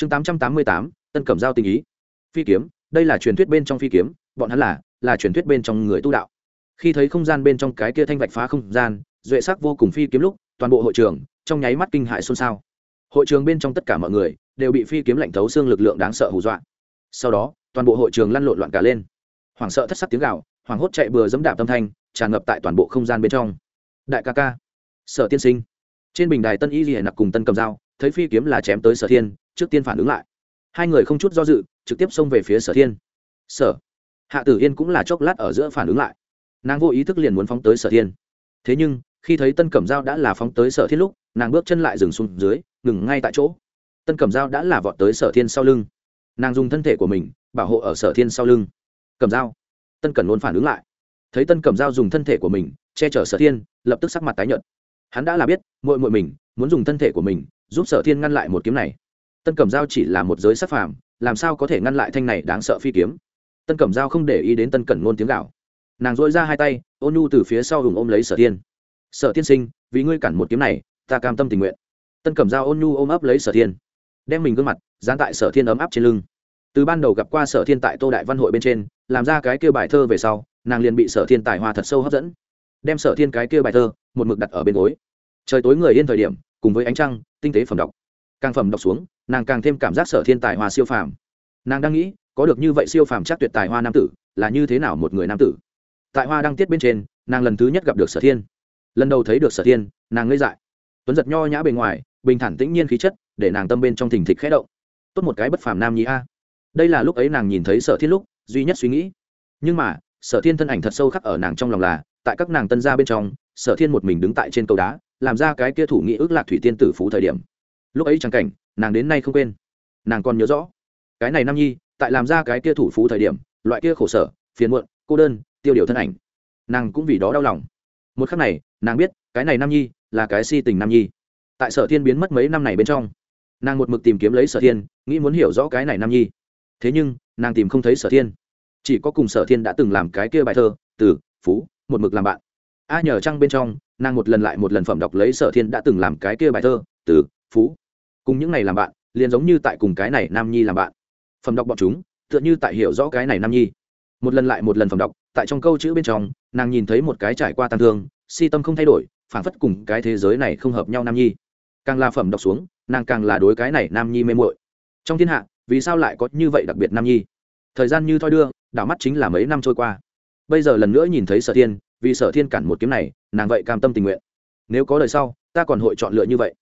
chương tám trăm tám mươi tám, tân cẩm giao tình ý. Phi kiếm, đây là truyền thuyết bên trong phi kiếm, bọn hắn là là truyền thuyết bên trong người tu đạo. Khi thấy không gian bên trong cái kia thanh vạch phá không gian, duệ sắc vô cùng phi kiếm lúc, toàn bộ hội trường, trong nháy mắt kinh hại xôn xao. Hội trường bên trong tất cả mọi người, đều bị phi kiếm lạnh thấu xương lực lượng đáng sợ hù dọa. Sau đó, toàn bộ hội trường lăn lộn loạn cả lên. Hoảng sợ thất sắc tiếng gạo hoảng hốt chạy bừa dẫm đạp tâm thanh, tràn ngập tại toàn bộ không gian bên trong. Đại ca ca, sở tiên sinh. Trên bình đài tân y hiển nặc cùng tân cầm dao thấy phi kiếm là chém tới sở thiên trước tiên phản ứng lại. Hai người không chút do dự, trực tiếp xông về phía sở thiên. Sở, hạ tử yên cũng là chốc lát ở giữa phản ứng lại. Nàng vô ý thức liền muốn phóng tới sở thiên. Thế nhưng, khi thấy tân cẩm dao đã là phóng tới sở thiên lúc, nàng bước chân lại dừng xuống dưới, ngừng ngay tại chỗ. Tân cẩm dao đã là vọt tới sở thiên sau lưng. Nàng dùng thân thể của mình, bảo hộ ở sở thiên sau lưng. Cầm dao tân cẩn luôn phản ứng lại. Thấy tân cẩm dao dùng thân thể của mình, che chở sở thiên, lập tức sắc mặt tái nhợt. Hắn đã là biết, muội muội mình, muốn dùng thân thể của mình, giúp sở thiên ngăn lại một kiếm này tân cẩm dao chỉ là một giới sắc phàm, làm sao có thể ngăn lại thanh này đáng sợ phi kiếm? Tân cẩm dao không để ý đến tân cẩn ngôn tiếng gạo nàng dội ra hai tay, ôn nhu từ phía sau hùng ôm lấy sở thiên. Sở tiên sinh, vì ngươi cản một kiếm này, ta cam tâm tình nguyện. Tân cẩm dao ôn nhu ôm ấp lấy sở thiên, đem mình gương mặt dán tại sở thiên ấm áp trên lưng. Từ ban đầu gặp qua sở thiên tại tô đại văn hội bên trên, làm ra cái kêu bài thơ về sau, nàng liền bị sở thiên tài hoa thật sâu hấp dẫn. Đem sở thiên cái kia bài thơ một mực đặt ở bên gối. Trời tối người yên thời điểm, cùng với ánh trăng, tinh tế phẩm đọc càng phẩm đọc xuống, nàng càng thêm cảm giác sở thiên tài hoa siêu phàm. Nàng đang nghĩ, có được như vậy siêu phàm chắc tuyệt tài hoa nam tử, là như thế nào một người nam tử? Tại hoa đăng tiết bên trên, nàng lần thứ nhất gặp được sở thiên. Lần đầu thấy được sở thiên, nàng ngây dại. Tuấn giật nho nhã bề ngoài, bình thản tĩnh nhiên khí chất, để nàng tâm bên trong thình thịch khẽ động. Tốt một cái bất phàm nam nhí a. Đây là lúc ấy nàng nhìn thấy sở thiên lúc, duy nhất suy nghĩ. Nhưng mà, sở thiên thân ảnh thật sâu khắc ở nàng trong lòng là, tại các nàng tân gia bên trong, sở thiên một mình đứng tại trên cầu đá, làm ra cái kia thủ nghị ước lạc thủy tiên tử phú thời điểm lúc ấy chẳng cảnh, nàng đến nay không quên. Nàng còn nhớ rõ. Cái này nam nhi, tại làm ra cái kia thủ phú thời điểm, loại kia khổ sở, phiền muộn, cô đơn, tiêu điều thân ảnh. Nàng cũng vì đó đau lòng. Một khắc này, nàng biết, cái này nam nhi, là cái si tình nam nhi. Tại sở thiên biến mất mấy năm này bên trong, nàng một mực tìm kiếm lấy sở thiên, nghĩ muốn hiểu rõ cái này nam nhi. Thế nhưng, nàng tìm không thấy sở thiên. Chỉ có cùng sở thiên đã từng làm cái kia bài thơ, từ, phú, một mực làm bạn. A nhờ trăng bên trong, nàng một lần lại một lần phẩm đọc lấy sở thiên đã từng làm cái kia bài thơ, từ, phú cùng những này làm bạn, liền giống như tại cùng cái này nam nhi làm bạn. Phẩm đọc bọn chúng, tựa như tại hiểu rõ cái này nam nhi. Một lần lại một lần phẩm đọc, tại trong câu chữ bên trong, nàng nhìn thấy một cái trải qua tàn thương, si tâm không thay đổi phản phất cùng cái thế giới này không hợp nhau nam nhi. Càng là phẩm đọc xuống, nàng càng là đối cái này nam nhi mê mội trong thiên hạ, vì sao lại có như vậy đặc biệt nam nhi? Thời gian như thoi đưa, đảo mắt chính là mấy năm trôi qua. Bây giờ lần nữa nhìn thấy sở thiên, vì sở thiên cản một kiếm này, nàng vậy cam tâm tình nguyện. Nếu có đời sau, ta còn hội chọn lựa như vậy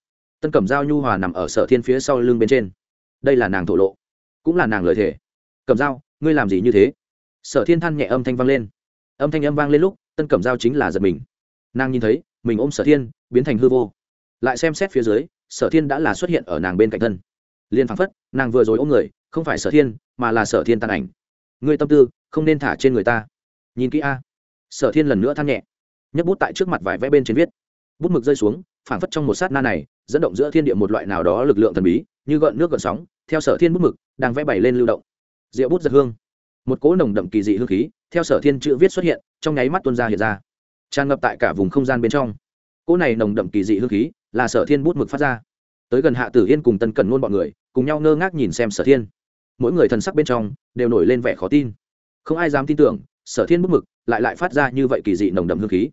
tân cẩm giao nhu hòa nằm ở sở thiên phía sau lưng bên trên. Đây là nàng thổ lộ, cũng là nàng lợi thể cẩm giao, ngươi làm gì như thế? Sở thiên than nhẹ âm thanh vang lên. Âm thanh âm vang lên lúc, tân cẩm giao chính là giật mình. Nàng nhìn thấy, mình ôm sở thiên, biến thành hư vô. Lại xem xét phía dưới, sở thiên đã là xuất hiện ở nàng bên cạnh thân. Liên phăng phất, nàng vừa rồi ôm người, không phải sở thiên, mà là sở thiên tàn ảnh. Ngươi tâm tư, không nên thả trên người ta. Nhìn kỹ a. Sở thiên lần nữa than nhẹ, nhấc bút tại trước mặt vải vẽ bên trên viết. Bút mực rơi xuống, phảng phất trong một sát na này dẫn động giữa thiên địa một loại nào đó lực lượng thần bí, như gợn nước gợn sóng, theo sở thiên bút mực, đang vẽ bày lên lưu động. Rượu bút giật hương. Một cỗ nồng đậm kỳ dị hương khí, theo sở thiên chữ viết xuất hiện, trong nháy mắt tuôn ra hiện ra. Tràn ngập tại cả vùng không gian bên trong. Cỗ này nồng đậm kỳ dị hương khí, là sở thiên bút mực phát ra. Tới gần hạ tử yên cùng tân cần ngôn bọn người, cùng nhau ngơ ngác nhìn xem sở thiên. Mỗi người thần sắc bên trong, đều nổi lên vẻ khó tin. Không ai dám tin tưởng, sở thiên bút mực lại lại phát ra như vậy kỳ dị nồng đậm hương khí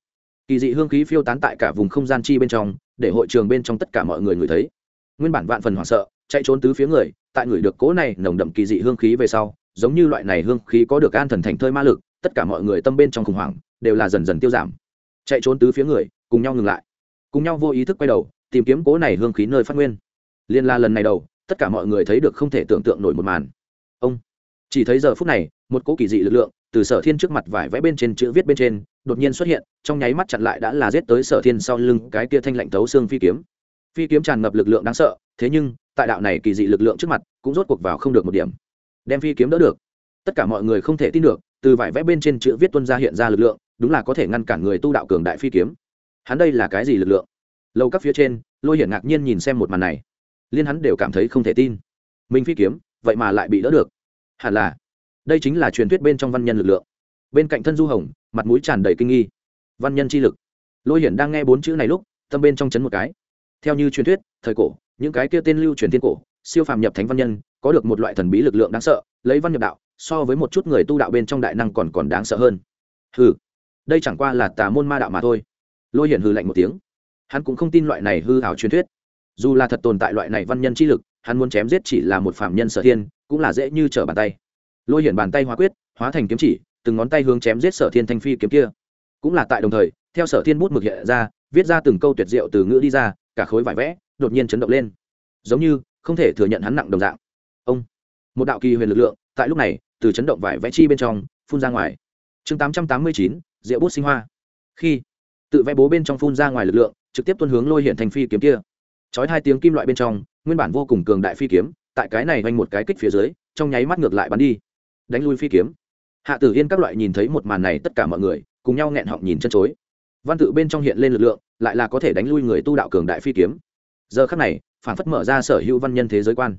kỳ dị hương khí phiêu tán tại cả vùng không gian chi bên trong, để hội trường bên trong tất cả mọi người ngửi thấy. Nguyên bản vạn phần hoảng sợ, chạy trốn tứ phía người, tại người được cố này nồng đậm kỳ dị hương khí về sau, giống như loại này hương khí có được an thần thành thơi ma lực, tất cả mọi người tâm bên trong khủng hoảng, đều là dần dần tiêu giảm. Chạy trốn tứ phía người, cùng nhau ngừng lại. Cùng nhau vô ý thức quay đầu, tìm kiếm cố này hương khí nơi phát nguyên. Liên la lần này đầu, tất cả mọi người thấy được không thể tưởng tượng nổi một màn. Ông, chỉ thấy giờ phút này, một cỗ kỳ dị lực lượng, từ sở thiên trước mặt vải vẽ bên trên chữ viết bên trên đột nhiên xuất hiện, trong nháy mắt chặn lại đã là giết tới sở thiên sau lưng cái kia thanh lạnh thấu xương phi kiếm. Phi kiếm tràn ngập lực lượng đáng sợ, thế nhưng, tại đạo này kỳ dị lực lượng trước mặt, cũng rốt cuộc vào không được một điểm. Đem phi kiếm đỡ được. Tất cả mọi người không thể tin được, từ vải vẽ bên trên chữ viết tuân ra hiện ra lực lượng, đúng là có thể ngăn cản người tu đạo cường đại phi kiếm. Hắn đây là cái gì lực lượng? Lâu các phía trên, lôi hiển ngạc nhiên nhìn xem một màn này. Liên hắn đều cảm thấy không thể tin. Mình phi kiếm, vậy mà lại bị đỡ được. Hẳn là, đây chính là truyền thuyết bên trong văn nhân lực lượng bên cạnh thân du hồng, mặt mũi tràn đầy kinh nghi. Văn nhân chi lực. Lôi hiển đang nghe bốn chữ này lúc, tâm bên trong chấn một cái. Theo như truyền thuyết, thời cổ, những cái kia tên lưu truyền thiên cổ, siêu phàm nhập thánh văn nhân, có được một loại thần bí lực lượng đáng sợ, lấy văn nhập đạo, so với một chút người tu đạo bên trong đại năng còn còn đáng sợ hơn. Hừ, đây chẳng qua là tà môn ma đạo mà thôi. Lôi hiển hư lạnh một tiếng. Hắn cũng không tin loại này hư hảo truyền thuyết. Dù là thật tồn tại loại này văn nhân chi lực, hắn muốn chém giết chỉ là một phạm nhân sở thiên, cũng là dễ như trở bàn tay. Lôi hiển bàn tay hóa quyết, hóa thành kiếm chỉ từng ngón tay hướng chém giết sở thiên thanh phi kiếm kia. Cũng là tại đồng thời, theo sở thiên bút mực hiện ra, viết ra từng câu tuyệt diệu từ ngữ đi ra, cả khối vải vẽ đột nhiên chấn động lên. Giống như không thể thừa nhận hắn nặng đồng dạng. Ông, một đạo kỳ huyền lực lượng, tại lúc này, từ chấn động vải vẽ chi bên trong, phun ra ngoài. Chương tám trăm tám mươi chín rượu bút sinh hoa. Khi, tự vẽ bố bên trong phun ra ngoài lực lượng, trực tiếp tuân hướng lôi hiện thành phi kiếm kia. Chói hai tiếng kim loại bên trong, nguyên bản vô cùng cường đại phi kiếm, tại cái này vanh một cái kích phía dưới, trong nháy mắt ngược lại bắn đi. Đánh lui phi kiếm hạ tử yên các loại nhìn thấy một màn này tất cả mọi người cùng nhau nghẹn họng nhìn chân chối. Văn tự bên trong hiện lên lực lượng, lại là có thể đánh lui người tu đạo cường đại phi kiếm. Giờ khắc này, phản phất mở ra sở hữu văn nhân thế giới quan.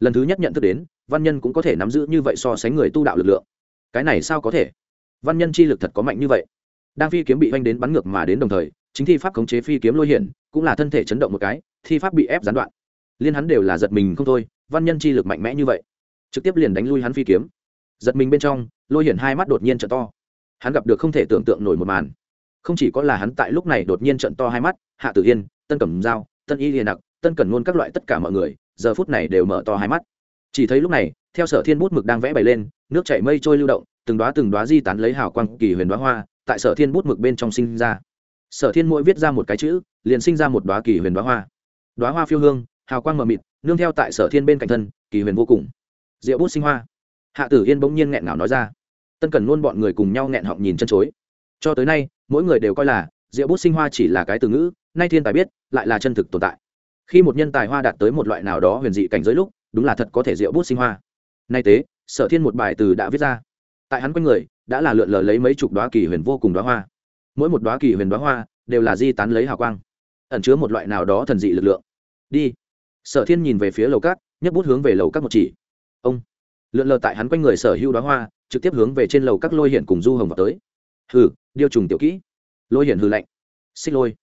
Lần thứ nhất nhận thức đến, văn nhân cũng có thể nắm giữ như vậy so sánh người tu đạo lực lượng. Cái này sao có thể? Văn nhân chi lực thật có mạnh như vậy. Đang phi kiếm bị oanh đến bắn ngược mà đến đồng thời, chính thi pháp khống chế phi kiếm lôi hiển, cũng là thân thể chấn động một cái, thi pháp bị ép gián đoạn. Liên hắn đều là giật mình không thôi, văn nhân chi lực mạnh mẽ như vậy. Trực tiếp liền đánh lui hắn phi kiếm. Giật mình bên trong lôi hiển hai mắt đột nhiên trận to. Hắn gặp được không thể tưởng tượng nổi một màn. Không chỉ có là hắn tại lúc này đột nhiên trận to hai mắt, hạ tử yên, tân cẩm giao, tân y liền nặc, tân cẩn ngôn các loại tất cả mọi người, giờ phút này đều mở to hai mắt. Chỉ thấy lúc này, theo sở thiên bút mực đang vẽ bày lên, nước chảy mây trôi lưu động, từng đoá từng đoá di tán lấy hào quang kỳ huyền đoá hoa, tại sở thiên bút mực bên trong sinh ra. Sở thiên mỗi viết ra một cái chữ, liền sinh ra một đoá kỳ huyền đoá hoa. Đoá hoa phiêu hương, hào quang mờ mịt, nương theo tại sở thiên bên cạnh thân, kỳ huyền vô cùng. Diệu bút sinh hoa. Hạ tử yên bỗng nhiên nghẹn ngào nói ra tân cần luôn bọn người cùng nhau nghẹn họng nhìn chân chối. Cho tới nay, mỗi người đều coi là, rượu bút sinh hoa chỉ là cái từ ngữ, nay thiên tài biết, lại là chân thực tồn tại. Khi một nhân tài hoa đạt tới một loại nào đó huyền dị cảnh giới lúc, đúng là thật có thể rượu bút sinh hoa. Nay tế sở thiên một bài từ đã viết ra. Tại hắn quanh người, đã là lượn lờ lấy mấy chục đoá kỳ huyền vô cùng đoá hoa. Mỗi một đoá kỳ huyền đoá hoa, đều là di tán lấy hào quang, ẩn chứa một loại nào đó thần dị lực lượng. Đi. Sở thiên nhìn về phía lầu cát, nhấc bút hướng về lầu các một chỉ. Ông. Lượn lờ tại hắn quanh người sở hữu đoá hoa trực tiếp hướng về trên lầu các lôi hiển cùng du hồng vào tới. Hừ, điêu trùng tiểu kỹ. Lôi hiển hừ lạnh. Xích lôi.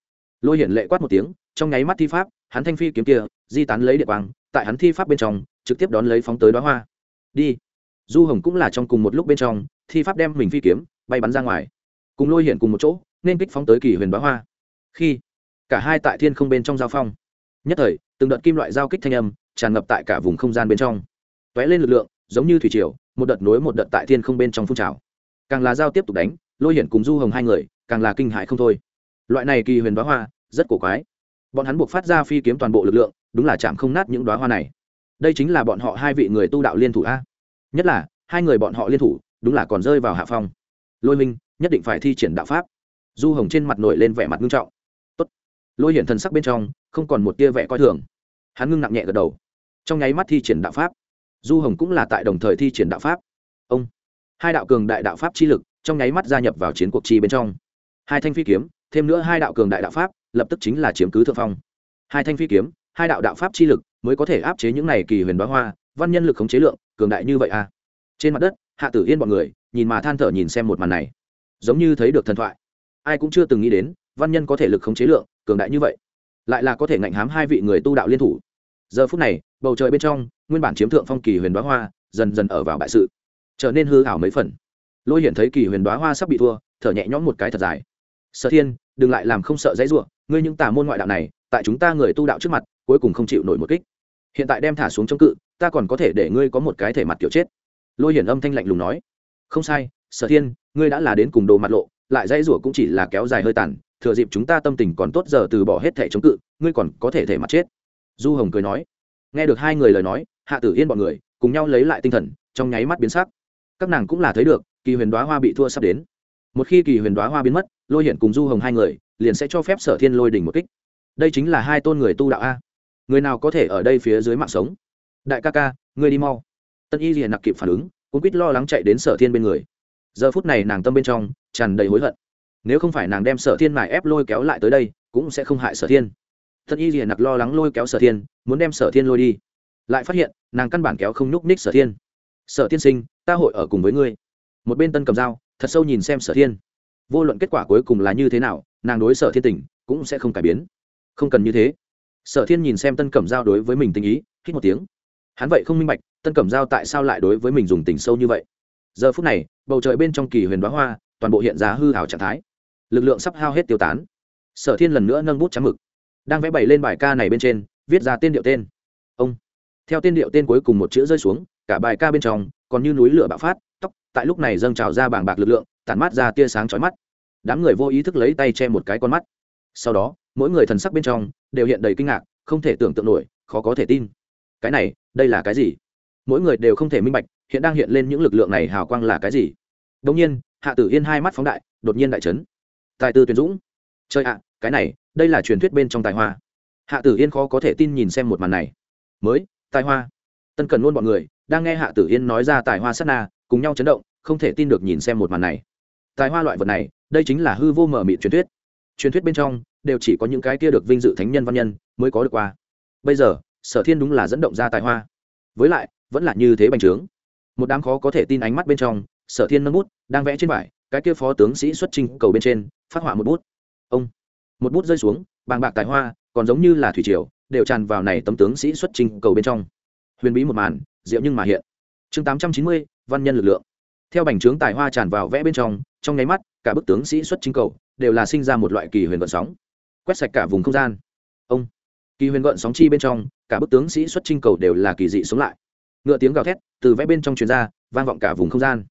Lôi hiển lệ quát một tiếng, trong nháy mắt thi pháp, hắn thanh phi kiếm kia, di tán lấy địa quang, tại hắn thi pháp bên trong, trực tiếp đón lấy phóng tới đoá hoa. Đi. Du hồng cũng là trong cùng một lúc bên trong, thi pháp đem mình phi kiếm, bay bắn ra ngoài. Cùng lôi hiển cùng một chỗ, nên kích phóng tới kỳ huyền đoá hoa. Khi, cả hai tại thiên không bên trong giao phong. Nhất thời, từng đợt kim loại giao kích thanh âm, tràn ngập tại cả vùng không gian bên trong. T ó é lên lực lượng, giống như thủy triều một đợt nối một đợt tại thiên không bên trong phun trào. Càng là giao tiếp tục đánh, lôi hiển cùng du hồng hai người, càng là kinh hại không thôi. Loại này kỳ huyền đoá hoa, rất cổ quái. Bọn hắn buộc phát ra phi kiếm toàn bộ lực lượng, đúng là chạm không nát những đoá hoa này. Đây chính là bọn họ hai vị người tu đạo liên thủ a. Nhất là, hai người bọn họ liên thủ, đúng là còn rơi vào hạ phong. Lôi minh, nhất định phải thi triển đạo pháp. Du hồng trên mặt nổi lên vẻ mặt nghiêm trọng. Tốt. lôi hiển thần sắc bên trong, không còn một tia vẻ coi thường. Hắn ngưng nặng nhẹ gật đầu. Trong nháy mắt thi triển đạo pháp du hồng cũng là tại đồng thời thi triển đạo pháp ông hai đạo cường đại đạo pháp chi lực trong nháy mắt gia nhập vào chiến cuộc chi bên trong hai thanh phi kiếm thêm nữa hai đạo cường đại đạo pháp lập tức chính là chiếm cứ thượng phong hai thanh phi kiếm hai đạo đạo pháp chi lực mới có thể áp chế những này kỳ huyền đoá hoa văn nhân lực khống chế lượng cường đại như vậy à trên mặt đất hạ tử yên bọn người nhìn mà than thở nhìn xem một màn này giống như thấy được thần thoại ai cũng chưa từng nghĩ đến văn nhân có thể lực khống chế lượng cường đại như vậy lại là có thể ngạnh hám hai vị người tu đạo liên thủ giờ phút này bầu trời bên trong, nguyên bản chiếm thượng phong kỳ huyền đoá hoa, dần dần ở vào bại sự, trở nên hư ảo mấy phần. Lôi hiển thấy kỳ huyền đoá hoa sắp bị thua, thở nhẹ nhõm một cái thật dài. Sở thiên, đừng lại làm không sợ dãy ruộng ngươi những tà môn ngoại đạo này, tại chúng ta người tu đạo trước mặt, cuối cùng không chịu nổi một kích. Hiện tại đem thả xuống chống cự, ta còn có thể để ngươi có một cái thể mặt kiểu chết. Lôi hiển âm thanh lạnh lùng nói. Không sai, sở thiên, ngươi đã là đến cùng đồ mặt lộ, lại dãy rủa cũng chỉ là kéo dài hơi tàn, thừa dịp chúng ta tâm tình còn tốt giờ từ bỏ hết thể chống cự, ngươi còn có thể thể mặt chết. Du hồng cười nói nghe được hai người lời nói, hạ tử yên bọn người cùng nhau lấy lại tinh thần, trong nháy mắt biến sắc. Các nàng cũng là thấy được, kỳ huyền đoá hoa bị thua sắp đến. Một khi kỳ huyền đoá hoa biến mất, lôi hiện cùng du hồng hai người liền sẽ cho phép sở thiên lôi đỉnh một kích. Đây chính là hai tôn người tu đạo a. Người nào có thể ở đây phía dưới mạng sống? Đại ca ca, ngươi đi mau. Tân y liền nặc kịp phản ứng cũng quýt lo lắng chạy đến sở thiên bên người. Giờ phút này nàng tâm bên trong tràn đầy hối hận. Nếu không phải nàng đem sở thiên mài ép lôi kéo lại tới đây, cũng sẽ không hại sở thiên thân y rìa nặc lo lắng lôi kéo sở thiên, muốn đem sở thiên lôi đi. Lại phát hiện, nàng căn bản kéo không nhúc ních sở thiên. Sở tiên sinh, ta hội ở cùng với ngươi. Một bên tân cầm dao thật sâu nhìn xem sở thiên. Vô luận kết quả cuối cùng là như thế nào, nàng đối sở thiên tình cũng sẽ không cải biến. Không cần như thế. Sở thiên nhìn xem tân cẩm giao đối với mình tình ý, hít một tiếng. Hắn vậy không minh bạch, tân cẩm giao tại sao lại đối với mình dùng tình sâu như vậy. Giờ phút này, bầu trời bên trong kỳ huyền đoá hoa, toàn bộ hiện ra hư hảo trạng thái. Lực lượng sắp hao hết tiêu tán. Sở thiên lần nữa nâng bút trắng mực đang vẽ bày lên bài ca này bên trên, viết ra tên điệu tên. Ông. Theo tên điệu tên cuối cùng một chữ rơi xuống, cả bài ca bên trong, còn như núi lửa bạo phát, tóc, tại lúc này dâng trào ra bảng bạc lực lượng, tản mát ra tia sáng chói mắt. Đám người vô ý thức lấy tay che một cái con mắt. Sau đó, mỗi người thần sắc bên trong, đều hiện đầy kinh ngạc, không thể tưởng tượng nổi, khó có thể tin. Cái này, đây là cái gì? Mỗi người đều không thể minh bạch, hiện đang hiện lên những lực lượng này hào quang là cái gì. Đông nhiên, hạ tử yên hai mắt phóng đại, đột nhiên đại trấn tài tư tuyển dũng chơi ạ, cái này, đây là truyền thuyết bên trong tài hoa. Hạ tử yên khó có thể tin nhìn xem một màn này. Mới, tài hoa. Tân cần luôn bọn người, đang nghe hạ tử yên nói ra tài hoa sát na, cùng nhau chấn động, không thể tin được nhìn xem một màn này. Tài hoa loại vật này, đây chính là hư vô mở mịt truyền thuyết. Truyền thuyết bên trong, đều chỉ có những cái kia được vinh dự thánh nhân văn nhân mới có được qua. Bây giờ, sở thiên đúng là dẫn động ra tài hoa. Với lại, vẫn là như thế bành trướng. Một đám khó có thể tin ánh mắt bên trong, sở thiên nâng bút, đang vẽ trên vải, cái kia phó tướng sĩ xuất trình cầu bên trên, phát họa một bút ông. Một bút rơi xuống, bàng bạc tài hoa, còn giống như là thủy triều, đều tràn vào này tấm tướng sĩ xuất trình cầu bên trong. Huyền bí một màn, diệu nhưng mà hiện. Chương tám trăm chín mươi, văn nhân lực lượng. Theo bành trướng tài hoa tràn vào vẽ bên trong trong nháy mắt, cả bức tướng sĩ xuất trình cầu đều là sinh ra một loại kỳ huyền vận sóng. Quét sạch cả vùng không gian. Ông. Kỳ huyền gợn sóng chi bên trong, cả bức tướng sĩ xuất trình cầu đều là kỳ dị sống lại. Ngựa tiếng gào thét từ vẽ bên trong truyền ra, vang vọng cả vùng không gian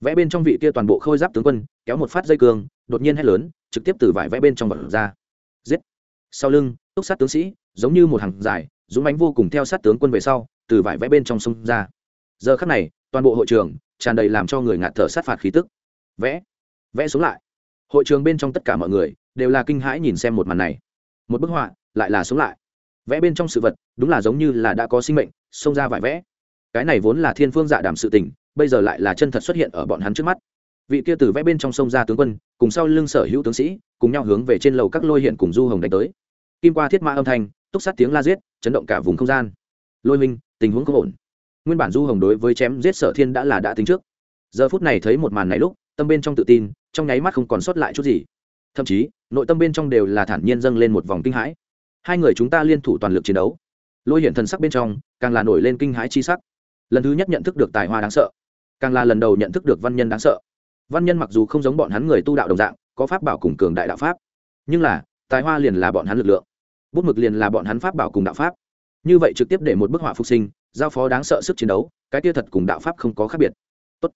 vẽ bên trong vị kia toàn bộ khôi giáp tướng quân, kéo một phát dây cường đột nhiên hét lớn, trực tiếp từ vải vẽ bên trong vật ra. Giết! Sau lưng, túc sát tướng sĩ, giống như một hàng dài, dũng bánh vô cùng theo sát tướng quân về sau, từ vải vẽ bên trong sông ra. Giờ khắc này, toàn bộ hội trường tràn đầy làm cho người ngạt thở sát phạt khí tức. Vẽ! Vẽ xuống lại. Hội trường bên trong tất cả mọi người đều là kinh hãi nhìn xem một màn này. Một bức họa lại là sống lại. Vẽ bên trong sự vật đúng là giống như là đã có sinh mệnh, xông ra vải vẽ. Cái này vốn là thiên phương dạ đảm sự tình bây giờ lại là chân thật xuất hiện ở bọn hắn trước mắt. Vị kia từ vẽ bên trong sông ra tướng quân, cùng sau lưng sở hữu tướng sĩ, cùng nhau hướng về trên lầu các lôi hiện cùng du hồng đánh tới. Kim qua thiết mã âm thanh, túc sát tiếng la giết, chấn động cả vùng không gian. Lôi minh, tình huống không ổn. Nguyên bản du hồng đối với chém giết sở thiên đã là đã tính trước. Giờ phút này thấy một màn này lúc, tâm bên trong tự tin, trong nháy mắt không còn sót lại chút gì. Thậm chí, nội tâm bên trong đều là thản nhiên dâng lên một vòng kinh hãi. Hai người chúng ta liên thủ toàn lực chiến đấu. Lôi hiện thần sắc bên trong, càng là nổi lên kinh hãi chi sắc. Lần thứ nhất nhận thức được tài hoa đáng sợ càng là lần đầu nhận thức được văn nhân đáng sợ. Văn nhân mặc dù không giống bọn hắn người tu đạo đồng dạng, có pháp bảo cùng cường đại đạo pháp, nhưng là, tài hoa liền là bọn hắn lực lượng. Bút mực liền là bọn hắn pháp bảo cùng đạo pháp. Như vậy trực tiếp để một bức họa phục sinh, giao phó đáng sợ sức chiến đấu, cái tia thật cùng đạo pháp không có khác biệt. Tốt.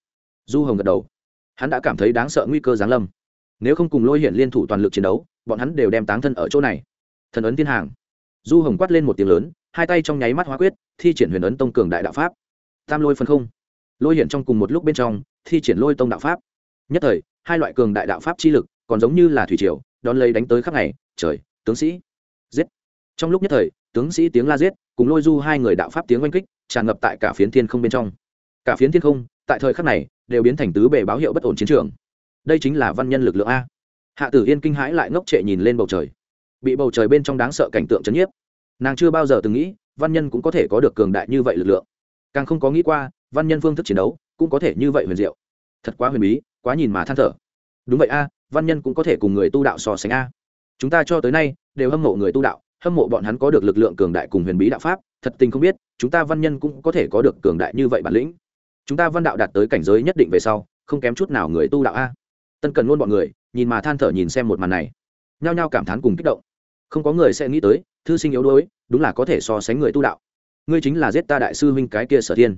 du hồng gật đầu. Hắn đã cảm thấy đáng sợ nguy cơ giáng lâm. Nếu không cùng lôi hiện liên thủ toàn lực chiến đấu, bọn hắn đều đem táng thân ở chỗ này. Thần ấn thiên hàng. Du hồng quát lên một tiếng lớn, hai tay trong nháy mắt hóa quyết, thi triển huyền ấn tông cường đại đạo pháp. Tam lôi phân không lôi hiện trong cùng một lúc bên trong, thi triển lôi tông đạo pháp. Nhất thời, hai loại cường đại đạo pháp chi lực, còn giống như là thủy triều, đón lấy đánh tới khắp ngày, trời, tướng sĩ, giết. Trong lúc nhất thời, tướng sĩ tiếng la giết, cùng lôi du hai người đạo pháp tiếng oanh kích, tràn ngập tại cả phiến thiên không bên trong. Cả phiến thiên không, tại thời khắc này, đều biến thành tứ bề báo hiệu bất ổn chiến trường. Đây chính là văn nhân lực lượng a. Hạ tử yên kinh hãi lại ngốc trệ nhìn lên bầu trời. Bị bầu trời bên trong đáng sợ cảnh tượng chấn nhiếp. Nàng chưa bao giờ từng nghĩ, văn nhân cũng có thể có được cường đại như vậy lực lượng. Càng không có nghĩ qua văn nhân phương thức chiến đấu cũng có thể như vậy huyền diệu. Thật quá huyền bí, quá nhìn mà than thở. Đúng vậy a, văn nhân cũng có thể cùng người tu đạo so sánh a. Chúng ta cho tới nay đều hâm mộ người tu đạo, hâm mộ bọn hắn có được lực lượng cường đại cùng huyền bí đạo pháp, thật tình không biết, chúng ta văn nhân cũng có thể có được cường đại như vậy bản lĩnh. Chúng ta văn đạo đạt tới cảnh giới nhất định về sau, không kém chút nào người tu đạo a. Tân cần luôn bọn người, nhìn mà than thở nhìn xem một màn này. Nhao nhao cảm thán cùng kích động. Không có người sẽ nghĩ tới, thư sinh yếu đuối, đúng là có thể so sánh người tu đạo. Ngươi chính là giết ta đại sư huynh cái kia sở thiên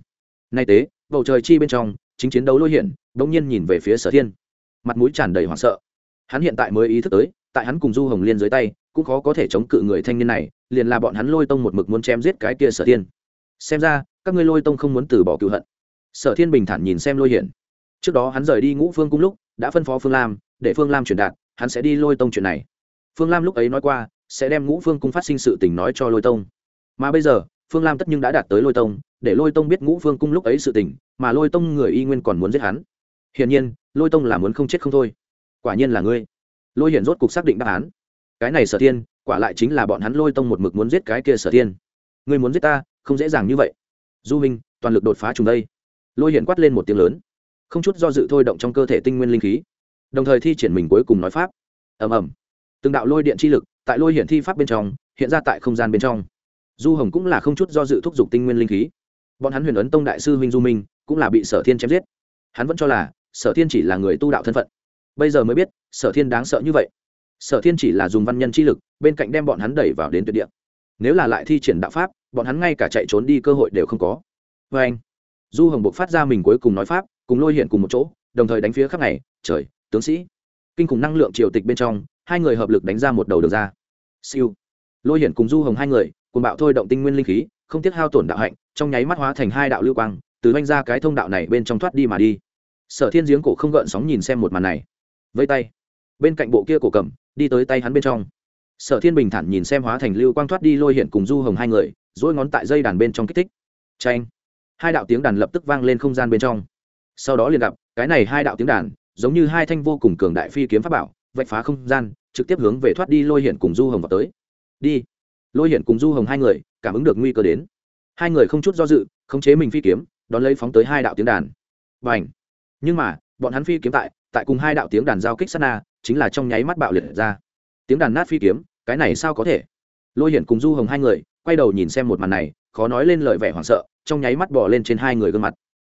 nay tế, bầu trời chi bên trong, chính chiến đấu lôi hiển, bỗng nhiên nhìn về phía sở thiên. Mặt mũi tràn đầy hoảng sợ. Hắn hiện tại mới ý thức tới, tại hắn cùng du hồng liên dưới tay, cũng khó có thể chống cự người thanh niên này, liền là bọn hắn lôi tông một mực muốn chém giết cái kia sở thiên. Xem ra, các ngươi lôi tông không muốn từ bỏ cựu hận. Sở thiên bình thản nhìn xem lôi hiển. Trước đó hắn rời đi ngũ phương cung lúc, đã phân phó phương lam, để phương lam truyền đạt, hắn sẽ đi lôi tông chuyện này. Phương lam lúc ấy nói qua, sẽ đem ngũ phương cung phát sinh sự tình nói cho lôi tông. Mà bây giờ phương lam tất nhưng đã đạt tới lôi tông, để lôi tông biết ngũ phương cung lúc ấy sự tình, mà lôi tông người y nguyên còn muốn giết hắn. Hiển nhiên, lôi tông là muốn không chết không thôi. Quả nhiên là ngươi. Lôi hiển rốt cục xác định đáp án. Cái này sở thiên, quả lại chính là bọn hắn lôi tông một mực muốn giết cái kia sở thiên. Ngươi muốn giết ta, không dễ dàng như vậy. Du minh, toàn lực đột phá trùng đây. Lôi hiển quát lên một tiếng lớn. Không chút do dự thôi động trong cơ thể tinh nguyên linh khí. Đồng thời thi triển mình cuối cùng nói pháp. Ầm ầm. Từng đạo lôi điện chi lực tại lôi hiển thi pháp bên trong, hiện ra tại không gian bên trong du hồng cũng là không chút do dự thúc giục tinh nguyên linh khí bọn hắn huyền ấn tông đại sư huynh du minh cũng là bị sở thiên chém giết hắn vẫn cho là sở thiên chỉ là người tu đạo thân phận bây giờ mới biết sở thiên đáng sợ như vậy sở thiên chỉ là dùng văn nhân chi lực bên cạnh đem bọn hắn đẩy vào đến tuyệt địa nếu là lại thi triển đạo pháp bọn hắn ngay cả chạy trốn đi cơ hội đều không có vê anh du hồng buộc phát ra mình cuối cùng nói pháp cùng lôi hiện cùng một chỗ đồng thời đánh phía khắp này trời tướng sĩ kinh khủng năng lượng triều tịch bên trong hai người hợp lực đánh ra một đầu được ra siêu lôi hiển cùng du hồng hai người cùng bạo thôi động tinh nguyên linh khí, không tiếc hao tổn đạo hạnh, trong nháy mắt hóa thành hai đạo lưu quang, từ oanh ra cái thông đạo này bên trong thoát đi mà đi. Sở thiên giếng cổ không gợn sóng nhìn xem một màn này. Vây tay. Bên cạnh bộ kia cổ cầm, đi tới tay hắn bên trong. Sở thiên bình thản nhìn xem hóa thành lưu quang thoát đi lôi hiện cùng du hồng hai người dỗi ngón tại dây đàn bên trong kích thích. Tranh hai đạo tiếng đàn lập tức vang lên không gian bên trong. Sau đó liền gặp, cái này hai đạo tiếng đàn, giống như hai thanh vô cùng cường đại phi kiếm pháp bảo, vạch phá không gian, trực tiếp hướng về thoát đi lôi hiện cùng du hồng vào tới. Đi lôi Hiển cùng du hồng hai người cảm ứng được nguy cơ đến hai người không chút do dự khống chế mình phi kiếm đón lấy phóng tới hai đạo tiếng đàn và ảnh nhưng mà bọn hắn phi kiếm tại tại cùng hai đạo tiếng đàn giao kích sát na chính là trong nháy mắt bạo liệt ra tiếng đàn nát phi kiếm cái này sao có thể lôi hiển cùng du hồng hai người quay đầu nhìn xem một màn này khó nói lên lời vẻ hoảng sợ trong nháy mắt bỏ lên trên hai người gương mặt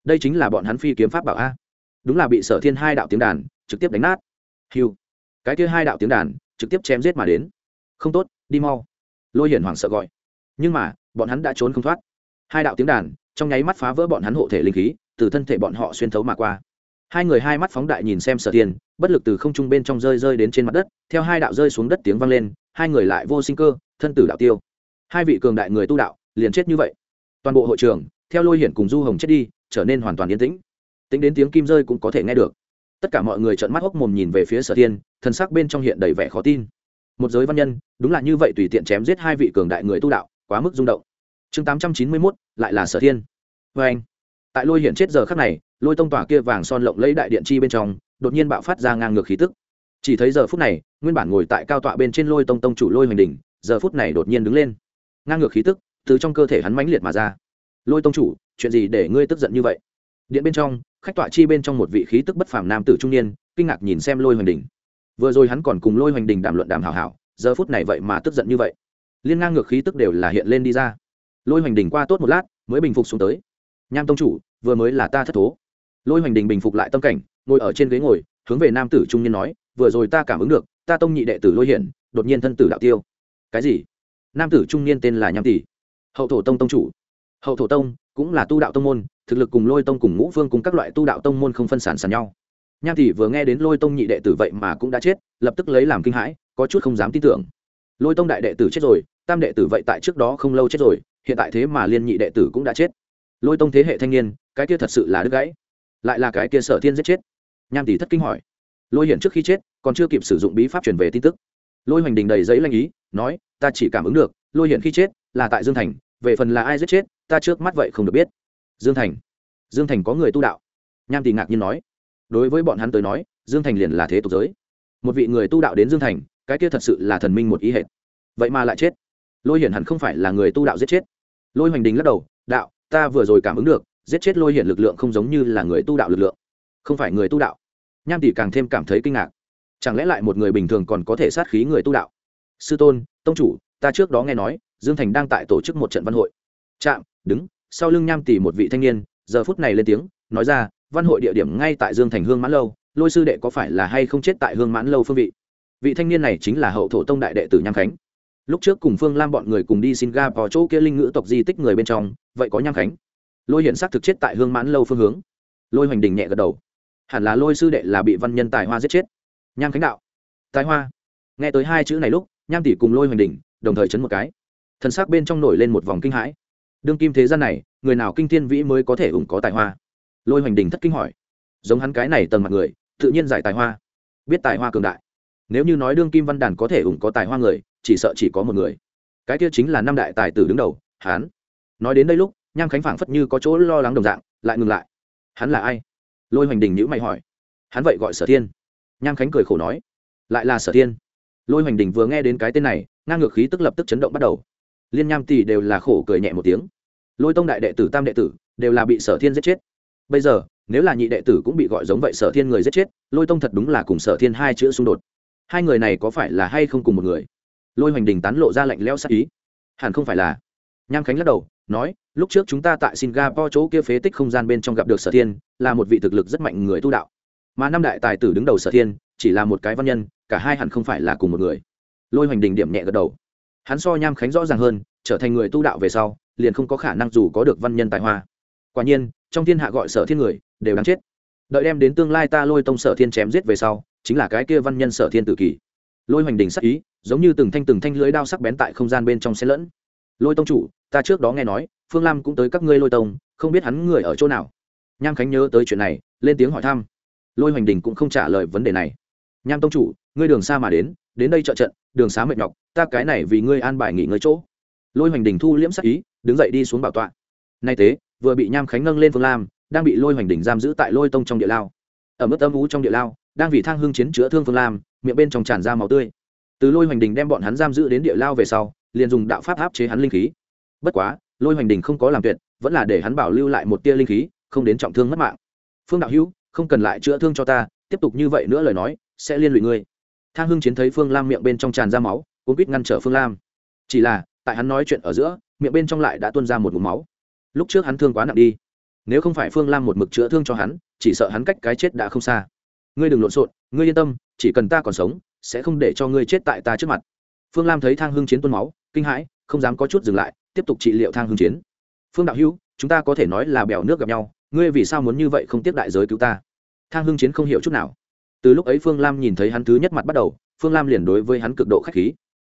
đây chính là bọn hắn phi kiếm pháp bảo a đúng là bị sở thiên hai đạo tiếng đàn trực tiếp đánh nát hiu cái kia hai đạo tiếng đàn trực tiếp chém giết mà đến không tốt đi mau lôi hiển hoảng sợ gọi. Nhưng mà, bọn hắn đã trốn không thoát. Hai đạo tiếng đàn, trong nháy mắt phá vỡ bọn hắn hộ thể linh khí, từ thân thể bọn họ xuyên thấu mà qua. Hai người hai mắt phóng đại nhìn xem sở thiên, bất lực từ không trung bên trong rơi rơi đến trên mặt đất, theo hai đạo rơi xuống đất tiếng vang lên, hai người lại vô sinh cơ, thân tử đạo tiêu. Hai vị cường đại người tu đạo, liền chết như vậy. Toàn bộ hội trường, theo lôi hiển cùng du hồng chết đi, trở nên hoàn toàn yên tĩnh. Tính đến tiếng kim rơi cũng có thể nghe được. Tất cả mọi người trợn mắt hốc mồm nhìn về phía sở thiên thân sắc bên trong hiện đầy vẻ khó tin một giới văn nhân, đúng là như vậy tùy tiện chém giết hai vị cường đại người tu đạo, quá mức rung động. Chương tám trăm chín mươi mốt, lại là sở thiên. Vê anh, tại lôi hiện chết giờ khắc này, lôi tông tỏa kia vàng son lộng lấy đại điện chi bên trong, đột nhiên bạo phát ra ngang ngược khí tức. Chỉ thấy giờ phút này, nguyên bản ngồi tại cao tọa bên trên lôi tông tông chủ lôi hoành đình giờ phút này đột nhiên đứng lên. Ngang ngược khí tức, từ trong cơ thể hắn mãnh liệt mà ra. Lôi tông chủ, chuyện gì để ngươi tức giận như vậy? Điện bên trong, khách tọa chi bên trong một vị khí tức bất phàm nam tử trung niên, kinh ngạc nhìn xem lôi hoành đình vừa rồi hắn còn cùng lôi hoành đình đàm luận đàm hảo hảo, giờ phút này vậy mà tức giận như vậy. Liên ngang ngược khí tức đều là hiện lên đi ra. Lôi hoành đình qua tốt một lát, mới bình phục xuống tới. Nham tông chủ, vừa mới là ta thất thố. Lôi hoành đình bình phục lại tâm cảnh, ngồi ở trên ghế ngồi, hướng về nam tử trung niên nói, vừa rồi ta cảm ứng được, ta tông nhị đệ tử lôi hiển, đột nhiên thân tử đạo tiêu. Cái gì? Nam tử trung niên tên là nham tỷ. Hậu thổ tông tông chủ. Hậu thổ tông cũng là tu đạo tông môn, thực lực cùng lôi tông cùng ngũ phương cùng các loại tu đạo tông môn không phân sản sàn nhau nham tỷ vừa nghe đến lôi tông nhị đệ tử vậy mà cũng đã chết, lập tức lấy làm kinh hãi, có chút không dám tin tưởng. Lôi tông đại đệ tử chết rồi, tam đệ tử vậy tại trước đó không lâu chết rồi, hiện tại thế mà liên nhị đệ tử cũng đã chết. Lôi tông thế hệ thanh niên, cái kia thật sự là đứt gãy. Lại là cái kia sở thiên giết chết. Nham tỷ thất kinh hỏi. Lôi hiển trước khi chết, còn chưa kịp sử dụng bí pháp truyền về tin tức. Lôi hoành đình đầy giấy lanh ý, nói, ta chỉ cảm ứng được, lôi hiển khi chết là tại dương thành, về phần là ai giết chết, ta trước mắt vậy không được biết. Dương thành. Dương thành có người tu đạo. Nham tỷ ngạc nhiên nói đối với bọn hắn tới nói, dương thành liền là thế tục giới. Một vị người tu đạo đến dương thành, cái kia thật sự là thần minh một ý hệ vậy mà lại chết. Lôi hiển hẳn không phải là người tu đạo giết chết. Lôi hoành đình lắc đầu, đạo, ta vừa rồi cảm ứng được, giết chết lôi hiển lực lượng không giống như là người tu đạo lực lượng. Không phải người tu đạo. Nham tỷ càng thêm cảm thấy kinh ngạc. Chẳng lẽ lại một người bình thường còn có thể sát khí người tu đạo? Sư tôn, tông chủ, ta trước đó nghe nói, dương thành đang tại tổ chức một trận văn hội. Chạm, đứng. Sau lưng nham tỷ một vị thanh niên, giờ phút này lên tiếng, nói ra văn hội địa điểm ngay tại dương thành hương mãn lâu, lôi sư đệ có phải là hay không chết tại hương mãn lâu phương vị? Vị thanh niên này chính là hậu thổ tông đại đệ tử nham khánh. Lúc trước cùng phương lam bọn người cùng đi singapore chỗ kia linh ngữ tộc di tích người bên trong, vậy có nham khánh. Lôi hiện xác thực chết tại hương mãn lâu phương hướng. Lôi hoành đình nhẹ gật đầu. Hẳn là lôi sư đệ là bị văn nhân tài hoa giết chết. Nham khánh đạo. Tài hoa. Nghe tới hai chữ này lúc, nham tỷ cùng lôi hoành đình đồng thời chấn một cái. Thần xác bên trong nổi lên một vòng kinh hãi. Đương kim thế gian này, người nào kinh thiên vĩ mới có thể ủng có tài hoa? Lôi hoành đình thất kinh hỏi. Giống hắn cái này tầng mặt người, tự nhiên giải tài hoa. Biết tài hoa cường đại. Nếu như nói đương kim văn đàn có thể ủng có tài hoa người, chỉ sợ chỉ có một người. Cái kia chính là năm đại tài tử đứng đầu hán nói đến đây lúc, nham khánh phảng phất như có chỗ lo lắng đồng dạng, lại ngừng lại. Hắn là ai? Lôi hoành đình nhữ mày hỏi. Hắn vậy gọi sở thiên. Nham khánh cười khổ nói. Lại là sở thiên. Lôi hoành đình vừa nghe đến cái tên này, ngang ngược khí tức lập tức chấn động bắt đầu. Liên nham tỷ đều là khổ cười nhẹ một tiếng. Lôi tông đại đệ tử, tam đệ tử, đều là bị sở thiên giết chết bây giờ, nếu là nhị đệ tử cũng bị gọi giống vậy sở thiên người giết chết, lôi tông thật đúng là cùng sở thiên hai chữ xung đột. Hai người này có phải là hay không cùng một người? Lôi hoành đình tán lộ ra lạnh leo sắc ý. Hẳn không phải là. Nham khánh lắc đầu, nói, lúc trước chúng ta tại singapore chỗ kia phế tích không gian bên trong gặp được sở thiên, là một vị thực lực rất mạnh người tu đạo. Mà năm đại tài tử đứng đầu sở thiên, chỉ là một cái văn nhân, cả hai hẳn không phải là cùng một người. Lôi hoành đình điểm nhẹ gật đầu. Hắn so nham khánh rõ ràng hơn, trở thành người tu đạo về sau, liền không có khả năng dù có được văn nhân tài hoa. Quả nhiên trong thiên hạ gọi sở thiên người, đều đáng chết. Đợi đem đến tương lai ta lôi tông sở thiên chém giết về sau, chính là cái kia văn nhân sở thiên tử kỳ. Lôi hoành đình sắc ý, giống như từng thanh từng thanh lưới đao sắc bén tại không gian bên trong xe lẫn. Lôi tông chủ, ta trước đó nghe nói, phương lam cũng tới các ngươi lôi tông, không biết hắn người ở chỗ nào. Nham khánh nhớ tới chuyện này, lên tiếng hỏi thăm. Lôi hoành đình cũng không trả lời vấn đề này. Nham tông chủ, ngươi đường xa mà đến đến đây trợ trận, đường xá mệt nhọc, ta cái này vì ngươi an bài nghỉ ngơi chỗ. Lôi hoành đình thu liễm sắc ý, đứng dậy đi xuống bảo tọa. Nay thế vừa bị nham khánh nâng lên phương lam, đang bị lôi hoành đỉnh giam giữ tại lôi tông trong địa lao. Ở mức âm ú trong địa lao, đang vì thang hưng chiến chữa thương phương lam, miệng bên trong tràn ra máu tươi. Từ lôi hoành đình đem bọn hắn giam giữ đến địa lao về sau, liền dùng đạo pháp áp chế hắn linh khí. Bất quá, lôi hoành đình không có làm tuyệt, vẫn là để hắn bảo lưu lại một tia linh khí, không đến trọng thương mất mạng. Phương đạo hữu, không cần lại chữa thương cho ta, tiếp tục như vậy nữa lời nói, sẽ liên lụy ngươi. Thang hưng chiến thấy phương lam miệng bên trong tràn ra máu cũng quýt ngăn trở phương lam. Chỉ là, tại hắn nói chuyện ở giữa, miệng bên trong lại đã tuôn ra một mụm máu lúc trước hắn thương quá nặng đi. Nếu không phải phương lam một mực chữa thương cho hắn, chỉ sợ hắn cách cái chết đã không xa. Ngươi đừng lộn xộn, ngươi yên tâm, chỉ cần ta còn sống, sẽ không để cho ngươi chết tại ta trước mặt. Phương lam thấy thang hưng chiến tuôn máu, kinh hãi, không dám có chút dừng lại, tiếp tục trị liệu thang hưng chiến. Phương đạo hữu, chúng ta có thể nói là bèo nước gặp nhau, ngươi vì sao muốn như vậy không tiếp đại giới cứu ta? Thang hưng chiến không hiểu chút nào. Từ lúc ấy phương lam nhìn thấy hắn thứ nhất mặt bắt đầu, phương lam liền đối với hắn cực độ k h á c h khí.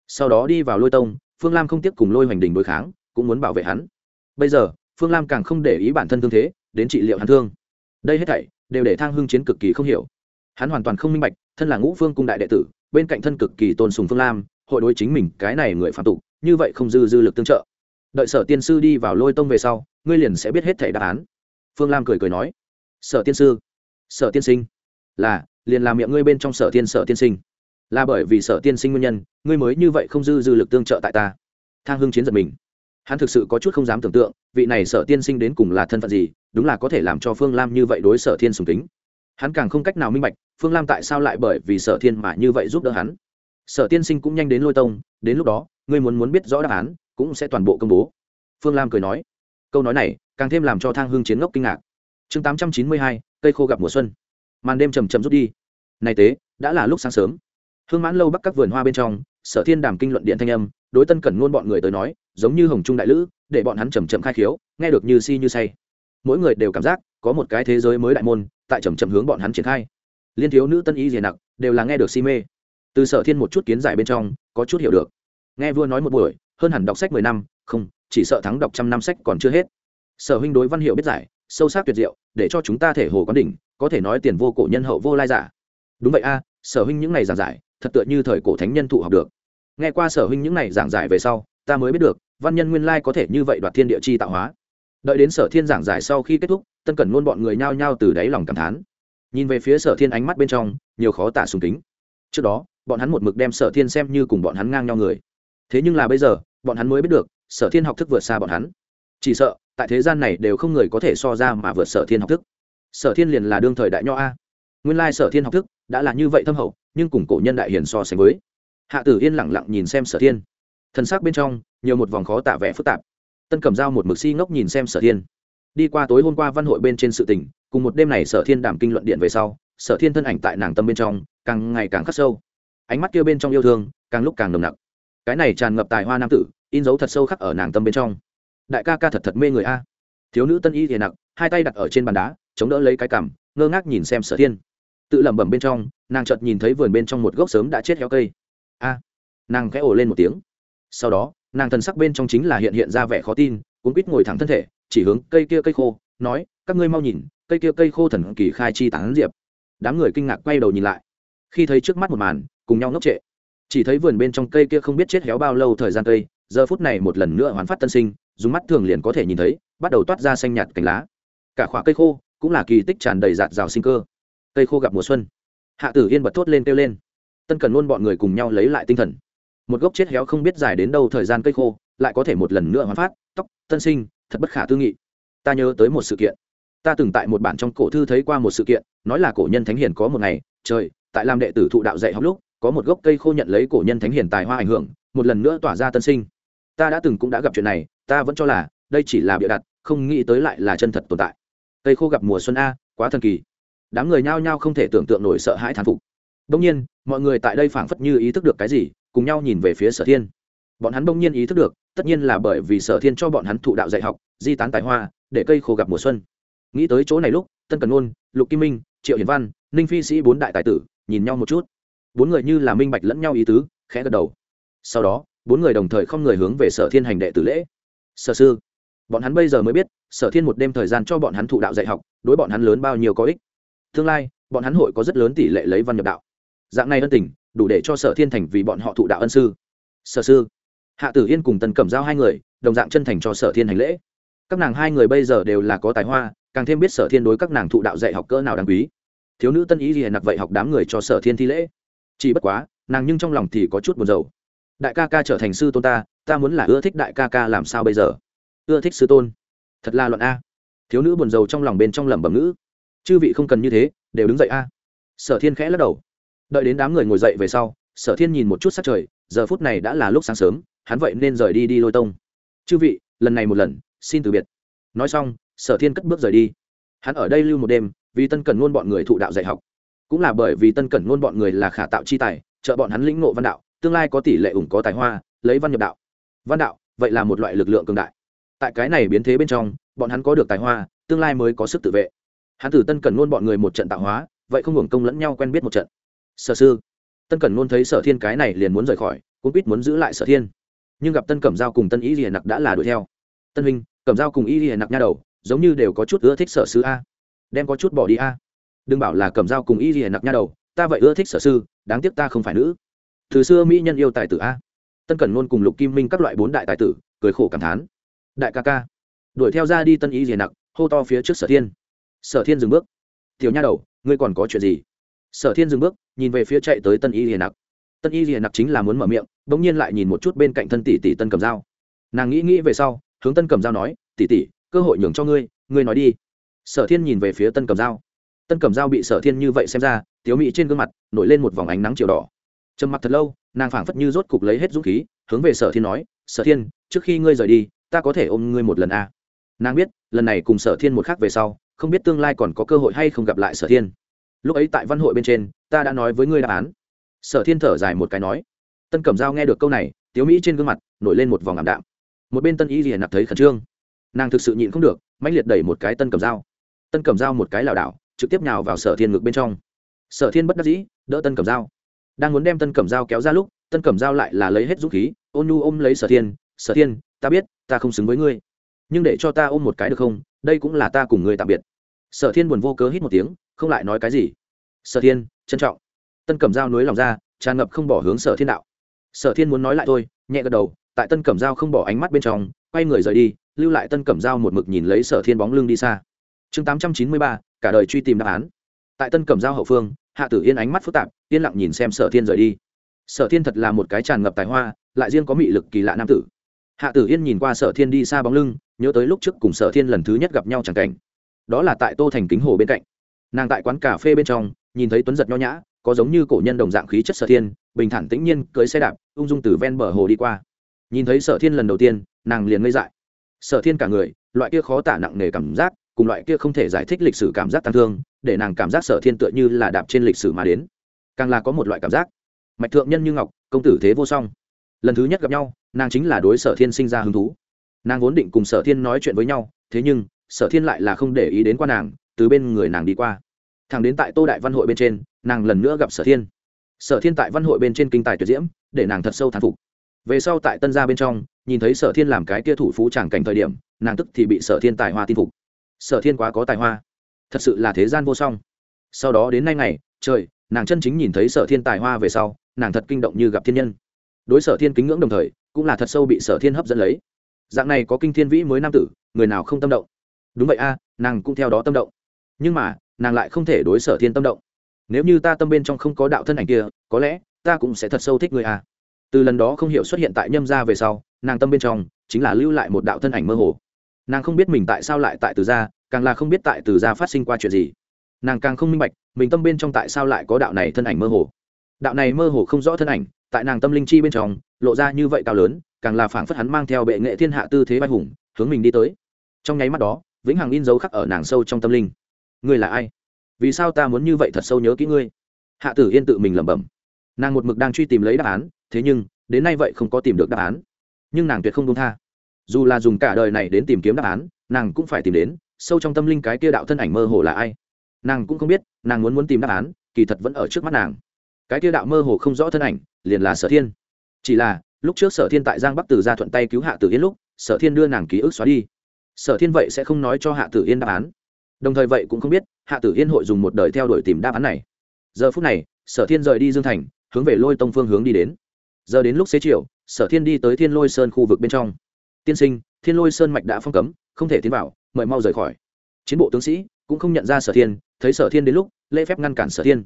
Sau đó đi vào lôi tông, phương lam không tiếp cùng lôi hoành đình đối kháng, cũng muốn bảo vệ hắn. Bây giờ phương lam càng không để ý bản thân thương thế, đến trị liệu hắn thương. Đây hết thảy đều để thang hưng chiến cực kỳ không hiểu. Hắn hoàn toàn không minh bạch, thân là ngũ phương cung đại đệ tử, bên cạnh thân cực kỳ tôn sùng phương lam, hội đối chính mình cái này người phạm tục, như vậy không dư dư lực tương trợ. Đợi sở tiên sư đi vào lôi tông về sau, ngươi liền sẽ biết hết thảy đáp án. Phương lam cười cười nói, sở tiên sư, sở tiên sinh, là, liền làm miệng ngươi bên trong sở tiên sở tiên sinh. Là bởi vì sở tiên sinh nguyên nhân, ngươi mới như vậy không dư dư lực tương trợ tại ta. Thang hưng chiến giật mình hắn thực sự có chút không dám tưởng tượng, vị này sở tiên sinh đến cùng là thân phận gì, đúng là có thể làm cho phương lam như vậy đối sở thiên sùng kính. Hắn càng không cách nào minh bạch, phương lam tại sao lại bởi vì sở thiên mà như vậy giúp đỡ hắn. Sở tiên sinh cũng nhanh đến lôi tông, đến lúc đó, ngươi muốn muốn biết rõ đáp án, cũng sẽ toàn bộ công bố. Phương lam cười nói. Câu nói này, càng thêm làm cho thang Hương chiến ngốc kinh ngạc. Chương tám trăm chín mươi hai, cây khô gặp mùa xuân. Màn đêm chầm chầm rút đi. Này tế, đã là lúc sáng sớm. Hương mãn lâu bắc các vườn hoa bên trong sở thiên đàm kinh luận điện thanh âm, đối tân cẩn ngôn bọn người tới nói, giống như hồng trung đại lữ, để bọn hắn chầm chậm khai khiếu, nghe được như si như say. Mỗi người đều cảm giác, có một cái thế giới mới đại môn, tại chầm chậm hướng bọn hắn triển khai. Liên thiếu nữ tân y dày nặc, đều là nghe được si mê. Từ sở thiên một chút kiến giải bên trong, có chút hiểu được. Nghe vua nói một buổi, hơn hẳn đọc sách mười năm, không, chỉ sợ thắng đọc trăm năm sách còn chưa hết. Sở huynh đối văn hiệu biết giải, sâu sắc tuyệt diệu, để cho chúng ta thể hồ quán đỉnh, có thể nói tiền vô cổ nhân hậu vô lai giả. Đúng vậy a, sở huynh những ngày giảng giải, thật tựa như thời cổ thánh nhân thụ học được nghe qua sở huynh những này giảng giải về sau, ta mới biết được, văn nhân nguyên lai có thể như vậy đoạt thiên địa chi tạo hóa. Đợi đến sở thiên giảng giải sau khi kết thúc, tân cẩn luôn bọn người nhao nhao từ đáy lòng cảm thán. Nhìn về phía sở thiên ánh mắt bên trong, nhiều khó tả sùng kính. Trước đó, bọn hắn một mực đem sở thiên xem như cùng bọn hắn ngang nhau người. Thế nhưng là bây giờ, bọn hắn mới biết được, sở thiên học thức vượt xa bọn hắn. Chỉ sợ, tại thế gian này đều không người có thể so ra mà vượt sở thiên học thức. Sở thiên liền là đương thời đại nho a. Nguyên lai sở thiên học thức đã là như vậy thâm hậu, nhưng cùng cổ nhân đại hiền so sánh với hạ tử yên lẳng lặng nhìn xem sở thiên. Thân xác bên trong, nhiều một vòng khó tả vẻ phức tạp. Tân cầm dao một mực si ngốc nhìn xem sở thiên. Đi qua tối hôm qua văn hội bên trên sự tình, cùng một đêm này sở thiên đảm kinh luận điện về sau, sở thiên thân ảnh tại nàng tâm bên trong, càng ngày càng khắc sâu. Ánh mắt kia bên trong yêu thương, càng lúc càng nồng nặc. Cái này tràn ngập tài hoa nam tử, in dấu thật sâu khắc ở nàng tâm bên trong. Đại ca ca thật thật mê người a. Thiếu nữ tân y thì nặc hai tay đặt ở trên bàn đá, chống đỡ lấy cái cằm, ngơ ngác nhìn xem sở thiên. Tự lẩm bẩm bên trong, nàng chợt nhìn thấy vườn bên trong một gốc sớm đã chết heo cây a. Nàng khẽ ổ lên một tiếng. Sau đó, nàng thần sắc bên trong chính là hiện hiện ra vẻ khó tin, cuốn quýt ngồi thẳng thân thể, chỉ hướng cây kia cây khô, nói, các ngươi mau nhìn, cây kia cây khô thần kỳ khai chi tán diệp. Đám người kinh ngạc quay đầu nhìn lại. Khi thấy trước mắt một màn, cùng nhau ngốc trệ. Chỉ thấy vườn bên trong cây kia không biết chết héo bao lâu thời gian cây, giờ phút này một lần nữa hoán phát tân sinh, dùng mắt thường liền có thể nhìn thấy, bắt đầu toát ra xanh nhạt cành lá. Cả khỏa cây khô cũng là kỳ tích tràn đầy dạt rào sinh cơ. Cây khô gặp mùa xuân. Hạ tử yên bật thốt lên kêu lên tân cần luôn bọn người cùng nhau lấy lại tinh thần. Một gốc chết héo không biết dài đến đâu thời gian cây khô, lại có thể một lần nữa hoán phát, tóc, tân sinh, thật bất khả tư nghị. Ta nhớ tới một sự kiện. Ta từng tại một bản trong cổ thư thấy qua một sự kiện, nói là cổ nhân thánh hiền có một ngày, trời, tại làm đệ tử thụ đạo dạy học lúc, có một gốc cây khô nhận lấy cổ nhân thánh hiền tài hoa ảnh hưởng, một lần nữa tỏa ra tân sinh. Ta đã từng cũng đã gặp chuyện này, ta vẫn cho là, đây chỉ là bịa đặt, không nghĩ tới lại là chân thật tồn tại. Cây khô gặp mùa xuân a, quá thần kỳ. Đám người nhao nhao không thể tưởng tượng nổi sợ hãi thán phục đông nhiên mọi người tại đây phảng phất như ý thức được cái gì cùng nhau nhìn về phía sở thiên. Bọn hắn đông nhiên ý thức được tất nhiên là bởi vì sở thiên cho bọn hắn thụ đạo dạy học di tán tài hoa để cây khô gặp mùa xuân. Nghĩ tới chỗ này lúc tân cần Nôn, lục kim minh triệu hiển văn ninh phi sĩ bốn đại tài tử nhìn nhau một chút. Bốn người như là minh bạch lẫn nhau ý tứ khẽ gật đầu. Sau đó bốn người đồng thời không người hướng về sở thiên hành đệ tử lễ. Sở sư bọn hắn bây giờ mới biết sở thiên một đêm thời gian cho bọn hắn thụ đạo dạy học đối bọn hắn lớn bao nhiêu có ích. Tương lai bọn hắn hội có rất lớn tỷ lệ lấy văn nhập đạo dạng này ân tình, đủ để cho sở thiên thành vì bọn họ thụ đạo ân sư. Sở sư. Hạ tử yên cùng tần cẩm giao hai người, đồng dạng chân thành cho sở thiên hành lễ. Các nàng hai người bây giờ đều là có tài hoa, càng thêm biết sở thiên đối các nàng thụ đạo dạy học cỡ nào đáng quý. Thiếu nữ tân ý gì nặc vậy học đám người cho sở thiên thi lễ. Chỉ bất quá, nàng nhưng trong lòng thì có chút buồn rầu. Đại ca ca trở thành sư tôn ta ta muốn là ưa thích đại ca ca làm sao bây giờ? Ưa thích sư tôn? Thật là luận a. Thiếu nữ buồn rầu trong lòng bên trong lẩm bẩm ngữ. Chư vị không cần như thế, đều đứng dậy a. Sở thiên khẽ lắc đầu đợi đến đám người ngồi dậy về sau, sở thiên nhìn một chút sát trời, giờ phút này đã là lúc sáng sớm, hắn vậy nên rời đi đi lôi tông. Chư vị, lần này một lần, xin từ biệt. Nói xong, sở thiên cất bước rời đi. Hắn ở đây lưu một đêm, vì tân cần ngôn bọn người thụ đạo dạy học. Cũng là bởi vì tân cẩn ngôn bọn người là khả tạo chi tài, trợ bọn hắn lĩnh ngộ văn đạo, tương lai có tỷ lệ ủng có tài hoa, lấy văn nhập đạo. Văn đạo, vậy là một loại lực lượng cường đại. Tại cái này biến thế bên trong, bọn hắn có được tài hoa, tương lai mới có sức tự vệ. Hắn tử tân cẩn ngôn bọn người một trận tạo hóa, vậy không hưởng công lẫn nhau quen biết một trận sở sư. Tân cẩn luôn thấy sở thiên cái này liền muốn rời khỏi cũng biết muốn giữ lại sở thiên. Nhưng gặp tân cẩm giao cùng tân ý liền nặc đã là đuổi theo. Tân huynh, cẩm giao cùng ý liền nặc nha đầu, giống như đều có chút ưa thích sở sư a. Đem có chút bỏ đi a. Đừng bảo là cẩm giao cùng ý gì nặc nha đầu, ta vậy ưa thích sở sư, đáng tiếc ta không phải nữ. Từ xưa mỹ nhân yêu tài tử a. Tân cẩn luôn cùng lục kim minh các loại bốn đại tài tử, cười khổ cảm thán. Đại ca ca. Đuổi theo ra đi tân ý gì nặc, hô to phía trước sở thiên. Sở thiên dừng bước. Tiểu nha đầu, ngươi còn có chuyện gì? Sở thiên dừng bước, nhìn về phía chạy tới tân y hiền nặc. Tân y hiền nặc chính là muốn mở miệng đ ỗ n g nhiên lại nhìn một chút bên cạnh thân tỷ tỷ tân cầm dao nàng nghĩ nghĩ về sau, hướng tân cầm dao nói, tỷ tỷ, cơ hội nhường cho ngươi ngươi nói đi. Sở thiên nhìn về phía tân cầm dao tân cẩm giao bị sở thiên như vậy xem ra tiếu mị trên gương mặt, nổi lên một vòng ánh nắng chiều đỏ. Trầm mặc thật lâu, nàng phảng phất như rốt cục lấy hết dũng khí, hướng về sở thiên nói, sở thiên, trước khi ngươi rời đi, ta có thể ôm ngươi một lần a à. nàng biết, lần này cùng sở thiên một khác về sau, không biết tương lai còn có cơ hội hay không gặp lại sở thiên lúc ấy tại văn hội bên trên, ta đã nói với ngươi đáp án. Sở thiên thở dài một cái nói. Tân cẩm giao nghe được câu này, tiếu mỹ trên gương mặt nổi lên một vòng ảm đạm. Một bên tân y liền nạp thấy khẩn trương. Nàng thực sự nhịn không được, mãnh liệt đẩy một cái tân cẩm dao tân cẩm dao một cái lảo đảo, trực tiếp nhào vào sở thiên ngực bên trong. Sở thiên bất đắc dĩ, đỡ tân cẩm dao đang muốn đem tân cẩm dao kéo ra lúc, tân cẩm dao lại là lấy hết dũng khí, ôn nhu ôm lấy sở thiên. Sở thiên, ta biết, ta không xứng với ngươi. Nhưng để cho ta ôm một cái được không? Đây cũng là ta cùng ngươi tạm biệt sở thiên buồn vô cớ hít một tiếng, không lại nói cái gì. Sở thiên, trân trọng. Tân cẩm dao nối lòng ra, tràn ngập không bỏ hướng sở thiên đạo. Sở thiên muốn nói lại thôi, nhẹ gật đầu, tại tân cẩm dao không bỏ ánh mắt bên trong, quay người rời đi, lưu lại tân cẩm dao một mực nhìn lấy sở thiên bóng lưng đi xa. Chương tám trăm chín mươi ba, cả đời truy tìm đáp án. Tại tân cẩm giao hậu phương, hạ tử yên ánh mắt phức tạp, yên lặng nhìn xem sở thiên rời đi. Sở thiên thật là một cái tràn ngập tài hoa, lại riêng có mị lực kỳ lạ nam tử. Hạ tử yên nhìn qua sở thiên đi xa bóng lưng, nhớ tới lúc trước cùng sở thiên lần thứ nhất gặp nhau chẳng cảnh đó là tại tô thành kính hồ bên cạnh. Nàng tại quán cà phê bên trong, nhìn thấy tuấn giật nho nhã, có giống như cổ nhân đồng dạng khí chất sở thiên, bình thản tĩnh nhiên, cưới xe đạp, ung dung từ ven bờ hồ đi qua. Nhìn thấy sở thiên lần đầu tiên, nàng liền ngây dại. Sở thiên cả người, loại kia khó tả nặng nề cảm giác, cùng loại kia không thể giải thích lịch sử cảm giác tăng thương, để nàng cảm giác sở thiên tựa như là đạp trên lịch sử mà đến. Càng là có một loại cảm giác. Mạch thượng nhân như ngọc, công tử thế vô song. Lần thứ nhất gặp nhau, nàng chính là đối sở thiên sinh ra hứng thú. Nàng vốn định cùng sở thiên nói chuyện với nhau, thế nhưng sở thiên lại là không để ý đến qua nàng, từ bên người nàng đi qua. Thằng đến tại tô đại văn hội bên trên, nàng lần nữa gặp sở thiên. Sở thiên tại văn hội bên trên kinh tài tuyệt diễm, để nàng thật sâu thán phục. Về sau tại tân gia bên trong, nhìn thấy sở thiên làm cái kia thủ phú tràng cảnh thời điểm, nàng tức thì bị sở thiên tài hoa tin phục. Sở thiên quá có tài hoa. Thật sự là thế gian vô song. Sau đó đến nay ngày, trời, nàng chân chính nhìn thấy sở thiên tài hoa về sau, nàng thật kinh động như gặp thiên nhân. Đối sở thiên kính ngưỡng đồng thời, cũng là thật sâu bị sở thiên hấp dẫn lấy. Dạng này có kinh thiên vĩ mới nam tử, người nào không tâm động? Đúng vậy a, nàng cũng theo đó tâm động. Nhưng mà, nàng lại không thể đối sở thiên tâm động. Nếu như ta tâm bên trong không có đạo thân ảnh kia, có lẽ, ta cũng sẽ thật sâu thích người a. Từ lần đó không hiểu xuất hiện tại nhâm gia về sau, nàng tâm bên trong chính là lưu lại một đạo thân ảnh mơ hồ. Nàng không biết mình tại sao lại tại từ gia, càng là không biết tại từ gia phát sinh qua chuyện gì. Nàng càng không minh bạch, mình tâm bên trong tại sao lại có đạo này thân ảnh mơ hồ. Đạo này mơ hồ không rõ thân ảnh, tại nàng tâm linh chi bên trong, lộ ra như vậy cao lớn, càng là phảng phất hắn mang theo bệ nghệ thiên hạ tư thế bay hùng, hướng mình đi tới. Trong nháy mắt đó vĩnh hằng in dấu khắc ở nàng sâu trong tâm linh. Ngươi là ai? Vì sao ta muốn như vậy thật sâu nhớ kỹ ngươi? Hạ tử yên tự mình lẩm bẩm. Nàng một mực đang truy tìm lấy đáp án, thế nhưng, đến nay vậy không có tìm được đáp án. Nhưng nàng tuyệt không đúng tha. Dù là dùng cả đời này đến tìm kiếm đáp án, nàng cũng phải tìm đến, sâu trong tâm linh cái kia đạo thân ảnh mơ hồ là ai? Nàng cũng không biết, nàng muốn muốn tìm đáp án, kỳ thật vẫn ở trước mắt nàng. Cái kia đạo mơ hồ không rõ thân ảnh, liền là sở thiên. Chỉ là, lúc trước sở thiên tại giang bắc từ ra thuận tay cứu hạ tử yên lúc, sở thiên đưa nàng ký ức xóa đi sở thiên vậy sẽ không nói cho hạ tử yên đáp án. Đồng thời vậy cũng không biết, hạ tử yên hội dùng một đời theo đuổi tìm đáp án này. Giờ phút này, sở thiên rời đi dương thành, hướng về lôi tông phương hướng đi đến. Giờ đến lúc xế chiều, sở thiên đi tới thiên lôi sơn khu vực bên trong. Tiên sinh, thiên lôi sơn mạch đã phong cấm, không thể tiến vào, mời mau rời khỏi. Chiến bộ tướng sĩ cũng không nhận ra sở thiên, thấy sở thiên đến lúc, lễ phép ngăn cản sở thiên.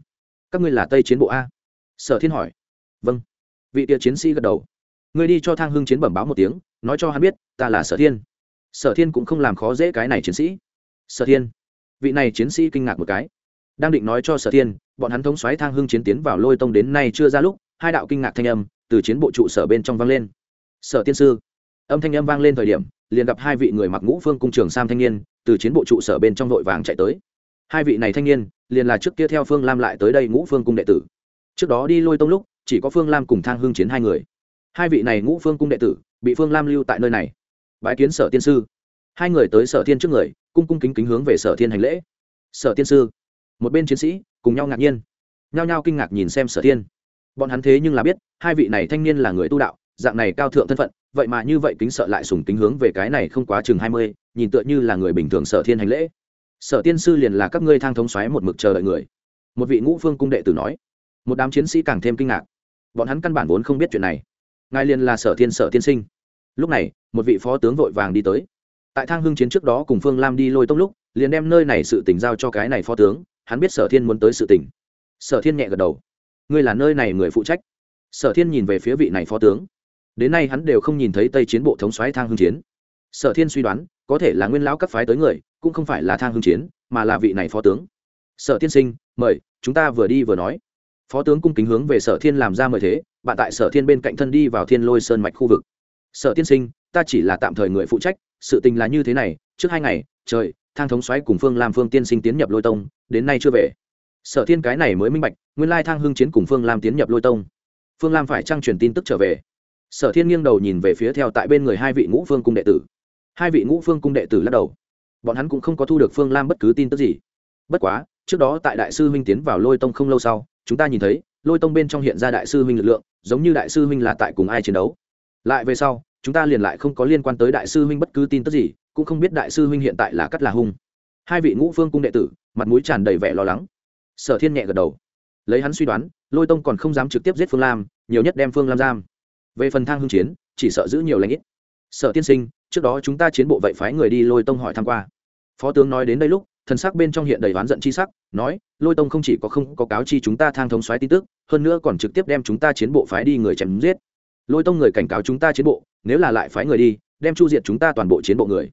Các ngươi là tây chiến bộ a? Sở thiên hỏi. Vâng. Vị tia chiến sĩ gật đầu. Ngươi đi cho thang hưng chiến bẩm báo một tiếng, nói cho hắn biết, ta là sở thiên sở thiên cũng không làm khó dễ cái này chiến sĩ. Sở thiên, vị này chiến sĩ kinh ngạc một cái. Đang định nói cho sở thiên, bọn hắn thống xoáy thang hưng chiến tiến vào lôi tông đến nay chưa ra lúc, hai đạo kinh ngạc thanh âm từ chiến bộ trụ sở bên trong vang lên. Sở tiên sư, âm thanh âm vang lên thời điểm, liền gặp hai vị người mặc ngũ phương cung trường sam thanh niên từ chiến bộ trụ sở bên trong vội vàng chạy tới. Hai vị này thanh niên liền là trước kia theo phương lam lại tới đây ngũ phương cung đệ tử. Trước đó đi lôi tông lúc, chỉ có phương lam cùng thang hưng chiến hai người. Hai vị này ngũ phương cung đệ tử bị phương lam lưu tại nơi này bái kiến sở tiên sư. Hai người tới sở thiên trước người, cung cung kính kính hướng về sở thiên hành lễ. Sở tiên sư, một bên chiến sĩ, cùng nhau ngạc nhiên. Nhao nhao kinh ngạc nhìn xem sở thiên. Bọn hắn thế nhưng là biết, hai vị này thanh niên là người tu đạo, dạng này cao thượng thân phận, vậy mà như vậy kính sợ lại sùng kính hướng về cái này không quá chừng hai mươi, nhìn tựa như là người bình thường sở thiên hành lễ. Sở tiên sư liền là các ngươi thang thống xoáy một mực chờ đợi người. Một vị ngũ phương cung đệ tử nói. Một đám chiến sĩ càng thêm kinh ngạc. Bọn hắn căn bản vốn không biết chuyện này. Ngài liền là sở thiên sở tiên sinh lúc này, một vị phó tướng vội vàng đi tới. Tại thang hưng chiến trước đó cùng phương lam đi lôi tông lúc, liền đem nơi này sự tỉnh giao cho cái này phó tướng, hắn biết sở thiên muốn tới sự tỉnh sở thiên nhẹ gật đầu. Ngươi là nơi này người phụ trách. Sở thiên nhìn về phía vị này phó tướng. Đến nay hắn đều không nhìn thấy tây chiến bộ thống xoáy thang hưng chiến. Sở thiên suy đoán, có thể là nguyên lão các phái tới người, cũng không phải là thang hưng chiến, mà là vị này phó tướng. Sở tiên sinh, mời, chúng ta vừa đi vừa nói. Phó tướng cung kính hướng về sở thiên làm ra mời thế, bạn tại sở thiên bên cạnh thân đi vào thiên lôi sơn mạch khu vực sở tiên sinh, ta chỉ là tạm thời người phụ trách, sự tình là như thế này, trước hai ngày, trời, thang thống xoáy cùng phương lam phương tiên sinh tiến nhập lôi tông, đến nay chưa về. Sở thiên cái này mới minh bạch, nguyên lai thang hưng chiến cùng phương lam tiến nhập lôi tông. Phương lam phải trăng truyền tin tức trở về. Sở thiên nghiêng đầu nhìn về phía theo tại bên người hai vị ngũ phương cung đệ tử. Hai vị ngũ phương cung đệ tử lắc đầu. Bọn hắn cũng không có thu được phương lam bất cứ tin tức gì. Bất quá, trước đó tại đại sư huynh tiến vào lôi tông không lâu sau, chúng ta nhìn thấy, lôi tông bên trong hiện ra đại sư huynh lực lượng, giống như đại sư huynh là tại cùng ai chiến đấu lại về sau, chúng ta liền lại không có liên quan tới đại sư huynh bất cứ tin tức gì, cũng không biết đại sư huynh hiện tại là cắt là hung. Hai vị ngũ phương cung đệ tử, mặt mũi tràn đầy vẻ lo lắng. Sở thiên nhẹ gật đầu. Lấy hắn suy đoán, lôi tông còn không dám trực tiếp giết phương lam, nhiều nhất đem phương lam giam. Về phần thang hưng chiến, chỉ sợ giữ nhiều lãnh ít. Sở tiên sinh, trước đó chúng ta chiến bộ vậy phái người đi lôi tông hỏi tham q u a phó tướng nói đến đây lúc, thần sắc bên trong hiện đầy oán giận chi sắc, nói, lôi tông không chỉ có không có cáo chi chúng ta thang thống xoáy tin tức, hơn nữa còn trực tiếp đem chúng ta chiến bộ phái đi người chém giết lôi tông người cảnh cáo chúng ta chiến bộ, nếu là lại phái người đi, đem chu diệt chúng ta toàn bộ chiến bộ người.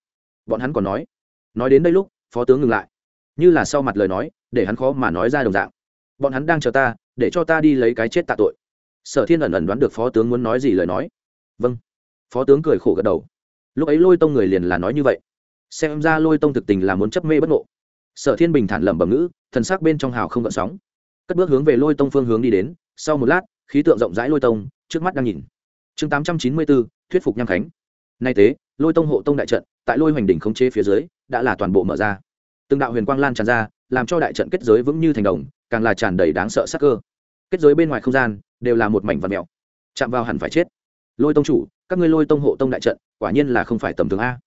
Bọn hắn còn nói. Nói đến đây lúc, phó tướng ngừng lại. Như là sau mặt lời nói, để hắn khó mà nói ra đồng dạng. Bọn hắn đang chờ ta, để cho ta đi lấy cái chết tạ tội. Sở thiên ẩn ẩn đoán được phó tướng muốn nói gì lời nói. Vâng. Phó tướng cười khổ gật đầu. Lúc ấy lôi tông người liền là nói như vậy. Xem ra lôi tông thực tình là muốn chấp mê bất ngộ. Sở thiên bình thản lẩm bẩm ngữ, thần sắc bên trong hào không gợn sóng. Cất bước hướng về lôi tông phương hướng đi đến, sau một lát, khí tượng rộng rãi lôi tông, trước mắt đang nhìn chương tám trăm chín mươi bốn, thuyết phục nham khánh. Nay tế lôi tông hộ tông đại trận, tại lôi hoành đỉnh khống chế phía dưới, đã là toàn bộ mở ra. Từng đạo huyền quang lan tràn ra, làm cho đại trận kết giới vững như thành đồng, càng là tràn đầy đáng sợ sắc cơ. Kết giới bên ngoài không gian, đều là một mảnh vật mèo. Chạm vào hẳn phải chết. Lôi tông chủ, các ngươi lôi tông hộ tông đại trận, quả nhiên là không phải tầm thường a.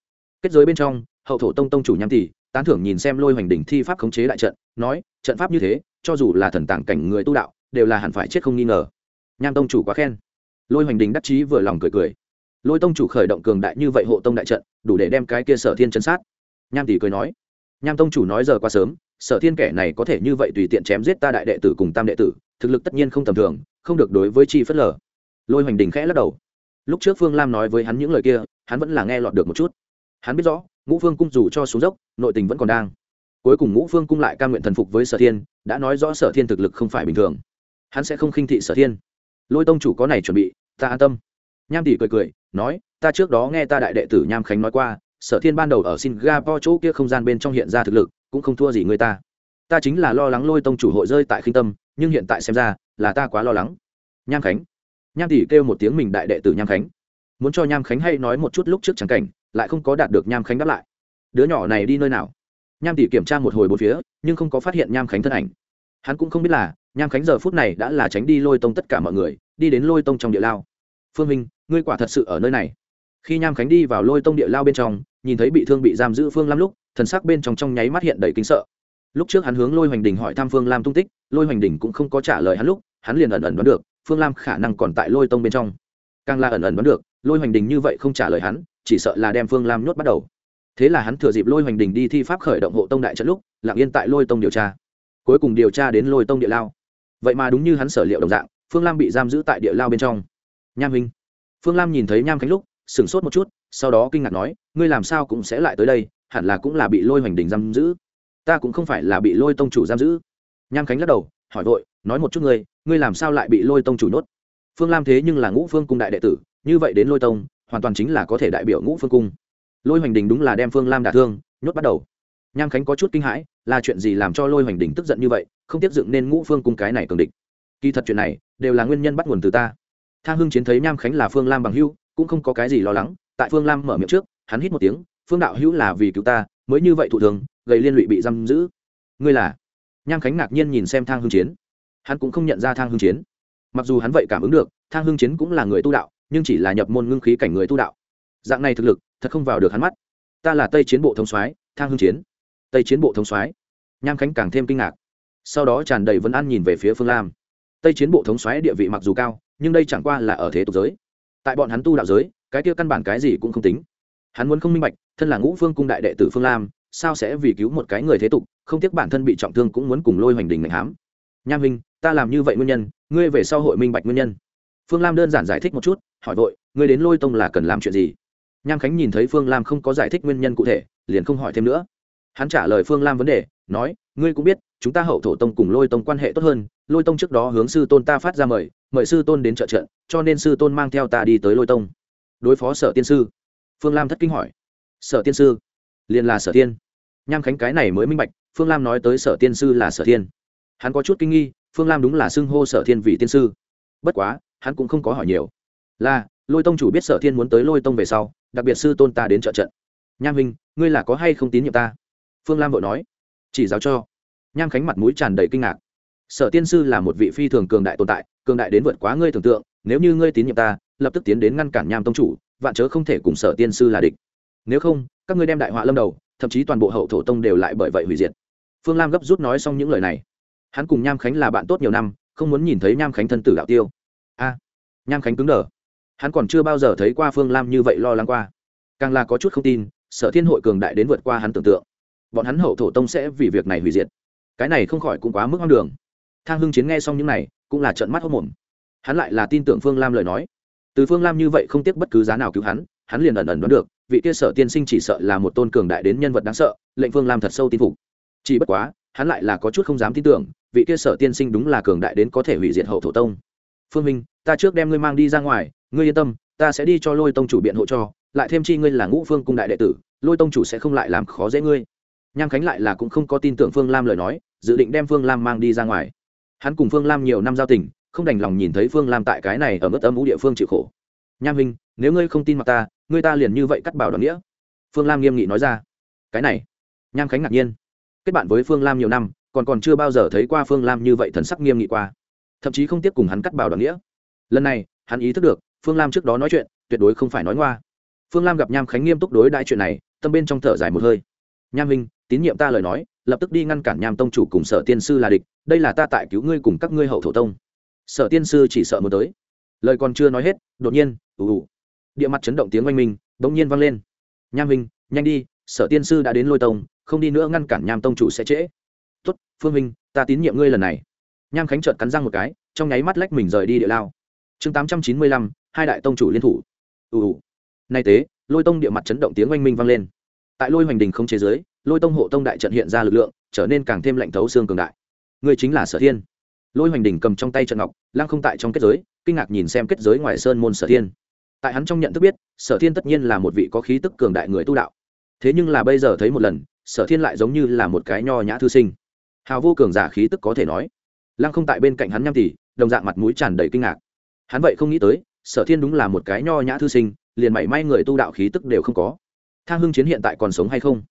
Kết giới bên trong, hậu thổ tông tông chủ nham tỷ, tán thưởng nhìn xem lôi hoành đỉnh thi pháp khống chế đại trận, nói, trận pháp như thế, cho dù là thần tàng cảnh người tu đạo, đều là hẳn phải chết không nghi ngờ. Nham tông chủ quá khen lôi hoành đình đắc chí vừa lòng cười cười. Lôi tông chủ khởi động cường đại như vậy hộ tông đại trận, đủ để đem cái kia sở thiên chân sát. Nham tỷ cười nói, nham tông chủ nói giờ quá sớm, sở thiên kẻ này có thể như vậy tùy tiện chém giết ta đại đệ tử cùng tam đệ tử, thực lực tất nhiên không tầm thường, không được đối với chi phất lờ. Lôi hoành đình khẽ lắc đầu. Lúc trước phương lam nói với hắn những lời kia, hắn vẫn là nghe lọt được một chút. Hắn biết rõ, ngũ phương cung dù cho xuống dốc, nội tình vẫn còn đang. Cuối cùng ngũ phương cung lại ca nguyện thần phục với sở thiên, đã nói rõ sở thiên thực lực không phải bình thường. Hắn sẽ không khinh thị sở thiên lôi tông chủ có này chuẩn bị, ta an tâm. Nham tỷ cười cười, nói, ta trước đó nghe ta đại đệ tử nham khánh nói qua, sở thiên ban đầu ở singapore chỗ kia không gian bên trong hiện ra thực lực, cũng không thua gì người ta. Ta chính là lo lắng lôi tông chủ hội rơi tại khinh tâm, nhưng hiện tại xem ra, là ta quá lo lắng. Nham khánh. Nham tỷ kêu một tiếng mình đại đệ tử nham khánh. Muốn cho nham khánh hay nói một chút lúc trước trắng cảnh, lại không có đạt được nham khánh đáp lại. Đứa nhỏ này đi nơi nào? Nham tỷ kiểm tra một hồi bốn phía, nhưng không có phát hiện nham khánh thân ảnh hắn cũng không biết là, nham khánh giờ phút này đã là tránh đi lôi tông tất cả mọi người, đi đến lôi tông trong địa lao. Phương minh, ngươi quả thật sự ở nơi này. Khi nham khánh đi vào lôi tông địa lao bên trong, nhìn thấy bị thương bị giam giữ phương lam lúc, thần sắc bên trong trong nháy mắt hiện đầy kính sợ. Lúc trước hắn hướng lôi hoành đình hỏi thăm phương lam tung tích, lôi hoành đình cũng không có trả lời hắn lúc, hắn liền ẩn ẩn đoán được, phương lam khả năng còn tại lôi tông bên trong. Càng là ẩn ẩn đoán được, lôi hoành đình như vậy không trả lời hắn, chỉ sợ là đem phương lam nhốt bắt đầu. Thế là hắn thừa dịp lôi hoành đình đi thi pháp khởi động hộ tông đại trận lúc, lặng yên tại lôi tông điều tra cuối cùng điều tra đến lôi tông địa lao. Vậy mà đúng như hắn sở liệu đồng dạng, phương lam bị giam giữ tại địa lao bên trong. Nham huynh. Phương lam nhìn thấy nham khánh lúc, sửng sốt một chút, sau đó kinh ngạc nói, ngươi làm sao cũng sẽ lại tới đây, hẳn là cũng là bị lôi hoành đình giam giữ. Ta cũng không phải là bị lôi tông chủ giam giữ. Nham khánh lắc đầu, hỏi vội, nói một chút ngươi ngươi làm sao lại bị lôi tông chủ nhốt? Phương lam thế nhưng là ngũ phương cung đại đệ tử, như vậy đến lôi tông, hoàn toàn chính là có thể đại biểu ngũ phương cung. Lôi hoành đình đúng là đem phương lam đả thương, nhốt bắt đầu nham khánh có chút kinh hãi, là chuyện gì làm cho lôi hoành đình tức giận như vậy, không tiếp dựng nên ngũ phương cung cái này cường địch? Kỳ thật chuyện này, đều là nguyên nhân bắt nguồn từ ta. Thang hưng chiến thấy nham khánh là phương lam bằng hưu cũng không có cái gì lo lắng, tại phương lam mở miệng trước, hắn hít một tiếng, phương đạo hữu là vì cứu ta, mới như vậy thụ thường gây liên lụy bị giam giữ. Ngươi là? Nham khánh ngạc nhiên nhìn xem thang hưng chiến. Hắn cũng không nhận ra thang hưng chiến. Mặc dù hắn vậy cảm ứng được, thang hưng chiến cũng là người tu đạo, nhưng chỉ là nhập môn ngưng khí cảnh người tu đạo. Dạng này thực lực, thật không vào được hắn mắt. Ta là tây chiến bộ thống soái, thang hưng chiến tây chiến bộ thống soái. Nham khánh càng thêm kinh ngạc. Sau đó tràn đầy vấn an nhìn về phía phương lam. Tây chiến bộ thống soái địa vị mặc dù cao, nhưng đây chẳng qua là ở thế tục giới. Tại bọn hắn tu đạo giới, cái kia căn bản cái gì cũng không tính. Hắn muốn không minh bạch, thân là ngũ phương cung đại đệ tử phương lam, sao sẽ vì cứu một cái người thế tục, không tiếc bản thân bị trọng thương cũng muốn cùng lôi hoành đình ngạch hám nham hình ta làm như vậy nguyên nhân, ngươi về sau hội minh bạch nguyên nhân. Phương lam đơn giản giải thích một chút, hỏi vội, ngươi đến lôi tông là cần làm chuyện gì? Nham khánh nhìn thấy phương lam không có giải thích nguyên nhân cụ thể, liền không hỏi thêm nữa hắn trả lời phương lam vấn đề, nói, ngươi cũng biết, chúng ta hậu thổ tông cùng lôi tông quan hệ tốt hơn, lôi tông trước đó hướng sư tôn ta phát ra mời mời sư tôn đến trợ trận, cho nên sư tôn mang theo ta đi tới lôi tông. Đối phó sở tiên sư? Phương lam thất kinh hỏi. Sở tiên sư, liền là sở tiên nham khánh cái này mới minh bạch, phương lam nói tới sở tiên sư là sở thiên. Hắn có chút kinh nghi, phương lam đúng là xưng hô sở thiên vì tiên sư. Bất quá, hắn cũng không có hỏi nhiều. Là, lôi tông chủ biết sở thiên muốn tới lôi tông về sau, đặc biệt sư tôn ta đến trợ trận. Nham hình ngươi là có hay không tín nhiệm ta? Phương lam vội nói, chỉ giáo cho. Nham khánh mặt mũi tràn đầy kinh ngạc. Sở tiên sư là một vị phi thường cường đại tồn tại, cường đại đến vượt quá ngươi tưởng tượng, nếu như ngươi tín nhiệm ta, lập tức tiến đến ngăn cản nham tông chủ, vạn chớ không thể cùng sở tiên sư là địch. Nếu không, các ngươi đem đại họa lâm đầu, thậm chí toàn bộ hậu thổ tông đều lại bởi vậy hủy diệt. Phương lam gấp rút nói xong những lời này. Hắn cùng nham khánh là bạn tốt nhiều năm, không muốn nhìn thấy nham khánh thân tử đạo tiêu. A, nham khánh cứng đờ. Hắn còn chưa bao giờ thấy qua phương lam như vậy lo lắng qua. Càng là có chút không tin, sở thiên hội cường đại đến vượt qua hắn tưởng tượng bọn hắn hậu thổ tông sẽ vì việc này hủy diệt. Cái này không khỏi cũng quá mức hoang đường. Thang hưng chiến nghe xong những này, cũng là trận mắt hốc mồm. Hắn lại là tin tưởng phương lam lời nói. Từ phương lam như vậy không tiếc bất cứ giá nào cứu hắn hắn liền ẩn ẩn đoán được, vị kia sở tiên sinh chỉ sợ là một tôn cường đại đến nhân vật đáng sợ, lệnh phương lam thật sâu tin phục. Chỉ bất quá, hắn lại là có chút không dám tin tưởng, vị kia sở tiên sinh đúng là cường đại đến có thể hủy diệt hậu thổ tông. Phương minh, ta trước đem ngươi mang đi ra ngoài, ngươi yên tâm, ta sẽ đi cho lôi tông chủ biện hộ cho, lại thêm chi ngươi là ngũ phương cung đại đệ tử, lôi tông chủ sẽ không lại làm khó dễ ngươi nham khánh lại là cũng không có tin tưởng phương lam lời nói, dự định đem phương lam mang đi ra ngoài. Hắn cùng phương lam nhiều năm giao tình, không đành lòng nhìn thấy phương lam tại cái này ở mức âm ú địa phương chịu khổ. Nham hình nếu ngươi không tin mặt ta, ngươi ta liền như vậy cắt bảo đoàn nghĩa. Phương lam nghiêm nghị nói ra. Cái này? Nham khánh ngạc nhiên. Kết bạn với phương lam nhiều năm, còn còn chưa bao giờ thấy qua phương lam như vậy thần sắc nghiêm nghị qua. Thậm chí không tiếp cùng hắn cắt bảo đoàn nghĩa. Lần này, hắn ý thức được, phương lam trước đó nói chuyện, tuyệt đối không phải nói ngoa. Phương lam gặp nham khánh nghiêm túc đối đại chuyện này, tâm bên trong thở dài một hơi. Nham hình tín nhiệm ta lời nói, lập tức đi ngăn cản nham tông chủ cùng sở tiên sư là địch, đây là ta tại cứu ngươi cùng các ngươi hậu thổ tông. Sở tiên sư chỉ sợ muốn tới. Lời còn chưa nói hết, đột nhiên, ù ù, địa mặt chấn động tiếng oanh minh, bỗng nhiên vang lên. Nham minh nhanh đi, sở tiên sư đã đến lôi tông, không đi nữa ngăn cản nham tông chủ sẽ trễ. Tuất phương minh ta tín nhiệm ngươi lần này. Nham khánh trợt cắn răng một cái, trong nháy mắt lách mình rời đi địa lao. Chương tám trăm chín mươi lăm, hai đại tông chủ liên thủ. Ù ù. Nay tế, lôi tông địa mặt chấn động tiếng oanh minh vang lên tại lôi hoành đình không chế giới, lôi tông hộ tông đại trận hiện ra lực lượng, trở nên càng thêm lạnh thấu xương cường đại. Người chính là sở thiên. Lôi hoành đình cầm trong tay trận ngọc, lăng không tại trong kết giới, kinh ngạc nhìn xem kết giới ngoài sơn môn sở thiên. Tại hắn trong nhận thức biết, sở thiên tất nhiên là một vị có khí tức cường đại người tu đạo. Thế nhưng là bây giờ thấy một lần, sở thiên lại giống như là một cái nho nhã thư sinh. Hào vô cường giả khí tức có thể nói. Lăng không tại bên cạnh hắn nhăm tỷ đồng dạng mặt mũi tràn đầy kinh ngạc. Hắn vậy không nghĩ tới, sở thiên đúng là một cái nho nhã thư sinh, liền mảy may người tu đạo khí tức đều không có thang hưng chiến hiện tại còn sống hay không?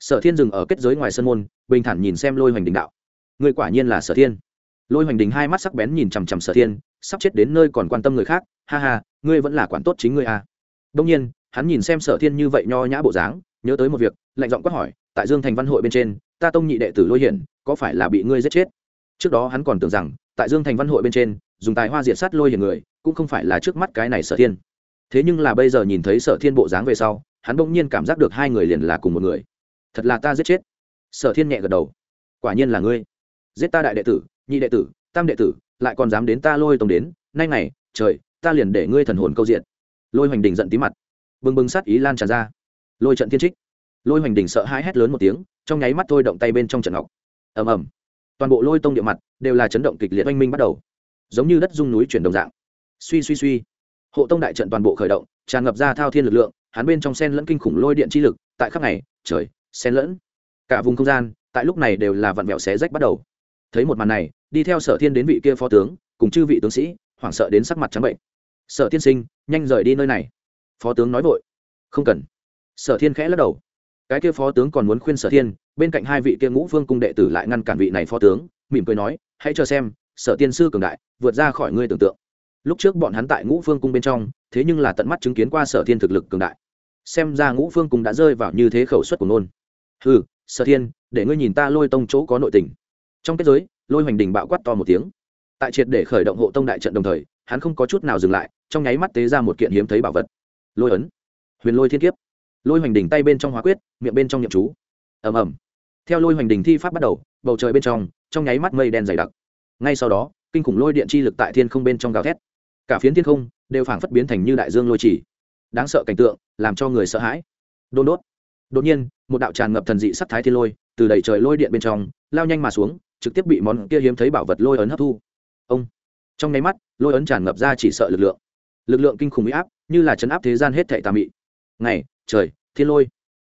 Sở thiên dừng ở kết giới ngoài sân môn, bình thản nhìn xem lôi hoành đình đạo. Người quả nhiên là sở thiên. Lôi hoành đình hai mắt sắc bén nhìn chằm chằm sở thiên, sắp chết đến nơi còn quan tâm người khác. Ha ha, ngươi vẫn là quản tốt chính ngươi à. đông nhiên, hắn nhìn xem sở thiên như vậy nho nhã bộ dáng, nhớ tới một việc, lạnh giọng quát hỏi, tại dương thành văn hội bên trên, ta tông nhị đệ tử lôi hiển, có phải là bị ngươi giết chết? Trước đó hắn còn tưởng rằng, tại dương thành văn hội bên trên, dùng tài hoa diệt sát lôi hiển người, cũng không phải là trước mắt cái này sở thiên. Thế nhưng là bây giờ nhìn thấy sở thiên bộ dáng về sau hắn bỗng nhiên cảm giác được hai người liền là cùng một người. Thật là ta giết chết. Sở thiên nhẹ gật đầu. Quả nhiên là ngươi. Giết ta đại đệ tử, nhị đệ tử, tam đệ tử, lại còn dám đến ta lôi tông đến, nay này trời, ta liền để ngươi thần hồn câu diện. Lôi hoành đình giận tí mặt. Bừng bừng sát ý lan tràn ra. Lôi trận thiên trích. Lôi hoành đình sợ hãi hét lớn một tiếng, trong nháy mắt thôi động tay bên trong trận ngọc. Ầm ầm. Toàn bộ lôi tông địa mặt đều là chấn động kịch liệt oanh minh bắt đầu. Giống như đất dung núi chuyển đồng dạng. Suy suy suy. Hộ tông đại trận toàn bộ khởi động, tràn ngập ra thao thiên lực lượng hắn bên trong sen lẫn kinh khủng lôi điện chi lực, tại khắp này trời, sen lẫn cả vùng không gian, tại lúc này đều là vặn vẹo xé rách bắt đầu. Thấy một màn này, đi theo sở thiên đến vị kia phó tướng, cùng chư vị tướng sĩ, hoảng sợ đến sắc mặt trắng bệnh. Sở tiên sinh, nhanh rời đi nơi này. Phó tướng nói vội. Không cần. Sở thiên khẽ lắc đầu. Cái kia phó tướng còn muốn khuyên sở thiên, bên cạnh hai vị kia ngũ vương cung đệ tử lại ngăn cản vị này phó tướng, mỉm cười nói, hãy cho xem, sở tiên sư cường đại, vượt ra khỏi ngươi tưởng tượng. Lúc trước bọn hắn tại ngũ vương cung bên trong, thế nhưng là tận mắt chứng kiến qua sở thiên thực lực cường đại xem ra ngũ phương cùng đã rơi vào như thế khẩu suất của nôn ừ sở thiên, để ngươi nhìn ta lôi tông chỗ có nội tình. Trong kết giới, lôi hoành đình bạo quát to một tiếng. Tại triệt để khởi động hộ tông đại trận đồng thời, hắn không có chút nào dừng lại, trong nháy mắt tế ra một kiện hiếm thấy bảo vật. Lôi ấn. Huyền lôi thiên kiếp. Lôi hoành đình tay bên trong hóa quyết, miệng bên trong nhậm chú. Ầm ầm. Theo lôi hoành đình thi pháp bắt đầu, bầu trời bên trong trong nháy mắt mây đen dày đặc. Ngay sau đó, kinh khủng lôi điện chi lực tại thiên không bên trong gào thét. Cả phiến thiên không đều phảng phất biến thành như đại dương lôi chỉ đáng sợ cảnh tượng, làm cho người sợ hãi. Đôn đốt. Đột nhiên, một đạo tràn ngập thần dị sắc thái thiên lôi, từ đầy trời lôi điện bên trong, lao nhanh mà xuống, trực tiếp bị món kia hiếm thấy bảo vật lôi ấn hấp thu. Ông. Trong nháy mắt, lôi ấn tràn ngập ra chỉ sợ lực lượng. Lực lượng kinh khủng huy áp, như là chấn áp thế gian hết thệ tà mị. Ngày, trời, thiên lôi.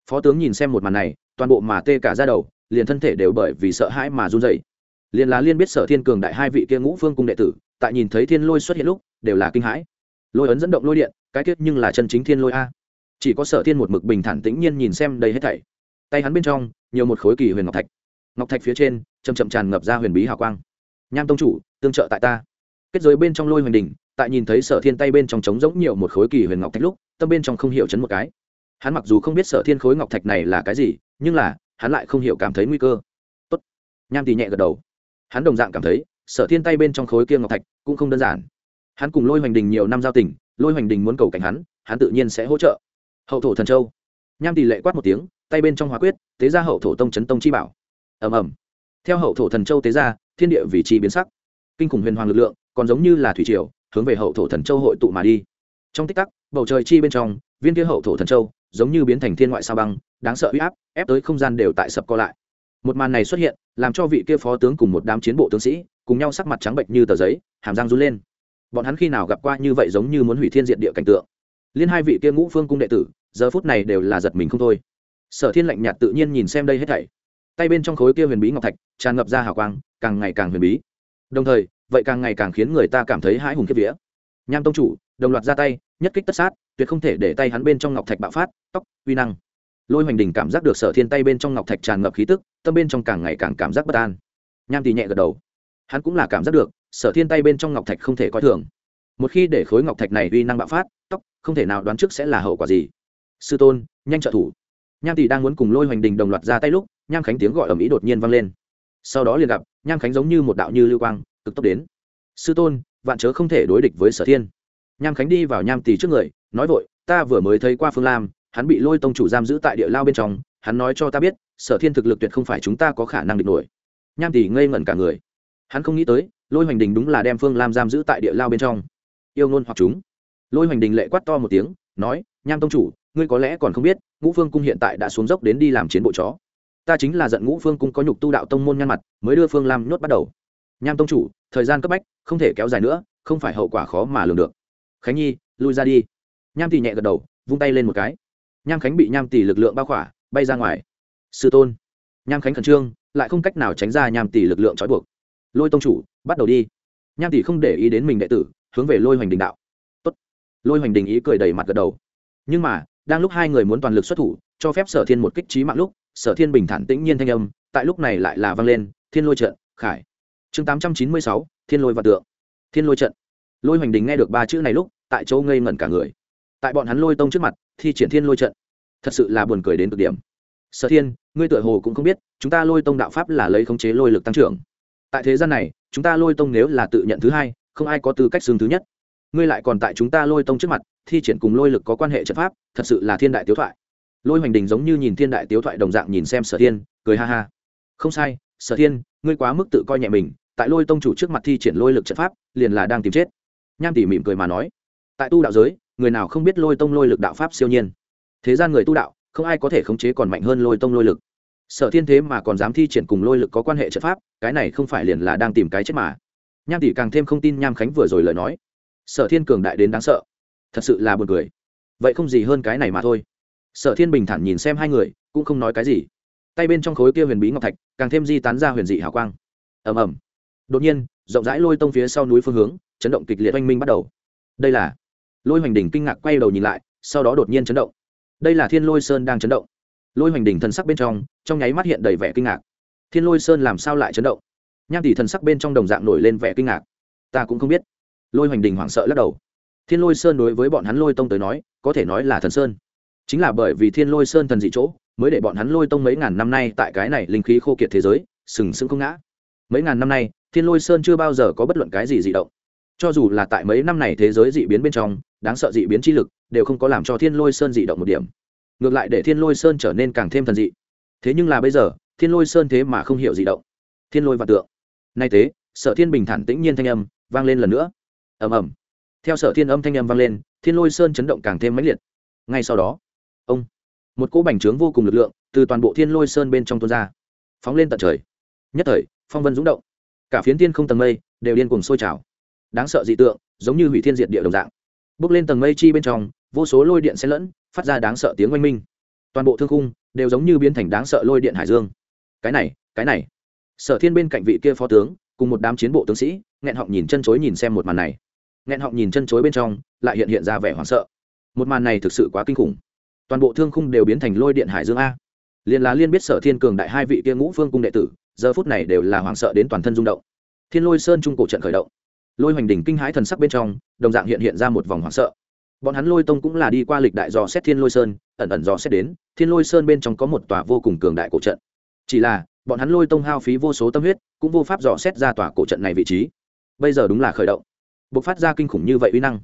Phó tướng nhìn xem một màn này, toàn bộ mà tê cả ra đầu, liền thân thể đều bởi vì sợ hãi mà run dậy liền là liên biết sở thiên cường đại hai vị kia ngũ phương cung đệ tử, tại nhìn thấy thiên lôi xuất hiện lúc, đều là kinh hãi. Lôi ấn dẫn động lôi điện cái tiết nhưng là chân chính thiên lôi a. Chỉ có sở thiên một mực bình thản tĩnh nhiên nhìn xem đây hết thảy. Tay hắn bên trong, nhiều một khối kỳ huyền ngọc thạch. Ngọc thạch phía trên chầm chậm tràn ngập ra huyền bí hào quang. Nham tông chủ, tương trợ tại ta. Kết giới bên trong lôi huyền đình tại nhìn thấy sở thiên tay bên trong trống giống nhiều một khối kỳ huyền ngọc thạch lúc, tâm bên trong không hiểu chấn một cái. Hắn mặc dù không biết sở thiên khối ngọc thạch này là cái gì, nhưng là, hắn lại không hiểu cảm thấy nguy cơ. Tốt. Nham tì nhẹ gật đầu. Hắn đồng dạng cảm thấy, sở thiên tay bên trong khối kia ngọc thạch cũng không đơn giản. Hắn cùng lôi hoành đình nhiều năm giao tình lôi hoành đình muốn cầu cảnh hắn hắn tự nhiên sẽ hỗ trợ. Hậu thổ thần châu. Nham tỷ lệ quát một tiếng, tay bên trong hóa quyết, tế ra hậu thổ tông chấn tông chi bảo. Ầm ầm. Theo hậu thổ thần châu tế ra, thiên địa vị trí biến sắc. Kinh khủng huyền hoàng lực lượng, còn giống như là thủy triều, hướng về hậu thổ thần châu hội tụ mà đi. Trong tích tắc, bầu trời chi bên trong, viên kia hậu thổ thần châu, giống như biến thành thiên ngoại sao băng, đáng sợ uy áp, ép tới không gian đều tại sập co lại. Một màn này xuất hiện, làm cho vị kia phó tướng cùng một đám chiến bộ tướng sĩ, cùng nhau sắc mặt trắng bệnh như tờ giấy, hàm răng run lên bọn hắn khi nào gặp qua như vậy giống như muốn hủy thiên diện địa cảnh tượng. Liên hai vị kia ngũ phương cung đệ tử, giờ phút này đều là giật mình không thôi. Sở thiên lạnh nhạt tự nhiên nhìn xem đây hết thảy. Tay bên trong khối kia huyền bí ngọc thạch, tràn ngập ra hào quang, càng ngày càng huyền bí. Đồng thời, vậy càng ngày càng khiến người ta cảm thấy hãi hùng kiếp vía. Nham tông chủ, đồng loạt ra tay, nhất kích tất sát, tuyệt không thể để tay hắn bên trong ngọc thạch bạo phát, tóc, uy năng. Lôi hoành đình cảm giác được sở thiên tay bên trong ngọc thạch tràn ngập khí tức, tâm bên trong càng ngày càng cảm giác bất an. Nham tì nhẹ gật đầu. Hắn cũng là cảm giác được sở thiên tay bên trong ngọc thạch không thể coi thường. Một khi để khối ngọc thạch này uy năng bạo phát, tóc, không thể nào đoán trước sẽ là hậu quả gì. Sư tôn, nhanh trợ thủ. Nham tỷ đang muốn cùng lôi hoành đình đồng loạt ra tay lúc, nham khánh tiếng gọi ầm ĩ đột nhiên vang lên. Sau đó liền gặp, nham khánh giống như một đạo như lưu quang, cực tốc đến. Sư tôn, vạn chớ không thể đối địch với sở thiên. Nham khánh đi vào nham tỷ trước người, nói vội, ta vừa mới thấy qua phương lam, hắn bị lôi tông chủ giam giữ tại địa lao bên trong, hắn nói cho ta biết, sở thiên thực lực tuyệt không phải chúng ta có khả năng địch nổi. Nham tỷ ngây ngẩn cả người. Hắn không nghĩ tới lôi hoành đình đúng là đem phương lam giam giữ tại địa lao bên trong yêu ngôn hoặc chúng lôi hoành đình lệ quát to một tiếng nói nham tông chủ ngươi có lẽ còn không biết ngũ phương cung hiện tại đã xuống dốc đến đi làm chiến bộ chó ta chính là giận ngũ phương cung có nhục tu đạo tông môn nhăn mặt mới đưa phương lam nhốt bắt đầu nham tông chủ thời gian cấp bách không thể kéo dài nữa không phải hậu quả khó mà lường được khánh nhi lui ra đi nham tỷ nhẹ gật đầu vung tay lên một cái nham khánh bị nham tỷ lực lượng bao khỏa bay ra ngoài sư tôn nham khánh khẩn trương lại không cách nào tránh ra nham tỷ lực lượng trói buộc lôi tông chủ, bắt đầu đi. Nham tỷ không để ý đến mình đệ tử, hướng về lôi hoành đình đạo. Tốt. lôi hoành đình ý cười đầy mặt gật đầu. Nhưng mà, đang lúc hai người muốn toàn lực xuất thủ, cho phép sở thiên một kích trí mạng lúc, sở thiên bình thản tĩnh nhiên thanh âm, tại lúc này lại là vang lên, thiên lôi trận, khải. Chương tám trăm chín mươi sáu, thiên lôi vật tượng. Thiên lôi trận. Lôi hoành đình nghe được ba chữ này lúc, tại chỗ ngây ngẩn cả người. Tại bọn hắn lôi tông trước mặt, thi triển thiên lôi trận, thật sự là buồn cười đến cực điểm. Sở thiên, ngươi tựa hồ cũng không biết, chúng ta lôi tông đạo pháp là lấy khống chế lôi lực tăng trưởng tại thế gian này, chúng ta lôi tông nếu là tự nhận thứ hai, không ai có tư cách xưng thứ nhất. Ngươi lại còn tại chúng ta lôi tông trước mặt, thi triển cùng lôi lực có quan hệ trận pháp, thật sự là thiên đại tiếu thoại. Lôi hoành đình giống như nhìn thiên đại tiếu thoại đồng dạng nhìn xem sở thiên, cười ha ha. Không sai, sở thiên, ngươi quá mức tự coi nhẹ mình, tại lôi tông chủ trước mặt thi triển lôi lực trận pháp, liền là đang tìm chết. Nham tỉ mỉm cười mà nói, tại tu đạo giới, người nào không biết lôi tông lôi lực đạo pháp siêu nhiên? Thế gian người tu đạo, không ai có thể khống chế còn mạnh hơn lôi tông lôi lực sở thiên thế mà còn dám thi triển cùng lôi lực có quan hệ trận pháp, cái này không phải liền là đang tìm cái chết mà. Nham tỷ càng thêm không tin nham khánh vừa rồi lời nói. Sở thiên cường đại đến đáng sợ. Thật sự là buồn cười. Vậy không gì hơn cái này mà thôi. Sở thiên bình thản nhìn xem hai người, cũng không nói cái gì. Tay bên trong khối kia huyền bí ngọc thạch, càng thêm di tán ra huyền dị hào quang. Ầm ầm. Đột nhiên, rộng rãi lôi tông phía sau núi phương hướng, chấn động kịch liệt oanh minh bắt đầu. Đây là lôi hoành đỉnh kinh ngạc quay đầu nhìn lại, sau đó đột nhiên chấn động. Đây là thiên lôi sơn đang chấn động lôi hoành đỉnh thần sắc bên trong trong nháy mắt hiện đầy vẻ kinh ngạc. Thiên lôi sơn làm sao lại chấn động? Nham tỷ thần sắc bên trong đồng dạng nổi lên vẻ kinh ngạc. Ta cũng không biết. Lôi hoành đình hoảng sợ lắc đầu. Thiên lôi sơn đối với bọn hắn lôi tông tới nói, có thể nói là thần sơn. Chính là bởi vì thiên lôi sơn thần dị chỗ, mới để bọn hắn lôi tông mấy ngàn năm nay tại cái này linh khí khô kiệt thế giới, sừng sững không ngã. Mấy ngàn năm nay, thiên lôi sơn chưa bao giờ có bất luận cái gì dị động. Cho dù là tại mấy năm này thế giới dị biến bên trong, đáng sợ dị biến chi lực, đều không có làm cho thiên lôi sơn dị động một điểm ngược lại để thiên lôi sơn trở nên càng thêm thần dị. Thế nhưng là bây giờ, thiên lôi sơn thế mà không hiểu gì động. Thiên lôi và tượng. Nay thế, sở thiên bình thản tĩnh nhiên thanh âm vang lên lần nữa. Ầm ầm. Theo sở thiên âm thanh âm vang lên, thiên lôi sơn chấn động càng thêm mãnh liệt. Ngay sau đó, ông, một cỗ bành trướng vô cùng lực lượng từ toàn bộ thiên lôi sơn bên trong tuôn ra, phóng lên tận trời. Nhất thời, phong vân rúng động. Cả phiến thiên không tầng mây đều điên cùng sôi trào. Đáng sợ dị tượng, giống như hủy thiên diệt địa đồng dạng. Bước lên tầng mây chi bên trong, vô số lôi điện xen lẫn phát ra đáng sợ tiếng oanh minh. Toàn bộ thương khung đều giống như biến thành đáng sợ lôi điện hải dương. Cái này cái này. Sở thiên bên cạnh vị kia phó tướng, cùng một đám chiến bộ tướng sĩ, nghẹn họng nhìn chân chối nhìn xem một màn này. Nghẹn họng nhìn chân chối bên trong, lại hiện hiện ra vẻ hoảng sợ. Một màn này thực sự quá kinh khủng. Toàn bộ thương khung đều biến thành lôi điện hải dương a. Liền là liên biết sở thiên cường đại hai vị kia ngũ phương cung đệ tử, giờ phút này đều là hoảng sợ đến toàn thân rung động. Thiên lôi sơn trung cổ trận khởi động. Lôi hoành đỉnh kinh hãi thần sắc bên trong, đồng dạng hiện hiện ra một vòng hoảng sợ bọn hắn lôi tông cũng là đi qua lịch đại dò xét thiên lôi sơn, ẩn ẩn dò xét đến, thiên lôi sơn bên trong có một tòa vô cùng cường đại cổ trận. Chỉ là, bọn hắn lôi tông hao phí vô số tâm huyết, cũng vô pháp dò xét ra tòa cổ trận này vị trí. Bây giờ đúng là khởi động. B ộ c phát ra kinh khủng như vậy uy năng.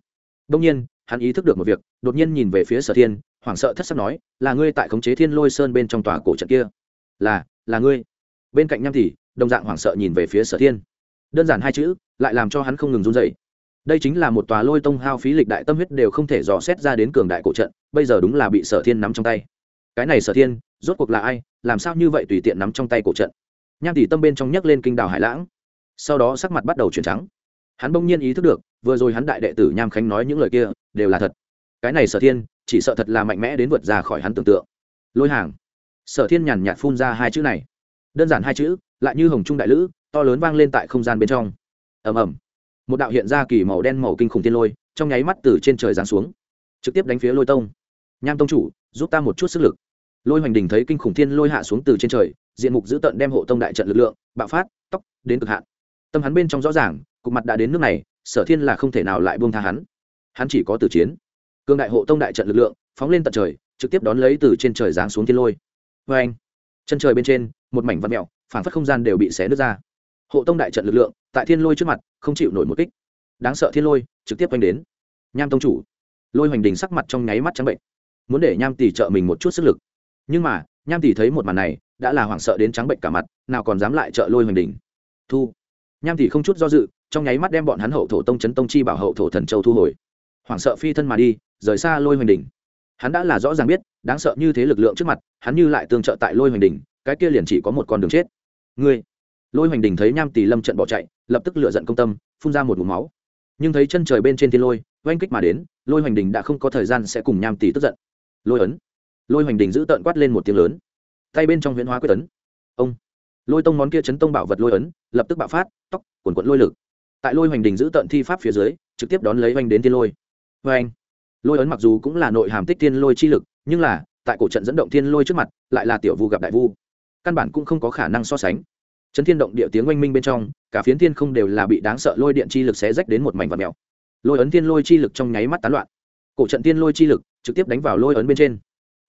Đông nhiên, hắn ý thức được một việc, đột nhiên nhìn về phía sở thiên, hoảng sợ thất sắc nói, là ngươi tại khống chế thiên lôi sơn bên trong tòa cổ trận kia? Là là ngươi. Bên cạnh nham thì đồng dạng hoảng sợ nhìn về phía sở thiên. Đơn giản hai chữ, lại làm cho hắn không ngừng run dậy đây chính là một tòa lôi tông hao phí lịch đại tâm huyết đều không thể dò xét ra đến cường đại cổ trận, bây giờ đúng là bị sở thiên nắm trong tay. Cái này sở thiên, rốt cuộc là ai, làm sao như vậy tùy tiện nắm trong tay cổ trận? Nham tỷ tâm bên trong nhấc lên kinh đào hải lãng. Sau đó sắc mặt bắt đầu chuyển trắng. Hắn bỗng nhiên ý thức được, vừa rồi hắn đại đệ tử nham khánh nói những lời kia, đều là thật. Cái này sở thiên, chỉ sợ thật là mạnh mẽ đến vượt ra khỏi hắn tưởng tượng. Lôi hàng. Sở thiên nhàn nhạt phun ra hai chữ này. Đơn giản hai chữ, lại như hồng trung đại lữ, to lớn vang lên tại không gian bên trong. Ầm ầm một đạo hiện ra kỳ màu đen màu kinh khủng tiên lôi, trong nháy mắt từ trên trời giáng xuống, trực tiếp đánh phía lôi tông. Nham tông chủ, giúp ta một chút sức lực. Lôi hoành đình thấy kinh khủng thiên lôi hạ xuống từ trên trời, diện mục dữ tận đem hộ tông đại trận lực lượng, bạo phát tóc đến cực hạn. Tâm hắn bên trong rõ ràng, cục mặt đã đến nước này, sở thiên là không thể nào lại buông tha hắn. Hắn chỉ có từ chiến. Cương đại hộ tông đại trận lực lượng, phóng lên tận trời, trực tiếp đón lấy từ trên trời giáng xuống thiên lôi. Vê anh chân trời bên trên, một mảnh văn mẹo phản phất không gian đều bị xé nứt ra hộ tông đại trận lực lượng, tại thiên lôi trước mặt, không chịu nổi một kích. Đáng sợ thiên lôi, trực tiếp quanh đến. Nham tông chủ, lôi hoành đình sắc mặt trong nháy mắt trắng bệnh. Muốn để nham tỷ trợ mình một chút sức lực. Nhưng mà, nham tỷ thấy một màn này, đã là hoảng sợ đến trắng bệnh cả mặt, nào còn dám lại trợ lôi hoành đình. Thu. Nham tỷ không chút do dự, trong nháy mắt đem bọn hắn hậu thổ tông chấn tông chi bảo hậu thổ thần châu thu hồi. Hoảng sợ phi thân mà đi, rời xa lôi hoành đình. Hắn đã là rõ ràng biết, đáng sợ như thế lực lượng trước mặt, hắn như lại tương trợ tại lôi hoành đình, cái kia liền chỉ có một con đường chết. Ngươi lôi hoành đình thấy nham tỷ lâm trận bỏ chạy, lập tức lựa giận công tâm, phun ra một mũ máu. Nhưng thấy chân trời bên trên thiên lôi, oanh kích mà đến, lôi hoành đình đã không có thời gian sẽ cùng nham tỷ tức giận. Lôi ấn. Lôi hoành đình giữ tợn quát lên một tiếng lớn. Tay bên trong huyễn hóa quyết ấn. Ông. Lôi tông món kia chấn tông bảo vật lôi ấn, lập tức bạo phát, tóc quần quận lôi lực. Tại lôi hoành đình giữ tận thi pháp phía dưới, trực tiếp đón lấy oanh đến tiên lôi. Vê anh lôi ấn mặc dù cũng là nội hàm tích tiên lôi chi lực, nhưng là, tại cổ trận dẫn động tiên lôi trước mặt, lại là tiểu vu gặp đại vu. Căn bản cũng không có khả năng so sánh chấn thiên động địa tiếng oanh minh bên trong, cả phiến thiên không đều là bị đáng sợ lôi điện chi lực xé rách đến một mảnh vật mèo. Lôi ấn thiên lôi chi lực trong nháy mắt tán loạn. Cổ trận thiên lôi chi lực trực tiếp đánh vào lôi ấn bên trên.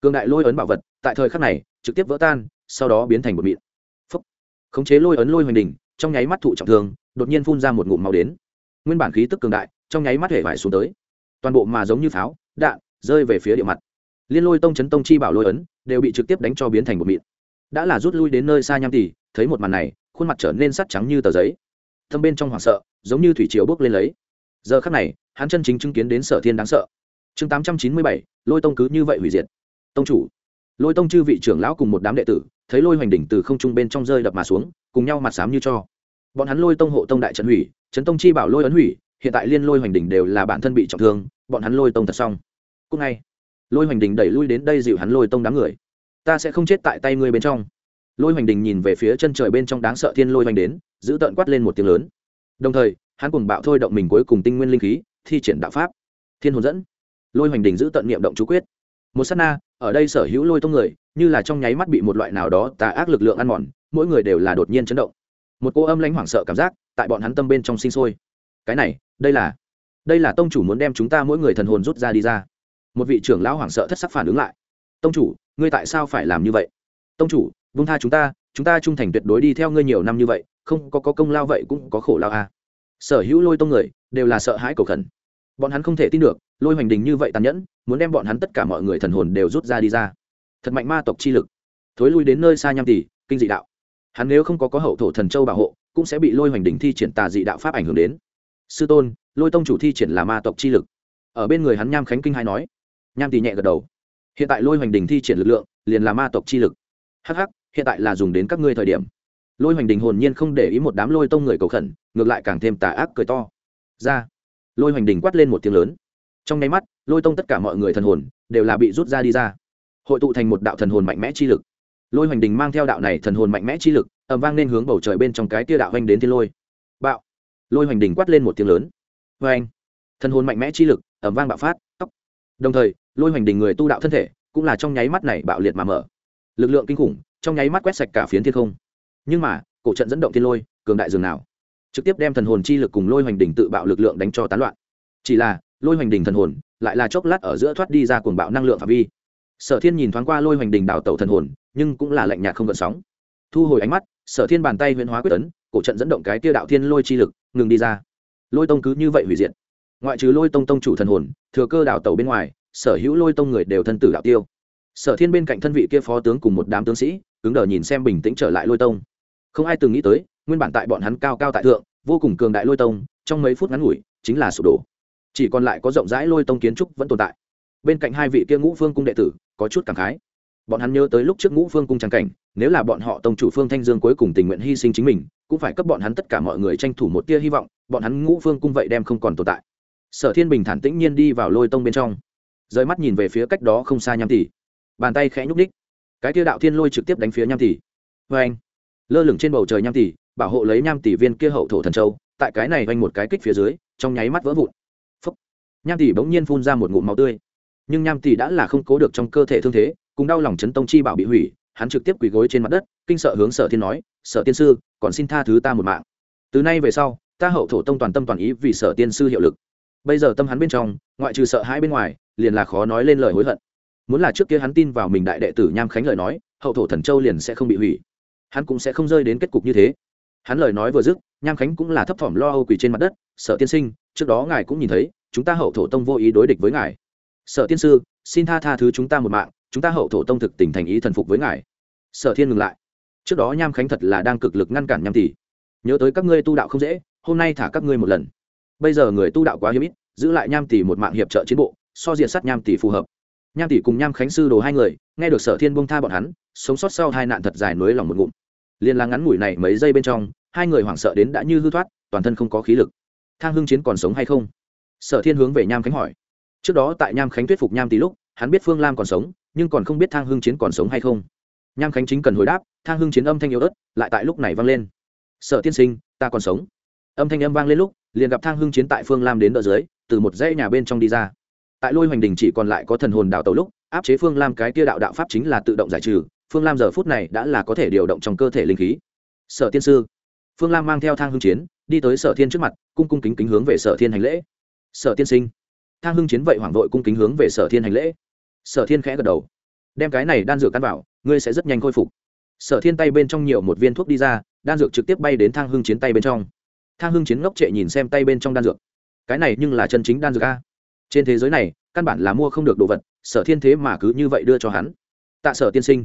Cường đại lôi ấn bảo vật, tại thời khắc này, trực tiếp vỡ tan, sau đó biến thành một mịn. Phấp khống chế lôi ấn lôi hoành đình trong nháy mắt thụ trọng thương, đột nhiên phun ra một ngụm màu đến. Nguyên bản khí tức cường đại, trong nháy mắt hể vải xuống tới. Toàn bộ mà giống như pháo, đạn, rơi về phía địa mặt. Liên lôi tông chấn tông chi bảo lôi ấn, đều bị trực tiếp đánh cho biến thành một mịn đã là rút lui đến nơi xa nham tỷ thấy một màn này, khuôn mặt trở nên sắt trắng như tờ giấy. Thâm bên trong hoảng sợ, giống như thủy triều bước lên lấy. Giờ khắc này, hắn chân chính chứng kiến đến sở thiên đáng sợ. Chương tám trăm chín mươi bảy, lôi tông cứ như vậy hủy diệt. Tông chủ. Lôi tông chư vị trưởng lão cùng một đám đệ tử, thấy lôi hoành đỉnh từ không trung bên trong rơi đập mà xuống, cùng nhau mặt xám như cho. Bọn hắn lôi tông hộ tông đại trận hủy, trấn tông chi bảo lôi ấn hủy, hiện tại liên lôi hoành đỉnh đều là bản thân bị trọng thương, bọn hắn lôi tông thật xong. Cúc ngay, lôi hoành đỉnh đẩy lui đến đây dịu hắn lôi tông đám người ta sẽ không chết tại tay ngươi bên trong. Lôi hoành đình nhìn về phía chân trời bên trong đáng sợ thiên lôi hoành đến, giữ tợn quát lên một tiếng lớn. Đồng thời, hắn cùng bạo thôi động mình cuối cùng tinh nguyên linh khí, thi triển đạo pháp. Thiên hồn dẫn. Lôi hoành đình giữ tận niệm động chú quyết. Một s á t na, ở đây sở hữu lôi tông người, như là trong nháy mắt bị một loại nào đó tà ác lực lượng ăn mòn, mỗi người đều là đột nhiên chấn động. Một cô âm lãnh hoảng sợ cảm giác tại bọn hắn tâm bên trong sinh sôi. Cái này, đây là đây là tông chủ muốn đem chúng ta mỗi người thần hồn rút ra đi ra. Một vị trưởng lão hoảng sợ thất sắc phản ứng lại tông chủ ngươi tại sao phải làm như vậy? Tông chủ vung tha chúng ta chúng ta trung thành tuyệt đối đi theo ngươi nhiều năm như vậy không có, có công lao vậy cũng có khổ lao à. sở hữu lôi tông người đều là sợ hãi cầu khẩn. Bọn hắn không thể tin được lôi hoành đình như vậy tàn nhẫn muốn đem bọn hắn tất cả mọi người thần hồn đều rút ra đi ra. Thật mạnh ma tộc chi lực. Thối lui đến nơi xa nham tỷ kinh dị đạo. Hắn nếu không có có hậu thổ thần châu bảo hộ cũng sẽ bị lôi hoành đình thi triển tà dị đạo pháp ảnh hưởng đến. Sư tôn lôi tông chủ thi triển là ma tộc chi lực. Ở bên người hắn nham khánh kinh hai nói. Nham tỷ nhẹ gật đầu hiện tại lôi hoành đình thi triển lực lượng, liền là ma tộc chi lực. Hh hiện tại là dùng đến các ngươi thời điểm. Lôi hoành đình hồn nhiên không để ý một đám lôi tông người cầu khẩn, ngược lại càng thêm tà ác cười to. Ra. Lôi hoành đình quát lên một tiếng lớn. Trong nháy mắt, lôi tông tất cả mọi người thần hồn đều là bị rút ra đi ra. Hội tụ thành một đạo thần hồn mạnh mẽ chi lực. Lôi hoành đình mang theo đạo này thần hồn mạnh mẽ chi lực ẩm vang nên hướng bầu trời bên trong cái tia đạo hoành đến thiên lôi. Bạo. Lôi hoành đình quát lên một tiếng lớn. Vê anh thần hồn mạnh mẽ chi lực ẩm vang bạo phát. Tóc đồng thời lôi hoành đình người tu đạo thân thể, cũng là trong nháy mắt này bạo liệt mà mở. Lực lượng kinh khủng, trong nháy mắt quét sạch cả phiến thiên không. Nhưng mà, cổ trận dẫn động thiên lôi, cường đại dường nào? Trực tiếp đem thần hồn chi lực cùng lôi hoành đỉnh tự bạo lực lượng đánh cho tán loạn. Chỉ là, lôi hoành đỉnh thần hồn, lại là chốc lát ở giữa thoát đi ra cuồng bạo năng lượng phạm vi. Sở thiên nhìn thoáng qua lôi hoành đỉnh đào tẩu thần hồn, nhưng cũng là lạnh nhạt không gợn sóng. Thu hồi ánh mắt, sở thiên bàn tay huyễn hóa quyết tấn cổ trận dẫn động cái tiêu đạo thiên lôi chi lực, ngừng đi ra. Lôi tông cứ như vậy hủy diệt. Ngoại trừ lôi tông tông chủ thần hồn, thừa cơ đào tẩu bên ngoài sở hữu lôi tông người đều thân tử đạo tiêu. Sở thiên bên cạnh thân vị kia phó tướng cùng một đám tướng sĩ, cứng đờ nhìn xem bình tĩnh trở lại lôi tông. Không ai từng nghĩ tới, nguyên bản tại bọn hắn cao cao tại thượng, vô cùng cường đại lôi tông, trong mấy phút ngắn ngủi, chính là sụp đổ. Chỉ còn lại có rộng rãi lôi tông kiến trúc vẫn tồn tại. Bên cạnh hai vị kia ngũ phương cung đệ tử, có chút cảm khái. Bọn hắn nhớ tới lúc trước ngũ phương cung trang cảnh, nếu là bọn họ tông chủ phương thanh dương cuối cùng tình nguyện hy sinh chính mình, cũng phải cấp bọn hắn tất cả mọi người tranh thủ một tia hy vọng, bọn hắn ngũ phương cung vậy đem không còn tồn tại. Sở thiên bình thản tĩnh nhiên đi vào lôi tông bên trong rời mắt nhìn về phía cách đó không xa nham tỷ bàn tay khẽ nhúc ních cái tia đạo thiên lôi trực tiếp đánh phía nham tỷ vê vâng anh. Lơ lửng trên bầu trời nham tỷ bảo hộ lấy nham tỷ viên kia hậu thổ thần châu, tại cái này vanh một cái kích phía dưới, trong nháy mắt vỡ vụn. Phúc. nham tỷ bỗng nhiên phun ra một ngụm máu tươi. Nhưng nham tỷ đã là không cố được trong cơ thể thương thế, cùng đau lòng chấn tông chi bảo bị hủy, hắn trực tiếp quỳ gối trên mặt đất, kinh sợ hướng sở thiên nói, sở tiên sư, còn xin tha thứ ta một mạng. Từ nay về sau, ta hậu thổ tông toàn tâm toàn ý vì sở tiên sư hiệu lực. Bây giờ tâm hắn bên trong, ngoại trừ sợ hãi bên ngoài liền là khó nói lên lời hối hận. Muốn là trước kia hắn tin vào mình đại đệ tử nham khánh lời nói, hậu thổ thần châu liền sẽ không bị hủy. Hắn cũng sẽ không rơi đến kết cục như thế. Hắn lời nói vừa dứt, nham khánh cũng là thấp thỏm lo âu quỳ trên mặt đất sợ tiên sinh, trước đó ngài cũng nhìn thấy, chúng ta hậu thổ tông vô ý đối địch với ngài. Sợ tiên sư, xin tha tha thứ chúng ta một mạng, chúng ta hậu thổ tông thực tình thành ý thần phục với ngài. Sở thiên ngừng lại. Trước đó nham khánh thật là đang cực lực ngăn cản nham tỷ. Nhớ tới các ngươi tu đạo không dễ, hôm nay thả các ngươi một lần. Bây giờ người tu đạo quá hiếm ít, giữ lại nham tỷ một mạng hiệp trợ chiến bộ so diện sát nham tỷ phù hợp. Nham tỷ cùng nham khánh sư đồ hai người, nghe được sở thiên bông tha bọn hắn, sống sót sau hai nạn thật dài nối lòng một ngụm. Liền là ngắn ngủi này mấy giây bên trong, hai người hoảng sợ đến đã như hư thoát, toàn thân không có khí lực. Thang hưng chiến còn sống hay không? Sở thiên hướng về nham khánh hỏi. Trước đó tại nham khánh thuyết phục nham tỷ lúc, hắn biết phương lam còn sống, nhưng còn không biết thang hưng chiến còn sống hay không. Nham khánh chính cần hồi đáp, thang hưng chiến âm thanh yếu ớt, lại tại lúc này vang lên. Sở tiên sinh, ta còn sống. Âm thanh âm vang lên lúc, liền gặp thang hưng chiến tại phương lam đến đỡ dưới, từ một dãy nhà bên trong đi ra tại lôi hoành đình chỉ còn lại có thần hồn đào tàu lúc, áp chế phương lam cái tia đạo đạo pháp chính là tự động giải trừ, phương lam giờ phút này đã là có thể điều động trong cơ thể linh khí. Sở tiên sư. Phương lam mang theo thang hưng chiến, đi tới sở thiên trước mặt, cung cung kính kính hướng về sở thiên hành lễ. Sở tiên sinh. Thang hưng chiến vậy hoảng vội cung kính hướng về sở thiên hành lễ. Sở thiên khẽ gật đầu. Đem cái này đan dược căn vào ngươi sẽ rất nhanh khôi phục. Sở thiên tay bên trong nhiều một viên thuốc đi ra, đan dược trực tiếp bay đến thang hưng chiến tay bên trong. Thang hưng chiến ngốc trệ nhìn xem tay bên trong đan dược. Cái này nhưng là chân chính đan dược a trên thế giới này, căn bản là mua không được đồ vật, sở thiên thế mà cứ như vậy đưa cho hắn. Tạ sở tiên sinh.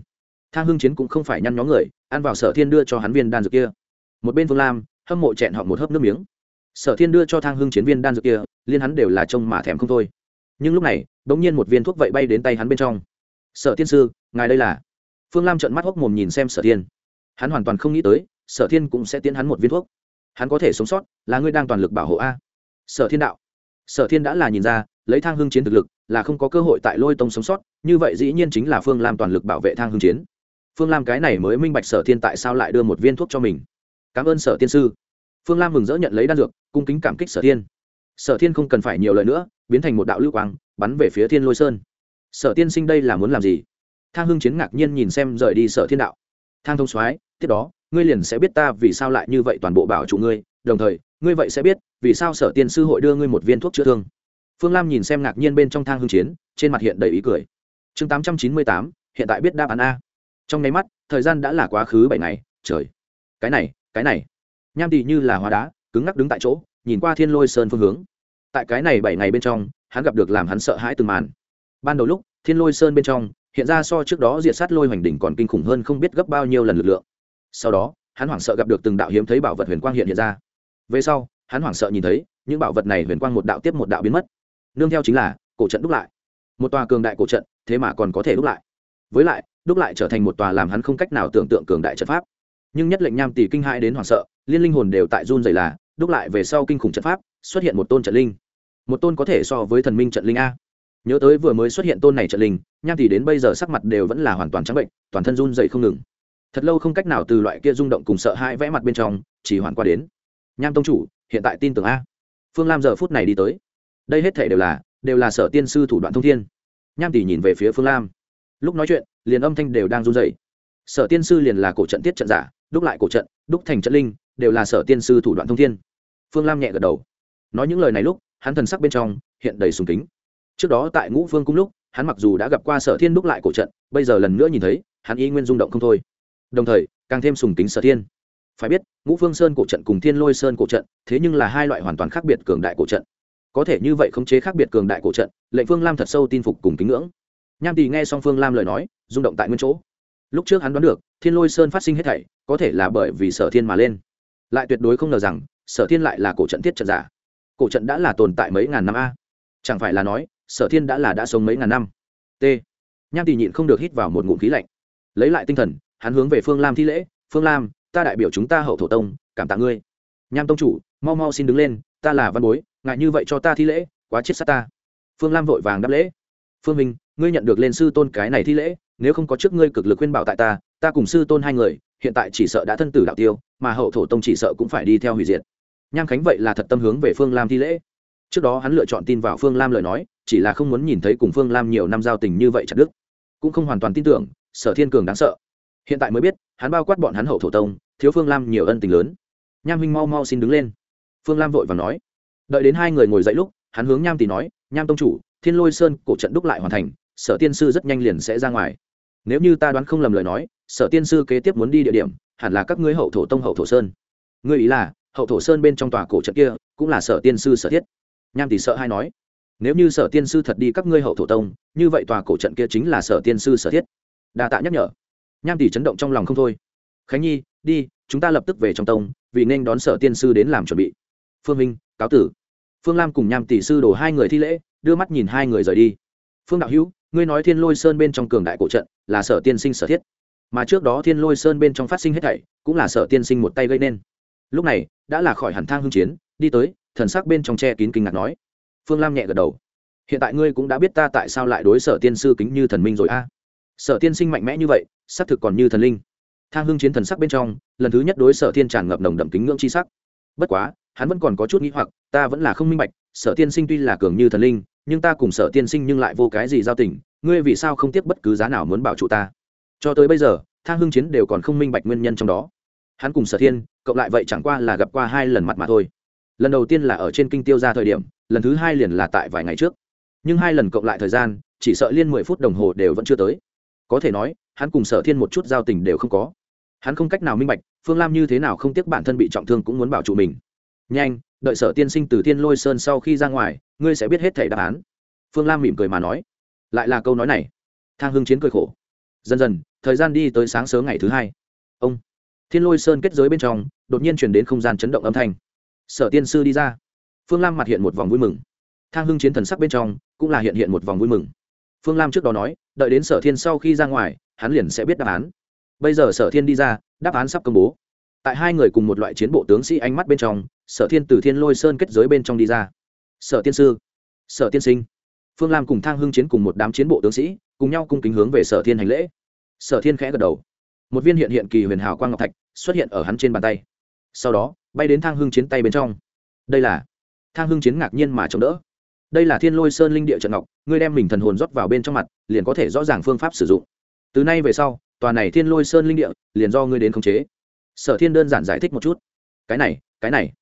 Thang hưng chiến cũng không phải nhăn nhó người, ăn vào sở thiên đưa cho hắn viên đan dược kia. Một bên phương lam, hâm mộ chẹn họ một hớp nước miếng. Sở thiên đưa cho thang hưng chiến viên đan dược kia, liên hắn đều là trông mà thèm không thôi. Nhưng lúc này đ ỗ n g nhiên một viên thuốc vậy bay đến tay hắn bên trong. Sở tiên sư, ngài đây là? Phương lam trợn mắt hốc mồm nhìn xem sở thiên. Hắn hoàn toàn không nghĩ tới, sở thiên cũng sẽ tiến hắn một viên thuốc. Hắn có thể sống sót, là ngươi đang toàn lực bảo hộ a. Sở thiên đạo. Sở thiên đã là nhìn ra lấy thang hưng chiến thực lực, là không có cơ hội tại lôi tông sống sót, như vậy dĩ nhiên chính là phương lam toàn lực bảo vệ thang hưng chiến. Phương lam cái này mới minh bạch sở thiên tại sao lại đưa một viên thuốc cho mình. Cảm ơn sở tiên sư. Phương lam mừng rỡ nhận lấy đan dược, cung kính cảm kích sở thiên. Sở thiên không cần phải nhiều lời nữa, biến thành một đạo lưu quang, bắn về phía thiên lôi sơn. Sở tiên sinh đây là muốn làm gì? Thang hưng chiến ngạc nhiên nhìn xem rời đi sở thiên đạo. Thang thông soái, tiếp đó, ngươi liền sẽ biết ta vì sao lại như vậy toàn bộ bảo chủ ngươi, đồng thời, ngươi vậy sẽ biết vì sao sở tiên sư hội đưa ngươi một viên thuốc chữa thương phương lam nhìn xem ngạc nhiên bên trong thang hưng chiến, trên mặt hiện đầy ý cười. Chương tám trăm chín mươi tám, hiện tại biết đáp án a. Trong nháy mắt, thời gian đã là quá khứ bảy ngày, trời. Cái này cái này. Nham tị như là hóa đá, cứng ngắc đứng tại chỗ, nhìn qua thiên lôi sơn phương hướng. Tại cái này bảy ngày bên trong, hắn gặp được làm hắn sợ hãi từng màn. Ban đầu lúc, thiên lôi sơn bên trong, hiện ra so trước đó diệt sát lôi hoành đỉnh còn kinh khủng hơn không biết gấp bao nhiêu lần lực lượng. Sau đó, hắn hoảng sợ gặp được từng đạo hiếm thấy bảo vật huyền quang hiện hiện ra. Về sau, hắn hoảng sợ nhìn thấy, những bảo vật này huyền quang một đạo tiếp một đạo biến mất nương theo chính là cổ trận đúc lại. Một tòa cường đại cổ trận, thế mà còn có thể đúc lại. Với lại, đúc lại trở thành một tòa làm hắn không cách nào tưởng tượng cường đại trận pháp. Nhưng nhất lệnh nham tỷ kinh hãi đến hoảng sợ, liên linh hồn đều tại run dày là, đúc lại về sau kinh khủng trận pháp, xuất hiện một tôn trận linh. Một tôn có thể so với thần minh trận linh a. Nhớ tới vừa mới xuất hiện tôn này trận linh, nham tỷ đến bây giờ sắc mặt đều vẫn là hoàn toàn trắng bệnh, toàn thân run dày không ngừng. Thật lâu không cách nào từ loại kia rung động cùng sợ hãi vẽ mặt bên trong chỉ hoàn qua đến. Nham tông chủ, hiện tại tin tưởng a. Phương lam giờ phút này đi tới đây hết thể đều là đều là sở tiên sư thủ đoạn thông thiên. Nham tỷ nhìn về phía phương lam. Lúc nói chuyện, liền âm thanh đều đang run dày sở tiên sư liền là cổ trận tiết trận giả, đúc lại cổ trận, đúc thành trận linh, đều là sở tiên sư thủ đoạn thông thiên. Phương lam nhẹ gật đầu. Nói những lời này lúc, hắn thần sắc bên trong hiện đầy sùng kính. Trước đó tại ngũ phương cung lúc, hắn mặc dù đã gặp qua sở thiên đúc lại cổ trận, bây giờ lần nữa nhìn thấy, hắn y nguyên rung động không thôi. Đồng thời, càng thêm sùng kính sở thiên. Phải biết, ngũ phương sơn cổ trận cùng thiên lôi sơn cổ trận, thế nhưng là hai loại hoàn toàn khác biệt cường đại cổ trận có thể như vậy khống chế khác biệt cường đại cổ trận, lệnh phương lam thật sâu tin phục cùng kính ngưỡng. Nham tỳ nghe xong phương lam lời nói, rung động tại nguyên chỗ. Lúc trước hắn đoán được, thiên lôi sơn phát sinh hết thảy, có thể là bởi vì sở thiên mà lên. Lại tuyệt đối không ngờ rằng, sở thiên lại là cổ trận thiết trận giả. Cổ trận đã là tồn tại mấy ngàn năm a. Chẳng phải là nói, sở thiên đã là đã sống mấy ngàn năm. T. Nham tỳ nhịn không được hít vào một ngụm khí lạnh. Lấy lại tinh thần, hắn hướng về phương lam thi lễ, phương lam, ta đại biểu chúng ta hậu thổ tông, cảm tạ ngươi. Nham tông chủ, mau mau xin đứng lên, ta là văn bối ngại như vậy cho ta thi lễ, quá chết sát ta. Phương lam vội vàng đáp lễ. Phương minh, ngươi nhận được lên sư tôn cái này thi lễ, nếu không có trước ngươi cực lực khuyên bảo tại ta ta cùng sư tôn hai người, hiện tại chỉ sợ đã thân tử đạo tiêu, mà hậu thổ tông chỉ sợ cũng phải đi theo hủy diệt. Nham khánh vậy là thật tâm hướng về phương lam thi lễ. Trước đó hắn lựa chọn tin vào phương lam lời nói, chỉ là không muốn nhìn thấy cùng phương lam nhiều năm giao tình như vậy chặt đức cũng không hoàn toàn tin tưởng, sở thiên cường đáng sợ. Hiện tại mới biết, hắn bao quát bọn hắn hậu thổ tông, thiếu phương lam nhiều ân tình lớn. Nham huynh mau mau xin đứng lên. Phương lam vội và nói đợi đến hai người ngồi dậy lúc, hắn hướng nham tỷ nói, nham tông chủ, thiên lôi sơn cổ trận đúc lại hoàn thành, sở tiên sư rất nhanh liền sẽ ra ngoài. Nếu như ta đoán không lầm lời nói, sở tiên sư kế tiếp muốn đi địa điểm, hẳn là các ngươi hậu thổ tông hậu thổ sơn. Ngươi ý là, hậu thổ sơn bên trong tòa cổ trận kia, cũng là sở tiên sư sở thiết. Nham tỷ sợ hay nói, nếu như sở tiên sư thật đi các ngươi hậu thổ tông, như vậy tòa cổ trận kia chính là sở tiên sư sở thiết. Đa tạ nhắc nhở. Nham tỷ chấn động trong lòng không thôi. Khánh nhi, đi, chúng ta lập tức về trong tông, vì nên đón sở tiên sư đến làm chuẩn bị. Phương minh cáo tử. Phương lam cùng nham tỷ sư đổ hai người thi lễ, đưa mắt nhìn hai người rời đi. Phương đạo hữu, ngươi nói thiên lôi sơn bên trong cường đại cổ trận là sở tiên sinh sở thiết. Mà trước đó thiên lôi sơn bên trong phát sinh hết thảy, cũng là sở tiên sinh một tay gây nên. Lúc này, đã là khỏi hẳn thang hưng chiến, đi tới, thần sắc bên trong che kín kinh ngạc nói. Phương lam nhẹ gật đầu. Hiện tại ngươi cũng đã biết ta tại sao lại đối sở tiên sư kính như thần minh rồi a. Sở tiên sinh mạnh mẽ như vậy, xác thực còn như thần linh. Thang hưng chiến thần sắc bên trong, lần thứ nhất đối sở tiên tràn ngập nồng đậm kính ngưỡng c h i sắc. Bất quá hắn vẫn còn có chút nghĩ hoặc, ta vẫn là không minh bạch, sở tiên sinh tuy là cường như thần linh, nhưng ta cùng sở tiên sinh nhưng lại vô cái gì giao tình, ngươi vì sao không tiếp bất cứ giá nào muốn bảo trụ ta? Cho tới bây giờ thang hưng chiến đều còn không minh bạch nguyên nhân trong đó. Hắn cùng sở thiên, cộng lại vậy chẳng qua là gặp qua hai lần mặt mà thôi. Lần đầu tiên là ở trên kinh tiêu ra thời điểm, lần thứ hai liền là tại vài ngày trước. Nhưng hai lần cộng lại thời gian, chỉ sợ liên mười phút đồng hồ đều vẫn chưa tới. Có thể nói, hắn cùng sở thiên một chút giao tình đều không có. Hắn không cách nào minh bạch, phương lam như thế nào không tiếc bản thân bị trọng thương cũng muốn bảo trụ mình nhanh, đợi sở tiên sinh từ thiên lôi sơn sau khi ra ngoài, ngươi sẽ biết hết thẻ đáp án. Phương lam mỉm cười mà nói. Lại là câu nói này. Thang hưng chiến cười khổ. Dần dần, thời gian đi tới sáng sớm ngày thứ hai. Ông. Thiên lôi sơn kết giới bên trong, đột nhiên chuyển đến không gian chấn động âm thanh. Sở tiên sư đi ra. Phương lam mặt hiện một vòng vui mừng. Thang hưng chiến thần sắc bên trong, cũng là hiện hiện một vòng vui mừng. Phương lam trước đó nói, đợi đến sở thiên sau khi ra ngoài, hắn liền sẽ biết đáp án. Bây giờ sở thiên đi ra, đáp án sắp công bố. Tại hai người cùng một loại chiến bộ tướng sĩ ánh mắt bên trong sở thiên từ thiên lôi sơn kết giới bên trong đi ra. Sở tiên sư, sở tiên sinh. Phương lam cùng thang hưng chiến cùng một đám chiến bộ tướng sĩ, cùng nhau cung kính hướng về sở thiên hành lễ. Sở thiên khẽ gật đầu. Một viên hiện hiện kỳ huyền hào quang ngọc thạch xuất hiện ở hắn trên bàn tay. Sau đó, bay đến thang hưng chiến tay bên trong. Đây là thang hưng chiến ngạc nhiên mà chống đỡ. Đây là thiên lôi sơn linh địa trận ngọc, ngươi đem mình thần hồn rót vào bên trong mặt, liền có thể rõ ràng phương pháp sử dụng. Từ nay về sau, tòa này thiên lôi sơn linh địa liền do ngươi đến khống chế. Sở thiên đơn giản giải thích một chút. Cái này cái này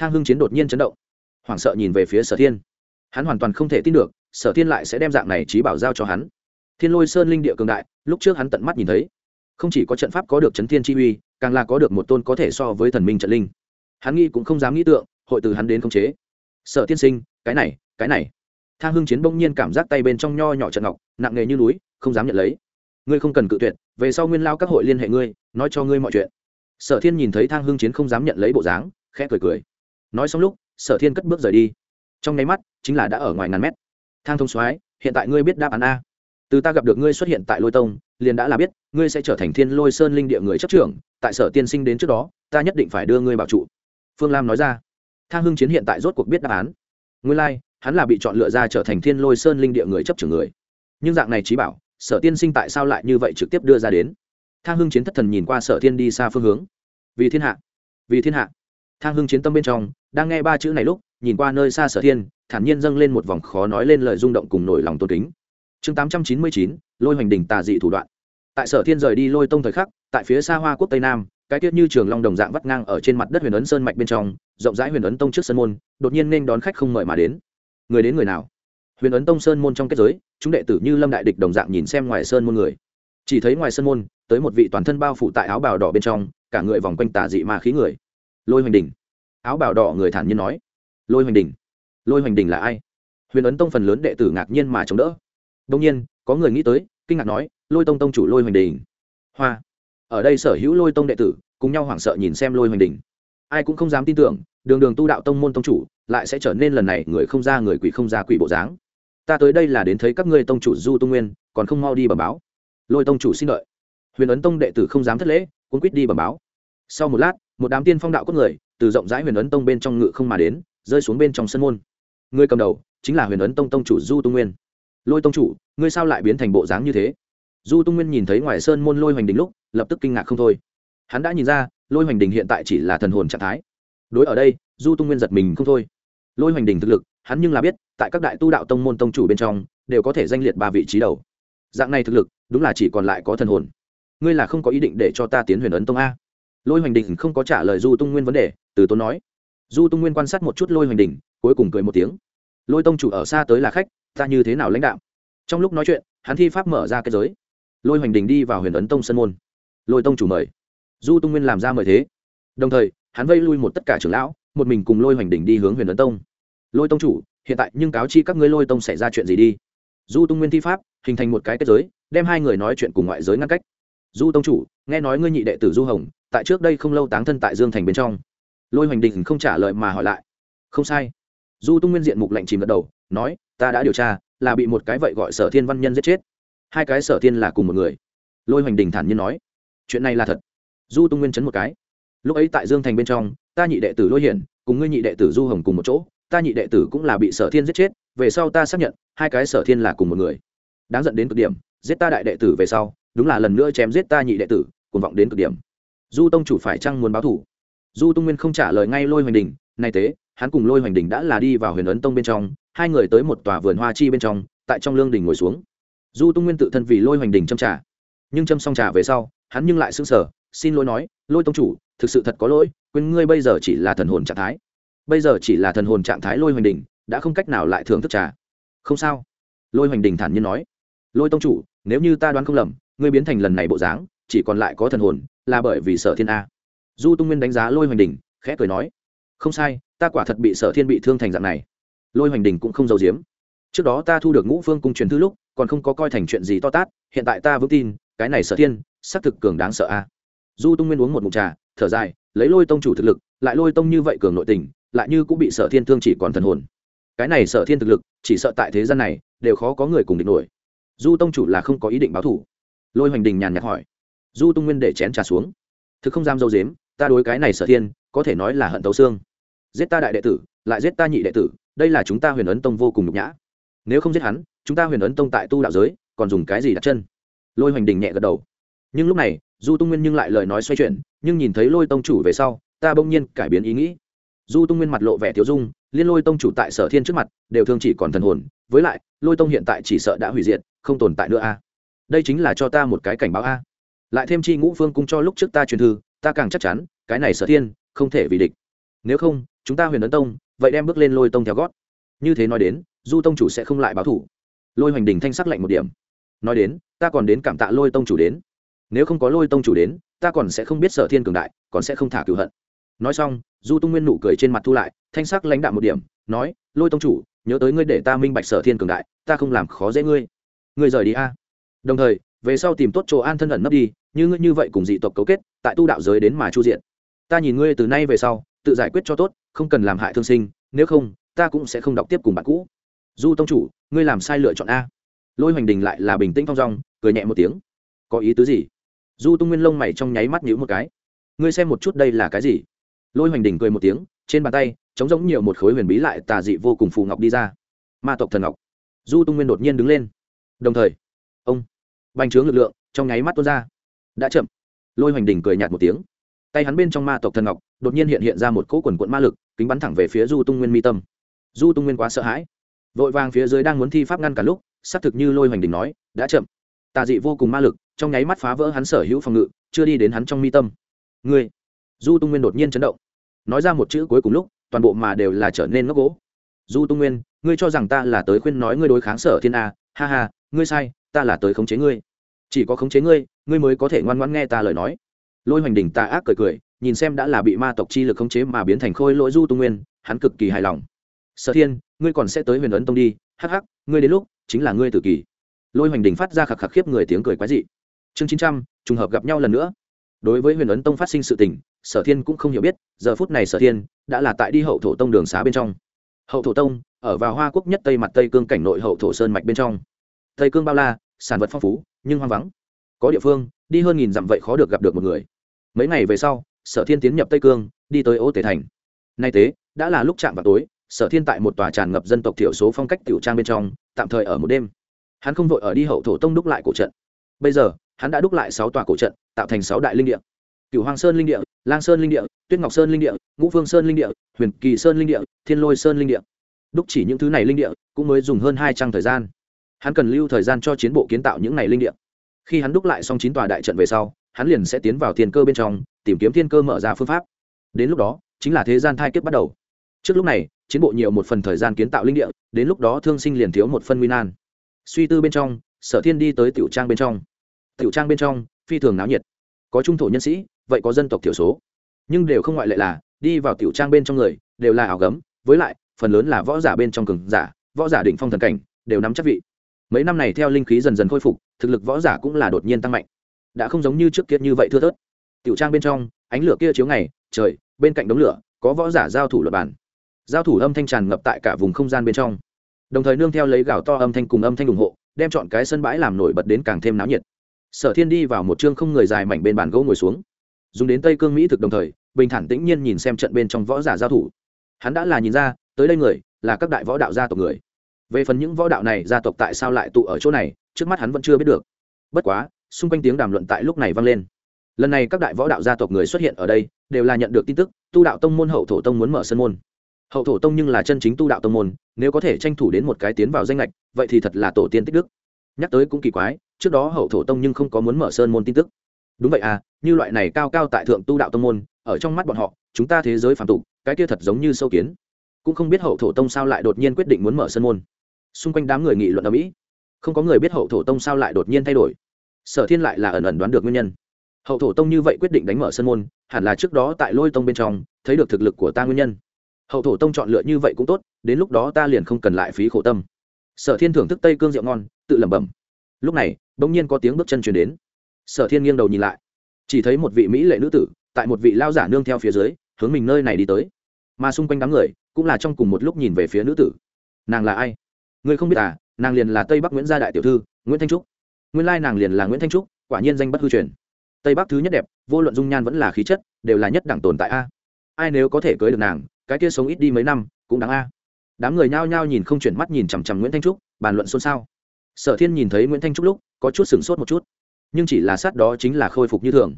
thang hưng chiến đột nhiên chấn động. Hoảng sợ nhìn về phía sở thiên. Hắn hoàn toàn không thể tin được, sở thiên lại sẽ đem dạng này trí bảo giao cho hắn. Thiên lôi sơn linh địa cường đại, lúc trước hắn tận mắt nhìn thấy, không chỉ có trận pháp có được chấn thiên chi uy, càng là có được một tôn có thể so với thần minh trận linh. Hắn nghĩ cũng không dám nghĩ tượng, hội từ hắn đến khống chế. Sở tiên sinh, cái này cái này. Thang hưng chiến bỗng nhiên cảm giác tay bên trong nho nhỏ trận ngọc, nặng nề như núi, không dám nhận lấy. Ngươi không cần cự tuyệt, về sau nguyên lao các hội liên hệ ngươi, nói cho ngươi mọi chuyện. Sở thiên nhìn thấy thang hưng chiến không dám nhận lấy bộ dáng, khẽ cười cười nói xong lúc sở thiên cất bước rời đi. Trong nháy mắt chính là đã ở ngoài ngàn mét. Thang thông soái hiện tại ngươi biết đáp án a. Từ ta gặp được ngươi xuất hiện tại lôi tông liền đã là biết ngươi sẽ trở thành thiên lôi sơn linh địa người chấp trưởng tại sở tiên sinh đến trước đó ta nhất định phải đưa ngươi bảo trụ. Phương lam nói ra. Thang hưng chiến hiện tại rốt cuộc biết đáp án. Ngươi lai、like, hắn là bị chọn lựa ra trở thành thiên lôi sơn linh địa người chấp trưởng người. Nhưng dạng này trí bảo sở tiên sinh tại sao lại như vậy trực tiếp đưa ra đến? Thang hưng chiến thất thần nhìn qua sở thiên đi xa phương hướng. Vì thiên hạ. Vì thiên hạ thang hưng chiến tâm bên trong, đang nghe ba chữ này lúc, nhìn qua nơi xa sở thiên, thản nhiên dâng lên một vòng khó nói lên lời rung động cùng nổi lòng tôn kính. Chương tám trăm chín mươi chín, lôi hoành đình tà dị thủ đoạn. Tại sở thiên rời đi lôi tông thời khắc, tại phía xa hoa quốc tây nam, cái tiết như trường long đồng dạng vắt ngang ở trên mặt đất huyền ấn sơn mạch bên trong, rộng rãi huyền ấn tông trước sân môn, đột nhiên nên đón khách không mời mà đến. Người đến người nào? Huyền ấn tông sơn môn trong kết giới, chúng đệ tử như lâm đại địch đồng dạng nhìn xem ngoài sơn môn người. Chỉ thấy ngoài sơn môn, tới một vị toàn thân bao phủ tại áo bào đỏ bên trong, cả người vòng quanh tà dị ma khí người lôi hoành đình. Áo bào đỏ người thản nhiên nói. Lôi hoành đình. Lôi hoành đình là ai? Huyền ấn tông phần lớn đệ tử ngạc nhiên mà chống đỡ. Đông nhiên, có người nghĩ tới, kinh ngạc nói, lôi tông tông chủ lôi hoành đình. Hoa. Ở đây sở hữu lôi tông đệ tử, cùng nhau hoảng sợ nhìn xem lôi hoành đình. Ai cũng không dám tin tưởng, đường đường tu đạo tông môn tông chủ, lại sẽ trở nên lần này người không ra người quỷ không ra quỷ bộ dáng. Ta tới đây là đến thấy các ngươi tông chủ du tu nguyên, còn không mau đi bẩm báo. Lôi tông chủ xin đợi. Huyền ấn tông đệ tử không dám thất lễ cuốn quýt đi bẩm báo. Sau một lát một đám tiên phong đạo cốt người từ rộng rãi huyền ấn tông bên trong ngự không mà đến, rơi xuống bên trong sân môn. Người cầm đầu chính là huyền ấn tông tông chủ du tung nguyên. Lôi tông chủ, ngươi sao lại biến thành bộ dáng như thế? Du tung nguyên nhìn thấy ngoài sơn môn lôi hoành đình lúc, lập tức kinh ngạc không thôi. Hắn đã nhìn ra, lôi hoành đình hiện tại chỉ là thần hồn trạng thái. Đối ở đây, du tung nguyên giật mình không thôi. Lôi hoành đình thực lực, hắn nhưng là biết, tại các đại tu đạo tông môn tông chủ bên trong, đều có thể danh liệt ba vị trí đầu. Dạng này thực lực, đúng là chỉ còn lại có thần hồn. Ngươi là không có ý định để cho ta tiến huyền ấn tông a lôi hoành đình không có trả lời du tung nguyên vấn đề, từ tốn nói. Du tung nguyên quan sát một chút lôi hoành đình, cuối cùng cười một tiếng. Lôi tông chủ ở xa tới là khách, ta như thế nào lãnh đạo? Trong lúc nói chuyện, hắn thi pháp mở ra cái giới. Lôi hoành đình đi vào huyền ấn tông sân môn. Lôi tông chủ mời. Du tung nguyên làm ra mời thế. Đồng thời, hắn vây lui một tất cả trưởng lão, một mình cùng lôi hoành đình đi hướng huyền ấn tông. Lôi tông chủ, hiện tại nhưng cáo chi các ngươi lôi tông xảy ra chuyện gì đi? Du tung nguyên thi pháp, hình thành một cái kết giới, đem hai người nói chuyện cùng ngoại giới ngăn cách. Du tông chủ, nghe nói ngươi nhị đệ tử du hồng tại trước đây không lâu táng thân tại dương thành bên trong. Lôi hoành đình không trả lời mà hỏi lại. Không sai. Du tung nguyên diện mục lạnh chìm gật đầu, nói, ta đã điều tra, là bị một cái vậy gọi sở thiên văn nhân giết chết. Hai cái sở thiên là cùng một người. Lôi hoành đình thản nhiên nói, chuyện này là thật. Du tung nguyên chấn một cái, lúc ấy tại dương thành bên trong, ta nhị đệ tử lôi hiển cùng ngươi nhị đệ tử du hồng cùng một chỗ, ta nhị đệ tử cũng là bị sở thiên giết chết, về sau ta xác nhận, hai cái sở thiên là cùng một người. Đáng dẫn đến cực điểm, giết ta đại đệ tử về sau, đúng là lần nữa chém giết ta nhị đệ tử, cuồng vọng đến cực điểm du tông chủ phải chăng muốn báo thủ? Du tung nguyên không trả lời ngay lôi hoành đình nay tế, hắn cùng lôi hoành đình đã là đi vào huyền ấn tông bên trong, hai người tới một tòa vườn hoa chi bên trong, tại trong lương đình ngồi xuống. Du tung nguyên tự thân vì lôi hoành đình châm trả. Nhưng châm xong trà về sau, hắn nhưng lại sững sờ, xin lỗi nói, lôi tông chủ, thực sự thật có lỗi, quên ngươi bây giờ chỉ là thần hồn trạng thái. Bây giờ chỉ là thần hồn trạng thái lôi hoành đình đã không cách nào lại thưởng thức trà. Không sao. Lôi hoành đình thản nhiên nói. Lôi tông chủ, nếu như ta đoán không lầm, ngươi biến thành lần này bộ dáng, chỉ còn lại có thần hồn là bởi vì sở thiên a. Du tung nguyên đánh giá lôi hoành đình, khẽ cười nói, không sai, ta quả thật bị sở thiên bị thương thành dạng này. Lôi hoành đình cũng không giấu giếm. Trước đó ta thu được ngũ phương cung truyền thư lúc, còn không có coi thành chuyện gì to tát, hiện tại ta vững tin, cái này sở thiên, xác thực cường đáng sợ a. Du tung nguyên uống một mụn trà, thở dài, lấy lôi tông chủ thực lực, lại lôi tông như vậy cường nội tình, lại như cũng bị sở thiên thương chỉ còn thần hồn. Cái này sở thiên thực lực, chỉ sợ tại thế gian này, đều khó có người cùng địch nổi. Du tông chủ là không có ý định báo thủ lôi hoành đình nhàn nhạt hỏi du tung nguyên để chén trà xuống. Thực không dám dâu dếm, ta đối cái này sở thiên, có thể nói là hận tấu xương. Giết ta đại đệ tử, lại giết ta nhị đệ tử, đây là chúng ta huyền ấn tông vô cùng nhục nhã. Nếu không giết hắn, chúng ta huyền ấn tông tại tu đạo giới, còn dùng cái gì đặt chân? Lôi hoành đình nhẹ gật đầu. Nhưng lúc này, du tung nguyên nhưng lại lời nói xoay chuyển, nhưng nhìn thấy lôi tông chủ về sau, ta bỗng nhiên cải biến ý nghĩ. Du tung nguyên mặt lộ vẻ thiếu dung, liên lôi tông chủ tại sở thiên trước mặt, đều thương chỉ còn thần hồn, với lại, lôi tông hiện tại chỉ sợ đã hủy diệt, không tồn tại nữa a. Đây chính là cho ta một cái cảnh báo a lại thêm chi ngũ phương cung cho lúc trước ta truyền thư, ta càng chắc chắn, cái này sở thiên không thể vì địch. Nếu không, chúng ta huyền ấn tông, vậy đem bước lên lôi tông theo gót. Như thế nói đến, du tông chủ sẽ không lại báo thủ. Lôi hoành đình thanh sắc lạnh một điểm. Nói đến, ta còn đến cảm tạ lôi tông chủ đến. Nếu không có lôi tông chủ đến, ta còn sẽ không biết sở thiên cường đại, còn sẽ không thả cửu hận. Nói xong, du tung nguyên nụ cười trên mặt thu lại, thanh sắc lãnh đạo một điểm, nói, lôi tông chủ, nhớ tới ngươi để ta minh bạch sở thiên cường đại, ta không làm khó dễ ngươi. Ngươi rời đi a. Đồng thời, về sau tìm tốt chỗ an thân ẩn nấp đi như ngươi như vậy cùng dị tộc cấu kết, tại tu đạo giới đến mà chu diện. Ta nhìn ngươi từ nay về sau, tự giải quyết cho tốt, không cần làm hại thương sinh, nếu không, ta cũng sẽ không đọc tiếp cùng bạn cũ. Du tông chủ, ngươi làm sai lựa chọn a. Lôi hoành đình lại là bình tĩnh thong dong, cười nhẹ một tiếng. Có ý tứ gì? Du tung nguyên lông mày trong nháy mắt nhíu một cái. Ngươi xem một chút đây là cái gì? Lôi hoành đình cười một tiếng, trên bàn tay, trống giống nhiều một khối huyền bí lại tà dị vô cùng phù ngọc đi ra. Ma tộc thần ngọc. Du tung nguyên đột nhiên đứng lên. Đồng thời, ông, bành trướng lực lượng trong nháy mắt tuôn ra đã chậm. Lôi hoành đình cười nhạt một tiếng. Tay hắn bên trong ma tộc thần ngọc, đột nhiên hiện hiện ra một cỗ quần quận ma lực, kính bắn thẳng về phía du tung nguyên mi tâm. Du tung nguyên quá sợ hãi. Vội vàng phía dưới đang muốn thi pháp ngăn cả lúc, xác thực như lôi hoành đình nói, đã chậm. Tà dị vô cùng ma lực, trong nháy mắt phá vỡ hắn sở hữu phòng ngự, chưa đi đến hắn trong mi tâm. Ngươi! Du tung nguyên đột nhiên chấn động. Nói ra một chữ cuối cùng lúc, toàn bộ mà đều là trở nên ngốc gỗ. Du tung nguyên, ngươi cho rằng ta là tới khuyên nói ngươi đối kháng sở thiên a, ha ha, ngươi sai, ta là tới khống chế ngươi. Chỉ có khống chế ngươi ngươi mới có thể ngoan ngoãn nghe ta lời nói. Lôi hoành đỉnh ta ác cười cười, nhìn xem đã là bị ma tộc chi lực khống chế mà biến thành khôi lỗi du tu nguyên, hắn cực kỳ hài lòng. Sở thiên, ngươi còn sẽ tới huyền ấn tông đi, hắc hắc, ngươi đến lúc chính là ngươi tử kỳ. Lôi hoành đình phát ra khạc khạc khiếp người tiếng cười quái dị. Chương chín trăm, trùng hợp gặp nhau lần nữa. Đối với huyền ấn tông phát sinh sự tình, sở thiên cũng không hiểu biết, giờ phút này sở thiên đã là tại đi hậu thổ tông đường xá bên trong. Hậu thổ tông, ở vào hoa quốc nhất tây mặt tây cương cảnh nội hậu thổ sơn mạch bên trong. Tây cương bao la, sản vật phong phú, nhưng hoang vắng có địa phương, đi hơn nghìn dặm vậy khó được gặp được một người. Mấy ngày về sau, sở thiên tiến nhập tây cương, đi tới ô tể thành. Nay tế, đã là lúc chạm vào tối, sở thiên tại một tòa tràn ngập dân tộc thiểu số phong cách tiểu trang bên trong, tạm thời ở một đêm. Hắn không vội ở đi hậu thổ tông đúc lại cổ trận. Bây giờ, hắn đã đúc lại sáu tòa cổ trận, tạo thành sáu đại linh địa. Cửu hoàng sơn linh địa, lang sơn linh địa, tuyết ngọc sơn linh địa, ngũ phương sơn linh địa, huyền kỳ sơn linh địa, thiên lôi sơn linh địa. Đúc chỉ những thứ này linh địa, cũng mới dùng hơn hai trăm thời gian. Hắn cần lưu thời gian cho chiến bộ kiến tạo những này linh địa khi hắn đúc lại xong chín tòa đại trận về sau, hắn liền sẽ tiến vào thiên cơ bên trong, tìm kiếm thiên cơ mở ra phương pháp. Đến lúc đó, chính là thế gian thai kiếp bắt đầu. Trước lúc này, chiến bộ nhiều một phần thời gian kiến tạo linh địa, đến lúc đó thương sinh liền thiếu một phân nguy nan suy tư bên trong, sở thiên đi tới tiểu trang bên trong. Tiểu trang bên trong, phi thường náo nhiệt. Có trung thổ nhân sĩ, vậy có dân tộc thiểu số. Nhưng đều không ngoại lệ là, đi vào tiểu trang bên trong người, đều là ảo gấm, với lại, phần lớn là võ giả bên trong cường giả, võ giả định phong thần cảnh, đều nắm chắc vị. Mấy năm này theo linh khí dần dần khôi phục thực lực võ giả cũng là đột nhiên tăng mạnh. Đã không giống như trước kia như vậy thưa thớt. Tiểu trang bên trong, ánh lửa kia chiếu ngày, trời, bên cạnh đống lửa, có võ giả giao thủ luật bản. Giao thủ âm thanh tràn ngập tại cả vùng không gian bên trong. Đồng thời nương theo lấy gạo to âm thanh cùng âm thanh ủng hộ, đem chọn cái sân bãi làm nổi bật đến càng thêm náo nhiệt. Sở thiên đi vào một chương không người dài mảnh bên bàn gỗ ngồi xuống. Dùng đến tây cương mỹ thực đồng thời, bình thản tĩnh nhiên nhìn xem trận bên trong võ giả giao thủ. Hắn đã là nhìn ra, tới đây người, là các đại võ đạo gia tộc người. Về phần những võ đạo này gia tộc tại sao lại tụ ở chỗ này trước mắt hắn vẫn chưa biết được. Bất quá, xung quanh tiếng đàm luận tại lúc này vang lên. Lần này các đại võ đạo gia tộc người xuất hiện ở đây, đều là nhận được tin tức, tu đạo tông môn hậu thổ tông muốn mở sân môn. Hậu thổ tông nhưng là chân chính tu đạo tông môn, nếu có thể tranh thủ đến một cái tiến vào danh lệch vậy thì thật là tổ tiên tích đức. Nhắc tới cũng kỳ quái, trước đó hậu thổ tông nhưng không có muốn mở sơn môn tin tức. Đúng vậy à như loại này cao cao tại thượng tu đạo tông môn, ở trong mắt bọn họ, chúng ta thế giới phản tục, cái kia thật giống như sâu kiến. Cũng không biết hậu thổ tông sao lại đột nhiên quyết định muốn mở sơn môn. Xung quanh đám người nghị luận ở mỹ không có người biết hậu thổ tông sao lại đột nhiên thay đổi. Sở thiên lại là ẩn ẩn đoán được nguyên nhân. Hậu thổ tông như vậy quyết định đánh mở sân môn, hẳn là trước đó tại lôi tông bên trong, thấy được thực lực của ta nguyên nhân. Hậu thổ tông chọn lựa như vậy cũng tốt, đến lúc đó ta liền không cần lại phí khổ tâm. Sở thiên thưởng thức tây cương rượu ngon, tự lẩm bẩm. Lúc này, bỗng nhiên có tiếng bước chân chuyển đến. Sở thiên nghiêng đầu nhìn lại. Chỉ thấy một vị mỹ lệ nữ tử, tại một vị lao giả nương theo phía dưới, hướng mình nơi này đi tới. Mà xung quanh đám người, cũng là trong cùng một lúc nhìn về phía nữ tử. Nàng là ai? Người không biết à? Nàng liền là tây bắc nguyễn gia đại tiểu thư nguyễn thanh trúc nguyên lai nàng liền là nguyễn thanh trúc quả nhiên danh bất hư truyền tây bắc thứ nhất đẹp vô luận dung nhan vẫn là khí chất đều là nhất đẳng tồn tại a ai nếu có thể cưới được nàng cái kia sống ít đi mấy năm cũng đáng a đám người nhao nhao nhìn không chuyển mắt nhìn chằm chằm nguyễn thanh trúc bàn luận xôn xao sở thiên nhìn thấy nguyễn thanh trúc lúc có chút sửng sốt một chút nhưng chỉ là sát đó chính là khôi phục như thường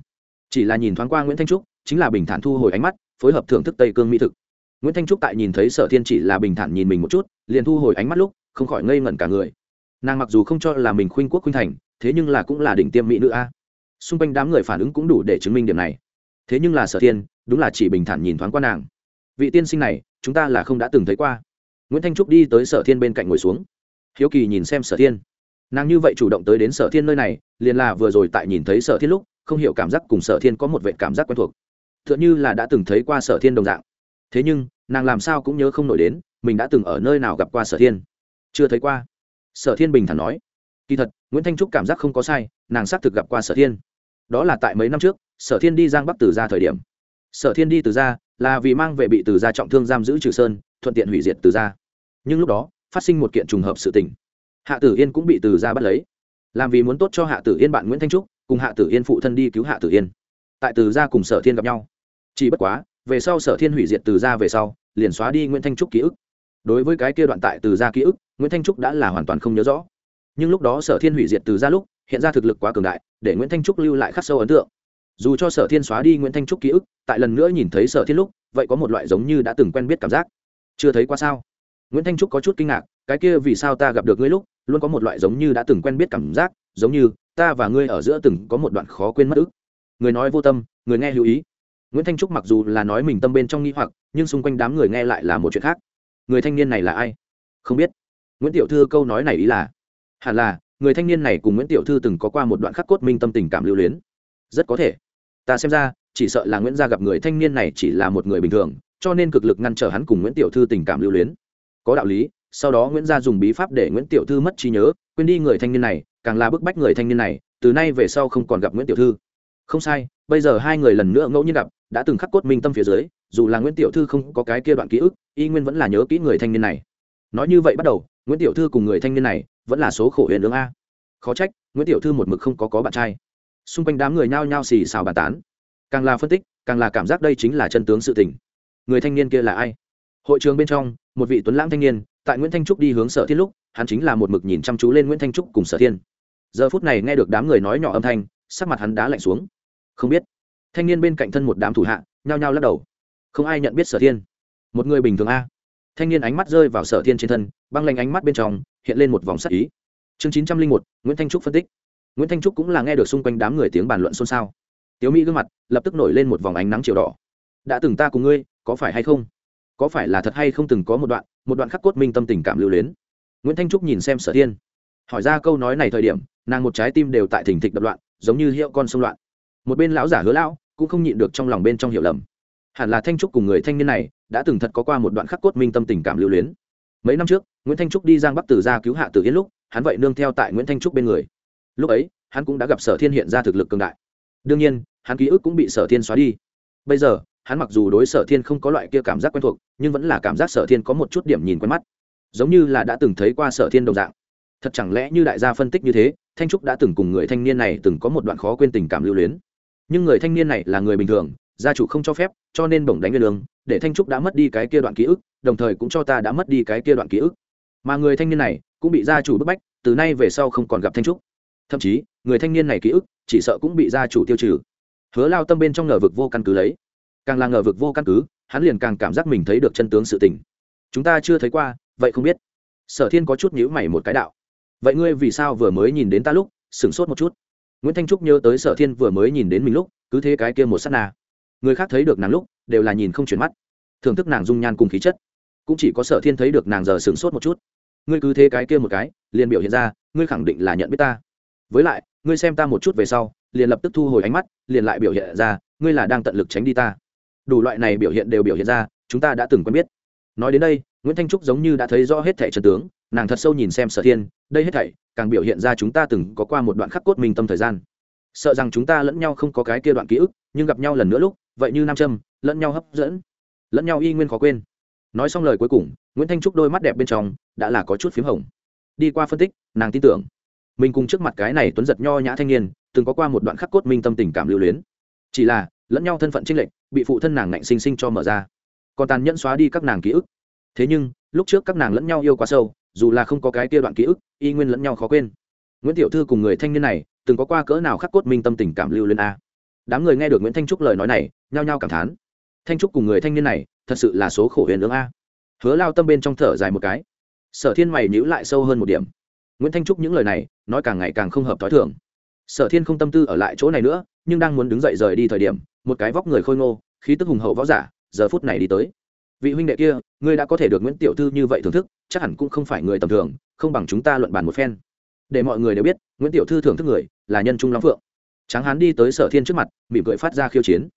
chỉ là nhìn thoáng qua nguyễn thanh trúc chính là bình thản thu hồi ánh mắt phối hợp thưởng thức tây cương mỹ thực nguyễn thanh trúc tại nhìn thấy sở thiên chỉ là bình thản nhìn mình một chút liền thu hồi ánh mắt lúc không khỏi ngây ngẩn cả người. Nàng mặc dù không cho là mình khuynh quốc khuynh thành, thế nhưng là cũng là đỉnh tiêm mỹ nữ a. Xung quanh đám người phản ứng cũng đủ để chứng minh điểm này. Thế nhưng là sở thiên, đúng là chỉ bình thản nhìn thoáng qua nàng. Vị tiên sinh này, chúng ta là không đã từng thấy qua. Nguyễn thanh trúc đi tới sở thiên bên cạnh ngồi xuống. Hiếu kỳ nhìn xem sở thiên. Nàng như vậy chủ động tới đến sở thiên nơi này, liền là vừa rồi tại nhìn thấy sở thiên lúc, không hiểu cảm giác cùng sở thiên có một vệ cảm giác quen thuộc. T h ư ợ n h ư là đã từng thấy qua sở thiên đồng dạng. Thế nhưng, nàng làm sao cũng nhớ không nổi đến, mình đã từng ở nơi nào gặp qua sở thiên chưa thấy qua. Sở thiên bình thản nói. Kỳ thật, nguyễn thanh trúc cảm giác không có sai, nàng xác thực gặp qua sở thiên. Đó là tại mấy năm trước, sở thiên đi giang bắc từ ra thời điểm. Sở thiên đi từ ra là vì mang về bị từ ra trọng thương giam giữ trừ sơn, thuận tiện hủy diệt từ ra nhưng lúc đó, phát sinh một kiện trùng hợp sự tình. Hạ tử yên cũng bị từ ra bắt lấy. Làm vì muốn tốt cho hạ tử yên bạn nguyễn thanh trúc, cùng hạ tử yên phụ thân đi cứu hạ tử yên. Tại từ ra cùng sở thiên gặp nhau. Chỉ bất quá, về sau sở thiên hủy diệt từ ra về sau, liền xóa đi nguyễn thanh trúc ký ức đối với cái kia đoạn tại từ ra ký ức, nguyễn thanh trúc đã là hoàn toàn không nhớ rõ. Nhưng lúc đó sở thiên hủy diệt từ ra lúc, hiện ra thực lực quá cường đại, để nguyễn thanh trúc lưu lại khắc sâu ấn tượng. Dù cho sở thiên xóa đi nguyễn thanh trúc ký ức, tại lần nữa nhìn thấy sở thiên lúc, vậy có một loại giống như đã từng quen biết cảm giác. Chưa thấy qua sao? Nguyễn thanh trúc có chút kinh ngạc, cái kia vì sao ta gặp được ngươi lúc, luôn có một loại giống như đã từng quen biết cảm giác, giống như ta và ngươi ở giữa từng có một đoạn khó quên mất ức. Người nói vô tâm, người nghe lưu ý. Nguyễn thanh trúc mặc dù là nói mình tâm bên trong nghĩ hoặc, nhưng xung quanh đám người nghe lại là một chuyện khác người thanh niên này là ai? Không biết. Nguyễn tiểu thư câu nói này ý là, hẳn là, người thanh niên này cùng nguyễn tiểu thư từng có qua một đoạn khắc cốt minh tâm tình cảm lưu luyến. Rất có thể. Ta xem ra, chỉ sợ là nguyễn gia gặp người thanh niên này chỉ là một người bình thường, cho nên cực lực ngăn trở hắn cùng nguyễn tiểu thư tình cảm lưu luyến. Có đạo lý, sau đó nguyễn gia dùng bí pháp để nguyễn tiểu thư mất trí nhớ, quên đi người thanh niên này, càng là bức bách người thanh niên này, từ nay về sau không còn gặp nguyễn tiểu thư. Không sai, bây giờ hai người lần nữa ngẫu nhiên gặp, đã từng khắc cốt minh tâm phía dưới, dù là nguyễn tiểu thư không có cái kia đoạn ký ức y nguyên vẫn là nhớ kỹ người thanh niên này. Nói như vậy bắt đầu, nguyễn tiểu thư cùng người thanh niên này vẫn là số khổ huyền lương a. Khó trách, nguyễn tiểu thư một mực không có có bạn trai. Xung quanh đám người nhao nhao xì xào bàn tán. Càng là phân tích, càng là cảm giác đây chính là chân tướng sự tình. Người thanh niên kia là ai? Hội trường bên trong, một vị tuấn lãng thanh niên, tại nguyễn thanh trúc đi hướng sở thiên lúc, hắn chính là một mực nhìn chăm chú lên nguyễn thanh trúc cùng sở thiên. Giờ phút này nghe được đám người nói nhỏ âm thanh, sắc mặt hắn đá lạnh xuống. Không biết. Thanh niên bên cạnh thân một đám thủ hạ, nhao nhao lắc đầu. Không ai nhận biết sở thiên một người bình thường a. Thanh niên ánh mắt rơi vào sở thiên trên thân, băng lanh ánh mắt bên trong hiện lên một vòng sắc ý. Chương chín trăm linh một, nguyễn thanh trúc phân tích. Nguyễn thanh trúc cũng là nghe được xung quanh đám người tiếng bàn luận xôn xao. Tiếu mỹ gương mặt lập tức nổi lên một vòng ánh nắng chiều đỏ. Đã từng ta cùng ngươi, có phải hay không? Có phải là thật hay không từng có một đoạn một đoạn khắc cốt minh tâm tình cảm lưu luyến? Nguyễn thanh trúc nhìn xem sở thiên. Hỏi ra câu nói này thời điểm, nàng một trái tim đều tại thỉnh thịch đập loạn, giống như hiệu con sông loạn. Một bên lão giả hứa lão cũng không nhịn được trong lòng bên trong hiểu lầm. Hẳn là thanh trúc cùng người thanh niên này đã từng thật có qua một đoạn khắc cốt minh tâm tình cảm lưu luyến. Mấy năm trước, nguyễn thanh trúc đi giang bắc từ ra cứu hạ tử yên lúc, hắn vậy nương theo tại nguyễn thanh trúc bên người. Lúc ấy, hắn cũng đã gặp sở thiên hiện ra thực lực cường đại. Đương nhiên, hắn ký ức cũng bị sở thiên xóa đi. Bây giờ, hắn mặc dù đối sở thiên không có loại kia cảm giác quen thuộc, nhưng vẫn là cảm giác sở thiên có một chút điểm nhìn quen mắt. Giống như là đã từng thấy qua sở thiên đồng dạng. Thật chẳng lẽ như đại gia phân tích như thế, thanh trúc đã từng cùng người thanh niên này từng có một đoạn khó quên tình cảm lưu luyến. Nhưng người thanh niên này là người bình thường gia chủ không cho phép, cho nên bổng đánh nguyên lương, để thanh trúc đã mất đi cái kia đoạn ký ức, đồng thời cũng cho ta đã mất đi cái kia đoạn ký ức. Mà người thanh niên này cũng bị gia chủ bức bách, từ nay về sau không còn gặp thanh trúc. Thậm chí, người thanh niên này ký ức chỉ sợ cũng bị gia chủ tiêu trừ. Hứa lao tâm bên trong ngờ vực vô căn cứ lấy. Càng là ngờ vực vô căn cứ, hắn liền càng cảm giác mình thấy được chân tướng sự tình. Chúng ta chưa thấy qua, vậy không biết. Sở thiên có chút nhữ mày một cái đạo. Vậy ngươi vì sao vừa mới nhìn đến ta lúc, sửng sốt một chút? Nguyễn thanh trúc nhớ tới sở thiên vừa mới nhìn đến mình lúc, cứ thế cái kia một s á t na người khác thấy được nàng lúc, đều là nhìn không chuyển mắt. Thưởng thức nàng dung nhan cùng khí chất, cũng chỉ có sở thiên thấy được nàng giờ sửng sốt một chút. Ngươi cứ thế cái kia một cái, liền biểu hiện ra, ngươi khẳng định là nhận biết ta. Với lại, ngươi xem ta một chút về sau, liền lập tức thu hồi ánh mắt, liền lại biểu hiện ra, ngươi là đang tận lực tránh đi ta. Đủ loại này biểu hiện đều biểu hiện ra, chúng ta đã từng quen biết. Nói đến đây, nguyễn thanh trúc giống như đã thấy rõ hết thẻ trần tướng, nàng thật sâu nhìn xem sở thiên, đây hết thảy, càng biểu hiện ra chúng ta từng có qua một đoạn khắc cốt minh tâm thời gian. Sợ rằng chúng ta lẫn nhau không có cái kia đoạn ký ức, nhưng gặp nhau lần nữa lúc vậy như nam châm, lẫn nhau hấp dẫn. Lẫn nhau y nguyên khó quên. Nói xong lời cuối cùng, nguyễn thanh trúc đôi mắt đẹp bên trong đã là có chút p h í m hồng. Đi qua phân tích, nàng tin tưởng. Mình cùng trước mặt cái này tuấn giật nho nhã thanh niên, từng có qua một đoạn khắc cốt minh tâm tình cảm lưu luyến. Chỉ là, lẫn nhau thân phận trinh lệnh bị phụ thân nàng ngạnh sinh sinh cho mở ra. Còn tàn nhẫn xóa đi các nàng ký ức. Thế nhưng, lúc trước các nàng lẫn nhau yêu quá sâu, dù là không có cái kia đoạn ký ức, y nguyên lẫn nhau khó quên. Nguyễn tiểu thư cùng người thanh niên này, từng có qua cỡ nào khắc cốt minh tâm tình cảm lưu luyến a? Đám người nghe được nguyễn thanh trúc lời nói này, nhao nhao cảm thán. Thanh trúc cùng người thanh niên này, thật sự là số khổ huyền ương a. Hứa lao tâm bên trong thở dài một cái. Sở thiên mày nhữ lại sâu hơn một điểm. Nguyễn thanh trúc những lời này, nói càng ngày càng không hợp t h ó i thường. Sở thiên không tâm tư ở lại chỗ này nữa, nhưng đang muốn đứng dậy rời đi thời điểm, một cái vóc người khôi ngô, khí tức hùng hậu võ giả, giờ phút này đi tới. Vị huynh đệ kia, ngươi đã có thể được nguyễn tiểu thư như vậy thưởng thức, chắc hẳn cũng không phải người tầm thường, không bằng chúng ta luận bàn một phen. Để mọi người đều biết, nguyễn tiểu thư thưởng thức người là nhân trung long phượng tráng hán đi tới sở thiên trước mặt, mỉm cười phát ra khiêu chiến.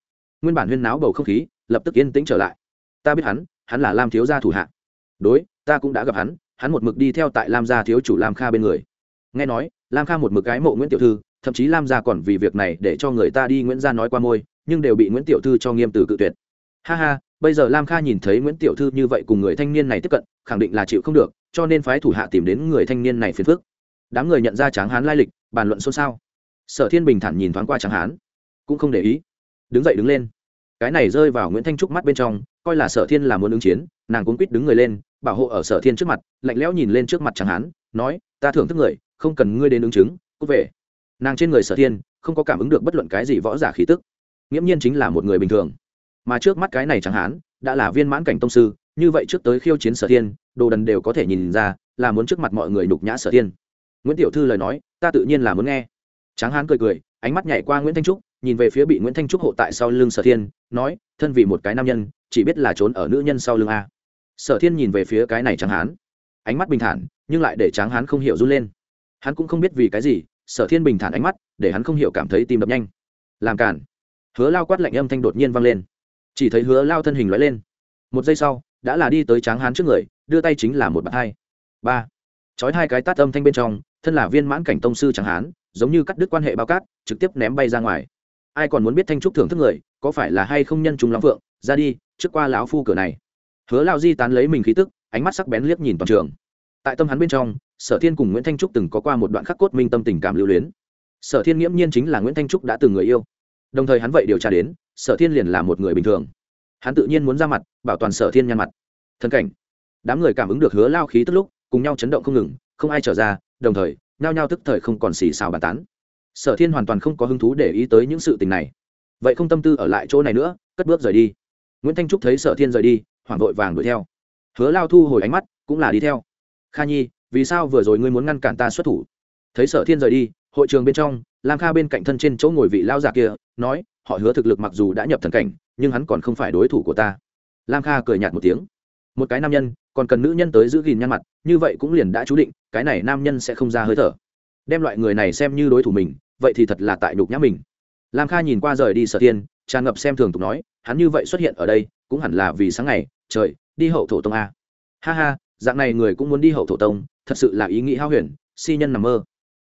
Nguyên bản huyên náo bầu không khí, lập tức yên tĩnh trở lại. Ta biết hắn hắn là lam thiếu gia thủ hạ. Đối, ta cũng đã gặp hắn hắn một mực đi theo tại lam gia thiếu chủ lam kha bên người. Nghe nói, lam kha một mực cái mộ nguyễn tiểu thư, thậm chí lam gia còn vì việc này để cho người ta đi nguyễn gia nói qua môi, nhưng đều bị nguyễn tiểu thư cho nghiêm từ cự tuyệt. Ha ha, bây giờ lam kha nhìn thấy nguyễn tiểu thư như vậy cùng người thanh niên này tiếp cận, khẳng định là chịu không được, cho nên phái thủ hạ tìm đến người thanh niên này phiền phức. Đám người nhận ra tráng hán lai lịch, bàn luận xôn xao sở thiên bình thản nhìn thoáng qua chẳng hán cũng không để ý đứng dậy đứng lên. Cái này rơi vào nguyễn thanh trúc mắt bên trong coi là sở thiên là muốn ứng chiến nàng cuốn quýt đứng người lên bảo hộ ở sở thiên trước mặt lạnh lẽo nhìn lên trước mặt chẳng Hán, nói ta thưởng thức người không cần ngươi đến ứng chứng cúc về. Nàng trên người sở thiên không có cảm ứng được bất luận cái gì võ giả khí tức. Nghiễm nhiên chính là một người bình thường. Mà trước mắt cái này chẳng Hán đã là viên mãn cảnh tông sư như vậy trước tới khiêu chiến sở thiên đồ đần đều có thể nhìn ra là muốn trước mặt mọi người nhục nhã sở thiên. Nguyễn tiểu thư lời nói ta tự nhiên là muốn nghe tráng hán cười cười, ánh mắt nhảy qua nguyễn thanh trúc, nhìn về phía bị nguyễn thanh trúc hộ tại sau lưng sở thiên, nói, thân vì một cái nam nhân, chỉ biết là trốn ở nữ nhân sau lưng a. Sở thiên nhìn về phía cái này tráng hán, ánh mắt bình thản, nhưng lại để tráng hán không hiểu run lên. Hắn cũng không biết vì cái gì, sở thiên bình thản ánh mắt, để hắn không hiểu cảm thấy tim đập nhanh. Làm cản hứa lao quát lạnh âm thanh đột nhiên vang lên. Chỉ thấy hứa lao thân hình lóe lên. Một giây sau, đã là đi tới tráng hán trước người, đưa tay chính là một bàn hai. Ba. Chói hai cái tát âm thanh bên trong, thân là viên mãn cảnh tông sư tráng hán giống như cắt đứt quan hệ bao cát, trực tiếp ném bay ra ngoài. Ai còn muốn biết thanh trúc thưởng thức người, có phải là hay không nhân chúng lắm phượng ra đi, trước qua lão phu cửa này. Hứa lao di tán lấy mình khí tức, ánh mắt sắc bén liếc nhìn toàn trường. Tại tâm hắn bên trong, sở thiên cùng nguyễn thanh trúc từng có qua một đoạn khắc cốt minh tâm tình cảm lưu luyến. Sở thiên nghiễm nhiên chính là nguyễn thanh trúc đã từng người yêu. Đồng thời hắn vậy điều tra đến, sở thiên liền là một người bình thường. Hắn tự nhiên muốn ra mặt, bảo toàn sở thiên nhăn mặt. Thân cảnh. Đám người cảm ứng được hứa lao khí tức lúc, cùng nhau chấn động không ngừng, không ai trở ra, đồng thời nhao nhao tức thời không còn xì xào bàn tán. Sở thiên hoàn toàn không có hứng thú để ý tới những sự tình này. Vậy không tâm tư ở lại chỗ này nữa, cất bước rời đi. Nguyễn thanh trúc thấy sở thiên rời đi, hoảng vội vàng đuổi theo. Hứa lao thu hồi ánh mắt, cũng là đi theo. Kha nhi, vì sao vừa rồi ngươi muốn ngăn cản ta xuất thủ? Thấy sở thiên rời đi, hội trường bên trong, lam kha bên cạnh thân trên chỗ ngồi vị lao già kia, nói, họ hứa thực lực mặc dù đã nhập thần cảnh, nhưng hắn còn không phải đối thủ của ta. Lam kha cười nhạt một tiếng. Một cái nam nhân còn cần nữ nhân tới giữ gìn nhăn mặt, như vậy cũng liền đã chú định, cái này nam nhân sẽ không ra hơi thở. Đem loại người này xem như đối thủ mình, vậy thì thật là tại nhục nhã mình. Lam kha nhìn qua rời đi sở tiên tràn ngập xem thường tục nói, hắn như vậy xuất hiện ở đây, cũng hẳn là vì sáng ngày, trời, đi hậu thổ tông a ha ha, dạng này người cũng muốn đi hậu thổ tông, thật sự là ý nghĩ hao huyền, si nhân nằm mơ.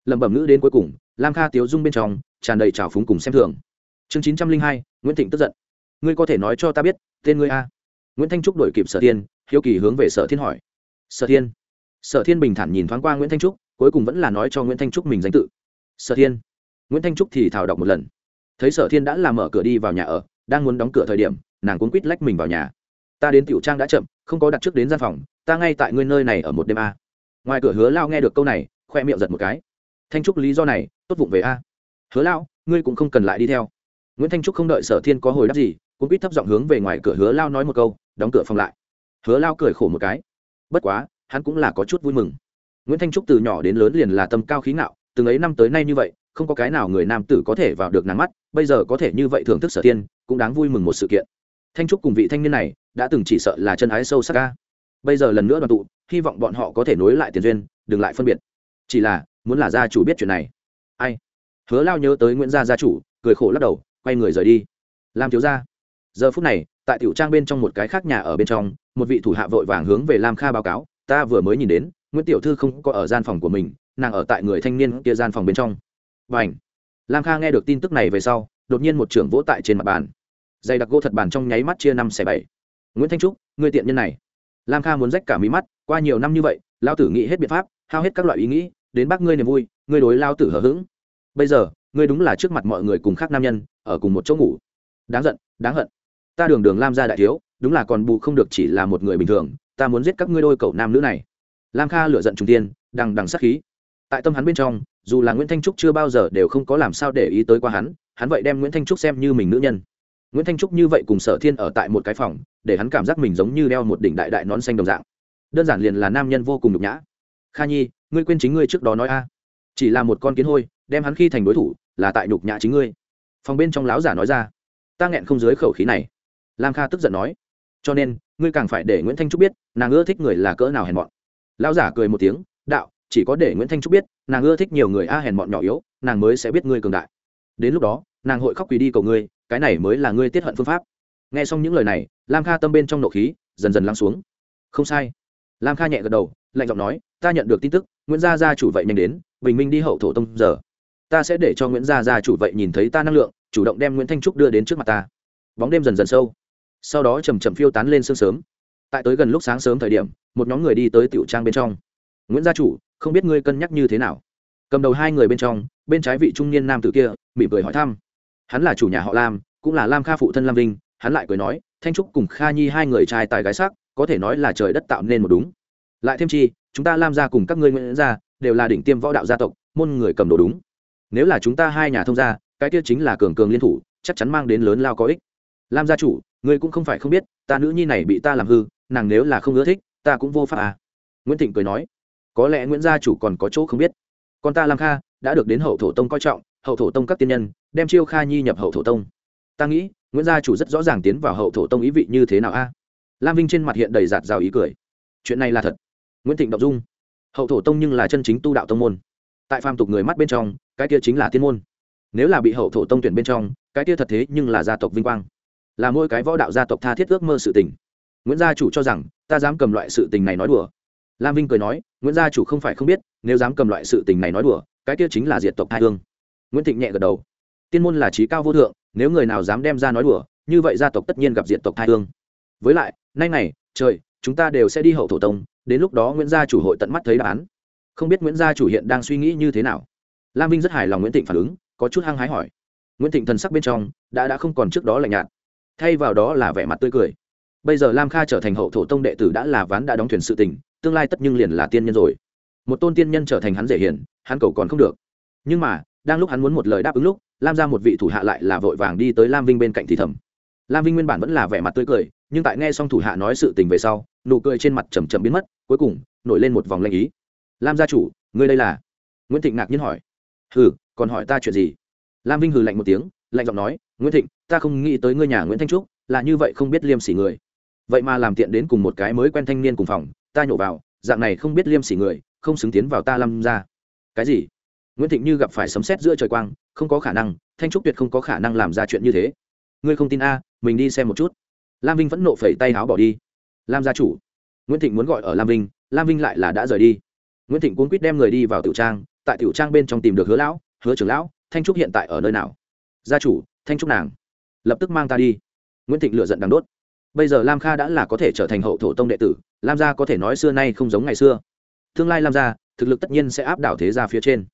Lẩm bẩm ngữ đến cuối cùng, lam kha tiếu dung bên trong, tràn đầy trào phúng cùng xem thường. Chương chín trăm linh hai, nguyễn thịnh tức giận. Ngươi có thể nói cho ta biết, tên ngươi a? Nguyễn thanh trúc đổi kịp sở thiên, hiếu kỳ hướng về sở thiên hỏi. Sở thiên? Sở thiên bình thản nhìn thoáng qua nguyễn thanh trúc, cuối cùng vẫn là nói cho nguyễn thanh trúc mình danh tự. Sở thiên. Nguyễn thanh trúc thì thảo đọc một lần. Thấy sở thiên đã làm mở cửa đi vào nhà ở, đang muốn đóng cửa thời điểm, nàng cuốn quýt lách mình vào nhà. Ta đến tiểu trang đã chậm, không có đặt trước đến gian phòng, ta ngay tại ngươi nơi này ở một đêm a. Ngoài cửa hứa lao nghe được câu này, khoe miệng giật một cái. Thanh trúc, lý do này, tốt vụng về a. Hứa lao, ngươi cũng không cần lại đi theo. Nguyễn thanh trúc không đợi sở thiên có hồi đáp gì cũng biết thấp giọng hướng về ngoài cửa hứa lao nói một câu đóng cửa phòng lại. Hứa lao cười khổ một cái. Bất quá hắn cũng là có chút vui mừng. Nguyễn thanh trúc từ nhỏ đến lớn liền là tâm cao khí ngạo từng ấy năm tới nay như vậy không có cái nào người nam tử có thể vào được nắng mắt bây giờ có thể như vậy thưởng thức sở tiên, cũng đáng vui mừng một sự kiện. Thanh trúc cùng vị thanh niên này đã từng chỉ sợ là chân ái sâu sắc ca bây giờ lần nữa đoàn tụ hy vọng bọn họ có thể nối lại tiền duyên đừng lại phân biệt. Chỉ là muốn là gia chủ biết chuyện này. Ai? Hứa lao nhớ tới nguyễn gia gia chủ cười khổ lắc đầu quay người rời đi. Làm thiếu gia. Giờ phút này tại tiểu trang bên trong một cái khác nhà ở bên trong, một vị thủ hạ vội vàng hướng về lam kha báo cáo, ta vừa mới nhìn đến, nguyễn tiểu thư không có ở gian phòng của mình, nàng ở tại người thanh niên kia gian phòng bên trong. Và ảnh lam kha nghe được tin tức này về sau, đột nhiên một trưởng vỗ tại trên mặt bàn. Dày đặc gỗ thật bàn trong nháy mắt chia năm xẻ bảy. Nguyễn thanh trúc người tiện nhân này. Lam kha muốn rách cả mí mắt, qua nhiều năm như vậy lao tử nghĩ hết biện pháp, hao hết các loại ý nghĩ, đến bác ngươi niềm vui, ngươi đối lao tử hở h ữ g bây giờ, ngươi đúng là trước mặt mọi người cùng khác nam nhân, ở cùng một chỗ ngủ. Đáng giận, đáng hận ta đường đường lam gia đại thiếu, đúng là còn bù không được chỉ là một người bình thường, ta muốn giết các ngươi đôi cậu nam nữ này. Lam kha lựa giận trung tiên đằng đằng sắc khí. Tại tâm hắn bên trong, dù là nguyễn thanh trúc chưa bao giờ đều không có làm sao để ý tới qua hắn hắn vậy đem nguyễn thanh trúc xem như mình nữ nhân. Nguyễn thanh trúc như vậy cùng sở thiên ở tại một cái phòng, để hắn cảm giác mình giống như đeo một đỉnh đại đại nón xanh đồng dạng. Đơn giản liền là nam nhân vô cùng nhục nhã. Kha nhi, ngươi quên chính ngươi trước đó nói a. Chỉ là một con kiến hôi, đem hắn khi thành đối thủ, là tại nhục nhã chính ngươi. Phòng bên trong láo giả nói ra. Ta nghẹn không dưới khẩu khí này lam kha tức giận nói, cho nên, ngươi càng phải để nguyễn thanh trúc biết, nàng ưa thích người là cỡ nào hèn mọn. Lão giả cười một tiếng, đạo, chỉ có để nguyễn thanh trúc biết, nàng ưa thích nhiều người a hèn mọn nhỏ yếu, nàng mới sẽ biết ngươi cường đại. Đến lúc đó, nàng hội khóc quỳ đi cầu ngươi, cái này mới là ngươi tiết hận phương pháp. Nghe xong những lời này, lam kha tâm bên trong nộ khí dần dần lắng xuống. Không sai. Lam kha nhẹ gật đầu, lạnh giọng nói, ta nhận được tin tức, nguyễn gia gia chủ vậy nhanh đến, bình minh đi hậu thổ tông giờ. Ta sẽ để cho nguyễn gia gia chủ vậy nhìn thấy ta năng lượng, chủ động đem nguyễn thanh trúc đưa đến trước mặt ta. Bóng đêm dần dần sâu sau đó chầm chậm phiêu tán lên sương sớm. Tại tới gần lúc sáng sớm thời điểm, một nhóm người đi tới tiểu trang bên trong. Nguyễn gia chủ, không biết ngươi cân nhắc như thế nào? Cầm đầu hai người bên trong, bên trái vị trung niên nam tử kia, mỉm cười hỏi thăm. Hắn là chủ nhà họ lam, cũng là lam kha phụ thân lam vinh, hắn lại cười nói, thanh trúc cùng kha nhi hai người trai tài gái sắc, có thể nói là trời đất tạo nên một đúng. Lại thêm chi, chúng ta lam gia cùng các ngươi nguyễn gia đều là đỉnh tiêm võ đạo gia tộc, môn người cầm đồ đúng. Nếu là chúng ta hai nhà thông gia, cái kia chính là cường cường liên thủ, chắc chắn mang đến lớn lao có ích. Lam gia chủ ngươi cũng không phải không biết, ta nữ nhi này bị ta làm hư, nàng nếu là không ưa thích, ta cũng vô pháp à. Nguyễn thịnh cười nói, có lẽ nguyễn gia chủ còn có chỗ không biết. Con ta lam kha, đã được đến hậu thổ tông coi trọng, hậu thổ tông các tiên nhân, đem chiêu kha nhi nhập hậu thổ tông. Ta nghĩ, nguyễn gia chủ rất rõ ràng tiến vào hậu thổ tông ý vị như thế nào a. Lam vinh trên mặt hiện đầy giạt rào ý cười. Chuyện này là thật. Nguyễn thịnh đọc dung. Hậu thổ tông nhưng là chân chính tu đạo tông môn. Tại phàm tục người mắt bên trong, cái kia chính là tiên môn. Nếu là bị hậu thổ tông tuyển bên trong, cái kia thật thế nhưng là gia tộc vinh quang là mỗi cái võ đạo gia tộc tha thiết ước mơ sự tình. Nguyễn gia chủ cho rằng, ta dám cầm loại sự tình này nói đùa. Lam vinh cười nói, nguyễn gia chủ không phải không biết, nếu dám cầm loại sự tình này nói đùa, cái kia chính là diệt tộc hai thương nguyễn thịnh nhẹ gật đầu. Tiên môn là trí cao vô thượng, nếu người nào dám đem ra nói đùa, như vậy gia tộc tất nhiên gặp diệt tộc hai thương với lại, nay này trời, chúng ta đều sẽ đi hậu thổ tông, đến lúc đó nguyễn gia chủ hội tận mắt thấy đáp án. Không biết nguyễn gia chủ hiện đang suy nghĩ như thế nào. Lam vinh rất hài lòng nguyễn thịnh phản ứng, có chút hăng hái hỏi. Nguyễn thịnh thần sắc bên trong, đã đã không còn trước đó lạnh nhạt thay vào đó là vẻ mặt tươi cười. Bây giờ lam kha trở thành hậu thổ tông đệ tử đã là ván đã đóng thuyền sự tình, tương lai tất nhưng liền là tiên nhân rồi. Một tôn tiên nhân trở thành hắn dễ hiển hắn cầu còn không được. Nhưng mà, đang lúc hắn muốn một lời đáp ứng lúc, lam ra một vị thủ hạ lại là vội vàng đi tới lam vinh bên cạnh thì thầm. Lam vinh nguyên bản vẫn là vẻ mặt tươi cười, nhưng tại nghe xong thủ hạ nói sự tình về sau, nụ cười trên mặt chầm chậm biến mất, cuối cùng, nổi lên một vòng lanh ý. Lam gia chủ, ngươi đây là? Nguyễn thịnh ngạc nhiên hỏi. Hừ, còn hỏi ta chuyện gì? Lam vinh hừ lạnh một tiếng lạnh giọng nói, nguyễn thịnh, ta không nghĩ tới ngươi nhà nguyễn thanh trúc là như vậy không biết liêm sỉ người. Vậy mà làm tiện đến cùng một cái mới quen thanh niên cùng phòng, ta nhổ vào, dạng này không biết liêm sỉ người, không xứng tiến vào ta lâm ra cái gì? Nguyễn thịnh như gặp phải sấm sét giữa trời quang, không có khả năng, thanh trúc tuyệt không có khả năng làm ra chuyện như thế. Ngươi không tin a, mình đi xem một chút. Lam vinh vẫn nộ phẩy tay áo bỏ đi. Lam gia chủ. Nguyễn thịnh muốn gọi ở lam vinh lam vinh lại là đã rời đi. Nguyễn thịnh cuốn quýt đem người đi vào tiểu trang, tại tiểu trang bên trong tìm được hứa lão, hứa trưởng lão, thanh trúc hiện tại ở nơi nào? Gia chủ, thanh trúc nàng. Lập tức mang ta đi. Nguyễn thịnh lựa giận đằng đốt. Bây giờ lam kha đã là có thể trở thành hậu thổ tông đệ tử, lam gia có thể nói xưa nay không giống ngày xưa. Tương lai lam gia, thực lực tất nhiên sẽ áp đảo thế gia phía trên.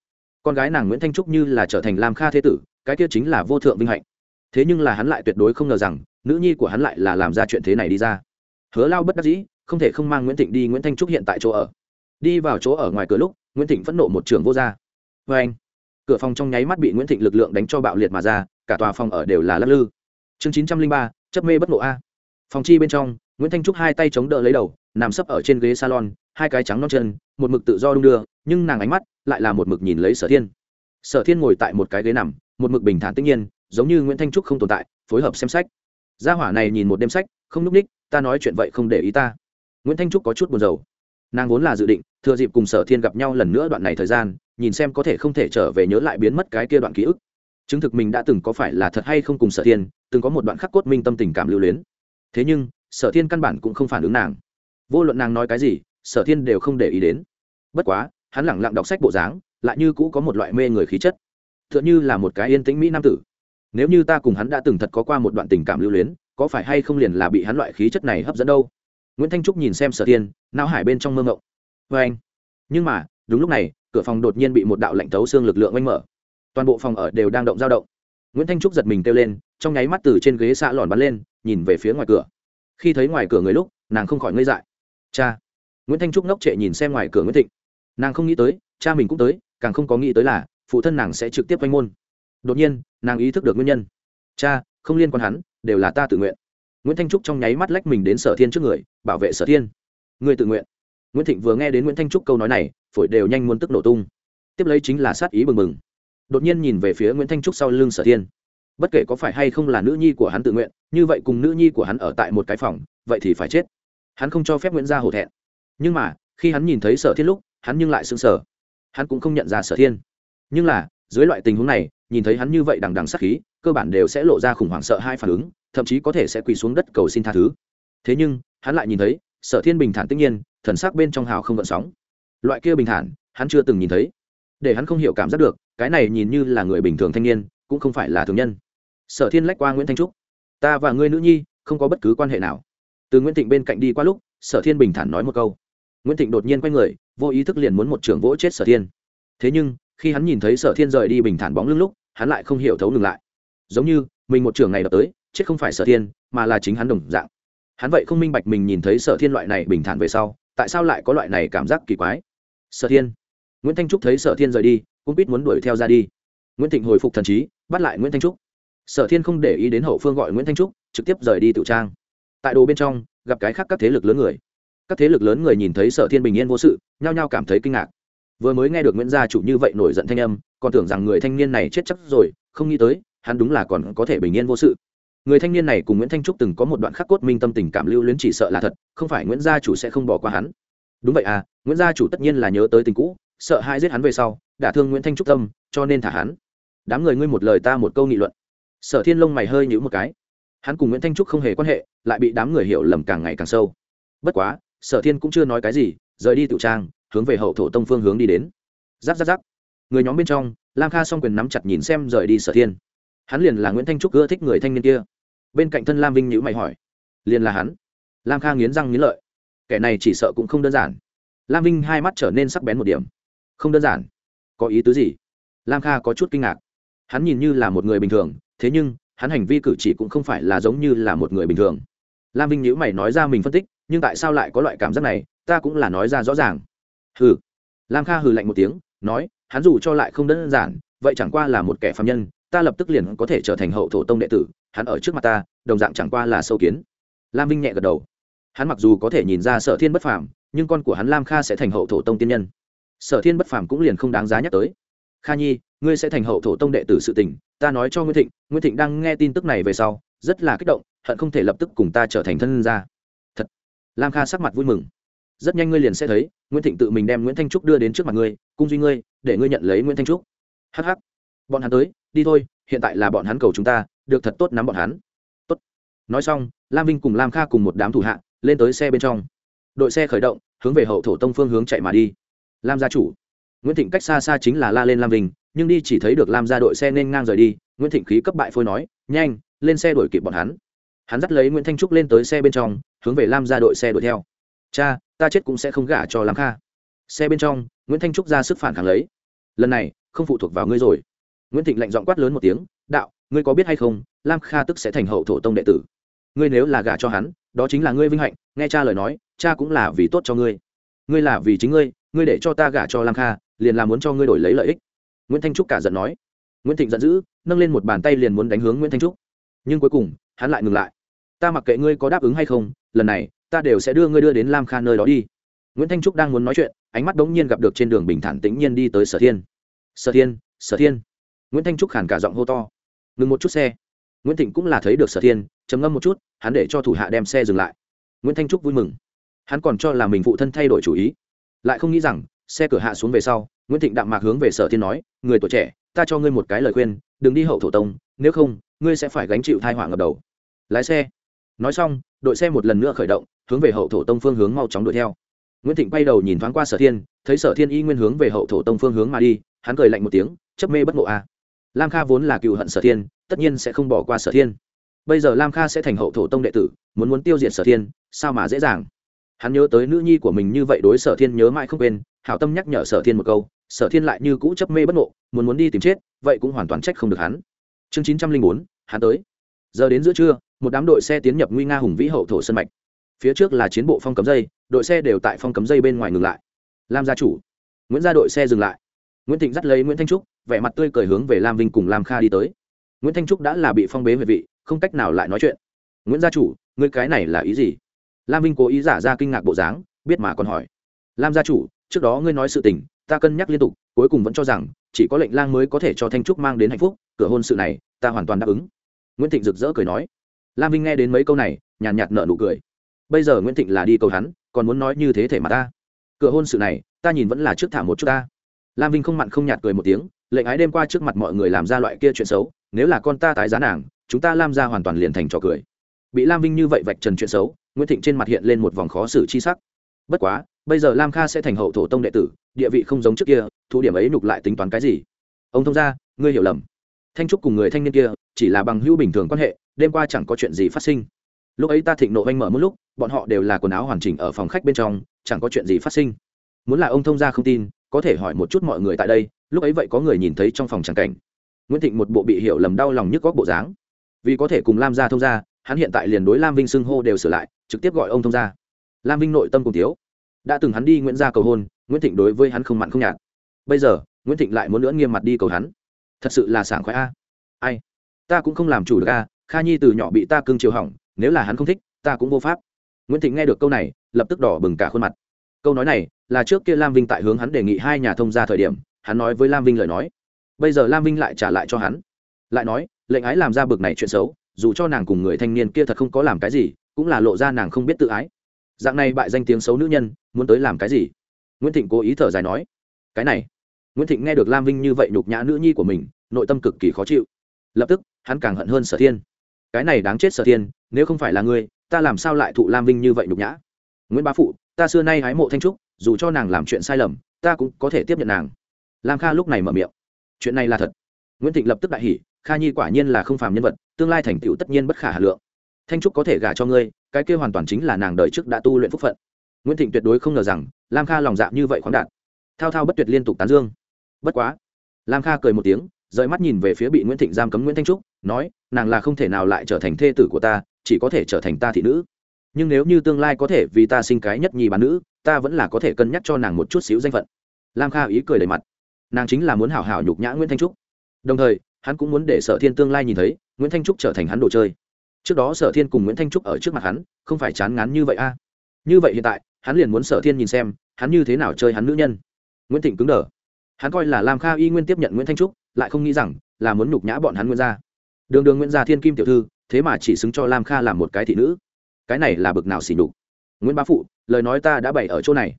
Con gái nàng nguyễn thanh trúc như là trở thành lam kha thế tử, cái kia chính là vô thượng vinh hạnh. Thế nhưng là hắn lại tuyệt đối không ngờ rằng, nữ nhi của hắn lại là làm ra chuyện thế này đi ra. Hứa lao bất đắc dĩ, không thể không mang nguyễn thịnh đi nguyễn thanh trúc hiện tại chỗ ở. Đi vào chỗ ở ngoài cửa lúc, nguyễn thịnh phẫn nộ một trường vô gia. vê vâng anh cửa phòng trong nháy mắt bị nguyễn thịnh lực lượng đánh cho bạo liệt mà ra, cả tòa phòng ở đều là lắc lư. Chương chín trăm linh ba, chấp mê bất nộ a. Phòng chi bên trong, nguyễn thanh trúc hai tay chống đỡ lấy đầu, nằm sấp ở trên ghế salon, hai cái trắng non chân, một mực tự do đung đưa, nhưng nàng ánh mắt lại là một mực nhìn lấy sở thiên. Sở thiên ngồi tại một cái ghế nằm, một mực bình thản tất nhiên, giống như nguyễn thanh trúc không tồn tại, phối hợp xem sách. Gia hỏa này nhìn một đêm sách, không núp ních, ta nói chuyện vậy không để ý ta. Nguyễn thanh trúc có chút buồn rầu. Nàng vốn là dự định, thừa dịp cùng sở thiên gặp nhau lần nữa đoạn này thời gian nhìn xem có thể không thể trở về nhớ lại biến mất cái kia đoạn ký ức. Chứng thực mình đã từng có phải là thật hay không cùng sở thiên, từng có một đoạn khắc cốt minh tâm tình cảm lưu luyến. Thế nhưng, sở thiên căn bản cũng không phản ứng nàng. Vô luận nàng nói cái gì, sở thiên đều không để ý đến. Bất quá, hắn lẳng lặng đọc sách bộ dáng, lại như cũ có một loại mê người khí chất. T h ư ợ n h ư là một cái yên tĩnh mỹ nam tử. Nếu như ta cùng hắn đã từng thật có qua một đoạn tình cảm lưu luyến, có phải hay không liền là bị hắn loại khí chất này hấp dẫn đâu? Nguyễn thanh trúc nhìn xem sở thiên, não hải bên trong mơ ngộng vê vâng. anh nhưng mà, đúng lúc này cửa phòng đột nhiên bị một đạo lạnh thấu xương lực lượng oanh mở. Toàn bộ phòng ở đều đang động dao động. Nguyễn thanh trúc giật mình kêu lên, trong nháy mắt từ trên ghế xạ lòn bắn lên, nhìn về phía ngoài cửa. Khi thấy ngoài cửa người lúc, nàng không khỏi ngây dại. Cha. Nguyễn thanh trúc ngốc trệ nhìn xem ngoài cửa nguyễn thịnh. Nàng không nghĩ tới, cha mình cũng tới, càng không có nghĩ tới là, phụ thân nàng sẽ trực tiếp oanh môn. Đột nhiên, nàng ý thức được nguyên nhân. Cha, không liên quan hắn, đều là ta tự nguyện. Nguyễn thanh trúc trong nháy mắt lách mình đến sở thiên trước người, bảo vệ sở thiên. Người tự nguyện nguyễn thịnh vừa nghe đến nguyễn thanh trúc câu nói này, phổi đều nhanh muốn tức nổ tung. Tiếp lấy chính là sát ý bừng bừng. Đột nhiên nhìn về phía nguyễn thanh trúc sau lưng sở thiên. Bất kể có phải hay không là nữ nhi của hắn tự nguyện, như vậy cùng nữ nhi của hắn ở tại một cái phòng, vậy thì phải chết. Hắn không cho phép nguyễn gia hổ thẹn. Nhưng mà, khi hắn nhìn thấy sở thiên lúc, hắn nhưng lại sững sờ. Hắn cũng không nhận ra sở thiên. Nhưng là, dưới loại tình huống này, nhìn thấy hắn như vậy đằng đằng sắc khí, cơ bản đều sẽ lộ ra khủng hoảng sợ hai phản ứng, thậm chí có thể sẽ quỳ xuống đất cầu xin tha thứ. Thế nhưng, hắn lại nhìn thấy, sở thiên bình thản tất nhiên thần sắc bên trong hào không gợn sóng. Loại kia bình thản, hắn chưa từng nhìn thấy. Để hắn không hiểu cảm giác được, cái này nhìn như là người bình thường thanh niên, cũng không phải là thường nhân. Sở thiên lách qua nguyễn thanh trúc. Ta và ngươi nữ nhi, không có bất cứ quan hệ nào. Từ nguyễn thịnh bên cạnh đi qua lúc, sở thiên bình thản nói một câu. Nguyễn thịnh đột nhiên quay người, vô ý thức liền muốn một trường vỗ chết sở thiên. Thế nhưng, khi hắn nhìn thấy sở thiên rời đi bình thản bóng lưng lúc, hắn lại không hiểu thấu ngừng lại. Giống như, mình một trường này đập tới, chết không phải sở thiên, mà là chính hắn đồng dạng. Hắn vậy không minh bạch mình nhìn thấy sở thiên loại này bình thản về sau tại sao lại có loại này cảm giác kỳ quái? Sở thiên. Nguyễn thanh trúc thấy sở thiên rời đi, cũng biết muốn đuổi theo ra đi. Nguyễn thịnh hồi phục thần trí, bắt lại nguyễn thanh trúc. Sở thiên không để ý đến hậu phương gọi nguyễn thanh trúc, trực tiếp rời đi tự trang. Tại đồ bên trong, gặp cái khác các thế lực lớn người. Các thế lực lớn người nhìn thấy sở thiên bình yên vô sự, nhao nhao cảm thấy kinh ngạc. Vừa mới nghe được nguyễn gia chủ như vậy nổi giận thanh âm, còn tưởng rằng người thanh niên này chết chắc rồi, không nghĩ tới, hắn đúng là còn có thể bình yên vô sự người thanh niên này cùng nguyễn thanh trúc từng có một đoạn khắc cốt minh tâm tình cảm lưu luyến chỉ sợ là thật, không phải nguyễn gia chủ sẽ không bỏ qua hắn. Đúng vậy à nguyễn gia chủ tất nhiên là nhớ tới tình cũ, sợ hai giết hắn về sau đả thương nguyễn thanh trúc tâm, cho nên thả hắn. Đám người ngươi một lời ta một câu nghị luận. Sở thiên lông mày hơi nhữ một cái. Hắn cùng nguyễn thanh trúc không hề quan hệ, lại bị đám người hiểu lầm càng ngày càng sâu. Bất quá, sở thiên cũng chưa nói cái gì, rời đi tiểu trang, hướng về hậu thổ tông phương hướng đi đến. Giáp giáp giáp. Người nhóm bên trong, lam kha s o n g quyền nắm chặt nhìn xem rời đi sở thiên. Hắn liền là nguyễn thanh trúc ưa thích người thanh niên kia bên cạnh thân lam vinh nhữ mày hỏi. Liền là hắn. Lam kha nghiến răng nghiến lợi. Kẻ này chỉ sợ cũng không đơn giản. Lam vinh hai mắt trở nên sắc bén một điểm. Không đơn giản. Có ý tứ gì? Lam kha có chút kinh ngạc. Hắn nhìn như là một người bình thường, thế nhưng, hắn hành vi cử chỉ cũng không phải là giống như là một người bình thường. Lam vinh nhữ mày nói ra mình phân tích, nhưng tại sao lại có loại cảm giác này, ta cũng là nói ra rõ ràng. Hừ. Lam kha hừ lạnh một tiếng, nói, hắn dù cho lại không đơn giản, vậy chẳng qua là một kẻ phạm nhân ta lập tức liền có thể trở thành hậu thổ tông đệ tử, hắn ở trước mặt ta, đồng dạng chẳng qua là sâu kiến. Lam vinh nhẹ gật đầu. Hắn mặc dù có thể nhìn ra sở thiên bất phàm, nhưng con của hắn lam kha sẽ thành hậu thổ tông tiên nhân. Sở thiên bất phàm cũng liền không đáng giá nhắc tới. Kha nhi, ngươi sẽ thành hậu thổ tông đệ tử sự tình, ta nói cho nguyễn thịnh nguyễn thịnh đang nghe tin tức này về sau, rất là kích động, hận không thể lập tức cùng ta trở thành thân gia. Thật. Lam kha sắc mặt vui mừng. Rất nhanh ngươi liền sẽ thấy nguyễn thịnh tự mình đem nguyễn thanh trúc đưa đến trước mặt ngươi, cung duy ngươi, để ngươi nhận lấy nguyễn thanh trúc. Hh bọn hắn tới, đi thôi, hiện tại là bọn hắn cầu chúng ta, được thật tốt nắm bọn hắn. Tốt. Nói xong, lam vinh cùng lam kha cùng một đám thủ hạ, lên tới xe bên trong. Đội xe khởi động, hướng về hậu thổ tông phương hướng chạy mà đi. Lam gia chủ. Nguyễn thịnh cách xa xa chính là la lên lam vinh, nhưng đi chỉ thấy được lam gia đội xe nên ngang rời đi, nguyễn thịnh khí cấp bại phôi nói, nhanh, lên xe đuổi kịp bọn hắn. Hắn dắt lấy nguyễn thanh trúc lên tới xe bên trong, hướng về lam gia đội xe đuổi theo. Cha, ta chết cũng sẽ không gả cho lam kha. Xe bên trong, nguyễn thanh trúc ra sức phản kháng lấy. Lần này, không phụ thuộc vào ngươi rồi nguyễn thịnh lạnh giọng quát lớn một tiếng, đạo, ngươi có biết hay không, lam kha tức sẽ thành hậu thổ tông đệ tử. Ngươi nếu là gả cho hắn, đó chính là ngươi vinh hạnh, nghe cha lời nói, cha cũng là vì tốt cho ngươi. Ngươi là vì chính ngươi ngươi để cho ta gả cho lam kha, liền là muốn cho ngươi đổi lấy lợi ích. Nguyễn thanh trúc cả giận nói. Nguyễn thịnh giận dữ, nâng lên một bàn tay liền muốn đánh hướng nguyễn thanh trúc. Nhưng cuối cùng, hắn lại ngừng lại. Ta mặc kệ ngươi có đáp ứng hay không, lần này, ta đều sẽ đưa ngươi đưa đến lam kha nơi đó đi. Nguyễn thanh trúc đang muốn nói chuyện, ánh mắt đống nhiên gặp được trên đường bình thản tĩnh nhiên đi tới sở thiên. Sở thiên sở thiên nguyễn thanh trúc khản cả giọng hô to. Ngừng một chút xe. Nguyễn thịnh cũng là thấy được sở thiên, trầm ngâm một chút, hắn để cho thủ hạ đem xe dừng lại. Nguyễn thanh trúc vui mừng. Hắn còn cho là mình phụ thân thay đổi chủ ý. Lại không nghĩ rằng, xe cửa hạ xuống về sau, nguyễn thịnh đạm mạc hướng về sở thiên nói, người tuổi trẻ, ta cho ngươi một cái lời khuyên, đừng đi hậu thổ tông, nếu không, ngươi sẽ phải gánh chịu thai họa ngập đầu. Lái xe. Nói xong, đội xe một lần nữa khởi động, hướng về hậu thổ tông phương hướng mau chóng đuổi theo. Nguyễn thịnh quay đầu nhìn thoáng qua sở thiên, thấy sở thiên y nguyên hướng về hậu thổ tông phương hướng mà đi, hắn cười lạnh một tiếng, chấp mê bất ngộ a lam kha vốn là cựu hận sở thiên, tất nhiên sẽ không bỏ qua sở thiên. Bây giờ lam kha sẽ thành hậu thổ tông đệ tử, muốn muốn tiêu diệt sở thiên, sao mà dễ dàng? Hắn nhớ tới nữ nhi của mình như vậy đối sở thiên nhớ mãi không quên, hảo tâm nhắc nhở sở thiên một câu, sở thiên lại như cũ chấp mê bất ngộ, muốn muốn đi tìm chết, vậy cũng hoàn toàn trách không được hắn. Chương chín trăm linh bốn, hắn tới. Giờ đến giữa trưa, một đám đội xe tiến nhập nguy nga hùng vĩ hậu thổ sân mạch. Phía trước là chiến bộ phong cấm dây, đội xe đều tại phong cấm dây bên ngoài ngừng lại. Lam gia chủ, nguyễn gia đội xe dừng lại nguyễn thịnh dắt lấy nguyễn thanh trúc vẻ mặt tươi cười hướng về lam vinh cùng lam kha đi tới. Nguyễn thanh trúc đã là bị phong bế về vị không cách nào lại nói chuyện. Nguyễn gia chủ ngươi cái này là ý gì? Lam vinh cố ý giả ra kinh ngạc bộ dáng biết mà còn hỏi. Lam gia chủ trước đó ngươi nói sự tình ta cân nhắc liên tục cuối cùng vẫn cho rằng chỉ có lệnh lang mới có thể cho thanh trúc mang đến hạnh phúc cửa hôn sự này ta hoàn toàn đáp ứng. Nguyễn thịnh rực rỡ cười nói. Lam vinh nghe đến mấy câu này nhàn nhạt, nở nợ nụ cười. Bây giờ nguyễn thịnh là đi cầu hắn còn muốn nói như thế thể mà ta. Cửa hôn sự này ta nhìn vẫn là trước thả một chút ta lam vinh không mặn không nhạt cười một tiếng, lệnh ái đêm qua trước mặt mọi người làm ra loại kia chuyện xấu, nếu là con ta tái giá nàng, chúng ta lam ra hoàn toàn liền thành trò cười. Bị lam vinh như vậy vạch trần chuyện xấu, nguyễn thịnh trên mặt hiện lên một vòng khó xử chi sắc. Bất quá, bây giờ lam kha sẽ thành hậu thổ tông đệ tử, địa vị không giống trước kia thu điểm ấy nhục lại tính toán cái gì? Ông thông gia, ngươi hiểu lầm. Thanh trúc cùng người thanh niên kia, chỉ là bằng hữu bình thường quan hệ, đêm qua chẳng có chuyện gì phát sinh. Lúc ấy ta thịnh nộ anh mở một lúc, bọn họ đều là quần áo hoàn chỉnh ở phòng khách bên trong, chẳng có chuyện gì phát sinh. Muốn là ông thông gia không tin có thể hỏi một chút mọi người tại đây, lúc ấy vậy có người nhìn thấy trong phòng tràng cảnh. Nguyễn thịnh một bộ bị hiểu lầm đau lòng nhức góc bộ dáng. Vì có thể cùng lam gia thông gia, hắn hiện tại liền đối lam vinh xưng hô đều sửa lại, trực tiếp gọi ông thông gia. Lam vinh nội tâm cùng thiếu. Đã từng hắn đi nguyễn gia cầu hôn, nguyễn thịnh đối với hắn không mặn không nhạt. Bây giờ, nguyễn thịnh lại muốn nữa nghiêm mặt đi cầu hắn. Thật sự là sảng khoái a. Ai? Ta cũng không làm chủ được a, kha nhi từ nhỏ bị ta cưng chiều hỏng, nếu là hắn không thích, ta cũng vô pháp. Nguyễn thịnh nghe được câu này, lập tức đỏ bừng cả khuôn mặt. Câu nói này là trước kia lam vinh tại hướng hắn đề nghị hai nhà thông gia thời điểm, hắn nói với lam vinh lời nói. Bây giờ lam vinh lại trả lại cho hắn. Lại nói, lệnh ái làm ra bực này chuyện xấu, dù cho nàng cùng người thanh niên kia thật không có làm cái gì, cũng là lộ ra nàng không biết tự ái. Dạng này bại danh tiếng xấu nữ nhân, muốn tới làm cái gì? Nguyễn thịnh cố ý thở dài nói. Cái này. Nguyễn thịnh nghe được lam vinh như vậy nhục nhã nữ nhi của mình, nội tâm cực kỳ khó chịu. Lập tức, hắn càng hận hơn sở thiên. Cái này đáng chết sở thiên, nếu không phải là ngươi, ta làm sao lại thụ lam vinh như vậy nhục nhã? Nguyễn bá phụ, ta xưa nay hái mộ thanh trúc dù cho nàng làm chuyện sai lầm, ta cũng có thể tiếp nhận nàng. Lam kha lúc này mở miệng. Chuyện này là thật. Nguyễn thịnh lập tức đại hỉ, kha nhi quả nhiên là không phàm nhân vật, tương lai thành tựu tất nhiên bất khả hà lượng. Thanh trúc có thể gả cho ngươi, cái kia hoàn toàn chính là nàng đời trước đã tu luyện phúc phận. Nguyễn thịnh tuyệt đối không ngờ rằng, lam kha lòng dạ như vậy khoáng đạt. Thao thao bất tuyệt liên tục tán dương. Bất quá, lam kha cười một tiếng, rời mắt nhìn về phía bị nguyễn thịnh giam cấm nguyễn thanh trúc, nói, nàng là không thể nào lại trở thành thê tử của ta, chỉ có thể trở thành ta thị nữ. Nhưng nếu như tương lai có thể vì ta sinh cái nhất nhì bán nữ ta vẫn là có thể cân nhắc cho nàng một chút xíu danh phận. Lam kha ý cười đầy mặt. Nàng chính là muốn hảo hảo nhục nhã nguyễn thanh trúc. Đồng thời, hắn cũng muốn để sở thiên tương lai nhìn thấy, nguyễn thanh trúc trở thành hắn đồ chơi. Trước đó sở thiên cùng nguyễn thanh trúc ở trước mặt hắn, không phải chán ngán như vậy a? À? Như vậy hiện tại, hắn liền muốn sở thiên nhìn xem, hắn như thế nào chơi hắn nữ nhân. Nguyễn thịnh cứng đờ. Hắn coi là lam kha y nguyên tiếp nhận nguyễn thanh trúc, lại không nghĩ rằng là muốn nhục nhã bọn hắn Nguyễn gia. Đường đường nguyễn gia thiên kim tiểu thư, thế mà chỉ xứng cho lam kha làm một cái thị nữ. Cái này là bực nào xỉ nhục? Nguyễn bá phụ lời nói ta đã bày ở chỗ này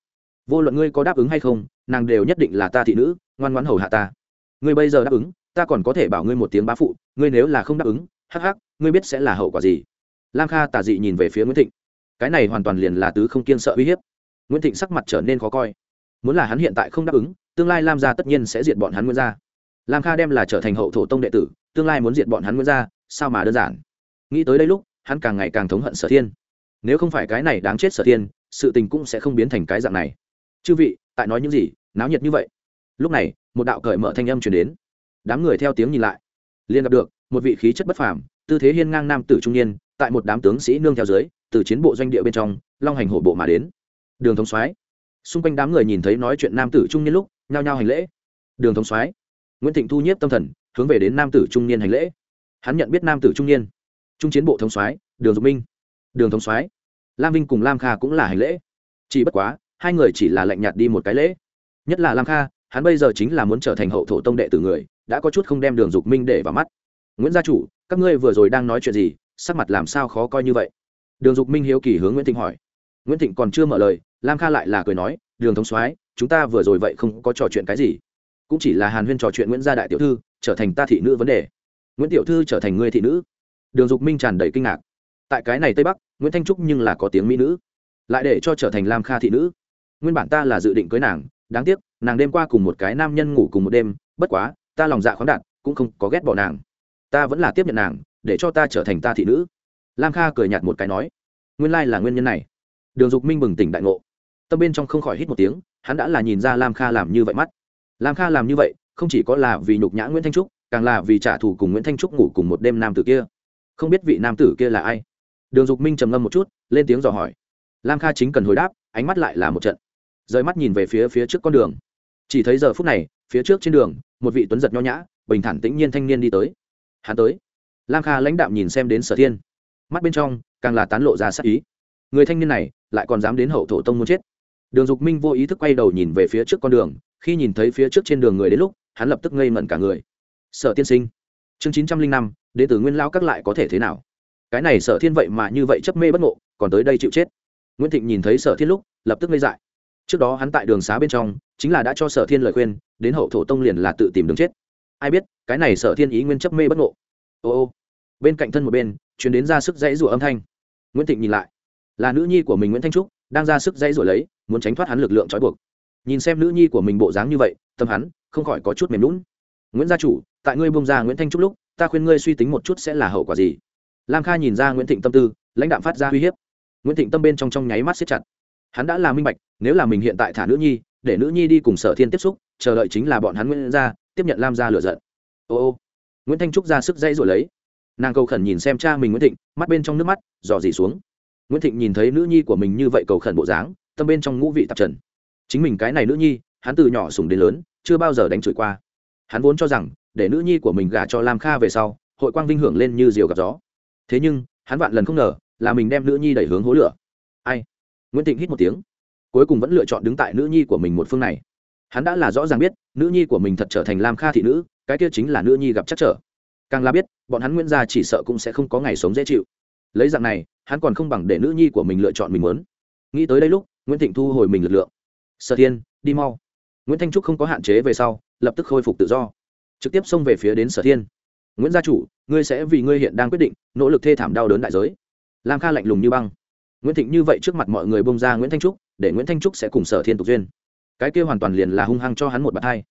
vô luận ngươi có đáp ứng hay không nàng đều nhất định là ta thị nữ ngoan ngoãn hầu hạ ta ngươi bây giờ đáp ứng ta còn có thể bảo ngươi một tiếng bá phụ ngươi nếu là không đáp ứng hắc hắc ngươi biết sẽ là hậu quả gì lam kha tà dị nhìn về phía nguyễn thịnh cái này hoàn toàn liền là tứ không kiên sợ uy hiếp nguyễn thịnh sắc mặt trở nên khó coi muốn là hắn hiện tại không đáp ứng tương lai lam gia tất nhiên sẽ diệt bọn hắn nguyễn gia lam kha đem là trở thành hậu thổ tông đệ tử tương lai muốn diệt bọn hắn nguyễn gia sao mà đơn giản nghĩ tới đây lúc hắn càng ngày càng thống hận sở thiên nếu không phải cái này đáng chết sở thiên, sự tình cũng sẽ không biến thành cái dạng này. Chư vị, tại nói những gì, náo nhiệt như vậy? Lúc này, một đạo cởi mở thanh âm chuyển đến. Đám người theo tiếng nhìn lại. Liền gặp được, một vị khí chất bất phàm, tư thế hiên ngang nam tử trung niên, tại một đám tướng sĩ nương theo dưới, từ chiến bộ doanh địa bên trong, long hành hổ bộ mà đến. Đường thống soái. Xung quanh đám người nhìn thấy nói chuyện nam tử trung niên lúc, nhao nhao hành lễ. Đường thống soái. Nguyễn thịnh thu nhiếp tâm thần, hướng về đến nam tử trung niên hành lễ. Hắn nhận biết nam tử trung niên. Trung chiến bộ thống soái, đường dục minh đường thống soái. Lam vinh cùng lam kha cũng là hành lễ. Chỉ bất quá, hai người chỉ là lạnh nhạt đi một cái lễ. Nhất là lam kha, hắn bây giờ chính là muốn trở thành hậu thổ tông đệ tử người, đã có chút không đem đường dục minh để vào mắt. Nguyễn gia chủ, các ngươi vừa rồi đang nói chuyện gì, sắc mặt làm sao khó coi như vậy? Đường dục minh hiếu kỳ hướng nguyễn thịnh hỏi. Nguyễn thịnh còn chưa mở lời, lam kha lại là cười nói, đường thống soái, chúng ta vừa rồi vậy không có trò chuyện cái gì. Cũng chỉ là hàn huyên trò chuyện nguyễn gia đại tiểu thư, trở thành ta thị nữ vấn đề. Nguyễn tiểu thư trở thành người thị nữ. Đường dục minh tràn đầy kinh ngạc tại cái này tây bắc, nguyễn thanh trúc nhưng là có tiếng mỹ nữ. Lại để cho trở thành lam kha thị nữ. Nguyên bản ta là dự định cưới nàng, đáng tiếc, nàng đêm qua cùng một cái nam nhân ngủ cùng một đêm, bất quá, ta lòng dạ khoáng đạt, cũng không có ghét bỏ nàng. Ta vẫn là tiếp nhận nàng, để cho ta trở thành ta thị nữ. Lam kha cười nhạt một cái nói, nguyên lai là nguyên nhân này. Đường dục minh bừng tỉnh đại ngộ. Tâm bên trong không khỏi hít một tiếng, hắn đã là nhìn ra lam kha làm như vậy mắt. Lam kha làm như vậy, không chỉ có là vì nhục nhã nguyễn thanh trúc, càng là vì trả thù cùng nguyễn thanh trúc ngủ cùng một đêm nam tử kia. Không biết vị nam tử kia là ai? Đường dục minh trầm ngâm một chút, lên tiếng dò hỏi. Lam kha chính cần hồi đáp, ánh mắt lại là một trận. Rời mắt nhìn về phía phía trước con đường. Chỉ thấy giờ phút này, phía trước trên đường, một vị tuấn giật nho nhã, bình thản tĩnh nhiên thanh niên đi tới. Hắn tới. Lam kha lãnh đạm nhìn xem đến sở thiên. Mắt bên trong, càng là tán lộ ra sắc ý. Người thanh niên này, lại còn dám đến hậu thổ tông muốn chết. Đường dục minh vô ý thức quay đầu nhìn về phía trước con đường, khi nhìn thấy phía trước trên đường người đến lúc, hắn lập tức ngây ngẩn cả người. Sở tiên sinh, chương chín trăm linh năm đến từ nguyên lao các lại có thể thế nào? Cái này sở thiên vậy mà như vậy chấp mê bất ngộ, còn tới đây chịu chết. Nguyễn thịnh nhìn thấy sở thiên lúc, lập tức ngây dại. Trước đó hắn tại đường xá bên trong, chính là đã cho sở thiên lời khuyên, đến hậu thổ tông liền là tự tìm đường chết. Ai biết, cái này sở thiên ý nguyên chấp mê bất ngộ. Ô ô. Bên cạnh thân một bên chuyến đến ra sức dãy rủa âm thanh. Nguyễn thịnh nhìn lại, là nữ nhi của mình nguyễn thanh trúc, đang ra sức dãy rủa lấy, muốn tránh thoát hắn lực lượng trói buộc. Nhìn xem nữ nhi của mình bộ dáng như vậy, tâm hắn không khỏi có chút mềm lún nguyễn gia chủ, tại ngươi bông ra nguyễn thanh trúc lúc, ta khuyên ngươi suy tính một chút sẽ là hậu quả gì? Lam kha nhìn ra nguyễn thịnh tâm tư, lãnh đạm phát ra uy hiếp. Nguyễn thịnh tâm bên trong trong nháy mắt xếp chặt. Hắn đã là minh bạch, nếu là mình hiện tại thả nữ nhi, để nữ nhi đi cùng sở thiên tiếp xúc, chờ đợi chính là bọn hắn nguyễn gia tiếp nhận lam gia lựa giận. Ô ô. Nguyễn thanh trúc ra sức dây rồi lấy. Nàng cầu khẩn nhìn xem cha mình nguyễn thịnh, mắt bên trong nước mắt, dò dỉ xuống. Nguyễn thịnh nhìn thấy nữ nhi của mình như vậy cầu khẩn bộ dáng, tâm bên trong ngũ vị tạp trần. Chính mình cái này nữ nhi, hắn từ nhỏ sùng đến lớn, chưa bao giờ đánh chửi qua. Hắn vốn cho rằng, để nữ nhi của mình gả cho lam kha về sau, hội quang vinh hưởng lên như diều gặp gió thế nhưng, hắn vạn lần không ngờ, là mình đem nữ nhi đẩy hướng hố lửa. Ai? Nguyễn thịnh hít một tiếng. Cuối cùng vẫn lựa chọn đứng tại nữ nhi của mình một phương này. Hắn đã là rõ ràng biết, nữ nhi của mình thật trở thành lam kha thị nữ, cái kia chính là nữ nhi gặp chắc trở. Càng là biết, bọn hắn nguyễn gia chỉ sợ cũng sẽ không có ngày sống dễ chịu. Lấy dạng này, hắn còn không bằng để nữ nhi của mình lựa chọn mình muốn. Nghĩ tới đây lúc, nguyễn thịnh thu hồi mình lực lượng. Sở thiên, đi mau. Nguyễn thanh trúc không có hạn chế về sau, lập tức khôi phục tự do. Trực tiếp xông về phía đến sở thiên nguyễn gia chủ, ngươi sẽ vì ngươi hiện đang quyết định, nỗ lực thê thảm đau đớn đại giới. Lam kha lạnh lùng như băng. Nguyễn thịnh như vậy trước mặt mọi người bông ra nguyễn thanh trúc, để nguyễn thanh trúc sẽ cùng sở thiên tục duyên. Cái kia hoàn toàn liền là hung hăng cho hắn một bàn hai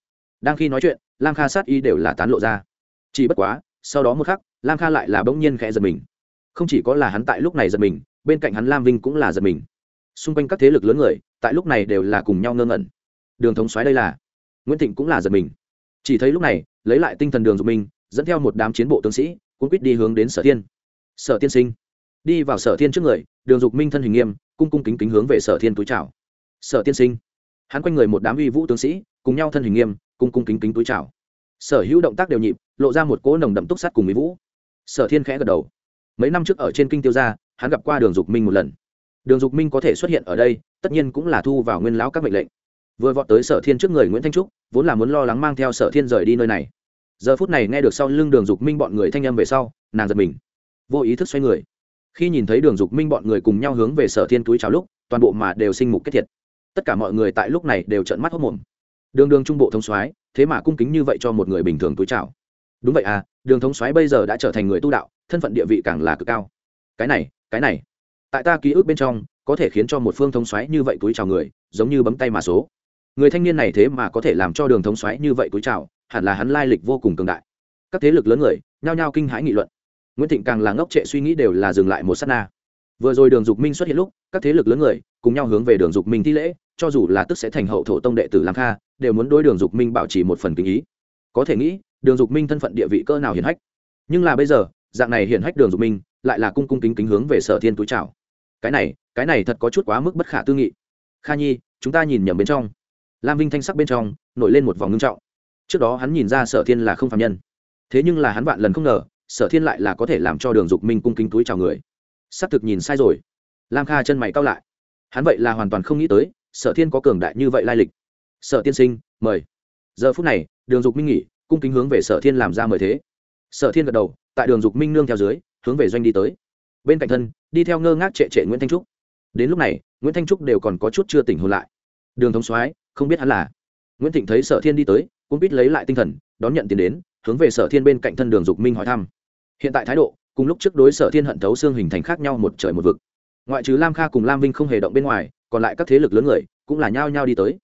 đang khi nói chuyện, lam kha sát y đều là tán lộ ra. Chỉ bất quá, sau đó một khắc, lam kha lại là bỗng nhiên khẽ giật mình. Không chỉ có là hắn tại lúc này giật mình, bên cạnh hắn lam vinh cũng là giật mình. Xung quanh các thế lực lớn người, tại lúc này đều là cùng nhau ngơ ngẩn. Đường thống xoáy đây là. Nguyễn thịnh cũng là giật mình. Chỉ thấy lúc này, lấy lại tinh thần đường dục minh dẫn theo một đám chiến bộ tướng sĩ cũng quýt đi hướng đến sở thiên. Sở tiên sinh, đi vào sở thiên trước người, đường dục minh thân hình nghiêm, cung cung kính kính hướng về sở thiên túi chào. Sở tiên sinh, hắn quanh người một đám uy vũ tướng sĩ, cùng nhau thân hình nghiêm, cung cung kính kính túi chào. Sở hữu động tác đều nhịp, lộ ra một cỗ nồng đậm túc sắt cùng mỹ vũ. Sở thiên khẽ gật đầu. Mấy năm trước ở trên kinh tiêu gia, hắn gặp qua đường dục minh một lần. Đường dục minh có thể xuất hiện ở đây, tất nhiên cũng là thu vào nguyên lão các mệnh lệnh. Vừa vọt tới sở thiên trước người nguyễn thanh trúc, vốn là muốn lo lắng mang theo sở thiên rời đi nơi này giờ phút này nghe được sau lưng đường dục minh bọn người thanh âm về sau, nàng giật mình. Vô ý thức xoay người. Khi nhìn thấy đường dục minh bọn người cùng nhau hướng về sở thiên túi chào lúc, toàn bộ mà đều sinh mục kết thiệt. Tất cả mọi người tại lúc này đều trợn mắt hốc mồm đường đường trung bộ Thông soái, thế mà cung kính như vậy cho một người bình thường túi chào. Đúng vậy à đường thống soái bây giờ đã trở thành người tu đạo, thân phận địa vị càng là cực cao. Cái này cái này. Tại ta ký ức bên trong, có thể khiến cho một phương thống xoáy như vậy túi chào người, giống như bấm tay mà số. Người thanh niên này thế mà có thể làm cho đường thống xoáy như vậy túi chào hẳn là hắn lai lịch vô cùng cường đại. Các thế lực lớn người, nhao nhao kinh hãi nghị luận. Nguyễn thịnh càng là ngốc trệ suy nghĩ đều là dừng lại một s á t na. Vừa rồi đường dục minh xuất hiện lúc, các thế lực lớn người cùng nhau hướng về đường dục minh thi lễ, cho dù là tức sẽ thành hậu thổ tông đệ tử lam kha, đều muốn đối đường dục minh bảo trì một phần kinh ý. Có thể nghĩ, đường dục minh thân phận địa vị cơ nào hiển hách. Nhưng là bây giờ, dạng này hiển hách đường dục minh, lại là cung cung kính kính hướng về sở thiên túi chào. Cái này cái này thật có chút quá mức bất khả tư nghị. Kha nhi, chúng ta nhìn nhầm bên trong. Lam vinh thanh sắc bên trong, nổi lên một vòng ngưng trọng trước đó hắn nhìn ra sở thiên là không phạm nhân. Thế nhưng là hắn vạn lần không ngờ, sở thiên lại là có thể làm cho đường dục minh cung kính túi chào người. S ắ c thực nhìn sai rồi. Lam kha chân mày cao lại. Hắn vậy là hoàn toàn không nghĩ tới, sở thiên có cường đại như vậy lai lịch. Sở tiên sinh, mời. Giờ phút này, đường dục minh nghỉ, cung kính hướng về sở thiên làm ra mời thế. Sở thiên gật đầu, tại đường dục minh nương theo dưới, hướng về doanh đi tới. Bên cạnh thân, đi theo ngơ ngác trệ trệ nguyễn thanh trúc. Đến lúc này, nguyễn thanh trúc đều còn có chút chưa tỉnh hồn lại. Đường thống soái, không biết hắn là. Nguyễn thịnh thấy sở thiên đi tới cũng biết lấy lại tinh thần, đón nhận tiền đến, hướng về sở thiên bên cạnh thân đường dục minh hỏi thăm. Hiện tại thái độ, cùng lúc trước đối sở thiên hận thấu xương hình thành khác nhau một trời một vực. Ngoại trừ lam kha cùng lam vinh không hề động bên ngoài, còn lại các thế lực lớn người cũng là nhao nhao đi tới.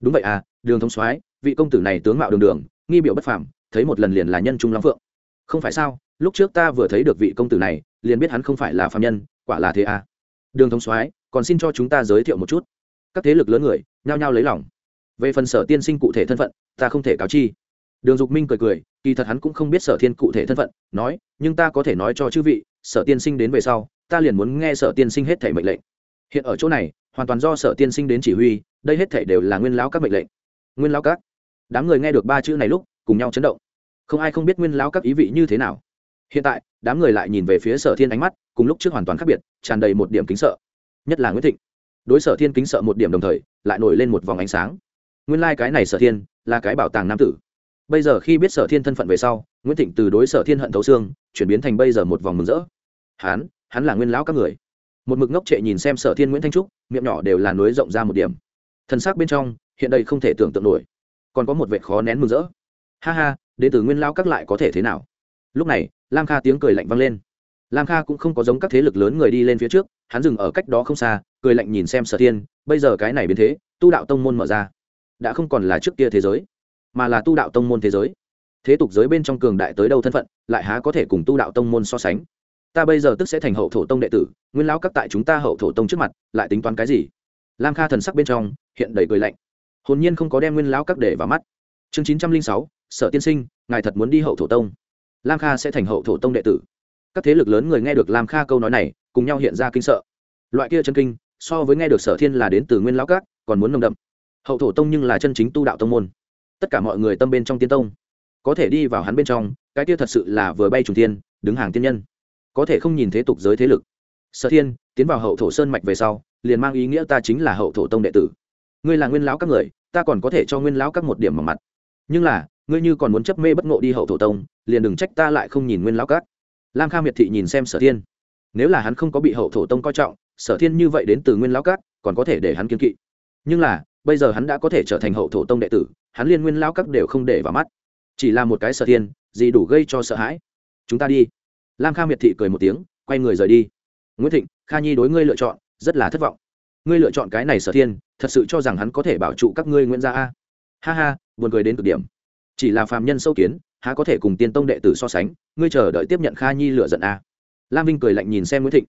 Đúng vậy à đường thống soái, vị công tử này tướng mạo đường đường, nghi biểu bất phàm, thấy một lần liền là nhân trung long phượng. Không phải sao, lúc trước ta vừa thấy được vị công tử này, liền biết hắn không phải là phạm nhân, quả là thế à. Đường thống soái, còn xin cho chúng ta giới thiệu một chút. Các thế lực lớn người, nhao nhao lấy lòng. Về phần sở tiên sinh cụ thể thân phận ta không thể cáo chi. Đường dục minh cười cười, kỳ thật hắn cũng không biết sở thiên cụ thể thân phận, nói, nhưng ta có thể nói cho chư vị, sở tiên sinh đến về sau, ta liền muốn nghe sở tiên sinh hết thể mệnh lệnh. Hiện ở chỗ này, hoàn toàn do sở tiên sinh đến chỉ huy, đây hết thể đều là nguyên lão các mệnh lệnh. Nguyên lão các? Đám người nghe được ba chữ này lúc, cùng nhau chấn động. Không ai không biết nguyên lão các ý vị như thế nào. Hiện tại, đám người lại nhìn về phía sở thiên ánh mắt, cùng lúc trước hoàn toàn khác biệt, tràn đầy một điểm kính sợ. Nhất là nguyễn thịnh. Đối sở thiên kính sợ một điểm đồng thời, lại nổi lên một vòng ánh sáng nguyên lai、like、cái này sở thiên là cái bảo tàng nam tử. Bây giờ khi biết sở thiên thân phận về sau, nguyễn thịnh từ đối sở thiên hận thấu xương, chuyển biến thành bây giờ một vòng mừng rỡ. Hán, hắn là nguyên lão các người. Một mực ngốc trệ nhìn xem sở thiên nguyễn thanh trúc, miệng nhỏ đều là nối rộng ra một điểm. Thân xác bên trong, hiện đây không thể tưởng tượng nổi. Còn có một vệ khó nén mừng rỡ. Ha ha đến từ nguyên lão các lại có thể thế nào? Lúc này, lam kha tiếng cười lạnh vang lên. Lam kha cũng không có giống các thế lực lớn người đi lên phía trước, hắn dừng ở cách đó không xa, cười lạnh nhìn xem sở thiên, bây giờ cái này biến thế, tu đạo tông môn mở ra đã không còn là trước kia thế giới, mà là tu đạo tông môn thế giới. Thế tục giới bên trong cường đại tới đâu thân phận, lại há có thể cùng tu đạo tông môn so sánh? Ta bây giờ tức sẽ thành hậu thổ tông đệ tử, nguyên lão các tại chúng ta hậu thổ tông trước mặt, lại tính toán cái gì? Lam kha thần sắc bên trong, hiện đầy cười lạnh. Hồn nhiên không có đem nguyên lão các để vào mắt. Chương chín trăm linh sáu, sở tiên sinh, ngài thật muốn đi hậu thổ tông. Lam kha sẽ thành hậu thổ tông đệ tử. Các thế lực lớn người nghe được lam kha câu nói này, cùng nhau hiện ra kinh sợ. Loại kia chân kinh, so với nghe được sở thiên là đến từ nguyên lão các, còn muốn nồng đậm hậu thổ tông nhưng là chân chính tu đạo tông môn. Tất cả mọi người tâm bên trong tiên tông, có thể đi vào hắn bên trong, cái kia thật sự là vừa bay trùng tiên đứng hàng tiên nhân. Có thể không nhìn thế tục giới thế lực. Sở thiên, tiến vào hậu thổ sơn mạch về sau, liền mang ý nghĩa ta chính là hậu thổ tông đệ tử. Ngươi là nguyên lão các người, ta còn có thể cho nguyên lão các một điểm bằng mặt. Nhưng là, ngươi như còn muốn chấp mê bất ngộ đi hậu thổ tông, liền đừng trách ta lại không nhìn nguyên lão các. Lam kha miệt thị nhìn xem sở thiên. Nếu là hắn không có bị hậu thổ tông coi trọng, sở thiên như vậy đến từ nguyên lão các, còn có thể để hắn kiên kỵ. Nhưng là bây giờ hắn đã có thể trở thành hậu thổ tông đệ tử, hắn liên nguyên lão các đều không để vào mắt. Chỉ là một cái sở thiên, gì đủ gây cho sợ hãi. Chúng ta đi. Lam kha miệt thị cười một tiếng, quay người rời đi. Nguyễn thịnh, kha nhi đối ngươi lựa chọn, rất là thất vọng. Ngươi lựa chọn cái này sở thiên, thật sự cho rằng hắn có thể bảo trụ các ngươi nguyễn gia a? Ha ha, buồn cười đến cực điểm. Chỉ là phàm nhân sâu kiến, há có thể cùng tiên tông đệ tử so sánh, ngươi chờ đợi tiếp nhận kha nhi lựa giận a? Lam vinh cười lạnh nhìn xem nguyễn thịnh.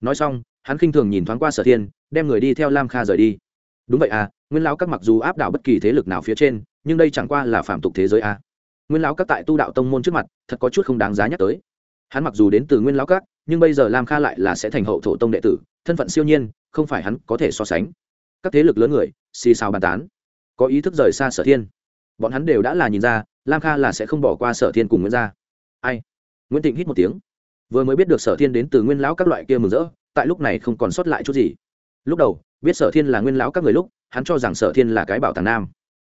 Nói xong, hắn khinh thường nhìn thoáng qua sở thiên, đem người đi theo lam kha rời đi. Đúng vậy à nguyên lão các mặc dù áp đảo bất kỳ thế lực nào phía trên, nhưng đây chẳng qua là phạm tục thế giới a. Nguyên lão các tại tu đạo tông môn trước mặt, thật có chút không đáng giá nhắc tới. Hắn mặc dù đến từ nguyên lão các, nhưng bây giờ lam kha lại là sẽ thành hậu thổ tông đệ tử, thân phận siêu nhiên, không phải hắn có thể so sánh. Các thế lực lớn người, xì xào bàn tán. Có ý thức rời xa sở thiên. Bọn hắn đều đã là nhìn ra, lam kha là sẽ không bỏ qua sở thiên cùng nguyễn gia. Ai? Nguyễn tịnh hít một tiếng. Vừa mới biết được sở thiên đến từ nguyên lão các loại kia mừng rỡ, tại lúc này không còn sót lại chút gì. Lúc đầu, biết sở thiên là nguyên lão các người lúc hắn cho rằng sở thiên là cái bảo tàng nam.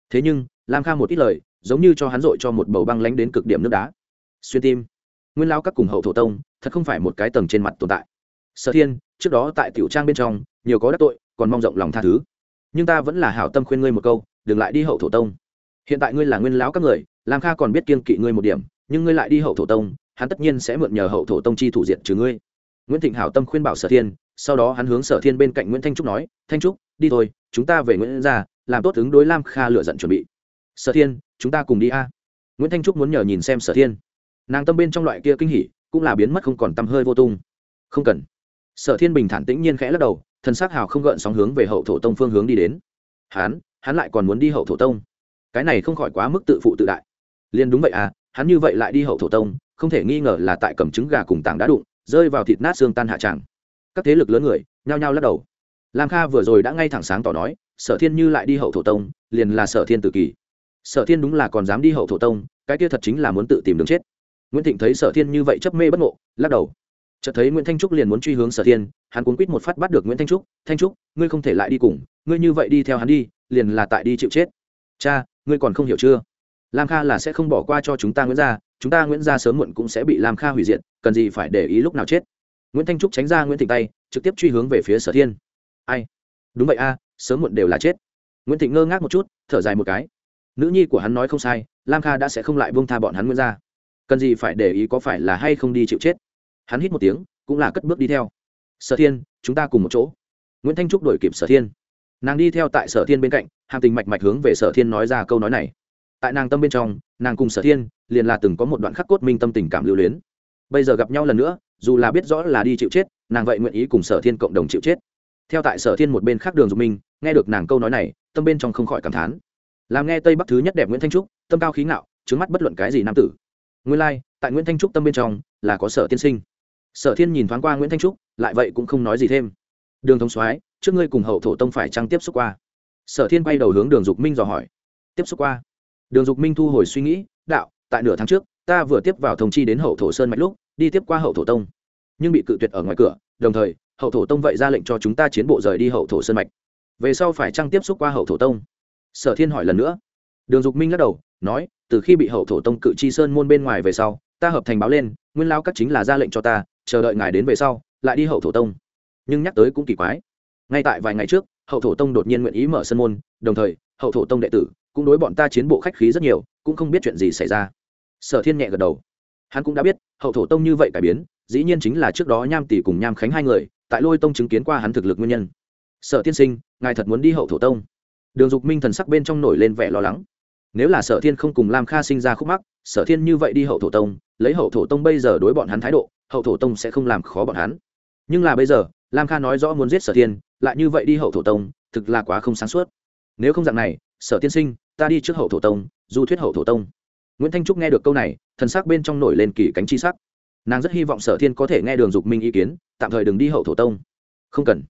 Thế nhưng, lam kha một ít lời, giống như cho hắn dội cho một bầu băng lánh đến cực điểm nước đá. Xuyên tim. Nguyên lão các cùng hậu thổ tông, thật không phải một cái tầng trên mặt tồn tại. Sở thiên, trước đó tại tiểu trang bên trong, nhiều có đắc tội, còn mong rộng lòng tha thứ. Nhưng ta vẫn là hảo tâm khuyên ngươi một câu, đừng lại đi hậu thổ tông. Hiện tại ngươi là nguyên lão các người, lam kha còn biết kiên kỵ ngươi một điểm, nhưng ngươi lại đi hậu thổ tông, hắn tất nhiên sẽ mượn nhờ hậu thổ tông chi thủ diện trừ ngươi. Nguyễn thịnh hảo tâm khuyên bảo sở thiên, sau đó hắn hướng sở thiên bên cạnh nguyễn thanh trúc nói, thanh trúc đi thôi, chúng ta về nguyễn ra làm tốt ứng đối lam kha lựa giận chuẩn bị. Sở thiên, chúng ta cùng đi a. Nguyễn thanh trúc muốn nhờ nhìn xem sở thiên. Nàng tâm bên trong loại kia kinh hỉ, cũng là biến mất không còn t hơi vô tung. Không cần. Sở thiên bình thản tĩnh nhiên khẽ lắc đầu, thần s ắ c hào không gợn sóng hướng về hậu thổ tông phương hướng đi đến. Hắn hắn lại còn muốn đi hậu thổ tông. Cái này không khỏi quá mức tự phụ tự đại. Liền đúng vậy à hắn như vậy lại đi hậu thổ tông, không thể nghi ngờ là tại cầm trứng gà cùng tảng đá đụng, rơi vào thịt nát xương tan hạ tràng. Các thế lực lớn người, nhao nhao lắc đầu lam kha vừa rồi đã ngay thẳng sáng tỏ nói, sở thiên như lại đi hậu thổ tông, liền là sở thiên tự kỷ sở thiên đúng là còn dám đi hậu thổ tông, cái kia thật chính là muốn tự tìm đường chết. Nguyễn thịnh thấy sở thiên như vậy chấp mê bất ngộ, lắc đầu. Chợt thấy nguyễn thanh trúc liền muốn truy hướng sở thiên, hắn cuốn quýt một phát bắt được nguyễn thanh trúc thanh trúc, ngươi không thể lại đi cùng, ngươi như vậy đi theo hắn đi, liền là tại đi chịu chết. Cha, ngươi còn không hiểu chưa? Lam kha là sẽ không bỏ qua cho chúng ta nguyễn gia, chúng ta nguyễn gia sớm muộn cũng sẽ bị lam kha hủy diệt, cần gì phải để ý lúc nào chết? Nguyễn thanh trúc tránh ra nguyễn thịnh tay, trực tiếp truy hướng về phía sở thiên ai? Đúng vậy a, sớm muộn đều là chết. Nguyễn thịnh ngơ ngác một chút, thở dài một cái. Nữ nhi của hắn nói không sai, lam kha đã sẽ không lại bông tha bọn hắn nguyễn gia. Cần gì phải để ý có phải là hay không đi chịu chết. Hắn hít một tiếng, cũng là cất bước đi theo. Sở thiên, chúng ta cùng một chỗ. Nguyễn thanh trúc đổi kịp sở thiên. Nàng đi theo tại sở thiên bên cạnh, hàm tình mạch mạch hướng về sở thiên nói ra câu nói này. Tại nàng tâm bên trong, nàng cùng sở thiên liền là từng có một đoạn khắc cốt minh tâm tình cảm lưu luyến. Bây giờ gặp nhau lần nữa, dù là biết rõ là đi chịu chết, nàng vậy nguyện ý cùng sở thiên cộng đồng chịu chết theo tại sở thiên một bên khác đường dục minh nghe được nàng câu nói này tâm bên trong không khỏi cảm thán. Làm nghe tây bắc thứ nhất đẹp nguyễn thanh trúc tâm cao khí ngạo trứng mắt bất luận cái gì nam tử. Nguyên lai、like, tại nguyễn thanh trúc tâm bên trong là có sở tiên sinh. Sở thiên nhìn thoáng qua nguyễn thanh trúc lại vậy cũng không nói gì thêm. Đường thống soái trước ngươi cùng hậu thổ tông phải trăng tiếp xúc qua? Sở thiên quay đầu hướng đường dục minh dò hỏi. Tiếp xúc qua. Đường dục minh thu hồi suy nghĩ đạo tại nửa tháng trước ta vừa tiếp vào thông chi đến hậu thổ sơn mạch lúc đi tiếp qua hậu thổ tông. Nhưng bị cự tuyệt ở ngoài cửa đồng thời hậu thổ tông vậy ra lệnh cho chúng ta chiến bộ rời đi hậu thổ sơn mạch. Về sau phải trăng tiếp xúc qua hậu thổ tông. Sở thiên hỏi lần nữa. Đường dục minh lắc đầu, nói, từ khi bị hậu thổ tông cự chi sơn môn bên ngoài về sau, ta hợp thành báo lên, nguyên lao các chính là ra lệnh cho ta, chờ đợi ngài đến về sau, lại đi hậu thổ tông. Nhưng nhắc tới cũng kỳ quái. Ngay tại vài ngày trước, hậu thổ tông đột nhiên nguyện ý mở sân môn, đồng thời, hậu thổ tông đệ tử cũng đối bọn ta chiến bộ khách khí rất nhiều, cũng không biết chuyện gì xảy ra. Sở thiên nhẹ gật đầu. Hắn cũng đã biết, hậu thổ tông như vậy cải biến, dĩ nhiên chính là trước đó nham tỷ cùng nham khánh hai người tại lôi tông chứng kiến qua hắn thực lực nguyên nhân. Sở tiên sinh, ngài thật muốn đi hậu thổ tông. Đường dục minh thần sắc bên trong nổi lên vẻ lo lắng. Nếu là sở thiên không cùng lam kha sinh ra khúc mắc, sở thiên như vậy đi hậu thổ tông, lấy hậu thổ tông bây giờ đối bọn hắn thái độ, hậu thổ tông sẽ không làm khó bọn hắn. Nhưng là bây giờ, lam kha nói rõ muốn giết sở thiên, lại như vậy đi hậu thổ tông, thực là quá không sáng suốt. Nếu không dạng này, sở tiên sinh, ta đi trước hậu thổ tông, du thuyết hậu thổ tông. Nguyễn thanh trúc nghe được câu này, thần sắc bên trong nổi lên kỳ cánh chi sắc nàng rất hy vọng sở thiên có thể nghe đường dục minh ý kiến, tạm thời đừng đi hậu thổ tông. Không cần.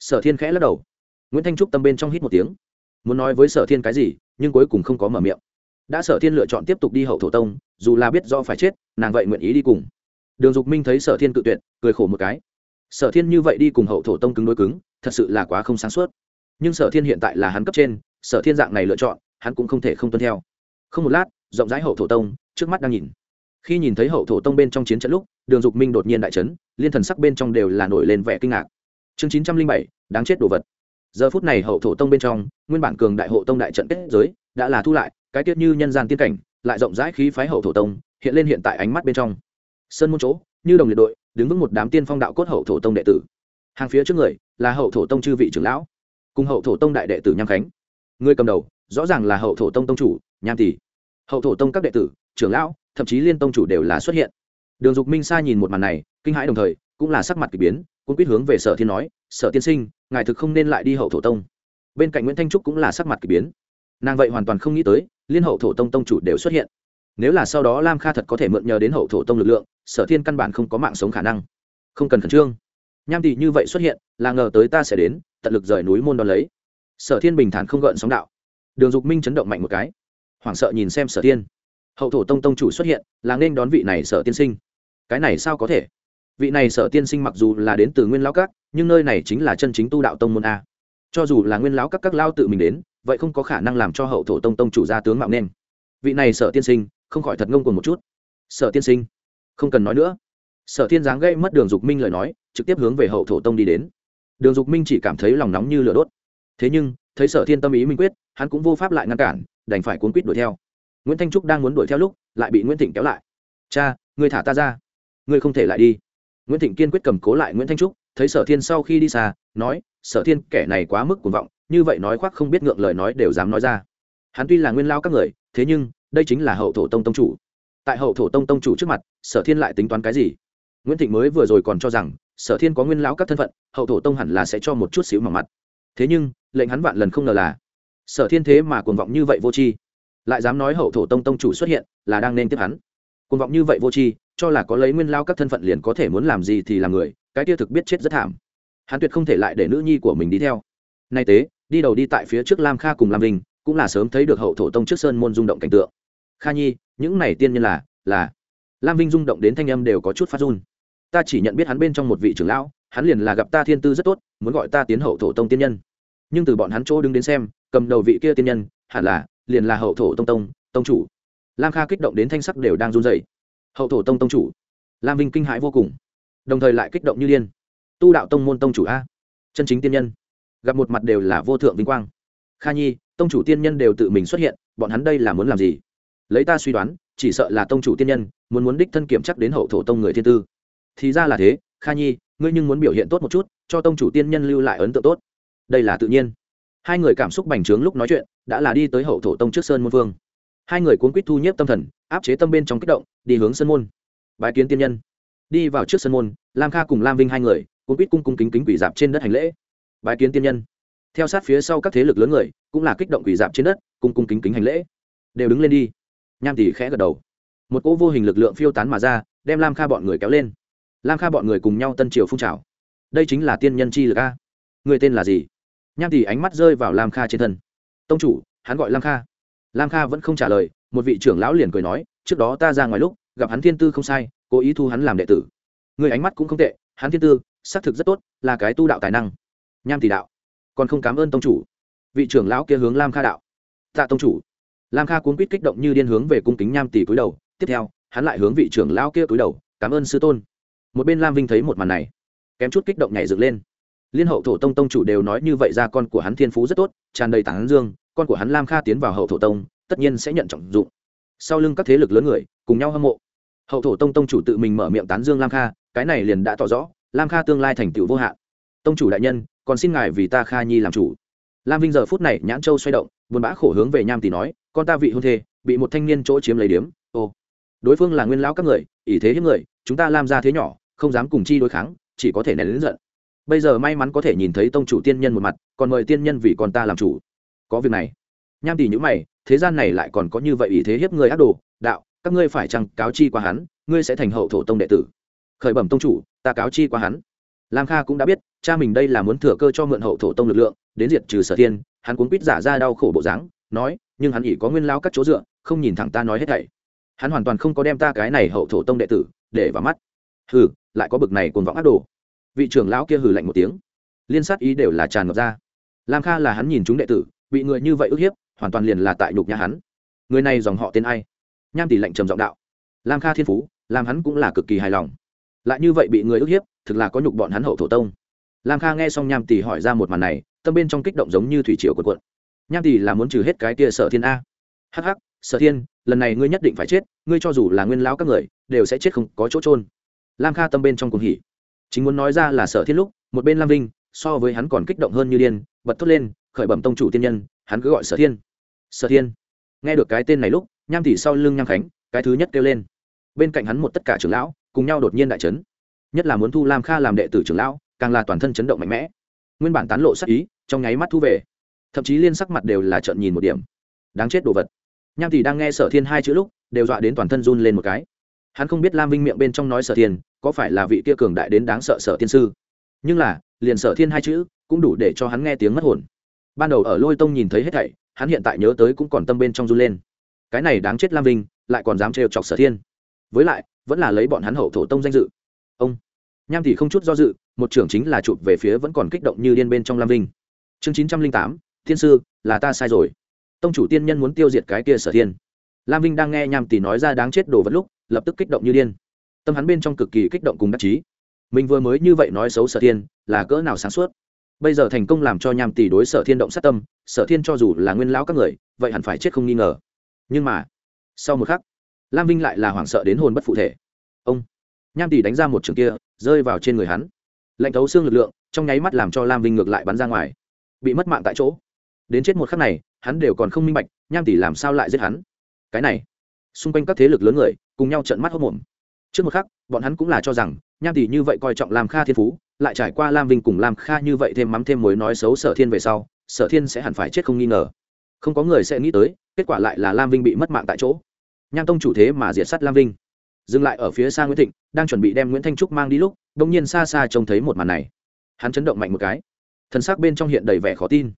Sở thiên khẽ lắc đầu. Nguyễn thanh trúc tâm bên trong hít một tiếng. Muốn nói với sở thiên cái gì, nhưng cuối cùng không có mở miệng. Đã sở thiên lựa chọn tiếp tục đi hậu thổ tông, dù là biết do phải chết, nàng vậy nguyện ý đi cùng. Đường dục minh thấy sở thiên cự tuyệt, cười khổ một cái. Sở thiên như vậy đi cùng hậu thổ tông cứng đối cứng, thật sự là quá không sáng suốt. Nhưng sở thiên hiện tại là hắn cấp trên, sở thiên dạng này lựa chọn, hắn cũng không thể không tuân theo. Không một lát, rộng rãi hậu thổ tông, trước mắt đang nhìn khi nhìn thấy hậu thổ tông bên trong chiến trận lúc, đường dục minh đột nhiên đại trấn liên thần sắc bên trong đều là nổi lên vẻ kinh ngạc. Chương chín trăm linh bảy, đáng chết đồ vật. Giờ phút này hậu thổ tông bên trong, nguyên bản cường đại hộ tông đại trận kết giới đã là thu lại, cái tiết như nhân gian tiên cảnh, lại rộng rãi khí phái hậu thổ tông hiện lên hiện tại ánh mắt bên trong. Sân môn chỗ, như đồng liệt đội, đứng vững một đám tiên phong đạo cốt hậu thổ tông đệ tử. Hàng phía trước người là hậu thổ tông chư vị trưởng lão, cùng hậu thổ tông đại đệ tử nham khánh. Người cầm đầu, rõ ràng là hậu thổ tông tông chủ, nham tỷ. Hậu thổ tông các đệ tử, trưởng lão thậm chí liên tông chủ đều là xuất hiện. Đường dục minh sa nhìn một màn này, kinh hãi đồng thời, cũng là sắc mặt k ỳ biến cũng quyết hướng về sở thiên nói, sở tiên sinh, ngài thực không nên lại đi hậu thổ tông. Bên cạnh nguyễn thanh trúc cũng là sắc mặt k ỳ biến. Nàng vậy hoàn toàn không nghĩ tới, liên hậu thổ tông tông chủ đều xuất hiện. Nếu là sau đó lam kha thật có thể mượn nhờ đến hậu thổ tông lực lượng, sở thiên căn bản không có mạng sống khả năng. Không cần khẩn trương. Nham tỷ như vậy xuất hiện, là ngờ tới ta sẽ đến, tận lực rời núi môn đón lấy. Sở thiên bình thản không gợn sóng đạo. Đường dục minh chấn động mạnh một cái. Hoảng sợ nhìn xem sở thiên hậu thổ tông tông chủ xuất hiện là nên đón vị này sở tiên sinh cái này sao có thể vị này sở tiên sinh mặc dù là đến từ nguyên lão các nhưng nơi này chính là chân chính tu đạo tông môn a cho dù là nguyên lão các các lao tự mình đến vậy không có khả năng làm cho hậu thổ tông tông chủ ra tướng mạo nên vị này sở tiên sinh không khỏi thật ngông cuồng một chút sở tiên sinh không cần nói nữa sở thiên giáng gây mất đường dục minh lời nói trực tiếp hướng về hậu thổ tông đi đến đường dục minh chỉ cảm thấy lòng nóng như lửa đốt thế nhưng thấy sở thiên tâm ý minh quyết hắn cũng vô pháp lại ngăn cản đành phải cuốn quýt đuổi theo nguyễn thanh trúc đang muốn đuổi theo lúc, lại bị nguyễn thịnh kéo lại. Cha người thả ta ra. Ngươi không thể lại đi. Nguyễn thịnh kiên quyết cầm cố lại nguyễn thanh trúc, thấy sở thiên sau khi đi xa, nói, sở thiên, kẻ này quá mức cuồng vọng, như vậy nói khoác không biết ngượng lời nói đều dám nói ra. Hắn tuy là nguyên lao các người, thế nhưng, đây chính là hậu thổ tông tông chủ. Tại hậu thổ tông tông chủ trước mặt, sở thiên lại tính toán cái gì? Nguyễn thịnh mới vừa rồi còn cho rằng, sở thiên có nguyên lão các thân phận, hậu thổ tông hẳn là sẽ cho một chút xíu mỏng mặt. Thế nhưng, lệnh hắn vạn lần không ngờ là, sở thiên thế mà cuồng vọng như vậy vô tri lại dám nói hậu thổ tông tông chủ xuất hiện, là đang nên tiếp hắn. Côn vọng như vậy vô tri, cho là có lấy nguyên lao các thân phận liền có thể muốn làm gì thì làm người, cái kia thực biết chết rất thảm. Hắn tuyệt không thể lại để nữ nhi của mình đi theo. Nay tế, đi đầu đi tại phía trước lam kha cùng lam vinh, cũng là sớm thấy được hậu thổ tông trước sơn môn rung động cảnh tượng. Kha nhi, những này tiên nhân là là. Lam vinh rung động đến thanh âm đều có chút phát run. Ta chỉ nhận biết hắn bên trong một vị trưởng lão, hắn liền là gặp ta thiên tư rất tốt, muốn gọi ta tiến hậu thổ tông tiên nhân. Nhưng từ bọn hắn chỗ đứng đến xem, cầm đầu vị kia tiên nhân, hẳn là liền là hậu thổ tông tông tông chủ. Lam kha kích động đến thanh sắc đều đang run dậy hậu thổ tông tông chủ. Lam vinh kinh hãi vô cùng. Đồng thời lại kích động như điên. Tu đạo tông môn tông chủ a. Chân chính tiên nhân. Gặp một mặt đều là vô thượng vinh quang. Kha nhi, tông chủ tiên nhân đều tự mình xuất hiện, bọn hắn đây là muốn làm gì? Lấy ta suy đoán, chỉ sợ là tông chủ tiên nhân, muốn muốn đích thân kiểm chắc đến hậu thổ tông người thiên tư. Thì ra là thế, kha nhi, ngươi nhưng muốn biểu hiện tốt một chút, cho tông chủ tiên nhân lưu lại ấn tượng tốt. Đây là tự nhiên hai người cảm xúc bành trướng lúc nói chuyện, đã là đi tới hậu thổ tông trước sơn môn vương. Hai người cuốn quýt thu nhếp tâm thần, áp chế tâm bên trong kích động, đi hướng sơn môn. Bái kiến tiên nhân. Đi vào trước sân môn, lam kha cùng lam vinh hai người, cuốn quýt cung cung kính kính quỷ dạp trên đất hành lễ. Bái kiến tiên nhân. Theo sát phía sau các thế lực lớn người, cũng là kích động quỷ dạp trên đất, cung cung kính kính hành lễ. Đều đứng lên đi. Nham tỷ khẽ gật đầu. Một cỗ vô hình lực lượng phiêu tán mà ra, đem lam kha bọn người kéo lên. Lam kha bọn người cùng nhau tân triều phun trào. Đây chính là tiên nhân chi lực a. Người tên là gì? Nham tỷ ánh mắt rơi vào lam kha trên thân tông chủ hắn gọi lam kha lam kha vẫn không trả lời một vị trưởng lão liền cười nói trước đó ta ra ngoài lúc gặp hắn thiên tư không sai cố ý thu hắn làm đệ tử người ánh mắt cũng không tệ hắn thiên tư xác thực rất tốt là cái tu đạo tài năng nham tỷ đạo còn không cảm ơn tông chủ vị trưởng lão kia hướng lam kha đạo tạ tông chủ lam kha cuốn quýt kích động như điên hướng về cung kính nham tỷ cúi đầu tiếp theo hắn lại hướng vị trưởng lão kia cúi đầu cảm ơn sư tôn một bên lam vinh thấy một màn này kém chút kích động nhảy dựng lên liên hậu thổ tông tông chủ đều nói như vậy ra con của hắn thiên phú rất tốt, tràn đầy tảng dương, con của hắn lam kha tiến vào hậu thổ tông, tất nhiên sẽ nhận trọng dụng. Sau lưng các thế lực lớn người, cùng nhau hâm mộ. Hậu thổ tông tông chủ tự mình mở miệng tán dương lam kha, cái này liền đã tỏ rõ, lam kha tương lai thành tựu vô hạn. Tông chủ đại nhân, còn xin ngài vì ta kha nhi làm chủ. Lam vinh giờ phút này nhãn châu xoay động, buồn bã khổ hướng về nham tỷ nói, con ta vị hôn thê, bị một thanh niên chỗ chiếm lấy điếm. Ô, đối phương là nguyên lão các người, ỷ thế hiếp người, chúng ta làm ra thế nhỏ, không dám cùng chi đối kháng, chỉ có thể nén lớn giận bây giờ may mắn có thể nhìn thấy tông chủ tiên nhân một mặt, còn mời tiên nhân vì con ta làm chủ. Có việc này. Nham tỷ nhữ mày, thế gian này lại còn có như vậy ý thế hiếp người ác đồ, đạo, các ngươi phải chăng cáo chi qua hắn, ngươi sẽ thành hậu thổ tông đệ tử. Khởi bẩm tông chủ, ta cáo chi qua hắn. Lam kha cũng đã biết, cha mình đây là muốn thừa cơ cho mượn hậu thổ tông lực lượng, đến diệt trừ sở thiên, hắn cuốn quýt giả ra đau khổ bộ dáng, nói, nhưng hắn ỉ có nguyên lao các chỗ dựa, không nhìn thẳng ta nói hết thảy. Hắn hoàn toàn không có đem ta cái này hậu thổ tông đệ tử, để vào mắt. Hừ, lại có bực này cuồng vọng ác đồ vị trưởng lão kia hừ lạnh một tiếng. Liên sát ý đều là tràn ngập ra. Lam kha là hắn nhìn chúng đệ tử, bị người như vậy ức hiếp, hoàn toàn liền là tại nhục nhà hắn. Người này dòng họ tên ai? Nham tỷ lệnh trầm giọng đạo. Lam kha thiên phú, làm hắn cũng là cực kỳ hài lòng. Lại như vậy bị người ức hiếp, thực là có nhục bọn hắn hậu thổ tông. Lam kha nghe xong nham tỷ hỏi ra một màn này, tâm bên trong kích động giống như thủy triều cuộn cuộn. Nham tỷ là muốn trừ hết cái kia sở thiên a. Hh sở thiên, lần này ngươi nhất định phải chết, ngươi cho dù là nguyên lão các người, đều sẽ chết không có chỗ trôn lam kha tâm bên trong cùng hỉ chính muốn nói ra là sở thiên lúc, một bên lam vinh, so với hắn còn kích động hơn như điên, bật thốt lên, khởi bẩm tông chủ tiên nhân, hắn cứ gọi sở thiên. Sở thiên? Nghe được cái tên này lúc, nham tỷ sau lưng nham khánh, cái thứ nhất kêu lên. Bên cạnh hắn một tất cả trưởng lão, cùng nhau đột nhiên đại trấn nhất là muốn thu lam kha làm đệ tử trưởng lão, càng là toàn thân chấn động mạnh mẽ. Nguyên bản tán lộ sắc ý, trong nháy mắt thu về. Thậm chí liên sắc mặt đều là trợn nhìn một điểm. Đáng chết đồ vật. Nham tỷ đang nghe sở thiên hai chữ lúc, đều dọa đến toàn thân run lên một cái. Hắn không biết lam vinh miệng bên trong nói sở thiên có phải là vị kia cường đại đến đáng sợ sở tiên sư? Nhưng là, liền sở thiên hai chữ cũng đủ để cho hắn nghe tiếng mất hồn. Ban đầu ở lôi tông nhìn thấy hết thảy, hắn hiện tại nhớ tới cũng còn tâm bên trong run lên. Cái này đáng chết lam vinh, lại còn dám trêu chọc sở thiên. Với lại, vẫn là lấy bọn hắn hậu thổ tông danh dự. Ông, nham thì không chút do dự, một trưởng chính là chụp về phía vẫn còn kích động như điên bên trong lam vinh. Chương chín trăm linh tám, thiên sư, là ta sai rồi. Tông chủ tiên nhân muốn tiêu diệt cái kia sở thiên. Lam vinh đang nghe nham tỷ nói ra đáng chết đồ vật lúc, lập tức kích động như điên tâm hắn bên trong cực kỳ kích động cùng đắc chí. Mình vừa mới như vậy nói xấu sở thiên, là cỡ nào sáng suốt? Bây giờ thành công làm cho nham tỷ đối sở thiên động sát tâm, sở thiên cho dù là nguyên lão các người, vậy hẳn phải chết không nghi ngờ. Nhưng mà, sau một khắc, lam vinh lại là hoảng sợ đến hồn bất phụ thể. Ông, nham tỷ đánh ra một trường kia, rơi vào trên người hắn. Lệnh thấu xương lực lượng, trong nháy mắt làm cho lam vinh ngược lại bắn ra ngoài. Bị mất mạng tại chỗ. Đến chết một khắc này, hắn đều còn không minh bạch, nham tỷ làm sao lại giết hắn? Cái này, xung quanh các thế lực lớn người, cùng nhau trận mắt hốc mồm trước một khắc, bọn hắn cũng là cho rằng, nham tỷ như vậy coi trọng lam kha thiên phú, lại trải qua lam vinh cùng lam kha như vậy thêm mắm thêm mối nói xấu sở thiên về sau, sở thiên sẽ hẳn phải chết không nghi ngờ. Không có người sẽ nghĩ tới, kết quả lại là lam vinh bị mất mạng tại chỗ. Nham tông chủ thế mà diệt sát lam vinh. Dừng lại ở phía xa nguyễn thịnh, đang chuẩn bị đem nguyễn thanh trúc mang đi lúc đông nhiên xa xa trông thấy một màn này. Hắn chấn động mạnh một cái. Thân xác bên trong hiện đầy vẻ khó tin.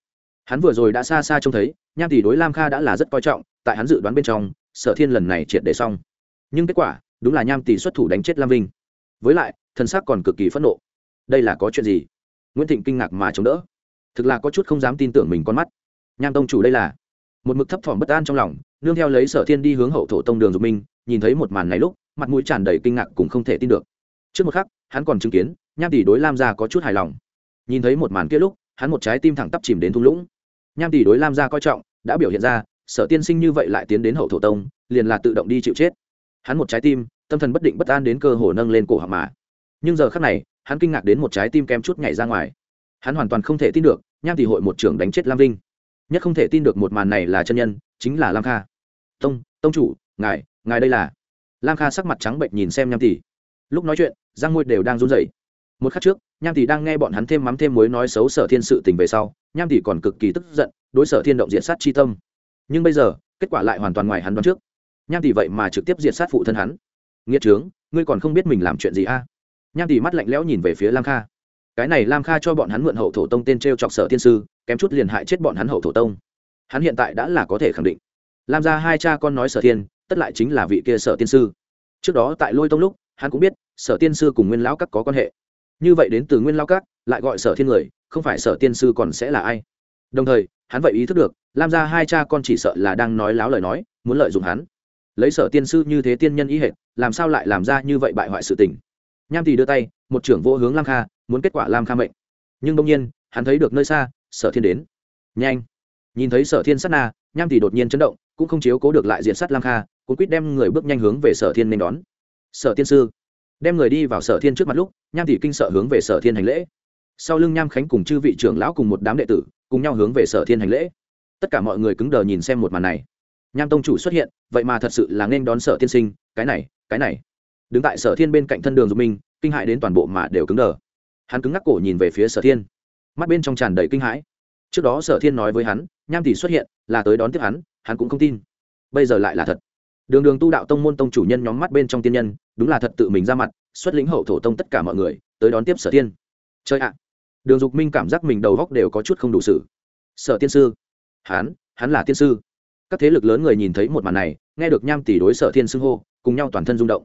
Hắn vừa rồi đã xa xa trông thấy, nham tỷ đối lam kha đã là rất coi trọng, tại hắn dự đoán bên trong, sở thiên lần này triệt để xong. Nhưng kết quả đúng là nham tỷ xuất thủ đánh chết lam vinh. Với lại thân xác còn cực kỳ phẫn nộ. Đây là có chuyện gì? Nguyễn thịnh kinh ngạc mà chống đỡ. Thực là có chút không dám tin tưởng mình con mắt. Nham tông chủ đây là? Một mực thấp thỏm bất an trong lòng, nương theo lấy sở thiên đi hướng hậu thổ tông đường dục minh, nhìn thấy một màn này lúc, mặt mũi tràn đầy kinh ngạc cũng không thể tin được. Trước một khắc, hắn còn chứng kiến, nham tỷ đối lam gia có chút hài lòng. Nhìn thấy một màn kia lúc, hắn một trái tim thẳng tắp chìm đến thung lũng. Nham tỷ đối lam gia coi trọng, đã biểu hiện ra, sở tiên sinh như vậy lại tiến đến hậu thổ tông, liền là tự động đi chịu chết hắn một trái tim, tâm thần bất định bất an đến cơ hồ nâng lên cổ họng mà. Nhưng giờ khắc này, hắn kinh ngạc đến một trái tim kem chút nhảy ra ngoài. Hắn hoàn toàn không thể tin được, nham tỷ hội một trưởng đánh chết lam vinh. Nhất không thể tin được một màn này là chân nhân, chính là lam kha. Tông tông chủ, ngài ngài đây là? Lam kha sắc mặt trắng bệnh nhìn xem nham tỷ lúc nói chuyện giang môi đều đang run rẩy. Một khắc trước, nham tỷ đang nghe bọn hắn thêm mắm thêm muối nói xấu sở thiên sự tình về sau, nham tỷ còn cực kỳ tức giận, đối sở thiên động diện sát chi tâm. Nhưng bây giờ, kết quả lại hoàn toàn ngoài hắn đoán trước nham tỷ vậy mà trực tiếp diệt sát phụ thân hắn. Nghĩa trướng, ngươi còn không biết mình làm chuyện gì a? À? nham tỷ mắt lạnh lẽo nhìn về phía lam kha. Cái này lam kha cho bọn hắn mượn hậu thổ tông tên t r e o chọc sở tiên sư, kém chút liền hại chết bọn hắn hậu thổ tông. Hắn hiện tại đã là có thể khẳng định. Lam ra hai cha con nói sở thiên, tất lại chính là vị kia sở tiên sư. Trước đó tại lôi tông lúc, hắn cũng biết, sở tiên sư cùng nguyên lão các có quan hệ. Như vậy đến từ nguyên lão các, lại gọi sở thiên người, không phải sở tiên sư còn sẽ là ai? Đồng thời, hắn vậy ý thức được, lam ra hai cha con chỉ sợ là đang nói láo lời nói, muốn lợi dụng hắn lấy sở tiên sư như thế tiên nhân ý hệ, làm sao lại làm ra như vậy bại hoại sự tình? Nham thì đưa tay, một trưởng vô hướng lam kha, muốn kết quả lam kha mệnh. Nhưng đông nhiên, hắn thấy được nơi xa, sở thiên đến. Nhanh! Nhìn thấy sở thiên sát na, nham thì đột nhiên chấn động, cũng không chiếu cố được lại diện sát lam kha, cuốn quýt đem người bước nhanh hướng về sở thiên nên đón. Sở tiên sư! Đem người đi vào sở thiên trước mặt lúc, nham thì kinh sợ hướng về sở thiên hành lễ. Sau lưng nham khánh cùng chư vị trưởng lão cùng một đám đệ tử, cùng nhau hướng về sở thiên hành lễ. Tất cả mọi người cứng đờ nhìn xem một màn này nham tông chủ xuất hiện, vậy mà thật sự là nên đón sở tiên sinh, cái này cái này. Đứng tại sở thiên bên cạnh thân đường dục minh, kinh hại đến toàn bộ mà đều cứng đờ. Hắn cứng ngắc cổ nhìn về phía sở thiên. Mắt bên trong tràn đầy kinh hãi. Trước đó sở thiên nói với hắn, nham tỷ xuất hiện, là tới đón tiếp hắn hắn cũng không tin. Bây giờ lại là thật. Đường đường tu đạo tông môn tông chủ nhân nhóm mắt bên trong tiên nhân, đúng là thật tự mình ra mặt, xuất lĩnh hậu thổ tông tất cả mọi người, tới đón tiếp sở thiên. Chơi ạ. Đường dục minh cảm giác mình đầu góc đều có chút không đủ sự. Sở tiên sư. Hắn hắn là tiên sư các thế lực lớn người nhìn thấy một màn này, nghe được nham tỷ đối sở thiên xưng hô, cùng nhau toàn thân rung động.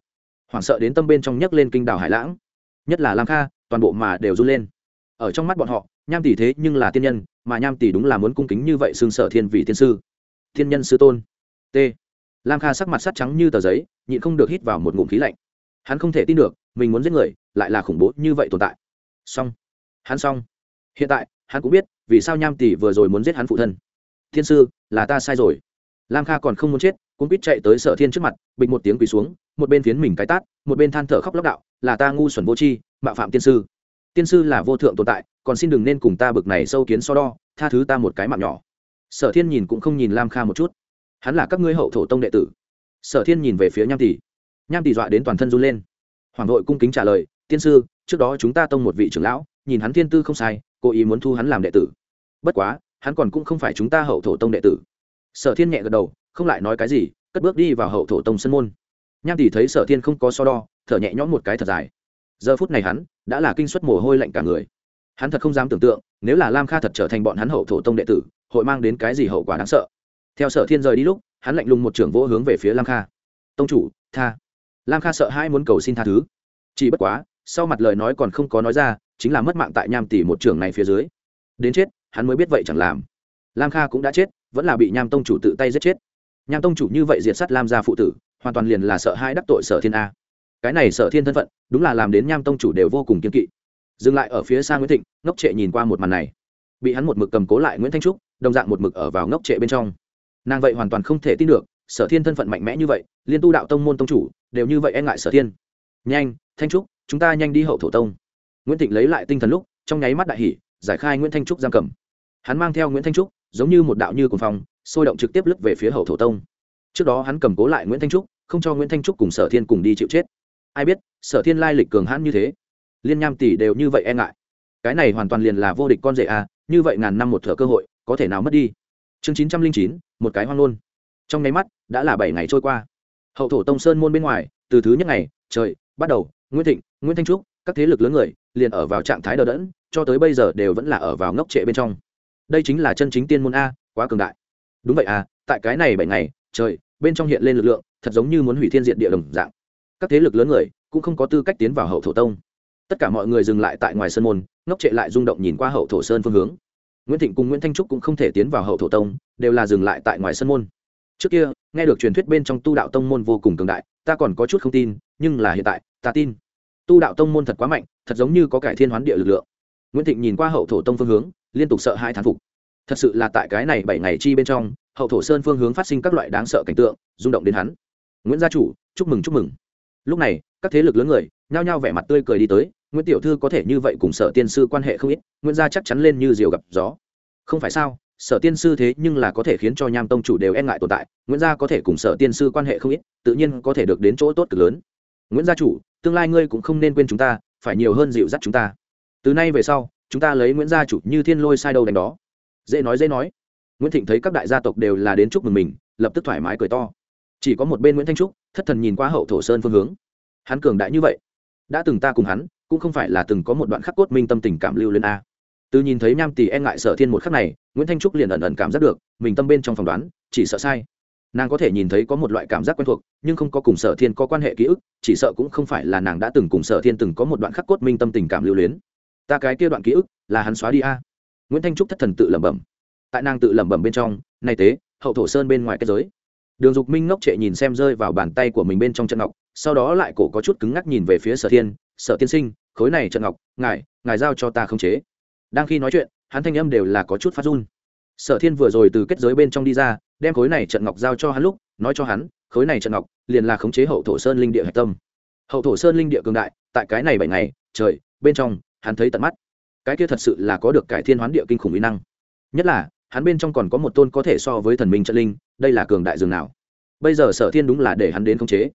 Hoảng sợ đến tâm bên trong nhấc lên kinh đảo hải lãng. Nhất là lam kha, toàn bộ mà đều run lên. Ở trong mắt bọn họ, nham tỷ thế nhưng là tiên nhân, mà nham tỷ đúng là muốn cung kính như vậy xưng sở thiên vị thiên sư. Thiên nhân sư tôn. T. Lam kha sắc mặt sắt trắng như tờ giấy, nhịn không được hít vào một ngụm khí lạnh. Hắn không thể tin được, mình muốn giết người, lại là khủng bố như vậy tồn tại. Xong. Hắn xong. Hiện tại, hắn cũng biết vì sao nham tỷ vừa rồi muốn giết hắn phụ thân. Thiên sư, là ta sai rồi lam kha còn không muốn chết cũng biết chạy tới sở thiên trước mặt, bịch một tiếng quỳ xuống, một bên phiến mình cái tát, một bên than thở khóc lóc đạo, là ta ngu xuẩn vô tri, mạo phạm tiên sư. Tiên sư là vô thượng tồn tại, còn xin đừng nên cùng ta bực này sâu kiến so đo, tha thứ ta một cái mạng nhỏ. Sở thiên nhìn cũng không nhìn lam kha một chút. Hắn là các ngươi hậu thổ tông đệ tử. Sở thiên nhìn về phía nham tỷ. Nham tỷ dọa đến toàn thân run lên. Hoàng đội cung kính trả lời, tiên sư, trước đó chúng ta tông một vị trưởng lão, nhìn hắn thiên tư không sai, cố ý muốn thu hắn làm đệ tử. Bất quá, hắn còn cũng không phải chúng ta hậu thổ tông đệ tử sở thiên nhẹ gật đầu, không lại nói cái gì, cất bước đi vào hậu thổ tông sân môn. Nham tỷ thấy sở thiên không có so đo, thở nhẹ nhõm một cái thật dài. Giờ phút này hắn đã là kinh suất mồ hôi lạnh cả người. Hắn thật không dám tưởng tượng, nếu là lam kha thật trở thành bọn hắn hậu thổ tông đệ tử, hội mang đến cái gì hậu quả đáng sợ. Theo sở thiên rời đi lúc, hắn lạnh lùng một trưởng vỗ hướng về phía lam kha. Tông chủ, tha. Lam kha sợ hai muốn cầu xin tha thứ. Chỉ bất quá, sau mặt lời nói còn không có nói ra, chính là mất mạng tại nham tỷ một trưởng này phía dưới. Đến chết, hắn mới biết vậy chẳng làm. Lam kha cũng đã chết vẫn là bị nham tông chủ tự tay giết chết. Nham tông chủ như vậy diệt sát lam gia phụ tử, hoàn toàn liền là sợ hai đắc tội sở thiên a. Cái này sở thiên thân phận, đúng là làm đến nham tông chủ đều vô cùng kiên kỵ. Dừng lại ở phía xa nguyễn thịnh, ngốc trệ nhìn qua một màn này. Bị hắn một mực cầm cố lại nguyễn thanh trúc, đồng dạng một mực ở vào ngốc trệ bên trong. Nàng vậy hoàn toàn không thể tin được, sở thiên thân phận mạnh mẽ như vậy, liên tu đạo tông môn tông chủ, đều như vậy e ngại sở thiên. Nhanh, thanh trúc, chúng ta nhanh đi hậu thổ tông. Nguyễn thịnh lấy lại tinh thần lúc, trong nháy mắt đại hỷ giải khai nguyễn thanh trúc giam cầm. Hắn mang theo nguyễn thanh trúc giống như một đạo như cồn phong, sôi động trực tiếp lướt về phía hậu thổ tông. Trước đó hắn cầm cố lại nguyễn thanh trúc, không cho nguyễn thanh trúc cùng sở thiên cùng đi chịu chết. Ai biết, sở thiên lai lịch cường hãn như thế. Liên nham tỷ đều như vậy e ngại. Cái này hoàn toàn liền là vô địch con rể à như vậy ngàn năm một thở cơ hội, có thể nào mất đi? Chương chín trăm linh chín, một cái hoang luôn trong nháy mắt, đã là bảy ngày trôi qua. Hậu thổ tông sơn môn bên ngoài, từ thứ nhất ngày, trời, bắt đầu, nguyễn thịnh, nguyễn thanh trúc, các thế lực lớn người, liền ở vào trạng thái đờ đẫn, cho tới bây giờ đều vẫn là ở vào ngốc trệ bên trong đây chính là chân chính tiên môn a, quá cường đại. Đúng vậy à tại cái này bảy ngày, trời, bên trong hiện lên lực lượng, thật giống như muốn hủy thiên diện địa đồng dạng. Các thế lực lớn người cũng không có tư cách tiến vào hậu thổ tông. Tất cả mọi người dừng lại tại ngoài sân môn, ngốc trệ lại rung động nhìn qua hậu thổ sơn phương hướng. Nguyễn thịnh cùng nguyễn thanh trúc cũng không thể tiến vào hậu thổ tông, đều là dừng lại tại ngoài sân môn. Trước kia, nghe được truyền thuyết bên trong tu đạo tông môn vô cùng cường đại, ta còn có chút không tin, nhưng là hiện tại, ta tin. Tu đạo tông môn thật quá mạnh, thật giống như có cải thiên hoán địa lực lượng. Nguyễn thịnh nhìn qua hậu thổ tông phương hướng liên tục sợ hai thán phục. Thật sự là tại cái này bảy ngày chi bên trong, hậu thổ sơn phương hướng phát sinh các loại đáng sợ cảnh tượng, rung động đến hắn. Nguyễn gia chủ, chúc mừng chúc mừng. Lúc này, các thế lực lớn người, nhao nhao vẻ mặt tươi cười đi tới, nguyễn tiểu thư có thể như vậy cùng sở tiên sư quan hệ không ít, nguyễn gia chắc chắn lên như diều gặp gió. Không phải sao, sở tiên sư thế nhưng là có thể khiến cho nham tông chủ đều e ngại tồn tại, nguyễn gia có thể cùng sở tiên sư quan hệ không ít, tự nhiên có thể được đến chỗ tốt cực lớn. Nguyễn gia chủ, tương lai ngươi cũng không nên quên chúng ta, phải nhiều hơn dịu dắt chúng ta. Từ nay về sau chúng ta lấy nguyễn gia chủ như thiên lôi sai đâu đánh đó. Dễ nói dễ nói. Nguyễn thịnh thấy các đại gia tộc đều là đến chúc mừng mình, lập tức thoải mái cười to. Chỉ có một bên nguyễn thanh trúc, thất thần nhìn qua hậu thổ sơn phương hướng. Hắn cường đại như vậy, đã từng ta cùng hắn, cũng không phải là từng có một đoạn khắc cốt minh tâm tình cảm lưu lên a. Từ nhìn thấy nham tỳ e ngại sở thiên một khắc này, nguyễn thanh trúc liền ẩn ẩn cảm giác được, mình tâm bên trong phỏng đoán, chỉ sợ sai. Nàng có thể nhìn thấy có một loại cảm giác quen thuộc, nhưng không có cùng sở thiên có quan hệ ký ức, chỉ sợ cũng không phải là nàng đã từng cùng sở thiên từng có một đoạn khắc cốt minh tâm tình cảm lưu luyến ta cái kia đoạn ký ức là hắn xóa đi a. Nguyễn thanh trúc thất thần tự lẩm bẩm. Tại nàng tự lẩm bẩm bên trong, nay tế, hậu thổ sơn bên ngoài kết giới. Đường dục minh ngốc trệ nhìn xem rơi vào bàn tay của mình bên trong trận ngọc, sau đó lại cổ có chút cứng ngắc nhìn về phía sở thiên, sở tiên sinh, khối này trận ngọc, ngài ngài giao cho ta không chế. Đang khi nói chuyện, hắn thanh âm đều là có chút phát run. Sở thiên vừa rồi từ kết giới bên trong đi ra, đem khối này trận ngọc giao cho hắn lúc, nói cho hắn, khối này trận ngọc, liền là khống chế hậu thổ sơn linh địa hạch tâm. Hậu thổ sơn linh địa cường đại, tại cái này bảy ngày, trời, bên trong hắn thấy tận mắt. Cái kia thật sự là có được cải thiên hoán địa kinh khủng uy năng. Nhất là, hắn bên trong còn có một tôn có thể so với thần minh trận linh, đây là cường đại dường nào. Bây giờ sở thiên đúng là để hắn đến khống chế.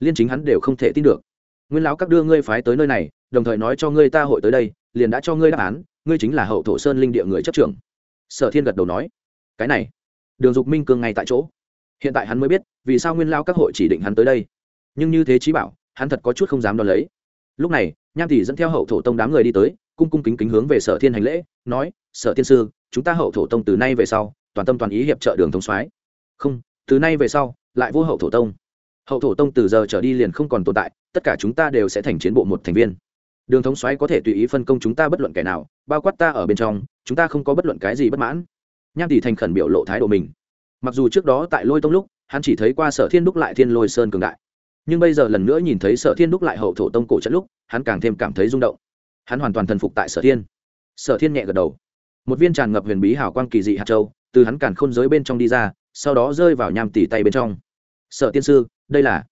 Liên chính hắn đều không thể tin được. Nguyên lão các đưa ngươi phái tới nơi này, đồng thời nói cho ngươi ta hội tới đây, liền đã cho ngươi đáp án, ngươi chính là hậu thổ sơn linh địa người chấp trưởng. Sở thiên gật đầu nói, cái này, đường dục minh cường ngay tại chỗ. Hiện tại hắn mới biết vì sao nguyên lao các hội chỉ định hắn tới đây. Nhưng như thế trí bảo, hắn thật có chút không dám đo lấy lúc này, nham tỷ dẫn theo hậu thổ tông đám người đi tới, cung cung kính kính hướng về sở thiên hành lễ, nói, sở thiên sư, chúng ta hậu thổ tông từ nay về sau, toàn tâm toàn ý hiệp trợ đường thông soái. Không, từ nay về sau, lại vô hậu thổ tông. Hậu thổ tông từ giờ trở đi liền không còn tồn tại, tất cả chúng ta đều sẽ thành chiến bộ một thành viên. Đường thống xoáy có thể tùy ý phân công chúng ta bất luận kẻ nào, bao quát ta ở bên trong, chúng ta không có bất luận cái gì bất mãn. Nham tỷ thành khẩn biểu lộ thái độ mình. Mặc dù trước đó tại lôi tông lúc, hắn chỉ thấy qua sở thiên đúc lại thiên lôi sơn cường đại nhưng bây giờ lần nữa nhìn thấy sở thiên đúc lại hậu thổ tông cổ trận lúc, hắn càng thêm cảm thấy rung động. Hắn hoàn toàn thần phục tại sở thiên. Sở thiên nhẹ gật đầu. Một viên tràn ngập huyền bí hảo quan kỳ dị hạt châu, từ hắn càn khôn giới bên trong đi ra, sau đó rơi vào nham tỷ tay bên trong. Sở tiên sư, đây là?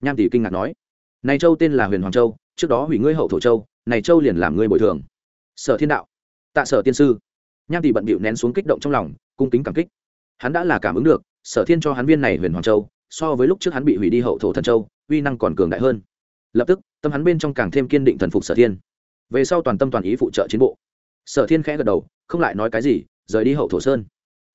Nham tỷ kinh ngạc nói. Này châu tên là huyền hoàng châu, trước đó hủy ngươi hậu thổ châu, này châu liền làm ngươi bồi thường. Sở thiên đạo. Tạ sở tiên sư. Nham tỷ bận bịu nén xuống kích động trong lòng, cung kính cảm kích. Hắn đã là cảm ứng được, sở thiên cho hắn viên này huyền hoàng châu so với lúc trước hắn bị hủy đi hậu thổ thần châu, uy năng còn cường đại hơn. Lập tức, tâm hắn bên trong càng thêm kiên định thần phục sở thiên. Về sau toàn tâm toàn ý phụ trợ chiến bộ. Sở thiên khẽ gật đầu, không lại nói cái gì, rời đi hậu thổ sơn.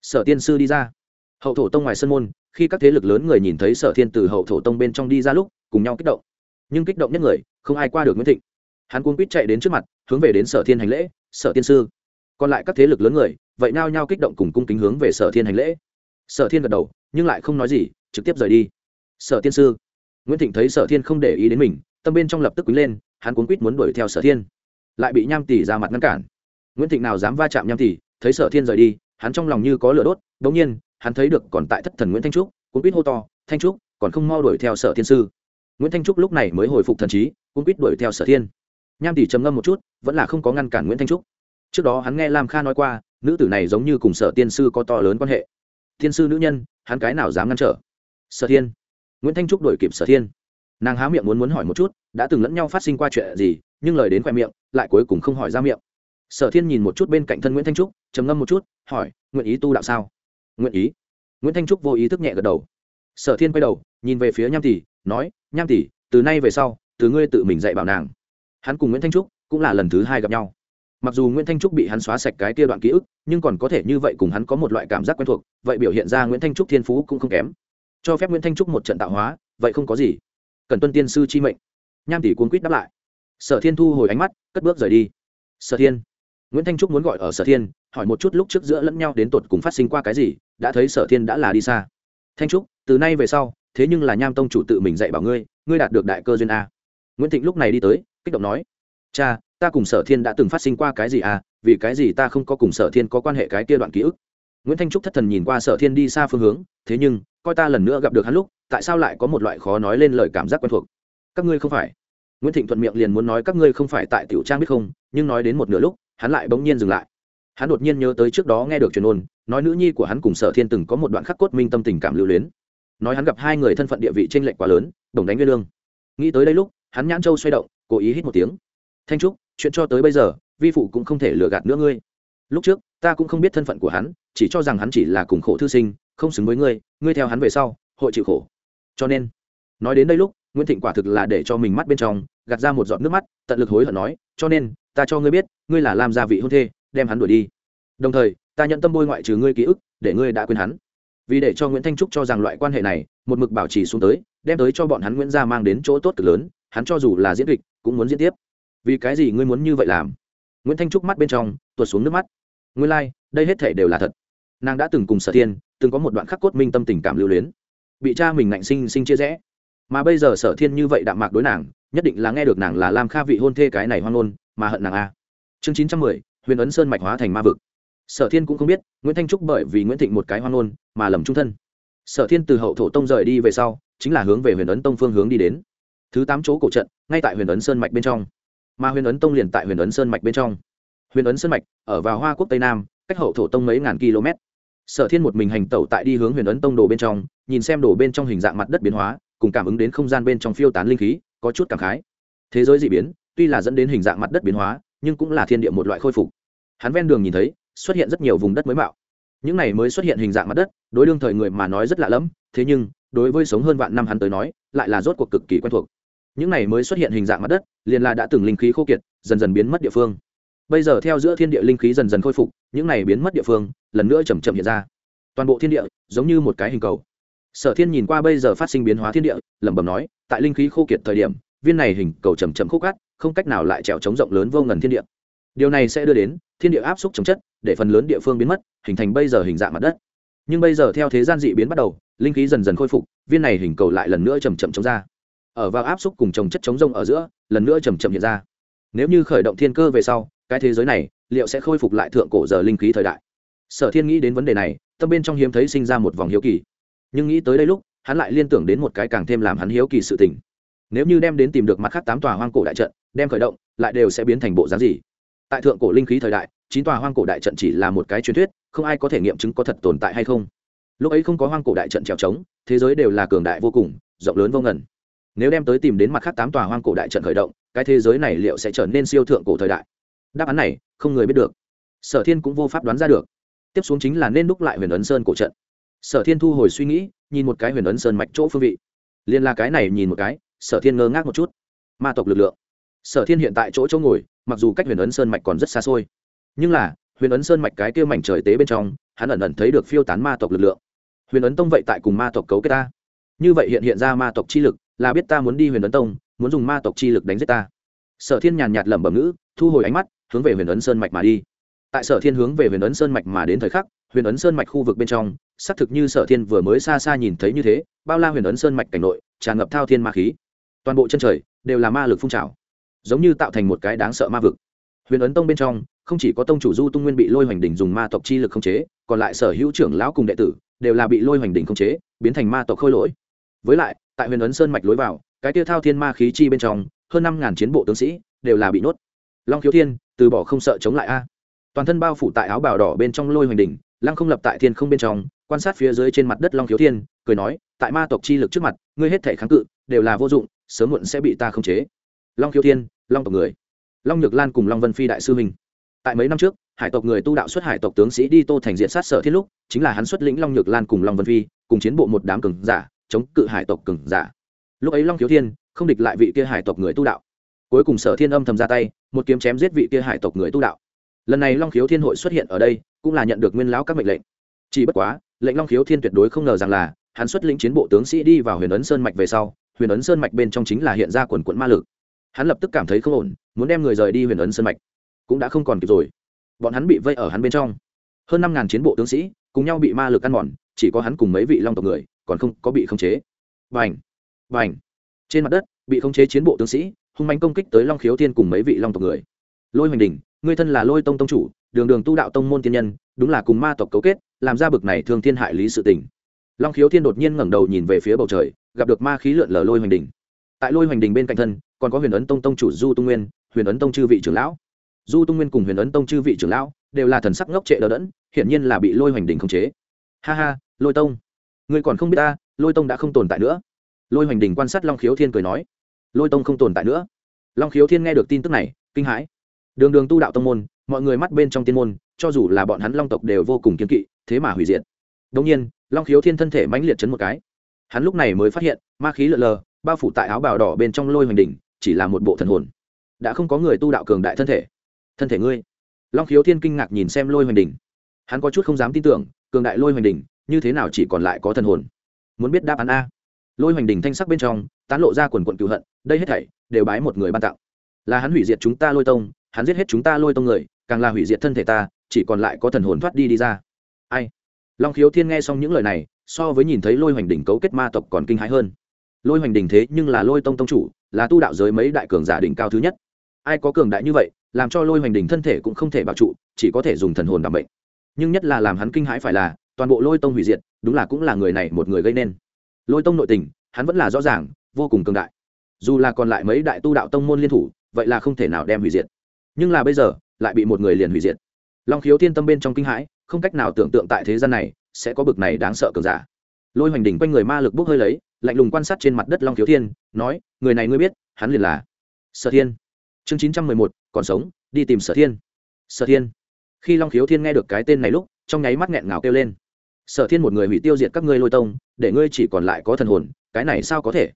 Sở tiên sư đi ra. Hậu thổ tông ngoài sân môn, khi các thế lực lớn người nhìn thấy sở thiên từ hậu thổ tông bên trong đi ra lúc, cùng nhau kích động. Nhưng kích động nhất người, không ai qua được nguyễn thịnh. Hắn cuốn quýt chạy đến trước mặt, hướng về đến sở thiên hành lễ, sở tiên sư. Còn lại các thế lực lớn người, vậy nao nhao kích động cùng cung kính hướng về sở thiên hành lễ. Sở thiên gật đầu, nhưng lại không nói gì trực tiếp rời đi. Sở tiên sư. Nguyễn thịnh thấy sở thiên không để ý đến mình, tâm bên trong lập tức quý lên, hắn cuốn quýt muốn đuổi theo sở thiên. Lại bị nham tỷ ra mặt ngăn cản. Nguyễn thịnh nào dám va chạm nham tỷ, thấy sở thiên rời đi, hắn trong lòng như có lửa đốt đ ỗ n g nhiên, hắn thấy được còn tại thất thần nguyễn thanh trúc cuốn quýt hô to, thanh trúc, còn không mau đuổi theo sở thiên sư. Nguyễn thanh trúc lúc này mới hồi phục thần trí cuốn quýt đuổi theo sở thiên. Nham tỷ trầm ngâm một chút, vẫn là không có ngăn cản nguyễn thanh trúc. Trước đó hắn nghe lam kha nói qua, nữ tử này giống như cùng sở tiên sư có to lớn quan hệ. Thiên sư nữ nhân, hắn cái nào dám ngăn trở? Sở thiên. Nguyễn thanh trúc đổi kịp sở thiên. Nàng há miệng muốn muốn hỏi một chút, đã từng lẫn nhau phát sinh qua chuyện gì, nhưng lời đến khoe miệng, lại cuối cùng không hỏi ra miệng. Sở thiên nhìn một chút bên cạnh thân nguyễn thanh trúc, trầm ngâm một chút, hỏi, nguyện ý tu đạo sao? Nguyện ý. Nguyễn thanh trúc vô ý thức nhẹ gật đầu. Sở thiên quay đầu, nhìn về phía nham tỷ, nói, nham tỷ, từ nay về sau, từ ngươi tự mình dạy bảo nàng. Hắn cùng nguyễn thanh trúc cũng là lần thứ hai gặp nhau. Mặc dù nguyễn thanh trúc bị hắn xóa sạch cái kia đoạn ký ức, nhưng còn có thể như vậy cùng hắn có một loại cảm giác quen thuộc, vậy biểu hiện ra nguyễn thanh trúc thiên phú cũng không kém cho phép nguyễn thanh trúc một trận tạo hóa, vậy không có gì. Cần tuân tiên sư chi mệnh. Nham tỷ cuốn quýt đáp lại. Sở thiên thu hồi ánh mắt, cất bước rời đi. Sở thiên. Nguyễn thanh trúc muốn gọi ở sở thiên, hỏi một chút lúc trước giữa lẫn nhau đến tột cùng phát sinh qua cái gì, đã thấy sở thiên đã là đi xa. Thanh trúc, từ nay về sau, thế nhưng là nham tông chủ tự mình dạy bảo ngươi ngươi đạt được đại cơ duyên a. Nguyễn thịnh lúc này đi tới, kích động nói. Cha, ta cùng sở thiên đã từng phát sinh qua cái gì à vì cái gì ta không có cùng sở thiên có quan hệ cái kia đoạn ký ức? Nguyễn thanh trúc thất thần nhìn qua sở thiên đi xa phương hướng, thế nhưng coi ta lần nữa gặp được hắn lúc, tại sao lại có một loại khó nói lên lời cảm giác quen thuộc? Các ngươi không phải. Nguyễn thịnh thuận miệng liền muốn nói các ngươi không phải tại tiểu trang biết không, nhưng nói đến một nửa lúc, hắn lại bỗng nhiên dừng lại. Hắn đột nhiên nhớ tới trước đó nghe được truyền ôn, nói nữ nhi của hắn cùng sở thiên từng có một đoạn khắc cốt minh tâm tình cảm lưu luyến. Nói hắn gặp hai người thân phận địa vị t r ê n lệch quá lớn, đồng đánh nguyên lương. Nghĩ tới đây lúc, hắn nhãn châu xoay động, cố ý hít một tiếng. Thanh trúc, chuyện cho tới bây giờ, vi phụ cũng không thể lừa gạt nữa ngươi. Lúc trước, ta cũng không biết thân phận của hắn, chỉ cho rằng hắn chỉ là cùng khổ thư sinh không xứng với ngươi ngươi theo hắn về sau hội chịu khổ. Cho nên nói đến đây lúc nguyễn thịnh quả thực là để cho mình mắt bên trong gạt ra một giọt nước mắt tận lực hối hận nói cho nên ta cho ngươi biết ngươi là làm gia vị hôn thê đem hắn đuổi đi. Đồng thời ta nhận tâm bôi ngoại trừ ngươi ký ức để ngươi đã quên hắn. Vì để cho nguyễn thanh trúc cho rằng loại quan hệ này một mực bảo trì xuống tới đem tới cho bọn hắn nguyễn gia mang đến chỗ tốt cực lớn hắn cho dù là diễn kịch cũng muốn diễn tiếp. Vì cái gì ngươi muốn như vậy làm? Nguyễn thanh trúc mắt bên trong tuột xuống nước mắt. Ngươi lai、like, đây hết thể đều là thật nàng đã từng cùng sở thiên, từng có một đoạn khắc cốt minh tâm tình cảm lưu luyến. Bị cha mình ngạnh sinh sinh chia rẽ. Mà bây giờ sở thiên như vậy đạm mạc đối nàng, nhất định là nghe được nàng là lam kha vị hôn thê cái này hoang ngôn, mà hận nàng a. Chương chín trăm mười, huyền ấn sơn mạch hóa thành ma vực. Sở thiên cũng không biết, nguyễn thanh trúc bởi vì nguyễn thịnh một cái hoang ngôn, mà lầm trung thân. Sở thiên từ hậu thổ tông rời đi về sau, chính là hướng về huyền ấn tông phương hướng đi đến. Thứ tám chỗ cổ trận, ngay tại huyền ấn sơn mạch bên trong. Mà huyền ấn tông liền tại huyền ấn sơn mạch bên trong. Huyền ấn sơn mạch, ở vào hoa quốc tây nam, cách hậu thổ tông mấy ngàn km sở thiên một mình hành tẩu tại đi hướng huyền ấn tông đồ bên trong, nhìn xem đồ bên trong hình dạng mặt đất biến hóa, cùng cảm ứng đến không gian bên trong phiêu tán linh khí, có chút cảm khái. Thế giới d ị biến, tuy là dẫn đến hình dạng mặt đất biến hóa, nhưng cũng là thiên địa một loại khôi phục. Hắn ven đường nhìn thấy, xuất hiện rất nhiều vùng đất mới mạo. Những này mới xuất hiện hình dạng mặt đất, đối đương thời người mà nói rất lạ lẫm, thế nhưng, đối với sống hơn vạn năm hắn tới nói, lại là rốt cuộc cực kỳ quen thuộc. Những này mới xuất hiện hình dạng mặt đất, liền là đã từng linh khí khô kiệt, dần dần biến mất địa phương bây giờ theo giữa thiên địa linh khí dần dần khôi phục, những này biến mất địa phương, lần nữa chầm chậm hiện ra. Toàn bộ thiên địa, giống như một cái hình cầu. Sở thiên nhìn qua bây giờ phát sinh biến hóa thiên địa, lẩm bẩm nói, tại linh khí khô kiệt thời điểm, viên này hình cầu chầm chậm khúc gắt, không cách nào lại trèo trống rộng lớn vô ngần thiên địa. Điều này sẽ đưa đến, thiên địa áp xúc chống chất, để phần lớn địa phương biến mất, hình thành bây giờ hình dạng mặt đất. Nhưng bây giờ theo thế gian dị biến bắt đầu, linh khí dần dần khôi phục, viên này hình cầu lại lần nữa chầm chậm chống ra. Ở vào áp xúc cùng trồng chất chống rông ở giữa, lần nữa chầm chậm hiện ra. Nếu như khởi động thiên cơ về sau cái thế giới này, liệu sẽ khôi phục lại thượng cổ giờ linh khí thời đại? Sở thiên nghĩ đến vấn đề này, tâm bên trong hiếm thấy sinh ra một vòng hiếu kỳ. Nhưng nghĩ tới đây lúc, hắn lại liên tưởng đến một cái càng thêm làm hắn hiếu kỳ sự tình. Nếu như đem đến tìm được mặt khác tám tòa hoang cổ đại trận, đem khởi động, lại đều sẽ biến thành bộ dáng gì? Tại thượng cổ linh khí thời đại, chín tòa hoang cổ đại trận chỉ là một cái truyền thuyết, không ai có thể nghiệm chứng có thật tồn tại hay không. Lúc ấy không có hoang cổ đại trận trèo trống, thế giới đều là cường đại vô cùng, rộng lớn vô ngần. Nếu đem tới tìm đến mặt khác tám tòa hoang cổ đại trận khởi động, cái thế giới này liệu sẽ trở nên siêu thượng cổ thời đại? Đáp án này, không người biết được. Sở thiên cũng vô pháp đoán ra được. Tiếp xuống chính là nên đúc lại huyền ấn sơn cổ trận. Sở thiên thu hồi suy nghĩ, nhìn một cái huyền ấn sơn mạch chỗ phương vị. Liên là cái này nhìn một cái, sở thiên ngơ ngác một chút. Ma tộc lực lượng. Sở thiên hiện tại chỗ chỗ ngồi, mặc dù cách huyền ấn sơn mạch còn rất xa xôi, nhưng là, huyền ấn sơn mạch cái kia mảnh trời tế bên trong, hắn ẩn ẩn thấy được phiêu tán ma tộc lực lượng. Huyền ấn tông vậy tại cùng ma tộc cấu kết ta. Như vậy hiện hiện ra ma tộc chi lực, là biết ta muốn đi huyền ấn tông, muốn dùng ma tộc chi lực đánh giết ta. Sở thiên nhàn nhạt lẩm bẩm ngữ, thu hồi ánh mắt hướng về huyền ấn sơn mạch mà đi. Tại sở thiên hướng về huyền ấn sơn mạch mà đến thời khắc, huyền ấn sơn mạch khu vực bên trong, xác thực như sở thiên vừa mới xa xa nhìn thấy như thế, bao la huyền ấn sơn mạch cảnh nội, tràn ngập thao thiên ma khí. Toàn bộ chân trời đều là ma lực phun trào, giống như tạo thành một cái đáng sợ ma vực. Huyền ấn tông bên trong, không chỉ có tông chủ du tung nguyên bị lôi hoành đỉnh dùng ma tộc chi lực khống chế, còn lại sở hữu trưởng lão cùng đệ tử đều là bị lôi hoành đỉnh khống chế, biến thành ma tộc khôi lỗi. Với lại, tại huyền ấn sơn mạch lối vào, cái tiêu thao thiên ma khí chi bên trong, hơn năm ngàn chiến bộ tướng sĩ đều là bị nốt. long khiếu thiên từ bỏ không sợ chống lại a. Toàn thân bao phủ tại áo bào đỏ bên trong lôi hoành đỉnh, lăng không lập tại thiên không bên trong, quan sát phía dưới trên mặt đất long khiếu thiên, cười nói, tại ma tộc chi lực trước mặt, ngươi hết thể kháng cự đều là vô dụng, sớm muộn sẽ bị ta khống chế. Long khiếu thiên, long tộc người. Long nhược lan cùng long vân phi đại sư mình tại mấy năm trước, hải tộc người tu đạo xuất hải tộc tướng sĩ đi tô thành diện sát sở thiết lúc, chính là hắn xuất lĩnh long nhược lan cùng long vân phi, cùng chiến bộ một đám cường giả, chống cự hải tộc cường giả. Lúc ấy long khiếu thiên không địch lại vị kia hải tộc người tu đạo cuối cùng sở thiên âm thầm ra tay, một kiếm chém giết vị kia hải tộc người tu đạo. Lần này long khiếu thiên hội xuất hiện ở đây, cũng là nhận được nguyên lão các mệnh lệnh. Chỉ bất quá, lệnh long khiếu thiên tuyệt đối không ngờ rằng là, hắn xuất lĩnh chiến bộ tướng sĩ đi vào huyền ấn sơn mạch về sau, huyền ấn sơn mạch bên trong chính là hiện ra quần quận ma lực. Hắn lập tức cảm thấy không ổn, muốn đem người rời đi huyền ấn sơn mạch. Cũng đã không còn kịp rồi. Bọn hắn bị vây ở hắn bên trong. Hơn năm ngàn chiến bộ tướng sĩ, cùng nhau bị ma lực ăn mòn, chỉ có hắn cùng mấy vị long tộc người, còn không có bị khống chế. Vành vành trên mặt đất, bị khống chế chiến bộ tướng sĩ hung manh công kích tới long khiếu thiên cùng mấy vị long tộc người. Lôi hoành đình, ngươi thân là lôi tông tông chủ, đường đường tu đạo tông môn tiên nhân, đúng là cùng ma tộc cấu kết, làm ra bực này thương thiên hại lý sự tình. Long khiếu thiên đột nhiên ngẩng đầu nhìn về phía bầu trời, gặp được ma khí lượn lờ lôi hoành đình. Tại lôi hoành đình bên cạnh thân, còn có huyền ấn tông tông chủ du tung nguyên, huyền ấn tông chư vị trưởng lão. Du tung nguyên cùng huyền ấn tông chư vị trưởng lão đều là thần sắc ngốc trệ đờ đẫn, hiển nhiên là bị lôi hoành đình khống chế. Ha ha, lôi tông, ngươi còn không biết ta, lôi tông đã không tồn tại nữa. Lôi hoành đình quan sát long khiếu thiên cười nói lôi tông không tồn tại nữa. Long khiếu thiên nghe được tin tức này, kinh hãi. Đường đường tu đạo tông môn, mọi người mắt bên trong tiên môn, cho dù là bọn hắn long tộc đều vô cùng kiên kỵ, thế mà hủy diệt. Đông nhiên, long khiếu thiên thân thể mãnh liệt chấn một cái. Hắn lúc này mới phát hiện, ma khí lợn lờ, bao phủ tại áo bào đỏ bên trong lôi hoành đỉnh, chỉ là một bộ thần hồn. Đã không có người tu đạo cường đại thân thể. Thân thể ngươi. Long khiếu thiên kinh ngạc nhìn xem lôi hoành đỉnh. Hắn có chút không dám tin tưởng, cường đại lôi hoành đỉnh, như thế nào chỉ còn lại có thần hồn? Muốn biết đáp án a lôi hoành đỉnh thanh sắc bên trong, tán lộ ra quần quận cựu hận, đây hết thảy đều bái một người ban tặng. Là hắn hủy diệt chúng ta lôi tông, hắn giết hết chúng ta lôi tông người, càng là hủy diệt thân thể ta, chỉ còn lại có thần hồn thoát đi đi ra. Ai? Long khiếu thiên nghe xong những lời này, so với nhìn thấy lôi hoành đỉnh cấu kết ma tộc còn kinh hãi hơn. Lôi hoành đỉnh thế nhưng là lôi tông tông chủ, là tu đạo giới mấy đại cường giả đỉnh cao thứ nhất. Ai có cường đại như vậy, làm cho lôi hoành đỉnh thân thể cũng không thể bảo trụ, chỉ có thể dùng thần hồn đảm bệnh nhưng nhất là làm hắn kinh hãi phải là, toàn bộ lôi tông hủy diệt, đúng là cũng là người này một người gây nên lôi tông nội tình, hắn vẫn là rõ ràng, vô cùng cường đại. Dù là còn lại mấy đại tu đạo tông môn liên thủ, vậy là không thể nào đem hủy diệt. Nhưng là bây giờ, lại bị một người liền hủy diệt. Long khiếu thiên tâm bên trong kinh hãi, không cách nào tưởng tượng tại thế gian này sẽ có bực này đáng sợ cường giả. Lôi hoành đỉnh quanh người ma lực bốc hơi lấy, lạnh lùng quan sát trên mặt đất long khiếu thiên, nói, người này ngươi biết, hắn liền là sở thiên. Chương chín trăm mười một, còn sống, đi tìm sở thiên. Sở thiên. Khi long khiếu thiên nghe được cái tên này lúc, trong nháy mắt nghẹn ngào kêu lên sở thiên một người hủy tiêu diệt các ngươi lôi tông, để ngươi chỉ còn lại có thần hồn, cái này sao có thể?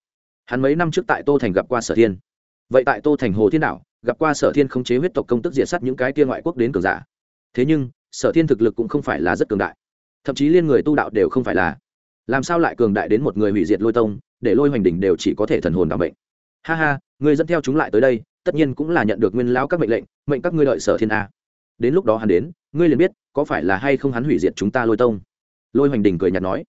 Hắn mấy năm trước tại tô thành gặp qua sở thiên. Vậy tại tô thành hồ thiên đạo gặp qua sở thiên không chế huyết tộc công tức diệt s á t những cái kia ngoại quốc đến cường giả. Thế nhưng, sở thiên thực lực cũng không phải là rất cường đại. Thậm chí liên người tu đạo đều không phải là. Làm sao lại cường đại đến một người hủy diệt lôi tông, để lôi hoành đỉnh đều chỉ có thể thần hồn đ ả bệnh ha ha, người dẫn theo chúng lại tới đây, tất nhiên cũng là nhận được nguyên lao các mệnh lệnh, mệnh các ngươi đợi sở thiên a. Đến lúc đó hắn đến, ngươi liền biết, có phải là hay không hắn hủy diệt chúng ta lôi tông? Lôi hoành Đình cười nhạt nói,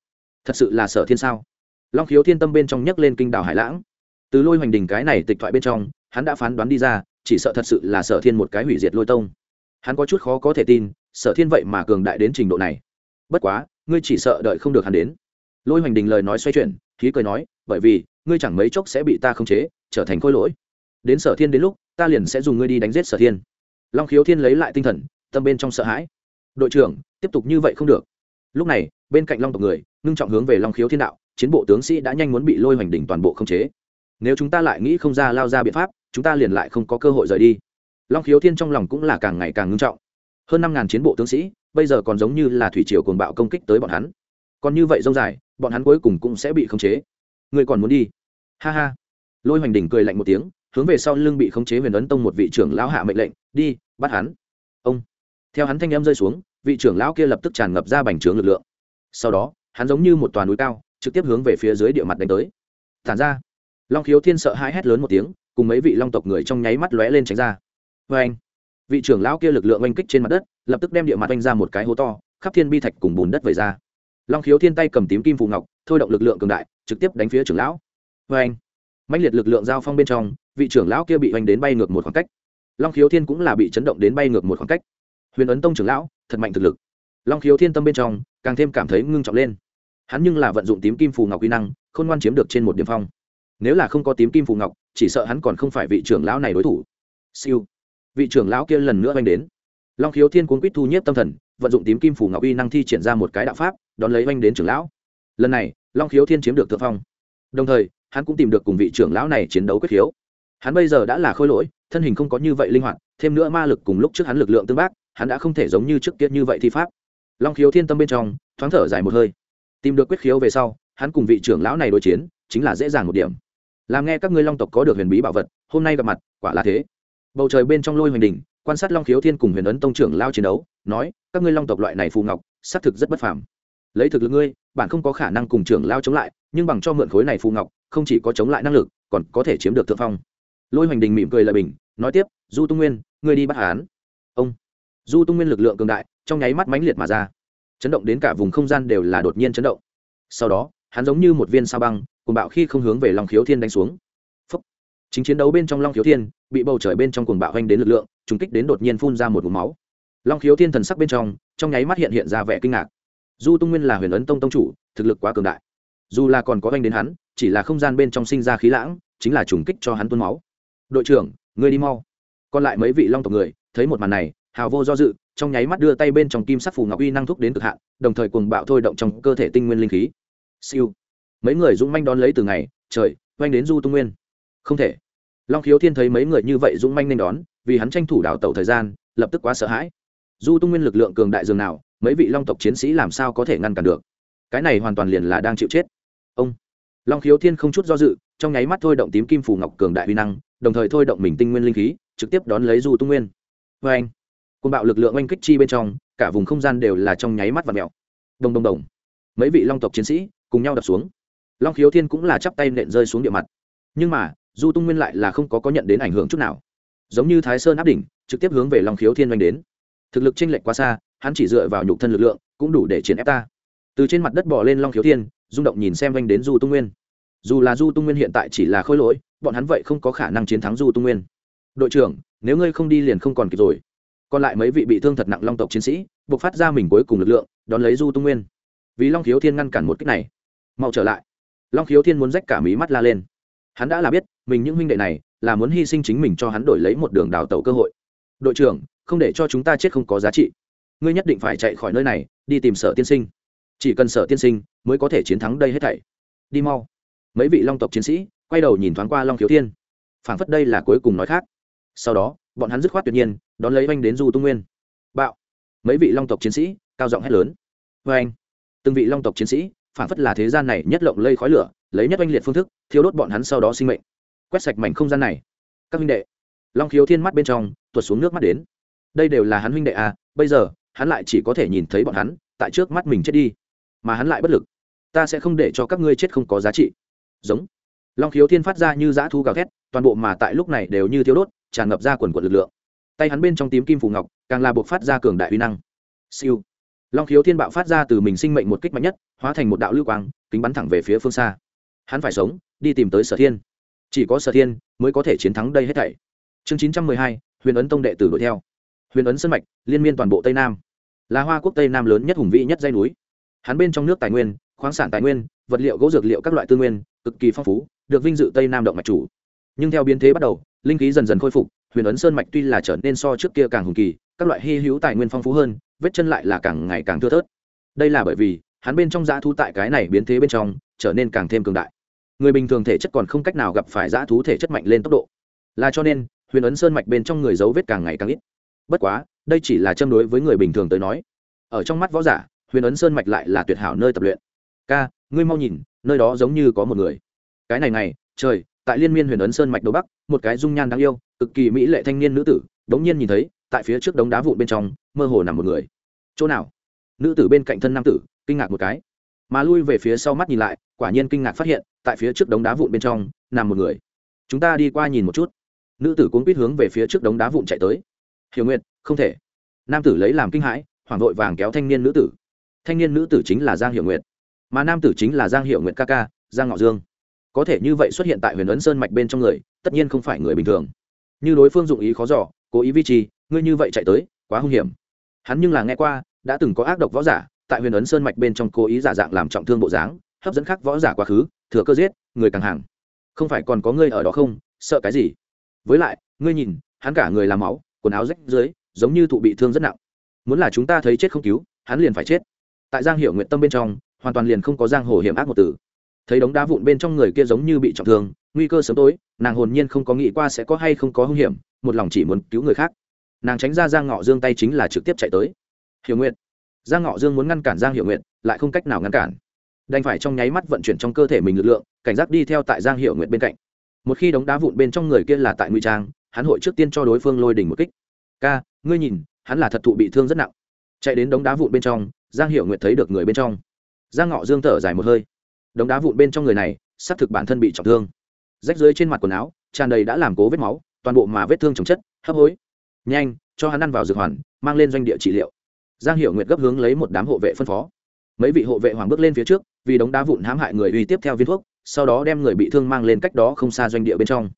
thật sự là sở thiên sao? Long khiếu thiên tâm bên trong nhấc lên kinh đảo hải lãng. Từ lôi hoành Đình cái này tịch thoại bên trong, hắn đã phán đoán đi ra, chỉ sợ thật sự là sở thiên một cái hủy diệt lôi tông. Hắn có chút khó có thể tin, sở thiên vậy mà cường đại đến trình độ này. Bất quá, ngươi chỉ sợ đợi không được hắn đến. Lôi hoành đình lời nói xoay chuyển, khí cười nói, bởi vì, ngươi chẳng mấy chốc sẽ bị ta khống chế, trở thành khôi lỗi. Đến sở thiên đến lúc, ta liền sẽ dùng ngươi đi đánh giết sở thiên. Long khiếu thiên lấy lại tinh thần, tâm bên trong sợ hãi. Đội trưởng, tiếp tục như vậy không được lúc này, bên cạnh long tộc người, ngưng trọng hướng về long khiếu thiên đạo, chiến bộ tướng sĩ đã nhanh muốn bị lôi hoành đỉnh toàn bộ không chế. Nếu chúng ta lại nghĩ không ra lao ra biện pháp, chúng ta liền lại không có cơ hội rời đi. Long khiếu thiên trong lòng cũng là càng ngày càng ngưng trọng. Hơn năm ngàn chiến bộ tướng sĩ, bây giờ còn giống như là thủy triều cuồng bạo công kích tới bọn hắn. Còn như vậy dông dài, bọn hắn cuối cùng cũng sẽ bị khống chế. Người còn muốn đi? Ha ha. Lôi hoành đỉnh cười lạnh một tiếng, hướng về sau lưng bị khống chế huyền ấn tông một vị trưởng lão hạ mệnh lệnh, đi, bắt hắn. Ông. Theo hắn thanh em rơi xuống vị trưởng lão kia lập tức tràn ngập ra bành trướng lực lượng. Sau đó, hắn giống như một toàn núi cao, trực tiếp hướng về phía dưới địa mặt đánh tới. Tản ra. Long khiếu thiên sợ hãi hét lớn một tiếng, cùng mấy vị long tộc người trong nháy mắt lóe lên tránh ra. Vê anh vị trưởng lão kia lực lượng oanh kích trên mặt đất, lập tức đem địa mặt oanh ra một cái hố to, khắp thiên bi thạch cùng bùn đất vẩy ra. Long khiếu thiên tay cầm tím kim phù ngọc, thôi động lực lượng cường đại, trực tiếp đánh phía trưởng lão. Vê anh mạnh liệt lực lượng giao phong bên trong, vị trưởng lão kia bị oanh đến bay ngược một khoảng cách. Long khiếu thiên cũng là bị chấn động đến bay ngược một khoảng cách huyền ấn tông trưởng lão, thật mạnh thực lực. Long khiếu thiên tâm bên trong, càng thêm cảm thấy ngưng trọng lên. Hắn nhưng là vận dụng tím kim phù ngọc quy năng, khôn ngoan chiếm được trên một điểm phong. Nếu là không có tím kim phù ngọc, chỉ sợ hắn còn không phải vị trưởng lão này đối thủ. Siêu. Vị trưởng lão kia lần nữa oanh đến. Long khiếu thiên cuốn quýt thu nhiếp tâm thần, vận dụng tím kim phù ngọc uy năng thi triển ra một cái đạo pháp, đón lấy oanh đến trưởng lão. Lần này, long khiếu thiên chiếm được thượng phong. Đồng thời, hắn cũng tìm được cùng vị trưởng lão này chiến đấu quyết khiếu. Hắn bây giờ đã là khôi lỗi, thân hình không có như vậy linh hoạt, thêm nữa ma lực cùng lúc trước hắn lực lượng tương bác hắn đã không thể giống như trước kia như vậy thi pháp. Long khiếu thiên tâm bên trong, thoáng thở dài một hơi. Tìm được quyết khiếu về sau, hắn cùng vị trưởng lão này đối chiến, chính là dễ dàng một điểm. Làm nghe các ngươi long tộc có được huyền bí bảo vật, hôm nay gặp mặt, quả là thế. Bầu trời bên trong lôi hoành đình quan sát long khiếu thiên cùng huyền ấn tông trưởng lao chiến đấu, nói, các ngươi long tộc loại này phù ngọc, xác thực rất bất phàm. Lấy thực lực ngươi, bạn không có khả năng cùng trưởng lao chống lại, nhưng bằng cho mượn khối này phù ngọc, không chỉ có chống lại năng lực, còn có thể chiếm được thượng phong. Lôi hoành đình mỉm cười lời bình, nói tiếp, du tung nguyên, ngươi đi bắt hán ông du tung nguyên lực lượng cường đại, trong nháy mắt mãnh liệt mà ra. Chấn động đến cả vùng không gian đều là đột nhiên chấn động. Sau đó, hắn giống như một viên sao băng cùng bạo khi không hướng về lòng khiếu thiên đánh xuống. Phúc. chính chiến đấu bên trong long khiếu thiên, bị bầu trời bên trong cuồng bạo hoành đến lực lượng, trùng kích đến đột nhiên phun ra một vùng máu. Long khiếu thiên thần sắc bên trong trong nháy mắt hiện hiện ra vẻ kinh ngạc. Du tung nguyên là huyền ấn tông tông chủ, thực lực quá cường đại. Dù là còn có hoành đến hắn, chỉ là không gian bên trong sinh ra khí lãng, chính là trùng kích cho hắn tuôn máu. Đội trưởng, ngươi đi mau. Còn lại mấy vị long tộc người, thấy một màn này hào vô do dự, trong nháy mắt đưa tay bên trong kim sắc phù ngọc uy năng thúc đến cực hạn, đồng thời cuồng bạo thôi động trong cơ thể tinh nguyên linh khí. Siêu. Mấy người dũng manh đón lấy từ ngày, trời, oanh đến du tung nguyên. Không thể. Long khiếu thiên thấy mấy người như vậy dũng manh nên đón, vì hắn tranh thủ đảo tẩu thời gian, lập tức quá sợ hãi. Du tung nguyên lực lượng cường đại dường nào, mấy vị long tộc chiến sĩ làm sao có thể ngăn cản được? Cái này hoàn toàn liền là đang chịu chết. Ông. Long khiếu thiên không chút do dự, trong nháy mắt thôi động tím kim phù ngọc cường đại huy năng, đồng thời thôi động mình tinh nguyên linh khí, trực tiếp đón lấy du tung nguyên. Vê anh côn bạo lực lượng oanh kích chi bên trong, cả vùng không gian đều là trong nháy mắt và mẹo đồng đồng đồng. Mấy vị long tộc chiến sĩ cùng nhau đập xuống. Long khiếu thiên cũng là chắp tay nện rơi xuống địa mặt. Nhưng mà, du tung nguyên lại là không có có nhận đến ảnh hưởng chút nào. Giống như thái sơn áp đỉnh, trực tiếp hướng về long khiếu thiên oanh đến. Thực lực chênh lệch quá xa, hắn chỉ dựa vào nhục thân lực lượng, cũng đủ để chiến ép ta. Từ trên mặt đất bỏ lên long khiếu thiên, rung động nhìn xem oanh đến du tung nguyên. Dù là du tung nguyên hiện tại chỉ là khôi lỗi, bọn hắn vậy không có khả năng chiến thắng du tung nguyên. Đội trưởng, nếu ngươi không đi liền không còn kịp rồi còn lại mấy vị bị thương thật nặng long tộc chiến sĩ buộc phát ra mình cuối cùng lực lượng đón lấy du tung nguyên vì long khiếu thiên ngăn cản một cách này mau trở lại long khiếu thiên muốn rách cả mí mắt la lên hắn đã là biết mình những huynh đệ này là muốn hy sinh chính mình cho hắn đổi lấy một đường đào tẩu cơ hội đội trưởng không để cho chúng ta chết không có giá trị ngươi nhất định phải chạy khỏi nơi này đi tìm sở tiên sinh chỉ cần sở tiên sinh mới có thể chiến thắng đây hết thảy đi mau mấy vị long tộc chiến sĩ quay đầu nhìn thoáng qua long khiếu thiên phảng phất đây là cuối cùng nói khác sau đó bọn hắn dứt khoát tuyệt nhiên, đón lấy oanh đến du tung nguyên. Bạo. Mấy vị long tộc chiến sĩ, cao giọng hét lớn. Vê anh từng vị long tộc chiến sĩ, phản phất là thế gian này nhất lộng lây khói lửa, lấy nhất oanh liệt phương thức, thiêu đốt bọn hắn sau đó sinh mệnh. Quét sạch mảnh không gian này. Các huynh đệ, long khiếu thiên mắt bên trong, tuột xuống nước mắt đến. Đây đều là hắn huynh đệ à bây giờ, hắn lại chỉ có thể nhìn thấy bọn hắn, tại trước mắt mình chết đi. Mà hắn lại bất lực. Ta sẽ không để cho các ngươi chết không có giá trị. Giống. Long khiếu thiên phát ra như dã thu gào thét, toàn bộ mà tại lúc này đều như thiếu đốt tràn ngập ra quần quần lực lượng. Tay hắn bên trong tím kim phù ngọc, càng là buộc phát ra cường đại uy năng. Siêu. Long khiếu thiên bạo phát ra từ mình sinh mệnh một kích mạnh nhất, hóa thành một đạo lưu quang, kính bắn thẳng về phía phương xa. Hắn phải sống, đi tìm tới sở thiên. Chỉ có sở thiên mới có thể chiến thắng đây hết thảy. Chương chín trăm mười hai, huyền ấn tông đệ tử đuổi theo. Huyền ấn sân mạch, liên miên toàn bộ tây nam. Là hoa quốc tây nam lớn nhất hùng vĩ nhất dây núi. Hắn bên trong nước tài nguyên, khoáng sản tài nguyên, vật liệu gỗ dược liệu các loại tư nguyên, cực kỳ phong phú, được vinh dự tây nam động mạch chủ. Nhưng theo biến thế bắt đầu linh khí dần dần khôi phục, huyền ấn sơn mạch tuy là trở nên so trước kia càng hùng kỳ, các loại hy hữu tài nguyên phong phú hơn, vết chân lại là càng ngày càng thưa thớt. Đây là bởi vì, hắn bên trong dã thú tại cái này biến thế bên trong, trở nên càng thêm cường đại. Người bình thường thể chất còn không cách nào gặp phải dã thú thể chất mạnh lên tốc độ. Là cho nên, huyền ấn sơn mạch bên trong người dấu vết càng ngày càng ít. Bất quá, đây chỉ là châm đối với người bình thường tới nói. Ở trong mắt võ giả, huyền ấn sơn mạch lại là tuyệt hảo nơi tập luyện. Ca, ngươi mau nhìn, nơi đó giống như có một người. Cái này này, trời tại liên miên huyền ấn sơn mạch đồ bắc, một cái dung nhan đáng yêu, cực kỳ mỹ lệ thanh niên nữ tử, đống nhiên nhìn thấy, tại phía trước đống đá vụn bên trong, mơ hồ nằm một người. Chỗ nào? Nữ tử bên cạnh thân nam tử, kinh ngạc một cái. Mà lui về phía sau mắt nhìn lại, quả nhiên kinh ngạc phát hiện, tại phía trước đống đá vụn bên trong, nằm một người. Chúng ta đi qua nhìn một chút. Nữ tử cuốn quýt hướng về phía trước đống đá vụn chạy tới. Hiểu nguyện không thể. Nam tử lấy làm kinh hãi, hoảng vội vàng kéo thanh niên nữ tử. Thanh niên nữ tử chính là giang hiểu nguyện mà nam tử chính là giang hiệu nguyện ca ca, giang ngọ dương có thể như vậy xuất hiện tại huyền ấn sơn mạch bên trong người, tất nhiên không phải người bình thường. Như đối phương dụng ý khó giỏ cố ý vi trì, ngươi như vậy chạy tới, quá hung hiểm. Hắn nhưng là nghe qua, đã từng có ác độc võ giả, tại huyền ấn sơn mạch bên trong cố ý giả dạng làm trọng thương bộ dáng, hấp dẫn khác võ giả quá khứ, thừa cơ giết, người càng hàng. Không phải còn có ngươi ở đó không, sợ cái gì? Với lại, ngươi nhìn, hắn cả người làm máu, quần áo rách dưới giống như thụ bị thương rất nặng. Muốn là chúng ta thấy chết không cứu, hắn liền phải chết. Tại giang Hiểu nguyện tâm bên trong, hoàn toàn liền không có giang hồ hiểm ác một từ thấy đống đá vụn bên trong người kia giống như bị trọng thương, nguy cơ sớm tối, nàng hồn nhiên không có nghĩ qua sẽ có hay không có hung hiểm, một lòng chỉ muốn cứu người khác. Nàng tránh ra giang ngọ dương tay chính là trực tiếp chạy tới. Hiểu nguyện giang ngọ dương muốn ngăn cản giang hiểu nguyện lại không cách nào ngăn cản. Đành phải trong nháy mắt vận chuyển trong cơ thể mình lực lượng, cảnh giác đi theo tại giang hiểu nguyện bên cạnh. Một khi đống đá vụn bên trong người kia là tại nguy trang, hắn hội trước tiên cho đối phương lôi đỉnh một kích. Ca, ngươi nhìn, hắn là thật thụ bị thương rất nặng. Chạy đến đống đá vụn bên trong, giang hiểu nguyện thấy được người bên trong. Giang ngọ dương thở dài một hơi đống đá vụn bên trong người này, xác thực bản thân bị trọng thương. Rách dưới trên mặt quần áo, tràn đầy đã làm cố vết máu, toàn bộ mà vết thương chồng chất, hấp hối. Nhanh, cho hắn ăn vào dược hoàn, mang lên doanh địa trị liệu. Giang hiểu nguyệt gấp hướng lấy một đám hộ vệ phân phó. Mấy vị hộ vệ hoàng bước lên phía trước, vì đống đá vụn hãm hại người uy tiếp theo viên thuốc, sau đó đem người bị thương mang lên cách đó không xa doanh địa bên trong.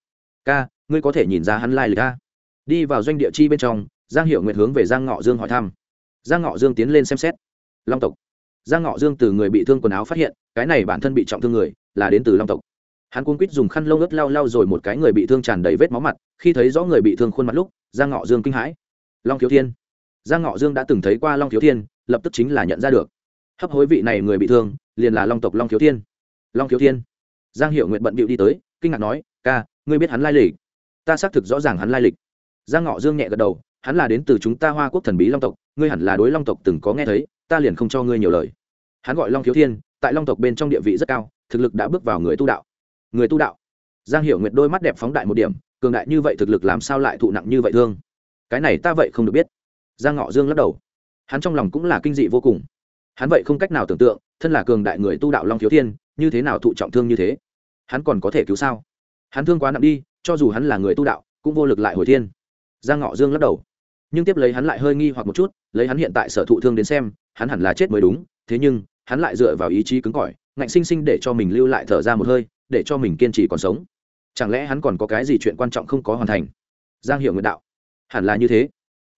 Ca, ngươi có thể nhìn ra hắn lai lịch ca đi vào doanh địa chi bên trong, giang hiệu nguyệt hướng về giang ngọ dương hỏi thăm. Giang ngọ dương tiến lên xem xét. Long tộc giang ngọ dương từ người bị thương quần áo phát hiện, cái này bản thân bị trọng thương người, là đến từ long tộc. Hắn cuốn quýt dùng khăn lông ướt lau lau rồi một cái người bị thương tràn đầy vết máu mặt, khi thấy rõ người bị thương khuôn mặt lúc, giang ngọ dương kinh hãi. Long thiếu thiên. Giang ngọ dương đã từng thấy qua long thiếu thiên, lập tức chính là nhận ra được. Hấp hối vị này người bị thương, liền là long tộc long thiếu thiên. Long thiếu thiên. Giang hiệu nguyện bận bịu đi tới, kinh ngạc nói, ca, ngươi biết hắn lai lịch? Ta xác thực rõ ràng hắn lai lịch. Giang ngọ dương nhẹ gật đầu, hắn là đến từ chúng ta hoa quốc thần bí long tộc, ngươi hẳn là đối long tộc từng có nghe thấy, ta liền không cho ngươi nhiều lời hắn gọi long thiếu thiên, tại long tộc bên trong địa vị rất cao, thực lực đã bước vào người tu đạo. Người tu đạo. Giang hiểu nguyệt đôi mắt đẹp phóng đại một điểm, cường đại như vậy thực lực làm sao lại thụ nặng như vậy thương? Cái này ta vậy không được biết. Giang ngọ dương lắc đầu. Hắn trong lòng cũng là kinh dị vô cùng. Hắn vậy không cách nào tưởng tượng, thân là cường đại người tu đạo long thiếu thiên, như thế nào thụ trọng thương như thế? Hắn còn có thể cứu sao? Hắn thương quá nặng đi, cho dù hắn là người tu đạo, cũng vô lực lại hồi thiên. Giang ngọ dương lắc đầu. Nhưng tiếp lấy hắn lại hơi nghi hoặc một chút, lấy hắn hiện tại sở thụ thương đến xem, hắn hẳn là chết mới đúng thế nhưng, hắn lại dựa vào ý chí cứng cỏi, ngạnh sinh sinh để cho mình lưu lại thở ra một hơi, để cho mình kiên trì còn sống. Chẳng lẽ hắn còn có cái gì chuyện quan trọng không có hoàn thành? Giang hiểu nguyện đạo. Hẳn là như thế.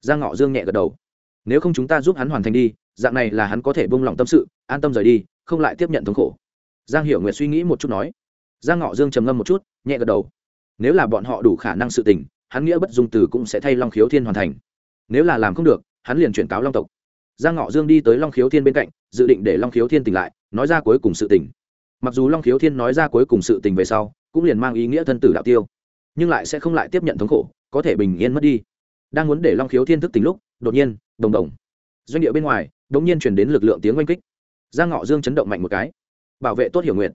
Giang ngọ dương nhẹ gật đầu. Nếu không chúng ta giúp hắn hoàn thành đi, dạng này là hắn có thể bông lòng tâm sự, an tâm rời đi, không lại tiếp nhận thống khổ. Giang hiểu nguyệt suy nghĩ một chút nói. Giang ngọ dương trầm ngâm một chút, nhẹ gật đầu. Nếu là bọn họ đủ khả năng sự tình, hắn nghĩa bất dung từ cũng sẽ thay long khiếu thiên hoàn thành. Nếu là làm không được, hắn liền chuyển cáo long tộc giang ngọ dương đi tới long khiếu thiên bên cạnh, dự định để long khiếu thiên tỉnh lại, nói ra cuối cùng sự tình. Mặc dù long khiếu thiên nói ra cuối cùng sự tình về sau, cũng liền mang ý nghĩa thân tử đạo tiêu, nhưng lại sẽ không lại tiếp nhận thống khổ, có thể bình yên mất đi. Đang muốn để long khiếu thiên thức tỉnh lúc, đột nhiên, đồng đồng. Doanh địa bên ngoài đ ỗ n g nhiên chuyển đến lực lượng tiếng oanh kích. Giang ngọ dương chấn động mạnh một cái. Bảo vệ tốt hiểu nguyện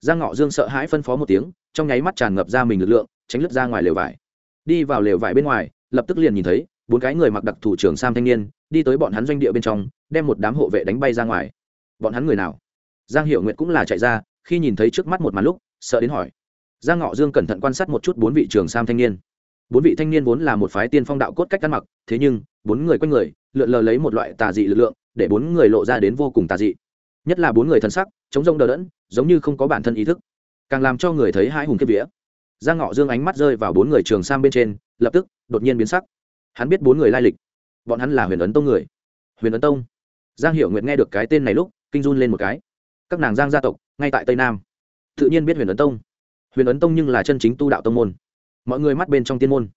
giang ngọ dương sợ hãi phân phó một tiếng, trong nháy mắt tràn ngập ra mình lực lượng, tránh lướt ra ngoài lều vải. Đi vào lều vải bên ngoài, lập tức liền nhìn thấy bốn cái người mặc đặc thủ trưởng sam thanh niên, đi tới bọn hắn doanh địa bên trong, đem một đám hộ vệ đánh bay ra ngoài. Bọn hắn người nào? Giang Hiểu nguyệt cũng là chạy ra, khi nhìn thấy trước mắt một màn lúc, sợ đến hỏi. Giang ngọ dương cẩn thận quan sát một chút bốn vị trường sam thanh niên. Bốn vị thanh niên vốn là một phái tiên phong đạo cốt cách ăn mặc, thế nhưng, bốn người quanh người, lượn lờ lấy một loại tà dị lực lượng, để bốn người lộ ra đến vô cùng tà dị. Nhất là bốn người thân sắc chống rông đờ đẫn, giống như không có bản thân ý thức. Càng làm cho người thấy hai hùng kiếp vía. Giang ngọ dương ánh mắt rơi vào bốn người trường sam bên trên, lập tức, đột nhiên biến sắc hắn biết bốn người lai lịch. Bọn hắn là huyền ấn tông người. Huyền ấn tông. Giang hiểu nguyệt nghe được cái tên này lúc, kinh run lên một cái. Các nàng giang gia tộc, ngay tại tây nam. Tự nhiên biết huyền ấn tông. Huyền ấn tông nhưng là chân chính tu đạo tông môn. Mọi người mắt bên trong tiên môn.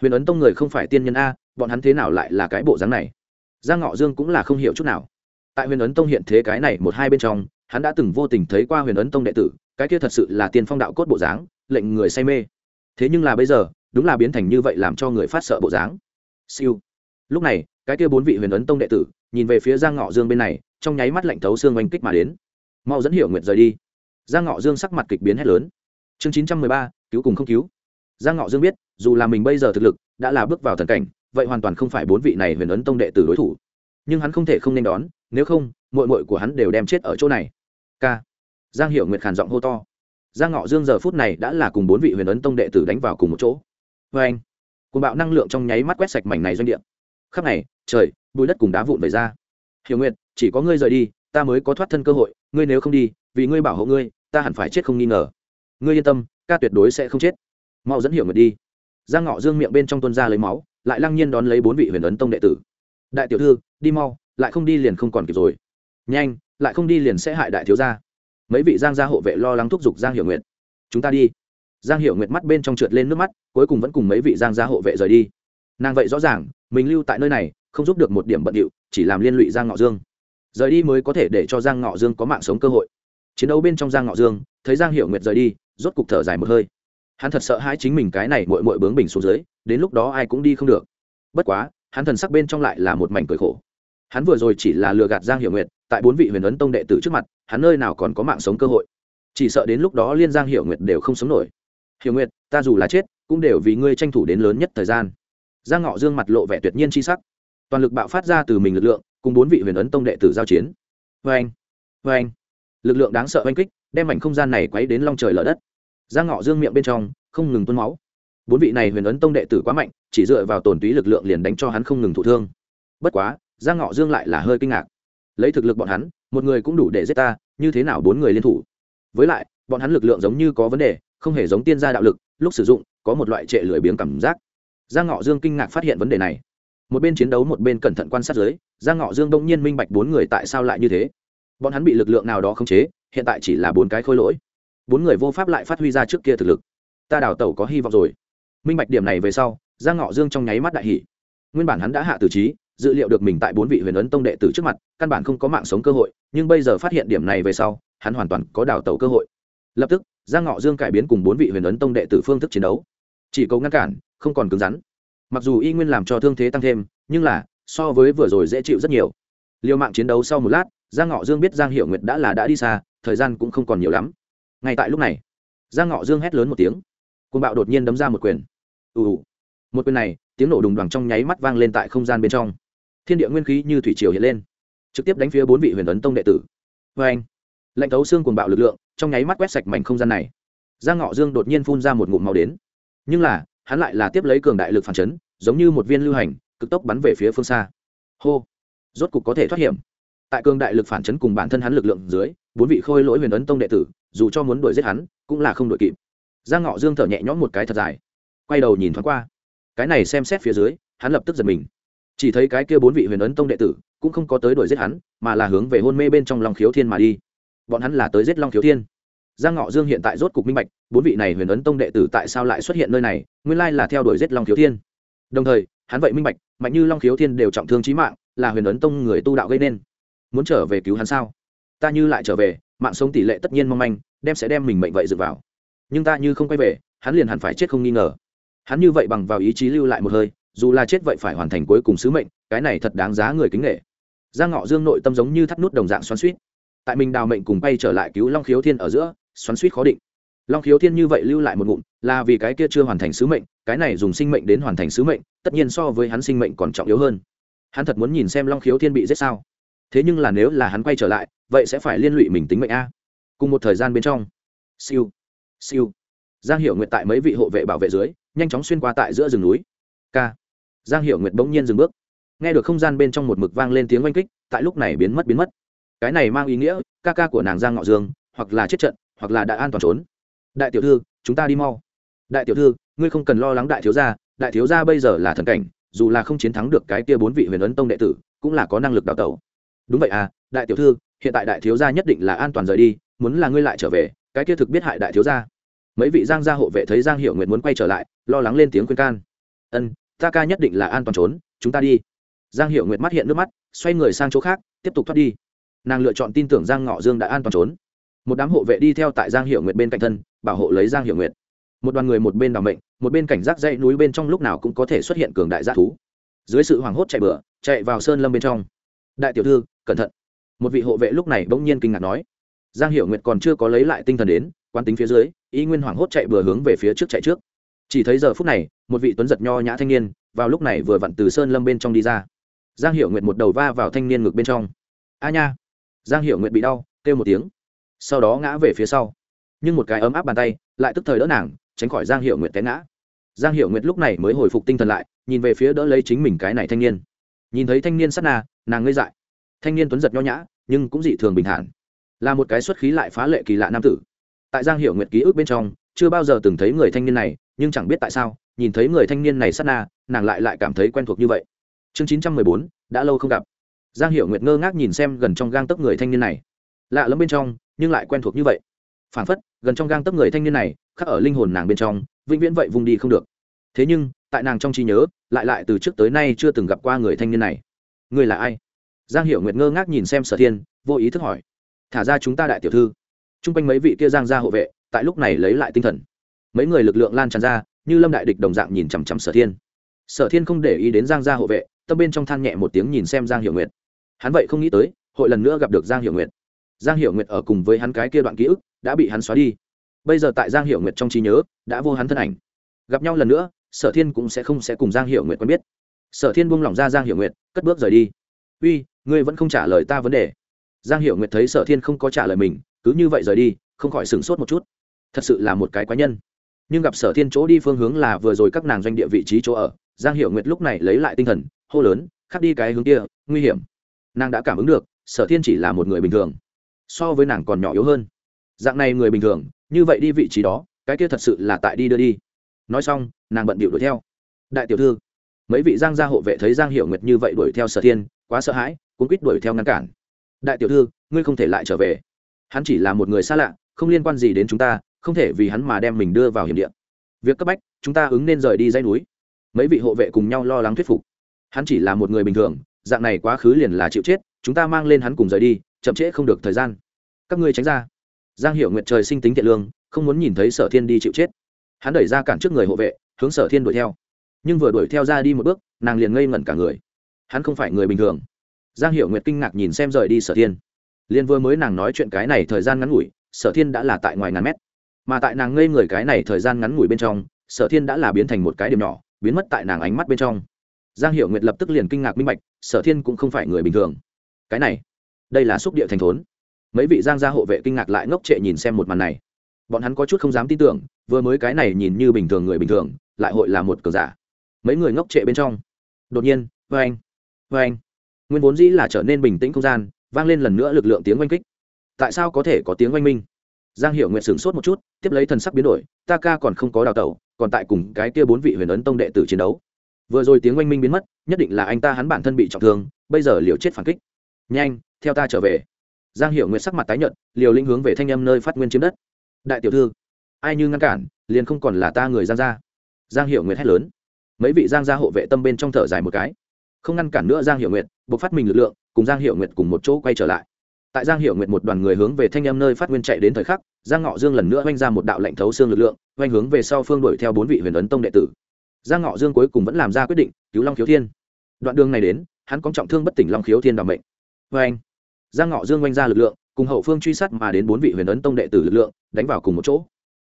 Huyền ấn tông người không phải tiên nhân a, bọn hắn thế nào lại là cái bộ dáng này? Giang ngọ dương cũng là không hiểu chút nào. Tại huyền ấn tông hiện thế cái này một hai bên trong, hắn đã từng vô tình thấy qua huyền ấn tông đệ tử, cái kia thật sự là tiên phong đạo cốt bộ dáng, lệnh người say mê. Thế nhưng là bây giờ, đúng là biến thành như vậy làm cho người phát sợ bộ dáng siêu. Lúc này, cái kia bốn vị huyền ấn tông đệ tử, nhìn về phía giang ngọ dương bên này, trong nháy mắt lạnh thấu xương oanh kích mà đến. Mau dẫn hiểu nguyện rời đi. Giang ngọ dương sắc mặt kịch biến hét lớn. Chương chín trăm mười ba, cứu cùng không cứu. Giang ngọ dương biết, dù là mình bây giờ thực lực, đã là bước vào thần cảnh, vậy hoàn toàn không phải bốn vị này huyền ấn tông đệ tử đối thủ. Nhưng hắn không thể không nên đón, nếu không mội mội của hắn đều đem chết ở chỗ này. K giang hiệu nguyệt khàn giọng hô to. Giang ngọ dương giờ phút này đã là cùng bốn vị huyền ấn tông đệ tử đánh vào cùng một chỗ. Vê anh cùng bạo năng lượng trong nháy mắt quét sạch mảnh này doanh địa. Khắp này trời bùi đất cùng đá vụn về ra. Hiểu nguyệt, chỉ có ngươi rời đi, ta mới có thoát thân cơ hội, ngươi nếu không đi, vì ngươi bảo hộ ngươi, ta hẳn phải chết không nghi ngờ. Ngươi yên tâm, ca tuyệt đối sẽ không chết. Mau dẫn hiểu nguyệt đi. Giang ngọ dương miệng bên trong tuân ra lấy máu, lại lăng nhiên đón lấy bốn vị huyền ấn tông đệ tử. Đại tiểu thư, đi mau, lại không đi liền không còn kịp rồi. Nhanh, lại không đi liền sẽ hại đại thiếu gia. Mấy vị giang gia hộ vệ lo lắng thúc giục giang hiểu nguyệt. Chúng ta đi giang hiểu nguyệt mắt bên trong trượt lên nước mắt, cuối cùng vẫn cùng mấy vị giang gia hộ vệ rời đi. Nàng vậy rõ ràng, mình lưu tại nơi này, không giúp được một điểm bận điệu, chỉ làm liên lụy giang ngọ dương. Rời đi mới có thể để cho giang ngọ dương có mạng sống cơ hội. Chiến đấu bên trong giang ngọ dương, thấy giang hiểu nguyệt rời đi, rốt cục thở dài một hơi. Hắn thật sợ hãi chính mình cái này mội mội bướng bình xuống dưới, đến lúc đó ai cũng đi không được. Bất quá, hắn thần sắc bên trong lại là một mảnh cười khổ. Hắn vừa rồi chỉ là lừa gạt giang hiểu nguyệt, tại bốn vị huyền ấn tông đệ tử trước mặt, hắn nơi nào còn có mạng sống cơ hội. Chỉ sợ đến lúc đó liên giang hiểu nguyệt đều không sống nổi hiểu nguyệt, ta dù là chết, cũng đều vì ngươi tranh thủ đến lớn nhất thời gian. Giang ngọ dương mặt lộ vẻ tuyệt nhiên c h i sắc. Toàn lực bạo phát ra từ mình lực lượng, cùng bốn vị huyền ấn tông đệ tử giao chiến. Vê anh vê anh lực lượng đáng sợ oanh kích, đem mảnh không gian này quấy đến long trời lở đất. Giang ngọ dương miệng bên trong, không ngừng tuôn máu. Bốn vị này huyền ấn tông đệ tử quá mạnh, chỉ dựa vào tổn túy lực lượng liền đánh cho hắn không ngừng thụ thương. Bất quá, giang ngọ dương lại là hơi kinh ngạc. Lấy thực lực bọn hắn, một người cũng đủ để giết ta, như thế nào bốn người liên thủ? Với lại, bọn hắn lực lượng giống như có vấn đề không hề giống tiên gia đạo lực, lúc sử dụng, có một loại trệ lười biếng cảm giác. Giang ngọ dương kinh ngạc phát hiện vấn đề này. Một bên chiến đấu một bên cẩn thận quan sát giới giang ngọ dương đông nhiên minh bạch bốn người tại sao lại như thế. Bọn hắn bị lực lượng nào đó khống chế, hiện tại chỉ là bốn cái khôi lỗi. Bốn người vô pháp lại phát huy ra trước kia thực lực. Ta đào tẩu có hy vọng rồi. Minh bạch điểm này về sau, giang ngọ dương trong nháy mắt đại hỷ nguyên bản hắn đã hạ tử trí, dự liệu được mình tại bốn vị huyền ấn tông đệ tử trước mặt, căn bản không có mạng sống cơ hội, nhưng bây giờ phát hiện điểm này về sau, hắn hoàn toàn có đào tẩu cơ hội. Lập tức giang ngọ dương cải biến cùng bốn vị huyền ấn tông đệ tử phương thức chiến đấu. Chỉ cầu ngăn cản, không còn cứng rắn. Mặc dù y nguyên làm cho thương thế tăng thêm, nhưng là, so với vừa rồi dễ chịu rất nhiều. Liều mạng chiến đấu sau một lát, giang ngọ dương biết giang hiệu nguyệt đã là đã đi xa, thời gian cũng không còn nhiều lắm. Ngay tại lúc này, giang ngọ dương hét lớn một tiếng. Côn bạo đột nhiên đấm ra một quyền. Ù ù. Một quyền này, tiếng nổ đùng đoằng trong nháy mắt vang lên tại không gian bên trong. Thiên địa nguyên khí như thủy triều hiện lên, trực tiếp đánh phía bốn vị huyền ấn tông đệ tử. Vê anh lệnh thấu xương cuồng bạo lực lượng trong nháy mắt quét sạch mảnh không gian này. Giang ngọ dương đột nhiên phun ra một ngụm màu đến. Nhưng là, hắn lại là tiếp lấy cường đại lực phản chấn, giống như một viên lưu hành, cực tốc bắn về phía phương xa. Hô! Rốt cục có thể thoát hiểm. Tại cường đại lực phản chấn cùng bản thân hắn lực lượng dưới, bốn vị khôi lỗi huyền ấn tông đệ tử, dù cho muốn đuổi giết hắn, cũng là không đuổi kịp. Giang ngọ dương thở nhẹ nhõm một cái thật dài. Quay đầu nhìn thoáng qua. Cái này xem xét phía dưới, hắn lập tức giật mình. Chỉ thấy cái kia bốn vị huyền ấn tông đệ tử, cũng không có tới đuổi giết hắn, mà là hướng về hôn mê bên trong lòng khiếu thiên mà đi bọn hắn là tới giết long Thiếu thiên. Giang ngọ dương hiện tại rốt cục minh bạch, bốn vị này huyền ấn tông đệ tử tại sao lại xuất hiện nơi này, nguyên lai là theo đuổi giết long Thiếu thiên. Đồng thời, hắn vậy minh bạch, mạnh như long Thiếu thiên đều trọng thương trí mạng, là huyền ấn tông người tu đạo gây nên. Muốn trở về cứu hắn sao? Ta như lại trở về, mạng sống tỷ lệ tất nhiên mong manh, đem sẽ đem mình mệnh vậy dựa vào. Nhưng ta như không quay về, hắn liền hẳn phải chết không nghi ngờ. Hắn như vậy bằng vào ý chí lưu lại một hơi, dù là chết vậy phải hoàn thành cuối cùng sứ mệnh, cái này thật đáng giá người kính nghệ giang ngọ dương nội tâm giống như thắt nút đồng dạng xoắn suýt tại mình đào mệnh cùng bay trở lại cứu long khiếu thiên ở giữa, xoắn suýt khó định. Long khiếu thiên như vậy lưu lại một ngụm, là vì cái kia chưa hoàn thành sứ mệnh, cái này dùng sinh mệnh đến hoàn thành sứ mệnh, tất nhiên so với hắn sinh mệnh còn trọng yếu hơn. Hắn thật muốn nhìn xem long khiếu thiên bị giết sao. Thế nhưng là nếu là hắn quay trở lại, vậy sẽ phải liên lụy mình tính mệnh a. Cùng một thời gian bên trong. Siêu. Siêu. Giang hiệu nguyện tại mấy vị hộ vệ bảo vệ dưới, nhanh chóng xuyên qua tại giữa rừng núi. K giang hiệu nguyện bỗng nhiên dừng bước. Nghe được không gian bên trong một mực vang lên tiếng oanh kích, tại lúc này biến mất biến mất cái này mang ý nghĩa, ca ca của nàng giang ngọ dương, hoặc là chết trận, hoặc là đã an toàn trốn. Đại tiểu thư, chúng ta đi mau. Đại tiểu thư, ngươi không cần lo lắng đại thiếu gia, đại thiếu gia bây giờ là thần cảnh, dù là không chiến thắng được cái kia bốn vị huyền ấn tông đệ tử, cũng là có năng lực đào tẩu. Đúng vậy à đại tiểu thư, hiện tại đại thiếu gia nhất định là an toàn rời đi, muốn là ngươi lại trở về, cái kia thực biết hại đại thiếu gia. Mấy vị giang gia hộ vệ thấy giang hiệu nguyện muốn quay trở lại, lo lắng lên tiếng khuyên can. Ân, ta ca nhất định là an toàn trốn, chúng ta đi. Giang hiệu nguyệt mắt hiện nước mắt, xoay người sang chỗ khác, tiếp tục thoát đi nàng lựa chọn tin tưởng giang ngọ dương đã an toàn trốn. Một đám hộ vệ đi theo tại giang hiệu nguyệt bên cạnh thân, bảo hộ lấy giang hiệu nguyệt. Một đoàn người một bên đ ả o mệnh, một bên cảnh giác dãy núi bên trong lúc nào cũng có thể xuất hiện cường đại g thú. Dưới sự hoảng hốt chạy bựa chạy vào sơn lâm bên trong. Đại tiểu thư, cẩn thận. Một vị hộ vệ lúc này bỗng nhiên kinh ngạc nói. Giang hiệu nguyệt còn chưa có lấy lại tinh thần đến quan tính phía dưới, y nguyên hoảng hốt chạy bừa hướng về phía trước chạy trước. Chỉ thấy giờ phút này, một vị tuấn giật nho nhã thanh niên, vào lúc này vừa vặn từ sơn lâm bên trong đi ra. Giang hiệu nguyệt một đầu va vào thanh niên ngực bên trong. A nha giang hiệu nguyệt bị đau, kêu một tiếng, sau đó ngã về phía sau. Nhưng một cái ấm áp bàn tay lại tức thời đỡ nàng, tránh khỏi giang hiệu nguyệt té ngã. Giang hiệu nguyệt lúc này mới hồi phục tinh thần lại, nhìn về phía đỡ lấy chính mình cái này thanh niên. Nhìn thấy thanh niên sát na, nàng ngây dại. Thanh niên tuấn giật nho nhã, nhưng cũng dị thường bình thản. Là một cái xuất khí lại phá lệ kỳ lạ nam tử. Tại giang hiệu nguyệt ký ức bên trong, chưa bao giờ từng thấy người thanh niên này, nhưng chẳng biết tại sao, nhìn thấy người thanh niên này sát na, nàng lại lại cảm thấy quen thuộc như vậy. Chương chín trăm mười bốn, đã lâu không gặp giang hiệu nguyệt ngơ ngác nhìn xem gần trong gang tấc người thanh niên này. Lạ lẫm bên trong, nhưng lại quen thuộc như vậy. Phản phất, gần trong gang tấc người thanh niên này, khắc ở linh hồn nàng bên trong, vĩnh viễn vậy vùng đi không được. Thế nhưng, tại nàng trong trí nhớ, lại lại từ trước tới nay chưa từng gặp qua người thanh niên này. Người là ai? Giang hiệu nguyệt ngơ ngác nhìn xem sở thiên, vô ý thức hỏi. Thả ra chúng ta đại tiểu thư. T r u n g quanh mấy vị kia giang ra hộ vệ, tại lúc này lấy lại tinh thần. Mấy người lực lượng lan tràn ra, như lâm đại địch đồng dạng nhìn chằm chằm sở thiên. Sở thiên không để ý đến giang gia hộ vệ, tâm bên trong than nhẹ một tiếng nhìn xem giang hiệu nguyệt hắn vậy không nghĩ tới, hội lần nữa gặp được giang hiệu nguyệt. Giang hiệu nguyệt ở cùng với hắn cái kia đoạn ký ức đã bị hắn xóa đi. Bây giờ tại giang hiệu nguyệt trong trí nhớ, đã vô hắn thân ảnh. Gặp nhau lần nữa, sở thiên cũng sẽ không sẽ cùng giang hiệu nguyệt quen biết. Sở thiên buông lỏng ra giang hiệu nguyệt, cất bước rời đi. Uy, ngươi vẫn không trả lời ta vấn đề. Giang hiệu nguyệt thấy sở thiên không có trả lời mình, cứ như vậy rời đi, không khỏi sửng sốt một chút. Thật sự là một cái quái nhân. Nhưng gặp sở thiên chỗ đi phương hướng là vừa rồi các nàng doanh địa vị trí chỗ ở, giang hiệu nguyệt lúc này lấy lại tinh thần, hô lớn, khắc đi cái hướng kia, nguy hiểm nàng đã cảm ứng được, sở thiên chỉ là một người bình thường, so với nàng còn nhỏ yếu hơn. Dạng này người bình thường, như vậy đi vị trí đó, cái kia thật sự là tại đi đưa đi. Nói xong, nàng bận bịu đuổi theo. Đại tiểu thư, mấy vị giang gia hộ vệ thấy giang hiệu nguyệt như vậy đuổi theo sở thiên, quá sợ hãi, cũng quýt đuổi theo ngăn cản. Đại tiểu thư, ngươi không thể lại trở về. Hắn chỉ là một người xa lạ, không liên quan gì đến chúng ta, không thể vì hắn mà đem mình đưa vào hiểm địa. Việc cấp bách, chúng ta ứng nên rời đi dãy núi. Mấy vị hộ vệ cùng nhau lo lắng thuyết phục. Hắn chỉ là một người bình thường dạng này quá khứ liền là chịu chết, chúng ta mang lên hắn cùng rời đi, chậm trễ không được thời gian. Các ngươi tránh ra. Giang hiệu nguyện trời sinh tính thiện lương, không muốn nhìn thấy sở thiên đi chịu chết. Hắn đẩy ra cản trước người hộ vệ, hướng sở thiên đuổi theo. Nhưng vừa đuổi theo ra đi một bước, nàng liền ngây ngẩn cả người. Hắn không phải người bình thường. Giang hiệu nguyệt kinh ngạc nhìn xem rời đi sở thiên. Liên vừa mới nàng nói chuyện cái này thời gian ngắn ngủi, sở thiên đã là tại ngoài ngàn mét. Mà tại nàng ngây người cái này thời gian ngắn ngủi bên trong, sở thiên đã là biến thành một cái điểm nhỏ, biến mất tại nàng ánh mắt bên trong giang hiệu nguyệt lập tức liền kinh ngạc minh bạch, sở thiên cũng không phải người bình thường. Cái này, đây là xúc địa thành thốn. Mấy vị giang gia hộ vệ kinh ngạc lại ngốc trệ nhìn xem một màn này. Bọn hắn có chút không dám tin tưởng, vừa mới cái này nhìn như bình thường người bình thường, lại hội là một cờ giả. Mấy người ngốc trệ bên trong. Đột nhiên vê anh vê anh. Nguyên vốn dĩ là trở nên bình tĩnh không gian, vang lên lần nữa lực lượng tiếng oanh kích. Tại sao có thể có tiếng oanh minh? Giang hiệu nguyện sửng sốt một chút, tiếp lấy thần sắc biến đổi, ta ca còn không có đào tẩu, còn tại cùng cái kia bốn vị huyền ấn tông đệ tử chiến đấu vừa rồi tiếng oanh minh biến mất, nhất định là anh ta hắn bản thân bị trọng thương, bây giờ liều chết phản kích. Nhanh, theo ta trở về. Giang hiệu nguyệt sắc mặt tái nhợt, liều linh hướng về thanh âm nơi phát nguyên chiếm đất. Đại tiểu thư, ai như ngăn cản, liền không còn là ta người giang gia. Giang hiệu nguyệt hét lớn. Mấy vị giang gia hộ vệ tâm bên trong thở dài một cái. Không ngăn cản nữa giang hiệu nguyệt buộc phát mình lực lượng, cùng giang hiệu nguyệt cùng một chỗ quay trở lại. Tại giang hiệu nguyệt một đoàn người hướng về thanh em nơi phát nguyên chạy đến thời khắc, giang ngọ dương lần nữa oanh ra một đạo lệnh thấu xương lực lượng oanh hướng về sau phương đuổi theo bốn vị huyền ấn tông đệ tử giang ngọ dương cuối cùng vẫn làm ra quyết định, cứu long khiếu thiên. Đoạn đường này đến, hắn có trọng thương bất tỉnh long khiếu thiên đảm mệnh. Vê anh, giang ngọ dương oanh ra lực lượng, cùng hậu phương truy sát mà đến bốn vị huyền ấn tông đệ tử lực lượng, đánh vào cùng một chỗ.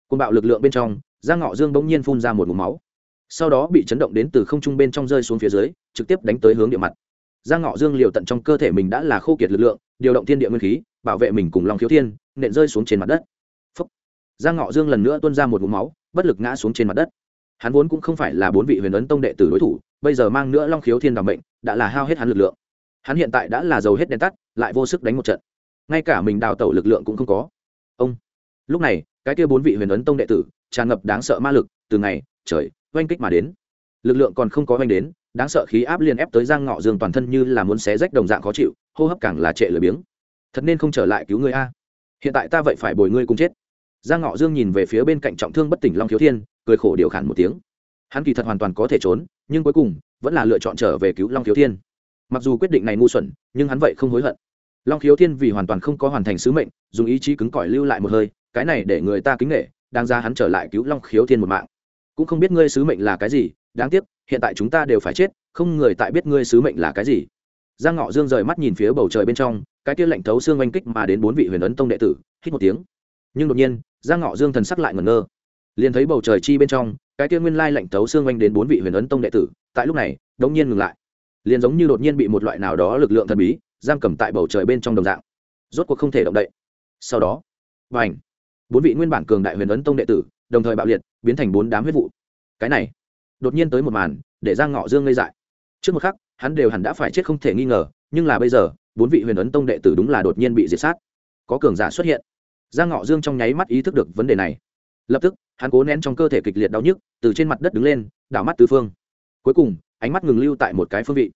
Côn bạo lực lượng bên trong, giang ngọ dương bỗng nhiên phun ra một ngụm máu. Sau đó bị chấn động đến từ không trung bên trong rơi xuống phía dưới, trực tiếp đánh tới hướng địa mặt. Giang ngọ dương liều tận trong cơ thể mình đã là khô kiệt lực lượng, điều động thiên địa nguyên khí, bảo vệ mình cùng long khiếu thiên, nện rơi xuống trên mặt đất. Phúc. giang ngọ dương lần nữa tuôn ra một ngụm máu, bất lực ngã xuống trên mặt đất hắn vốn cũng không phải là bốn vị huyền ấn tông đệ tử đối thủ, bây giờ mang nữa long khiếu thiên đ ò n bệnh đã là hao hết hắn lực lượng. Hắn hiện tại đã là giàu hết đèn tắt, lại vô sức đánh một trận. Ngay cả mình đào tẩu lực lượng cũng không có. Ông! Lúc này, cái kia bốn vị huyền ấn tông đệ tử, tràn ngập đáng sợ ma lực, từ ngày, trời, oanh kích mà đến. Lực lượng còn không có oanh đến, đáng sợ khí áp liên ép tới giang ngọ dương toàn thân như là muốn xé rách đồng dạng khó chịu, hô hấp càng là trệ lười biếng. Thật nên không trở lại cứu ngươi a. Hiện tại ta vậy phải bồi ngươi cùng chết. Giang ngọ dương nhìn về phía bên cạnh trọng thương bất tỉnh long khiếu thiên cười khổ điều khản một tiếng. Hắn kỳ thật hoàn toàn có thể trốn, nhưng cuối cùng, vẫn là lựa chọn trở về cứu long thiếu thiên. Mặc dù quyết định này ngu xuẩn, nhưng hắn vậy không hối hận. Long thiếu thiên vì hoàn toàn không có hoàn thành sứ mệnh, dùng ý chí cứng cỏi lưu lại một hơi, cái này để người ta kính nghệ đang ra hắn trở lại cứu long khiếu thiên một mạng. Cũng không biết ngươi sứ mệnh là cái gì, đáng tiếc, hiện tại chúng ta đều phải chết, không người tại biết ngươi sứ mệnh là cái gì. Giang ngọ dương rời mắt nhìn phía bầu trời bên trong, cái kia lạnh thấu xương oanh kích mà đến bốn vị huyền ấn tông đệ tử, hít một tiếng. Nhưng đột nhiên, giang ngọ dương thần sắc lại ngẩn ngơ liền thấy bầu trời chi bên trong, cái kia nguyên lai lạnh tấu xương oanh đến bốn vị huyền ấn tông đệ tử, tại lúc này, đống nhiên ngừng lại. Liền giống như đột nhiên bị một loại nào đó lực lượng thần bí, giam cầm tại bầu trời bên trong đồng dạng. Rốt cuộc không thể động đậy. Sau đó và ảnh bốn vị nguyên bản cường đại huyền ấn tông đệ tử, đồng thời bạo liệt, biến thành bốn đám huyết vụ. Cái này, đột nhiên tới một màn, để giang ngọ dương ngây dại. Trước một khắc, hắn đều hẳn đã phải chết không thể nghi ngờ, nhưng là bây giờ, bốn vị huyền ấn tông đệ tử đúng là đột nhiên bị diệt sát. Có cường giả xuất hiện. Giang ngọ dương trong nháy mắt ý thức được vấn đề này lập tức, hắn cố nén trong cơ thể kịch liệt đau nhức, từ trên mặt đất đứng lên, đảo mắt tứ phương. Cuối cùng, ánh mắt ngừng lưu tại một cái phương vị.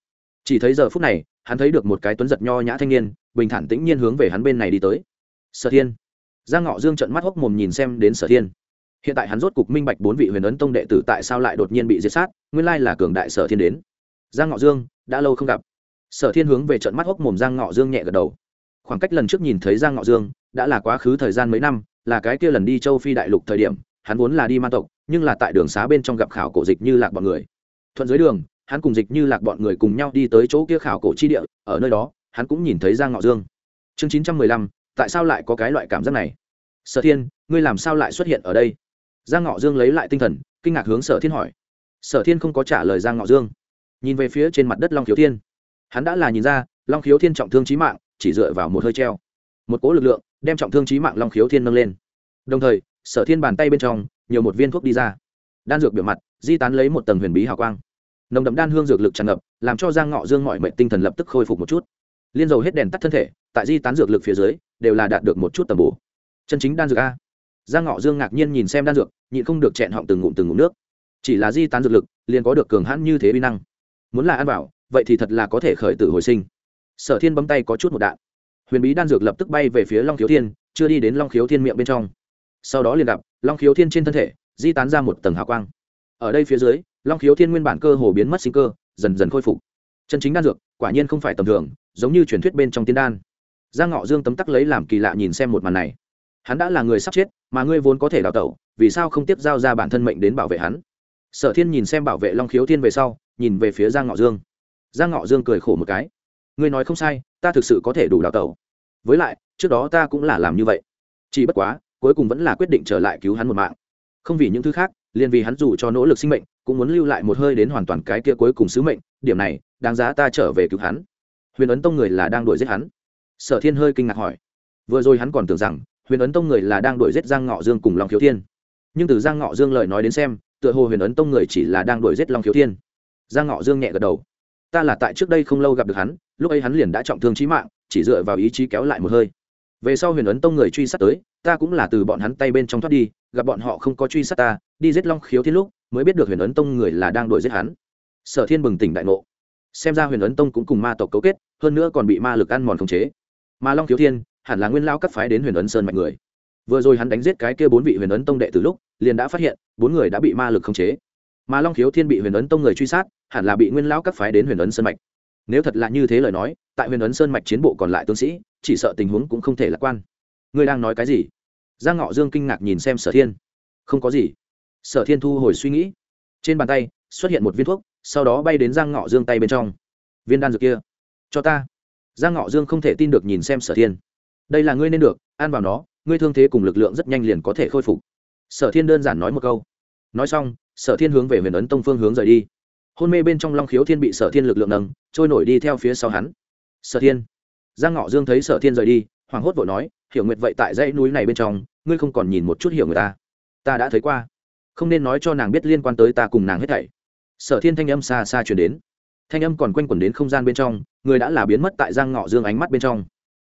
Chỉ thấy giờ phút này, hắn thấy được một cái tuấn giật nho nhã thanh niên, bình thản tĩnh nhiên hướng về hắn bên này đi tới. Sở thiên. Giang ngọ dương trận mắt hốc mồm nhìn xem đến sở thiên. Hiện tại hắn rốt cục minh bạch bốn vị huyền ấn tông đệ tử tại sao lại đột nhiên bị diệt sát, nguyên lai là cường đại sở thiên đến. Giang ngọ dương, đã lâu không gặp. Sở thiên hướng về trận mắt hốc mồm giang ngọ dương nhẹ gật đầu. Khoảng cách lần trước nhìn thấy giang ngọ dương, đã là quá khứ thời gian mấy năm là cái kia lần đi châu phi đại lục thời điểm, hắn vốn là đi man tộc, nhưng là tại đường xá bên trong gặp khảo cổ dịch như lạc bọn người. Thuận dưới đường, hắn cùng dịch như lạc bọn người cùng nhau đi tới chỗ kia khảo cổ chi địa, ở nơi đó, hắn cũng nhìn thấy giang ngọ dương. Chương chín trăm mười lăm, tại sao lại có cái loại cảm giác này? Sở thiên, ngươi làm sao lại xuất hiện ở đây? Giang ngọ dương lấy lại tinh thần, kinh ngạc hướng sở thiên hỏi. Sở thiên không có trả lời giang ngọ dương. Nhìn về phía trên mặt đất long khiếu thiên. Hắn đã là nhìn ra, long khiếu thiên trọng thương trí mạng, chỉ dựa vào một hơi treo một cố lực lượng, đem trọng thương trí mạng long khiếu thiên nâng lên. Đồng thời, sở thiên bàn tay bên trong, nhiều một viên thuốc đi ra. Đan dược biểu mặt, di tán lấy một tầng huyền bí hào quang. Nồng đậm đan hương dược lực tràn ngập, làm cho giang ngọ dương mọi mệnh tinh thần lập tức khôi phục một chút. Liên dầu hết đèn tắt thân thể, tại di tán dược lực phía dưới, đều là đạt được một chút tầm bổ. Chân chính đan dược a. Giang ngọ dương ngạc nhiên nhìn xem đan dược, nhịn không được chẹn họng từng ngụm từng ngụm nước. Chỉ là di tán dược lực, liền có được cường hãn như thế vi năng. Muốn là ăn bảo vậy thì thật là có thể khởi tử hồi sinh. Sở thiên bấm tay có chút một đạn huyền bí đan dược lập tức bay về phía long khiếu thiên, chưa đi đến long khiếu thiên miệng bên trong. Sau đó liền gặp long khiếu thiên trên thân thể, di tán ra một tầng hào quang. Ở đây phía dưới, long khiếu thiên nguyên bản cơ hồ biến mất sinh cơ, dần dần khôi phục. Chân chính đan dược, quả nhiên không phải tầm thường, giống như truyền thuyết bên trong tiên đan. Giang ngọ dương tấm tắc lấy làm kỳ lạ nhìn xem một màn này. Hắn đã là người sắp chết, mà ngươi vốn có thể đào tẩu, vì sao không tiếp giao ra bản thân mệnh đến bảo vệ hắn? Sở thiên nhìn xem bảo vệ long khiếu thiên về sau, nhìn về phía giang ngọ dương. Giang ngọ dương cười khổ một cái. Ngươi nói không sai ta thực sự có thể đủ đào tẩu. Với lại, trước đó ta cũng là làm như vậy. Chỉ bất quá, cuối cùng vẫn là quyết định trở lại cứu hắn một mạng. Không vì những thứ khác, liền vì hắn dù cho nỗ lực sinh mệnh, cũng muốn lưu lại một hơi đến hoàn toàn cái kia cuối cùng sứ mệnh, điểm này, đáng giá ta trở về cứu hắn. Huyền ấn tông người là đang đuổi giết hắn. Sở thiên hơi kinh ngạc hỏi. Vừa rồi hắn còn tưởng rằng, huyền ấn tông người là đang đuổi giết giang ngọ dương cùng long khiếu thiên. Nhưng từ giang ngọ dương lời nói đến xem, tựa hồ huyền ấn tông người chỉ là đang đuổi giết long khiếu thiên. Giang ngọ dương nhẹ gật đầu. Ta là tại trước đây không lâu gặp được hắn lúc ấy hắn liền đã trọng thương trí mạng, chỉ dựa vào ý chí kéo lại một hơi. Về sau huyền ấn tông người truy sát tới, ta cũng là từ bọn hắn tay bên trong thoát đi, gặp bọn họ không có truy sát ta, đi giết long khiếu thiên lúc, mới biết được huyền ấn tông người là đang đuổi giết hắn. Sở thiên bừng tỉnh đại ngộ. Xem ra huyền ấn tông cũng cùng ma tộc cấu kết, hơn nữa còn bị ma lực ăn mòn khống chế. Mà long khiếu thiên, hẳn là nguyên lao cắt phái đến huyền ấn sơn mạnh người. Vừa rồi hắn đánh giết cái kia bốn vị huyền ấn tông đệ từ lúc, liền đã phát hiện, bốn người đã bị ma lực khống chế. Mà long khiếu thiên bị huyền ấn tông người truy sát, hẳn là bị nguyên lão cắt phái đến huyền ấn sơn mạnh nếu thật là như thế lời nói, tại huyền ấn sơn mạch chiến bộ còn lại tướng sĩ, chỉ sợ tình huống cũng không thể lạc quan. Ngươi đang nói cái gì? Giang ngọ dương kinh ngạc nhìn xem sở thiên. Không có gì. Sở thiên thu hồi suy nghĩ. Trên bàn tay, xuất hiện một viên thuốc, sau đó bay đến giang ngọ dương tay bên trong. Viên đan dược kia, cho ta. Giang ngọ dương không thể tin được nhìn xem sở thiên. Đây là ngươi nên được, ăn vào nó, ngươi thương thế cùng lực lượng rất nhanh liền có thể khôi phục. Sở thiên đơn giản nói một câu. Nói xong, sở thiên hướng về huyền ấn tông phương hướng rời đi hôn mê bên trong long khiếu thiên bị sở thiên lực lượng nâng, trôi nổi đi theo phía sau hắn. Sở thiên. Giang ngọ dương thấy sở thiên rời đi, hoảng hốt vội nói, hiểu nguyệt vậy tại dãy núi này bên trong, ngươi không còn nhìn một chút hiểu người ta. Ta đã thấy qua. Không nên nói cho nàng biết liên quan tới ta cùng nàng hết thảy. Sở thiên thanh âm xa xa chuyển đến. Thanh âm còn quanh quẩn đến không gian bên trong, người đã là biến mất tại giang ngọ dương ánh mắt bên trong.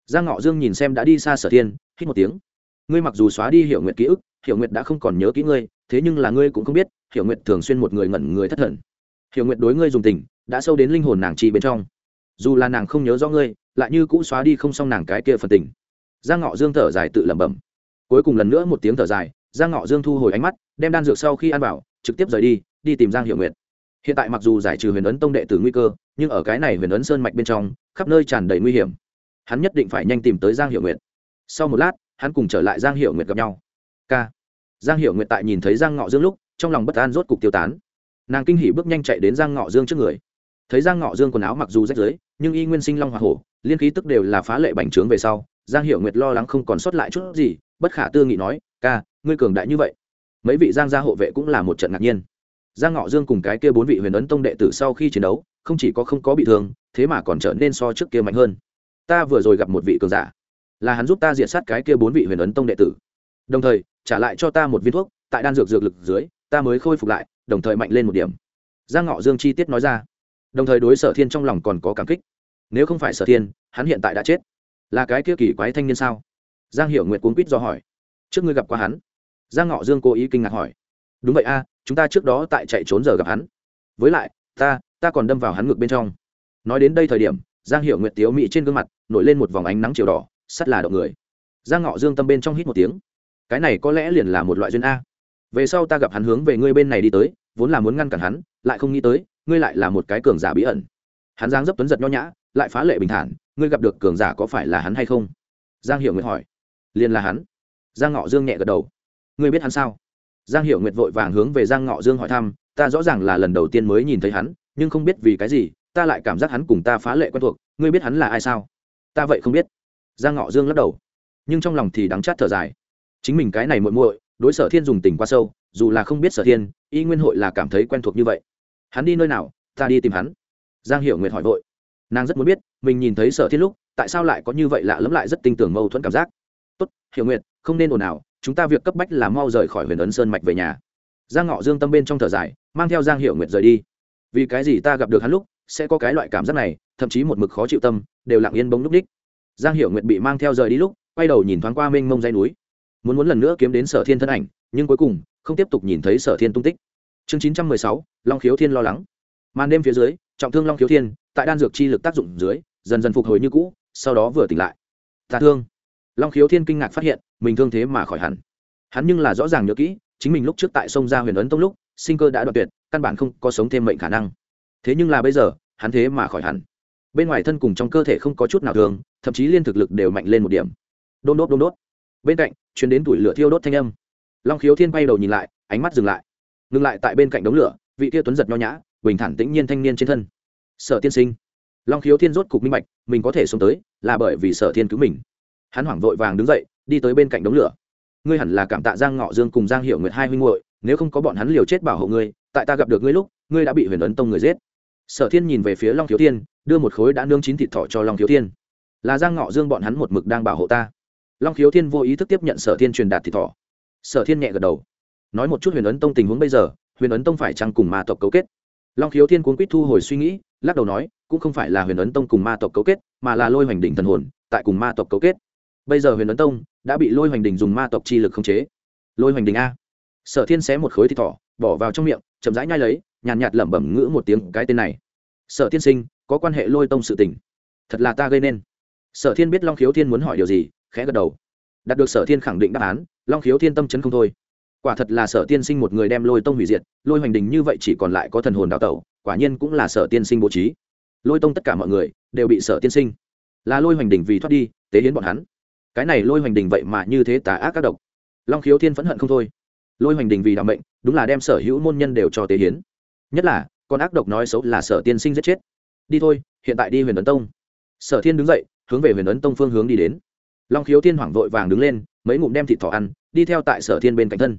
Giang ngọ dương nhìn xem đã đi xa sở thiên, hít một tiếng. Ngươi mặc dù xóa đi hiểu nguyệt ký ức, hiểu nguyệt đã không còn nhớ kỹ ngươi, thế nhưng là ngươi cũng không biết, hiểu nguyệt thường xuyên một người ngẩn người thất thần hiểu nguyệt đối ngươi dùng tình, đã sâu đến linh hồn nàng chi bên trong. Dù là nàng không nhớ rõ ngươi, lại như cũ xóa đi không xong nàng cái kia phần tình. Giang ngọ dương thở dài tự lẩm bẩm. Cuối cùng lần nữa một tiếng thở dài, giang ngọ dương thu hồi ánh mắt, đem đan dược sau khi ăn vào, trực tiếp rời đi đi tìm giang hiệu nguyệt. Hiện tại mặc dù giải trừ huyền ấn tông đệ tử nguy cơ, nhưng ở cái này huyền ấn sơn mạch bên trong, khắp nơi tràn đầy nguy hiểm. Hắn nhất định phải nhanh tìm tới giang hiệu nguyệt. Sau một lát, hắn cùng trở lại giang hiệu nguyệt gặp nhau. K giang hiệu nguyệt tại nhìn thấy giang ngọ dương lúc, trong lòng bất an rốt cục tiêu tán nàng kinh hỉ bước nhanh chạy đến giang ngọ dương trước người thấy giang ngọ dương quần áo mặc dù rách rưới nhưng y nguyên sinh long hoa hổ liên khí tức đều là phá lệ bành trướng về sau giang hiệu nguyệt lo lắng không còn sót lại chút gì bất khả tư nghị nói ca ngươi cường đại như vậy mấy vị giang gia hộ vệ cũng là một trận ngạc nhiên giang ngọ dương cùng cái kia bốn vị huyền ấn tông đệ tử sau khi chiến đấu không chỉ có không có bị thương thế mà còn trở nên so trước kia mạnh hơn ta vừa rồi gặp một vị cường giả là hắn giúp ta diệt sát cái kia bốn vị huyền ấn tông đệ tử đồng thời trả lại cho ta một viên thuốc tại đan dược dược lực dưới ta mới khôi phục lại đồng thời mạnh lên một điểm. Giang ngọ dương chi tiết nói ra. Đồng thời đối sở thiên trong lòng còn có cảm kích. Nếu không phải sở thiên, hắn hiện tại đã chết. Là cái kia kỳ quái thanh niên sao? Giang hiểu nguyệt cuốn quýt do hỏi. Trước ngươi gặp qua hắn? Giang ngọ dương cố ý kinh ngạc hỏi. Đúng vậy a, chúng ta trước đó tại chạy trốn giờ gặp hắn. Với lại, ta ta còn đâm vào hắn ngực bên trong. Nói đến đây thời điểm, giang hiểu nguyệt tiếu mị trên gương mặt, nổi lên một vòng ánh nắng chiều đỏ, sắt là động người. Giang ngọ dương tâm bên trong hít một tiếng. Cái này có lẽ liền là một loại duyên a về sau ta gặp hắn hướng về ngươi bên này đi tới, vốn là muốn ngăn cản hắn, lại không nghĩ tới, ngươi lại là một cái cường giả bí ẩn. Hắn giang dấp tuấn giật nho nhã, lại phá lệ bình thản, ngươi gặp được cường giả có phải là hắn hay không? Giang hiểu nguyệt hỏi. Liền là hắn. Giang ngọ dương nhẹ gật đầu. Ngươi biết hắn sao? Giang hiểu nguyệt vội vàng hướng về giang ngọ dương hỏi thăm, ta rõ ràng là lần đầu tiên mới nhìn thấy hắn, nhưng không biết vì cái gì, ta lại cảm giác hắn cùng ta phá lệ quen thuộc, ngươi biết hắn là ai sao? Ta vậy không biết. Giang ngọ dương lắc đầu. Nhưng trong lòng thì đắng chát thở dài. Chính mình cái này muội muội đối sở thiên dùng tình quá sâu, dù là không biết sở thiên, y nguyên hội là cảm thấy quen thuộc như vậy. Hắn đi nơi nào, ta đi tìm hắn. Giang hiểu nguyệt hỏi vội. Nàng rất muốn biết, mình nhìn thấy sở thiên lúc, tại sao lại có như vậy lạ lẫm lại rất tin tưởng mâu thuẫn cảm giác. Tốt, hiểu nguyệt, không nên ồn ào, chúng ta việc cấp bách là mau rời khỏi huyền ấn sơn mạch về nhà. Giang ngọ dương tâm bên trong thở dài, mang theo giang hiểu nguyệt rời đi. Vì cái gì ta gặp được hắn lúc, sẽ có cái loại cảm giác này, thậm chí một mực khó chịu tâm, đều lặng yên bóng núp đích. Giang hiệu nguyệt bị mang theo rời đi lúc, quay đầu nhìn thoáng qua mênh mông dây núi muốn muốn lần nữa kiếm đến sở thiên thân ảnh, nhưng cuối cùng, không tiếp tục nhìn thấy sở thiên tung tích. Chương chín trăm mười sáu, long khiếu thiên lo lắng. Màn đêm phía dưới, trọng thương long khiếu thiên, tại đan dược chi lực tác dụng dưới, dần dần phục hồi như cũ, sau đó vừa tỉnh lại. Tạ thương. Long khiếu thiên kinh ngạc phát hiện, mình thương thế mà khỏi hẳn. Hắn nhưng là rõ ràng nhớ kỹ, chính mình lúc trước tại sông gia huyền ấn tông lúc, sinh cơ đã đoạn tuyệt, căn bản không có sống thêm mệnh khả năng. Thế nhưng là bây giờ, hắn thế mà khỏi hẳn. Bên ngoài thân cùng trong cơ thể không có chút nào thường thậm chí liên thực lực đều mạnh lên một điểm. Đôn đốt đôn đốt. Bên cạnh chuyến đến tủi lửa thiêu đốt thanh âm. Long khiếu thiên bay đầu nhìn lại, ánh mắt dừng lại. Ngừng lại tại bên cạnh đống lửa, vị kia tuấn giật nho nhã, bình thản tĩnh nhiên thanh niên trên thân. Sở tiên sinh. Long khiếu thiên rốt cục minh bạch, mình có thể sống tới, là bởi vì sở thiên cứu mình. Hắn hoảng vội vàng đứng dậy, đi tới bên cạnh đống lửa. Ngươi hẳn là cảm tạ giang ngọ dương cùng giang hiệu nguyệt hai huynh hội nếu không có bọn hắn liều chết bảo hộ ngươi, tại ta gặp được ngươi lúc, ngươi đã bị huyền ấn tông người giết. Sở thiên nhìn về phía long thiếu thiên, đưa một khối đã nương chín thịt thỏ cho long thiếu thiên. Là giang ngọ dương bọn hắn một mực đang bảo hộ ta long thiếu thiên vô ý thức tiếp nhận sở thiên truyền đạt thì thỏ. Sở thiên nhẹ gật đầu. Nói một chút huyền ấn tông tình huống bây giờ huyền ấn tông phải chăng cùng ma tộc cấu kết? Long khiếu thiên cuốn quýt thu hồi suy nghĩ lắc đầu nói cũng không phải là huyền ấn tông cùng ma tộc cấu kết mà là lôi hoành đỉnh thần hồn tại cùng ma tộc cấu kết. Bây giờ huyền ấn tông đã bị lôi hoành đỉnh dùng ma tộc chi lực khống chế. Lôi hoành đỉnh a. Sở thiên xé một khối thịt thỏ bỏ vào trong miệng chậm rãi nhai lấy nhàn nhạt, lẩm bẩm ngữ một tiếng cái tên này. Sở tiên sinh có quan hệ lôi tông sự tình. Thật là ta gây nên. Sở thiên biết long khiếu thiên muốn hỏi điều gì khẽ gật đầu. Đạt được sở thiên khẳng định đáp án, long khiếu thiên tâm chấn không thôi. Quả thật là sở tiên sinh một người đem lôi tông hủy diệt, lôi hoành đình như vậy chỉ còn lại có thần hồn đào tẩu, quả nhiên cũng là sở tiên sinh bố trí. Lôi tông tất cả mọi người đều bị sở tiên sinh, là lôi hoành đình vì thoát đi, tế hiến bọn hắn. Cái này lôi hoành đình vậy mà như thế tà ác các độc. Long khiếu thiên phẫn hận không thôi. Lôi hoành đình vì đạo mệnh, đúng là đem sở hữu môn nhân đều cho tế hiến. Nhất là, con ác độc nói xấu là sở tiên sinh giết chết. Đi thôi, hiện tại đi huyền ấn tông. Sở thiên đứng dậy, hướng về huyền ấn tông phương hướng đi đến long khiếu thiên hoảng vội vàng đứng lên, mấy ngụm đem thịt thỏ ăn, đi theo tại sở thiên bên cạnh thân.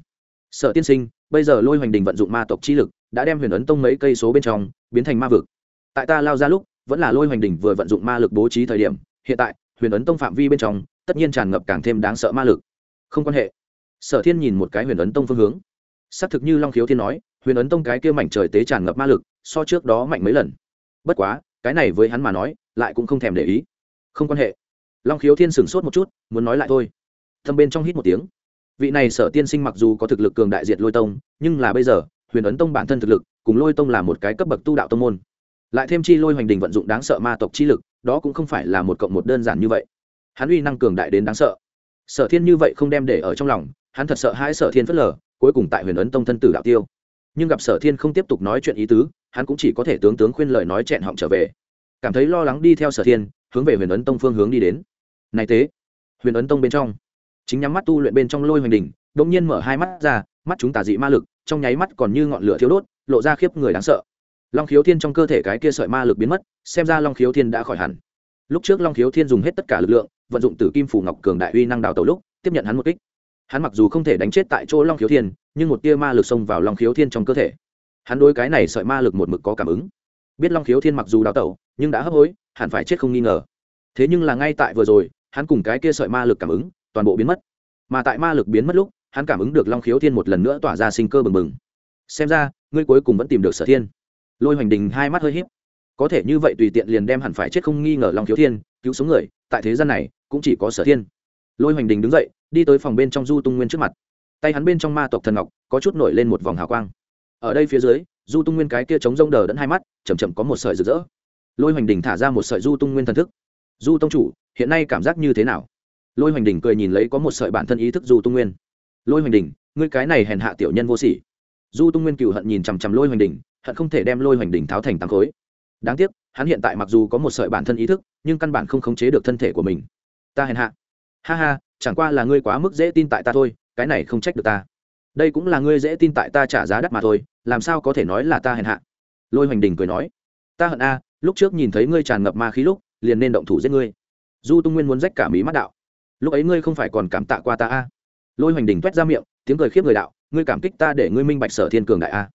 Sở tiên sinh, bây giờ lôi hoành đình vận dụng ma tộc chi lực, đã đem huyền ấn tông mấy cây số bên trong, biến thành ma vực. Tại ta lao ra lúc, vẫn là lôi hoành đình vừa vận dụng ma lực bố trí thời điểm, hiện tại, huyền ấn tông phạm vi bên trong, tất nhiên tràn ngập càng thêm đáng sợ ma lực. Không quan hệ. Sở thiên nhìn một cái huyền ấn tông phương hướng. Xác thực như long khiếu thiên nói, huyền ấn tông cái kia mảnh trời tế tràn ngập ma lực, so trước đó mạnh mấy lần. Bất quá, cái này với hắn mà nói, lại cũng không thèm để ý. Không quan hệ long khiếu thiên sửng sốt một chút, muốn nói lại thôi. Thâm bên trong hít một tiếng. Vị này sở tiên sinh mặc dù có thực lực cường đại diệt lôi tông, nhưng là bây giờ, huyền ấn tông bản thân thực lực, cùng lôi tông là một cái cấp bậc tu đạo tông môn. Lại thêm chi lôi hoành đình vận dụng đáng sợ ma tộc chi lực, đó cũng không phải là một cộng một đơn giản như vậy. Hắn uy năng cường đại đến đáng sợ. Sở thiên như vậy không đem để ở trong lòng, hắn thật sợ hai sở thiên phớt lờ, cuối cùng tại huyền ấn tông thân tử đạo tiêu. Nhưng gặp sở thiên không tiếp tục nói chuyện ý tứ, hắn cũng chỉ có thể tướng tướng khuyên lời nói chẹn họng trở về. Cảm thấy lo lắng đi theo sở thiên, hướng về huyền ấn tông phương hướng đi đến này tế huyền ấn tông bên trong chính nhắm mắt tu luyện bên trong lôi hoành đỉnh, đ ỗ n g nhiên mở hai mắt ra mắt chúng tà dị ma lực trong nháy mắt còn như ngọn lửa thiếu đốt lộ ra khiếp người đáng sợ. Long khiếu thiên trong cơ thể cái kia sợi ma lực biến mất xem ra long khiếu thiên đã khỏi hẳn. Lúc trước long khiếu thiên dùng hết tất cả lực lượng vận dụng từ kim phủ ngọc cường đại uy năng đào tàu lúc tiếp nhận hắn một kích. Hắn mặc dù không thể đánh chết tại chỗ long khiếu thiên nhưng một tia ma lực xông vào long khiếu thiên trong cơ thể. Hắn đối cái này sợi ma lực một mực có cảm ứng. Biết long khiếu thiên mặc dù đào tẩu nhưng đã hấp hối hẳn phải chết không nghi ngờ. Thế nhưng là ngay tại vừa rồi hắn cùng cái kia sợi ma lực cảm ứng, toàn bộ biến mất. Mà tại ma lực biến mất lúc, hắn cảm ứng được long khiếu thiên một lần nữa tỏa ra sinh cơ bừng bừng. Xem ra, ngươi cuối cùng vẫn tìm được sở thiên. Lôi hoành đình hai mắt hơi h í p có thể như vậy tùy tiện liền đem hẳn phải chết không nghi ngờ long khiếu thiên cứu sống người, tại thế gian này, cũng chỉ có sở thiên. Lôi hoành đình đứng dậy, đi tới phòng bên trong du tung nguyên trước mặt. Tay hắn bên trong ma tộc thần ngọc, có chút nổi lên một vòng hào quang. Ở đây phía dưới, du tung nguyên cái kia chống rông đờ đẫn hai mắt chầm chậm có một sợi rực rỡ. Lôi hoành đình thả ra một sợi du tung nguyên thần thức du tông chủ, hiện nay cảm giác như thế nào? Lôi hoành đình cười nhìn lấy có một sợi bản thân ý thức du tung nguyên. Lôi hoành đình, ngươi cái này hèn hạ tiểu nhân vô sỉ. Du tung nguyên cựu hận nhìn chằm chằm lôi hoành đình, hận không thể đem lôi hoành đình tháo thành tám khối. Đáng tiếc, hắn hiện tại mặc dù có một sợi bản thân ý thức, nhưng căn bản không khống chế được thân thể của mình. Ta hèn hạ. Ha ha, chẳng qua là ngươi quá mức dễ tin tại ta thôi, cái này không trách được ta. Đây cũng là ngươi dễ tin tại ta trả giá đắt mà thôi, làm sao có thể nói là ta hèn hạ? Lôi hoành đình cười nói. Ta hận a, lúc trước nhìn thấy ngươi tràn ngập ma khí lúc liền nên động thủ giết ngươi. Du tung nguyên muốn rách cả mí mắt đạo. Lúc ấy ngươi không phải còn cảm tạ qua ta a? Lôi hoành đình t u é t ra miệng, tiếng cười khiếp người đạo, ngươi cảm kích ta để ngươi minh bạch sở thiên cường đại a?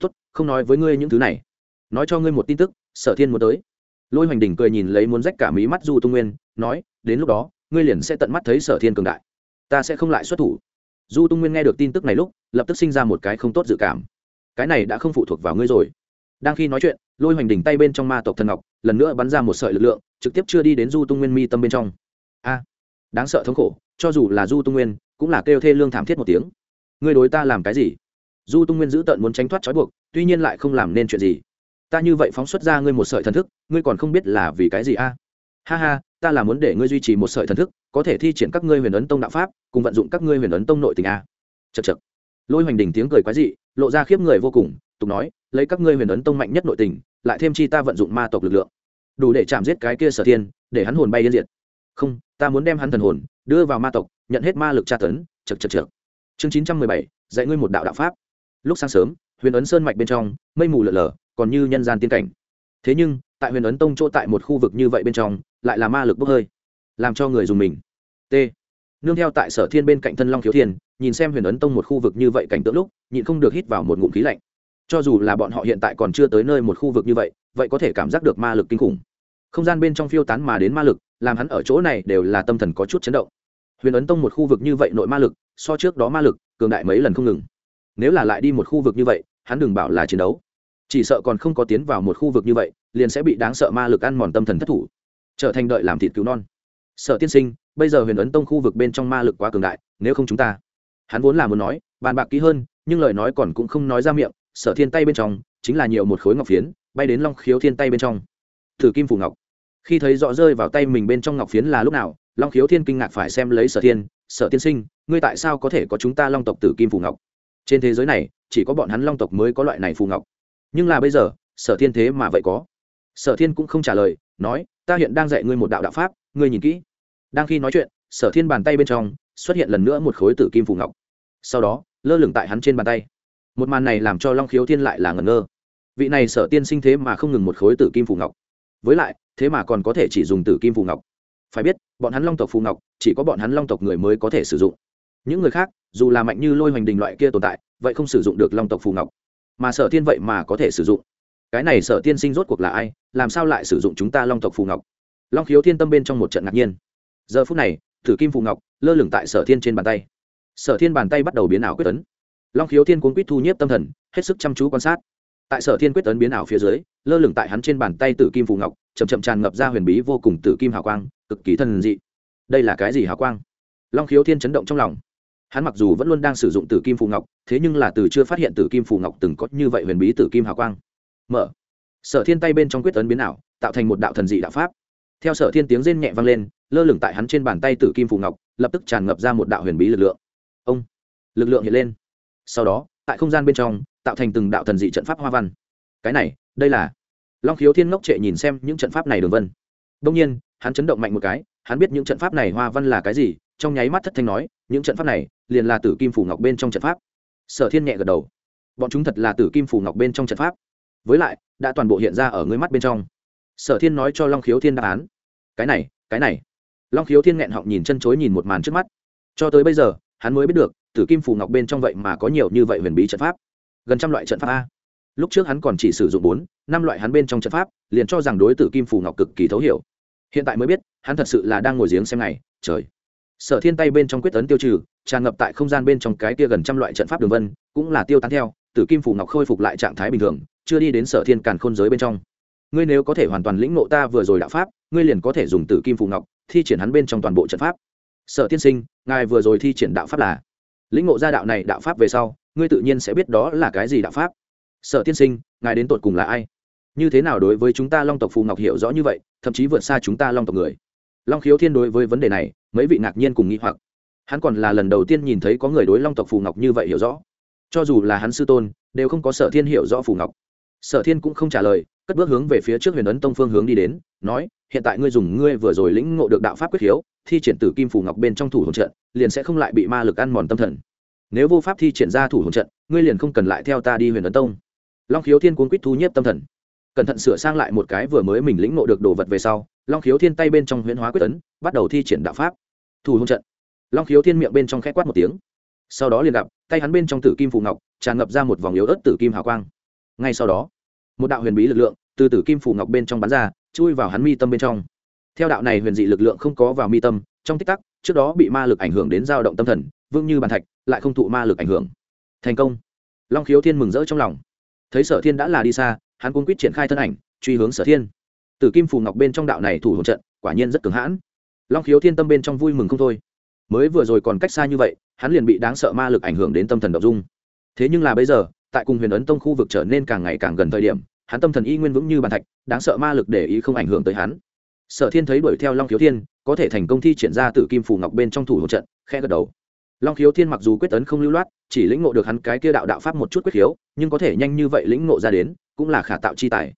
Tốt, không nói với ngươi những thứ này. Nói cho ngươi một tin tức, sở thiên muốn tới. Lôi hoành đình cười nhìn lấy muốn rách cả mí mắt du tung nguyên, nói, đến lúc đó, ngươi liền sẽ tận mắt thấy sở thiên cường đại. Ta sẽ không lại xuất thủ. Du tung nguyên nghe được tin tức này lúc, lập tức sinh ra một cái không tốt dự cảm. Cái này đã không phụ thuộc vào ngươi rồi. Đang khi nói chuyện, lôi hoành đỉnh tay bên trong ma tộc thần ngọc, lần nữa bắn ra một sợi lực lượng trực tiếp chưa đi đến du tung nguyên mi tâm bên trong. A, đáng sợ thống khổ, cho dù là du tung nguyên, cũng là kêu thê lương thảm thiết một tiếng. Ngươi đối ta làm cái gì? Du tung nguyên giữ tận muốn tránh thoát trói buộc, tuy nhiên lại không làm nên chuyện gì. Ta như vậy phóng xuất ra ngươi một sợi thần thức, ngươi còn không biết là vì cái gì a? Ha ha, ta là muốn để ngươi duy trì một sợi thần thức, có thể thi triển các ngươi huyền ấn tông đạo pháp, cùng vận dụng các ngươi huyền ấn tông nội tình a. Chật chật lôi hoành đỉnh tiếng cười quái dị, lộ ra khiếp người vô cùng, tục nói, lấy các ngươi huyền ấn tông mạnh nhất nội tình, lại thêm chi ta vận dụng ma tộc lực lượng đủ để chạm giết cái kia sở thiên, để hắn hồn bay yên diệt. Không, ta muốn đem hắn thần hồn đưa vào ma tộc, nhận hết ma lực tra tấn chật chật chật chương chín trăm mười bảy, dạy ngươi một đạo đạo pháp. Lúc sáng sớm, huyền ấn sơn mạch bên trong, mây mù lở lở, còn như nhân gian tiên cảnh. Thế nhưng, tại huyền ấn tông chỗ tại một khu vực như vậy bên trong, lại là ma lực bốc hơi, làm cho người dùng mình. T. Nương theo tại sở thiên bên cạnh thân long khiếu thiên, nhìn xem huyền ấn tông một khu vực như vậy cảnh tượng lúc, nhịn không được hít vào một ngụm khí lạnh. Cho dù là bọn họ hiện tại còn chưa tới nơi một khu vực như vậy vậy có thể cảm giác được ma lực kinh khủng không gian bên trong phiêu tán mà đến ma lực, làm hắn ở chỗ này đều là tâm thần có chút chấn động. Huyền ấn tông một khu vực như vậy nội ma lực, so trước đó ma lực, cường đại mấy lần không ngừng. Nếu là lại đi một khu vực như vậy, hắn đừng bảo là chiến đấu. Chỉ sợ còn không có tiến vào một khu vực như vậy, liền sẽ bị đáng sợ ma lực ăn mòn tâm thần thất thủ. Trở thành đợi làm thịt cứu non. Sợ tiên sinh, bây giờ huyền ấn tông khu vực bên trong ma lực quá cường đại, nếu không chúng ta. Hắn vốn là muốn nói, bàn bạc kỹ hơn, nhưng lời nói còn cũng không nói ra miệng, sở thiên tay bên trong, chính là nhiều một khối ngọc phiến, bay đến long khiếu thiên tay bên trong thử kim phủ ngọc. Khi thấy rõ rơi vào tay mình bên trong ngọc phiến là lúc nào, long khiếu thiên kinh ngạc phải xem lấy sở thiên, sở tiên sinh, ngươi tại sao có thể có chúng ta long tộc tử kim phủ ngọc? Trên thế giới này, chỉ có bọn hắn long tộc mới có loại này phù ngọc. Nhưng là bây giờ, sở thiên thế mà vậy có? Sở thiên cũng không trả lời, nói, ta hiện đang dạy ngươi một đạo đạo pháp, ngươi nhìn kỹ. Đang khi nói chuyện, sở thiên bàn tay bên trong xuất hiện lần nữa một khối tử kim phù ngọc. Sau đó, lơ lửng tại hắn trên bàn tay. Một màn này làm cho long khiếu thiên lại là ngẩn ngơ. Vị này sở tiên sinh thế mà không ngừng một khối tử kim phù ngọc với lại, thế mà còn có thể chỉ dùng tử kim phù ngọc. Phải biết, bọn hắn long tộc phù ngọc, chỉ có bọn hắn long tộc người mới có thể sử dụng. Những người khác, dù là mạnh như lôi hoành đình loại kia tồn tại, vậy không sử dụng được long tộc phù ngọc. Mà sở tiên vậy mà có thể sử dụng. Cái này sở tiên sinh rốt cuộc là ai, làm sao lại sử dụng chúng ta long tộc phù ngọc? Long khiếu thiên tâm bên trong một trận ngạc nhiên. Giờ phút này thử kim phù ngọc, lơ lửng tại sở thiên trên bàn tay. Sở thiên bàn tay bắt đầu biến ảo quyết tấn. Long khiếu thiên cuốn quýt thu nhiếp tâm thần, hết sức chăm chú quan sát tại sở thiên quyết tấn biến ảo phía dưới, lơ lửng tại hắn trên bàn tay tử kim phù ngọc chầm chậm tràn ngập ra huyền bí vô cùng tử kim hào quang, cực kỳ thần dị. Đây là cái gì hào quang? Long khiếu thiên chấn động trong lòng. Hắn mặc dù vẫn luôn đang sử dụng tử kim phù ngọc, thế nhưng là từ chưa phát hiện tử kim phù ngọc từng có như vậy huyền bí tử kim hào quang. Mở. Sở thiên tay bên trong quyết tấn biến ảo, tạo thành một đạo thần dị đạo pháp. Theo sở thiên tiếng rên nhẹ vang lên, lơ lửng tại hắn trên bàn tay tử kim phù ngọc, lập tức tràn ngập ra một đạo huyền bí lực lượng. Ông. Lực lượng hiện lên. Sau đó, tại không gian bên trong tạo thành từng đạo thần dị trận pháp hoa văn. Cái này, đây là long khiếu thiên ngốc trệ nhìn xem những trận pháp này đường vân. Đông nhiên, hắn chấn động mạnh một cái, hắn biết những trận pháp này hoa văn là cái gì, trong nháy mắt thất thanh nói, những trận pháp này liền là tử kim phủ ngọc bên trong trận pháp. Sở thiên nhẹ gật đầu. Bọn chúng thật là tử kim phủ ngọc bên trong trận pháp. Với lại, đã toàn bộ hiện ra ở ngươi mắt bên trong. Sở thiên nói cho long khiếu thiên đáp án. Cái này cái này. Long khiếu thiên nghẹn họng nhìn chân chối nhìn một màn trước mắt. Cho tới bây giờ, hắn mới biết được, tử kim phủ ngọc bên trong vậy mà có nhiều như vậy huyền bí trận pháp gần trăm loại trận pháp a. Lúc trước hắn còn chỉ sử dụng bốn, năm loại hắn bên trong trận pháp, liền cho rằng đối tử kim phủ ngọc cực kỳ thấu hiểu. Hiện tại mới biết, hắn thật sự là đang ngồi giếng xem này trời. Sở thiên tay bên trong quyết tấn tiêu trừ, tràn ngập tại không gian bên trong cái kia gần trăm loại trận pháp đường vân, cũng là tiêu tán theo, tử kim phủ ngọc khôi phục lại trạng thái bình thường, chưa đi đến sở thiên càn khôn giới bên trong. Ngươi nếu có thể hoàn toàn lĩnh ngộ ta vừa rồi đạo pháp, ngươi liền có thể dùng tử kim phủ ngọc thi triển hắn bên trong toàn bộ trận pháp. Sở tiên sinh, ngài vừa rồi thi triển đạo pháp là? Lĩnh ngộ ra đạo này đạo pháp về sau, ngươi tự nhiên sẽ biết đó là cái gì đạo pháp. Sở tiên sinh, ngài đến tột cùng là ai? Như thế nào đối với chúng ta long tộc phù ngọc hiểu rõ như vậy, thậm chí vượt xa chúng ta long tộc người? Long khiếu thiên đối với vấn đề này, mấy vị ngạc nhiên cùng nghĩ hoặc. Hắn còn là lần đầu tiên nhìn thấy có người đối long tộc phù ngọc như vậy hiểu rõ. Cho dù là hắn sư tôn, đều không có sở thiên hiểu rõ phù ngọc. Sở thiên cũng không trả lời, cất bước hướng về phía trước huyền ấn tông phương hướng đi đến, nói hiện tại ngươi dùng ngươi vừa rồi lĩnh ngộ được đạo pháp quyết hiếu thi triển tử kim phù ngọc bên trong thủ hồn trận, liền sẽ không lại bị ma lực ăn mòn tâm thần. Nếu vô pháp thi triển ra thủ hồn trận, ngươi liền không cần lại theo ta đi huyền ấn tông. Long khiếu thiên cuốn quýt thu nhiếp tâm thần. Cẩn thận sửa sang lại một cái vừa mới mình lĩnh ngộ được đồ vật về sau, long khiếu thiên tay bên trong huyễn hóa quyết tấn bắt đầu thi triển đạo pháp. Thủ hôn trận. Long khiếu thiên miệng bên trong k h ẽ quát một tiếng. Sau đó liền gặp, tay hắn bên trong tử kim phù ngọc, tràn ngập ra một vòng yếu ớt tử kim hào quang. Ngay sau đó, một đạo huyền bí lực lượng từ tử kim phù ngọc bên trong bắn ra chui vào hắn mi tâm bên trong. Theo đạo này huyền dị lực lượng không có vào mi tâm, trong tích tắc, trước đó bị ma lực ảnh hưởng đến dao động tâm thần, vững như bàn thạch, lại không thụ ma lực ảnh hưởng. Thành công. Long khiếu thiên mừng rỡ trong lòng. Thấy sở thiên đã là đi xa, hắn cuốn quýt triển khai thân ảnh, truy hướng sở thiên. Tử kim phù ngọc bên trong đạo này thủ hồn trận, quả nhiên rất cứng hãn. Long khiếu thiên tâm bên trong vui mừng không thôi. Mới vừa rồi còn cách xa như vậy, hắn liền bị đáng sợ ma lực ảnh hưởng đến tâm thần đ ộ n dung. Thế nhưng là bây giờ, tại cùng huyền ấn tông khu vực trở nên càng ngày càng gần thời điểm hắn tâm thần y nguyên vững như bàn thạch, đáng sợ ma lực để ý không ảnh hưởng tới hắn. Sở thiên thấy đuổi theo long khiếu thiên, có thể thành công thi triển ra từ kim phủ ngọc bên trong thủ hồn trận khe gật đầu. Long khiếu thiên mặc dù quyết tấn không lưu loát, chỉ lĩnh ngộ được hắn cái kia đạo đạo pháp một chút quyết khiếu nhưng có thể nhanh như vậy lĩnh ngộ ra đến, cũng là khả tạo chi tài.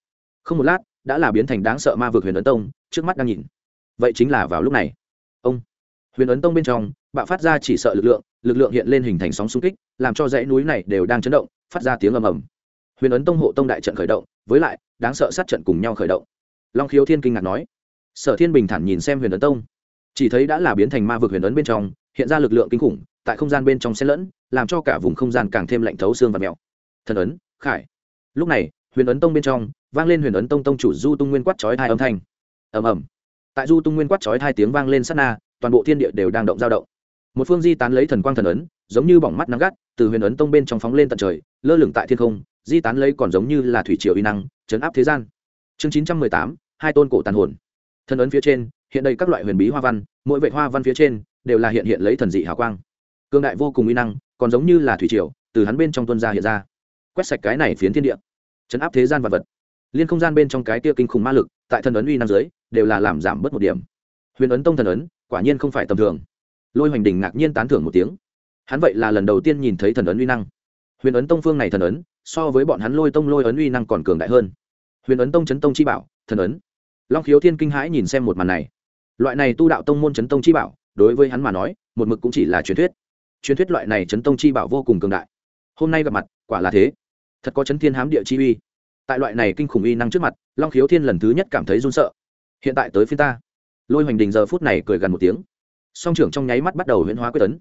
Không một lát, đã là biến thành đáng sợ ma vực huyền ấn tông, trước mắt đang nhìn. Vậy chính là vào lúc này. Ông. Huyền ấn tông bên trong, bạo phát ra chỉ sợ lực lượng lực lượng hiện lên hình thành sóng xung kích, làm cho dãy núi này đều đang chấn động, phát ra tiếng ầm ầm. Huyền ấn tông hộ tông đại trận khởi động với lại, đáng sợ sát trận cùng nhau khởi động. Long khiếu thiên kinh ngạc nói. Sở thiên bình thản nhìn xem huyền ấn tông. Chỉ thấy đã là biến thành ma vực huyền ấn bên trong, hiện ra lực lượng kinh khủng, tại không gian bên trong xen lẫn, làm cho cả vùng không gian càng thêm lạnh thấu xương và mèo thần ấn, khải. Lúc này, huyền ấn tông bên trong, vang lên huyền ấn tông tông chủ du tung nguyên quát chói hai âm thanh. Ầm ầm. Tại du tung nguyên quát chói hai tiếng vang lên sát na, toàn bộ thiên địa đều đang động dao động. Một phương di tán lấy thần quang thần ấn, giống như bỏng mắt nắng gắt, từ huyền ấn tông bên trong phóng lên tận trời, lơ lửng tại thiên không di tán lấy còn giống như là thủy triều uy năng, chấn áp thế gian. Chương chín trăm mười tám, hai tôn cổ tàn hồn. Thần ấn phía trên, hiện đây các loại huyền bí hoa văn, mỗi vệ hoa văn phía trên đều là hiện hiện lấy thần dị hào quang. Cương đại vô cùng uy năng, còn giống như là thủy triều, từ hắn bên trong tuân ra hiện ra. Quét sạch cái này phiến thiên địa, chấn áp thế gian vật vật. Liên không gian bên trong cái tia kinh khủng ma lực, tại thần ấn uy năng dưới, đều là làm giảm bớt một điểm. Huyền ấn tông thần ấn, quả nhiên không phải tầm thường. Lôi hoành đình ngạc nhiên tán thưởng một tiếng. Hắn vậy là lần đầu tiên nhìn thấy thần ấn uy năng. Huyền ấn tông phương này thần ấn so với bọn hắn lôi tông lôi ấn uy năng còn cường đại hơn. Huyền ấn tông chấn tông chi bảo, thần ấn. Long khiếu thiên kinh hãi nhìn xem một màn này. Loại này tu đạo tông môn chấn tông chi bảo, đối với hắn mà nói, một mực cũng chỉ là truyền thuyết. Truyền thuyết loại này chấn tông chi bảo vô cùng cường đại. Hôm nay gặp mặt, quả là thế. Thật có chấn thiên hám địa chi uy. Tại loại này kinh khủng uy năng trước mặt, long khiếu thiên lần thứ nhất cảm thấy run sợ. Hiện tại tới phía ta. Lôi hoành đình giờ phút này cười gần một tiếng. Song trưởng trong nháy mắt bắt đầu huyễn hóa quyết tấn.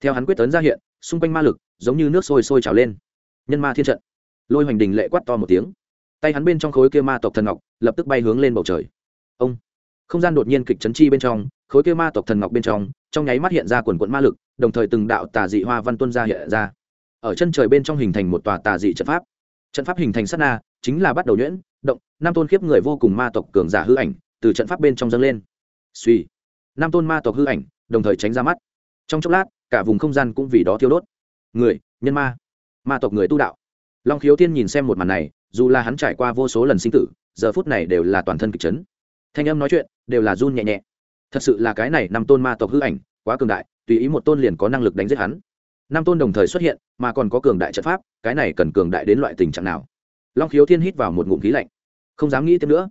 Theo hắn quyết tấn ra hiện, xung quanh ma lực giống như nước sôi sôi trào lên. Nhân ma thiên trận lôi hoành đình lệ quát to một tiếng tay hắn bên trong khối kia ma tộc thần ngọc lập tức bay hướng lên bầu trời ông không gian đột nhiên kịch chấn chi bên trong khối kia ma tộc thần ngọc bên trong trong nháy mắt hiện ra quần quận ma lực đồng thời từng đạo tà dị hoa văn tuân ra hiện ra ở chân trời bên trong hình thành một tòa tà dị trận pháp trận pháp hình thành sát na chính là bắt đầu nhuyễn động nam tôn khiếp người vô cùng ma tộc cường giả hư ảnh từ trận pháp bên trong dâng lên suy nam tôn ma tộc hư ảnh đồng thời tránh ra mắt trong chốc lát cả vùng không gian cũng vì đó thiêu đốt người nhân ma ma tộc người tu đạo long khiếu thiên nhìn xem một màn này, dù là hắn trải qua vô số lần sinh tử, giờ phút này đều là toàn thân kịch chấn. Thanh âm nói chuyện đều là run nhẹ nhẹ. Thật sự là cái này năm tôn ma tộc hư ảnh, quá cường đại, tùy ý một tôn liền có năng lực đánh giết hắn. Năm tôn đồng thời xuất hiện, mà còn có cường đại trận pháp, cái này cần cường đại đến loại tình trạng nào? Long khiếu thiên hít vào một ngụm khí lạnh. Không dám nghĩ thêm nữa.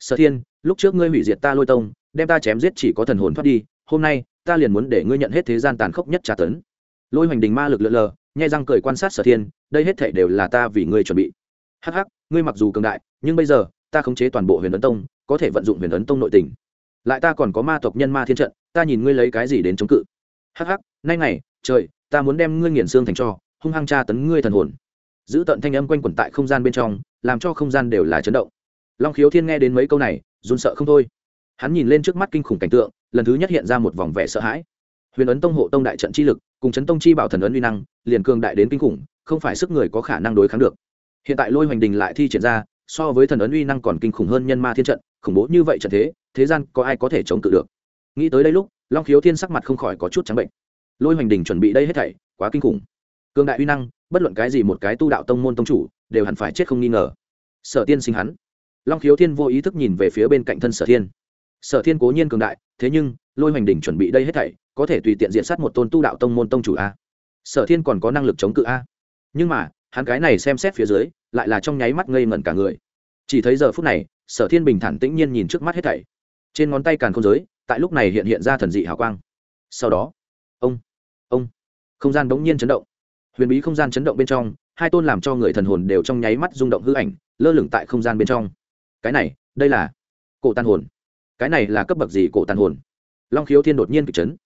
Sở thiên, lúc trước ngươi hủy diệt ta lôi tông, đem ta chém giết chỉ có thần hồn thoát đi, hôm nay, ta liền muốn để ngươi nhận hết thế gian tàn khốc nhất tra tấn. Lôi hoành đình ma lực lượn lờ nhai răng cười quan sát sở thiên, đây hết thể đều là ta vì ngươi chuẩn bị. Hắc hắc, ngươi mặc dù cường đại, nhưng bây giờ, ta khống chế toàn bộ huyền ấn tông, có thể vận dụng huyền ấn tông nội tình. Lại ta còn có ma tộc nhân ma thiên trận, ta nhìn ngươi lấy cái gì đến chống cự. Hắc hắc, nay ngày, trời, ta muốn đem ngươi nghiền xương thành cho, hung hăng tra tấn ngươi thần hồn. Giữ tận thanh âm quanh quẩn tại không gian bên trong, làm cho không gian đều là chấn động. Long khiếu thiên nghe đến mấy câu này, run sợ không thôi. Hắn nhìn lên trước mắt kinh khủng cảnh tượng, lần thứ nhất hiện ra một vòng vẻ sợ hãi. Huyền ấn tông hộ tông đại trận chi lực cùng chấn tông chi bảo thần ấn uy năng, liền cường đại đến kinh khủng, không phải sức người có khả năng đối kháng được. Hiện tại lôi hoành đình lại thi triển ra, so với thần ấn uy năng còn kinh khủng hơn nhân ma thiên trận, khủng bố như vậy trận thế thế gian có ai có thể chống cự được? Nghĩ tới đây lúc, long khiếu thiên sắc mặt không khỏi có chút trắng bệnh. Lôi hoành đình chuẩn bị đây hết thảy, quá kinh khủng. Cường đại uy năng, bất luận cái gì một cái tu đạo tông môn tông chủ, đều hẳn phải chết không nghi ngờ. Sở tiên sinh hắn. Long khiếu thiên vô ý thức nhìn về phía bên cạnh thân sở thiên. Sở thiên cố nhiên cường đại, thế nhưng, lôi hoành đình chuẩn bị đây hết thảy có thể tùy tiện diện sát một tôn tu đạo tông môn tông chủ a. Sở thiên còn có năng lực chống cự a. Nhưng mà, hắn cái này xem xét phía dưới, lại là trong nháy mắt ngây ngẩn cả người. Chỉ thấy giờ phút này, sở thiên bình thản tĩnh nhiên nhìn trước mắt hết thảy. Trên ngón tay càn không giới, tại lúc này hiện hiện ra thần dị hào quang. Sau đó, ông ông, không gian đống nhiên chấn động. Huyền bí không gian chấn động bên trong, hai tôn làm cho người thần hồn đều trong nháy mắt rung động hư ảnh, lơ lửng tại không gian bên trong. Cái này, đây là cổ tàn hồn. Cái này là cấp bậc gì cổ tàn hồn? Long khiếu thiên đột nhiên kịch chấn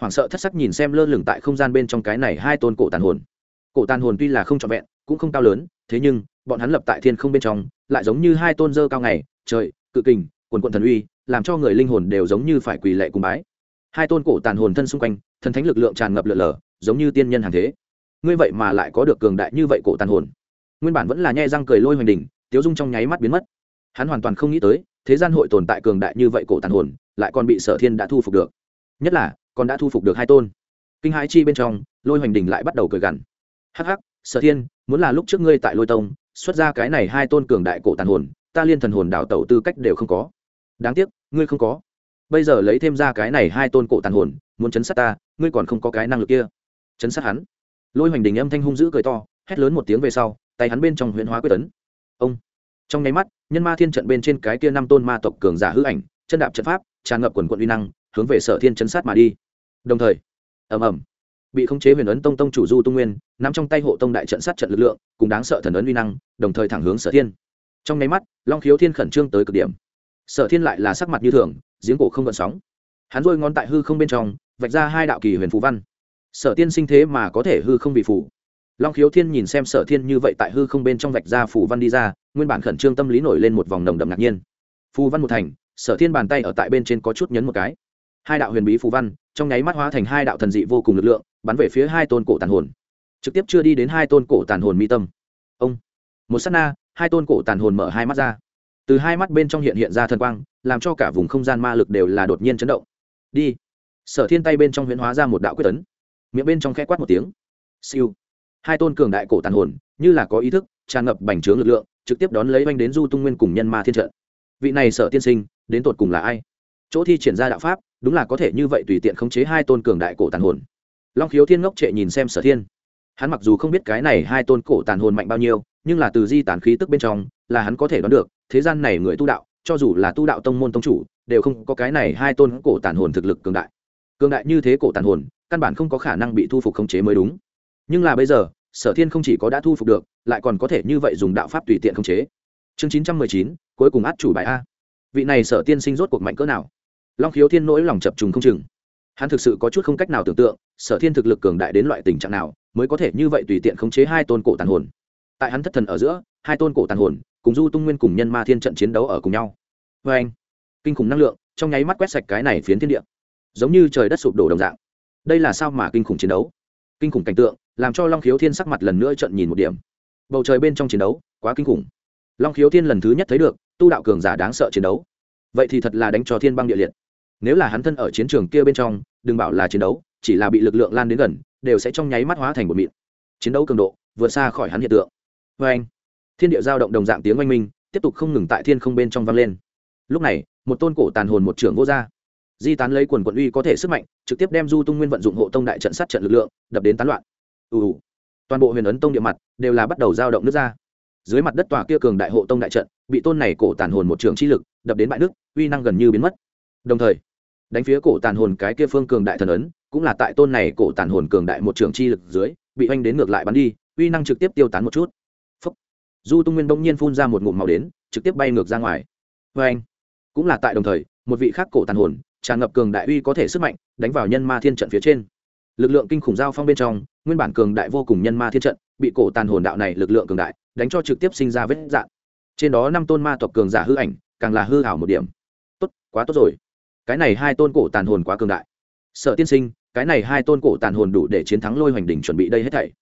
hoảng sợ thất sắc nhìn xem lơ lửng tại không gian bên trong cái này hai tôn cổ tàn hồn. Cổ tàn hồn tuy là không trọn vẹn, cũng không cao lớn, thế nhưng, bọn hắn lập tại thiên không bên trong, lại giống như hai tôn dơ cao ngày, trời, cự kình, quần quận thần uy, làm cho người linh hồn đều giống như phải quỳ lệ cùng bái. Hai tôn cổ tàn hồn thân xung quanh, thần thánh lực lượng tràn ngập lượn lờ giống như tiên nhân hàng thế. Ngươi vậy mà lại có được cường đại như vậy cổ tàn hồn? Nguyên bản vẫn là nhe răng cười lôi hoành đình tiếu dung trong nháy mắt biến mất. Hắn hoàn toàn không nghĩ tới, thế gian hội tồn tại cường đại như vậy cổ tàn hồn, lại còn bị sở thiên đã thu phục được. Nhất là còn đã thu phục được hai tôn. Kinh hãi chi bên trong, lôi hoành đình lại bắt đầu cười gằn. Hắc hắc, sở thiên, muốn là lúc trước ngươi tại lôi tông, xuất ra cái này hai tôn cường đại cổ tàn hồn, ta liên thần hồn đào tẩu tư cách đều không có. Đáng tiếc, ngươi không có. Bây giờ lấy thêm ra cái này hai tôn cổ tàn hồn, muốn chấn sát ta, ngươi còn không có cái năng lực kia. Chấn sát hắn. Lôi hoành đình âm thanh hung dữ cười to, hét lớn một tiếng về sau, tay hắn bên trong huyễn hóa quyết tấn. Ông. Trong nháy mắt, nhân ma thiên trận bên trên cái kia năm tôn ma tộc cường giả hư ảnh, chân đạp trận pháp, tràn ngập quần quận uy năng hướng về sở thiên chấn sát mà đi. Đồng thời, ầm ầm, bị khống chế huyền ấn tông tông chủ du tung nguyên, nắm trong tay hộ tông đại trận sát trận lực lượng, cùng đáng sợ thần ấn uy năng, đồng thời thẳng hướng sở thiên. Trong nháy mắt, long khiếu thiên khẩn trương tới cực điểm. Sở thiên lại là sắc mặt như thường, giếng cổ không gợn sóng. Hắn rôi ngón tại hư không bên trong, vạch ra hai đạo kỳ huyền phù văn. Sở tiên sinh thế mà có thể hư không bị phủ long khiếu thiên nhìn xem sở thiên như vậy tại hư không bên trong vạch ra phù văn đi ra, nguyên bản khẩn trương tâm lý nổi lên một vòng nồng đậm ngạc nhiên. Phù văn một thành, sở thiên bàn tay ở tại bên trên có chút nhấn một cái hai đạo huyền bí phù văn, trong nháy mắt hóa thành hai đạo thần dị vô cùng lực lượng, bắn về phía hai tôn cổ tàn hồn. Trực tiếp chưa đi đến hai tôn cổ tàn hồn mi tâm. Ông, một s á t na, hai tôn cổ tàn hồn mở hai mắt ra. Từ hai mắt bên trong hiện hiện ra thần quang, làm cho cả vùng không gian ma lực đều là đột nhiên chấn động. Đi. Sở thiên tay bên trong huyễn hóa ra một đạo quyết tấn. Miệng bên trong khẽ quát một tiếng. Siêu. Hai tôn cường đại cổ tàn hồn, như là có ý thức, tràn ngập bành trướng lực lượng, trực tiếp đón lấy oanh đến du tung nguyên cùng nhân ma thiên trận. Vị này sở tiên sinh, đến tột cùng là ai? Chỗ thi triển ra đạo pháp, đúng là có thể như vậy tùy tiện khống chế hai tôn cường đại cổ tàn hồn. Long khiếu thiên ngốc trệ nhìn xem sở thiên. Hắn mặc dù không biết cái này hai tôn cổ tàn hồn mạnh bao nhiêu, nhưng là từ di tàn khí tức bên trong, là hắn có thể đoán được, thế gian này người tu đạo, cho dù là tu đạo tông môn tông chủ, đều không có cái này hai tôn cổ tàn hồn thực lực cường đại. Cường đại như thế cổ tàn hồn, căn bản không có khả năng bị thu phục khống chế mới đúng. Nhưng là bây giờ, sở thiên không chỉ có đã thu phục được, lại còn có thể như vậy dùng đạo pháp tùy tiện khống chế. Chương chín trăm mười chín, cuối cùng át chủ bài a. Vị này sở tiên sinh rốt cuộc mạnh cỡ nào? Long khiếu thiên nỗi lòng chập trùng không chừng. Hắn thực sự có chút không cách nào tưởng tượng, sở thiên thực lực cường đại đến loại tình trạng nào, mới có thể như vậy tùy tiện khống chế hai tôn cổ tàn hồn. Tại hắn thất thần ở giữa, hai tôn cổ tàn hồn, cùng du tung nguyên cùng nhân ma thiên trận chiến đấu ở cùng nhau. Vê anh, kinh khủng năng lượng, trong nháy mắt quét sạch cái này phiến thiên địa. Giống như trời đất sụp đổ đồng dạng. Đây là sao mà kinh khủng chiến đấu? Kinh khủng cảnh tượng, làm cho long khiếu thiên sắc mặt lần nữa trận nhìn một điểm. Bầu trời bên trong chiến đấu, quá kinh khủng. Long khiếu thiên lần thứ nhất thấy được, tu đạo cường giả đáng sợ chiến đấu. Vậy thì thật là đánh cho thiên băng địa liệt nếu là hắn thân ở chiến trường kia bên trong, đừng bảo là chiến đấu, chỉ là bị lực lượng lan đến gần, đều sẽ trong nháy mắt hóa thành một mịn. Chiến đấu cường độ vượt xa khỏi hắn hiện tượng. Vê anh, thiên địa giao động đồng dạng tiếng oanh minh, tiếp tục không ngừng tại thiên không bên trong vang lên. Lúc này, một tôn cổ tàn hồn một trưởng vô r di tán lấy quần quận uy có thể sức mạnh, trực tiếp đem du tung nguyên vận dụng hộ tông đại trận sát trận lực lượng, đập đến tán loạn. Ù toàn bộ huyền ấn tông địa mặt đều là bắt đầu giao động nước ra. Dưới mặt đất tòa kia cường đại hộ tông đại trận, bị tôn này cổ tàn hồn một trường chi lực, đập đến bại nước, uy năng gần như biến mất. Đồng thời đánh phía cổ tàn hồn cái kia phương cường đại thần ấn, cũng là tại tôn này cổ tàn hồn cường đại một trường chi lực dưới, bị oanh đến ngược lại bắn đi, uy năng trực tiếp tiêu tán một chút. Phúc. du tung nguyên bỗng nhiên phun ra một ngụm màu đến, trực tiếp bay ngược ra ngoài. Vê anh cũng là tại đồng thời, một vị khác cổ tàn hồn, tràn ngập cường đại uy có thể sức mạnh, đánh vào nhân ma thiên trận phía trên. Lực lượng kinh khủng giao phong bên trong, nguyên bản cường đại vô cùng nhân ma thiên trận, bị cổ tàn hồn đạo này lực lượng cường đại, đánh cho trực tiếp sinh ra vết dạn trên đó năm tôn ma tộc cường giả hư ảnh, càng là hư hảo một điểm. Tốt, quá tốt rồi cái này hai tôn cổ tàn hồn quá cường đại. Sợ tiên sinh, cái này hai tôn cổ tàn hồn đủ để chiến thắng lôi hoành đỉnh chuẩn bị đây hết thảy.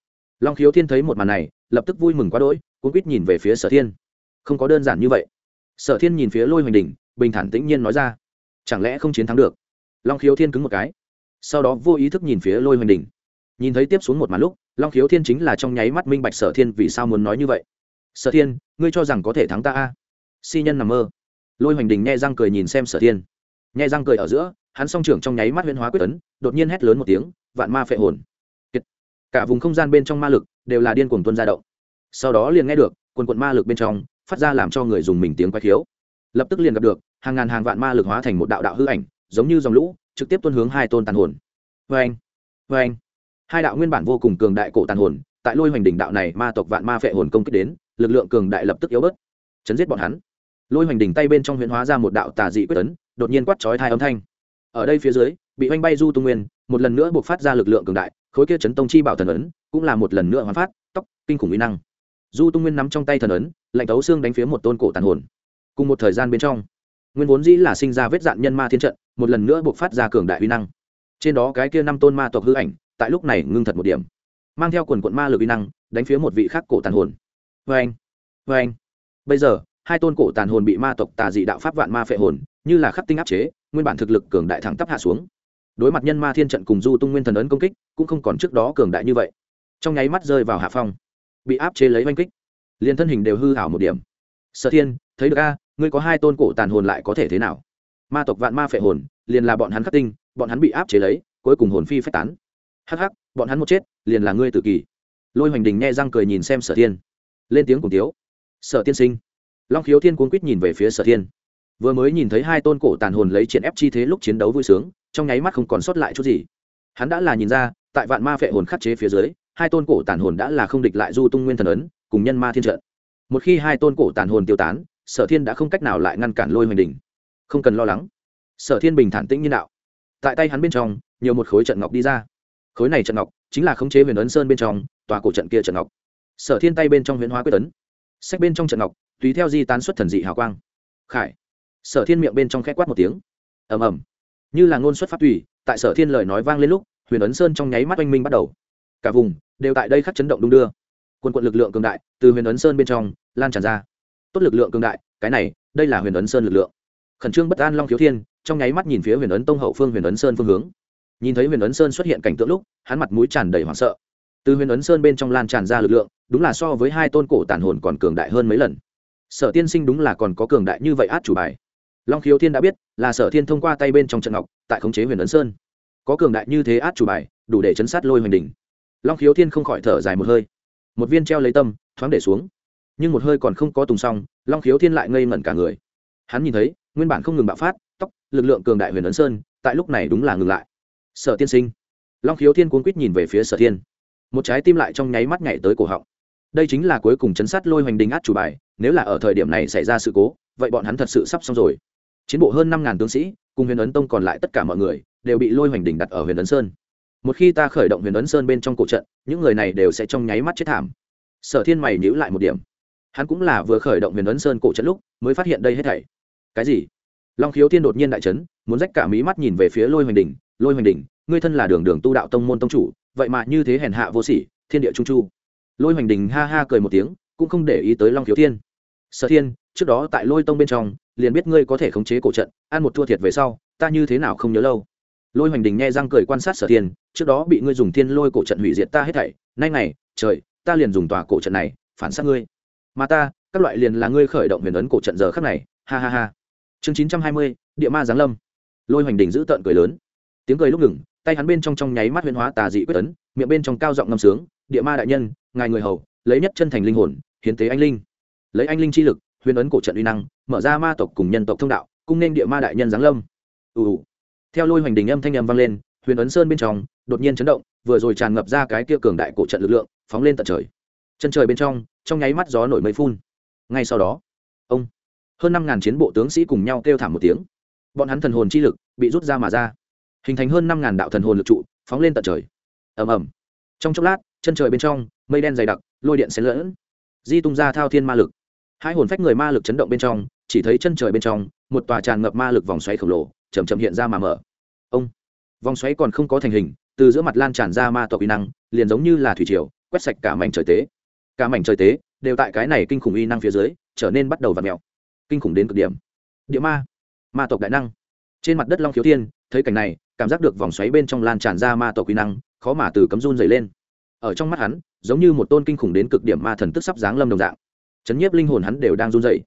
Long khiếu thiên thấy một màn này, lập tức vui mừng quá đỗi cũng quýt nhìn về phía sở thiên. Không có đơn giản như vậy. Sở thiên nhìn phía lôi hoành đỉnh, bình thản tĩnh nhiên nói ra, chẳng lẽ không chiến thắng được? Long khiếu thiên cứng một cái, sau đó vô ý thức nhìn phía lôi hoành đỉnh. Nhìn thấy tiếp xuống một màn lúc, long khiếu thiên chính là trong nháy mắt minh bạch sở thiên vì sao muốn nói như vậy. Sở thiên, ngươi cho rằng có thể thắng ta a? Si nhân nằm mơ. Lôi hoành đình nhẹ răng cười nhìn xem sở thiên nhẹ răng cười ở giữa, hắn song trưởng trong nháy mắt huyễn hóa quyết tấn đột nhiên hét lớn một tiếng, vạn ma phệ hồn. Cả vùng không gian bên trong ma lực đều là điên cuồng tuân ra động. Sau đó liền nghe được, quần quận ma lực bên trong, phát ra làm cho người dùng mình tiếng quay khiếu. Lập tức liền gặp được, hàng ngàn hàng vạn ma lực hóa thành một đạo đạo hư ảnh, giống như dòng lũ, trực tiếp tuân hướng hai tôn tàn hồn. Vê anh vê anh hai đạo nguyên bản vô cùng cường đại cổ tàn hồn, tại lôi hoành đỉnh đạo này ma tộc vạn ma phệ hồn công kích đến, lực lượng cường đại lập tức yếu bớt. Chấn giết bọn hắn. Lôi hoành đỉnh tay bên trong huyễn hóa ra một đạo tà dị quyết tấn đột nhiên quát chói thai âm thanh. Ở đây phía dưới, bị oanh bay du tung nguyên, một lần nữa buộc phát ra lực lượng cường đại, khối kia chấn tông chi bảo thần ấn cũng là một lần nữa hoàn phát, tóc, kinh khủng uy năng. Du tung nguyên nắm trong tay thần ấn, lạnh tấu xương đánh phía một tôn cổ tàn hồn. Cùng một thời gian bên trong, nguyên vốn dĩ là sinh ra vết dạn nhân ma thiên trận, một lần nữa buộc phát ra cường đại uy năng. Trên đó cái kia năm tôn ma tộc hư ảnh, tại lúc này ngưng thật một điểm, mang theo quần quận ma lực uy năng, đánh phía một vị khác cổ tàn hồn. Vê anh vê anh bây giờ, hai tôn cổ tàn hồn bị ma tộc tà dị đạo pháp vạn ma phệ hồn như là khắc tinh áp chế, nguyên bản thực lực cường đại thẳng tắp hạ xuống. Đối mặt nhân ma thiên trận cùng du tung nguyên thần ấn công kích, cũng không còn trước đó cường đại như vậy. Trong nháy mắt rơi vào hạ phong, bị áp chế lấy oanh kích. Liền thân hình đều hư hảo một điểm. Sở thiên, thấy được a, ngươi có hai tôn cổ tàn hồn lại có thể thế nào? Ma tộc vạn ma phệ hồn, liền là bọn hắn khắc tinh, bọn hắn bị áp chế lấy, cuối cùng hồn phi phách tán. Hắc hắc, bọn hắn một chết, liền là ngươi tự kỷ. Lôi hoành đình nghe răng cười nhìn xem sở thiên. Lên tiếng cùng tiếu. Sở tiên sinh. Long khiếu thiên cuốn quýt nhìn về phía sở thiên vừa mới nhìn thấy hai tôn cổ tàn hồn lấy triển ép chi thế lúc chiến đấu vui sướng trong nháy mắt không còn sót lại chút gì. Hắn đã là nhìn ra tại vạn ma phệ hồn khắc chế phía dưới hai tôn cổ tàn hồn đã là không địch lại du tung nguyên thần ấn cùng nhân ma thiên trận. Một khi hai tôn cổ tàn hồn tiêu tán sở thiên đã không cách nào lại ngăn cản lôi hoành đình. Không cần lo lắng. Sở thiên bình thản tĩnh như đạo. Tại tay hắn bên trong nhiều một khối trận ngọc đi ra. Khối này trận ngọc chính là khống chế huyền ấn sơn bên trong tòa cổ trận kia trận ngọc. Sở thiên tay bên trong huyền hóa quyết ấn, sách bên trong trận ngọc tùy theo di tán xuất thần dị hào quang. Khải sở thiên miệng bên trong khẽ quát một tiếng. Ầm ầm. Như là ngôn xuất phát tùy, tại sở thiên lời nói vang lên lúc, huyền ấn sơn trong nháy mắt oanh minh bắt đầu. Cả vùng đều tại đây khắc chấn động đung đưa. Quân quận lực lượng cường đại từ huyền ấn sơn bên trong lan tràn ra. Tốt lực lượng cường đại, cái này, đây là huyền ấn sơn lực lượng. Khẩn trương bất an long khiếu thiên, trong nháy mắt nhìn phía huyền ấn tông hậu phương huyền ấn sơn phương hướng. Nhìn thấy huyền ấn sơn xuất hiện cảnh tượng lúc, hắn mặt mũi tràn đầy hoảng sợ. Từ huyền ấn sơn bên trong lan tràn ra lực lượng, đúng là so với hai tôn cổ tàn hồn còn cường đại hơn mấy lần. Sở tiên sinh đúng là còn có cường đại như vậy át chủ bài long khiếu thiên đã biết, là sở thiên thông qua tay bên trong trận ngọc, tại khống chế huyền ấn sơn. Có cường đại như thế át chủ bài, đủ để chấn sát lôi hoành Đỉnh. long khiếu thiên không khỏi thở dài một hơi. Một viên treo lấy tâm, thoáng để xuống. Nhưng một hơi còn không có tùng xong, long khiếu thiên lại ngây ngẩn cả người. Hắn nhìn thấy, nguyên bản không ngừng bạo phát, tóc, lực lượng cường đại huyền ấn sơn, tại lúc này đúng là ngừng lại. Sở tiên sinh. Long khiếu thiên cuốn quýt nhìn về phía sở thiên. Một trái tim lại trong nháy mắt nhảy tới cổ họng. Đây chính là cuối cùng chấn sát lôi hoành đình át chủ bài, nếu là ở thời điểm này xảy ra sự cố, vậy bọn hắn thật sự sắp xong rồi chiến bộ hơn năm ngàn tướng sĩ, cùng huyền ấn tông còn lại tất cả mọi người, đều bị lôi hoành đỉnh đặt ở huyền ấn sơn. Một khi ta khởi động huyền ấn sơn bên trong cổ trận, những người này đều sẽ trong nháy mắt chết thảm. Sở thiên mày nhữ lại một điểm. Hắn cũng là vừa khởi động huyền ấn sơn cổ trận lúc, mới phát hiện đây hết thảy. Cái gì? Long khiếu thiên đột nhiên đại trấn muốn rách cả mí mắt nhìn về phía lôi hoành đình lôi hoành đình ngươi thân là đường đường tu đạo tông môn tông chủ, vậy mà như thế hèn hạ vô sỉ, thiên địa trung chu. Lôi hoành đình ha ha cười một tiếng, cũng không để ý tới long khiếu thiên. Sở thiên, trước đó tại lôi tông bên trong liền biết ngươi có thể khống chế cổ trận, ăn một thua thiệt về sau, ta như thế nào không nhớ lâu. Lôi hoành đình nghe răng cười quan sát sở thiên, trước đó bị ngươi dùng thiên lôi cổ trận hủy diệt ta hết thảy, nay này trời, ta liền dùng tòa cổ trận này, phản sát ngươi. Mà ta, các loại liền là ngươi khởi động huyền ấn cổ trận giờ khắc này, ha ha ha. Chương chín trăm hai mươi, địa ma giáng lâm. Lôi hoành đình giữ tợn cười lớn. Tiếng cười lúc ngừng, tay hắn bên trong trong nháy mắt huyền hóa tà dị quyết tấn miệng bên trong cao giọng ngâm sướng, địa ma đại nhân, ngài người hầu, lấy nhất chân thành linh hồn, hiến tế anh linh. Lấy anh linh chi lực, huyền ấn cổ trận uy năng mở ra ma tộc cùng nhân tộc thông đạo, cung nên địa ma đại nhân giáng lâm. Ù ù. Theo lôi hoành đình âm thanh âm vang lên, huyền ấn sơn bên trong đột nhiên chấn động, vừa rồi tràn ngập ra cái kia cường đại cổ trận lực lượng, phóng lên tận trời. Chân trời bên trong trong nháy mắt gió nổi mây phun. Ngay sau đó, ông, hơn năm ngàn chiến bộ tướng sĩ cùng nhau kêu thảm một tiếng. Bọn hắn thần hồn chi lực bị rút ra mà ra. Hình thành hơn năm ngàn đạo thần hồn lực trụ, phóng lên tận trời. Ầm ầm. Trong chốc lát, chân trời bên trong, mây đen dày đặc, lôi điện xen lẫn. Di tung ra thao thiên ma lực. Hai hồn phách người ma lực chấn động bên trong chỉ thấy chân trời bên trong, một tòa tràn ngập ma lực vòng xoáy khổng lồ chầm chậm hiện ra mà mở. Ông! Vòng xoáy còn không có thành hình, từ giữa mặt lan tràn ra ma tộc uy năng, liền giống như là thủy triều, quét sạch cả mảnh trời tế. Cả mảnh trời tế đều tại cái này kinh khủng uy năng phía dưới, trở nên bắt đầu v ặ mẹo kinh khủng đến cực điểm. Địa ma. Ma tộc đại năng. Trên mặt đất long khiếu thiên, thấy cảnh này, cảm giác được vòng xoáy bên trong lan tràn ra ma tộc uy năng, khó mà từ cấm run dày lên. Ở trong mắt hắn, giống như một tôn kinh khủng đến cực điểm ma thần tức sắp giáng lâm đồng dạng. Chấn nhiếp linh hồn hắn đều đang run dày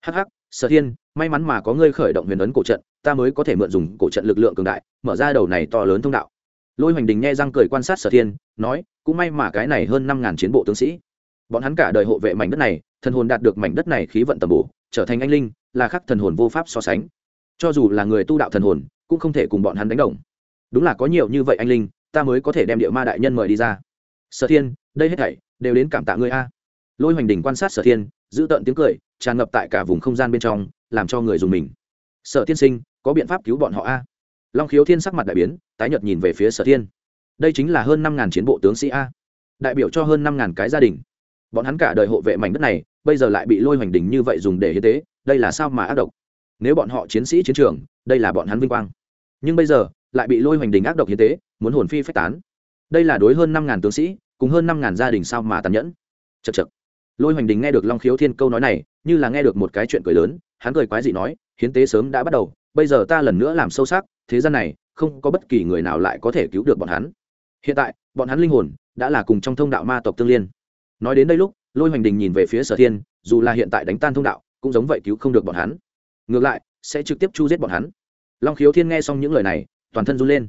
hắc hắc sở thiên, may mắn mà có ngươi khởi động huyền ấn cổ trận, ta mới có thể mượn dùng cổ trận lực lượng cường đại, mở ra đầu này to lớn thông đạo. Lôi hoành đình nghe răng cười quan sát sở thiên, nói, cũng may mà cái này hơn năm ngàn chiến bộ tướng sĩ. Bọn hắn cả đời hộ vệ mảnh đất này, thần hồn đạt được mảnh đất này khí vận tầm bổ, trở thành anh linh, là khắc thần hồn vô pháp so sánh. Cho dù là người tu đạo thần hồn, cũng không thể cùng bọn hắn đánh đồng. Đúng là có nhiều như vậy anh linh, ta mới có thể đem địa ma đại nhân mời đi ra. Sở thiên, đây hết thảy, đều đến cảm tạ ngươi a. Lôi hoành đình quan sát sở thiên, giữ tợn tiếng cười tràn ngập tại cả vùng không gian bên trong, làm cho người dùng mình. Sở tiên sinh, có biện pháp cứu bọn họ a? Long khiếu thiên sắc mặt đại biến, tái nhợt nhìn về phía sở thiên. Đây chính là hơn năm ngàn chiến bộ tướng sĩ a. Đại biểu cho hơn năm ngàn cái gia đình. Bọn hắn cả đời hộ vệ mảnh đất này, bây giờ lại bị lôi hoành đình như vậy dùng để hiến tế, đây là sao mà ác độc? Nếu bọn họ chiến sĩ chiến trường, đây là bọn hắn vinh quang. Nhưng bây giờ, lại bị lôi hoành đình ác độc hiến tế, muốn hồn phi phách tán. Đây là đối hơn năm ngàn tướng sĩ, cùng hơn năm ngàn gia đình sao mà tàn nhẫn? Chật chật lôi hoành đình nghe được long khiếu thiên câu nói này, như là nghe được một cái chuyện cười lớn, hắn cười quái dị nói, hiến tế sớm đã bắt đầu, bây giờ ta lần nữa làm sâu sắc, thế gian này, không có bất kỳ người nào lại có thể cứu được bọn hắn. Hiện tại, bọn hắn linh hồn đã là cùng trong thông đạo ma tộc tương liên. Nói đến đây lúc, lôi hoành đình nhìn về phía sở thiên, dù là hiện tại đánh tan thông đạo, cũng giống vậy cứu không được bọn hắn. Ngược lại, sẽ trực tiếp chu giết bọn hắn. Long khiếu thiên nghe xong những lời này, toàn thân run lên.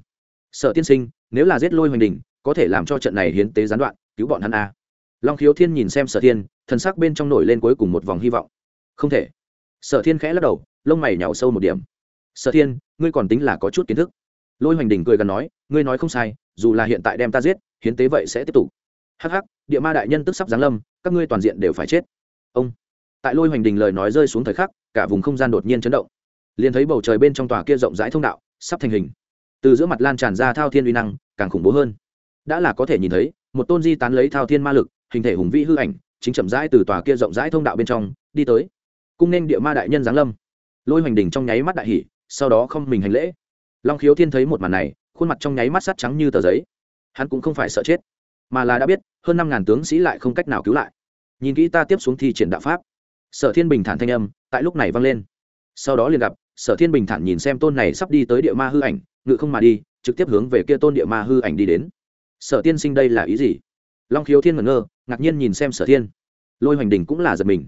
Sở tiên sinh, nếu là giết lôi hoành đình, có thể làm cho trận này hiến tế gián đoạn, cứu bọn hắn a à long khiếu thiên nhìn xem sở thiên, thần sắc bên trong nổi lên cuối cùng một vòng hy vọng. Không thể. Sở thiên khẽ lắc đầu, lông mày nhào sâu một điểm. Sở thiên, ngươi còn tính là có chút kiến thức. Lôi hoành đình cười gần nói, ngươi nói không sai, dù là hiện tại đem ta giết, hiến tế vậy sẽ tiếp tục. Hắc hắc, địa ma đại nhân tức sắp giáng lâm, các ngươi toàn diện đều phải chết. Ông. Tại lôi hoành đình lời nói rơi xuống thời khắc, cả vùng không gian đột nhiên chấn động. Liền thấy bầu trời bên trong tòa kia rộng rãi thông đạo, sắp thành hình. Từ giữa mặt lan tràn ra thao thiên uy năng, càng khủng bố hơn. Đã là có thể nhìn thấy, một tôn di tán lấy thao thiên ma lực hình thể hùng vĩ hư ảnh, chính chậm rãi từ tòa kia rộng rãi thông đạo bên trong đi tới. Cung nên địa ma đại nhân giáng lâm. Lôi hoành đình trong nháy mắt đại hỷ sau đó không mình hành lễ. Long khiếu thiên thấy một màn này, khuôn mặt trong nháy mắt sắt trắng như tờ giấy. Hắn cũng không phải sợ chết, mà là đã biết, hơn năm ngàn tướng sĩ lại không cách nào cứu lại. Nhìn kỹ ta tiếp xuống thi triển đạo pháp. Sở thiên bình thản thanh âm, tại lúc này vang lên. Sau đó liền gặp, sở thiên bình thản nhìn xem tôn này sắp đi tới địa ma hư ảnh, ngự không mà đi, trực tiếp hướng về kia tôn địa ma hư ảnh đi đến. Sở tiên sinh đây là ý gì? Long khiếu thiên ngẩn ngơ, ngạc nhiên nhìn xem sở thiên. Lôi hoành đình cũng là giật mình.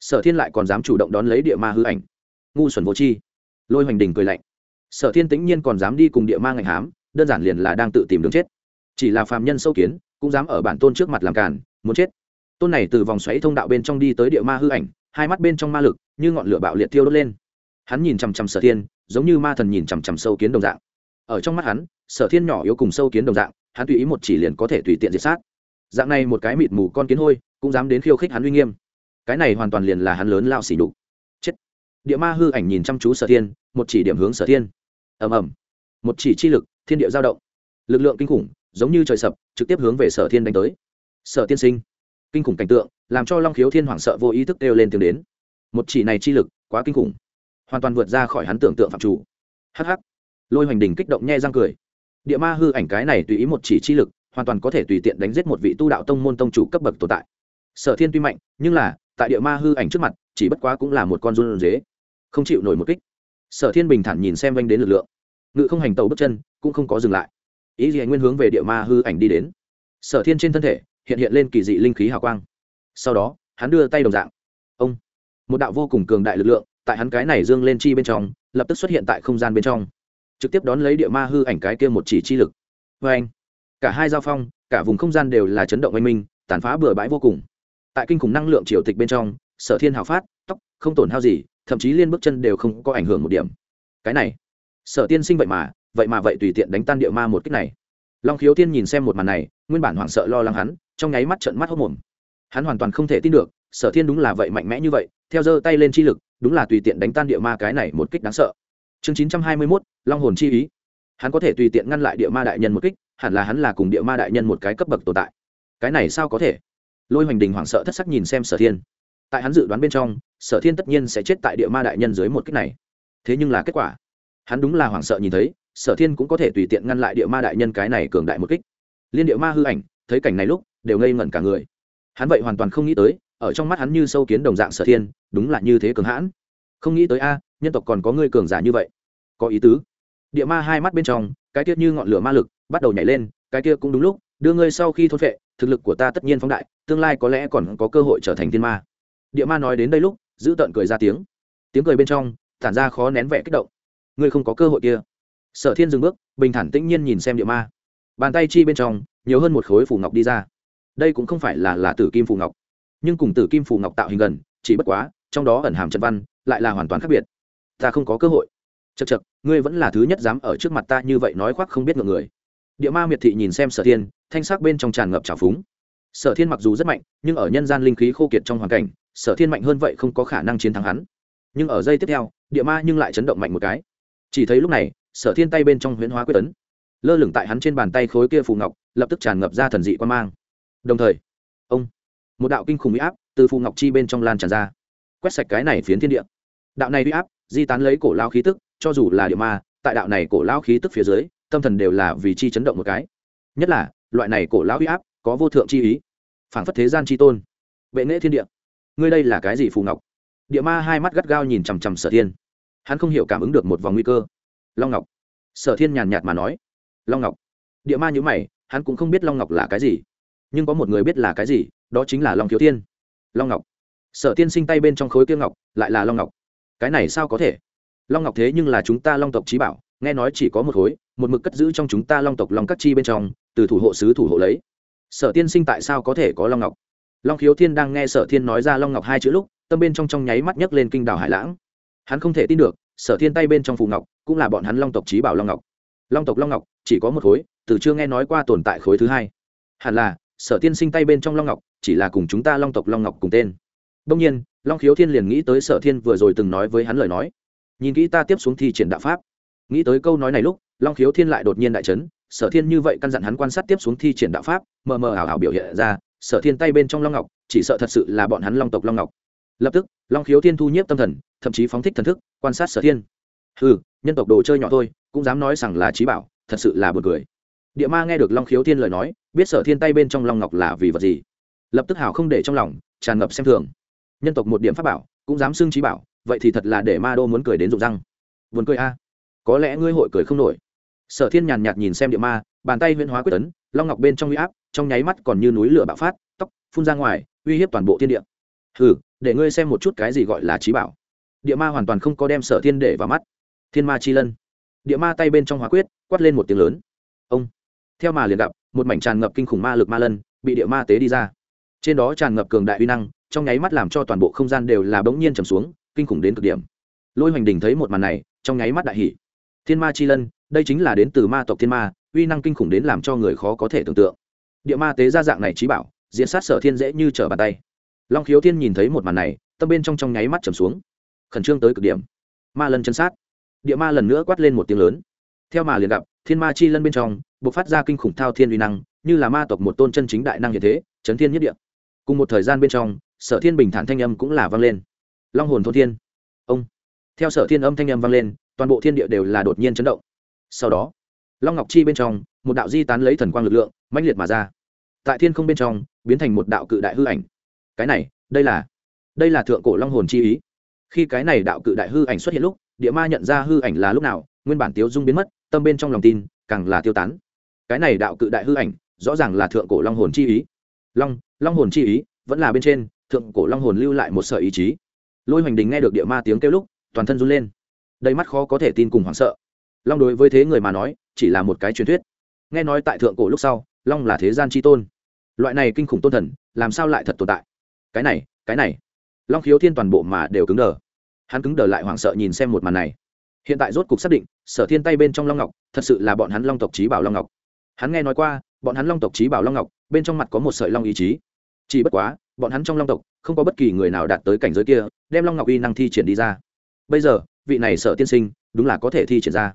Sở thiên lại còn dám chủ động đón lấy địa ma hư ảnh. Ngu xuẩn vô chi lôi hoành đình cười lạnh. Sở thiên tĩnh nhiên còn dám đi cùng địa ma ngạnh hám, đơn giản liền là đang tự tìm đường chết. Chỉ là phàm nhân sâu kiến, cũng dám ở bản tôn trước mặt làm càn, muốn chết. Tôn này từ vòng xoáy thông đạo bên trong đi tới địa ma hư ảnh, hai mắt bên trong ma lực, như ngọn lửa bạo liệt tiêu đốt lên. Hắn nhìn chằm chằm sở thiên, giống như ma thần nhìn chằm chằm sâu kiến đồng dạng. Ở trong mắt hắn, sở thiên nhỏ yếu cùng sâu kiến đồng dạng, hắn tùy ý một chỉ liền có thể tùy tiện diệt sát dạng này một cái mịt mù con kiến hôi, cũng dám đến khiêu khích hắn uy nghiêm. Cái này hoàn toàn liền là hắn lớn lao xỉ đục chết. Địa ma hư ảnh nhìn chăm chú sở thiên, một chỉ điểm hướng sở thiên. Ầm ầm. Một chỉ chi lực, thiên địa giao động. Lực lượng kinh khủng, giống như trời sập, trực tiếp hướng về sở thiên đánh tới. Sở tiên sinh. Kinh khủng cảnh tượng, làm cho long khiếu thiên hoảng sợ vô ý thức đều lên tiếng đến. Một chỉ này chi lực, quá kinh khủng. Hoàn toàn vượt ra khỏi hắn tưởng tượng phạm chủ. Hh lôi hoành đình kích động nhe răng cười. Địa ma hư ảnh cái này tùy ý một chỉ chi lực hoàn toàn có thể tùy tiện đánh giết một vị tu đạo tông môn tông chủ cấp bậc tồn tại. Sở thiên tuy mạnh, nhưng là, tại địa ma hư ảnh trước mặt, chỉ bất quá cũng là một con run dế không chịu nổi một kích. Sở thiên bình thản nhìn xem vanh đến lực lượng. Ngự không hành tàu bước chân, cũng không có dừng lại. Ý gì nguyên hướng về địa ma hư ảnh đi đến. Sở thiên trên thân thể, hiện hiện lên kỳ dị linh khí hào quang. Sau đó, hắn đưa tay đồng dạng. Ông! Một đạo vô cùng cường đại lực lượng, tại hắn cái này dương lên chi bên trong, lập tức xuất hiện tại không gian bên trong. Trực tiếp đón lấy địa ma hư ảnh cái kia một chỉ chi lực. Vê anh cả hai giao phong, cả vùng không gian đều là chấn động oanh minh, tàn phá bừa bãi vô cùng. Tại kinh khủng năng lượng triều tịch bên trong, sở thiên hào phát, tóc, không tổn hao gì, thậm chí liên bước chân đều không có ảnh hưởng một điểm. Cái này, sở tiên sinh vậy mà vậy mà vậy tùy tiện đánh tan địa ma một cách này. Long khiếu tiên nhìn xem một màn này, nguyên bản hoảng sợ lo lắng hắn, trong nháy mắt trận mắt hốc mồm. Hắn hoàn toàn không thể tin được, sở thiên đúng là vậy mạnh mẽ như vậy, theo giơ tay lên chi lực, đúng là tùy tiện đánh tan địa ma cái này một kích đáng sợ. Chương chín trăm hai mươi mốt, long hồn chi ý. Hắn có thể tùy tiện ngăn lại địa ma đại nhân một kích hẳn là hắn là cùng địa ma đại nhân một cái cấp bậc tồn tại. Cái này sao có thể? Lôi hoành đình hoảng sợ thất sắc nhìn xem sở thiên. Tại hắn dự đoán bên trong, sở thiên tất nhiên sẽ chết tại địa ma đại nhân dưới một kích này. Thế nhưng là kết quả? Hắn đúng là hoảng sợ nhìn thấy, sở thiên cũng có thể tùy tiện ngăn lại địa ma đại nhân cái này cường đại một kích. Liên địa ma hư ảnh, thấy cảnh này lúc, đều ngây ngẩn cả người. Hắn vậy hoàn toàn không nghĩ tới, ở trong mắt hắn như sâu kiến đồng dạng sở thiên, đúng là như thế cường hãn. Không nghĩ tới a, nhân tộc còn có người cường giả như vậy. Có ý tứ. Địa ma hai mắt bên trong, cái tiết như ngọn lửa ma lực bắt đầu nhảy lên cái kia cũng đúng lúc đưa ngươi sau khi thôn phệ, thực lực của ta tất nhiên phóng đại tương lai có lẽ còn có cơ hội trở thành thiên ma. Địa ma nói đến đây lúc giữ tợn cười ra tiếng. Tiếng cười bên trong tản ra khó nén vẻ kích động. Ngươi không có cơ hội kia. Sở thiên dừng bước bình thản tĩnh nhiên nhìn xem địa ma. Bàn tay chi bên trong nhiều hơn một khối phủ ngọc đi ra. Đây cũng không phải là là tử kim phù ngọc nhưng cùng tử kim phù ngọc tạo hình gần chỉ bất quá trong đó ẩn hàm trận văn lại là hoàn toàn khác biệt. Ta không có cơ hội. Chật chật ngươi vẫn là thứ nhất dám ở trước mặt ta như vậy nói khoác không biết ngượng người địa ma miệt thị nhìn xem sở thiên, thanh sắc bên trong tràn ngập trào phúng. Sở thiên mặc dù rất mạnh, nhưng ở nhân gian linh khí khô kiệt trong hoàn cảnh, sở thiên mạnh hơn vậy không có khả năng chiến thắng hắn. Nhưng ở giây tiếp theo, địa ma nhưng lại chấn động mạnh một cái. Chỉ thấy lúc này, sở thiên tay bên trong huyễn hóa quyết tấn, lơ lửng tại hắn trên bàn tay khối kia phù ngọc, lập tức tràn ngập ra thần dị quan mang. Đồng thời, ông, một đạo kinh khủng huy áp từ phù ngọc chi bên trong lan tràn ra, quét sạch cái này phiến thiên địa. Đạo này huy áp, di tán lấy cổ lao khí tức, cho dù là địa ma, tại đạo này cổ lao khí tức phía dưới tâm thần đều là vì chi chấn động một cái. Nhất là, loại này cổ lão huy áp, có vô thượng chi ý. Phảng phất thế gian chi tôn. Vệ nghệ thiên địa. Ngươi đây là cái gì phù ngọc? Địa ma hai mắt gắt gao nhìn chằm chằm sở thiên. Hắn không hiểu cảm ứng được một vòng nguy cơ. Long ngọc. Sở thiên nhàn nhạt mà nói. Long ngọc. Địa ma nhữ mày, hắn cũng không biết long ngọc là cái gì. Nhưng có một người biết là cái gì, đó chính là long thiếu thiên. Long ngọc. Sở tiên sinh tay bên trong khối kiêng ngọc, lại là long ngọc. Cái này sao có thể? Long ngọc thế nhưng là chúng ta long tộc trí bảo, nghe nói chỉ có một khối một mực cất giữ trong chúng ta long tộc long các chi bên trong, từ thủ hộ sứ thủ hộ lấy. Sở tiên sinh tại sao có thể có long ngọc? Long khiếu thiên đang nghe sở thiên nói ra long ngọc hai chữ lúc, tâm bên trong trong nháy mắt nhấc lên kinh đảo hải lãng. Hắn không thể tin được, sở thiên tay bên trong phù ngọc, cũng là bọn hắn long tộc trí bảo long ngọc. Long tộc long ngọc, chỉ có một khối, từ chưa nghe nói qua tồn tại khối thứ hai. Hẳn là, sở tiên sinh tay bên trong long ngọc, chỉ là cùng chúng ta long tộc long ngọc cùng tên. Đông nhiên, long khiếu thiên liền nghĩ tới sở thiên vừa rồi từng nói với hắn lời nói. Nhìn kỹ ta tiếp xuống thi triển đạo pháp nghĩ tới câu nói này lúc, long khiếu thiên lại đột nhiên đại trấn sở thiên như vậy căn dặn hắn quan sát tiếp xuống thi triển đạo pháp, mờ mờ ảo ảo biểu hiện ra, sở thiên tay bên trong long ngọc, chỉ sợ thật sự là bọn hắn long tộc long ngọc. Lập tức, long khiếu thiên thu nhiếp tâm thần, thậm chí phóng thích thần thức, quan sát sở thiên. Ừ nhân tộc đồ chơi nhỏ thôi, cũng dám nói rằng là trí bảo, thật sự là buồn cười. Địa ma nghe được long khiếu thiên lời nói, biết sở thiên tay bên trong long ngọc là vì vật gì? Lập tức hào không để trong lòng, tràn ngập xem thường. Nhân tộc một điểm pháp bảo, cũng dám xưng trí bảo, vậy thì thật là để ma đô muốn cười đến rụng răng. Buồn cười a có lẽ ngươi hội cười không nổi. Sở thiên nhàn nhạt nhìn xem địa ma, bàn tay huyễn hóa quyết tấn, long ngọc bên trong huy áp, trong nháy mắt còn như núi lửa bạo phát, tóc, phun ra ngoài, uy hiếp toàn bộ thiên địa. Hừ, để ngươi xem một chút cái gì gọi là trí bảo. Địa ma hoàn toàn không có đem sở thiên để vào mắt. Thiên ma chi lân. Địa ma tay bên trong hóa quyết, quát lên một tiếng lớn. Ông. Theo mà liền gặp, một mảnh tràn ngập kinh khủng ma lực ma lân, bị địa ma tế đi ra. Trên đó tràn ngập cường đại uy năng, trong nháy mắt làm cho toàn bộ không gian đều là bỗng nhiên trầm xuống, kinh khủng đến cực điểm. Lôi hoành đình thấy một màn này, trong nháy mắt đại hỷ thiên ma chi lân, đây chính là đến từ ma tộc thiên ma, uy năng kinh khủng đến làm cho người khó có thể tưởng tượng. Địa ma tế ra dạng này trí bảo, diễn sát sở thiên dễ như trở bàn tay. Long khiếu thiên nhìn thấy một màn này, tâm bên trong trong nháy mắt trầm xuống. Khẩn trương tới cực điểm. Ma lân chân sát. Địa ma lần nữa quát lên một tiếng lớn. Theo mà liền gặp, thiên ma chi lân bên trong b ộ c phát ra kinh khủng thao thiên uy năng, như là ma tộc một tôn chân chính đại năng như thế, chấn thiên nhất địa. Cùng một thời gian bên trong, sở thiên bình thản thanh âm cũng là vang lên. Long hồn thôn thiên. Ông. Theo sở thiên âm thanh âm vang lên toàn bộ thiên địa đều là đột nhiên chấn động. Sau đó, long ngọc chi bên trong, một đạo di tán lấy thần quang lực lượng, mãnh liệt mà ra. Tại thiên không bên trong, biến thành một đạo cự đại hư ảnh. Cái này, đây là đây là thượng cổ long hồn chi ý. Khi cái này đạo cự đại hư ảnh xuất hiện lúc, địa ma nhận ra hư ảnh là lúc nào, nguyên bản tiếu dung biến mất, tâm bên trong lòng tin, càng là tiêu tán. Cái này đạo cự đại hư ảnh, rõ ràng là thượng cổ long hồn chi ý. Long long hồn chi ý, vẫn là bên trên, thượng cổ long hồn lưu lại một sợi ý chí. Lôi hoành đình nghe được địa ma tiếng kêu lúc, toàn thân run lên đầy mắt khó có thể tin cùng hoảng sợ. Long đối với thế người mà nói, chỉ là một cái truyền thuyết. Nghe nói tại thượng cổ lúc sau, long là thế gian chi tôn. Loại này kinh khủng tôn thần, làm sao lại thật tồn tại? Cái này cái này. Long khiếu thiên toàn bộ mà đều cứng đờ. Hắn cứng đờ lại hoảng sợ nhìn xem một màn này. Hiện tại rốt cục xác định, sở thiên tay bên trong long ngọc, thật sự là bọn hắn long tộc trí bảo long ngọc. Hắn nghe nói qua, bọn hắn long tộc trí bảo long ngọc, bên trong mặt có một sợi long ý chí. Chỉ bất quá, bọn hắn trong long tộc, không có bất kỳ người nào đạt tới cảnh giới kia, đem long ngọc uy năng thi triển đi ra. Bây giờ vị này sở tiên sinh, đúng là có thể thi triển ra.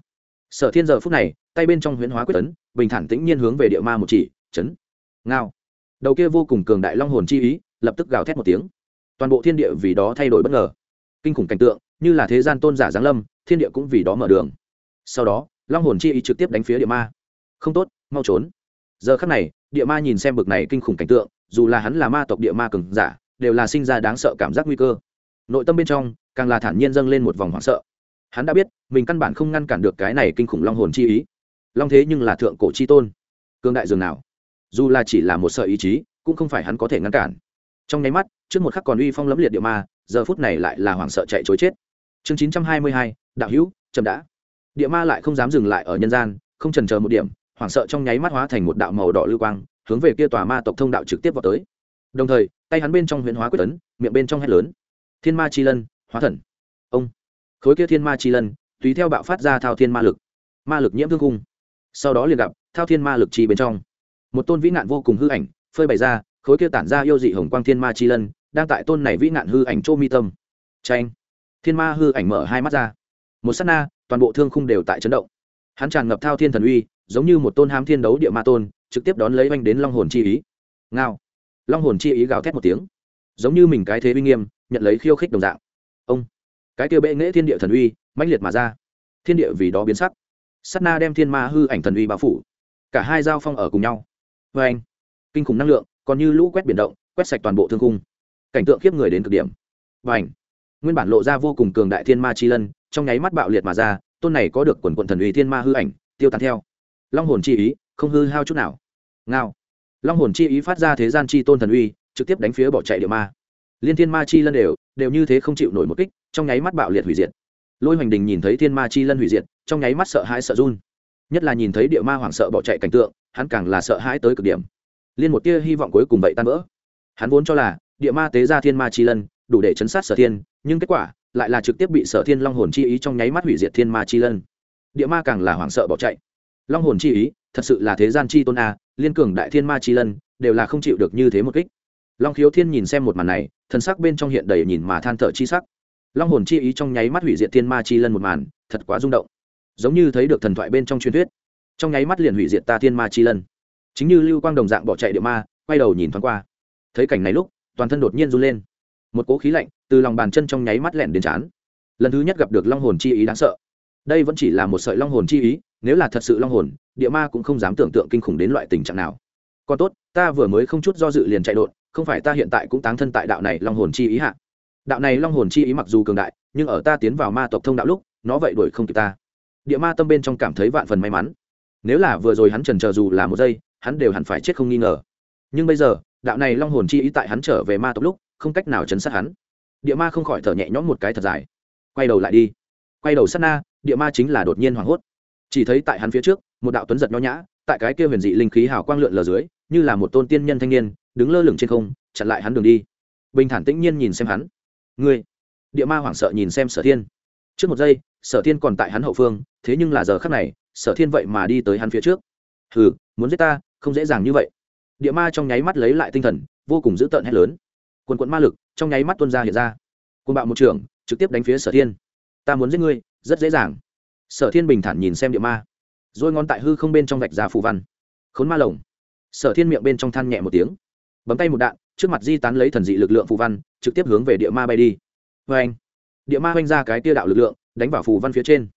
Sở thiên giờ phút này, tay bên trong huyễn hóa quyết tấn bình thản tĩnh nhiên hướng về địa ma một chỉ, chấn, ngao. Đầu kia vô cùng cường đại long hồn chi ý, lập tức gào thét một tiếng. Toàn bộ thiên địa vì đó thay đổi bất ngờ. Kinh khủng cảnh tượng, như là thế gian tôn giả giáng lâm, thiên địa cũng vì đó mở đường. Sau đó, long hồn chi ý trực tiếp đánh phía địa ma. Không tốt, mau trốn. Giờ khắc này, địa ma nhìn xem bực này kinh khủng cảnh tượng, dù là hắn là ma tộc địa ma cường giả, đều là sinh ra đáng sợ cảm giác nguy cơ. Nội tâm bên trong càng là thản nhiên dâng lên một vòng hoảng sợ. Hắn đã biết, mình căn bản không ngăn cản được cái này kinh khủng long hồn chi ý. Long thế nhưng là thượng cổ chi tôn. Cương đại dường nào? Dù là chỉ là một sợ ý chí, cũng không phải hắn có thể ngăn cản. Trong nháy mắt, trước một khắc còn uy phong lấm liệt địa ma, giờ phút này lại là hoảng sợ chạy chối chết. Chương chín trăm hai mươi hai, đạo hữu, chậm đã. Địa ma lại không dám dừng lại ở nhân gian, không trần chờ một điểm, hoảng sợ trong nháy mắt hóa thành một đạo màu đỏ lưu quang, hướng về kia tòa ma tộc thông đạo trực tiếp vào tới. Đồng thời, tay hắn bên trong huyễn hóa quyết tấn, miệng bên trong hét lớn. Thiên ma chi lân hóa thần. Ông. Khối kia thiên ma chi lân, tùy theo bạo phát ra thao thiên ma lực. Ma lực nhiễm thương cung sau đó liền gặp, thao thiên ma lực chi bên trong. Một tôn vĩ nạn vô cùng hư ảnh, phơi bày ra, khối kia tản ra yêu dị hồng quang thiên ma chi lân, đang tại tôn này vĩ nạn hư ảnh chô mi tâm. Tranh thiên ma hư ảnh mở hai mắt ra. Một s á t na, toàn bộ thương khung đều tại chấn động. Hắn tràn ngập thao thiên thần uy, giống như một tôn hám thiên đấu địa ma tôn, trực tiếp đón lấy oanh đến long hồn chi ý. Ngao. Long hồn chi ý gào thét một tiếng. Giống như mình cái thế uy nghiêm, nhận lấy khiêu khích đồng dạng ông. Cái kia bệ nghễ thiên địa thần uy, mãnh liệt mà ra. Thiên địa vì đó biến sắc. S á t na đem thiên ma hư ảnh thần uy bao phủ. Cả hai giao phong ở cùng nhau. Vê anh, kinh khủng năng lượng, còn như lũ quét biển động, quét sạch toàn bộ thương cung cảnh tượng khiếp người đến cực điểm. Và ảnh nguyên bản lộ ra vô cùng cường đại thiên ma chi lân, trong nháy mắt bạo liệt mà ra, tôn này có được quần quận thần uy thiên ma hư ảnh, tiêu tán theo. Long hồn chi ý, không hư hao chút nào. Ngao. Long hồn chi ý phát ra thế gian chi tôn thần uy, trực tiếp đánh phía bỏ chạy địa ma liên thiên ma chi lân đều đều như thế không chịu nổi một kích, trong nháy mắt bạo liệt hủy diệt. Lôi hoành đình nhìn thấy thiên ma chi lân hủy diệt, trong nháy mắt sợ hãi sợ run. Nhất là nhìn thấy địa ma hoảng sợ bỏ chạy cảnh tượng, hắn càng là sợ hãi tới cực điểm. Liên một tia hy vọng cuối cùng vậy tan vỡ. Hắn vốn cho là, địa ma tế ra thiên ma chi lân, đủ để chấn sát sở thiên, nhưng kết quả lại là trực tiếp bị sở thiên long hồn chi ý trong nháy mắt hủy diệt thiên ma chi lân. Địa ma càng là hoảng sợ bỏ chạy. Long hồn chi ý, thật sự là thế gian chi tôn a, liên cường đại thiên ma chi lân, đều là không chịu được như thế một kích long khiếu thiên nhìn xem một màn này, thần sắc bên trong hiện đầy nhìn mà than thở chi sắc. Long hồn chi ý trong nháy mắt hủy diệt thiên ma chi lân một màn, thật quá rung động. Giống như thấy được thần thoại bên trong truyền thuyết. Trong nháy mắt liền hủy diệt ta thiên ma chi lân. Chính như lưu quang đồng dạng bỏ chạy địa ma, quay đầu nhìn thoáng qua. Thấy cảnh này lúc, toàn thân đột nhiên run lên. Một cỗ khí lạnh từ lòng bàn chân trong nháy mắt lẹn đến chán lần thứ nhất gặp được long hồn chi ý đáng sợ. Đây vẫn chỉ là một sợi long hồn chi ý, nếu là thật sự long hồn, địa ma cũng không dám tưởng tượng kinh khủng đến loại tình trạng nào. Còn tốt, ta vừa mới không chút do dự liền chạy đột không phải ta hiện tại cũng táng thân tại đạo này long hồn chi ý hạ. Đạo này long hồn chi ý mặc dù cường đại, nhưng ở ta tiến vào ma tộc thông đạo lúc, nó vậy đuổi không kịp ta. Địa ma tâm bên trong cảm thấy vạn phần may mắn. Nếu là vừa rồi hắn trần chờ dù là một giây, hắn đều hẳn phải chết không nghi ngờ. Nhưng bây giờ, đạo này long hồn chi ý tại hắn trở về ma tộc lúc, không cách nào chấn sát hắn. Địa ma không khỏi thở nhẹ nhõm một cái thật dài. Quay đầu lại đi. Quay đầu sát na, địa ma chính là đột nhiên hoảng hốt. Chỉ thấy tại hắn phía trước, một đạo tuấn giật nho nhã, tại cái kia huyền dị linh khí hào quang lượn lờ dưới, như là một tôn tiên nhân thanh niên đứng lơ lửng trên không, chặn lại hắn đường đi. Bình thản tĩnh nhiên nhìn xem hắn. Ngươi, địa ma hoảng sợ nhìn xem sở thiên. Trước một giây, sở thiên còn tại hắn hậu phương, thế nhưng là giờ khắc này, sở thiên vậy mà đi tới hắn phía trước. Hừ, muốn giết ta, không dễ dàng như vậy. Địa ma trong nháy mắt lấy lại tinh thần, vô cùng dữ tợn hét lớn. Quần quận ma lực trong nháy mắt tuân ra hiện ra. Côn bạo một trường, trực tiếp đánh phía sở thiên. Ta muốn giết ngươi, rất dễ dàng. Sở thiên bình thản nhìn xem địa ma. Rồi ngón tại hư không bên trong vạch ra phù văn. Khốn ma lồng. Sở thiên miệng bên trong than nhẹ một tiếng bấm tay một đạn, trước mặt di tán lấy thần dị lực lượng phù văn, trực tiếp hướng về địa ma bay đi. Vê anh, địa ma oanh ra cái tia đạo lực lượng, đánh vào phù văn phía trên.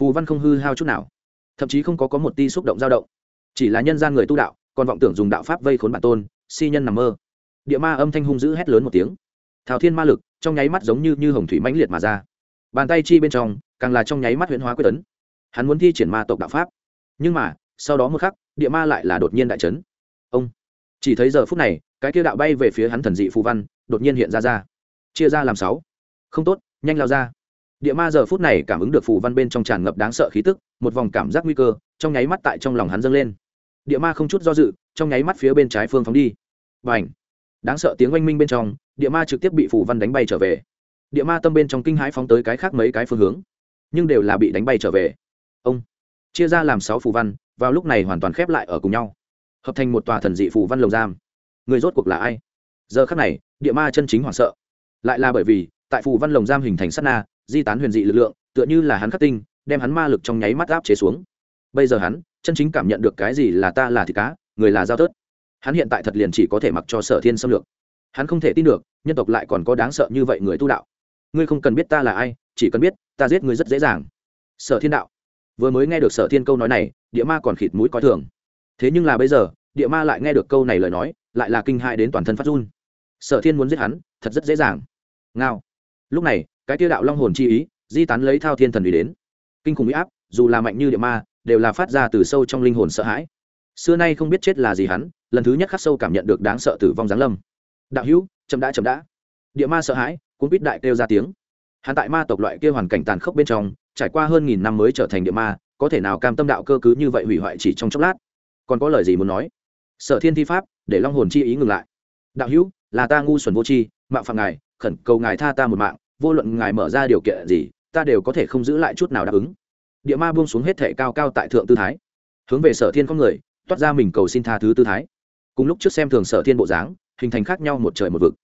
Phù văn không hư hao chút nào, thậm chí không có có một ti xúc động dao động. Chỉ là nhân gian người tu đạo, còn vọng tưởng dùng đạo pháp vây khốn bản tôn, si nhân nằm mơ. Địa ma âm thanh hung dữ hét lớn một tiếng. Thảo thiên ma lực, trong nháy mắt giống như như hồng thủy mãnh liệt mà ra. Bàn tay chi bên trong, càng là trong nháy mắt huyễn hóa quyết tấn. Hắn muốn thi triển ma tộc đạo pháp. Nhưng mà, sau đó một khắc, địa ma lại là đột nhiên đại trấn chỉ thấy giờ phút này, cái kia đạo bay về phía hắn thần dị phù văn, đột nhiên hiện ra ra. Chia ra làm sáu. Không tốt, nhanh lao ra. Địa ma giờ phút này cảm ứng được phù văn bên trong tràn ngập đáng sợ khí tức, một vòng cảm giác nguy cơ, trong nháy mắt tại trong lòng hắn dâng lên. Địa ma không chút do dự, trong nháy mắt phía bên trái phương phóng đi. Và ảnh đáng sợ tiếng oanh minh bên trong, địa ma trực tiếp bị phù văn đánh bay trở về. Địa ma tâm bên trong kinh hãi phóng tới cái khác mấy cái phương hướng, nhưng đều là bị đánh bay trở về. Ông! Chia ra làm sáu phù văn, vào lúc này hoàn toàn khép lại ở cùng nhau hợp thành một tòa thần dị phù văn lồng giam. Người rốt cuộc là ai? Giờ khắc này, địa ma chân chính hoảng sợ. Lại là bởi vì, tại phù văn lồng giam hình thành sát na, di tán huyền dị lực lượng, tựa như là hắn khắc tinh, đem hắn ma lực trong nháy mắt áp chế xuống. Bây giờ hắn, chân chính cảm nhận được cái gì là ta là thịt cá, người là giao tớt hắn hiện tại thật liền chỉ có thể mặc cho sở thiên xâm lược. Hắn không thể tin được, nhân tộc lại còn có đáng sợ như vậy người tu đạo. Ngươi không cần biết ta là ai, chỉ cần biết, ta giết ngươi rất dễ dàng. Sở thiên đạo. Vừa mới nghe được sở thiên câu nói này, địa ma còn khịt mũi coi thường thế nhưng là bây giờ, địa ma lại nghe được câu này lời nói, lại là kinh hại đến toàn thân phát run. Sở thiên muốn giết hắn, thật rất dễ dàng. Ngao. Lúc này, cái tiêu đạo long hồn chi ý, di tán lấy thao thiên thần ủy đến. Kinh khủng huy áp, dù là mạnh như địa ma, đều là phát ra từ sâu trong linh hồn sợ hãi. Xưa nay không biết chết là gì hắn, lần thứ nhất khắc sâu cảm nhận được đáng sợ tử vong giáng lâm. Đạo hữu, chậm đã chậm đã. Địa ma sợ hãi cũng biết đại kêu ra tiếng. Hắn tại ma tộc loại kia hoàn cảnh tàn khốc bên trong, trải qua hơn nghìn năm mới trở thành địa ma, có thể nào cam tâm đạo cơ cứ như vậy hủy hoại chỉ trong chốc lát? Còn có lời gì muốn nói? Sở thiên thi pháp, để long hồn chi ý ngừng lại. Đạo hữu, là ta ngu xuẩn vô chi mạo phạm ngài, khẩn cầu ngài tha ta một mạng, vô luận ngài mở ra điều kiện gì, ta đều có thể không giữ lại chút nào đáp ứng. Địa ma buông xuống hết thể cao cao tại thượng tư thái. Hướng về sở thiên có người, toát ra mình cầu xin tha thứ tư thái. Cùng lúc trước xem thường sở thiên bộ dáng, hình thành khác nhau một trời một vực.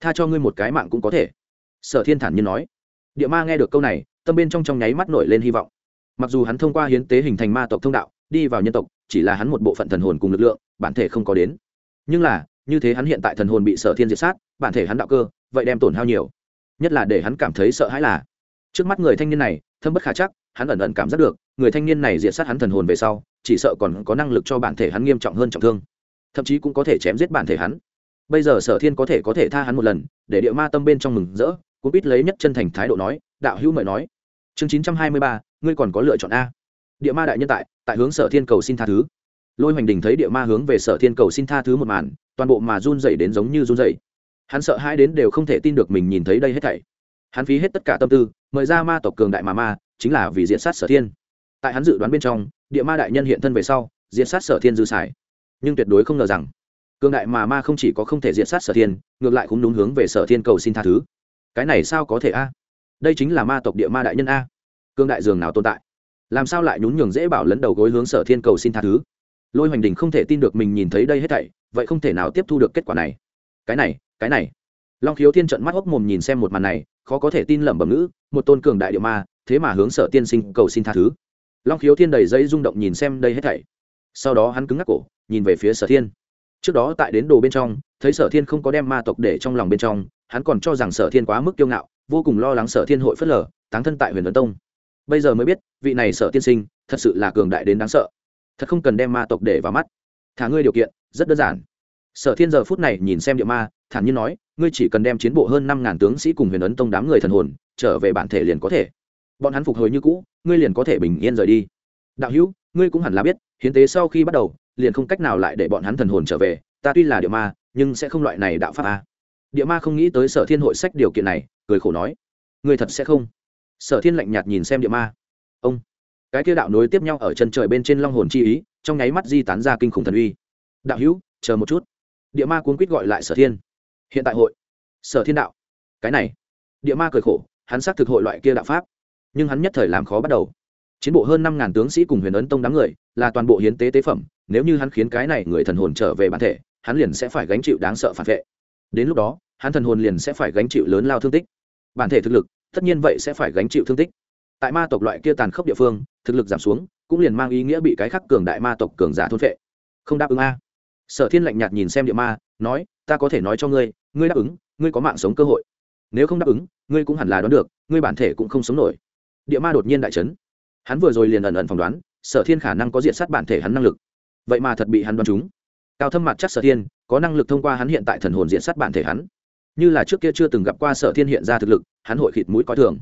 Tha cho ngươi một cái mạng cũng có thể. Sở thiên thản nhiên nói. Địa ma nghe được câu này, tâm bên trong trong nháy mắt nổi lên hy vọng. Mặc dù hắn thông qua hiến tế hình thành ma tộc thông đạo, đi vào nhân tộc chỉ là hắn một bộ phận thần hồn cùng lực lượng, bản thể không có đến. Nhưng là, như thế hắn hiện tại thần hồn bị sở thiên diệt sát, bản thể hắn đạo cơ, vậy đem tổn hao nhiều. Nhất là để hắn cảm thấy sợ hãi là, trước mắt người thanh niên này, thâm bất khả chắc, hắn ẩn ẩn cảm giác được, người thanh niên này diệt sát hắn thần hồn về sau, chỉ sợ còn có năng lực cho bản thể hắn nghiêm trọng hơn trọng thương. Thậm chí cũng có thể chém giết bản thể hắn. Bây giờ sở thiên có thể có thể tha hắn một lần, để địa ma tâm bên trong mừng rỡ cũng biết lấy nhất chân thành thái độ nói, đạo hữu mời nói. Chương chín trăm hai mươi ba, ngươi còn có lựa chọn a địa ma đại nhân tại tại hướng sở thiên cầu xin tha thứ. Lôi hoành đình thấy địa ma hướng về sở thiên cầu xin tha thứ một màn, toàn bộ mà run dày đến giống như run dày hắn sợ hai đến đều không thể tin được mình nhìn thấy đây hết thảy. Hắn phí hết tất cả tâm tư, mời ra ma tộc cường đại mà ma, chính là vì diện sát sở thiên. Tại hắn dự đoán bên trong, địa ma đại nhân hiện thân về sau diện sát sở thiên dư xài. Nhưng tuyệt đối không ngờ rằng, cường đại mà ma không chỉ có không thể diện sát sở thiên, ngược lại cũng đúng hướng về sở thiên cầu xin tha thứ. Cái này sao có thể a? Đây chính là ma tộc địa ma đại nhân a. Cương đại dường nào tồn tại? Làm sao lại nhún nhường dễ bảo lấn đầu gối hướng sở thiên cầu xin tha thứ? Lôi hoành đình không thể tin được mình nhìn thấy đây hết thảy, vậy không thể nào tiếp thu được kết quả này. Cái này cái này. Long khiếu thiên trận mắt hốc mồm nhìn xem một màn này, khó có thể tin lẩm bẩm ngữ, một tôn cường đại địa ma, thế mà hướng sở tiên sinh cầu xin tha thứ. Long khiếu thiên đầy dây rung động nhìn xem đây hết thảy. Sau đó hắn cứng ngắc cổ, nhìn về phía sở thiên. Trước đó tại đến đồ bên trong, thấy sở thiên không có đem ma tộc để trong lòng bên trong, hắn còn cho rằng sở thiên quá mức kiêu ngạo, vô cùng lo lắng sở thiên hội phớt lờ, táng thân tại huyền ấn tông bây giờ mới biết, vị này sở tiên sinh thật sự là cường đại đến đáng sợ. Thật không cần đem ma tộc để vào mắt. Thả ngươi điều kiện, rất đơn giản. Sở thiên giờ phút này nhìn xem địa ma, thản nhiên nói, ngươi chỉ cần đem chiến bộ hơn năm ngàn tướng sĩ cùng huyền ấn tông đám người thần hồn, trở về bản thể liền có thể. Bọn hắn phục hồi như cũ, ngươi liền có thể bình yên rời đi. Đạo hữu, ngươi cũng hẳn là biết, hiến tế sau khi bắt đầu, liền không cách nào lại để bọn hắn thần hồn trở về, ta tuy là địa ma, nhưng sẽ không loại này đạo pháp a. Địa ma không nghĩ tới sở thiên hội sách điều kiện này, cười khổ nói. Người thật sẽ không? Sở thiên lạnh nhạt nhìn xem địa ma. Ông, cái kia đạo nối tiếp nhau ở chân trời bên trên long hồn chi ý, trong nháy mắt di tán ra kinh khủng thần uy. Đạo hữu, chờ một chút. Địa ma cuốn quýt gọi lại sở thiên. Hiện tại hội. Sở thiên đạo. Cái này. Địa ma cười khổ, hắn xác thực hội loại kia đạo pháp. Nhưng hắn nhất thời làm khó bắt đầu. Chiến bộ hơn năm ngàn tướng sĩ cùng huyền ấn tông đám người, là toàn bộ hiến tế tế phẩm, nếu như hắn khiến cái này người thần hồn trở về bản thể, hắn liền sẽ phải gánh chịu đáng sợ phản vệ. Đến lúc đó, hắn thần hồn liền sẽ phải gánh chịu lớn lao thương tích. Bản thể thực lực tất nhiên vậy sẽ phải gánh chịu thương tích. Tại ma tộc loại kia tàn khốc địa phương thực lực giảm xuống cũng liền mang ý nghĩa bị cái khắc cường đại ma tộc cường giả thôn vệ không đáp ứng a. Sở thiên lạnh nhạt nhìn xem địa ma nói ta có thể nói cho ngươi ngươi đáp ứng ngươi có mạng sống cơ hội. Nếu không đáp ứng ngươi cũng hẳn là đoán được ngươi bản thể cũng không sống nổi. Địa ma đột nhiên đại chấn, hắn vừa rồi liền ẩn ẩn phỏng đoán sở thiên khả năng có diện sát bản thể hắn năng lực. Vậy mà thật bị hắn đoán trúng. Cao thâm mặt chắc sở thiên có năng lực thông qua hắn hiện tại thần hồn diện sát bản thể hắn như là trước kia chưa từng gặp qua sở thiên hiện ra thực lực, hắn hội khịt mũi coi thường.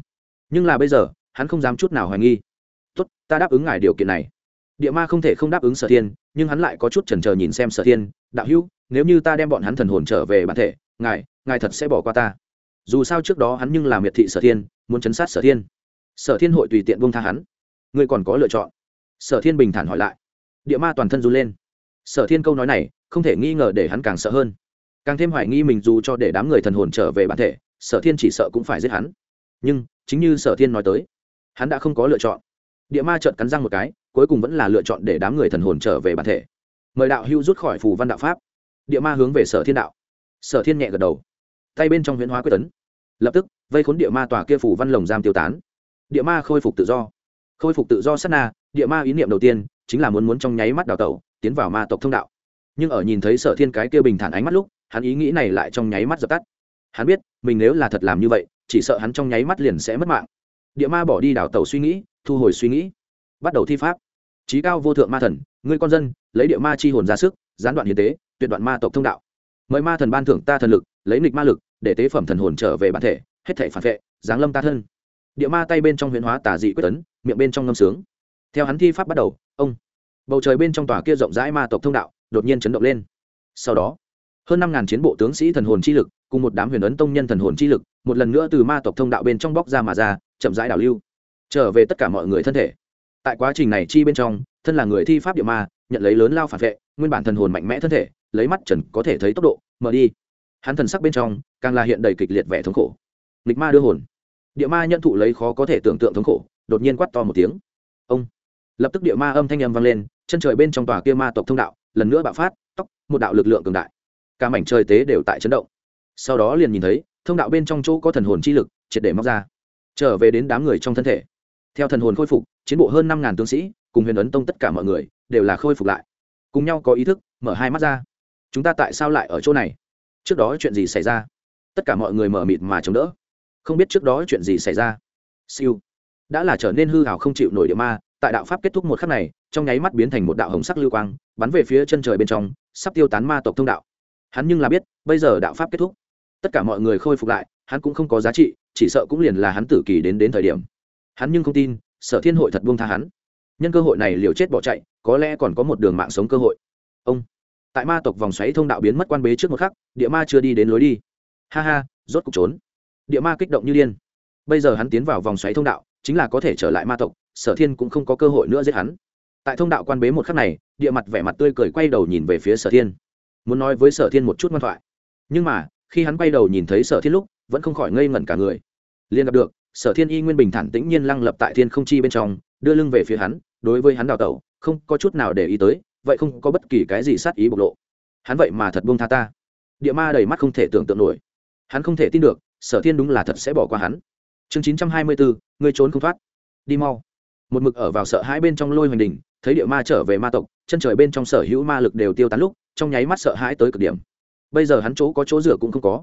Nhưng là bây giờ, hắn không dám chút nào hoài nghi. Tốt, ta đáp ứng ngài điều kiện này. Địa ma không thể không đáp ứng sở thiên, nhưng hắn lại có chút chần chờ nhìn xem sở thiên, đạo hữu, nếu như ta đem bọn hắn thần hồn trở về bản thể, ngài ngài thật sẽ bỏ qua ta. Dù sao trước đó hắn nhưng là miệt thị sở thiên, muốn chấn sát sở thiên. Sở thiên hội tùy tiện buông tha hắn. Ngươi còn có lựa chọn. Sở thiên bình thản hỏi lại. Địa ma toàn thân run lên. Sở thiên câu nói này không thể nghi ngờ để hắn càng sợ hơn càng thêm hoài nghi mình dù cho để đám người thần hồn trở về bản thể, sở thiên chỉ sợ cũng phải giết hắn. Nhưng, chính như sở thiên nói tới, hắn đã không có lựa chọn. Địa ma trợn cắn răng một cái, cuối cùng vẫn là lựa chọn để đám người thần hồn trở về bản thể. Mời đạo hưu rút khỏi phù văn đạo pháp. Địa ma hướng về sở thiên đạo. Sở thiên nhẹ gật đầu. Tay bên trong huyễn hóa quyết tấn. Lập tức, vây khốn địa ma tòa kia phù văn lồng giam tiêu tán. Địa ma khôi phục tự do. Khôi phục tự do sát na, địa ma ý niệm đầu tiên chính là muốn muốn trong nháy mắt đào tẩu, tiến vào ma tộc thông đạo. Nhưng ở nhìn thấy sở thiên cái kia bình thản ánh mắt lúc hắn ý nghĩ này lại trong nháy mắt dập tắt. Hắn biết, mình nếu là thật làm như vậy, chỉ sợ hắn trong nháy mắt liền sẽ mất mạng. Địa ma bỏ đi đảo tàu suy nghĩ, thu hồi suy nghĩ. Bắt đầu thi pháp. Trí cao vô thượng ma thần, ngươi con dân, lấy địa ma chi hồn ra sức, gián đoạn hiến tế, tuyệt đoạn ma tộc thông đạo. Mời ma thần ban thưởng ta thần lực, lấy nịch ma lực, để tế phẩm thần hồn trở về bản thể, hết thể phản vệ, giáng lâm ta thân. Địa ma tay bên trong huyền hóa tà dị quyết tấn, miệng bên trong ngâm sướng. Theo hắn thi pháp bắt đầu, ông, bầu trời bên trong tòa kia rộng rãi ma tộc thông đạo, đột nhiên chấn động lên. Sau đó hơn năm ngàn chiến bộ tướng sĩ thần hồn chi lực, cùng một đám huyền ấn tông nhân thần hồn chi lực, một lần nữa từ ma tộc thông đạo bên trong bóc ra mà ra, chậm rãi đảo lưu, trở về tất cả mọi người thân thể. Tại quá trình này chi bên trong, thân là người thi pháp địa ma, nhận lấy lớn lao phản vệ, nguyên bản thần hồn mạnh mẽ thân thể, lấy mắt trần có thể thấy tốc độ, mở đi. Hắn thần sắc bên trong, càng là hiện đầy kịch liệt vẻ thống khổ. Nghịch ma đưa hồn. Địa ma nhận thụ lấy khó có thể tưởng tượng thống khổ, đột nhiên quát to một tiếng. Ông. Lập tức địa ma âm thanh âm vang lên, chân trời bên trong tòa kia ma tộc thông đạo, lần nữa bạo phát tóc một đạo lực lượng cường đại cả mảnh trời tế đều tại chấn động. Sau đó liền nhìn thấy, thông đạo bên trong chỗ có thần hồn chi lực, triệt để móc ra. Trở về đến đám người trong thân thể. Theo thần hồn khôi phục, chiến bộ hơn năm ngàn tướng sĩ, cùng huyền ấn tông tất cả mọi người, đều là khôi phục lại. Cùng nhau có ý thức, mở hai mắt ra. Chúng ta tại sao lại ở chỗ này? Trước đó chuyện gì xảy ra? Tất cả mọi người mở mịt mà chống đỡ. Không biết trước đó chuyện gì xảy ra. Siêu. Đã là trở nên hư hào không chịu nổi địa ma, tại đạo pháp kết thúc một khắc này, trong nháy mắt biến thành một đạo hồng sắc lưu quang, bắn về phía chân trời bên trong, sắp tiêu tán ma tộc thông đạo hắn nhưng là biết, bây giờ đạo pháp kết thúc. Tất cả mọi người khôi phục lại, hắn cũng không có giá trị, chỉ sợ cũng liền là hắn tử kỳ đến đến thời điểm. Hắn nhưng không tin, sở thiên hội thật buông tha hắn. Nhân cơ hội này liều chết bỏ chạy, có lẽ còn có một đường mạng sống cơ hội. Ông, tại ma tộc vòng xoáy thông đạo biến mất quan bế trước một khắc, địa ma chưa đi đến lối đi. Ha ha, rốt cục trốn. Địa ma kích động như điên. Bây giờ hắn tiến vào vòng xoáy thông đạo, chính là có thể trở lại ma tộc, sở thiên cũng không có cơ hội nữa giết hắn. Tại thông đạo quan bế một khắc này, địa mặt vẻ mặt tươi cười quay đầu nhìn về phía sở thiên muốn nói với sở thiên một chút ngoan thoại. Nhưng mà, khi hắn quay đầu nhìn thấy sở thiên lúc, vẫn không khỏi ngây ngẩn cả người. Liền gặp được, sở thiên y nguyên bình thản tĩnh nhiên lăng lập tại thiên không chi bên trong, đưa lưng về phía hắn, đối với hắn đào tẩu, không có chút nào để ý tới, vậy không có bất kỳ cái gì sát ý bộc lộ. Hắn vậy mà thật buông tha ta. Địa ma đầy mắt không thể tưởng tượng nổi. Hắn không thể tin được, sở thiên đúng là thật sẽ bỏ qua hắn. Chương chín trăm hai mươi bốn ngươi trốn không thoát. Đi mau. Một mực ở vào sợ hãi bên trong lôi hoành đình thấy địa ma trở về ma tộc, chân trời bên trong sở hữu ma lực đều tiêu tán lúc trong nháy mắt sợ hãi tới cực điểm. Bây giờ hắn chỗ có chỗ rửa cũng không có,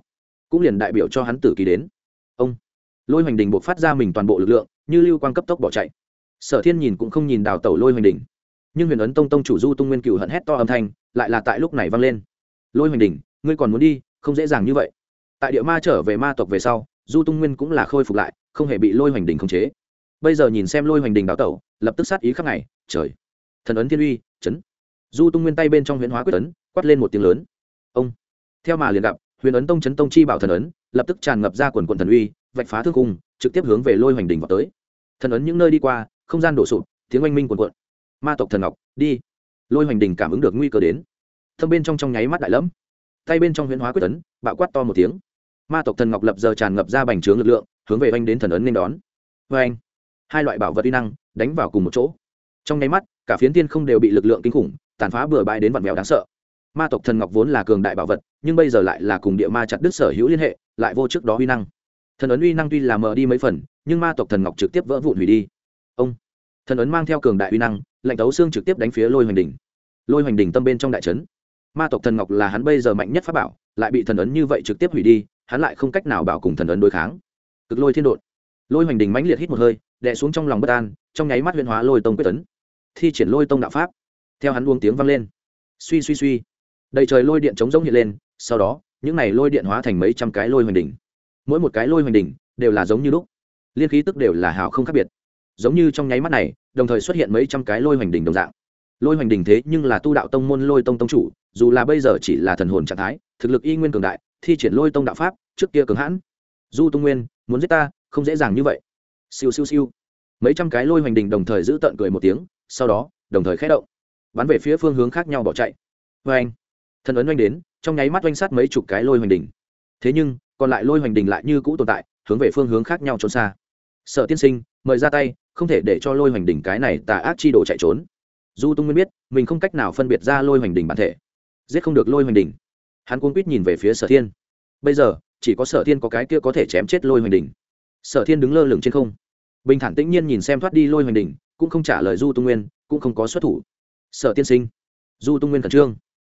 cũng liền đại biểu cho hắn tử kỳ đến. Ông, lôi hoành đình buộc phát ra mình toàn bộ lực lượng, như lưu quan cấp tốc bỏ chạy. Sở thiên nhìn cũng không nhìn đào tẩu lôi hoành đình. Nhưng huyền ấn tông tông chủ du tung nguyên cựu hận hét to âm thanh, lại là tại lúc này vang lên. Lôi hoành đình, ngươi còn muốn đi, không dễ dàng như vậy. Tại địa ma trở về ma tộc về sau, du tung nguyên cũng là khôi phục lại, không hề bị lôi hoành đình khống chế. Bây giờ nhìn xem lôi hoành đình đào tẩu, lập tức sát ý khắc ngày, trời. Thần ấn thiên uy, chấn. Du tung nguyên tay bên trong huyễn hóa quyết ấn quát lên một tiếng lớn. Ông. Theo mà liền gặp, huyền ấn tông chấn tông chi bảo thần ấn, lập tức tràn ngập ra quần quần thần uy, vạch phá thương cung, trực tiếp hướng về lôi hoành đình vào tới. Thần ấn những nơi đi qua, không gian đổ sụp, tiếng oanh minh quần quận ma tộc thần ngọc, đi. Lôi hoành đình cảm ứng được nguy cơ đến. Thâm bên trong trong nháy mắt đại lẫm. Tay bên trong huyễn hóa quyết ấn, bạo quát to một tiếng. Ma tộc thần ngọc lập giờ tràn ngập ra bành trướng lực lượng, hướng về oanh đến thần ấn nên đón. Vê anh hai loại bảo vật uy năng, đánh vào cùng một chỗ. Trong nháy mắt, cả phiến tiên không đều bị lực lượng kinh khủng, tàn phá bừa bãi đến vặn vẹo đáng sợ ma tộc thần ngọc vốn là cường đại bảo vật, nhưng bây giờ lại là cùng địa ma chặt đứt sở hữu liên hệ, lại vô trước đó uy năng. Thần ấn uy năng tuy là mờ đi mấy phần, nhưng ma tộc thần ngọc trực tiếp vỡ vụn hủy đi. Ông. Thần ấn mang theo cường đại uy năng lệnh tấu xương trực tiếp đánh phía lôi hoành đỉnh. Lôi hoành đỉnh tâm bên trong đại trấn ma tộc thần ngọc là hắn bây giờ mạnh nhất pháp bảo, lại bị thần ấn như vậy trực tiếp hủy đi, hắn lại không cách nào bảo cùng thần ấn đối kháng. Cực lôi thiên đột lôi hoành đình mãnh liệt hít một hơi, đè xuống trong lòng bất an, trong nháy mắt huyền hóa lôi tông quyết tấn, thi triển lôi tông đạo pháp. Theo hắn buông tiếng vang lên. Suy suy suy đầy trời lôi điện chống rỗng hiện lên, sau đó, những này lôi điện hóa thành mấy trăm cái lôi hoành đỉnh. Mỗi một cái lôi hoành đỉnh đều là giống như lúc. Liên khí tức đều là hào không khác biệt. Giống như trong nháy mắt này, đồng thời xuất hiện mấy trăm cái lôi hoành đỉnh đồng dạng. Lôi hoành đỉnh thế nhưng là tu đạo tông môn lôi tông tông chủ, dù là bây giờ chỉ là thần hồn trạng thái, thực lực y nguyên cường đại, thi triển lôi tông đạo pháp, trước kia cường hãn. Du tung nguyên, muốn giết ta, không dễ dàng như vậy. Siêu siêu siêu. Mấy trăm cái lôi hoành đình đồng thời giữ tận cười một tiếng, sau đó, đồng thời khé động. Bắn về phía phương hướng khác nhau bỏ chạy. Vê anh thần ấn oanh đến, trong nháy mắt oanh sát mấy chục cái lôi hoành đình thế nhưng, còn lại lôi hoành đình lại như cũ tồn tại, hướng về phương hướng khác nhau trốn xa. Sợ tiên sinh, mời ra tay, không thể để cho lôi hoành đình cái này tà ác chi đồ chạy trốn. Du tung nguyên biết, mình không cách nào phân biệt ra lôi hoành đình bản thể. Giết không được lôi hoành đình hắn cuốn quýt nhìn về phía sở thiên. Bây giờ, chỉ có sở thiên có cái kia có thể chém chết lôi hoành đình sở thiên đứng lơ lửng trên không. Bình thản tĩnh nhiên nhìn xem thoát đi lôi hoành đình cũng không trả lời du tung nguyên, cũng không có xuất thủ. Sở tiên sinh, du tung nguyên khẩn trương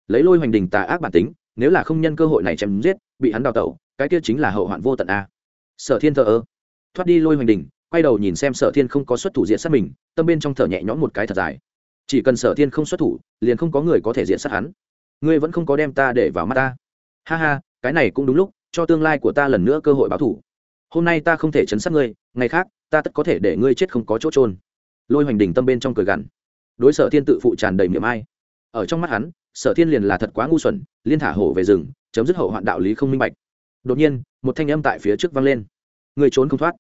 lấy lôi hoành đình tà ác bản tính, nếu là không nhân cơ hội này chém giết, bị hắn đào tẩu, cái kia chính là hậu hoạn vô tận a. Sở thiên thờ ơ. Thoát đi lôi hoành đình, quay đầu nhìn xem sở thiên không có xuất thủ diện sát mình, tâm bên trong thở nhẹ nhõm một cái thật dài. Chỉ cần sở thiên không xuất thủ, liền không có người có thể diện sát hắn. Ngươi vẫn không có đem ta để vào mắt ta. Ha ha, cái này cũng đúng lúc, cho tương lai của ta lần nữa cơ hội báo thủ. Hôm nay ta không thể chấn sát ngươi, ngày khác, ta tất có thể để ngươi chết không có chỗ trôn lôi hoành đình tâm bên trong cười gằn. Đối sở thiên tự phụ tràn đầy miệng ai. Ở trong mắt hắn sở thiên liền là thật quá ngu xuẩn, liên thả hổ về rừng, chấm dứt hậu hoạn đạo lý không minh bạch. Đột nhiên, một thanh âm tại phía trước vang lên. Người trốn không thoát.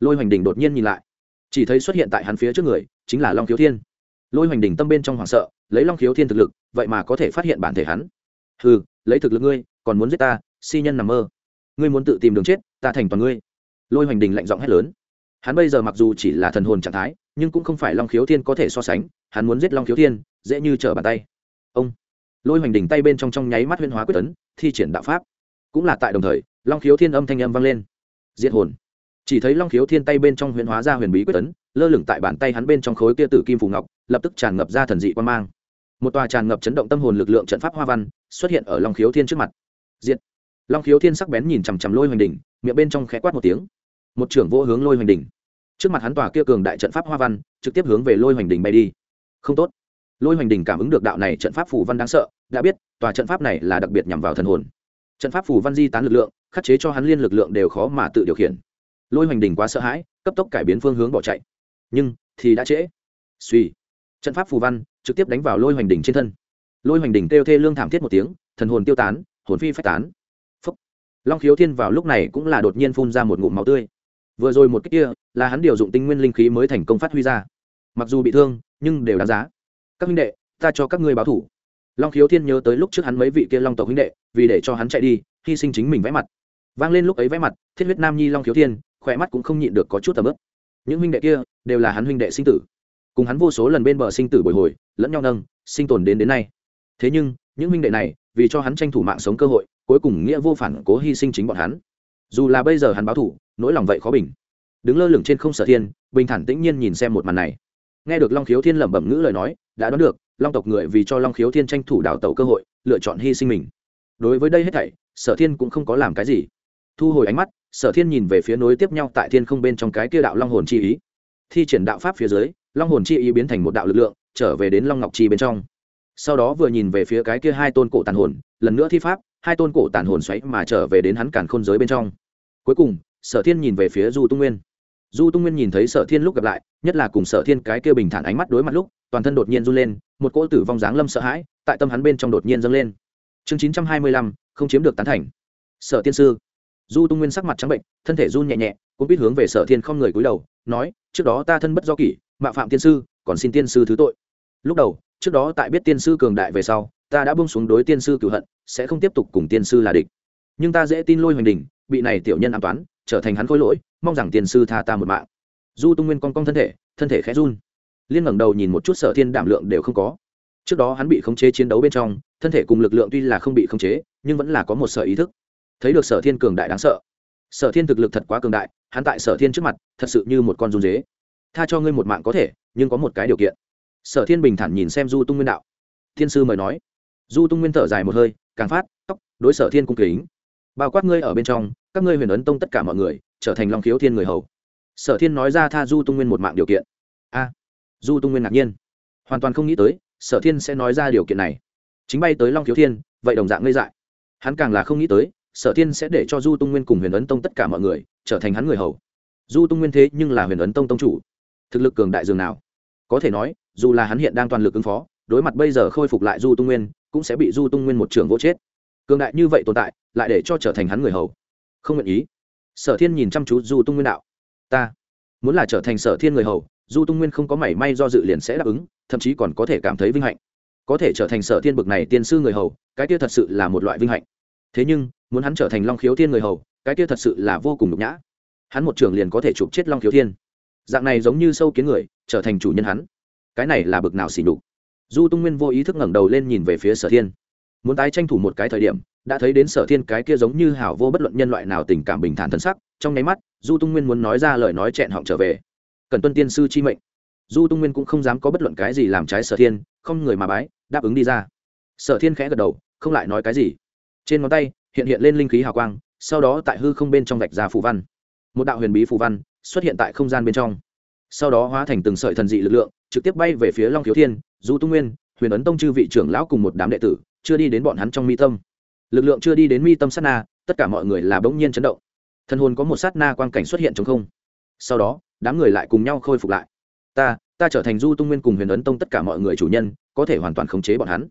Lôi hoành đình đột nhiên nhìn lại. Chỉ thấy xuất hiện tại hắn phía trước người, chính là long khiếu thiên. Lôi hoành đình tâm bên trong hoảng sợ, lấy long khiếu thiên thực lực, vậy mà có thể phát hiện bản thể hắn. Ừ lấy thực lực ngươi, còn muốn giết ta, si nhân nằm mơ. Ngươi muốn tự tìm đường chết, ta thành toàn ngươi. Lôi hoành đình lạnh giọng hét lớn. Hắn bây giờ mặc dù chỉ là thần hồn trạng thái, nhưng cũng không phải long khiếu thiên có thể so sánh, hắn muốn giết long khiếu thiên, dễ như trở bàn tay. Ông! Lôi hoành đỉnh tay bên trong trong nháy mắt huyên hóa quyết tấn, thi triển đạo pháp. Cũng là tại đồng thời, long khiếu thiên âm thanh âm vang lên. Diệt hồn. Chỉ thấy long khiếu thiên tay bên trong huyên hóa ra huyền bí quyết tấn, lơ lửng tại bàn tay hắn bên trong khối kia tử kim phù ngọc, lập tức tràn ngập ra thần dị quan mang. Một tòa tràn ngập chấn động tâm hồn lực lượng trận pháp hoa văn, xuất hiện ở long khiếu thiên trước mặt. Diệt. Long khiếu thiên sắc bén nhìn chằm chằm lôi hoành đỉnh, miệng bên trong khẽ quát một tiếng. Một trưởng vô hướng lôi hoành đỉnh. Trước mặt hắn tòa kia cường đại trận pháp hoa văn, trực tiếp hướng về lôi hoành đình bay đi. Không tốt lôi hoành đình cảm ứng được đạo này trận pháp phù văn đáng sợ, đã biết, tòa trận pháp này là đặc biệt nhằm vào thần hồn. Trận pháp phù văn di tán lực lượng, khắc chế cho hắn liên lực lượng đều khó mà tự điều khiển. Lôi hoành đình quá sợ hãi, cấp tốc cải biến phương hướng bỏ chạy. Nhưng, thì đã trễ. Suy trận pháp phù văn, trực tiếp đánh vào lôi hoành đình trên thân. Lôi hoành đình kêu thê lương thảm thiết một tiếng, thần hồn tiêu tán, hồn phi phách tán. Phúc. long khiếu thiên vào lúc này cũng là đột nhiên phun ra một ngụm máu tươi. Vừa rồi một cách kia, là hắn điều dụng tinh nguyên linh khí mới thành công phát huy ra. Mặc dù bị thương, nhưng đều đáng giá các huynh đệ, ta cho các ngươi báo thủ. Long khiếu thiên nhớ tới lúc trước hắn mấy vị kia long tộc huynh đệ, vì để cho hắn chạy đi, hy sinh chính mình vẽ mặt. Vang lên lúc ấy vẽ mặt, thiết huyết nam nhi long khiếu thiên, khỏe mắt cũng không nhịn được có chút tầm ướp những huynh đệ kia, đều là hắn huynh đệ sinh tử. Cùng hắn vô số lần bên bờ sinh tử bồi hồi, lẫn nhau nâng, sinh tồn đến đến nay. Thế nhưng, những huynh đệ này, vì cho hắn tranh thủ mạng sống cơ hội, cuối cùng nghĩa vô phản cố hy sinh chính bọn hắn. Dù là bây giờ hắn báo thủ, nỗi lòng vậy khó bình. Đứng lơ lửng trên không sở thiên, bình thản tĩnh nhiên nhìn xem một màn này. Nghe được long khiếu thiên lẩm bẩm ngữ lời nói đã đoán được, long tộc người vì cho long khiếu thiên tranh thủ đào tẩu cơ hội, lựa chọn hy sinh mình. Đối với đây hết thảy, sở thiên cũng không có làm cái gì. Thu hồi ánh mắt, sở thiên nhìn về phía nối tiếp nhau tại thiên không bên trong cái kia đạo long hồn chi ý. Thi triển đạo pháp phía dưới, long hồn chi ý biến thành một đạo lực lượng, trở về đến long ngọc chi bên trong. Sau đó vừa nhìn về phía cái kia hai tôn cổ tàn hồn, lần nữa thi pháp, hai tôn cổ tàn hồn xoáy mà trở về đến hắn càn khôn giới bên trong. Cuối cùng, sở thiên nhìn về phía du tung nguyên. Du tung nguyên nhìn thấy sở thiên lúc gặp lại, nhất là cùng sở thiên cái kia bình thản ánh mắt đối mặt lúc toàn thân đột nhiên run lên, một cỗ tử vong dáng lâm sợ hãi, tại tâm hắn bên trong đột nhiên dâng lên. Chương chín trăm hai mươi lăm, không chiếm được tán thành. Sở tiên sư. Du tung nguyên sắc mặt trắng bệnh, thân thể run nhẹ nhẹ, cũng biết hướng về sở thiên không người cúi đầu, nói, trước đó ta thân bất do kỷ, mạo phạm tiên sư, còn xin tiên sư thứ tội. Lúc đầu, trước đó tại biết tiên sư cường đại về sau, ta đã bông xuống đối tiên sư cựu hận, sẽ không tiếp tục cùng tiên sư là địch. Nhưng ta dễ tin lôi hoành đình bị này tiểu nhân an toán, trở thành hắn khôi lỗi, mong rằng tiên sư tha ta một mạng. Du tung nguyên cong cong thân thể thân thể khẽ run liên ngẩng đầu nhìn một chút sở thiên đảm lượng đều không có. Trước đó hắn bị khống chế chiến đấu bên trong, thân thể cùng lực lượng tuy là không bị khống chế, nhưng vẫn là có một sở ý thức. Thấy được sở thiên cường đại đáng sợ. Sở thiên thực lực thật quá cường đại, hắn tại sở thiên trước mặt, thật sự như một con run dế. Tha cho ngươi một mạng có thể, nhưng có một cái điều kiện. Sở thiên bình thản nhìn xem du tung nguyên đạo. Thiên sư mời nói. Du tung nguyên thở dài một hơi, càng phát, tóc, đối sở thiên cung kính. Bao quát ngươi ở bên trong, các ngươi huyền ấn tông tất cả mọi người, trở thành long khiếu thiên người hầu. Sở thiên nói ra tha du tung nguyên một mạng điều kiện. A du tung nguyên ngạc nhiên. Hoàn toàn không nghĩ tới, sở thiên sẽ nói ra điều kiện này. Chính bay tới long thiếu thiên, vậy đồng dạng ngây dại. Hắn càng là không nghĩ tới, sở thiên sẽ để cho du tung nguyên cùng huyền ấn tông tất cả mọi người trở thành hắn người hầu. Du tung nguyên thế nhưng là huyền ấn tông tông chủ. Thực lực cường đại dường nào? Có thể nói, dù là hắn hiện đang toàn lực ứng phó, đối mặt bây giờ khôi phục lại du tung nguyên, cũng sẽ bị du tung nguyên một trường vô chết. Cường đại như vậy tồn tại, lại để cho trở thành hắn người hầu. Không nguyện ý. Sở thiên nhìn chăm chú du tung nguyên đạo. Ta muốn là trở thành sở thiên người hầu du tung nguyên không có mảy may do dự liền sẽ đáp ứng, thậm chí còn có thể cảm thấy vinh hạnh. Có thể trở thành sở thiên bực này tiên sư người hầu, cái kia thật sự là một loại vinh hạnh. Thế nhưng, muốn hắn trở thành long khiếu thiên người hầu, cái kia thật sự là vô cùng nhục nhã. Hắn một trường liền có thể chụp chết long khiếu thiên. Dạng này giống như sâu kiến người, trở thành chủ nhân hắn. Cái này là bực nào xỉ nhục. Du tung nguyên vô ý thức ngẩng đầu lên nhìn về phía sở thiên. Muốn tái tranh thủ một cái thời điểm, đã thấy đến sở thiên cái kia giống như hảo vô bất luận nhân loại nào tình cảm bình thản thân sắc, trong nháy mắt du tung nguyên muốn nói ra lời nói chẹn họng trở về cần tuân tiên sư chi mệnh. Du tung nguyên cũng không dám có bất luận cái gì làm trái sở thiên, không người mà bái, đáp ứng đi ra. Sở thiên khẽ gật đầu, không lại nói cái gì. Trên ngón tay, hiện hiện lên linh khí hào quang, sau đó tại hư không bên trong vạch ra phù văn. Một đạo huyền bí phù văn xuất hiện tại không gian bên trong. Sau đó hóa thành từng sợi thần dị lực lượng, trực tiếp bay về phía long thiếu thiên, du tung nguyên, huyền ấn tông chư vị trưởng lão cùng một đám đệ tử, chưa đi đến bọn hắn trong mi tâm. Lực lượng chưa đi đến mi tâm sát na, tất cả mọi người là bỗng nhiên chấn động. Thân hồn có một sát na quang cảnh xuất hiện trong không. Sau đó đám người lại cùng nhau khôi phục lại. Ta ta trở thành du tung nguyên cùng huyền ấn tông tất cả mọi người chủ nhân, có thể hoàn toàn khống chế bọn hắn.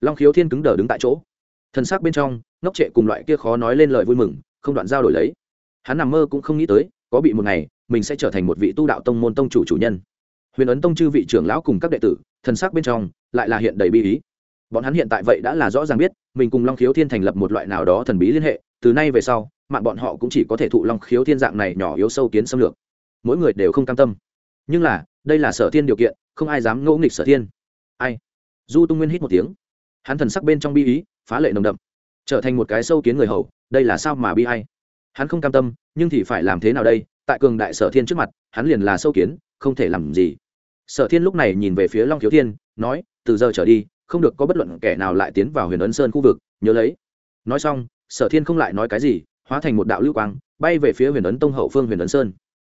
Long khiếu thiên cứng đờ đứng tại chỗ. Thân xác bên trong, ngốc trệ cùng loại kia khó nói lên lời vui mừng, không đoạn giao đổi lấy. Hắn nằm mơ cũng không nghĩ tới, có bị một ngày, mình sẽ trở thành một vị tu đạo tông môn tông chủ chủ nhân. Huyền ấn tông chư vị trưởng lão cùng các đệ tử thân xác bên trong, lại là hiện đầy bi ý. Bọn hắn hiện tại vậy đã là rõ ràng biết, mình cùng long khiếu thiên thành lập một loại nào đó thần bí liên hệ, từ nay về sau, mạng bọn họ cũng chỉ có thể thụ long khiếu thiên dạng này nhỏ yếu sâu kiến xâm lược mỗi người đều không cam tâm. Nhưng là, đây là sở thiên điều kiện, không ai dám ngẫu nghịch sở thiên. Ai? Du tung nguyên hít một tiếng. Hắn thần sắc bên trong bi ý, phá lệ nồng đậm. Trở thành một cái sâu kiến người hầu, đây là sao mà bi hay hắn không cam tâm, nhưng thì phải làm thế nào đây? Tại cường đại sở thiên trước mặt, hắn liền là sâu kiến, không thể làm gì. Sở thiên lúc này nhìn về phía long thiếu thiên, nói, từ giờ trở đi, không được có bất luận kẻ nào lại tiến vào huyền ấn sơn khu vực, nhớ lấy. Nói xong, sở thiên không lại nói cái gì, hóa thành một đạo lưu quang, bay về phía huyền ấn tông hậu phương huyền ấn sơn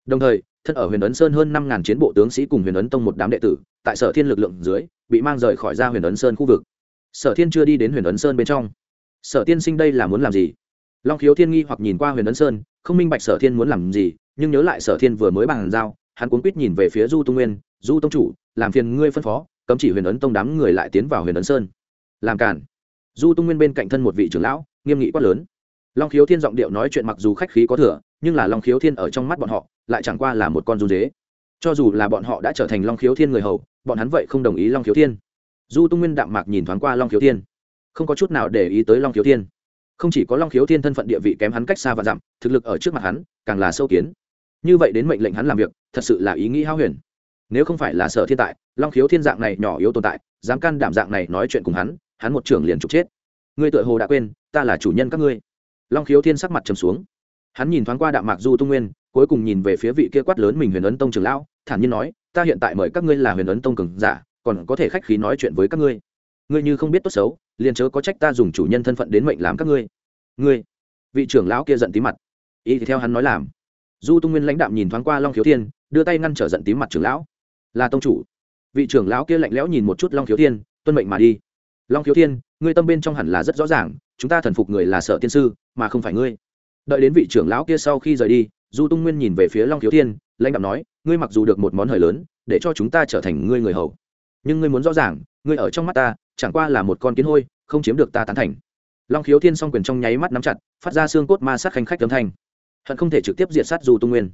đồng thời, thân ở huyền ấn sơn hơn năm ngàn chiến bộ tướng sĩ cùng huyền ấn tông một đám đệ tử, tại sở thiên lực lượng dưới, bị mang rời khỏi ra huyền ấn sơn khu vực. Sở thiên chưa đi đến huyền ấn sơn bên trong. Sở tiên sinh đây là muốn làm gì? Long khiếu thiên nghi hoặc nhìn qua huyền ấn sơn, không minh bạch sở thiên muốn làm gì, nhưng nhớ lại sở thiên vừa mới bàn giao, hắn cuốn quýt nhìn về phía du tung nguyên, du tông chủ, làm phiền ngươi phân phó, cấm chỉ huyền ấn tông đám người lại tiến vào huyền ấn sơn. Làm cản. Du tung nguyên bên cạnh thân một vị trưởng lão, nghiêm nghị quát lớn long khiếu thiên giọng điệu nói chuyện mặc dù khách khí có thừa, nhưng là long khiếu thiên ở trong mắt bọn họ, lại chẳng qua là một con run dế. Cho dù là bọn họ đã trở thành long khiếu thiên người hầu, bọn hắn vậy không đồng ý long khiếu thiên. Du tung nguyên đạm mạc nhìn thoáng qua long khiếu thiên. Không có chút nào để ý tới long khiếu thiên. Không chỉ có long khiếu thiên thân phận địa vị kém hắn cách xa và dặm, thực lực ở trước mặt hắn càng là sâu kiến. Như vậy đến mệnh lệnh hắn làm việc, thật sự là ý nghĩ hao huyền. Nếu không phải là sở thiên tại, long khiếu thiên dạng này nhỏ yếu tồn tại, dám can đảm dạng này nói chuyện cùng hắn hắn một trưởng liền trục chết. Ngươi tự hồ đã quên, ta là chủ nhân các ngươi long khiếu thiên sắc mặt trầm xuống. Hắn nhìn thoáng qua đạo mạc du tung nguyên, cuối cùng nhìn về phía vị kia quát lớn mình huyền ấn tông trường lão, thản nhiên nói, ta hiện tại mời các ngươi là huyền ấn tông cường giả, còn có thể khách khí nói chuyện với các ngươi. Ngươi như không biết tốt xấu, liền chớ có trách ta dùng chủ nhân thân phận đến mệnh làm các ngươi. Ngươi? Vị trưởng lão kia giận tí mặt. Ý thì theo hắn nói làm. Du tung nguyên lãnh đạm nhìn thoáng qua long khiếu thiên, đưa tay ngăn trở giận tím mặt trưởng lão. Là tông chủ. Vị trưởng lão kia lạnh lẽo nhìn một chút long khiếu thiên, tuân mệnh mà đi. Long khiếu thiên, ngươi tâm bên trong hẳn là rất rõ ràng, chúng ta thần phục người là sợ tiên sư mà không phải ngươi. Đợi đến vị trưởng lão kia sau khi rời đi, du tung nguyên nhìn về phía long thiếu thiên, lãnh đạo nói, ngươi mặc dù được một món hời lớn, để cho chúng ta trở thành ngươi người hầu, nhưng ngươi muốn rõ ràng, ngươi ở trong mắt ta, chẳng qua là một con kiến hôi, không chiếm được ta tán thành. Long khiếu thiên s o n g quyền trong nháy mắt nắm chặt, phát ra xương cốt ma sát khanh khách tấm thanh. Hận không thể trực tiếp diệt sát du tung nguyên.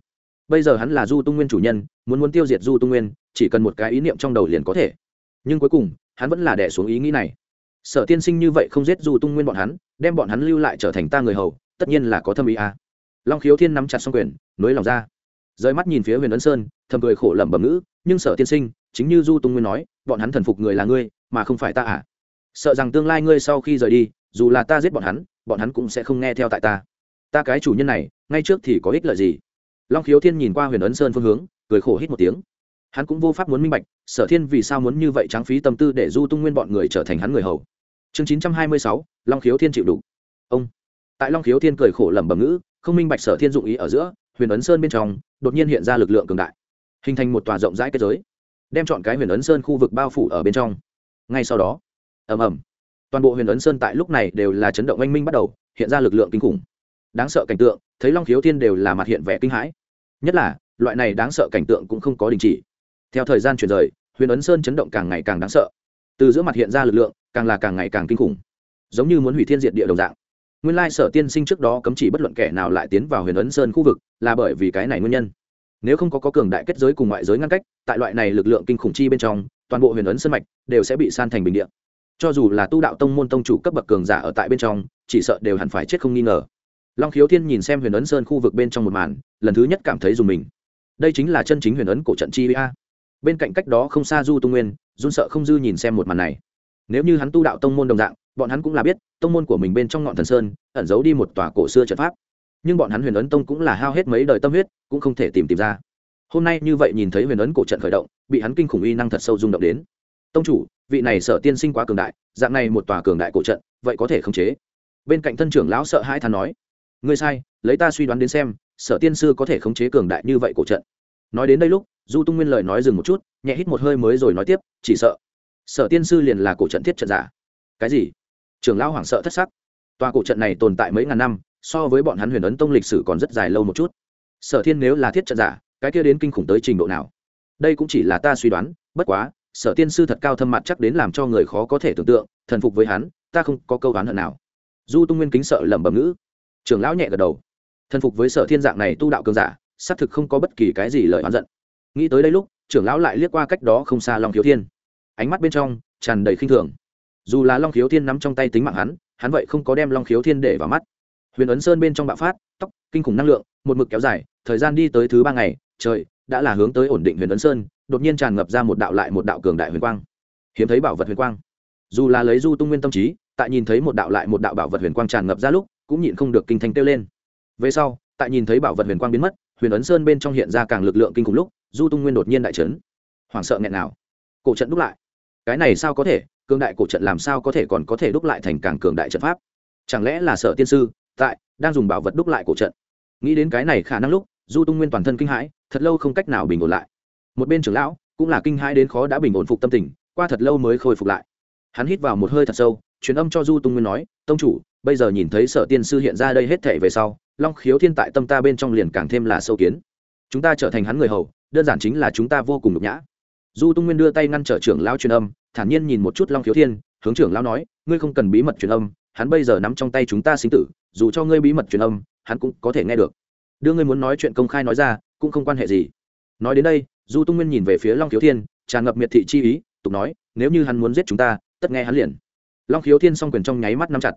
Bây giờ hắn là du tung nguyên chủ nhân, muốn muốn tiêu diệt du tung nguyên, chỉ cần một cái ý niệm trong đầu liền có thể. Nhưng cuối cùng, hắn vẫn là đẻ xuống ý nghĩ này sở tiên sinh như vậy không giết dù tung nguyên bọn hắn, đem bọn hắn lưu lại trở thành ta người hầu, tất nhiên là có thâm ý à. long khiếu thiên nắm chặt xong quyền, nối lòng ra. Rời mắt nhìn phía huyền ấn sơn, thầm cười khổ lẩm bẩm ngữ, nhưng sở tiên sinh, chính như du tung nguyên nói, bọn hắn thần phục người là ngươi, mà không phải ta à. Sợ rằng tương lai ngươi sau khi rời đi, dù là ta giết bọn hắn bọn hắn cũng sẽ không nghe theo tại ta. Ta cái chủ nhân này, ngay trước thì có ích lợi gì? Long khiếu thiên nhìn qua huyền ấn sơn phương hướng, cười khổ hít một tiếng hắn cũng vô pháp muốn minh bạch, sở thiên vì sao muốn như vậy tráng phí tâm tư để du tung nguyên bọn người trở thành hắn người hầu. Chương chín trăm hai mươi sáu, long khiếu thiên chịu đủ ông. Tại long khiếu thiên cười khổ lẩm bẩm ngữ, không minh bạch sở thiên dụng ý ở giữa, huyền ấn sơn bên trong, đột nhiên hiện ra lực lượng cường đại. Hình thành một tòa rộng rãi kết giới, đem chọn cái huyền ấn sơn khu vực bao phủ ở bên trong. Ngay sau đó, ầm ầm, toàn bộ huyền ấn sơn tại lúc này đều là chấn động oanh minh bắt đầu, hiện ra lực lượng kinh khủng. Đáng sợ cảnh tượng, thấy long khiếu thiên đều là mặt hiện vẻ kinh hãi. Nhất là, loại này đáng sợ cảnh tượng cũng không có đình chỉ theo thời gian chuyển rời huyền ấn sơn chấn động càng ngày càng đáng sợ. Từ giữa mặt hiện ra lực lượng càng là càng ngày càng kinh khủng. Giống như muốn hủy thiên diệt địa đồng dạng. Nguyên lai sở tiên sinh trước đó cấm chỉ bất luận kẻ nào lại tiến vào huyền ấn sơn khu vực là bởi vì cái này nguyên nhân. Nếu không có, có cường đại kết giới cùng ngoại giới ngăn cách tại loại này lực lượng kinh khủng chi bên trong toàn bộ huyền ấn sơn mạch đều sẽ bị san thành bình địa. Cho dù là tu đạo tông môn tông chủ cấp bậc cường giả ở tại bên trong chỉ sợ đều hẳn phải chết không nghi ngờ. Long khiếu thiên nhìn xem huyền ấn sơn khu vực bên trong một màn lần thứ nhất cảm thấy dùng mình. Đây chính là chân chính huyền ấn cổ trận chi a bên cạnh cách đó không xa du tu nguyên run sợ không dư nhìn xem một màn này nếu như hắn tu đạo tông môn đồng dạng bọn hắn cũng là biết tông môn của mình bên trong ngọn thần sơn ẩn giấu đi một tòa cổ xưa trận pháp nhưng bọn hắn huyền ấn tông cũng là hao hết mấy đời tâm huyết cũng không thể tìm tìm ra hôm nay như vậy nhìn thấy huyền ấn cổ trận khởi động bị hắn kinh khủng uy năng thật sâu rung động đến tông chủ vị này sợ tiên sinh quá cường đại dạng này một tòa cường đại cổ trận vậy có thể khống chế bên cạnh thân trưởng lão sợ hãi than nói ngươi sai lấy ta suy đoán đến xem sở tiên sư có thể khống chế cường đại như vậy cổ trận nói đến đây lúc du tung nguyên lời nói dừng một chút, nhẹ hít một hơi mới rồi nói tiếp, chỉ sợ. Sở tiên sư liền là cổ trận thiết trận giả. Cái gì? Trưởng lão hoảng sợ thất sắc. Tòa cổ trận này tồn tại mấy ngàn năm, so với bọn hắn huyền ấn tông lịch sử còn rất dài lâu một chút. Sở thiên nếu là thiết trận giả, cái kia đến kinh khủng tới trình độ nào? Đây cũng chỉ là ta suy đoán, bất quá, sở tiên sư thật cao thâm mặt chắc đến làm cho người khó có thể tưởng tượng, thần phục với hắn, ta không có câu oán hận nào. Du tung nguyên kính sợ lẩm bẩm ngữ. Trưởng lão nhẹ gật đầu. Thần phục với sở thiên dạng này tu đạo cường giả, xác thực không có bất kỳ cái gì lời oán giận nghĩ tới đây lúc, trưởng lão lại liếc qua cách đó không xa long khiếu thiên. Ánh mắt bên trong tràn đầy khinh thường. Dù là long khiếu thiên nắm trong tay tính mạng hắn hắn vậy không có đem long khiếu thiên để vào mắt. Huyền ấn sơn bên trong bạo phát tóc kinh khủng năng lượng, một mực kéo dài, thời gian đi tới thứ ba ngày, trời, đã là hướng tới ổn định huyền ấn sơn, đột nhiên tràn ngập ra một đạo lại một đạo cường đại huyền quang. Hiếm thấy bảo vật huyền quang. Dù là lấy du tung nguyên tâm trí, tại nhìn thấy một đạo lại một đạo bảo vật huyền quang tràn ngập ra lúc, cũng nhịn không được kinh thành kêu lên. Về sau, tại nhìn thấy bảo vật huyền quang biến mất huyền ấn sơn bên trong hiện ra càng lực lượng kinh khủng lúc, du tung nguyên đột nhiên đại trấn hoảng sợ nghẹn nào. Cổ trận đúc lại. Cái này sao có thể? Cường đại cổ trận làm sao có thể còn có thể đúc lại thành càng cường đại trận pháp? Chẳng lẽ là sợ tiên sư, tại, đang dùng bảo vật đúc lại cổ trận? Nghĩ đến cái này khả năng lúc, du tung nguyên toàn thân kinh hãi, thật lâu không cách nào bình ổn lại. Một bên trưởng lão, cũng là kinh hãi đến khó đã bình ổn phục tâm tình, qua thật lâu mới khôi phục lại. Hắn hít vào một hơi thật sâu, truyền âm cho du tung nguyên nói, tông chủ, bây giờ nhìn thấy sở tiên sư hiện ra đây hết thể về sau long khiếu thiên tại tâm ta bên trong liền càng thêm là sâu kiến. Chúng ta trở thành hắn người hầu, đơn giản chính là chúng ta vô cùng nhục nhã. Du tung nguyên đưa tay ngăn trở trưởng lao truyền âm, thản nhiên nhìn một chút long khiếu thiên, hướng trưởng lao nói, ngươi không cần bí mật truyền âm, hắn bây giờ nắm trong tay chúng ta sinh tử, dù cho ngươi bí mật truyền âm, hắn cũng có thể nghe được. Đưa ngươi muốn nói chuyện công khai nói ra, cũng không quan hệ gì. Nói đến đây, du tung nguyên nhìn về phía long khiếu thiên, tràn ngập miệt thị chi ý, tục nói, nếu như hắn muốn giết chúng ta, tất nghe hắn liền. Long khiếu thiên s o n g quyền trong nháy mắt nắm chặt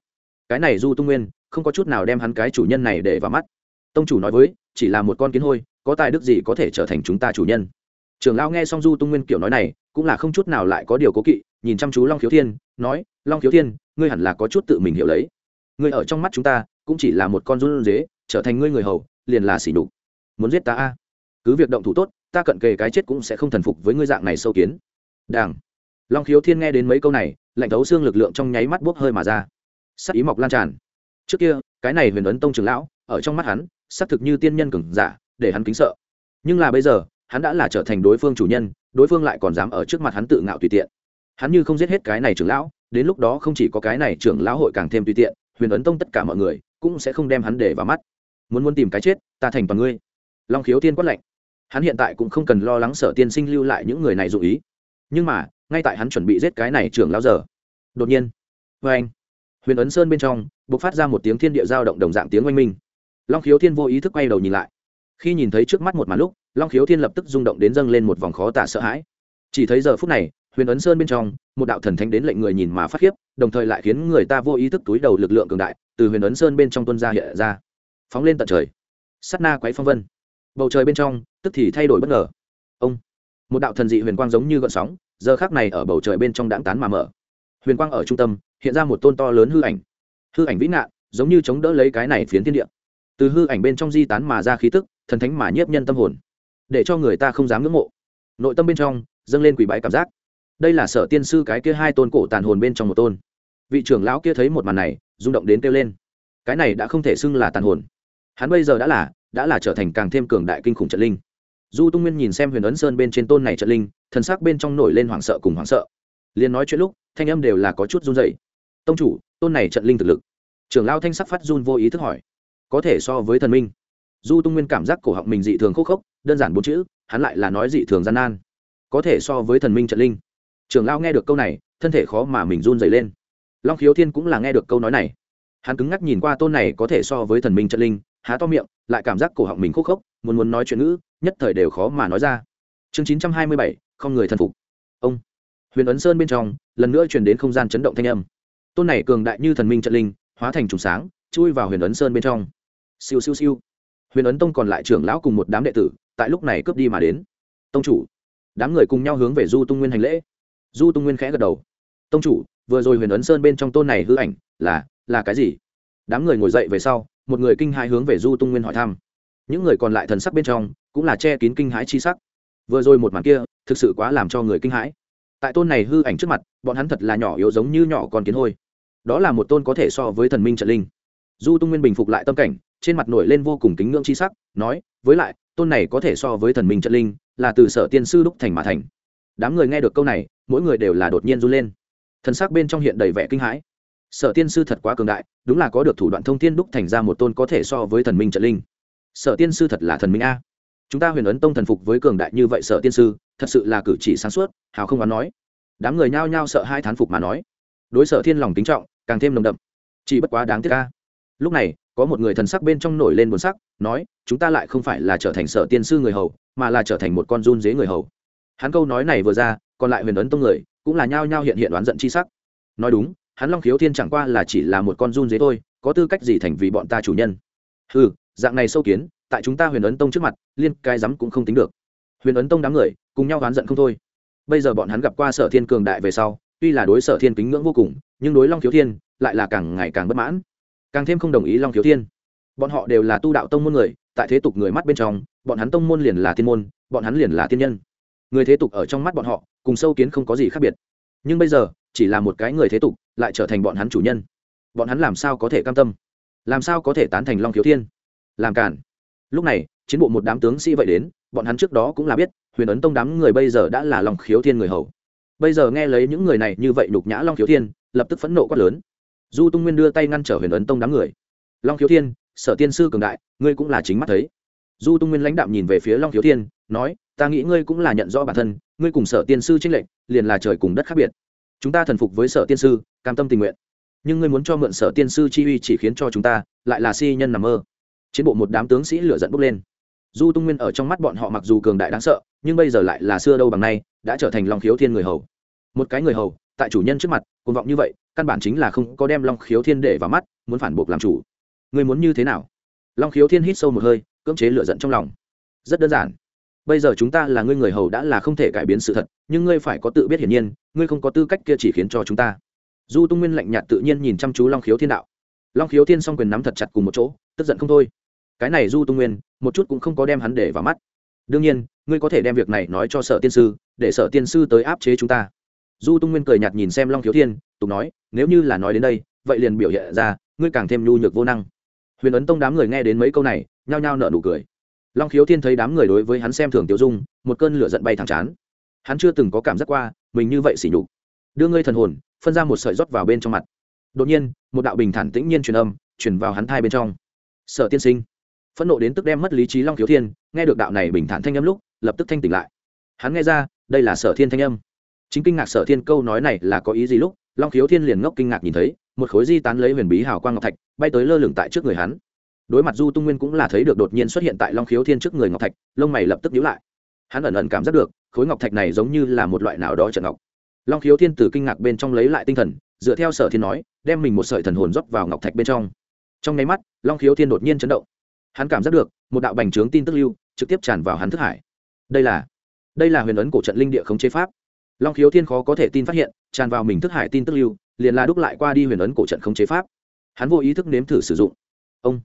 cái này du tung nguyên, không có chút nào đem hắn cái chủ nhân này để vào mắt. Tông chủ nói với, chỉ là một con kiến hôi, có tài đức gì có thể trở thành chúng ta chủ nhân? Trưởng lão nghe xong du tung nguyên kiểu nói này, cũng là không chút nào lại có điều cố kỵ, nhìn chăm chú long khiếu thiên, nói, long khiếu thiên, ngươi hẳn là có chút tự mình hiểu lấy. Ngươi ở trong mắt chúng ta, cũng chỉ là một con run dế trở thành ngươi người hầu, liền là xỉ đục muốn giết ta a? Cứ việc động thủ tốt, ta cận kề cái chết cũng sẽ không thần phục với ngươi dạng này sâu kiến. Đảng long khiếu thiên nghe đến mấy câu này, lạnh thấu xương lực lượng trong nháy mắt bốc hơi mà ra sắc ý mọc lan tràn. Trước kia, cái này huyền ấn tông trường lão, ở trong mắt hắn, xác thực như tiên nhân cường giả, để hắn kính sợ. Nhưng là bây giờ, hắn đã là trở thành đối phương chủ nhân, đối phương lại còn dám ở trước mặt hắn tự ngạo tùy tiện. Hắn như không giết hết cái này trưởng lão, đến lúc đó không chỉ có cái này trưởng lão hội càng thêm tùy tiện, huyền ấn tông tất cả mọi người cũng sẽ không đem hắn để vào mắt. Muốn muốn tìm cái chết, ta thành toàn ngươi. Long khiếu tiên quát lạnh. Hắn hiện tại cũng không cần lo lắng sở tiên sinh lưu lại những người này dụ ý. Nhưng mà, ngay tại hắn chuẩn bị giết cái này trưởng lão giờ, đột nhiên vê anh huyền ấn sơn bên trong buộc phát ra một tiếng thiên địa giao động đồng dạng tiếng oanh minh. Long khiếu thiên vô ý thức quay đầu nhìn lại. Khi nhìn thấy trước mắt một màn lúc, long khiếu thiên lập tức rung động đến dâng lên một vòng khó tả sợ hãi. Chỉ thấy giờ phút này, huyền ấn sơn bên trong, một đạo thần thánh đến lệnh người nhìn mà phát khiếp, đồng thời lại khiến người ta vô ý thức túi đầu lực lượng cường đại, từ huyền ấn sơn bên trong tuân ra hiện ra. Phóng lên tận trời. Sắt na quấy phong vân. Bầu trời bên trong, tức thì thay đổi bất ngờ. Ông. Một đạo thần dị huyền quang giống như gợn sóng, giờ khác này ở bầu trời bên trong đãng tán mà mở huyền quang ở trung tâm, hiện ra một tôn to lớn hư ảnh. Hư ảnh vĩ nạn, giống như chống đỡ lấy cái này phiến thiên địa. Từ hư ảnh bên trong di tán mà ra khí tức, thần thánh mà nhiếp nhân tâm hồn. Để cho người ta không dám ngưỡng mộ. Nội tâm bên trong, dâng lên quỷ bái cảm giác. Đây là sở tiên sư cái kia hai tôn cổ tàn hồn bên trong một tôn. Vị trưởng lão kia thấy một màn này, rung động đến kêu lên. Cái này đã không thể xưng là tàn hồn. Hắn bây giờ đã là đã là trở thành càng thêm cường đại kinh khủng trận linh. Du tung nguyên nhìn xem huyền ấn sơn bên trên tôn này trận linh, thần sắc bên trong nổi lên hoảng sợ cùng hoảng sợ. Liền nói chuyện lúc thanh âm đều là có chút run dậy tông chủ, tôn này trận linh thực lực. Trưởng lao thanh sắc phát run vô ý thức hỏi. Có thể so với thần minh? Du tung nguyên cảm giác cổ họng mình dị thường khúc khốc, đơn giản bốn chữ, hắn lại là nói dị thường gian nan. Có thể so với thần minh trận linh. Trưởng lao nghe được câu này, thân thể khó mà mình run dày lên. Long khiếu thiên cũng là nghe được câu nói này. Hắn cứng ngắc nhìn qua tôn này có thể so với thần minh trận linh, há to miệng, lại cảm giác cổ họng mình khúc khốc, muốn muốn nói chuyện ngữ, nhất thời đều khó mà nói ra. Chương chín trăm hai mươi bảy, không người thần phục. Ông. Huyền ấn sơn bên trong lần nữa truyền đến không gian chấn động thanh âm. Tôn này cường đại như thần minh trận linh, hóa thành trùng sáng, chui vào huyền ấn sơn bên trong. Siêu siêu siêu. Huyền ấn tông còn lại trưởng lão cùng một đám đệ tử, tại lúc này cướp đi mà đến. Tông chủ. Đám người cùng nhau hướng về du tung nguyên hành lễ. Du tung nguyên khẽ gật đầu. Tông chủ, vừa rồi huyền ấn sơn bên trong tôn này hư ảnh, là là cái gì? Đám người ngồi dậy về sau, một người kinh hãi hướng về du tung nguyên hỏi thăm. Những người còn lại thần sắc bên trong, cũng là che kín kinh hãi chi sắc. Vừa rồi một màn kia, thực sự quá làm cho người kinh hãi tại tôn này hư ảnh trước mặt, bọn hắn thật là nhỏ yếu giống như nhỏ con kiến hôi. Đó là một tôn có thể so với thần minh trận linh. Du tung nguyên bình phục lại tâm cảnh, trên mặt nổi lên vô cùng kính ngưỡng chi sắc, nói, với lại, tôn này có thể so với thần minh trận linh, là từ sở tiên sư đúc thành mà thành. Đám người nghe được câu này, mỗi người đều là đột nhiên run lên. Thần sắc bên trong hiện đầy vẻ kinh hãi. Sở tiên sư thật quá cường đại, đúng là có được thủ đoạn thông tiên đúc thành ra một tôn có thể so với thần minh trận linh. Sở tiên sư thật là thần minh a. Chúng ta huyền ấn tông thần phục với cường đại như vậy sở tiên sư thật sự là cử chỉ sáng suốt, hào không đoán nói. Đám người nhao nhao sợ hai thán phục mà nói. Đối sở thiên lòng kính trọng, càng thêm nồng đậm. Chỉ bất quá đáng tiếc ca lúc này, có một người thần sắc bên trong nổi lên buồn sắc, nói, chúng ta lại không phải là trở thành sở tiên sư người hầu, mà là trở thành một con run dế người hầu. Hắn câu nói này vừa ra, còn lại huyền ấn tông người, cũng là nhao nhao hiện hiện đoán giận chi sắc. Nói đúng, hắn long khiếu thiên chẳng qua là chỉ là một con run dế thôi, có tư cách gì thành vì bọn ta chủ nhân? Ừ dạng này sâu kiến, tại chúng ta huyền ấn tông trước mặt, liên cái rắm cũng không tính được huyền ấn tông đám người, cùng nhau oán giận không thôi. Bây giờ bọn hắn gặp qua sở thiên cường đại về sau, tuy là đối sở thiên kính ngưỡng vô cùng, nhưng đối long thiếu thiên, lại là càng ngày càng bất mãn. Càng thêm không đồng ý long thiếu thiên. Bọn họ đều là tu đạo tông môn người, tại thế tục người mắt bên trong, bọn hắn tông môn liền là thiên môn, bọn hắn liền là thiên nhân. Người thế tục ở trong mắt bọn họ, cùng sâu kiến không có gì khác biệt. Nhưng bây giờ, chỉ là một cái người thế tục, lại trở thành bọn hắn chủ nhân. Bọn hắn làm sao có thể cam tâm? Làm sao có thể tán thành long thiếu thiên? Làm cản lúc này, chiến bộ một đám tướng sĩ vậy đến bọn hắn trước đó cũng là biết, huyền ấn tông đám người bây giờ đã là lòng khiếu thiên người hầu. Bây giờ nghe lấy những người này như vậy nhục nhã long khiếu thiên, lập tức phẫn nộ quát lớn. Du tung nguyên đưa tay ngăn trở huyền ấn tông đám người. Long khiếu thiên, sở tiên sư cường đại, ngươi cũng là chính mắt thấy. Du tung nguyên lãnh đạo nhìn về phía long khiếu thiên, nói, ta nghĩ ngươi cũng là nhận rõ bản thân, ngươi cùng sở tiên sư tranh lệch, liền là trời cùng đất khác biệt. Chúng ta thần phục với sở tiên sư, cam tâm tình nguyện. Nhưng ngươi muốn cho mượn sở tiên sư chi uy chỉ khiến cho chúng ta, lại là si nhân nằm mơ. Chiến bộ một đám tướng sĩ lửa giận bốc lên du tung nguyên ở trong mắt bọn họ mặc dù cường đại đáng sợ, nhưng bây giờ lại là xưa đâu bằng nay, đã trở thành long khiếu thiên người hầu. Một cái người hầu, tại chủ nhân trước mặt, cuồng vọng như vậy, căn bản chính là không có đem long khiếu thiên để vào mắt, muốn phản bội làm chủ. Ngươi muốn như thế nào? Long khiếu thiên hít sâu một hơi, cưỡng chế lửa giận trong lòng. Rất đơn giản. Bây giờ chúng ta là ngươi người hầu đã là không thể cải biến sự thật, nhưng ngươi phải có tự biết hiển nhiên, ngươi không có tư cách kia chỉ khiến cho chúng ta. Du tung nguyên lạnh nhạt tự nhiên nhìn chăm chú long khiếu thiên đạo. Long khiếu thiên s o n g quyền nắm thật chặt cùng một chỗ, tức giận không thôi cái này du tung nguyên, một chút cũng không có đem hắn để vào mắt. Đương nhiên, ngươi có thể đem việc này nói cho sở tiên sư, để sở tiên sư tới áp chế chúng ta. Du tung nguyên cười nhạt nhìn xem long thiếu thiên, tục nói, nếu như là nói đến đây, vậy liền biểu hiện ra, ngươi càng thêm nhu nhược vô năng. Huyền ấn tông đám người nghe đến mấy câu này, nhao nhao nở nụ cười. Long khiếu thiên thấy đám người đối với hắn xem thường tiêu dung, một cơn lửa giận bay thẳng chán. Hắn chưa từng có cảm giác qua, mình như vậy xỉ nhục. Đưa ngươi thần hồn, phân ra một sợi rót vào bên trong mặt. Đột nhiên, một đạo bình thản tĩnh nhiên truyền âm, truyền vào hắn thai bên trong. Sở tiên sinh phẫn nộ đến tức đem mất lý trí long thiếu thiên, nghe được đạo này bình thản thanh âm lúc, lập tức thanh tỉnh lại. Hắn nghe ra, đây là sở thiên thanh âm. Chính kinh ngạc sở thiên câu nói này là có ý gì lúc, long thiếu thiên liền ngốc kinh ngạc nhìn thấy, một khối di tán lấy huyền bí hào quang ngọc thạch, bay tới lơ lửng tại trước người hắn. Đối mặt du tung nguyên cũng là thấy được đột nhiên xuất hiện tại long khiếu thiên trước người ngọc thạch, lông mày lập tức nhíu lại. Hắn ẩn ẩn cảm giác được, khối ngọc thạch này giống như là một loại nào đó trận ngọc. Long khiếu thiên từ kinh ngạc bên trong lấy lại tinh thần, dựa theo sở thiên nói, đem mình một sợi thần hồn rót vào ngọc thạch bên trong. Trong nháy mắt, long khiếu thiên đột nhiên chấn động hắn cảm giác được một đạo bành trướng tin tức lưu trực tiếp tràn vào hắn thức hải. Đây là đây là huyền ấn cổ trận linh địa khống chế pháp. Long khiếu thiên khó có thể tin phát hiện, tràn vào mình thức hải tin tức lưu, liền là đúc lại qua đi huyền ấn cổ trận khống chế pháp. Hắn vô ý thức nếm thử sử dụng. Ông,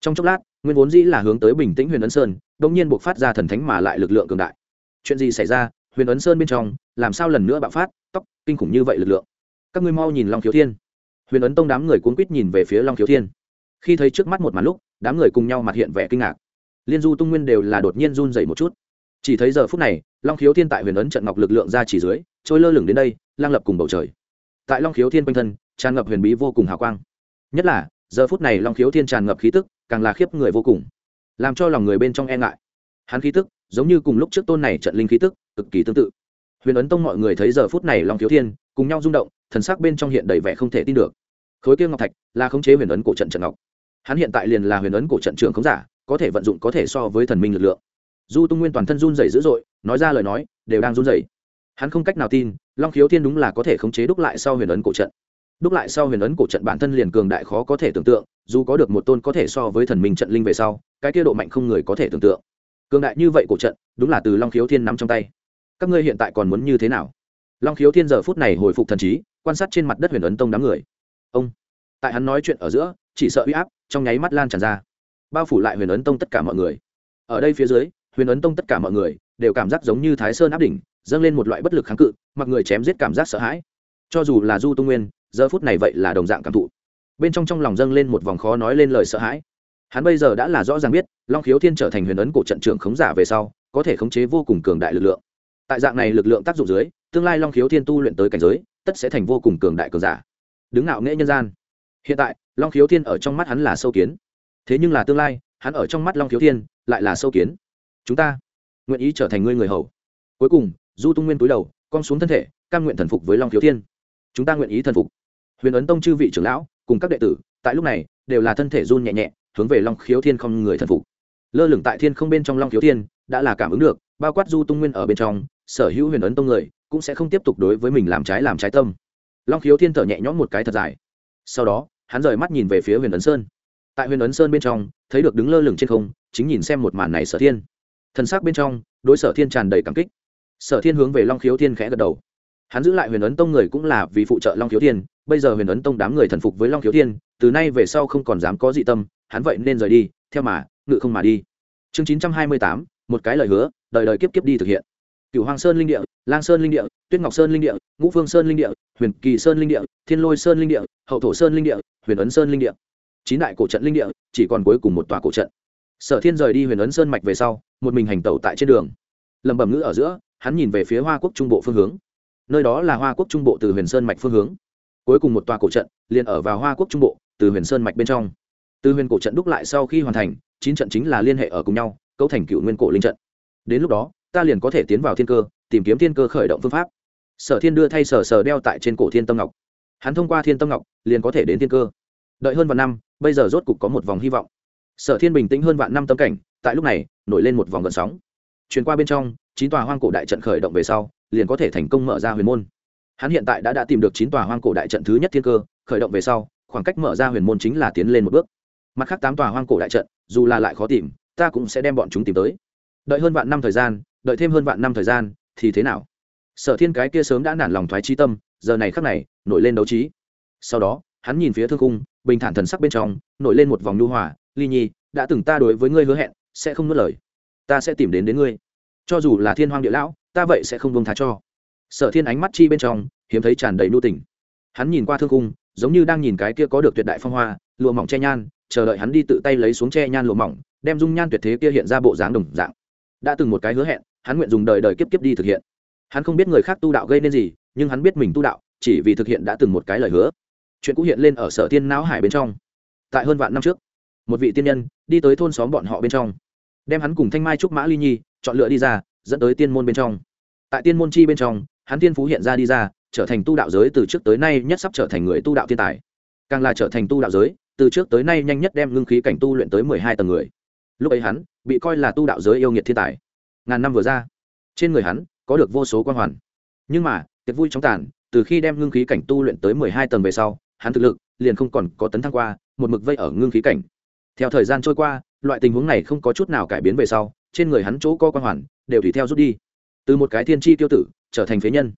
trong chốc lát, nguyên vốn dĩ là hướng tới bình tĩnh huyền ấn sơn đ nhiên buộc phát ra thần thánh mà lại lực lượng cường đại. Chuyện gì xảy ra? Huyền ấn sơn bên trong, làm sao lần nữa bạo phát? Tóc, kinh khủng như vậy lực lượng. Các ngươi mau nhìn long khiếu thiên. Huyền ấn tông đám người cuốn quýt nhìn về phía long khiếu thiên. Khi thấy trước mắt một màn lúc đám người cùng nhau mặt hiện vẻ kinh ngạc. Liên du tung nguyên đều là đột nhiên run dày một chút. Chỉ thấy giờ phút này, long khiếu thiên tại huyền ấn trận ngọc lực lượng ra chỉ dưới, trôi lơ lửng đến đây lang lập cùng bầu trời. Tại long khiếu thiên quanh thân, tràn ngập huyền bí vô cùng hào quang. Nhất là, giờ phút này long khiếu thiên tràn ngập khí tức, càng là khiếp người vô cùng. Làm cho lòng người bên trong e ngại. Hắn khí tức, giống như cùng lúc trước tôn này trận linh khí tức, cực kỳ tương tự. Huyền ấn tông mọi người thấy giờ phút này long khiếu thiên, cùng nhau rung động, thần sắc bên trong hiện đầy vẻ không thể tin được. Khối kia ngọc thạch là khống chế huyền ấn cổ trận trận ngọc hắn hiện tại liền là huyền ấn cổ trận trưởng khống giả, có thể vận dụng có thể so với thần minh lực lượng. Du tung nguyên toàn thân run rẩy dữ dội, nói ra lời nói, đều đang run rẩy. Hắn không cách nào tin, long khiếu thiên đúng là có thể khống chế đúc lại sau huyền ấn cổ trận. Đúc lại sau huyền ấn cổ trận bản thân liền cường đại khó có thể tưởng tượng, dù có được một tôn có thể so với thần minh trận linh về sau, cái kia độ mạnh không người có thể tưởng tượng. Cường đại như vậy cổ trận, đúng là từ long khiếu thiên nắm trong tay. Các ngươi hiện tại còn muốn như thế nào? Long khiếu thiên giờ phút này hồi phục thần trí, quan sát trên mặt đất huyền ấn tông đám người. Ông! Tại hắn nói chuyện ở giữa, chỉ sợ uy áp trong nháy mắt lan tràn ra. Bao phủ lại huyền ấn tông tất cả mọi người. Ở đây phía dưới, huyền ấn tông tất cả mọi người đều cảm giác giống như thái sơn áp đỉnh, dâng lên một loại bất lực kháng cự, mặc người chém giết cảm giác sợ hãi. Cho dù là du tung nguyên, giờ phút này vậy là đồng dạng cảm thụ. Bên trong trong lòng dâng lên một vòng khó nói lên lời sợ hãi. Hắn bây giờ đã là rõ ràng biết, long khiếu thiên trở thành huyền ấn cổ trận trưởng khống giả về sau, có thể khống chế vô cùng cường đại lực lượng. Tại dạng này lực lượng tác dụng dưới, tương lai long khiếu thiên tu luyện tới cảnh giới, tất sẽ thành vô cùng cường đại cường giả. Đứng ngạo nghễ nhân gian hiện tại, long khiếu thiên ở trong mắt hắn là sâu kiến. Thế nhưng là tương lai, hắn ở trong mắt long khiếu thiên lại là sâu kiến. Chúng ta nguyện ý trở thành ngươi người hầu. Cuối cùng, du tung nguyên túi đầu con xuống thân thể căn nguyện thần phục với long khiếu thiên. Chúng ta nguyện ý thần phục. Huyền ấn tông chư vị trưởng lão, cùng các đệ tử, tại lúc này, đều là thân thể run nhẹ nhẹ, hướng về long khiếu thiên không người thần phục. Lơ lửng tại thiên không bên trong long khiếu thiên, đã là cảm ứng được, bao quát du tung nguyên ở bên trong, sở hữu huyền ấn tông người, cũng sẽ không tiếp tục đối với mình làm trái làm trái tâm. Long khiếu thiên thở nhẹ nhõm một cái thật dài. Sau đó hắn rời mắt nhìn về phía huyền ấn sơn. Tại huyền ấn sơn bên trong, thấy được đứng lơ lửng trên không, chính nhìn xem một màn này sở thiên. Thần sắc bên trong, đối sở thiên tràn đầy cảm kích. Sở thiên hướng về long khiếu thiên khẽ gật đầu. Hắn giữ lại huyền ấn tông người cũng là vì phụ trợ long khiếu thiên, bây giờ huyền ấn tông đám người thần phục với long khiếu thiên, từ nay về sau không còn dám có dị tâm, hắn vậy nên rời đi, theo mà, ngự không mà đi. Chương chín trăm hai mươi tám, một cái lời hứa, đời đời kiếp kiếp đi thực hiện. Cựu hoàng sơn linh địa, lang sơn linh địa, tuyết ngọc sơn linh địa, ngũ phương sơn linh địa, huyền kỳ sơn linh địa, thiên lôi sơn linh địa hậu thổ sơn linh địa, huyền ấn sơn linh địa. Chín đại cổ trận linh địa, chỉ còn cuối cùng một tòa cổ trận. Sở thiên rời đi huyền ấn sơn mạch về sau, một mình hành tẩu tại trên đường. Lẩm bẩm ngữ ở giữa, hắn nhìn về phía hoa quốc trung bộ phương hướng. Nơi đó là hoa quốc trung bộ từ huyền sơn mạch phương hướng. Cuối cùng một tòa cổ trận, liền ở vào hoa quốc trung bộ, từ huyền sơn mạch bên trong. Từ huyền cổ trận đúc lại sau khi hoàn thành, chín trận chính là liên hệ ở cùng nhau, cấu thành cựu nguyên cổ linh trận. Đến lúc đó, ta liền có thể tiến vào thiên cơ, tìm kiếm thiên cơ khởi động phương pháp. Sở thiên đưa thay sở sở đeo tại trên cổ thiên tâm ngọc hắn thông qua thiên tâm ngọc, liền có thể đến thiên cơ. Đợi hơn vạn năm, bây giờ rốt cục có một vòng hy vọng. Sở thiên bình tĩnh hơn vạn năm tâm cảnh, tại lúc này, nổi lên một vòng gợn sóng. Chuyển qua bên trong, chín tòa hoang cổ đại trận khởi động về sau, liền có thể thành công mở ra huyền môn. Hắn hiện tại đã đã tìm được chín tòa hoang cổ đại trận thứ nhất thiên cơ, khởi động về sau, khoảng cách mở ra huyền môn chính là tiến lên một bước. Mặt khác tám tòa hoang cổ đại trận, dù là lại khó tìm, ta cũng sẽ đem bọn chúng tìm tới. Đợi hơn vạn năm thời gian, đợi thêm hơn vạn năm thời gian, thì thế nào? Sở thiên cái kia sớm đã nản lòng thoái trí tâm giờ này khắc này, nổi lên đấu trí. Sau đó, hắn nhìn phía thương cung bình thản thần sắc bên trong, nổi lên một vòng nhu hòa, ly nhi, đã từng ta đối với ngươi hứa hẹn, sẽ không nuốt lời. Ta sẽ tìm đến đến ngươi. Cho dù là thiên hoang địa lão, ta vậy sẽ không buông thá cho. Sở thiên ánh mắt chi bên trong, hiếm thấy tràn đầy nhu tình. Hắn nhìn qua thương cung giống như đang nhìn cái kia có được tuyệt đại phong hoa, lụa mỏng che nhan, chờ đợi hắn đi tự tay lấy xuống che nhan lụa mỏng, đem dung nhan tuyệt thế kia hiện ra bộ dáng đồng dạng. Đã từng một cái hứa hẹn, hắn nguyện dùng đời đời kiếp kiếp đi thực hiện. Hắn không biết người khác tu đạo gây nên gì nhưng hắn biết mình tu đạo, chỉ vì thực hiện đã từng một cái lời hứa. Chuyện cũ hiện lên ở sở thiên não hải bên trong. Tại hơn vạn năm trước, một vị tiên nhân đi tới thôn xóm bọn họ bên trong, đem hắn cùng thanh mai trúc mã ly nhi chọn lựa đi ra, dẫn tới tiên môn bên trong. Tại tiên môn chi bên trong, hắn tiên phú hiện ra đi ra, trở thành tu đạo giới từ trước tới nay nhất sắp trở thành người tu đạo thiên tài. Càng là trở thành tu đạo giới, từ trước tới nay nhanh nhất đem ngưng khí cảnh tu luyện tới mười hai tầng người. Lúc ấy hắn bị coi là tu đạo giới yêu nghiệt thiên tài. Ngàn năm vừa ra, trên người hắn có được vô số quan hoàn. Nhưng mà tiệc vui chóng tàn, từ khi đem ngưng khí cảnh tu luyện tới mười hai tầng về sau, hắn thực lực liền không còn có tấn thăng qua, một mực vây ở ngưng khí cảnh. Theo thời gian trôi qua, loại tình huống này không có chút nào cải biến về sau, trên người hắn chỗ co quan hoàn đều tùy theo rút đi. Từ một cái thiên tri tiêu tử trở thành phế nhân.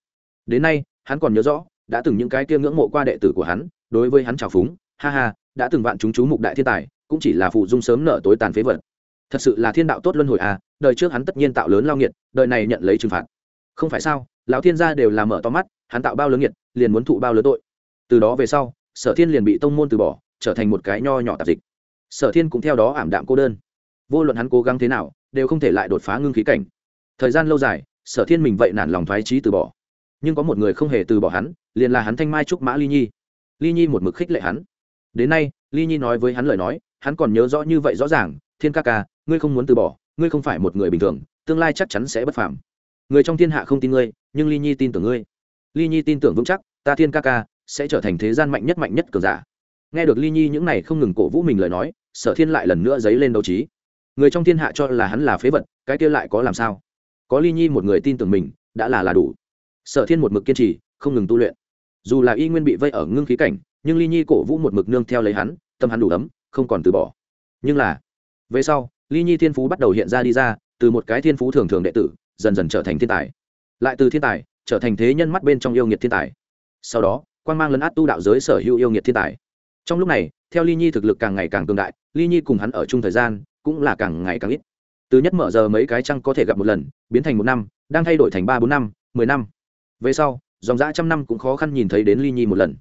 Đến nay, hắn còn nhớ rõ, đã từng những cái kia ngưỡng mộ qua đệ tử của hắn, đối với hắn trào phúng, ha ha, đã từng vạn chúng chú mục đại thiên tài, cũng chỉ là phụ dung sớm nợ tối tàn phế vật. Thật sự là thiên đạo tốt luân hồi à đời trước hắn tất nhiên tạo lớn lao nghiệt, đời này nhận lấy trừng phạt. Không phải sao? Lão thiên gia đều làm mở to mắt, hắn tạo bao lớn nghiệt, liền muốn thụ bao lớn tội. Từ đó về sau, sở thiên liền bị tông môn từ bỏ, trở thành một cái nho nhỏ tạp dịch. Sở thiên cũng theo đó ảm đạm cô đơn. Vô luận hắn cố gắng thế nào, đều không thể lại đột phá ngưng khí cảnh. Thời gian lâu dài, sở thiên mình vậy nản lòng thoái trí từ bỏ. Nhưng có một người không hề từ bỏ hắn, liền là hắn thanh mai trúc mã ly nhi. Ly nhi một mực khích lệ hắn. Đến nay, ly nhi nói với hắn lời nói, hắn còn nhớ rõ như vậy rõ ràng, thiên ca ca, ngươi không muốn từ bỏ, ngươi không phải một người bình thường, tương lai chắc chắn sẽ bất phàm người trong thiên hạ không tin ngươi, nhưng ly nhi tin tưởng ngươi. Ly nhi tin tưởng vững chắc, ta thiên ca ca sẽ trở thành thế gian mạnh nhất mạnh nhất cường giả. Nghe được ly nhi những này không ngừng cổ vũ mình lời nói, sở thiên lại lần nữa dấy lên đấu trí. Người trong thiên hạ cho là hắn là phế vật, cái kia lại có làm sao? Có ly nhi một người tin tưởng mình, đã là là đủ. Sở thiên một mực kiên trì, không ngừng tu luyện. Dù là y nguyên bị vây ở ngưng khí cảnh, nhưng ly nhi cổ vũ một mực nương theo lấy hắn, tâm hắn đủ ấm, không còn từ bỏ. Nhưng là, về sau, ly nhi thiên phú bắt đầu hiện ra đi ra, từ một cái thiên phú thường thường đệ tử dần dần trở thành thiên tài. Lại từ thiên tài, trở thành thế nhân mắt bên trong yêu nghiệt thiên tài. Sau đó quan mang lấn át tu đạo giới sở hữu yêu nghiệt thiên tài. Trong lúc này, theo ly nhi thực lực càng ngày càng cường đại, ly nhi cùng hắn ở chung thời gian cũng là càng ngày càng ít. Từ nhất mở giờ mấy cái trăng có thể gặp một lần, biến thành một năm, đang thay đổi thành ba bốn năm, mười năm. Về sau, dòng dã trăm năm cũng khó khăn nhìn thấy đến ly nhi một lần.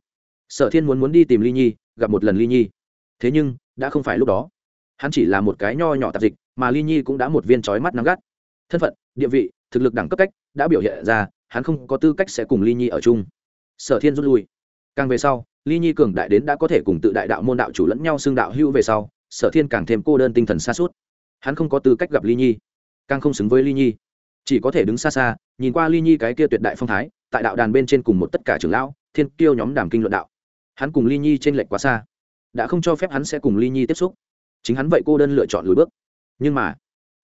Sở thiên muốn muốn đi tìm ly nhi, gặp một lần ly nhi. Thế nhưng, đã không phải lúc đó. Hắn chỉ là một cái nho nhỏ tạp dịch, mà ly nhi cũng đã một viên trói mắt nắng gắt. Thân phận địa vị, thực lực đẳng cấp cách đã biểu hiện ra, hắn không có tư cách sẽ cùng ly nhi ở chung. Sở thiên rút lui. Càng về sau, ly nhi cường đại đến đã có thể cùng tự đại đạo môn đạo chủ lẫn nhau xưng đạo hữu về sau, sở thiên càng thêm cô đơn tinh thần xa suốt hắn không có tư cách gặp ly nhi, càng không xứng với ly nhi. Chỉ có thể đứng xa xa, nhìn qua ly nhi cái kia tuyệt đại phong thái, tại đạo đàn bên trên cùng một tất cả trưởng lão, thiên kiêu nhóm đàm kinh luận đạo. Hắn cùng ly nhi t r ê n lệch quá xa, đã không cho phép hắn sẽ cùng ly nhi tiếp xúc. Chính hắn vậy cô đơn lựa chọn lùi bước. Nhưng mà,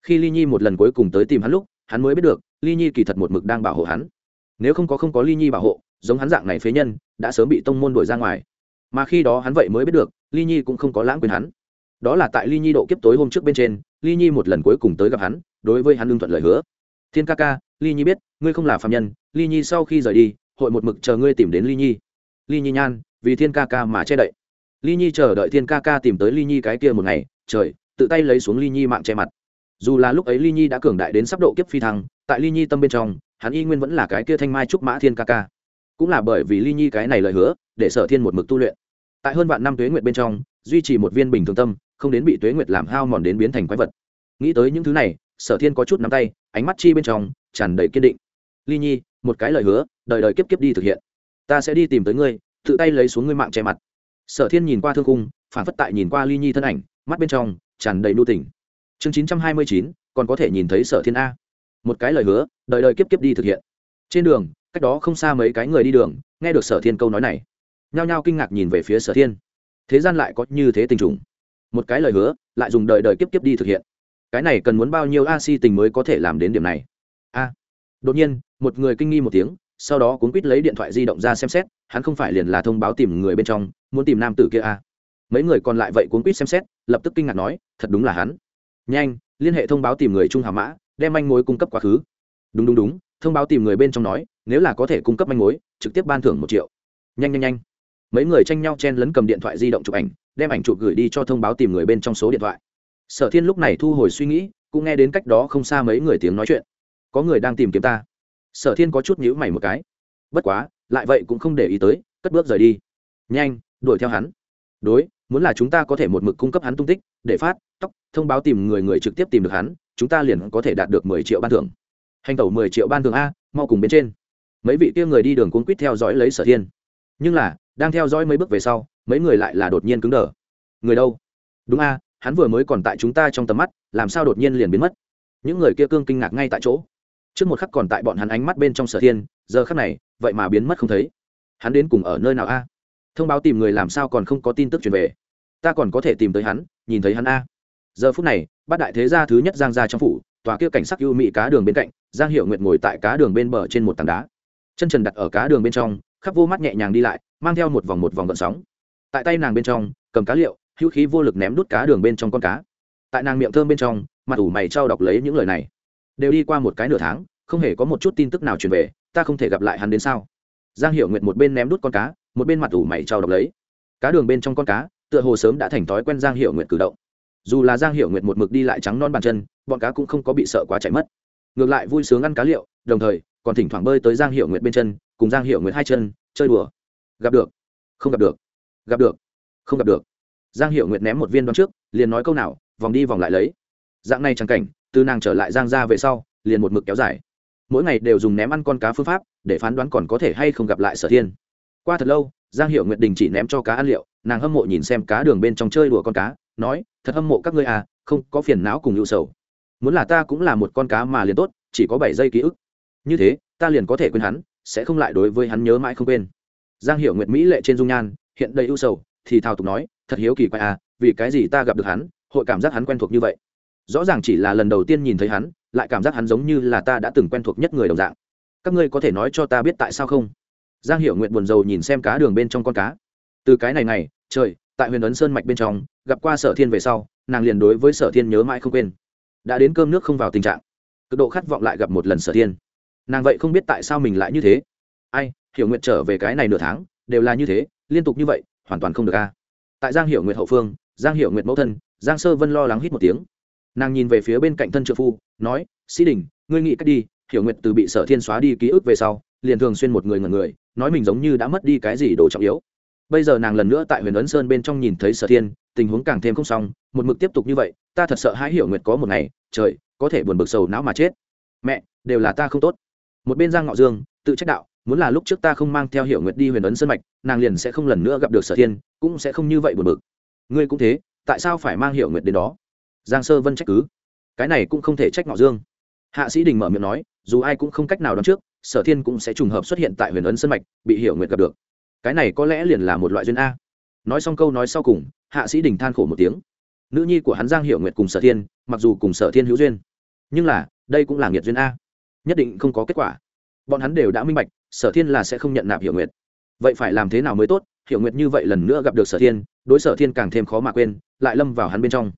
khi ly nhi một lần cuối cùng tới tìm hắn lúc hắn mới biết được ly nhi kỳ thật một mực đang bảo hộ hắn nếu không có không có ly nhi bảo hộ giống hắn dạng này phế nhân đã sớm bị tông môn đuổi ra ngoài mà khi đó hắn vậy mới biết được ly nhi cũng không có lãng quyền hắn đó là tại ly nhi độ kiếp tối hôm trước bên trên ly nhi một lần cuối cùng tới gặp hắn đối với hắn lương thuận lời hứa thiên ca ca ly nhi biết ngươi không là phạm nhân ly nhi sau khi rời đi hội một mực chờ ngươi tìm đến ly nhi ly nhi nhan vì thiên ca ca mà che đậy ly nhi chờ đợi thiên ca ca tìm tới ly nhi cái kia một ngày trời tự tay lấy xuống ly nhi mạng che mặt dù là lúc ấy ly nhi đã cường đại đến sắp độ kiếp phi thăng, tại ly nhi tâm bên trong, hắn y nguyên vẫn là cái kia thanh mai trúc mã thiên ca ca. Cũng là bởi vì ly nhi cái này lời hứa, để sở thiên một mực tu luyện. Tại hơn vạn năm tuế nguyệt bên trong, duy trì một viên bình thường tâm, không đến bị tuế nguyệt làm hao mòn đến biến thành quái vật. Nghĩ tới những thứ này, sở thiên có chút nắm tay, ánh mắt chi bên trong, tràn đầy kiên định. Ly nhi, một cái lời hứa, đời đời kiếp kiếp đi thực hiện. Ta sẽ đi tìm tới ngươi, tự tay lấy xuống ngươi mạng che mặt. Sở thiên nhìn qua thương cung phản phất tại nhìn qua ly nhi thân ảnh, mắt bên trong, tràn đầy nu tình chương chín trăm hai mươi chín, còn có thể nhìn thấy sở thiên a. Một cái lời hứa, đời đời kiếp kiếp đi thực hiện. Trên đường, cách đó không xa mấy cái người đi đường, nghe được sở thiên câu nói này. Nhao nhao kinh ngạc nhìn về phía sở thiên. Thế gian lại có như thế tình trùng. Một cái lời hứa, lại dùng đời đời kiếp kiếp đi thực hiện. Cái này cần muốn bao nhiêu a si tình mới có thể làm đến điểm này? A. Đột nhiên, một người kinh nghi một tiếng, sau đó cuốn quýt lấy điện thoại di động ra xem xét, hắn không phải liền là thông báo tìm người bên trong, muốn tìm nam tử kia a. Mấy người còn lại vậy cuốn quýt xem xét, lập tức kinh ngạc nói, thật đúng là hắn nhanh, liên hệ thông báo tìm người trung hà mã, đem manh mối cung cấp quá khứ. Đúng đúng đúng, thông báo tìm người bên trong nói, nếu là có thể cung cấp manh mối, trực tiếp ban thưởng một triệu. Nhanh nhanh nhanh. Mấy người tranh nhau chen lấn cầm điện thoại di động chụp ảnh, đem ảnh chụp gửi đi cho thông báo tìm người bên trong số điện thoại. Sở thiên lúc này thu hồi suy nghĩ, cũng nghe đến cách đó không xa mấy người tiếng nói chuyện. Có người đang tìm kiếm ta. Sở thiên có chút nhữ mày một cái. Bất quá, lại vậy cũng không để ý tới, cất bước rời đi. Nhanh, đuổi theo hắn. Đối muốn là chúng ta có thể một mực cung cấp hắn tung tích, để phát, tóc, thông báo tìm người người trực tiếp tìm được hắn, chúng ta liền có thể đạt được mười triệu ban thưởng. Hành tẩu mười triệu ban thưởng a, mau cùng bên trên. Mấy vị kia người đi đường cuốn quýt theo dõi lấy sở thiên. Nhưng là, đang theo dõi mấy bước về sau, mấy người lại là đột nhiên cứng đờ. Người đâu? Đúng a, hắn vừa mới còn tại chúng ta trong tầm mắt, làm sao đột nhiên liền biến mất? Những người kia cương kinh ngạc ngay tại chỗ. Trước một khắc còn tại bọn hắn ánh mắt bên trong sở thiên, giờ khắc này, vậy mà biến mất không thấy. Hắn đến cùng ở nơi nào a? Thông báo tìm người làm sao còn không có tin tức truyền về? Ta còn có thể tìm tới hắn, nhìn thấy hắn a. Giờ phút này, bát đại thế gia thứ nhất giang ra trong phủ, tòa kia cảnh sắc ưu mỹ cá đường bên cạnh, giang hiệu nguyện ngồi tại cá đường bên bờ trên một tảng đá. Chân trần đặt ở cá đường bên trong, khắp vô mắt nhẹ nhàng đi lại, mang theo một vòng một vòng gợn sóng. Tại tay nàng bên trong, cầm cá liệu, hữu khí vô lực ném đút cá đường bên trong con cá. Tại nàng miệng thơm bên trong, mặt ủ mày trao đọc lấy những lời này. Đều đi qua một cái nửa tháng, không hề có một chút tin tức nào truyền về, ta không thể gặp lại hắn đến sao? Giang hiệu nguyện một bên ném đút con cá, một bên mặt ủ mày trao đọc lấy. Cá đường bên trong con cá tựa hồ sớm đã thành thói quen giang hiệu nguyện cử động. Dù là giang hiệu nguyện một mực đi lại trắng non bàn chân, bọn cá cũng không có bị sợ quá chạy mất. Ngược lại vui sướng ăn cá liệu, đồng thời, còn thỉnh thoảng bơi tới giang hiệu nguyện bên chân, cùng giang hiệu nguyện hai chân, chơi đùa. Gặp được. Không gặp được. Gặp được. Không gặp được. Giang hiệu nguyện ném một viên đoán trước, liền nói câu nào, vòng đi vòng lại lấy. Dạng này chẳng cảnh, từ nàng trở lại giang ra về sau, liền một mực kéo dài. Mỗi ngày đều dùng ném ăn con cá phương pháp, để phán đoán còn có thể hay không gặp lại sở thiên. Qua thật lâu giang hiệu Nguyệt đình chỉ ném cho cá ăn liệu, nàng hâm mộ nhìn xem cá đường bên trong chơi đùa con cá, nói, thật hâm mộ các ngươi à không có phiền não cùng ưu sầu. Muốn là ta cũng là một con cá mà liền tốt, chỉ có bảy giây ký ức. Như thế, ta liền có thể quên hắn, sẽ không lại đối với hắn nhớ mãi không quên. Giang hiệu nguyệt mỹ lệ trên dung nhan, hiện đầy ưu sầu, thì thào tục nói, thật hiếu kỳ quay à vì cái gì ta gặp được hắn, hội cảm giác hắn quen thuộc như vậy? Rõ ràng chỉ là lần đầu tiên nhìn thấy hắn, lại cảm giác hắn giống như là ta đã từng quen thuộc nhất người đồng dạng. Các ngươi có thể nói cho ta biết tại sao không? Giang hiệu nguyện buồn rầu nhìn xem cá đường bên trong con cá. Từ cái này này trời, tại huyền ấn sơn mạch bên trong, gặp qua sở thiên về sau, nàng liền đối với sở thiên nhớ mãi không quên. Đã đến cơm nước không vào tình trạng. Cực độ khát vọng lại gặp một lần sở thiên. Nàng vậy không biết tại sao mình lại như thế. Ai, hiểu nguyện trở về cái này nửa tháng, đều là như thế, liên tục như vậy, hoàn toàn không được a. Tại giang hiểu nguyện hậu phương, giang hiểu nguyện mẫu thân, giang sơ vân lo lắng hít một tiếng. Nàng nhìn về phía bên cạnh thân trợ phu, nói, sĩ đình, ngươi nghĩ cách đi, hiểu nguyện từ bị sở thiên xóa đi ký ức về sau, liền thường xuyên một người ngần người nói mình giống như đã mất đi cái gì đồ trọng yếu. Bây giờ nàng lần nữa tại huyền ấn sơn bên trong nhìn thấy sở thiên, tình huống càng thêm không xong, một mực tiếp tục như vậy, ta thật sợ hãi hiểu nguyệt có một ngày, trời, có thể buồn bực sầu não mà chết. Mẹ, đều là ta không tốt. Một bên giang ngọ dương, tự trách đạo, muốn là lúc trước ta không mang theo hiểu nguyệt đi huyền ấn sơn mạch, nàng liền sẽ không lần nữa gặp được sở thiên, cũng sẽ không như vậy buồn bực. Ngươi cũng thế, tại sao phải mang hiểu nguyệt đến đó? Giang sơ vân trách cứ. Cái này cũng không thể trách ngọ dương hạ sĩ đình mở miệng nói, dù ai cũng không cách nào đoán trước, sở thiên cũng sẽ trùng hợp xuất hiện tại huyền ấn sân mạch, bị hiểu nguyệt gặp được. Cái này có lẽ liền là một loại duyên a. Nói xong câu nói sau cùng, hạ sĩ đình than khổ một tiếng. Nữ nhi của hắn giang hiểu nguyệt cùng sở thiên, mặc dù cùng sở thiên hữu duyên, nhưng là, đây cũng là nghiệt duyên a. Nhất định không có kết quả. Bọn hắn đều đã minh bạch, sở thiên là sẽ không nhận nạp hiểu nguyệt. Vậy phải làm thế nào mới tốt? Hiểu nguyệt như vậy lần nữa gặp được sở thiên, đối sở thiên càng thêm khó mà quên, lại lâm vào hắn bên trong.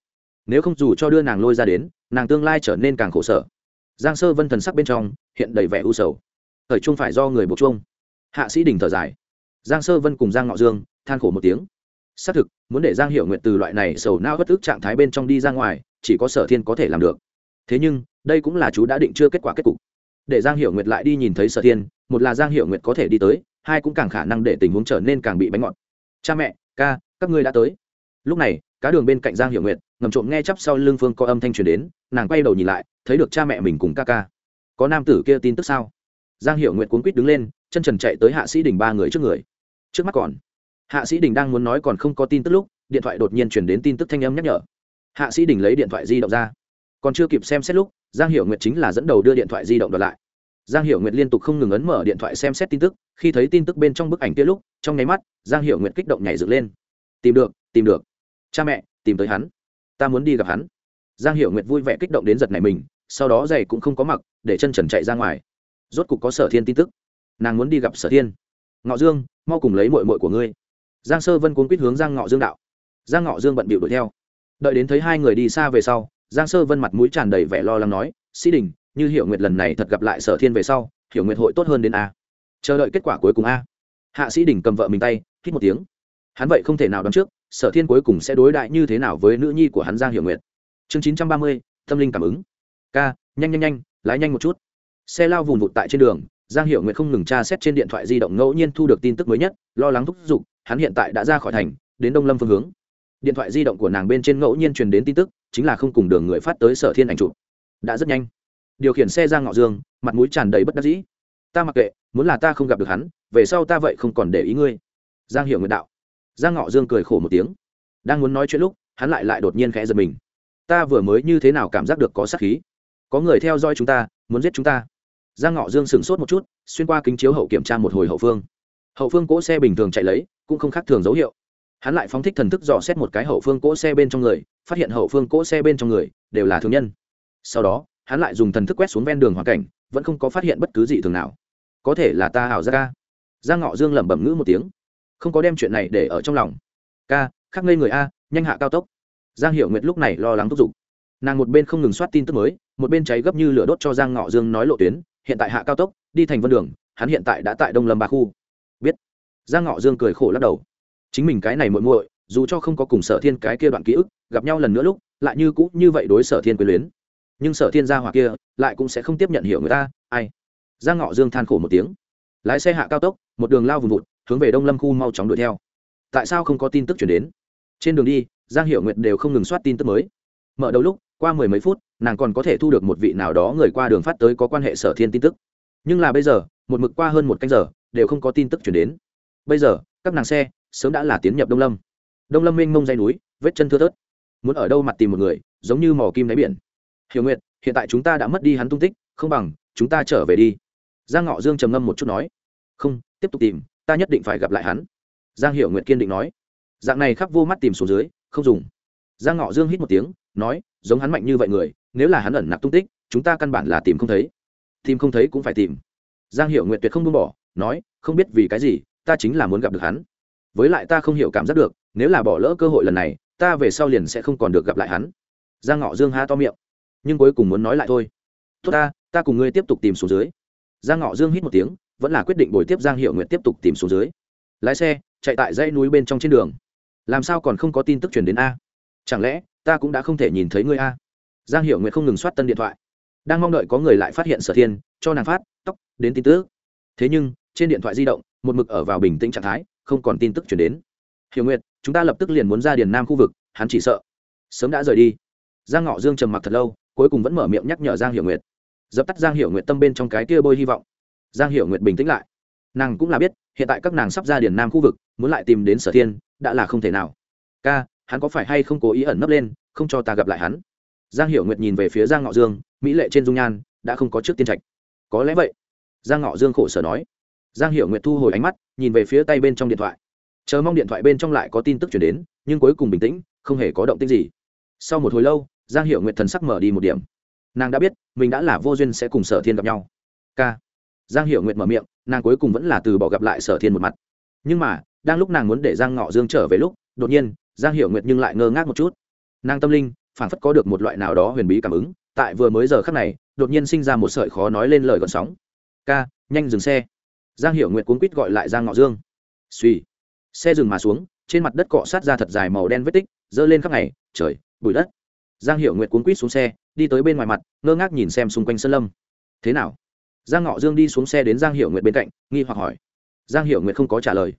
Nếu không dù cho đưa nàng lôi ra đến, nàng tương lai trở nên càng khổ sở giang sơ vân thần sắc bên trong hiện đầy vẻ u sầu. Thời trung phải do người buộc chuông. Hạ sĩ đình thở dài. Giang sơ vân cùng giang ngọ dương than khổ một tiếng. Xác thực, muốn để giang hiệu nguyện từ loại này sầu nao bất ức trạng thái bên trong đi ra ngoài, chỉ có sở thiên có thể làm được. Thế nhưng, đây cũng là chú đã định chưa kết quả kết cục. Để giang hiệu nguyệt lại đi nhìn thấy sở thiên, một là giang hiệu nguyệt có thể đi tới, hai cũng càng khả năng để tình huống trở nên càng bị bánh ngọt. Cha mẹ, ca, các ngươi đã tới. Lúc này, cá đường bên cạnh giang hiệu nguyệt ngầm trộm nghe chắp sau lưng phương có âm thanh truyền đến nàng quay đầu nhìn lại, thấy được cha mẹ mình cùng ca ca. Có nam tử kia tin tức sao? Giang hiệu nguyệt cuốn quýt đứng lên, chân trần chạy tới hạ sĩ đình ba người trước người. Trước mắt còn. Hạ sĩ đình đang muốn nói còn không có tin tức lúc, điện thoại đột nhiên chuyển đến tin tức thanh âm nhắc nhở. Hạ sĩ đình lấy điện thoại di động ra. Còn chưa kịp xem xét lúc, giang hiệu nguyệt chính là dẫn đầu đưa điện thoại di động đ lại. Giang hiệu nguyệt liên tục không ngừng ấn mở điện thoại xem xét tin tức, khi thấy tin tức bên trong bức ảnh kia lúc, trong nháy mắt, giang hiệu nguyệt kích động nhảy dựng lên. Tìm được tìm được. Cha mẹ, tìm tới hắn. Ta muốn đi gặp hắn giang hiệu nguyệt vui vẻ kích động đến giật này mình, sau đó giày cũng không có mặc, để chân trần chạy ra ngoài. Rốt cục có sở thiên tin tức. Nàng muốn đi gặp sở thiên. Ngọ dương, mau cùng lấy mội mội của ngươi. Giang sơ vân cuốn quýt hướng giang ngọ dương đạo. Giang ngọ dương bận bịu đuổi theo. Đợi đến thấy hai người đi xa về sau, giang sơ vân mặt mũi tràn đầy vẻ lo lắng nói, sĩ đình, như hiểu nguyệt lần này thật gặp lại sở thiên về sau, hiểu nguyệt hội tốt hơn đến a. Chờ đợi kết quả cuối cùng a. Hạ sĩ đình cầm vợ mình tay, hít một tiếng. Hắn vậy không thể nào đoán trước, sở thiên cuối cùng sẽ đối đại như thế nào với nữ nhi của hắn giang hiểu nguyệt chương chín trăm ba mươi, tâm linh cảm ứng. Ca, nhanh nhanh nhanh, lái nhanh một chút. Xe lao vùng vụt tại trên đường, giang hiểu nguyệt không ngừng tra xét trên điện thoại di động ngẫu nhiên thu được tin tức mới nhất, lo lắng thúc giục, hắn hiện tại đã ra khỏi thành, đến đông lâm phương hướng. Điện thoại di động của nàng bên trên ngẫu nhiên truyền đến tin tức, chính là không cùng đường người phát tới sở thiên ảnh chụp. Đã rất nhanh. Điều khiển xe giang ngọ dương, mặt mũi tràn đầy bất đắc dĩ. Ta mặc kệ, muốn là ta không gặp được hắn, về sau ta vậy không còn để ý ngươi. Giang hiểu nguyện đạo. Giang ngọ dương cười khổ một tiếng. Đang muốn nói chuyện lúc, hắn lại lại đột nhiên khẽ giật mình ta vừa mới như thế nào cảm giác được có sát khí? Có người theo dõi chúng ta, muốn giết chúng ta. Giang ngọ dương sửng sốt một chút, xuyên qua kính chiếu hậu kiểm tra một hồi hậu phương. Hậu phương cỗ xe bình thường chạy lấy, cũng không khác thường dấu hiệu. Hắn lại phóng thích thần thức dò xét một cái hậu phương cỗ xe bên trong người, phát hiện hậu phương cỗ xe bên trong người đều là thương nhân. Sau đó, hắn lại dùng thần thức quét xuống ven đường hoàn cảnh, vẫn không có phát hiện bất cứ gì thường nào. Có thể là ta hảo ra ca giang ngọ dương lẩm bẩm ngữ một tiếng. Không có đem chuyện này để ở trong lòng. Ca, khắc ngây người a, nhanh hạ cao tốc giang hiệu nguyệt lúc này lo lắng thúc giục. Nàng một bên không ngừng soát tin tức mới, một bên cháy gấp như lửa đốt cho giang ngọ dương nói lộ tuyến, hiện tại hạ cao tốc, đi thành vân đường, hắn hiện tại đã tại đông lâm ba khu. Biết. Giang ngọ dương cười khổ lắc đầu. Chính mình cái này muội muội, dù cho không có cùng sở thiên cái kia đoạn ký ức, gặp nhau lần nữa lúc, lại như cũ như vậy đối sở thiên quyền luyến. Nhưng sở thiên gia hỏa kia, lại cũng sẽ không tiếp nhận hiểu người ta, ai? Giang ngọ dương than khổ một tiếng. Lái xe hạ cao tốc, một đường lao vùng vụt, hướng về đông lâm khu mau chóng đuổi theo. Tại sao không có tin tức chuyển đến? Trên đường đi giang hiệu nguyệt đều không ngừng soát tin tức mới. Mở đầu lúc, qua mười mấy phút, nàng còn có thể thu được một vị nào đó người qua đường phát tới có quan hệ sở thiên tin tức. Nhưng là bây giờ, một mực qua hơn một canh giờ, đều không có tin tức chuyển đến. Bây giờ, các nàng xe, sớm đã là tiến nhập đông lâm. Đông lâm mênh mông dây núi, vết chân thưa thớt. Muốn ở đâu mặt tìm một người, giống như mò kim đáy biển. Hiểu nguyệt, hiện tại chúng ta đã mất đi hắn tung tích, không bằng, chúng ta trở về đi. Giang ngọ dương trầm ngâm một chút nói. Không, tiếp tục tìm, ta nhất định phải gặp lại hắn. Giang hiểu nguyệt kiên định nói. Dạng này khắp vô mắt tìm xuống dưới không dùng. Giang ngọ dương hít một tiếng, nói, giống hắn mạnh như vậy người, nếu là hắn ẩn nặc tung tích, chúng ta căn bản là tìm không thấy. Tìm không thấy cũng phải tìm. Giang Hiệu nguyệt tuyệt không buông bỏ, nói, không biết vì cái gì, ta chính là muốn gặp được hắn. Với lại ta không hiểu cảm giác được, nếu là bỏ lỡ cơ hội lần này, ta về sau liền sẽ không còn được gặp lại hắn. Giang ngọ dương ha to miệng, nhưng cuối cùng muốn nói lại thôi. Tốt ta ta cùng ngươi tiếp tục tìm xuống dưới. Giang ngọ dương hít một tiếng, vẫn là quyết định bồi tiếp giang hiệu nguyện tiếp tục tìm xuống dưới. Lái xe, chạy tại dãy núi bên trong trên đường làm sao còn không có tin tức truyền đến a? Chẳng lẽ, ta cũng đã không thể nhìn thấy ngươi a? Giang hiệu nguyện không ngừng soát tân điện thoại. Đang mong đợi có người lại phát hiện sở thiên, cho nàng phát, tóc, đến tin tức. Thế nhưng, trên điện thoại di động, một mực ở vào bình tĩnh trạng thái, không còn tin tức chuyển đến. Hiểu nguyệt, chúng ta lập tức liền muốn ra điền nam khu vực, hắn chỉ sợ. Sớm đã rời đi. Giang ngọ dương trầm mặc thật lâu, cuối cùng vẫn mở miệng nhắc nhở giang hiểu nguyệt. Dập tắt giang hiểu nguyệt tâm bên trong cái kia bôi hy vọng. Giang hiểu nguyệt bình tĩnh lại nàng cũng là biết, hiện tại các nàng sắp ra điền nam khu vực, muốn lại tìm đến sở thiên, đã là không thể nào. Ca, hắn có phải hay không cố ý ẩn nấp lên, không cho ta gặp lại hắn? Giang hiểu nguyệt nhìn về phía giang ngọ dương, mỹ lệ trên dung nhan, đã không có trước tiên trạch. Có lẽ vậy. Giang ngọ dương khổ sở nói. Giang hiểu nguyệt thu hồi ánh mắt, nhìn về phía tay bên trong điện thoại. Chờ mong điện thoại bên trong lại có tin tức chuyển đến, nhưng cuối cùng bình tĩnh, không hề có động tích gì. Sau một hồi lâu, giang hiểu nguyệt thần sắc mở đi một điểm. Nàng đã biết, mình đã là vô duyên sẽ cùng sở thiên gặp nhau. K giang hiểu nguyệt mở miệng, nàng cuối cùng vẫn là từ bỏ gặp lại sở thiên một mặt. Nhưng mà, đang lúc nàng muốn để giang ngọ dương trở về lúc, đột nhiên, giang hiểu nguyệt nhưng lại ngơ ngác một chút. Nàng tâm linh phản phất có được một loại nào đó huyền bí cảm ứng, tại vừa mới giờ khắc này, đột nhiên sinh ra một sợi khó nói lên lời gọn sóng. Ca, nhanh dừng xe. Giang hiểu nguyệt cuốn quýt gọi lại giang ngọ dương. Suy xe dừng mà xuống, trên mặt đất cọ sát ra thật dài màu đen vết tích, dơ lên khắp ngày, trời, bụi đất. Giang hiểu nguyệt cuốn quýt xuống xe, đi tới bên ngoài mặt, ngơ ngác nhìn xem xung quanh sân lâm. Thế nào? Giang ngọ dương đi xuống xe đến giang hiểu nguyệt bên cạnh, nghi hoặc hỏi. Giang hiểu nguyệt không có trả lời.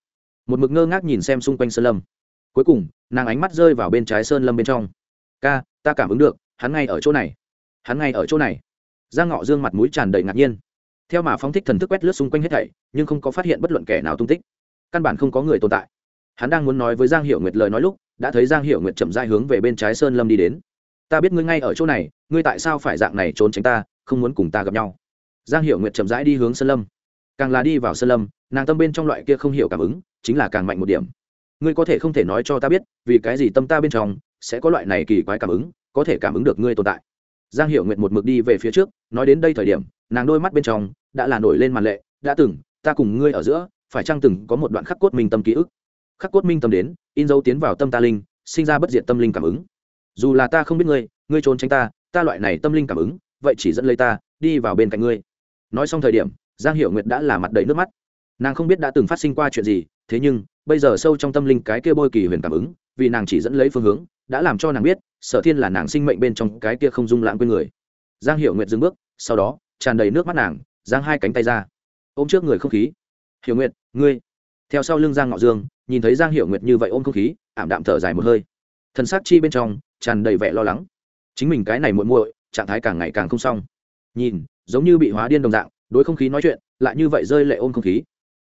Một mực ngơ ngác nhìn xem xung quanh Sơn lâm. Cuối cùng, nàng ánh mắt rơi vào bên trái sơn lâm bên trong. Ca, ta cảm ứng được, hắn ngay ở chỗ này. Hắn ngay ở chỗ này. Giang ngọ dương mặt mũi tràn đầy ngạc nhiên. Theo mà phóng thích thần thức quét lướt xung quanh hết thảy, nhưng không có phát hiện bất luận kẻ nào tung tích. Căn bản không có người tồn tại. Hắn đang muốn nói với giang hiệu nguyệt lời nói lúc, đã thấy giang hiệu nguyệt chậm dai hướng về bên trái sơn lâm đi đến. Ta biết ngươi ngay ở chỗ này, ngươi tại sao phải dạng này trốn tránh ta, không muốn cùng ta gặp nhau? Giang hiệu nguyệt chậm rãi đi hướng sơn lâm. Càng là đi vào sơn lâm, nàng tâm bên trong loại kia không hiểu cảm ứng, chính là càng mạnh một điểm. Ngươi có thể không thể nói cho ta biết, vì cái gì tâm ta bên trong sẽ có loại này kỳ quái cảm ứng, có thể cảm ứng được ngươi tồn tại. Giang hiệu nguyệt một mực đi về phía trước, nói đến đây thời điểm, nàng đôi mắt bên trong đã là nổi lên màn lệ, đã từng, ta cùng ngươi ở giữa, phải chăng từng có một đoạn khắc cốt minh tâm ký ức? Khắc cốt minh tâm đến, in dấu tiến vào tâm ta linh, sinh ra bất diệt tâm linh cảm ứng. Dù là ta không biết ngươi ngươi trốn tránh ta ta loại này tâm linh cảm ứng, vậy chỉ dẫn lấy ta, đi vào bên cạnh ngươi nói xong thời điểm, giang hiệu nguyệt đã là mặt đầy nước mắt. Nàng không biết đã từng phát sinh qua chuyện gì, thế nhưng, bây giờ sâu trong tâm linh cái kia bôi kỳ huyền cảm ứng, vì nàng chỉ dẫn lấy phương hướng, đã làm cho nàng biết, sở thiên là nàng sinh mệnh bên trong cái kia không dung lãng quên người. Giang hiệu nguyệt dừng bước, sau đó, tràn đầy nước mắt nàng, giang hai cánh tay ra. Ôm trước người không khí. Hiểu nguyệt, ngươi. Theo sau lưng giang ngọ dương, nhìn thấy giang hiểu nguyệt như vậy ôm không khí, ảm đạm thở dài một hơi. Thân xác chi bên trong, tràn đầy vẻ lo lắng. Chính mình cái này muội muội, trạng thái càng ngày càng không xong. Nhìn giống như bị hóa điên đồng dạng, đối không khí nói chuyện, lại như vậy rơi lệ ôm không khí.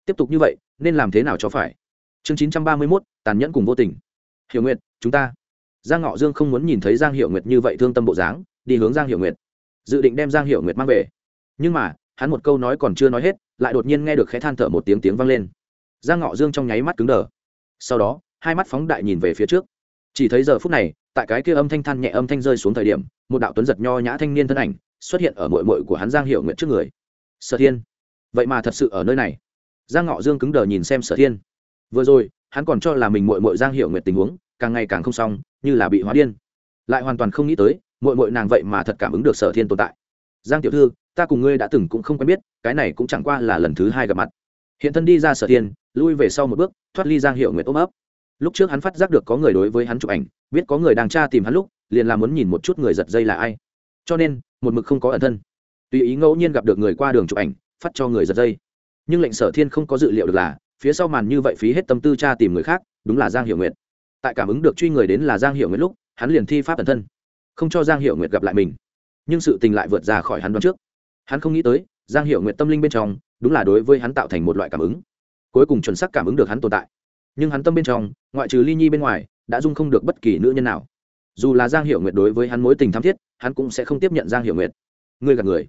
Tiếp tục như vậy, nên làm thế nào cho phải? Chương chín trăm ba mươi mốt, tàn nhẫn cùng vô tình. Hiểu nguyệt, chúng ta. Giang ngọ dương không muốn nhìn thấy giang hiệu nguyệt như vậy thương tâm bộ dáng, đi hướng giang hiệu nguyệt. Dự định đem giang hiệu nguyệt mang về. Nhưng mà, hắn một câu nói còn chưa nói hết, lại đột nhiên nghe được khẽ than thở một tiếng tiếng vang lên. Giang ngọ dương trong nháy mắt cứng đờ. Sau đó, hai mắt phóng đại nhìn về phía trước. Chỉ thấy giờ phút này, tại cái kia âm thanh than nhẹ âm thanh rơi xuống thời điểm, một đạo tuấn giật nho nhã thanh niên thân ảnh xuất hiện ở mội mội của hắn giang hiệu nguyện trước người. Sở thiên, vậy mà thật sự ở nơi này. Giang ngọ dương cứng đờ nhìn xem sở thiên. Vừa rồi, hắn còn cho là mình mội mội giang hiệu nguyện tình huống, càng ngày càng không xong, như là bị hóa điên. Lại hoàn toàn không nghĩ tới mội mội nàng vậy mà thật cảm ứng được sở thiên tồn tại. Giang tiểu thư, ta cùng ngươi đã từng cũng không quen biết, cái này cũng chẳng qua là lần thứ hai gặp mặt. Hiện thân đi ra sở thiên, lui về sau một bước, thoát ly giang hiệu nguyện ôm ấp. Lúc trước hắn phát giác được có người đối với hắn chụp ảnh, biết có người đang tra tìm hắn lúc, liền làm muốn nhìn một chút người giật dây là ai. Cho nên một mực không có ẩn thân. Tùy ý ngẫu nhiên gặp được người qua đường chụp ảnh, phát cho người giật dây. Nhưng lệnh sở thiên không có dự liệu được là, phía sau màn như vậy phí hết tâm tư tra tìm người khác, đúng là giang hiệu nguyệt. Tại cảm ứng được truy người đến là giang hiệu nguyệt lúc, hắn liền thi pháp ẩn thân. Không cho giang hiệu nguyệt gặp lại mình. Nhưng sự tình lại vượt ra khỏi hắn đoán trước. Hắn không nghĩ tới, giang hiệu nguyệt tâm linh bên trong, đúng là đối với hắn tạo thành một loại cảm ứng. Cuối cùng chuẩn xác cảm ứng được hắn tồn tại. Nhưng hắn tâm bên trong, ngoại trừ ly nhi bên ngoài, đã dung không được bất kỳ nữ nhân nào dù là giang hiệu nguyệt đối với hắn mối tình tham thiết, hắn cũng sẽ không tiếp nhận giang hiệu nguyệt. Ngươi gạt người.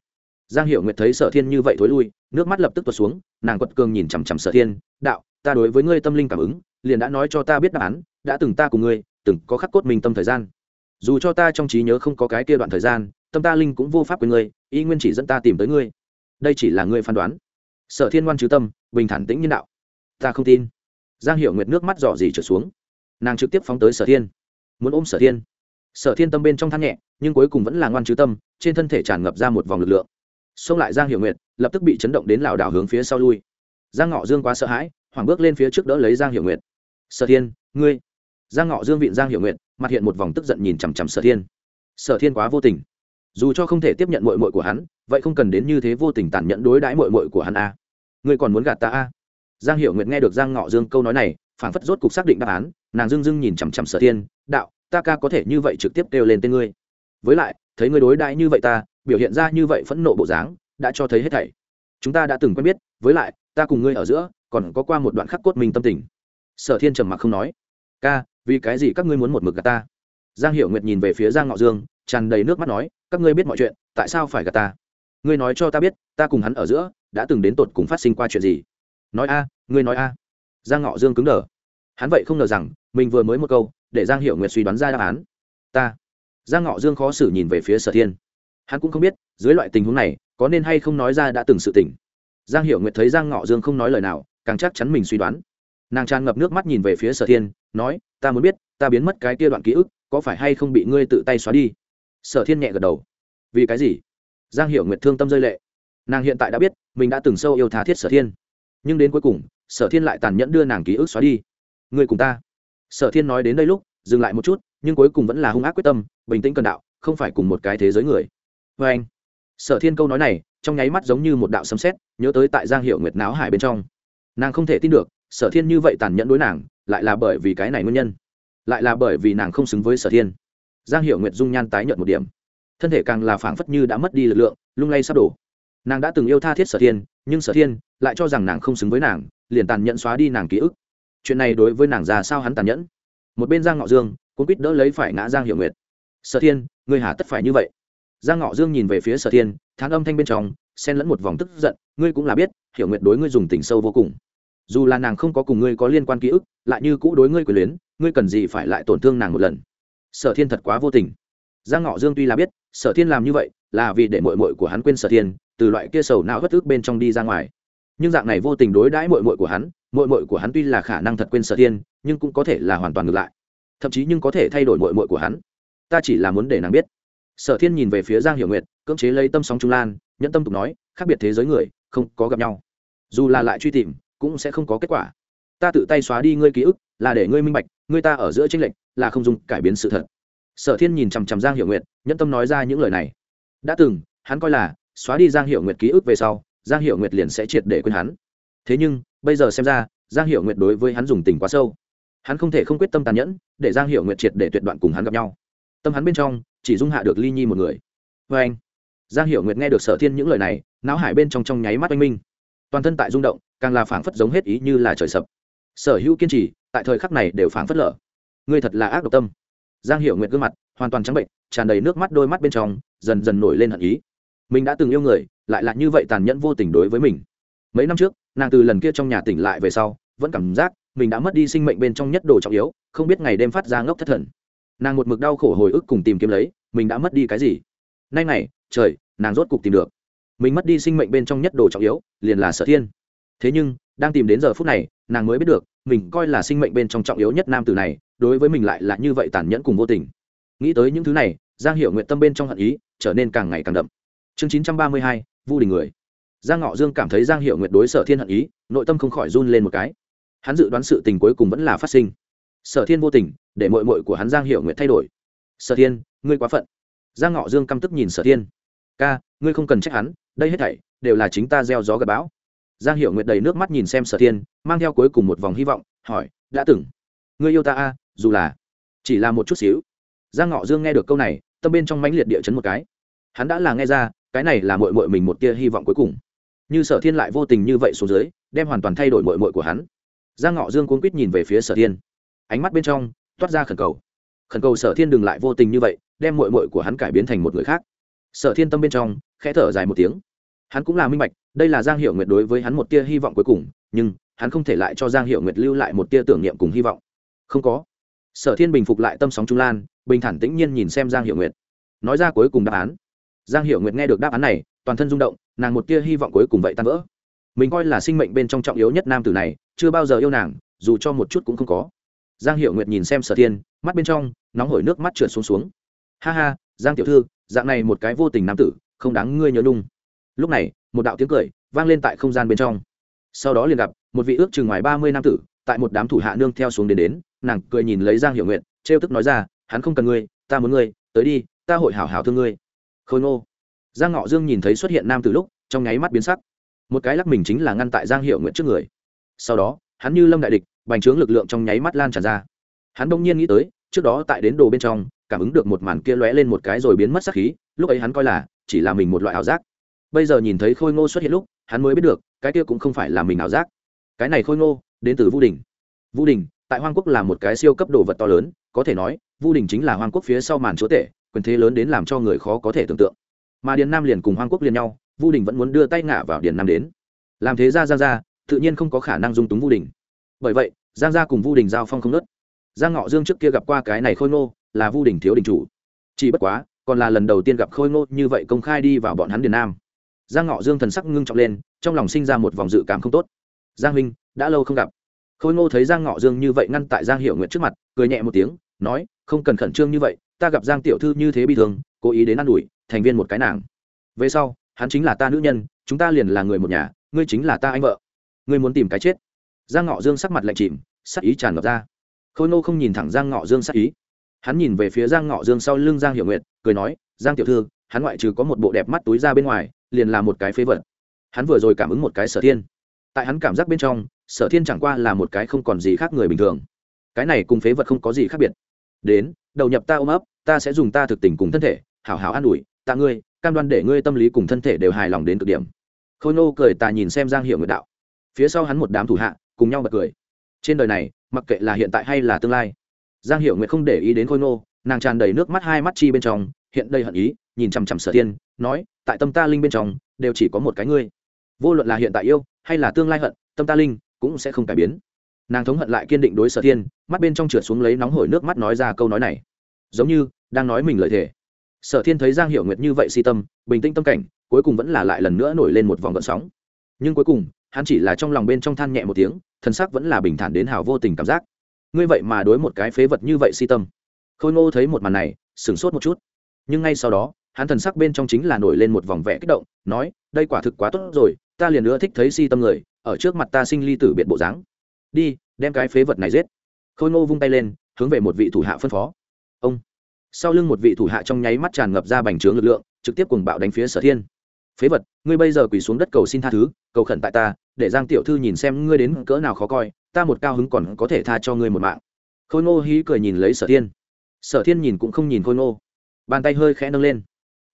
Giang hiệu nguyệt thấy sở thiên như vậy thối lui, nước mắt lập tức tuột xuống, nàng quật cường nhìn chằm chằm sở thiên, đạo, ta đối với ngươi tâm linh cảm ứng, liền đã nói cho ta biết đáp án, đã từng ta cùng ngươi, từng có khắc cốt mình tâm thời gian. Dù cho ta trong trí nhớ không có cái kia đoạn thời gian, tâm ta linh cũng vô pháp với ngươi y nguyên chỉ dẫn ta tìm tới ngươi. Đây chỉ là ngươi phán đoán. Sở thiên ngoan chứ tâm, bình thản tĩnh nhân đạo, ta không tin. Giang hiệu nguyệt nước mắt dò dỉ trở xuống. Nàng trực tiếp phóng tới sở thiên, muốn ôm sở thiên sở thiên tâm bên trong than nhẹ, nhưng cuối cùng vẫn là ngoan chứ tâm, trên thân thể tràn ngập ra một vòng lực lượng. Xông lại giang Hiểu nguyệt, lập tức bị chấn động đến lảo đảo hướng phía sau lui. Giang ngọ dương quá sợ hãi, hoảng bước lên phía trước đỡ lấy giang Hiểu nguyệt. Sở thiên, ngươi. Giang ngọ dương vịn giang Hiểu nguyệt, mặt hiện một vòng tức giận nhìn chằm chằm sở thiên. Sở thiên quá vô tình. Dù cho không thể tiếp nhận mội mội của hắn, vậy không cần đến như thế vô tình tàn nhẫn đối đãi mội mội của hắn a. À. ngươi còn muốn gạt ta a? À. giang hiệu nguyệt nghe được giang ngọ dương câu nói này phản phất rốt cục xác định đáp án, nàng dưng dưng nhìn chằm chằm sở thiên, đạo ta ca có thể như vậy trực tiếp kêu lên tên ngươi. Với lại, thấy ngươi đối đãi như vậy ta, biểu hiện ra như vậy phẫn nộ bộ dáng, đã cho thấy hết thảy. Chúng ta đã từng quen biết, với lại, ta cùng ngươi ở giữa, còn có qua một đoạn khắc cốt mình tâm tình. Sở thiên trầm mặc không nói. Ca, vì cái gì các ngươi muốn một mực gạt ta? Giang Hiểu nguyệt nhìn về phía giang ngọ dương, tràn đầy nước mắt nói, các ngươi biết mọi chuyện, tại sao phải gạt ta? Ngươi nói cho ta biết, ta cùng hắn ở giữa, đã từng đến tột cùng phát sinh qua chuyện gì? Nói a, ngươi nói a. Giang ngọ dương cứng đờ. Hắn vậy không ngờ rằng, mình vừa mới một câu để giang hiệu nguyệt suy đoán ra đáp án. Ta. Giang ngọ dương khó xử nhìn về phía sở thiên. Hắn cũng không biết, dưới loại tình huống này, có nên hay không nói ra đã từng sự tỉnh giang hiệu nguyệt thấy giang ngọ dương không nói lời nào, càng chắc chắn mình suy đoán. Nàng tràn ngập nước mắt nhìn về phía sở thiên, nói, ta muốn biết, ta biến mất cái kia đoạn ký ức, có phải hay không bị ngươi tự tay xóa đi? Sở thiên nhẹ gật đầu. Vì cái gì? Giang hiệu nguyệt thương tâm rơi lệ. Nàng hiện tại đã biết, mình đã từng sâu yêu tha thiết sở thiên. Nhưng đến cuối cùng, sở thiên lại tàn nhẫn đưa nàng ký ức xóa đi. Ngươi cùng ta sở thiên nói đến đây lúc, dừng lại một chút, nhưng cuối cùng vẫn là hung ác quyết tâm, bình tĩnh cần đạo, không phải cùng một cái thế giới người. Vê anh, sở thiên câu nói này, trong nháy mắt giống như một đạo sấm sét, nhớ tới tại giang hiệu nguyệt náo hải bên trong. Nàng không thể tin được, sở thiên như vậy tàn nhẫn đối nàng, lại là bởi vì cái này nguyên nhân. Lại là bởi vì nàng không xứng với sở thiên. Giang hiệu nguyệt dung nhan tái nhợt một điểm. Thân thể càng là phảng phất như đã mất đi lực lượng, lung lay sắp đổ. Nàng đã từng yêu tha thiết sở thiên, nhưng sở thiên lại cho rằng nàng không xứng với nàng, liền tàn nhẫn xóa đi nàng ký ức chuyện này đối với nàng già sao hắn tàn nhẫn? Một bên giang ngọ dương cũng quýt đỡ lấy phải ngã giang hiệu nguyệt. Sở thiên, ngươi hà tất phải như vậy. Giang ngọ dương nhìn về phía sở thiên, thán âm thanh bên trong, xen lẫn một vòng tức giận, ngươi cũng là biết, hiểu nguyệt đối ngươi dùng tình sâu vô cùng. Dù là nàng không có cùng ngươi có liên quan ký ức, lại như cũ đối ngươi quyền luyến, ngươi cần gì phải lại tổn thương nàng một lần? Sở thiên thật quá vô tình. Giang ngọ dương tuy là biết, sở thiên làm như vậy là vì để mội mội của hắn quên sở thiên, từ loại kia sầu não bất ức bên trong đi ra ngoài. Nhưng dạng này vô tình đối đãi mội mội của hắn mội mội của hắn tuy là khả năng thật quên sở thiên, nhưng cũng có thể là hoàn toàn ngược lại. Thậm chí nhưng có thể thay đổi mội mội của hắn. Ta chỉ là muốn để nàng biết. Sở thiên nhìn về phía giang hiểu nguyệt, cưỡng chế lấy tâm sóng trung lan, nhẫn tâm tục nói, khác biệt thế giới người, không có gặp nhau. Dù là lại truy tìm, cũng sẽ không có kết quả. Ta tự tay xóa đi ngươi ký ức, là để ngươi minh bạch, ngươi ta ở giữa tranh lệch, là không dùng cải biến sự thật. Sở thiên nhìn chằm chằm giang Hiểu nguyệt, nhẫn tâm nói ra những lời này. Đã từng, hắn coi là, xóa đi giang Hiểu nguyệt ký ức về sau, giang Hiểu nguyệt liền sẽ triệt để quên hắn. Thế nhưng bây giờ xem ra, giang hiệu nguyệt đối với hắn dùng tình quá sâu. Hắn không thể không quyết tâm tàn nhẫn, để giang hiệu nguyệt triệt để tuyệt đoạn cùng hắn gặp nhau. Tâm hắn bên trong, chỉ dung hạ được ly nhi một người. Vê anh, giang hiệu nguyệt nghe được sở thiên những lời này, não hải bên trong trong nháy mắt oanh minh. Toàn thân tại rung động, càng là phảng phất giống hết ý như là trời sập. Sở hữu kiên trì, tại thời khắc này đều phảng phất lở. Ngươi thật là ác độc tâm. Giang hiệu nguyệt gương mặt hoàn toàn trắng bệnh, tràn đầy nước mắt đôi mắt bên trong, dần dần nổi lên hận ý. Mình đã từng yêu người, lại là như vậy tàn nhẫn vô tình đối với mình. Mấy năm trước nàng từ lần kia trong nhà tỉnh lại về sau, vẫn cảm giác mình đã mất đi sinh mệnh bên trong nhất đồ trọng yếu, không biết ngày đêm phát ra ngốc thất thần. Nàng một mực đau khổ hồi ức cùng tìm kiếm lấy, mình đã mất đi cái gì? Nay này, trời, nàng rốt cục tìm được. Mình mất đi sinh mệnh bên trong nhất đồ trọng yếu, liền là sở thiên. Thế nhưng, đang tìm đến giờ phút này, nàng mới biết được, mình coi là sinh mệnh bên trong trọng yếu nhất nam tử này, đối với mình lại là như vậy tàn nhẫn cùng vô tình. Nghĩ tới những thứ này, giang Hiểu nguyện tâm bên trong hận ý, trở nên càng ngày càng đậm. Chương chín trăm ba mươi hai, vu đình người giang ngọ dương cảm thấy giang hiệu Nguyệt đối sở thiên hận ý, nội tâm không khỏi run lên một cái. Hắn dự đoán sự tình cuối cùng vẫn là phát sinh. Sở thiên vô tình, để mội mội của hắn giang hiệu Nguyệt thay đổi. Sở thiên, ngươi quá phận. Giang ngọ dương căm tức nhìn sở thiên. Ca, ngươi không cần trách hắn, đây hết thảy đều là chính ta gieo gió gặp bão. Giang hiệu nguyệt đầy nước mắt nhìn xem sở thiên, mang theo cuối cùng một vòng hy vọng, hỏi, đã từng, ngươi yêu ta a, dù là chỉ là một chút xíu? Giang ngọ dương nghe được câu này, tâm bên trong mãnh liệt địa chấn một cái. Hắn đã là nghe ra, cái này là mội mội mình một tia hy vọng cuối cùng như sở thiên lại vô tình như vậy xuống dưới, đem hoàn toàn thay đổi mội mội của hắn. Giang ngọ dương cuốn quýt nhìn về phía sở thiên. Ánh mắt bên trong, toát ra khẩn cầu. Khẩn cầu sở thiên đừng lại vô tình như vậy, đem mội mội của hắn cải biến thành một người khác. Sở thiên tâm bên trong, khẽ thở dài một tiếng. Hắn cũng là minh bạch, đây là giang hiệu nguyệt đối với hắn một tia hy vọng cuối cùng, nhưng, hắn không thể lại cho giang hiệu nguyệt lưu lại một tia tưởng niệm cùng hy vọng. Không có. Sở thiên bình phục lại tâm sóng trung lan, bình thản tĩnh nhiên nhìn xem giang hiệu nguyệt. Nói ra cuối cùng đáp án. Giang hiệu nguyệt nghe được đáp án này toàn thân rung động, nàng một tia hy vọng cuối cùng vậy tan vỡ. Mình coi là sinh mệnh bên trong trọng yếu nhất nam tử này, chưa bao giờ yêu nàng, dù cho một chút cũng không có. Giang hiệu nguyệt nhìn xem sở thiên, mắt bên trong, nóng hổi nước mắt trượt xuống xuống. Ha ha, giang tiểu thư, dạng này một cái vô tình nam tử, không đáng ngươi nhớ nung lúc này, một đạo tiếng cười vang lên tại không gian bên trong. Sau đó liền gặp, một vị ước chừng ngoài ba mươi nam tử, tại một đám thủ hạ nương theo xuống đến đến, nàng cười nhìn lấy giang hiệu nguyện trêu tức nói ra, hắn không cần ngươi, ta muốn ngươi, tới đi, ta hội hảo hảo thương ngươi. Khôi ngô giang ngọ dương nhìn thấy xuất hiện nam từ lúc, trong nháy mắt biến sắc. Một cái lắc mình chính là ngăn tại giang hiệu nguyện trước người. Sau đó, hắn như lâm đại địch, bành trướng lực lượng trong nháy mắt lan tràn ra. Hắn đông nhiên nghĩ tới, trước đó tại đến đồ bên trong, cảm ứng được một màn kia lóe lên một cái rồi biến mất sắc khí, lúc ấy hắn coi là chỉ là mình một loại ảo giác. Bây giờ nhìn thấy khôi ngô xuất hiện lúc, hắn mới biết được, cái kia cũng không phải là mình ảo giác. Cái này khôi ngô, đến từ vũ đình. Vũ đình, tại hoang quốc là một cái siêu cấp đồ vật to lớn, có thể nói vũ đình chính là hoang quốc phía sau màn chúa tể, quyền thế lớn đến làm cho người khó có thể tưởng tượng mà điền nam liền cùng hoang quốc liền nhau, Vu đình vẫn muốn đưa tay ngả vào điền nam đến. Làm thế ra giang gia tự nhiên không có khả năng dung túng Vu đình. Bởi vậy, giang gia cùng Vu đình giao phong không nớt giang ngọ dương trước kia gặp qua cái này khôi ngô, là vu đình thiếu đình chủ. Chỉ bất quá, còn là lần đầu tiên gặp khôi ngô như vậy công khai đi vào bọn hắn điền nam. Giang ngọ dương thần sắc ngưng trọng lên, trong lòng sinh ra một vòng dự cảm không tốt. Giang huynh, đã lâu không gặp. Khôi ngô thấy giang ngọ dương như vậy ngăn tại giang hiệu nguyện trước mặt, cười nhẹ một tiếng, nói, không cần khẩn trương như vậy, ta gặp giang tiểu thư như thế bị thương, cố ý đến ă n ủi thành viên một cái nàng. Về sau, hắn chính là ta nữ nhân, chúng ta liền là người một nhà, ngươi chính là ta anh vợ. Ngươi muốn tìm cái chết. Giang ngọ dương sắc mặt lạnh chìm, sắc ý tràn ngập ra. Khôi nô không nhìn thẳng giang ngọ dương sắc ý. Hắn nhìn về phía giang ngọ dương sau lưng giang hiệu nguyện cười nói, giang tiểu thư, hắn ngoại trừ có một bộ đẹp mắt túi ra bên ngoài, liền là một cái phế vật. Hắn vừa rồi cảm ứng một cái sở thiên. Tại hắn cảm giác bên trong, sở thiên chẳng qua là một cái không còn gì khác người bình thường. Cái này cùng phế vật không có gì khác biệt. Đến, đầu nhập ta ôm ấp, ta sẽ dùng ta thực tình cùng thân thể, hảo hảo an ủi ta ngươi, cam đoan để ngươi tâm lý cùng thân thể đều hài lòng đến cực điểm. Khôi nô cười tà nhìn xem giang hiệu nguyệt đạo. Phía sau hắn một đám thủ hạ, cùng nhau bật cười. Trên đời này, mặc kệ là hiện tại hay là tương lai, giang hiệu nguyệt không để ý đến khôi nô nàng tràn đầy nước mắt hai mắt chi bên trong, hiện đây hận ý, nhìn chằm chằm sở thiên, nói, tại tâm ta linh bên trong, đều chỉ có một cái ngươi. Vô luận là hiện tại yêu, hay là tương lai hận, tâm ta linh cũng sẽ không cải biến. Nàng thống hận lại kiên định đối sở thiên, mắt bên trong trượt xuống lấy nóng hổi nước mắt nói ra câu nói này. Giống như đang nói mình lợi thể sở thiên thấy giang hiệu nguyệt như vậy si tâm, bình tĩnh tâm cảnh, cuối cùng vẫn là lại lần nữa nổi lên một vòng gợn sóng. Nhưng cuối cùng, hắn chỉ là trong lòng bên trong than nhẹ một tiếng thân xác vẫn là bình thản đến hào vô tình cảm giác. Ngươi vậy mà đối một cái phế vật như vậy si tâm. Khôi ngô thấy một màn này, sửng sốt một chút. Nhưng ngay sau đó, hắn thần sắc bên trong chính là nổi lên một vòng vẽ kích động, nói, đây quả thực quá tốt rồi, ta liền nữa thích thấy si tâm người, ở trước mặt ta sinh ly tử biệt bộ dáng. Đi, đem cái phế vật này giết. Khôi ngô vung tay lên, hướng về một vị thủ hạ phân phó sau lưng một vị thủ hạ trong nháy mắt tràn ngập ra bành trướng lực lượng, trực tiếp cùng bạo đánh phía sở thiên. Phế vật, ngươi bây giờ quỳ xuống đất cầu xin tha thứ, cầu khẩn tại ta, để giang tiểu thư nhìn xem ngươi đến cỡ nào khó coi, ta một cao hứng còn có thể tha cho ngươi một mạng. Khôi ngô hí cười nhìn lấy sở thiên. Sở thiên nhìn cũng không nhìn khôi ngô. Bàn tay hơi khẽ nâng lên.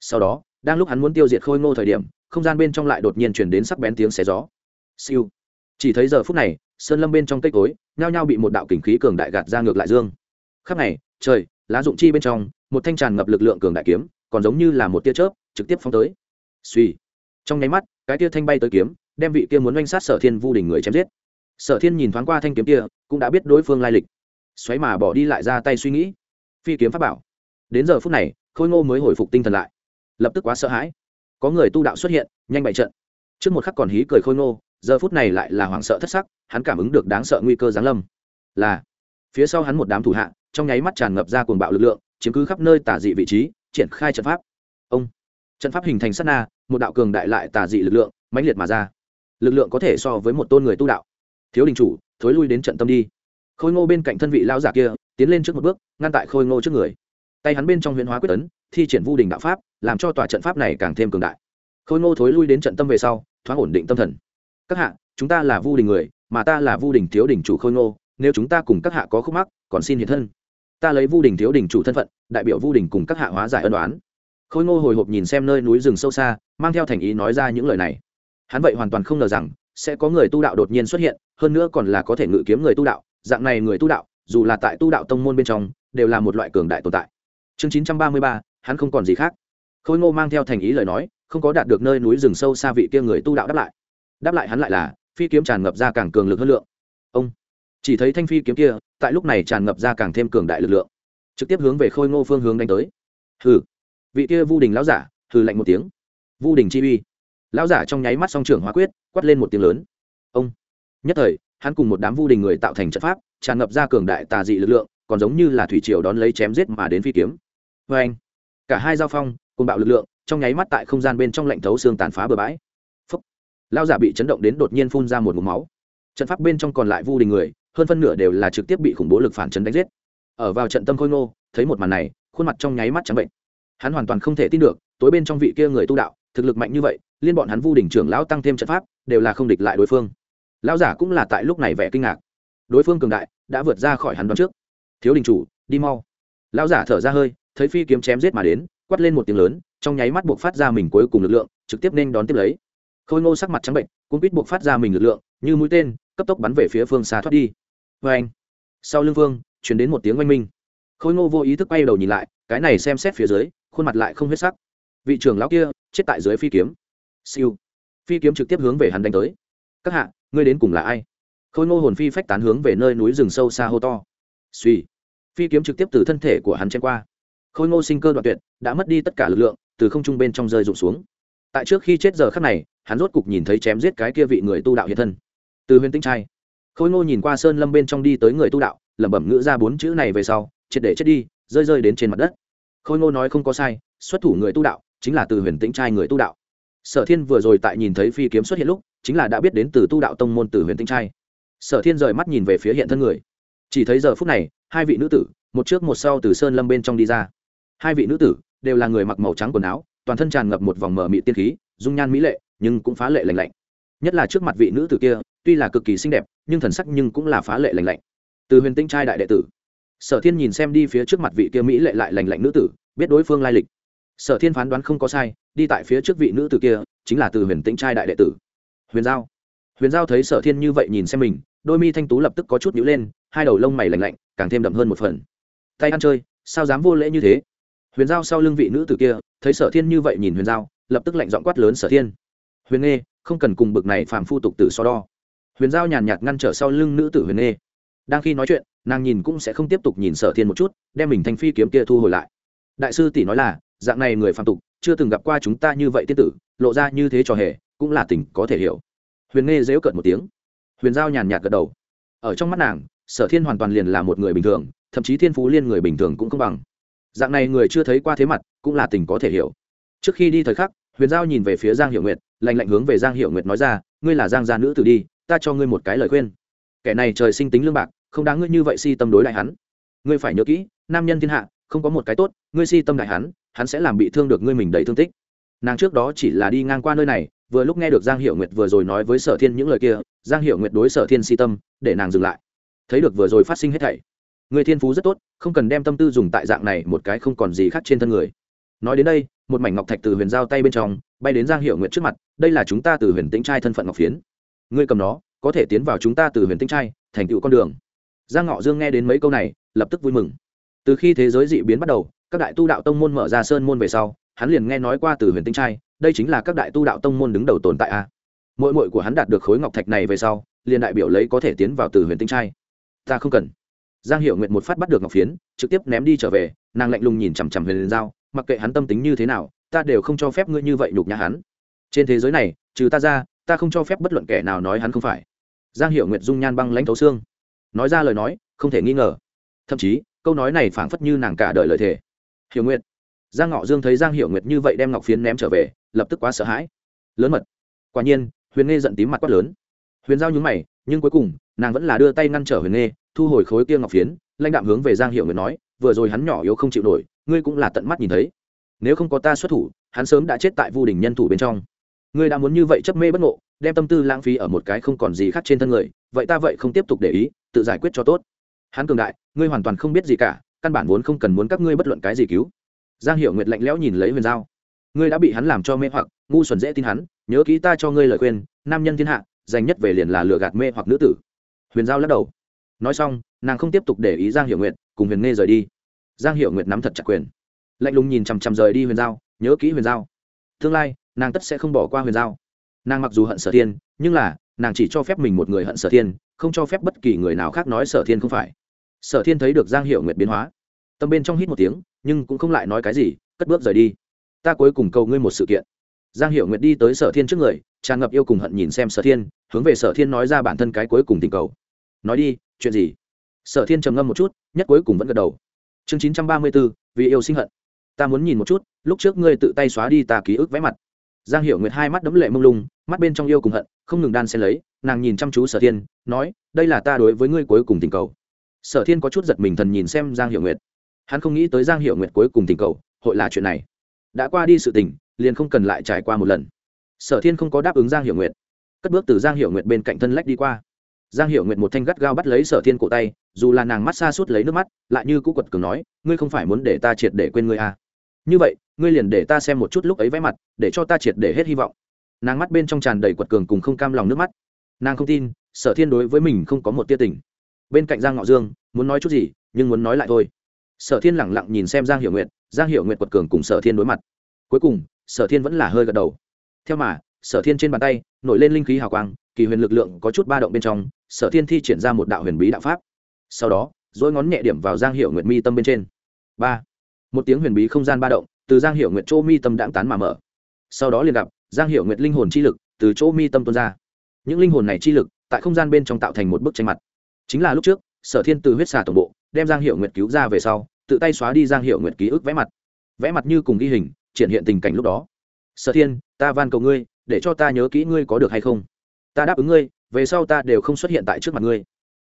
Sau đó, đang lúc hắn muốn tiêu diệt khôi ngô thời điểm, không gian bên trong lại đột nhiên chuyển đến sắc bén tiếng xé gió. Siêu. Chỉ thấy giờ phút này, sơn lâm bên trong cây cối, nhao nhao bị một đạo kình khí cường đại gạt ra ngược lại dương. Khắp này, trời lá dụng chi bên trong, một thanh tràn ngập lực lượng cường đại kiếm, còn giống như là một tia chớp, trực tiếp phóng tới. Suy trong nháy mắt, cái tia thanh bay tới kiếm, đem vị kia muốn oanh sát sở thiên vu đình người chém giết. Sở thiên nhìn thoáng qua thanh kiếm kia, cũng đã biết đối phương lai lịch. Xoáy mà bỏ đi lại ra tay suy nghĩ. Phi kiếm pháp bảo. Đến giờ phút này, khôi ngô mới hồi phục tinh thần lại. Lập tức quá sợ hãi. Có người tu đạo xuất hiện, nhanh bại trận. Trước một khắc còn hí cười khôi ngô, giờ phút này lại là hoảng sợ thất sắc, hắn cảm ứng được đáng sợ nguy cơ giáng lâm. Là phía sau hắn một đám thủ hạ, trong nháy mắt tràn ngập ra cuồng bạo lực lượng, chiếm cứ khắp nơi tả dị vị trí, triển khai trận pháp. Ông! Trận pháp hình thành sát na, một đạo cường đại lại tả dị lực lượng, mãnh liệt mà ra. Lực lượng có thể so với một tôn người tu đạo. Thiếu đình chủ, thối lui đến trận tâm đi. Khôi ngô bên cạnh thân vị lao giả kia, tiến lên trước một bước, ngăn tại khôi ngô trước người. Tay hắn bên trong huyện hóa quyết tấn thi triển vu đình đạo pháp, làm cho tòa trận pháp này càng thêm cường đại. Khôi ngô thối lui đến trận tâm về sau, thoáng ổn định tâm thần. Các hạ, chúng ta là vu đình người, mà ta là vu đình thiếu đình chủ khôi ngô nếu chúng ta cùng các hạ có khúc mắc, còn xin hiện thân. Ta lấy vu đình thiếu đình chủ thân phận, đại biểu vu đình cùng các hạ hóa giải ân đoán khôi ngô hồi hộp nhìn xem nơi núi rừng sâu xa, mang theo thành ý nói ra những lời này. Hắn vậy hoàn toàn không ngờ rằng, sẽ có người tu đạo đột nhiên xuất hiện, hơn nữa còn là có thể ngự kiếm người tu đạo, dạng này người tu đạo, dù là tại tu đạo tông môn bên trong, đều là một loại cường đại tồn tại. Chương chín trăm ba mươi ba, hắn không còn gì khác. Khôi ngô mang theo thành ý lời nói, không có đạt được nơi núi rừng sâu xa vị kia người tu đạo đáp lại. Đáp lại hắn lại là, phi kiếm tràn ngập ra càng cường lực hơn lượng. Ông! Chỉ thấy thanh phi kiếm kia, tại lúc này tràn ngập ra càng thêm cường đại lực lượng. Trực tiếp hướng về khôi ngô phương hướng đánh tới. Hừ. Vị kia vu đình lão giả, hừ lạnh một tiếng. Vu đình chi uy. Lão giả trong nháy mắt song trưởng hóa quyết, quát lên một tiếng lớn. Ông. Nhất thời, hắn cùng một đám vu đình người tạo thành trận pháp, tràn ngập ra cường đại tà dị lực lượng, còn giống như là thủy triều đón lấy chém giết mà đến phi kiếm. Vê anh, cả hai giao phong, cùng bạo lực lượng, trong nháy mắt tại không gian bên trong lạnh thấu xương tàn phá bừa bãi. Phúc. Lao giả bị chấn động đến đột nhiên phun ra một mũ máu. Trận pháp bên trong còn lại vu đình người hơn phân nửa đều là trực tiếp bị khủng bố lực phản chấn đánh giết. Ở vào trận tâm khôi ngô, thấy một màn này, khuôn mặt trong nháy mắt trắng bệnh. Hắn hoàn toàn không thể tin được, tối bên trong vị kia người tu đạo, thực lực mạnh như vậy, liên bọn hắn vu đỉnh trưởng lão tăng thêm trận pháp, đều là không địch lại đối phương. Lão giả cũng là tại lúc này vẻ kinh ngạc. Đối phương cường đại, đã vượt ra khỏi hắn đoán trước. Thiếu đình chủ, đi mau. Lão giả thở ra hơi, thấy phi kiếm chém giết mà đến, quát lên một tiếng lớn, trong nháy mắt buộc phát ra mình cuối cùng lực lượng, trực tiếp nên đón tiếp lấy. Khôi ngô sắc mặt trắng bệnh cũng biết buộc phát ra mình lực lượng, như mũi tên, cấp tốc bắn về phía phương xa thoát đi vê anh. Sau lưng vương chuyển đến một tiếng oanh minh. Khôi ngô vô ý thức bay đầu nhìn lại, cái này xem xét phía dưới, khuôn mặt lại không huyết sắc. Vị trưởng lão kia, chết tại dưới phi kiếm. Siêu. Phi kiếm trực tiếp hướng về hắn đánh tới. Các hạ, ngươi đến cùng là ai? Khôi ngô hồn phi phách tán hướng về nơi núi rừng sâu xa hô to. Suy. Phi kiếm trực tiếp từ thân thể của hắn chen qua. Khôi ngô sinh cơ đoạn tuyệt, đã mất đi tất cả lực lượng, từ không trung bên trong rơi rụng xuống. Tại trước khi chết giờ khắc này, hắn rốt cục nhìn thấy chém giết cái kia vị người tu đạo hiện thân. Từ huyền tinh trai khôi ngô nhìn qua sơn lâm bên trong đi tới người tu đạo, lẩm bẩm ngữ ra bốn chữ này về sau, triệt để chết đi, rơi rơi đến trên mặt đất. Khôi ngô nói không có sai, xuất thủ người tu đạo, chính là từ huyền tĩnh trai người tu đạo. Sở thiên vừa rồi tại nhìn thấy phi kiếm xuất hiện lúc, chính là đã biết đến từ tu đạo tông môn từ huyền tĩnh trai. Sở thiên rời mắt nhìn về phía hiện thân người. Chỉ thấy giờ phút này, hai vị nữ tử, một trước một sau từ sơn lâm bên trong đi ra. Hai vị nữ tử đều là người mặc màu trắng quần áo, toàn thân tràn ngập một vòng mờ mị tiên khí, dung nhan mỹ lệ, nhưng cũng phá lệ lành lạnh nhất là trước mặt vị nữ tử kia, tuy là cực kỳ xinh đẹp, nhưng thần sắc nhưng cũng là phá lệ lành lạnh. Từ huyền tinh trai đại đệ tử, sở thiên nhìn xem đi phía trước mặt vị kia mỹ lệ lại lành lạnh nữ tử, biết đối phương lai lịch. Sở thiên phán đoán không có sai, đi tại phía trước vị nữ tử kia, chính là từ huyền tinh trai đại đệ tử. Huyền giao. Huyền giao thấy sở thiên như vậy nhìn xem mình, đôi mi thanh tú lập tức có chút nhữ lên, hai đầu lông mày lành lạnh, càng thêm đậm hơn một phần. Tay ăn chơi, sao dám vô lễ như thế? Huyền giao sau lưng vị nữ tử kia, thấy sở thiên như vậy nhìn huyền giao, lập tức lạnh giọng quát lớn sở thiên huyền nghe không cần cùng bực này phàm phu tục tử so đo. Huyền giao nhàn nhạt ngăn trở sau lưng nữ tử huyền nghe đang khi nói chuyện, nàng nhìn cũng sẽ không tiếp tục nhìn sở thiên một chút, đem mình thanh phi kiếm kia thu hồi lại. Đại sư tỷ nói là, dạng này người phàm tục, chưa từng gặp qua chúng ta như vậy tiên tử, lộ ra như thế trò hề, cũng là tình có thể hiểu. Huyền nghe dễu cợt một tiếng. Huyền giao nhàn nhạt gật đầu. Ở trong mắt nàng, sở thiên hoàn toàn liền là một người bình thường, thậm chí thiên phú liên người bình thường cũng không bằng. Dạng này người chưa thấy qua thế mặt, cũng là tình có thể hiểu. Trước khi đi thời khắc huyền giao nhìn về phía giang hiệu nguyệt, lạnh lạnh hướng về giang hiệu nguyệt nói ra, ngươi là giang gia nữ tử đi, ta cho ngươi một cái lời khuyên. Kẻ này trời sinh tính lương bạc, không đáng ngươi như vậy si tâm đối lại hắn. Ngươi phải nhớ kỹ, nam nhân thiên hạ, không có một cái tốt, ngươi si tâm đại hắn hắn sẽ làm bị thương được ngươi mình đầy thương tích. Nàng trước đó chỉ là đi ngang qua nơi này, vừa lúc nghe được giang Hiểu nguyệt vừa rồi nói với sở thiên những lời kia, giang Hiểu nguyệt đối sở thiên si tâm, để nàng dừng lại. Thấy được vừa rồi phát sinh hết thảy, người thiên phú rất tốt, không cần đem tâm tư dùng tại dạng này một cái không còn gì khác trên thân người. Nói đến đây một mảnh ngọc thạch từ huyền giao tay bên trong, bay đến giang hiệu nguyện trước mặt, đây là chúng ta từ huyền tĩnh trai thân phận ngọc phiến. Ngươi cầm nó, có thể tiến vào chúng ta từ huyền tĩnh trai, thành tựu con đường. Giang ngọ dương nghe đến mấy câu này, lập tức vui mừng. Từ khi thế giới dị biến bắt đầu, các đại tu đạo tông môn mở ra sơn môn về sau, hắn liền nghe nói qua từ huyền tĩnh trai, đây chính là các đại tu đạo tông môn đứng đầu tồn tại a. Mỗi mội của hắn đạt được khối ngọc thạch này về sau, liền đại biểu lấy có thể tiến vào từ huyền tĩnh trai. Ta không cần. Giang hiệu nguyện một phát bắt được ngọc phiến, trực tiếp ném đi trở về, nàng lạnh lùng nhìn chằm chằm huyền giao mặc kệ hắn tâm tính như thế nào, ta đều không cho phép ngươi như vậy nhục nhã hắn. Trên thế giới này, trừ ta ra, ta không cho phép bất luận kẻ nào nói hắn không phải. Giang hiệu nguyệt dung nhan băng lãnh thấu xương. Nói ra lời nói, không thể nghi ngờ. Thậm chí, câu nói này phảng phất như nàng cả đời lời thề. Hiểu nguyệt. Giang ngọ dương thấy giang Hiểu nguyệt như vậy đem ngọc phiến ném trở về, lập tức quá sợ hãi. Lớn mật. Quả nhiên, huyền nghe giận tím mặt quát lớn. Huyền giao nhúng mày, nhưng cuối cùng, nàng vẫn là đưa tay ngăn trở huyền nghe thu hồi khối kia ngọc phiến, lãnh đạm hướng về giang hiệu nguyệt nói, vừa rồi hắn nhỏ yếu không chịu nổi, ngươi cũng là tận mắt nhìn thấy. Nếu không có ta xuất thủ, hắn sớm đã chết tại vu đình nhân thủ bên trong. Ngươi đã muốn như vậy chấp mê bất ngộ, đem tâm tư lãng phí ở một cái không còn gì khác trên thân người, vậy ta vậy không tiếp tục để ý, tự giải quyết cho tốt. Hắn cường đại, ngươi hoàn toàn không biết gì cả, căn bản vốn không cần muốn các ngươi bất luận cái gì cứu. Giang hiệu nguyệt lạnh lẽo nhìn lấy huyền giao. Ngươi đã bị hắn làm cho mê hoặc, ngu xuẩn dễ tin hắn, nhớ kỹ ta cho ngươi lời khuyên, nam nhân thiên hạ, dành nhất về liền là lừa gạt mê hoặc nữ tử. Huyền giao lắc đầu nói xong, nàng không tiếp tục để ý giang hiệu nguyệt, cùng huyền nghe rời đi. Giang hiệu nguyệt nắm thật chặt quyền. Lạnh lùng nhìn chằm chằm rời đi huyền giao, nhớ kỹ huyền giao. Tương lai, nàng tất sẽ không bỏ qua huyền giao. Nàng mặc dù hận sở thiên, nhưng là, nàng chỉ cho phép mình một người hận sở thiên, không cho phép bất kỳ người nào khác nói sở thiên không phải. Sở thiên thấy được giang hiệu nguyệt biến hóa. Tâm bên trong hít một tiếng, nhưng cũng không lại nói cái gì, cất bước rời đi. Ta cuối cùng cầu ngươi một sự kiện. Giang hiệu nguyệt đi tới sở thiên trước người, tràn ngập yêu cùng hận nhìn xem sở thiên, hướng về sở thiên nói ra bản thân cái cuối cùng tình cầu nói đi, chuyện gì? Sở thiên trầm ngâm một chút, nhất cuối cùng vẫn gật đầu. Chương chín trăm ba mươi b ố vì yêu sinh hận. Ta muốn nhìn một chút, lúc trước ngươi tự tay xóa đi ta ký ức vẽ mặt. Giang Hiểu nguyệt hai mắt đấm lệ mông lung, mắt bên trong yêu cùng hận, không ngừng đan xen lấy, nàng nhìn chăm chú sở thiên, nói, đây là ta đối với ngươi cuối cùng tình cầu. Sở thiên có chút giật mình thần nhìn xem giang Hiểu nguyệt. Hắn không nghĩ tới giang Hiểu nguyệt cuối cùng tình cầu, hội là chuyện này. Đã qua đi sự tình, liền không cần lại trải qua một lần. Sở thiên không có đáp ứng giang Hiểu nguyệt. Cất bước từ giang Hiểu nguyệt bên cạnh thân lách đi qua giang hiệu nguyệt một thanh gắt gao bắt lấy sở thiên cổ tay, dù là nàng mắt xa suốt lấy nước mắt, lại như cũ quật cường nói, ngươi không phải muốn để ta triệt để quên ngươi à. như vậy, ngươi liền để ta xem một chút lúc ấy vẽ mặt, để cho ta triệt để hết hy vọng. Nàng mắt bên trong tràn đầy quật cường cùng không cam lòng nước mắt. Nàng không tin, sở thiên đối với mình không có một tia tình. Bên cạnh giang ngọ dương, muốn nói chút gì, nhưng muốn nói lại thôi. Sở thiên lẳng lặng nhìn xem giang hiệu nguyện giang hiệu nguyện quật cường cùng sở thiên đối mặt. Cuối cùng, sở thiên vẫn là hơi gật đầu. Theo mà, sở thiên trên bàn tay, nổi lên linh khí hào quang, kỳ huyền lực lượng có chút ba động bên trong sở thiên thi triển ra một đạo huyền bí đạo pháp. Sau đó dỗi ngón nhẹ điểm vào giang hiệu nguyện mi tâm bên trên. Ba. Một tiếng huyền bí không gian ba động, từ giang hiệu nguyện chỗ mi tâm đãng tán mà mở. Sau đó liền gặp, giang hiệu nguyện linh hồn chi lực từ chỗ mi tâm tuôn ra. Những linh hồn này chi lực tại không gian bên trong tạo thành một bức tranh mặt. Chính là lúc trước, sở thiên từ huyết xà tổng bộ, đem giang hiệu nguyện cứu ra về sau, tự tay xóa đi giang hiệu nguyện ký ức vẽ mặt. Vẽ mặt như cùng ghi hình, triển hiện tình cảnh lúc đó. Sở thiên, ta van cầu ngươi, để cho ta nhớ kỹ ngươi có được hay không. Ta đáp ứng ngươi về sau ta đều không xuất hiện tại trước mặt ngươi.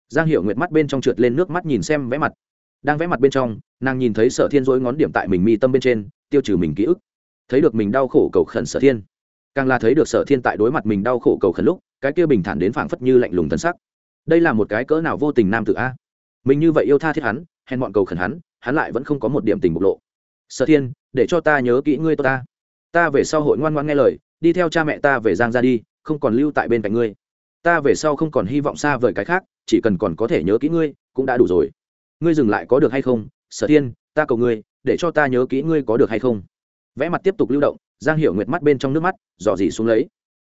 Giang hiểu nguyệt mắt bên trong trượt lên nước mắt nhìn xem vẽ mặt. Đang vẽ mặt bên trong, nàng nhìn thấy sở thiên dối ngón điểm tại mình mi tâm bên trên, tiêu trừ mình ký ức. Thấy được mình đau khổ cầu khẩn sở thiên. Càng là thấy được sở thiên tại đối mặt mình đau khổ cầu khẩn lúc, cái kia bình thản đến phảng phất như lạnh lùng thân sắc. Đây là một cái cỡ nào vô tình nam tự a? Mình như vậy yêu tha thiết hắn, hèn bọn cầu khẩn hắn hắn lại vẫn không có một điểm tình bộc lộ. Sở thiên, để cho ta nhớ kỹ ngươi tôi ta. Ta về sau hội ngoan ngoan nghe lời, đi theo cha mẹ ta về giang ra đi, không còn lưu tại bên cạnh ngươi ta về sau không còn hy vọng xa vời cái khác, chỉ cần còn có thể nhớ kỹ ngươi, cũng đã đủ rồi. Ngươi dừng lại có được hay không? Sở thiên, ta cầu ngươi, để cho ta nhớ kỹ ngươi có được hay không? Vẽ mặt tiếp tục lưu động, giang hiểu nguyệt mắt bên trong nước mắt, dò dỉ xuống lấy.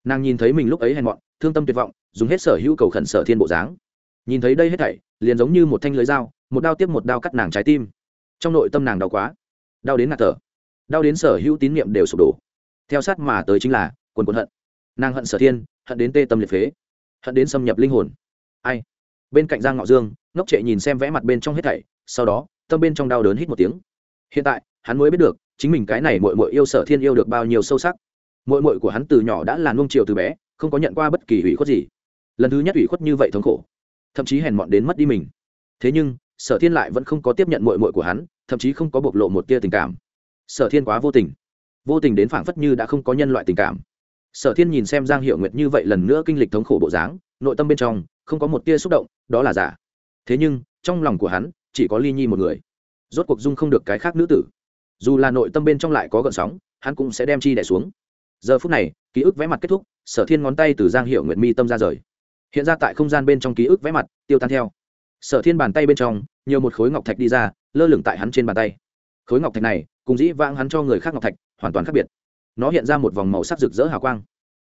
Nàng nhìn thấy mình lúc ấy hèn mọn, thương tâm tuyệt vọng, dùng hết sở hữu cầu khẩn sở thiên bộ dáng. Nhìn thấy đây hết thảy, liền giống như một thanh lưới dao, một đao tiếp một đao cắt nàng trái tim. Trong nội tâm nàng đau quá. Đau đến ngạt thở. Đau đến sở hữu tín niệm đều sụp đổ. Theo sát mà tới chính là quần quần hận. Nàng hận sở thiên, hận đến tê tâm liệt phế hận đến xâm nhập linh hồn. Ai? Bên cạnh giang ngọ dương, ngốc trệ nhìn xem vẽ mặt bên trong hết thảy, sau đó, tâm bên trong đau đớn hít một tiếng. Hiện tại, hắn mới biết được, chính mình cái này mội mội yêu sở thiên yêu được bao nhiêu sâu sắc. Mội mội của hắn từ nhỏ đã là nung chiều từ bé, không có nhận qua bất kỳ ủy khuất gì. Lần thứ nhất ủy khuất như vậy thống khổ. Thậm chí hèn mọn đến mất đi mình. Thế nhưng, sở thiên lại vẫn không có tiếp nhận mội mội của hắn, thậm chí không có bộc lộ một tia tình cảm. Sở thiên quá vô tình. Vô tình đến phảng phất như đã không có nhân loại tình cảm sở thiên nhìn xem giang hiệu nguyệt như vậy lần nữa kinh lịch thống khổ bộ dáng, nội tâm bên trong không có một tia xúc động, đó là giả. Thế nhưng, trong lòng của hắn, chỉ có ly nhi một người. Rốt cuộc dung không được cái khác nữ tử. Dù là nội tâm bên trong lại có gợn sóng, hắn cũng sẽ đem chi đẻ xuống. Giờ phút này, ký ức vẽ mặt kết thúc, sở thiên ngón tay từ giang hiệu nguyệt mi tâm ra rời. Hiện ra tại không gian bên trong ký ức vẽ mặt, tiêu tan theo. Sở thiên bàn tay bên trong, nhiều một khối ngọc thạch đi ra, lơ lửng tại hắn trên bàn tay. Khối ngọc thạch này, cùng dĩ vãng hắn cho người khác ngọc thạch, hoàn toàn khác biệt nó hiện ra một vòng màu sắc rực rỡ hào quang.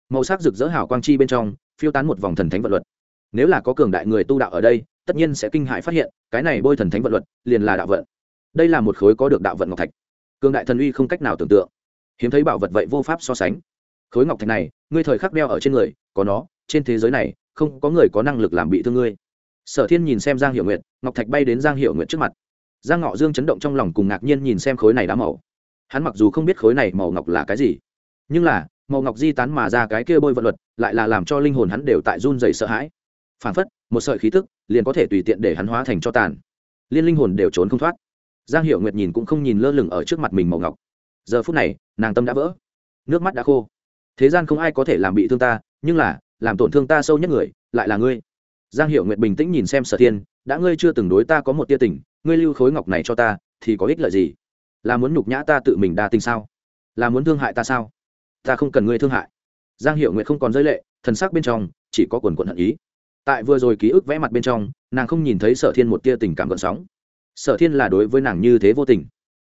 Màu sắc rực rỡ hào quang chi bên trong, phiêu tán một vòng thần thánh vật luật. Nếu là có cường đại người tu đạo ở đây, tất nhiên sẽ kinh hại phát hiện, cái này bôi thần thánh vận luật liền là đạo vận. Đây là một khối có được đạo vận ngọc thạch. Cường đại thần uy không cách nào tưởng tượng. Hiếm thấy bảo vật vậy vô pháp so sánh. Khối ngọc thạch này, ngươi thời khắc đeo ở trên người, có nó, trên thế giới này, không có người có năng lực làm bị thương ngươi. Sở thiên nhìn xem giang hiệu nguyện ngọc thạch bay đến giang hiệu nguyện trước mặt. Giang ngọ dương chấn động trong lòng cùng ngạc nhiên nhìn xem khối này đá màu hắn mặc dù không biết khối này màu ngọc là cái gì, nhưng là, màu ngọc di tán mà ra cái kia bôi vận luật, lại là làm cho linh hồn hắn đều tại run dày sợ hãi. Phản phất, một sợi khí tức, liền có thể tùy tiện để hắn hóa thành cho tàn. Liên linh hồn đều trốn không thoát. Giang hiệu nguyệt nhìn cũng không nhìn lơ lửng ở trước mặt mình màu ngọc. Giờ phút này, nàng tâm đã vỡ. Nước mắt đã khô. Thế gian không ai có thể làm bị thương ta, nhưng là, làm tổn thương ta sâu nhất người, lại là ngươi. Giang hiệu nguyệt bình tĩnh nhìn xem sở thiên, đã ngươi chưa từng đối ta có một tia tình, ngươi lưu khối ngọc này cho ta, thì có ích lợi gì? Là muốn nhục nhã ta tự mình đa tình sao? Là muốn thương hại ta sao? Ta không cần ngươi thương hại. Giang hiệu nguyệt không còn giới lệ, thần sắc bên trong chỉ có quần quận hận ý. Tại vừa rồi ký ức vẽ mặt bên trong, nàng không nhìn thấy sở thiên một tia tình cảm gợn sóng. Sở thiên là đối với nàng như thế vô tình.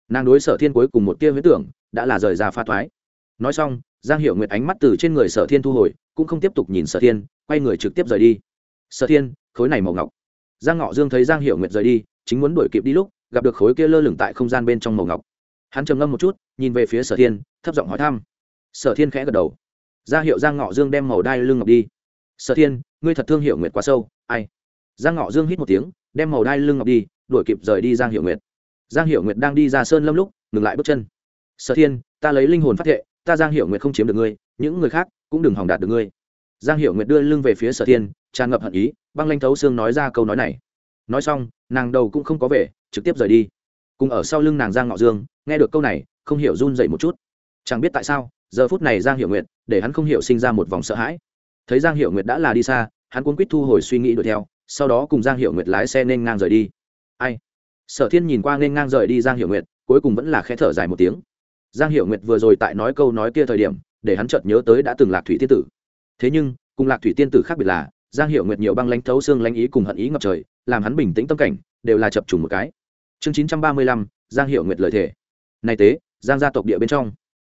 Nàng đối sở thiên cuối cùng một tia huyết tưởng đã là rời ra pha thoái. Nói xong, giang hiệu nguyệt ánh mắt từ trên người sở thiên thu hồi, cũng không tiếp tục nhìn sở thiên, quay người trực tiếp rời đi. Sở thiên, khối này màu ngọc. Giang ngọ dương thấy giang hiệu nguyệt rời đi, chính muốn đuổi kịp đi lúc gặp được khối kia lơ lửng tại không gian bên trong màu ngọc. Hắn trầm ngâm một chút, nhìn về phía sở thiên, thấp giọng hỏi thăm. Sở thiên khẽ gật đầu. Ra hiệu giang ngọ dương đem màu đai lưng ngọc đi. Sở thiên, ngươi thật thương hiệu nguyệt quá sâu, ai? Giang ngọ dương hít một tiếng, đem màu đai lưng ngọc đi, đuổi kịp rời đi giang hiệu nguyệt. Giang hiệu nguyệt đang đi ra sơn lâm lúc, ngừng lại bước chân. Sở thiên, ta lấy linh hồn phát thệ, ta giang hiệu nguyệt không chiếm được ngươi, những người khác cũng đừng hòng đạt được ngươi. Giang hiệu nguyệt đưa lưng về phía sở thiên, tràn ngập hận ý, băng lanh thấu xương nói ra câu nói này. Nói xong, nàng đầu cũng không có về trực tiếp rời đi. Cùng ở sau lưng nàng giang ngọ dương, nghe được câu này, không hiểu run dậy một chút. Chẳng biết tại sao, giờ phút này giang Hiểu nguyệt, để hắn không hiểu sinh ra một vòng sợ hãi. Thấy giang Hiểu nguyệt đã là đi xa, hắn cuốn quýt thu hồi suy nghĩ đuổi theo, sau đó cùng giang Hiểu nguyệt lái xe nên ngang rời đi. Ai? Sở thiên nhìn qua nên ngang rời đi giang Hiểu nguyệt, cuối cùng vẫn là khẽ thở dài một tiếng. Giang Hiểu nguyệt vừa rồi tại nói câu nói kia thời điểm, để hắn chợt nhớ tới đã từng lạc thủy tiên tử. Thế nhưng, cùng lạc thủy tiên tử khác biệt là, giang Hiểu nguyệt nhiều băng lãnh thấu xương lãnh ý cùng hận ý ngập trời, làm hắn bình tĩnh tâm cảnh, đều là chập trùng một cái chương chín trăm ba mươi lăm, giang hiệu nguyệt lời thề. Này tế, giang gia tộc địa bên trong.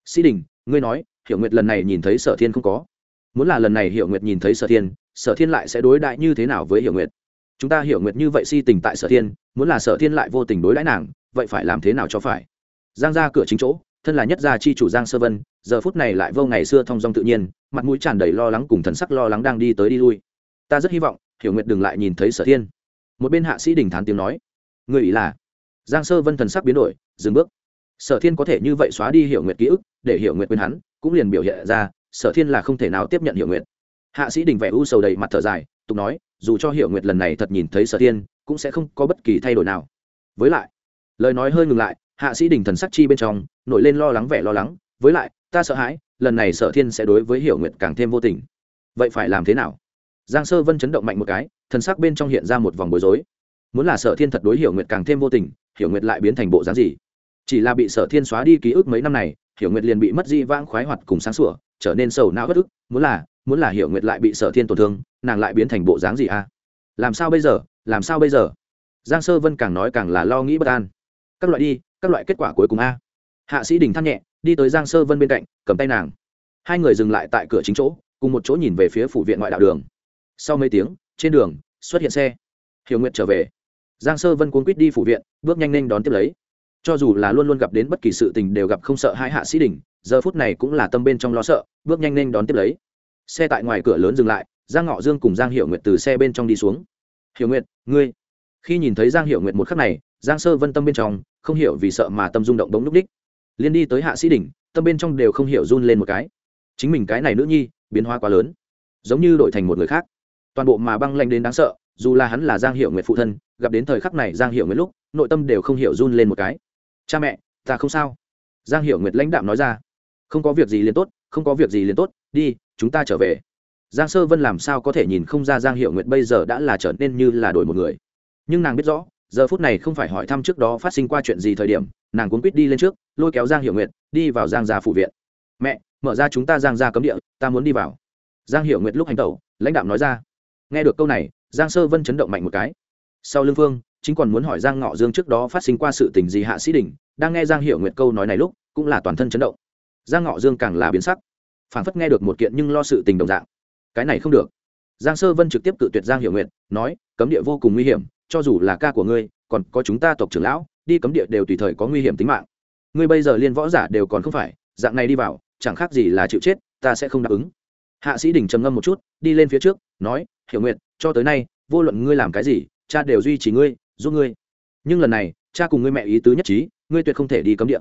Sĩ đình, ngươi nói hiệu nguyệt lần này nhìn thấy sở thiên không có? Muốn là lần này hiệu nguyệt nhìn thấy sở thiên sở thiên lại sẽ đối đại như thế nào với hiệu nguyệt? Chúng ta hiểu nguyệt như vậy si tình tại sở thiên, muốn là sở thiên lại vô tình đối đãi nàng, vậy phải làm thế nào cho phải? Giang ra cửa chính chỗ, thân là nhất gia chi chủ giang sơ vân, giờ phút này lại vô ngày xưa thong dong tự nhiên, mặt mũi tràn đầy lo lắng cùng thần sắc lo lắng đang đi tới đi lui. Ta rất hy vọng, hiểu nguyệt đừng lại nhìn thấy sở thiên. Một bên hạ sĩ đình thán tiếng nói người ý là giang sơ vân thần sắc biến đổi, dừng bước. Sở thiên có thể như vậy xóa đi hiểu nguyện ký ức, để hiểu nguyện quên hắn, cũng liền biểu hiện ra, sở thiên là không thể nào tiếp nhận hiểu nguyện. hạ sĩ đình vẻ u sầu đầy mặt thở dài, tục nói, dù cho hiểu nguyện lần này thật nhìn thấy sở thiên, cũng sẽ không có bất kỳ thay đổi nào. Với lại, lời nói hơi ngừng lại, hạ sĩ đình thần sắc chi bên trong, nổi lên lo lắng vẻ lo lắng, với lại, ta sợ hãi, lần này sở thiên sẽ đối với hiểu nguyện càng thêm vô tình. Vậy phải làm thế nào? Giang sơ vân chấn động mạnh một cái, thần sắc bên trong hiện ra một vòng bối rối. Muốn là sở thiên thật đối hiểu nguyện càng thêm vô tình hiểu nguyệt lại biến thành bộ dáng gì? Chỉ là bị sở thiên xóa đi ký ức mấy năm này, hiểu nguyệt liền bị mất di vãng khoái hoạt cùng sáng sủa, trở nên sầu não bất ức, muốn là muốn là hiểu nguyệt lại bị sở thiên tổn thương, nàng lại biến thành bộ dáng gì a? Làm sao bây giờ? Làm sao bây giờ? Giang sơ vân càng nói càng là lo nghĩ bất an. Các loại đi, các loại kết quả cuối cùng a. Hạ sĩ đình than nhẹ, đi tới giang sơ vân bên cạnh, cầm tay nàng. Hai người dừng lại tại cửa chính chỗ, cùng một chỗ nhìn về phía phủ viện ngoại đạo đường. Sau mấy tiếng, trên đường, xuất hiện xe. Hiểu nguyệt trở về giang sơ vân cuốn quýt đi phủ viện, bước nhanh nên đón tiếp lấy. Cho dù là luôn luôn gặp đến bất kỳ sự tình đều gặp không sợ hai hạ sĩ đình, giờ phút này cũng là tâm bên trong lo sợ, bước nhanh nên đón tiếp lấy. Xe tại ngoài cửa lớn dừng lại, giang ngọ dương cùng giang hiệu nguyệt từ xe bên trong đi xuống. Hiểu nguyệt, ngươi. Khi nhìn thấy giang hiệu nguyệt một khắc này, giang sơ vân tâm bên trong không hiểu vì sợ mà tâm rung động đống núp đích liên đi tới hạ sĩ đỉnh tâm bên trong đều không hiểu run lên một cái. Chính mình cái này nữ nhi, biến hóa quá lớn, giống như đổi thành một người khác toàn bộ mà băng lanh đến đáng sợ, dù là hắn là giang hiệu nguyệt phụ thân, gặp đến thời khắc này giang hiệu nguyệt lúc, nội tâm đều không hiểu run lên một cái. Cha mẹ, ta không sao. Giang hiệu nguyệt lãnh đạm nói ra. Không có việc gì liền tốt, không có việc gì liền tốt, đi, chúng ta trở về. Giang sơ vân làm sao có thể nhìn không ra giang hiệu nguyệt bây giờ đã là trở nên như là đổi một người. Nhưng nàng biết rõ, giờ phút này không phải hỏi thăm trước đó phát sinh qua chuyện gì thời điểm, nàng cuốn quýt đi lên trước, lôi kéo giang hiệu nguyệt, đi vào giang gia phủ viện. Mẹ, mở ra chúng ta giang gia cấm địa, ta muốn đi vào. Giang hiệu nguyệt lúc hành tẩu, lãnh đạo nói ra nghe được câu này, giang sơ vân chấn động mạnh một cái. Sau lương phương, chính còn muốn hỏi giang ngọ dương trước đó phát sinh qua sự tình gì hạ sĩ đình, đang nghe giang Hiểu nguyệt câu nói này lúc, cũng là toàn thân chấn động. Giang ngọ dương càng là biến sắc. Phản phất nghe được một kiện nhưng lo sự tình đồng dạng. Cái này không được. Giang sơ vân trực tiếp cự tuyệt giang Hiểu nguyệt, nói, cấm địa vô cùng nguy hiểm, cho dù là ca của ngươi, còn có chúng ta tộc trưởng lão, đi cấm địa đều tùy thời có nguy hiểm tính mạng. Ngươi bây giờ liên võ giả đều còn không phải, dạng này đi vào, chẳng khác gì là chịu chết, ta sẽ không đáp ứng hạ sĩ đình trầm ngâm một chút, đi lên phía trước, nói, hiểu nguyện cho tới nay, vô luận ngươi làm cái gì, cha đều duy trì ngươi, giúp ngươi. Nhưng lần này, cha cùng ngươi mẹ ý tứ nhất trí, ngươi tuyệt không thể đi cấm địa.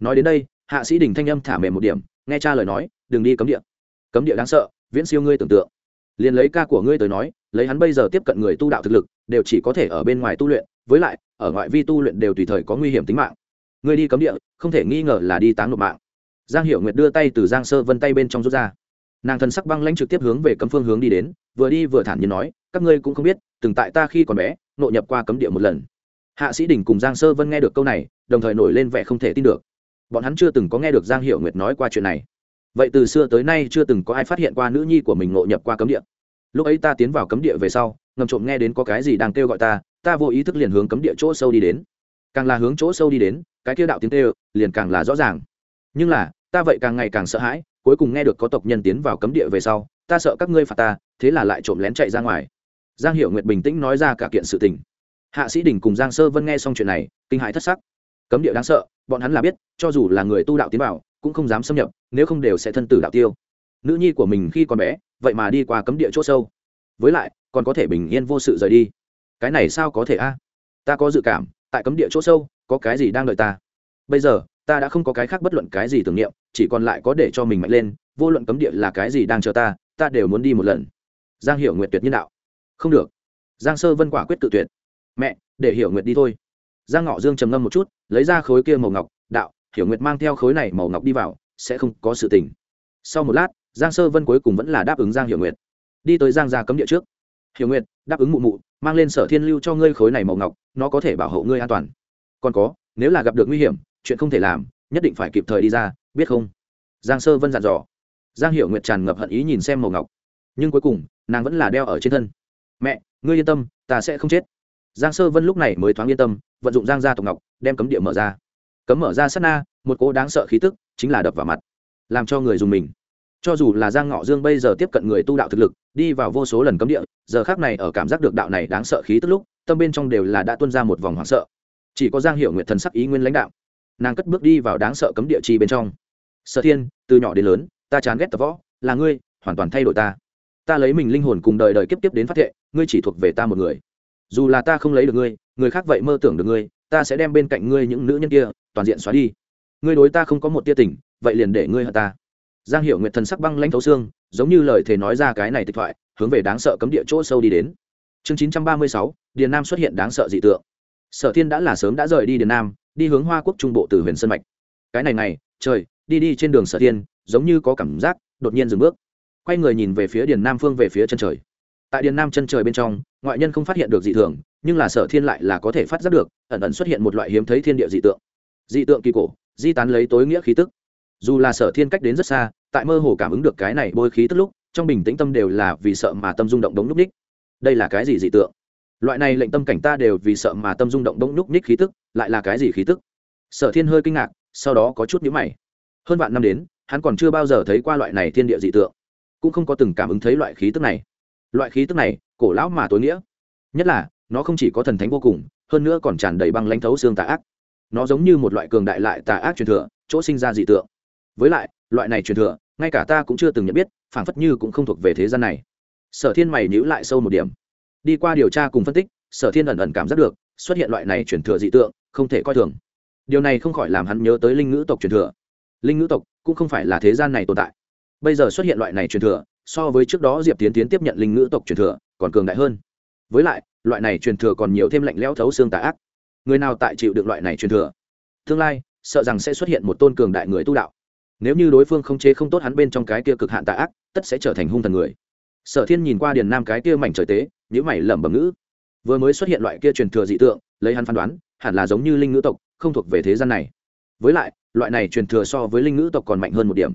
Nói đến đây, hạ sĩ đình thanh âm thả mềm một điểm, nghe cha lời nói, đừng đi cấm địa. Cấm địa đáng sợ, viễn siêu ngươi tưởng tượng. Liền lấy ca của ngươi tới nói, lấy hắn bây giờ tiếp cận người tu đạo thực lực, đều chỉ có thể ở bên ngoài tu luyện, với lại, ở ngoại vi tu luyện đều tùy thời có nguy hiểm tính mạng. Ngươi đi cấm địa, không thể nghi ngờ là đi táng nộp mạng. Giang hiệu nguyệt đưa tay từ giang sơ vân tay bên trong rút ra nàng thần sắc băng lãnh trực tiếp hướng về cấm phương hướng đi đến, vừa đi vừa thản nhiên nói, các ngươi cũng không biết, từng tại ta khi còn bé, nội nhập qua cấm địa một lần. Hạ sĩ đình cùng giang sơ vân nghe được câu này, đồng thời nổi lên vẻ không thể tin được. Bọn hắn chưa từng có nghe được giang hiệu nguyệt nói qua chuyện này. Vậy từ xưa tới nay chưa từng có ai phát hiện qua nữ nhi của mình nội nhập qua cấm địa. Lúc ấy ta tiến vào cấm địa về sau, ngầm trộm nghe đến có cái gì đang kêu gọi ta ta vô ý thức liền hướng cấm địa chỗ sâu đi đến. Càng là hướng chỗ sâu đi đến, cái kêu đạo tiếng kêu liền càng là rõ ràng. Nhưng là ta vậy càng ngày càng sợ hãi, cuối cùng nghe được có tộc nhân tiến vào cấm địa về sau, ta sợ các ngươi phạt ta, thế là lại trộm lén chạy ra ngoài. Giang hiệu nguyệt bình tĩnh nói ra cả kiện sự tình. Hạ sĩ đình cùng giang sơ vân nghe xong chuyện này, kinh hãi thất sắc. Cấm địa đáng sợ, bọn hắn là biết, cho dù là người tu đạo tiến vào, cũng không dám xâm nhập, nếu không đều sẽ thân tử đạo tiêu. Nữ nhi của mình khi còn bé, vậy mà đi qua cấm địa c h ỗ sâu. Với lại, còn có thể bình yên vô sự rời đi. Cái này sao có thể a? Ta có dự cảm, tại cấm địa chỗ sâu, có cái gì đang đợi ta? Bây giờ ta đã không có cái khác bất luận cái gì tưởng niệm, chỉ còn lại có để cho mình mạnh lên, vô luận cấm địa là cái gì đang chờ ta ta đều muốn đi một lần. Giang hiểu nguyện tuyệt nhân đạo. Không được. Giang sơ vân quả quyết tự tuyệt. Mẹ, để hiểu nguyện đi thôi. Giang ngọ dương trầm ngâm một chút, lấy ra khối kia màu ngọc, đạo, hiểu nguyệt mang theo khối này màu ngọc đi vào, sẽ không có sự tình. Sau một lát, giang sơ vân cuối cùng vẫn là đáp ứng giang hiểu nguyệt. Đi tới giang gia cấm địa trước. Hiểu nguyệt, đáp ứng mụ mụ, mang lên sở thiên lưu cho ngươi khối này màu ngọc, nó có thể bảo hộ ngươi an toàn. Còn có, nếu là gặp được nguy hiểm chuyện không thể làm, nhất định phải kịp thời đi ra, biết không? Giang sơ vân dặn dò. Giang hiểu nguyệt tràn ngập hận ý nhìn xem màu ngọc. Nhưng cuối cùng, nàng vẫn là đeo ở trên thân. Mẹ, ngươi yên tâm, ta sẽ không chết. Giang sơ vân lúc này mới thoáng yên tâm, vận dụng giang gia tộc ngọc, đem cấm địa mở ra. Cấm mở ra sát na, một cỗ đáng sợ khí tức chính là đập vào mặt, làm cho người dùng mình. Cho dù là giang ngọ dương bây giờ tiếp cận người tu đạo thực lực, đi vào vô số lần cấm địa, giờ khác này ở cảm giác được đạo này đáng sợ khí tức lúc, tâm bên trong đều là đã tuân ra một vòng hoảng sợ. Chỉ có giang hiệu nguyệt thần sắc ý nguyên lãnh đạo nàng cất bước đi vào đáng sợ cấm địa chi bên trong. Sở thiên, từ nhỏ đến lớn, ta chán ghét tập võ, là ngươi, hoàn toàn thay đổi ta. Ta lấy mình linh hồn cùng đời đời kiếp tiếp đến phát thệ, ngươi chỉ thuộc về ta một người. Dù là ta không lấy được ngươi, người khác vậy mơ tưởng được ngươi, ta sẽ đem bên cạnh ngươi những nữ nhân kia, toàn diện xóa đi. Ngươi đối ta không có một tia tình, vậy liền để ngươi hận ta. Giang hiệu nguyệt thần sắc băng lanh thấu xương, giống như lời thề nói ra cái này tịch thoại, hướng về đáng sợ cấm địa chỗ sâu đi đến. Chương chín trăm ba mươi sáu, điền nam xuất hiện đáng sợ dị tượng. Sở thiên đã là sớm đã rời đi điền nam đi hướng hoa quốc trung bộ từ huyền sơn mạch. Cái này này, trời, đi đi trên đường sở thiên, giống như có cảm giác, đột nhiên dừng bước. Quay người nhìn về phía điền nam phương về phía chân trời. Tại điền nam chân trời bên trong, ngoại nhân không phát hiện được dị thường, nhưng là sở thiên lại là có thể phát giác được, ẩn ẩn xuất hiện một loại hiếm thấy thiên địa dị tượng. Dị tượng kỳ cổ, di tán lấy tối nghĩa khí tức. Dù là sở thiên cách đến rất xa, tại mơ hồ cảm ứng được cái này bôi khí tức lúc, trong bình tĩnh tâm đều là vì sợ mà tâm rung động đống núp ních. Đây là cái gì dị tượng? Loại này lệnh tâm cảnh ta đều vì sợ mà tâm rung động đống núp ních khí tức lại là cái gì khí tức? Sở thiên hơi kinh ngạc, sau đó có chút nhíu mày. Hơn vạn năm đến, hắn còn chưa bao giờ thấy qua loại này thiên địa dị tượng, cũng không có từng cảm ứng thấy loại khí tức này. Loại khí tức này, cổ lão mà tối nghĩa. Nhất là, nó không chỉ có thần thánh vô cùng, hơn nữa còn tràn đầy băng lãnh thấu xương tà ác. Nó giống như một loại cường đại lại tà ác truyền thừa, chỗ sinh ra dị tượng. Với lại, loại này truyền thừa, ngay cả ta cũng chưa từng nhận biết, phảng phất như cũng không thuộc về thế gian này. Sở thiên mày nhữ lại sâu một điểm. Đi qua điều tra cùng phân tích, sở thiên ẩn ẩn cảm giác được, xuất hiện loại này truyền thừa dị tượng không thể coi thường. Điều này không khỏi làm hắn nhớ tới linh ngữ tộc truyền thừa. Linh ngữ tộc cũng không phải là thế gian này tồn tại. Bây giờ xuất hiện loại này truyền thừa, so với trước đó diệp tiến tiến tiếp nhận linh ngữ tộc truyền thừa còn cường đại hơn. Với lại, loại này truyền thừa còn nhiều thêm lạnh lẽo thấu xương tà ác. Người nào tại chịu được loại này truyền thừa? Tương lai, sợ rằng sẽ xuất hiện một tôn cường đại người tu đạo. Nếu như đối phương không chế không tốt hắn bên trong cái kia cực hạn tà ác, tất sẽ trở thành hung thần người. Sở thiên nhìn qua điền nam cái kia mảnh trời tế nhữ mày lẩm bẩm ngữ. Vừa mới xuất hiện loại kia truyền thừa dị tượng, lấy hắn phán đoán hẳn là giống như linh ngữ tộc, không thuộc về thế gian này. Với lại, loại này truyền thừa so với linh ngữ tộc còn mạnh hơn một điểm.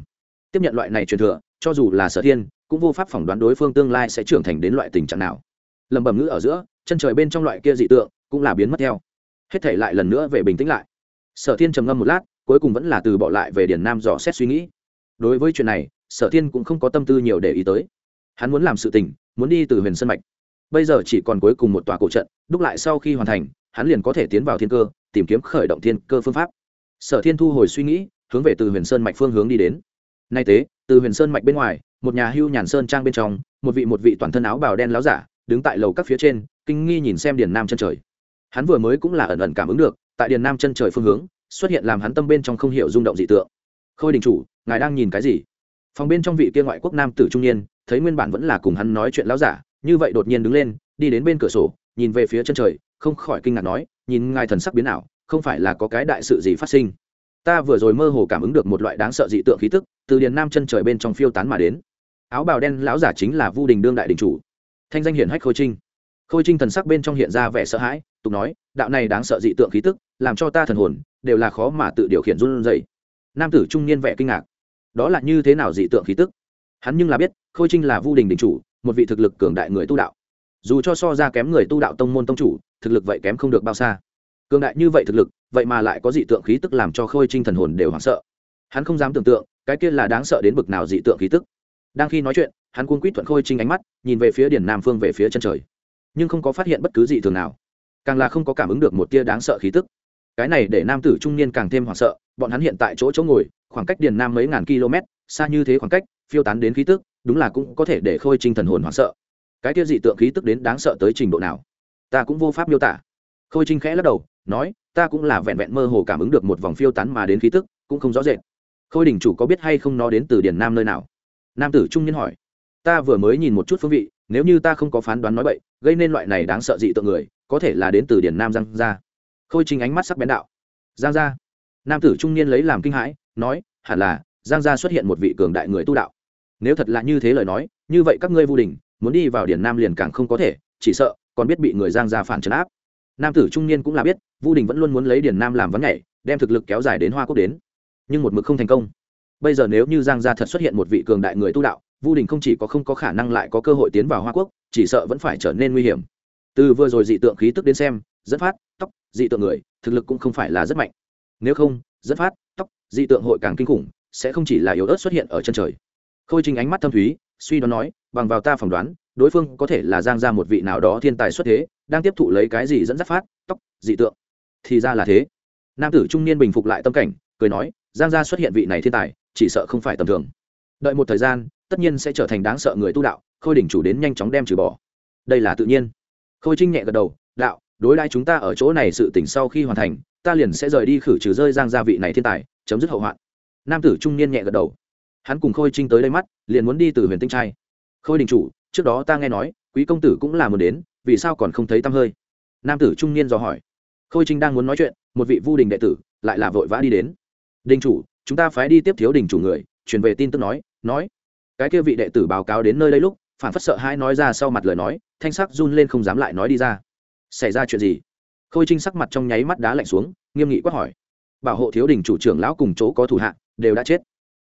Tiếp nhận loại này truyền thừa, cho dù là sở thiên, cũng vô pháp phỏng đoán đối phương tương lai sẽ trưởng thành đến loại tình trạng nào. Lầm bầm ngữ ở giữa, chân trời bên trong loại kia dị tượng cũng là biến mất theo. Hết thể lại lần nữa về bình tĩnh lại. Sở thiên trầm ngâm một lát, cuối cùng vẫn là từ bỏ lại về điển nam dò xét suy nghĩ. Đối với chuyện này, sở thiên cũng không có tâm tư nhiều để ý tới. Hắn muốn làm sự tình, muốn đi từ huyền sân mạch. Bây giờ chỉ còn cuối cùng một tòa cổ trận, đúc lại sau khi hoàn thành hắn liền có thể tiến vào thiên cơ, tìm kiếm khởi động thiên cơ phương pháp. Sở thiên thu hồi suy nghĩ, hướng về từ huyền sơn mạch phương hướng đi đến. Nay tế từ huyền sơn mạch bên ngoài, một nhà hưu nhàn sơn trang bên trong, một vị một vị toàn thân áo bào đen láo giả, đứng tại lầu các phía trên, kinh nghi nhìn xem điền nam chân trời. Hắn vừa mới cũng là ẩn ẩn cảm ứng được, tại điền nam chân trời phương hướng, xuất hiện làm hắn tâm bên trong không hiểu rung động dị tượng. Khôi đình chủ, ngài đang nhìn cái gì? Phòng bên trong vị kia ngoại quốc nam tử trung niên, thấy nguyên bản vẫn là cùng hắn nói chuyện láo giả, như vậy đột nhiên đứng lên, đi đến bên cửa sổ, nhìn về phía chân trời không khỏi kinh ngạc nói, nhìn ngài thần sắc biến ảo, không phải là có cái đại sự gì phát sinh. Ta vừa rồi mơ hồ cảm ứng được một loại đáng sợ dị tượng khí tức, từ điền nam chân trời bên trong phiêu tán mà đến. Áo bào đen lão giả chính là vu đình đương đại đình chủ. Thanh danh hiển hách khôi trinh. Khôi trinh thần sắc bên trong hiện ra vẻ sợ hãi, tục nói, đạo này đáng sợ dị tượng khí tức, làm cho ta thần hồn, đều là khó mà tự điều khiển run dậy nam tử trung niên vẻ kinh ngạc. Đó là như thế nào dị tượng khí tức? Hắn nhưng là biết, khôi trinh là vu đình đình chủ, một vị thực lực cường đại người tu đạo. Dù cho so ra kém người tu đạo tông môn tông chủ thực lực vậy kém không được bao xa. Cường đại như vậy thực lực, vậy mà lại có dị tượng khí tức làm cho khôi trinh thần hồn đều hoảng sợ. Hắn không dám tưởng tượng, cái kia là đáng sợ đến bực nào dị tượng khí tức. Đang khi nói chuyện, hắn cuốn quýt thuận khôi trinh ánh mắt, nhìn về phía điển nam phương về phía chân trời. Nhưng không có phát hiện bất cứ dị thường nào. Càng là không có cảm ứng được một tia đáng sợ khí tức. Cái này để nam tử trung niên càng thêm hoảng sợ, bọn hắn hiện tại chỗ chỗ ngồi, khoảng cách điền nam mấy ngàn km, xa như thế khoảng cách, phiêu tán đến khí tức, đúng là cũng có thể để khôi trinh thần hồn hoảng sợ. Cái tia dị tượng khí tức đến đáng sợ tới trình độ nào? Ta cũng vô pháp miêu tả. Khôi trinh khẽ lắc đầu, nói, ta cũng là vẹn vẹn mơ hồ cảm ứng được một vòng phiêu tán mà đến khí tức, cũng không rõ rệt. Khôi đình chủ có biết hay không nó đến từ điển nam nơi nào? Nam tử trung niên hỏi. Ta vừa mới nhìn một chút phương vị, nếu như ta không có phán đoán nói bậy, gây nên loại này đáng sợ dị tượng người, có thể là đến từ điển nam giang gia. Khôi trinh ánh mắt sắc bén đạo. Giang gia. Nam tử trung niên lấy làm kinh hãi, nói, hẳn là, giang gia xuất hiện một vị cường đại người tu đạo. Nếu thật là như thế lời nói, như vậy các ngươi vô đình, muốn đi vào điển nam liền càng không có thể, chỉ sợ còn biết bị người giang gia phản trấn áp. Nam tử trung niên cũng là biết, vu đình vẫn luôn muốn lấy điền nam làm vấn nhảy, đem thực lực kéo dài đến hoa quốc đến. Nhưng một mực không thành công. Bây giờ nếu như giang gia thật xuất hiện một vị cường đại người tu đạo, vu đình không chỉ có không có khả năng lại có cơ hội tiến vào hoa quốc, chỉ sợ vẫn phải trở nên nguy hiểm. Từ vừa rồi dị tượng khí tức đến xem, dẫn phát, tóc, dị tượng người, thực lực cũng không phải là rất mạnh. Nếu không, dẫn phát, tóc, dị tượng hội càng kinh khủng, sẽ không chỉ là yếu ớt xuất hiện ở chân trời. Khôi trình ánh mắt thâm thúy, suy đoán nói, bằng vào ta phỏng đoán đối phương có thể là giang ra một vị nào đó thiên tài xuất thế, đang tiếp thụ lấy cái gì dẫn dắt phát, tóc, dị tượng. Thì ra là thế. Nam tử trung niên bình phục lại tâm cảnh, cười nói, giang gia xuất hiện vị này thiên tài, chỉ sợ không phải tầm thường. Đợi một thời gian, tất nhiên sẽ trở thành đáng sợ người tu đạo, khôi đỉnh chủ đến nhanh chóng đem trừ bỏ. Đây là tự nhiên. Khôi trinh nhẹ gật đầu, đạo, đối đãi chúng ta ở chỗ này sự tỉnh sau khi hoàn thành, ta liền sẽ rời đi khử trừ rơi giang gia vị này thiên tài, chấm dứt hậu hoạn. Nam tử trung niên nhẹ gật đầu. Hắn cùng khôi trinh tới đây mắt, liền muốn đi từ huyền tinh trai. Khôi đình chủ trước đó ta nghe nói, quý công tử cũng là muốn đến, vì sao còn không thấy tăm hơi? Nam tử trung niên dò hỏi. Khôi trinh đang muốn nói chuyện, một vị vu đình đệ tử lại là vội vã đi đến. Đình chủ, chúng ta phái đi tiếp thiếu đình chủ người, truyền về tin tức nói nói. Cái kia vị đệ tử báo cáo đến nơi đây lúc, phản phất sợ hãi nói ra sau mặt lời nói, thanh sắc run lên không dám lại nói đi ra. Xảy ra chuyện gì? Khôi trinh sắc mặt trong nháy mắt đá lạnh xuống, nghiêm nghị quát hỏi. Bảo hộ thiếu đình chủ trưởng lão cùng chỗ có thủ hạ, đều đã chết.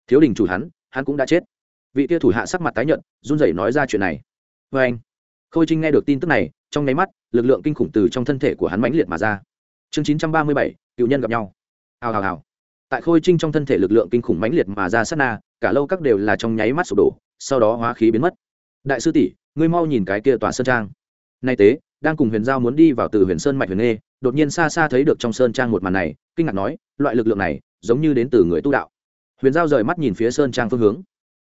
Thiếu đình chủ hắn hắn cũng đã chết vị tia thủ hạ sắc mặt tái nhợt, run rẩy nói ra chuyện này. Vê anh. Khôi trinh nghe được tin tức này, trong nháy mắt, lực lượng kinh khủng từ trong thân thể của hắn mãnh liệt mà ra. Chương chín trăm ba mươi bảy, cựu nhân gặp nhau. Hào hào hào. Tại khôi trinh trong thân thể lực lượng kinh khủng mãnh liệt mà ra sát na, cả lâu các đều là trong nháy mắt sụp đổ, sau đó hóa khí biến mất. Đại sư tỷ, ngươi mau nhìn cái kia tòa sơn trang. Nay tế, đang cùng huyền giao muốn đi vào từ huyền sơn mạch huyền nghê, đột nhiên xa xa thấy được trong sơn trang một màn này, kinh ngạc nói, loại lực lượng này, giống như đến từ người tu đạo. Huyền giao rời mắt nhìn phía sơn trang phương hướng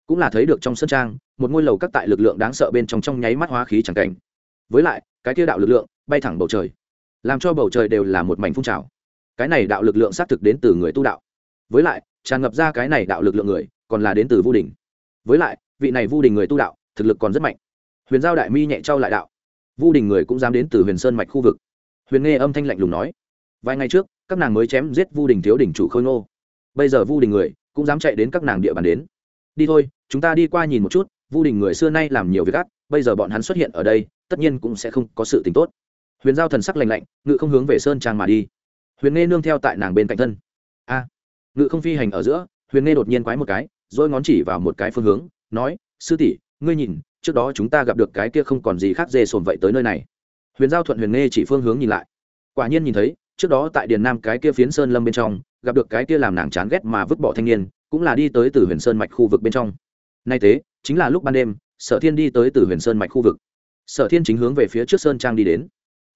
cũng là thấy được trong sơn trang, một ngôi lầu các tại lực lượng đáng sợ bên trong trong nháy mắt hóa khí chẳng cảnh. Với lại, cái kia đạo lực lượng bay thẳng bầu trời, làm cho bầu trời đều là một mảnh phun trào. Cái này đạo lực lượng xác thực đến từ người tu đạo. Với lại, tràn ngập ra cái này đạo lực lượng người, còn là đến từ vu đình. Với lại, vị này vu đình người tu đạo, thực lực còn rất mạnh. Huyền giao đại mi nhẹ trao lại đạo. Vu đình người cũng dám đến từ huyền sơn mạch khu vực. Huyền nghe âm thanh lạnh lùng nói. Vài ngày trước, các nàng mới chém giết vu đình thiếu đình chủ khôi ngô. Bây giờ vu đình người cũng dám chạy đến các nàng địa bàn đến đi thôi, chúng ta đi qua nhìn một chút, vu đình người xưa nay làm nhiều việc ác, bây giờ bọn hắn xuất hiện ở đây, tất nhiên cũng sẽ không có sự t tốt. Huyền giao thần sắc lành lạnh, ngự không hướng về sơn trang mà đi. Huyền nghe nương theo tại nàng bên cạnh thân. A, ngự không phi hành ở giữa, huyền nghe đột nhiên quái một cái rồi ngón chỉ vào một cái phương hướng, nói, sư tỷ, ngươi nhìn, trước đó chúng ta gặp được cái kia không còn gì khác dê sồn vậy tới nơi này. Huyền giao thuận huyền nghe chỉ phương hướng nhìn lại. Quả nhiên nhìn thấy, trước đó tại điền nam cái kia phiến sơn lâm bên trong, gặp được cái kia làm nàng chán ghét mà vứt bỏ thanh niên cũng là đi tới từ huyền sơn mạch khu vực bên trong. Nay thế chính là lúc ban đêm, sở thiên đi tới từ huyền sơn mạch khu vực. Sở thiên chính hướng về phía trước sơn trang đi đến.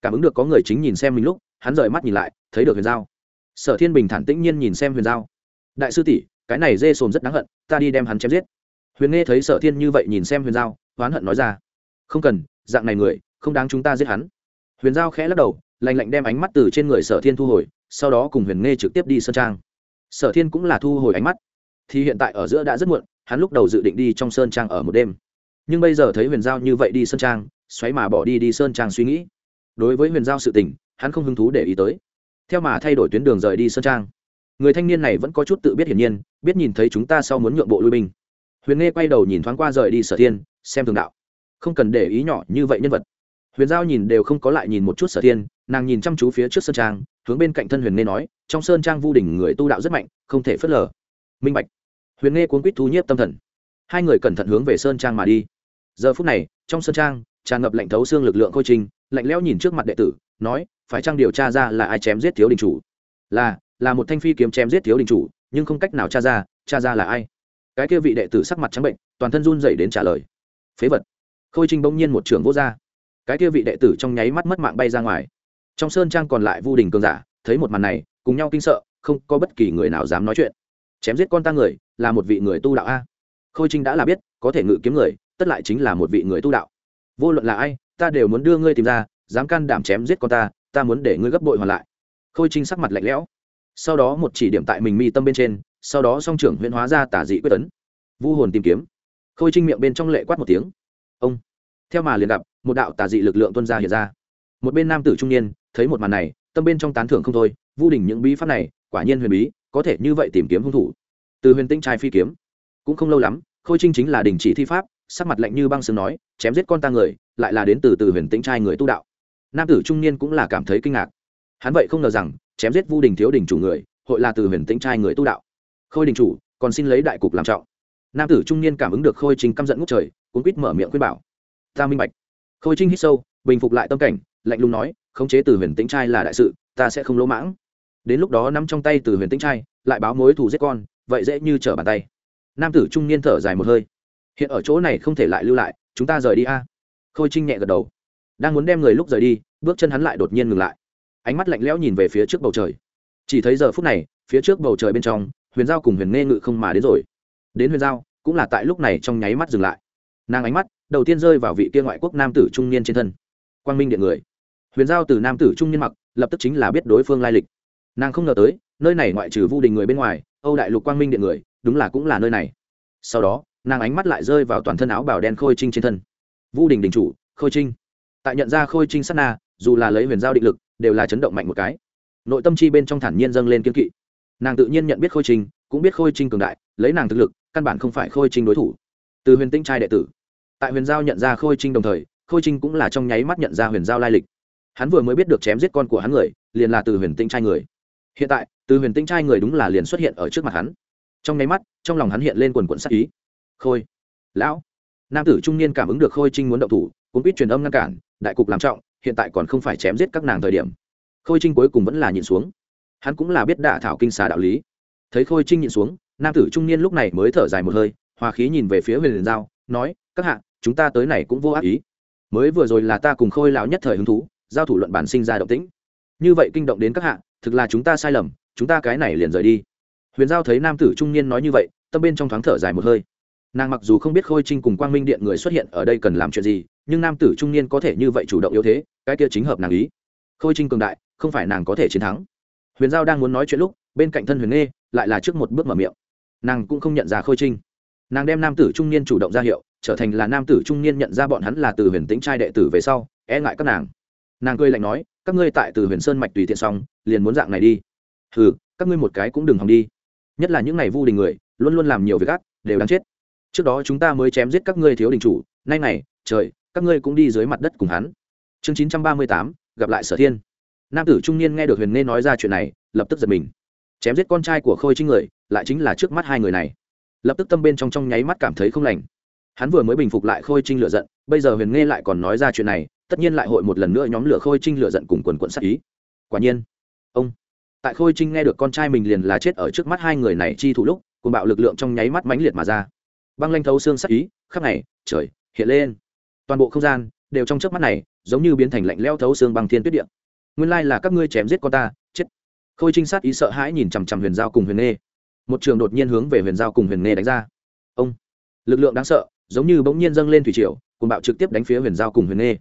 Cảm ứng được có người chính nhìn xem mình lúc, hắn rời mắt nhìn lại, thấy được huyền giao. Sở thiên bình thản tĩnh nhiên nhìn xem huyền giao. Đại sư tỷ, cái này dê sồn rất đáng hận, ta đi đem hắn chém giết. Huyền nghe thấy sở thiên như vậy nhìn xem huyền giao, oán hận nói ra. Không cần, dạng này người, không đáng chúng ta giết hắn. Huyền giao khẽ lắc đầu lành lạnh đem ánh mắt từ trên người sở thiên thu hồi, sau đó cùng huyền nghe trực tiếp đi sơn trang. Sở thiên cũng là thu hồi ánh mắt thì hiện tại ở giữa đã rất muộn, hắn lúc đầu dự định đi trong sơn trang ở một đêm. Nhưng bây giờ thấy huyền giao như vậy đi sơn trang, xoáy mà bỏ đi đi sơn trang suy nghĩ. Đối với huyền giao sự tình, hắn không hứng thú để ý tới. Theo mà thay đổi tuyến đường rời đi sơn trang, người thanh niên này vẫn có chút tự biết hiển nhiên, biết nhìn thấy chúng ta sau muốn nhượng bộ lui binh. Huyền nghe quay đầu nhìn thoáng qua rời đi sở thiên, xem thường đạo. Không cần để ý nhỏ như vậy nhân vật. Huyền giao nhìn đều không có lại nhìn một chút sở thiên, nàng nhìn chăm chú phía trước sơn trang, hướng bên cạnh thân huyền nghe nói, trong sơn trang vu đỉnh người tu đạo rất mạnh, không thể phớt lờ. Minh bạch huyền nghe cuốn quýt thu nhiếp tâm thần. Hai người cẩn thận hướng về sơn trang mà đi. Giờ phút này, trong sơn trang, tràn ngập lạnh thấu xương lực lượng khôi trình, lạnh lẽo nhìn trước mặt đệ tử, nói, phải chăng điều tra ra là ai chém giết thiếu đình chủ? Là là một thanh phi kiếm chém giết thiếu đình chủ, nhưng không cách nào tra ra tra ra là ai. Cái kia vị đệ tử sắc mặt trắng bệnh, toàn thân run dậy đến trả lời. Phế vật. Khôi trinh bỗng nhiên một trường vô r cái kia vị đệ tử trong nháy mắt mất mạng bay ra ngoài. Trong sơn trang còn lại vu đình cường giả, thấy một màn này, cùng nhau kinh sợ, không có bất kỳ người nào dám nói chuyện chém giết con ta người, là một vị người tu đạo a. Khôi trinh đã là biết, có thể ngự kiếm người, tất lại chính là một vị người tu đạo. Vô luận là ai, ta đều muốn đưa ngươi tìm ra, dám can đảm chém giết con ta ta muốn để ngươi gấp bội hoàn lại. Khôi trinh sắc mặt lạnh lẽo. Sau đó một chỉ điểm tại mình mi tâm bên trên, sau đó song trưởng huyễn hóa ra tả dị quyết tấn. Vu hồn tìm kiếm. Khôi trinh miệng bên trong lệ quát một tiếng. Ông. Theo mà liền gặp, một đạo tả dị lực lượng tuân ra hiện ra. Một bên nam tử trung niên, thấy một màn này, tâm bên trong tán thưởng không thôi, vu đỉnh những bí pháp này quả nhiên huyền bí, có thể như vậy tìm kiếm hung thủ. Từ huyền tinh trai phi kiếm. Cũng không lâu lắm, khôi trinh chính là đình chỉ thi pháp, sắc mặt lạnh như băng sương nói, chém giết con ta người, lại là đến từ từ huyền tĩnh trai người tu đạo. Nam tử trung niên cũng là cảm thấy kinh ngạc. Hắn vậy không ngờ rằng, chém giết vu đình thiếu đình chủ người, hội là từ huyền tĩnh trai người tu đạo. Khôi đình chủ, còn xin lấy đại cục làm trọng. Nam tử trung niên cảm ứng được khôi trinh căm giận ngút trời cũng quýt mở miệng khuyên bảo. Ta minh bạch. Khôi trinh hít sâu, bình phục lại tâm cảnh, lạnh lùng nói, khống chế từ huyền tĩnh trai là đại sự, ta sẽ không lỗ mãng đến lúc đó nắm trong tay từ huyền tĩnh trai, lại báo mối thù giết con, vậy dễ như trở bàn tay. Nam tử trung niên thở dài một hơi. Hiện ở chỗ này không thể lại lưu lại, chúng ta rời đi a. Khôi trinh nhẹ gật đầu. Đang muốn đem người lúc rời đi, bước chân hắn lại đột nhiên ngừng lại. Ánh mắt lạnh lẽo nhìn về phía trước bầu trời. Chỉ thấy giờ phút này, phía trước bầu trời bên trong, huyền giao cùng huyền nghe ngự không mà đến rồi. Đến huyền giao, cũng là tại lúc này trong nháy mắt dừng lại. Nàng ánh mắt, đầu tiên rơi vào vị kia ngoại quốc nam tử trung niên trên thân. Quang minh điện người. Huyền giao từ nam tử trung niên mặc, lập tức chính là biết đối phương lai lịch nàng không ngờ tới, nơi này ngoại trừ vu đình người bên ngoài, âu đại lục quang minh điện người, đúng là cũng là nơi này. Sau đó, nàng ánh mắt lại rơi vào toàn thân áo bảo đen khôi trinh trên thân. Vu đình đình chủ, khôi trinh. Tại nhận ra khôi trinh sát na, dù là lấy huyền giao định lực, đều là chấn động mạnh một cái. Nội tâm chi bên trong thản nhiên dâng lên kiên kỵ. Nàng tự nhiên nhận biết khôi trinh, cũng biết khôi trinh cường đại, lấy nàng thực lực, căn bản không phải khôi trinh đối thủ. Từ huyền tinh trai đệ tử, tại huyền giao nhận ra khôi trinh đồng thời, khôi trinh cũng là trong nháy mắt nhận ra huyền giao lai lịch. Hắn vừa mới biết được chém giết con của hắn người, liền là từ huyền tinh trai người hiện tại, từ huyền tinh trai người đúng là liền xuất hiện ở trước mặt hắn. Trong nháy mắt, trong lòng hắn hiện lên quần quận sắc ý. Khôi. Lão. Nam tử trung niên cảm ứng được khôi trinh muốn động thủ, cũng biết truyền âm ngăn cản, đại cục làm trọng, hiện tại còn không phải chém giết các nàng thời điểm. Khôi trinh cuối cùng vẫn là nhìn xuống. Hắn cũng là biết đạ thảo kinh xà đạo lý. Thấy khôi trinh nhìn xuống, nam tử trung niên lúc này mới thở dài một hơi, hòa khí nhìn về phía huyền liền giao, nói, các hạ, chúng ta tới này cũng vô ác ý. Mới vừa rồi là ta cùng khôi lão nhất thời hứng thú, giao thủ luận bản sinh ra động tĩnh. Như vậy kinh động đến các hạ thực là chúng ta sai lầm, chúng ta cái này liền rời đi. Huyền giao thấy nam tử trung niên nói như vậy, tâm bên trong thoáng thở dài một hơi. Nàng mặc dù không biết khôi trinh cùng quang minh điện người xuất hiện ở đây cần làm chuyện gì, nhưng nam tử trung niên có thể như vậy chủ động yếu thế, cái kia chính hợp nàng ý. Khôi trinh cường đại, không phải nàng có thể chiến thắng. Huyền giao đang muốn nói chuyện lúc, bên cạnh thân huyền nghe lại là trước một bước mở miệng. Nàng cũng không nhận ra khôi trinh. Nàng đem nam tử trung niên chủ động ra hiệu, trở thành là nam tử trung niên nhận ra bọn hắn là từ huyền tính trai đệ tử về sau e ngại các nàng. Nàng cười lạnh nói các ngươi tại từ huyền sơn mạch tùy tiện xong, liền muốn dạng này đi. Hừ, các ngươi một cái cũng đừng hòng đi. Nhất là những ngày vu đình người, luôn luôn làm nhiều việc ác, đều đáng chết. Trước đó chúng ta mới chém giết các ngươi thiếu đình chủ, nay này, trời, các ngươi cũng đi dưới mặt đất cùng hắn. Chương chín trăm ba mươi tám, gặp lại sở thiên. Nam tử trung niên nghe được huyền nghe nói ra chuyện này, lập tức giật mình. Chém giết con trai của khôi chính người, lại chính là trước mắt hai người này. Lập tức tâm bên trong trong nháy mắt cảm thấy không lành. Hắn vừa mới bình phục lại khôi trinh lựa giận, bây giờ huyền nghe lại còn nói ra chuyện này tất nhiên lại hội một lần nữa nhóm lửa khôi trinh lửa giận cùng quần quận sát ý. Quả nhiên, ông, tại khôi trinh nghe được con trai mình liền là chết ở trước mắt hai người này chi thủ lúc cùng bạo lực lượng trong nháy mắt mãnh liệt mà ra. Băng lanh thấu xương sát ý, khắp này trời, hiện lên. Toàn bộ không gian, đều trong trước mắt này, giống như biến thành lạnh leo thấu xương băng thiên tuyết điện nguyên lai là các ngươi chém giết con ta, chết. Khôi trinh sát ý sợ hãi nhìn chằm chằm huyền giao cùng huyền nê một trường đột nhiên hướng về huyền giao cùng huyền nê đánh ra. Ông, lực lượng đáng sợ, giống như bỗng nhiên dâng lên thủy triều cùng bạo trực tiếp đánh phía huyền giao cùng huyền nê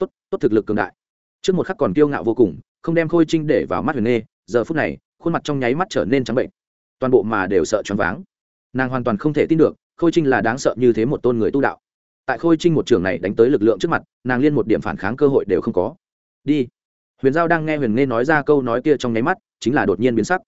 tốt tốt thực lực cường đại. Trước một khắc còn kiêu ngạo vô cùng, không đem khôi trinh để vào mắt huyền nghê, giờ phút này, khuôn mặt trong nháy mắt trở nên trắng bệnh. Toàn bộ mà đều sợ choáng váng. Nàng hoàn toàn không thể tin được, khôi trinh là đáng sợ như thế một tôn người tu đạo. Tại khôi trinh một trường này đánh tới lực lượng trước mặt, nàng liên một điểm phản kháng cơ hội đều không có. Đi. Huyền giao đang nghe huyền nghe nói ra câu nói kia trong nháy mắt, chính là đột nhiên biến sắc.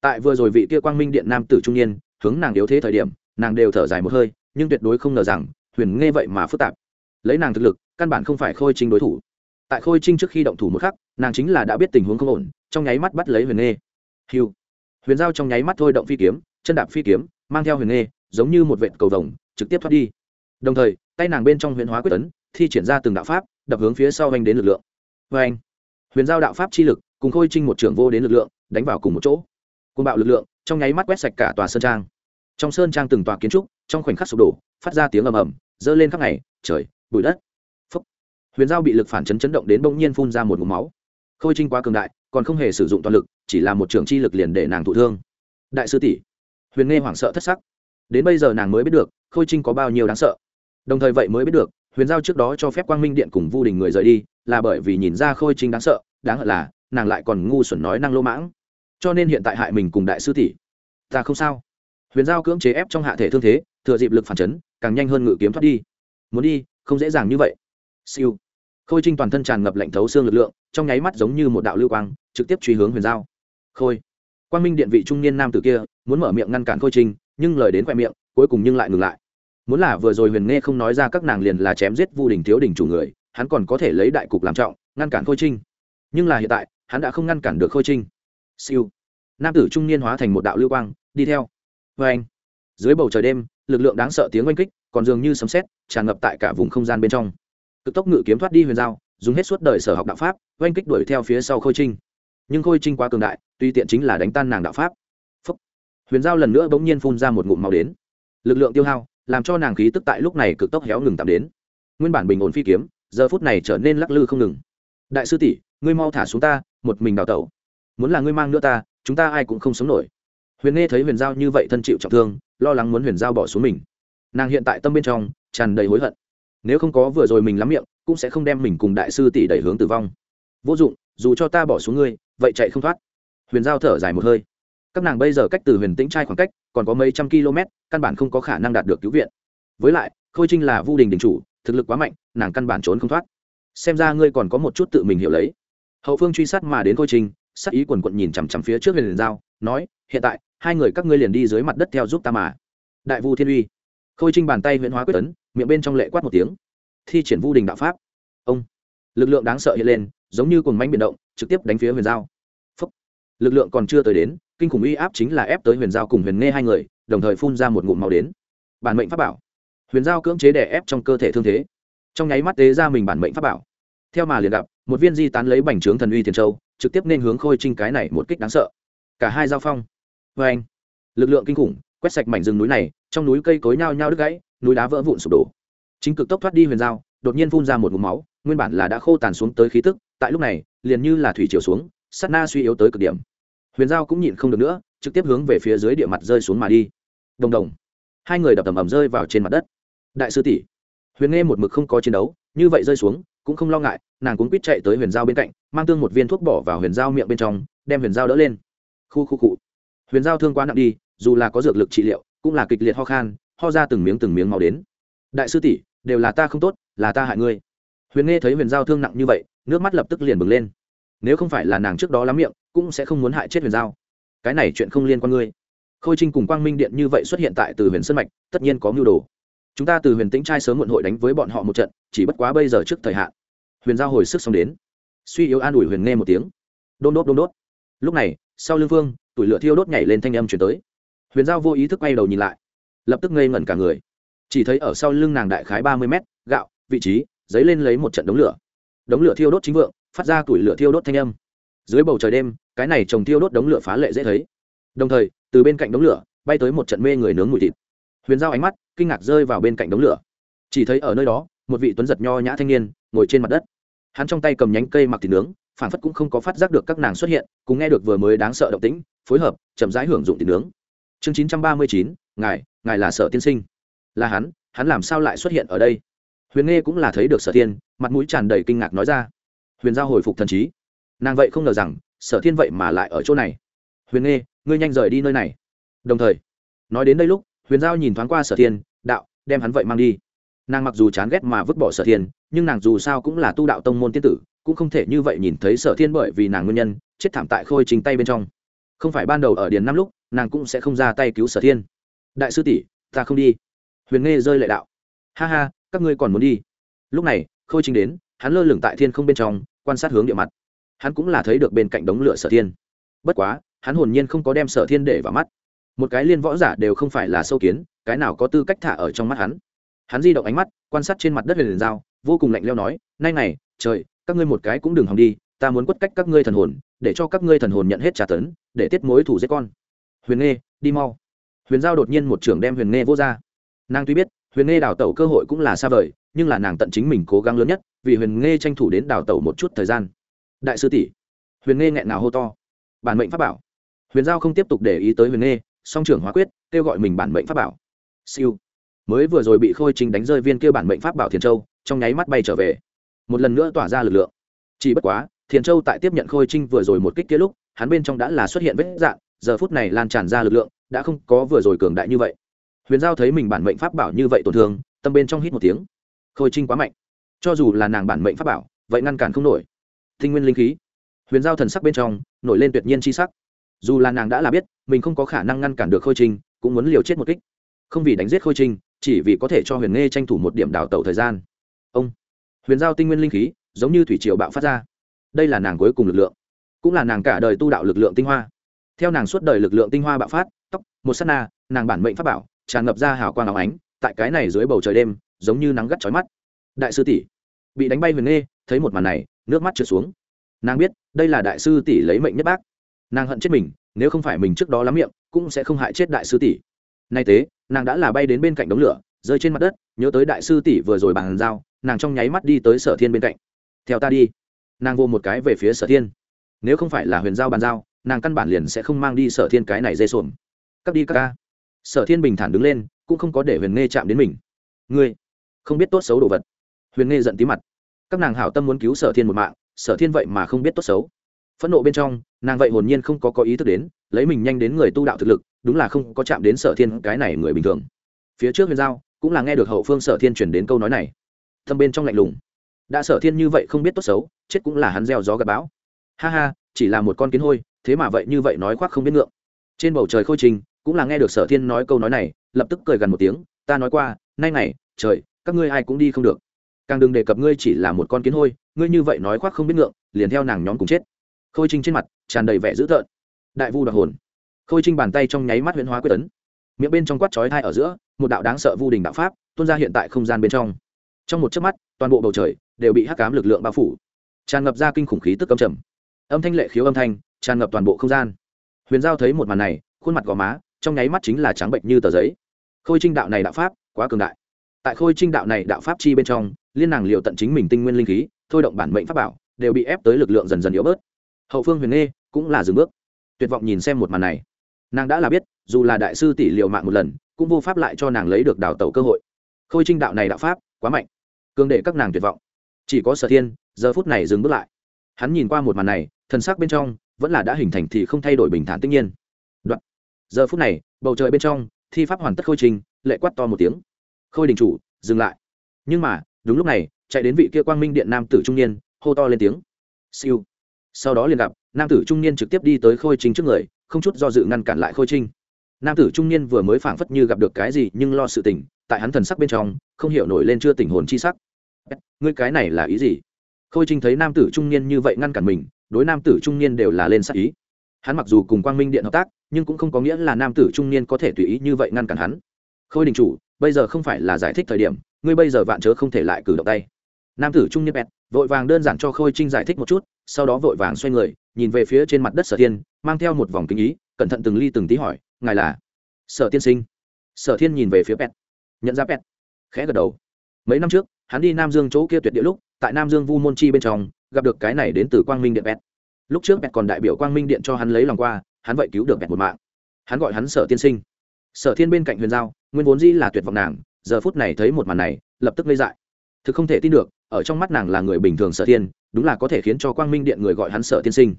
Tại vừa rồi vị kia quang minh điện nam tử trung niên, hướng nàng yếu thế thời điểm, nàng đều thở dài một hơi, nhưng tuyệt đối không ngờ rằng, huyền nghe vậy mà phức tạp lấy nàng thực lực, căn bản không phải khôi trinh đối thủ. Tại khôi trinh trước khi động thủ một khắc, nàng chính là đã biết tình huống không ổn, trong nháy mắt bắt lấy huyền nghê. Hiu huyền giao trong nháy mắt thôi động phi kiếm, chân đạp phi kiếm, mang theo huyền nghê, giống như một vệt cầu vồng, trực tiếp thoát đi. Đồng thời, tay nàng bên trong huyền hóa quyết tấn, thi triển ra từng đạo pháp, đập hướng phía sau anh đến lực lượng. Vê anh. Huyền giao đạo pháp chi lực, cùng khôi trinh một trưởng vô đến lực lượng, đánh vào cùng một chỗ. Côn bạo lực lượng, trong nháy mắt quét sạch cả tòa sơn trang. Trong sơn trang từng tòa kiến trúc, trong khoảnh khắc sụp đổ, phát ra tiếng ầm ầm, dơ lên khắp ngày, trời bụi đất. Phúc. huyền giao bị lực phản chấn chấn động đến bỗng nhiên phun ra một mũ máu. Khôi trinh quá cường đại, còn không hề sử dụng toàn lực, chỉ là một trường chi lực liền để nàng thụ thương. Đại sư tỷ. Huyền nghe hoảng sợ thất sắc. Đến bây giờ nàng mới biết được, khôi trinh có bao nhiêu đáng sợ. Đồng thời vậy mới biết được, huyền giao trước đó cho phép quang minh điện cùng vu đình người rời đi, là bởi vì nhìn ra khôi trinh đáng sợ, đáng hận là, nàng lại còn ngu xuẩn nói năng lô mãng. Cho nên hiện tại hại mình cùng đại sư tỷ. Ta không sao. Huyền giao cưỡng chế ép trong hạ thể thương thế, thừa dịp lực phản chấn, càng nhanh hơn ngự kiếm thoát đi. Muốn đi không dễ dàng như vậy. Siêu. Khôi trinh toàn thân tràn ngập lạnh thấu xương lực lượng, trong nháy mắt giống như một đạo lưu quang, trực tiếp truy hướng huyền giao. Khôi. Quang minh điện vị trung niên nam tử kia, muốn mở miệng ngăn cản khôi trinh, nhưng lời đến khoe miệng, cuối cùng nhưng lại ngừng lại. Muốn là vừa rồi huyền nghe không nói ra các nàng liền là chém giết vu đình thiếu đình chủ người, hắn còn có thể lấy đại cục làm trọng, ngăn cản khôi trinh. Nhưng là hiện tại, hắn đã không ngăn cản được khôi trinh. Siêu. Nam tử trung niên hóa thành một đạo lưu quang, đi theo. Vê anh dưới bầu trời đêm, lực lượng đáng sợ tiếng oanh kích còn dường như sấm sét, tràn ngập tại cả vùng không gian bên trong. Cực tốc ngự kiếm thoát đi huyền giao, dùng hết suốt đời sở học đạo pháp, oanh kích đuổi theo phía sau khôi trinh. Nhưng khôi trinh quá cường đại, tuy tiện chính là đánh tan nàng đạo pháp. Phúc. huyền giao lần nữa bỗng nhiên phun ra một ngụm màu đến. Lực lượng tiêu hao, làm cho nàng khí tức tại lúc này cực tốc héo ngừng tạm đến. Nguyên bản bình ổn phi kiếm, giờ phút này trở nên lắc lư không ngừng. Đại sư tỷ, ngươi mau thả xuống ta, một mình đào tẩu. Muốn là ngươi mang nữa ta, chúng ta ai cũng không sống nổi. Huyền nghe thấy huyền giao như vậy thân chịu trọng thương, lo lắng muốn huyền giao bỏ xuống mình nàng hiện tại tâm bên trong tràn đầy hối hận. Nếu không có vừa rồi mình lắm miệng, cũng sẽ không đem mình cùng đại sư tỷ đẩy hướng tử vong. Vô dụng, dù cho ta bỏ xuống ngươi, vậy chạy không thoát. Huyền giao thở dài một hơi. Các nàng bây giờ cách từ huyền tĩnh trai khoảng cách còn có mấy trăm km, căn bản không có khả năng đạt được cứu viện. Với lại, khôi trinh là vu đình đình chủ, thực lực quá mạnh, nàng căn bản trốn không thoát. Xem ra ngươi còn có một chút tự mình hiểu lấy. Hậu phương truy sát mà đến khôi trinh, sắc ý quần quận nhìn chằm chằm phía trước huyền giao, nói, hiện tại, hai người các ngươi liền đi dưới mặt đất theo giúp ta mà. Đại vu thiên uy khôi trinh bàn tay huyễn hóa quyết tấn, miệng bên trong lệ quát một tiếng. Thi triển vu đình đạo pháp. Ông. Lực lượng đáng sợ hiện lên, giống như cồn mánh biển động, trực tiếp đánh phía huyền giao. Phúc. lực lượng còn chưa tới đến, kinh khủng uy áp chính là ép tới huyền giao cùng huyền nghe hai người, đồng thời phun ra một ngụm màu đến. Bản mệnh pháp bảo. Huyền giao cưỡng chế đè ép trong cơ thể thương thế. Trong nháy mắt tế ra mình bản mệnh pháp bảo. Theo mà liền gặp, một viên di tán lấy bành trướng thần uy tiền châu, trực tiếp nên hướng khôi trinh cái này một kích đáng sợ. Cả hai giao phong. Vê anh lực lượng kinh khủng quét sạch mảnh rừng núi này, trong núi cây cối nhao nhao đứt gãy, núi đá vỡ vụn sụp đổ. Chính cực tốc thoát đi huyền giao, đột nhiên phun ra một ngụm máu, nguyên bản là đã khô tàn xuống tới khí tức, tại lúc này, liền như là thủy chiều xuống sắt na suy yếu tới cực điểm. Huyền giao cũng nhịn không được nữa, trực tiếp hướng về phía dưới địa mặt rơi xuống mà đi. Đồng đồng. Hai người đập tầm ầm rơi vào trên mặt đất. Đại sư tỷ, huyền nghe một mực không có chiến đấu, như vậy rơi xuống, cũng không lo ngại, nàng cũng quýt chạy tới huyền giao bên cạnh, mang tương một viên thuốc bỏ vào huyền giao miệng bên trong, đem huyền giao đỡ lên. Khu khu cụ huyền giao thương quá nặng đi dù là có dược lực trị liệu, cũng là kịch liệt ho khan, ho ra từng miếng từng miếng máu đến. Đại sư tỷ, đều là ta không tốt, là ta hại ngươi. Huyền nghe thấy huyền giao thương nặng như vậy, nước mắt lập tức liền bừng lên. Nếu không phải là nàng trước đó lắm miệng, cũng sẽ không muốn hại chết huyền giao. Cái này chuyện không liên quan ngươi. Khôi trinh cùng quang minh điện như vậy xuất hiện tại từ huyền sơn mạch, tất nhiên có mưu đồ. Chúng ta từ huyền tĩnh trai sớm muộn hội đánh với bọn họ một trận, chỉ bất quá bây giờ trước thời hạn. Huyền giao hồi sức xong đến. Suy yếu an ủi huyền nghe một tiếng. Đôn đốt đôn đốt. Lúc này, sau lưng phương tủi lửa thiêu đốt nhảy lên thanh âm chuyển tới huyền giao vô ý thức quay đầu nhìn lại. Lập tức ngây ngẩn cả người. Chỉ thấy ở sau lưng nàng đại khái ba mươi mét, gạo, vị trí, dấy lên lấy một trận đống lửa. Đống lửa thiêu đốt chính vượng, phát ra tủi lửa thiêu đốt thanh âm. Dưới bầu trời đêm, cái này trồng thiêu đốt đống lửa phá lệ dễ thấy. Đồng thời, từ bên cạnh đống lửa, bay tới một trận mê người nướng mùi thịt. Huyền giao ánh mắt kinh ngạc rơi vào bên cạnh đống lửa. Chỉ thấy ở nơi đó, một vị tuấn giật nho nhã thanh niên ngồi trên mặt đất. Hắn trong tay cầm nhánh cây mặc thịt nướng phản phất cũng không có phát giác được các nàng xuất hiện, cùng nghe được vừa mới đáng sợ động tĩnh, phối hợp, chậm rãi hưởng dụng thịt nướng chương chín trăm ba mươi chín, ngài ngài là sở tiên sinh. Là hắn hắn làm sao lại xuất hiện ở đây? Huyền nghe cũng là thấy được sở thiên, mặt mũi tràn đầy kinh ngạc nói ra. Huyền giao hồi phục thần trí. Nàng vậy không ngờ rằng, sở thiên vậy mà lại ở chỗ này. Huyền nghe ngươi nhanh rời đi nơi này. Đồng thời, nói đến đây lúc, huyền giao nhìn thoáng qua sở thiên, đạo, đem hắn vậy mang đi. Nàng mặc dù chán ghét mà vứt bỏ sở thiên, nhưng nàng dù sao cũng là tu đạo tông môn tiên tử, cũng không thể như vậy nhìn thấy sở thiên bởi vì nàng nguyên nhân, chết thảm tại khôi chính tay bên trong không phải ban đầu ở điền năm lúc, nàng cũng sẽ không ra tay cứu sở thiên. Đại sư tỷ, ta không đi. Huyền nghe rơi lệ đạo. Ha ha, các ngươi còn muốn đi. Lúc này, khôi trình đến, hắn lơ lửng tại thiên không bên trong, quan sát hướng địa mặt. Hắn cũng là thấy được bên cạnh đống lửa sở thiên. Bất quá, hắn hồn nhiên không có đem sở thiên để vào mắt. Một cái liên võ giả đều không phải là sâu kiến, cái nào có tư cách thả ở trong mắt hắn. Hắn di động ánh mắt, quan sát trên mặt đất huyền dao vô cùng lạnh leo nói, nay này, trời, các ngươi một cái cũng đừng hòng đi ta muốn quất cách các ngươi thần hồn, để cho các ngươi thần hồn nhận hết trả tấn, để tiết mối thủ giết con. Huyền nghe đi mau. Huyền giao đột nhiên một trưởng đem huyền nghe vô ra. Nàng tuy biết, huyền nghe đào tẩu cơ hội cũng là xa vời, nhưng là nàng tận chính mình cố gắng lớn nhất, vì huyền nghe tranh thủ đến đào tẩu một chút thời gian. Đại sư tỷ. Huyền nghe nghẹn nào hô to. Bản mệnh pháp bảo. Huyền giao không tiếp tục để ý tới huyền nghe song trưởng hóa quyết, kêu gọi mình bản mệnh pháp bảo. Siêu. Mới vừa rồi bị khôi trình đánh rơi viên kia bản mệnh pháp bảo thiền châu, trong nháy mắt bay trở về. Một lần nữa tỏa ra lực lượng. Chỉ bất quá thiền châu tại tiếp nhận khôi trinh vừa rồi một kích kia lúc, hắn bên trong đã là xuất hiện vết dạng, giờ phút này lan tràn ra lực lượng, đã không có vừa rồi cường đại như vậy. Huyền giao thấy mình bản mệnh pháp bảo như vậy tổn thương, tâm bên trong hít một tiếng. Khôi trinh quá mạnh. Cho dù là nàng bản mệnh pháp bảo, vậy ngăn cản không nổi. Tinh nguyên linh khí. Huyền giao thần sắc bên trong, nổi lên tuyệt nhiên c h i sắc. Dù là nàng đã là biết, mình không có khả năng ngăn cản được khôi trinh, cũng muốn liều chết một kích. Không vì đánh giết khôi trinh, chỉ vì có thể cho huyền nghe tranh thủ một điểm đào tẩu thời gian. Ông. Huyền giao tinh nguyên linh khí, giống như thủy triều bạo phát ra đây là nàng cuối cùng lực lượng, cũng là nàng cả đời tu đạo lực lượng tinh hoa. Theo nàng suốt đời lực lượng tinh hoa bạo phát, tóc, một s á t na, nàng bản mệnh pháp bảo tràn ngập ra hào quang áo ánh, tại cái này dưới bầu trời đêm, giống như nắng gắt trói mắt. Đại sư tỷ, bị đánh bay huyền nghê, thấy một màn này, nước mắt trượt xuống. Nàng biết, đây là đại sư tỷ lấy mệnh nhất bác. Nàng hận chết mình, nếu không phải mình trước đó lắm miệng, cũng sẽ không hại chết đại sư tỷ. Nay tế nàng đã là bay đến bên cạnh đống lửa, rơi trên mặt đất, nhớ tới đại sư tỷ vừa rồi bàn giao, nàng trong nháy mắt đi tới sở thiên bên cạnh. Theo ta đi nàng vô một cái về phía sở thiên. Nếu không phải là huyền giao bàn giao, nàng căn bản liền sẽ không mang đi sở thiên cái này dây xuồng. Cắt đi các ca. Sở thiên bình thản đứng lên, cũng không có để huyền nghe chạm đến mình. Ngươi, không biết tốt xấu đồ vật. Huyền nghe giận tí mặt. Các nàng hảo tâm muốn cứu sở thiên một mạng, sở thiên vậy mà không biết tốt xấu. Phẫn nộ bên trong, nàng vậy hồn nhiên không có có ý thức đến, lấy mình nhanh đến người tu đạo thực lực, đúng là không có chạm đến sở thiên cái này người bình thường. Phía trước huyền giao, cũng là nghe được hậu phương sở thiên chuyển đến câu nói này. Thâm bên trong lạnh lùng đã sở thiên như vậy không biết tốt xấu, chết cũng là hắn gieo gió gặp bão. Ha ha, chỉ là một con kiến hôi, thế mà vậy như vậy nói khoác không biết ngượng. Trên bầu trời khôi trình, cũng là nghe được sở thiên nói câu nói này, lập tức cười gần một tiếng, ta nói qua, nay này trời, các ngươi ai cũng đi không được. Càng đừng đề cập ngươi chỉ là một con kiến hôi, ngươi như vậy nói khoác không biết ngượng, liền theo nàng nhóm cùng chết. Khôi trinh trên mặt, tràn đầy vẻ dữ tợn. Đại vu đoạt hồn. Khôi trinh bàn tay trong nháy mắt huyễn hóa quyết tấn miệng bên trong quát chói thai ở giữa, một đạo đáng sợ vu đình đạo pháp, tuôn ra hiện tại không gian bên trong. Trong một chớp mắt, toàn bộ bầu trời đều bị hắc cám lực lượng bao phủ. Tràn ngập ra kinh khủng khí tức âm trầm. Âm thanh lệ khiếu âm thanh, tràn ngập toàn bộ không gian. Huyền giao thấy một màn này, khuôn mặt gò má, trong nháy mắt chính là trắng bệnh như tờ giấy. Khôi trinh đạo này đạo pháp, quá cường đại. Tại khôi trinh đạo này đạo pháp chi bên trong, liên nàng liệu tận chính mình tinh nguyên linh khí, thôi động bản mệnh pháp bảo, đều bị ép tới lực lượng dần dần yếu bớt. Hậu phương huyền nghe cũng là dừng bước. Tuyệt vọng nhìn xem một màn này. Nàng đã là biết, dù là đại sư tỷ liệu mạng một lần, cũng vô pháp lại cho nàng lấy được đào tẩu cơ hội. Khôi trinh đạo này đạo pháp, quá mạnh. Cường để các nàng tuyệt vọng chỉ có sở thiên, giờ phút này dừng bước lại. Hắn nhìn qua một màn này, thần sắc bên trong vẫn là đã hình thành thì không thay đổi bình thản tất nhiên. Đoạn. giờ phút này, bầu trời bên trong, thi pháp hoàn tất khôi trình, lệ quát to một tiếng. Khôi đình chủ, dừng lại. Nhưng mà, đúng lúc này, chạy đến vị kia quang minh điện nam tử trung niên, hô to lên tiếng. Siêu. Sau đó liền gặp, nam tử trung niên trực tiếp đi tới khôi trình trước người, không chút do dự ngăn cản lại khôi trinh nam tử trung niên vừa mới phảng phất như gặp được cái gì nhưng lo sự tỉnh tại hắn thần sắc bên trong, không hiểu nổi lên chưa tỉnh hồn chi sắc ngươi cái này là ý gì? Khôi trinh thấy nam tử trung niên như vậy ngăn cản mình, đối nam tử trung niên đều là lên sắc ý. Hắn mặc dù cùng quang minh điện hợp tác, nhưng cũng không có nghĩa là nam tử trung niên có thể tùy ý như vậy ngăn cản hắn. Khôi đình chủ, bây giờ không phải là giải thích thời điểm, ngươi bây giờ vạn chớ không thể lại cử động tay. Nam tử trung niên bẹt vội vàng đơn giản cho khôi trinh giải thích một chút, sau đó vội vàng xoay người, nhìn về phía trên mặt đất sở thiên, mang theo một vòng kinh ý, cẩn thận từng ly từng tí hỏi, ngài là? Sở tiên sinh. Sở thiên nhìn về phía pet, nhận ra pet, khẽ gật đầu. Mấy năm trước hắn đi nam dương chỗ kia tuyệt địa lúc, tại nam dương vu môn chi bên trong, gặp được cái này đến từ quang minh điện pet lúc trước pet còn đại biểu quang minh điện cho hắn lấy lòng qua, hắn vậy cứu được pet một mạng. Hắn gọi hắn sở tiên sinh. Sở thiên bên cạnh huyền giao, nguyên vốn dĩ là tuyệt vọng nàng, giờ phút này thấy một màn này, lập tức lây dại. Thực không thể tin được, ở trong mắt nàng là người bình thường sở thiên, đúng là có thể khiến cho quang minh điện người gọi hắn sở tiên sinh.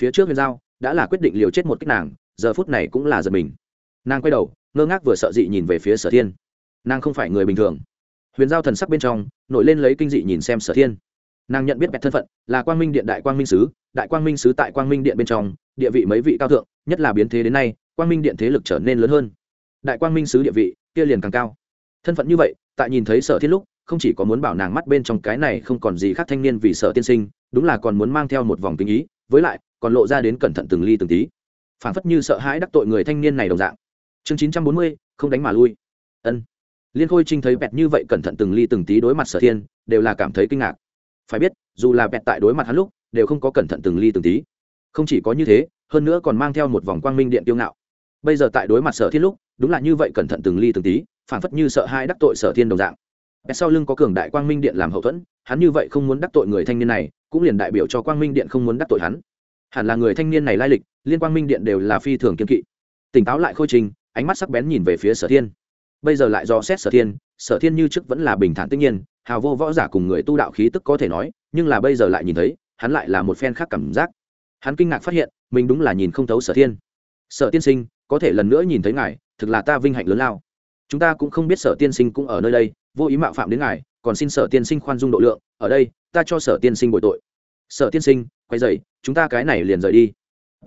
Phía trước huyền giao đã là quyết định liều chết một cách nàng, giờ phút này cũng là giật mình. Nàng quay đầu, ngơ ngác vừa sợ dị nhìn về phía sở thiên. Nàng không phải người bình thường huyền giao thần sắc bên trong, nổi lên lấy kinh dị nhìn xem sở thiên. Nàng nhận biết bẹt thân phận, là quang minh điện đại quang minh sứ, đại quang minh sứ tại quang minh điện bên trong, địa vị mấy vị cao thượng, nhất là biến thế đến nay, quang minh điện thế lực trở nên lớn hơn. Đại quang minh sứ địa vị, kia liền càng cao. Thân phận như vậy, tại nhìn thấy sở thiên lúc, không chỉ có muốn bảo nàng mắt bên trong cái này không còn gì khác thanh niên vì sở tiên sinh, đúng là còn muốn mang theo một vòng kinh ý, với lại, còn lộ ra đến cẩn thận từng ly từng tí. Phản phất như sợ hãi đắc tội người thanh niên này đồng dạng. Chương chín trăm bốn mươi, không đánh mà lui. Ân liên khôi trinh thấy bẹt như vậy cẩn thận từng ly từng tí đối mặt sở thiên, đều là cảm thấy kinh ngạc. Phải biết, dù là bẹt tại đối mặt hắn lúc, đều không có cẩn thận từng ly từng tí. Không chỉ có như thế, hơn nữa còn mang theo một vòng quang minh điện tiêu ngạo. Bây giờ tại đối mặt sở thiên lúc, đúng là như vậy cẩn thận từng ly từng tí, phản phất như sợ hai đắc tội sở thiên đồng dạng. Bẹt sau lưng có cường đại quang minh điện làm hậu thuẫn, hắn như vậy không muốn đắc tội người thanh niên này, cũng liền đại biểu cho quang minh điện không muốn đắc tội hắn. Hẳn là người thanh niên này lai lịch, liên quang minh điện đều là phi thường kiên kỵ. Tỉnh táo lại khôi trình, ánh mắt sắc bén nhìn về phía sở thiên bây giờ lại do xét sở thiên sở thiên như trước vẫn là bình thản tất nhiên, hào vô võ giả cùng người tu đạo khí tức có thể nói, nhưng là bây giờ lại nhìn thấy, hắn lại là một phen khác cảm giác. Hắn kinh ngạc phát hiện, mình đúng là nhìn không thấu sở thiên. Sở tiên sinh, có thể lần nữa nhìn thấy ngài, thực là ta vinh hạnh lớn lao. Chúng ta cũng không biết sở tiên sinh cũng ở nơi đây, vô ý mạo phạm đến ngài, còn xin sở tiên sinh khoan dung độ lượng, ở đây, ta cho sở tiên sinh bồi tội. Sở tiên sinh, quay dậy, chúng ta cái này liền rời đi.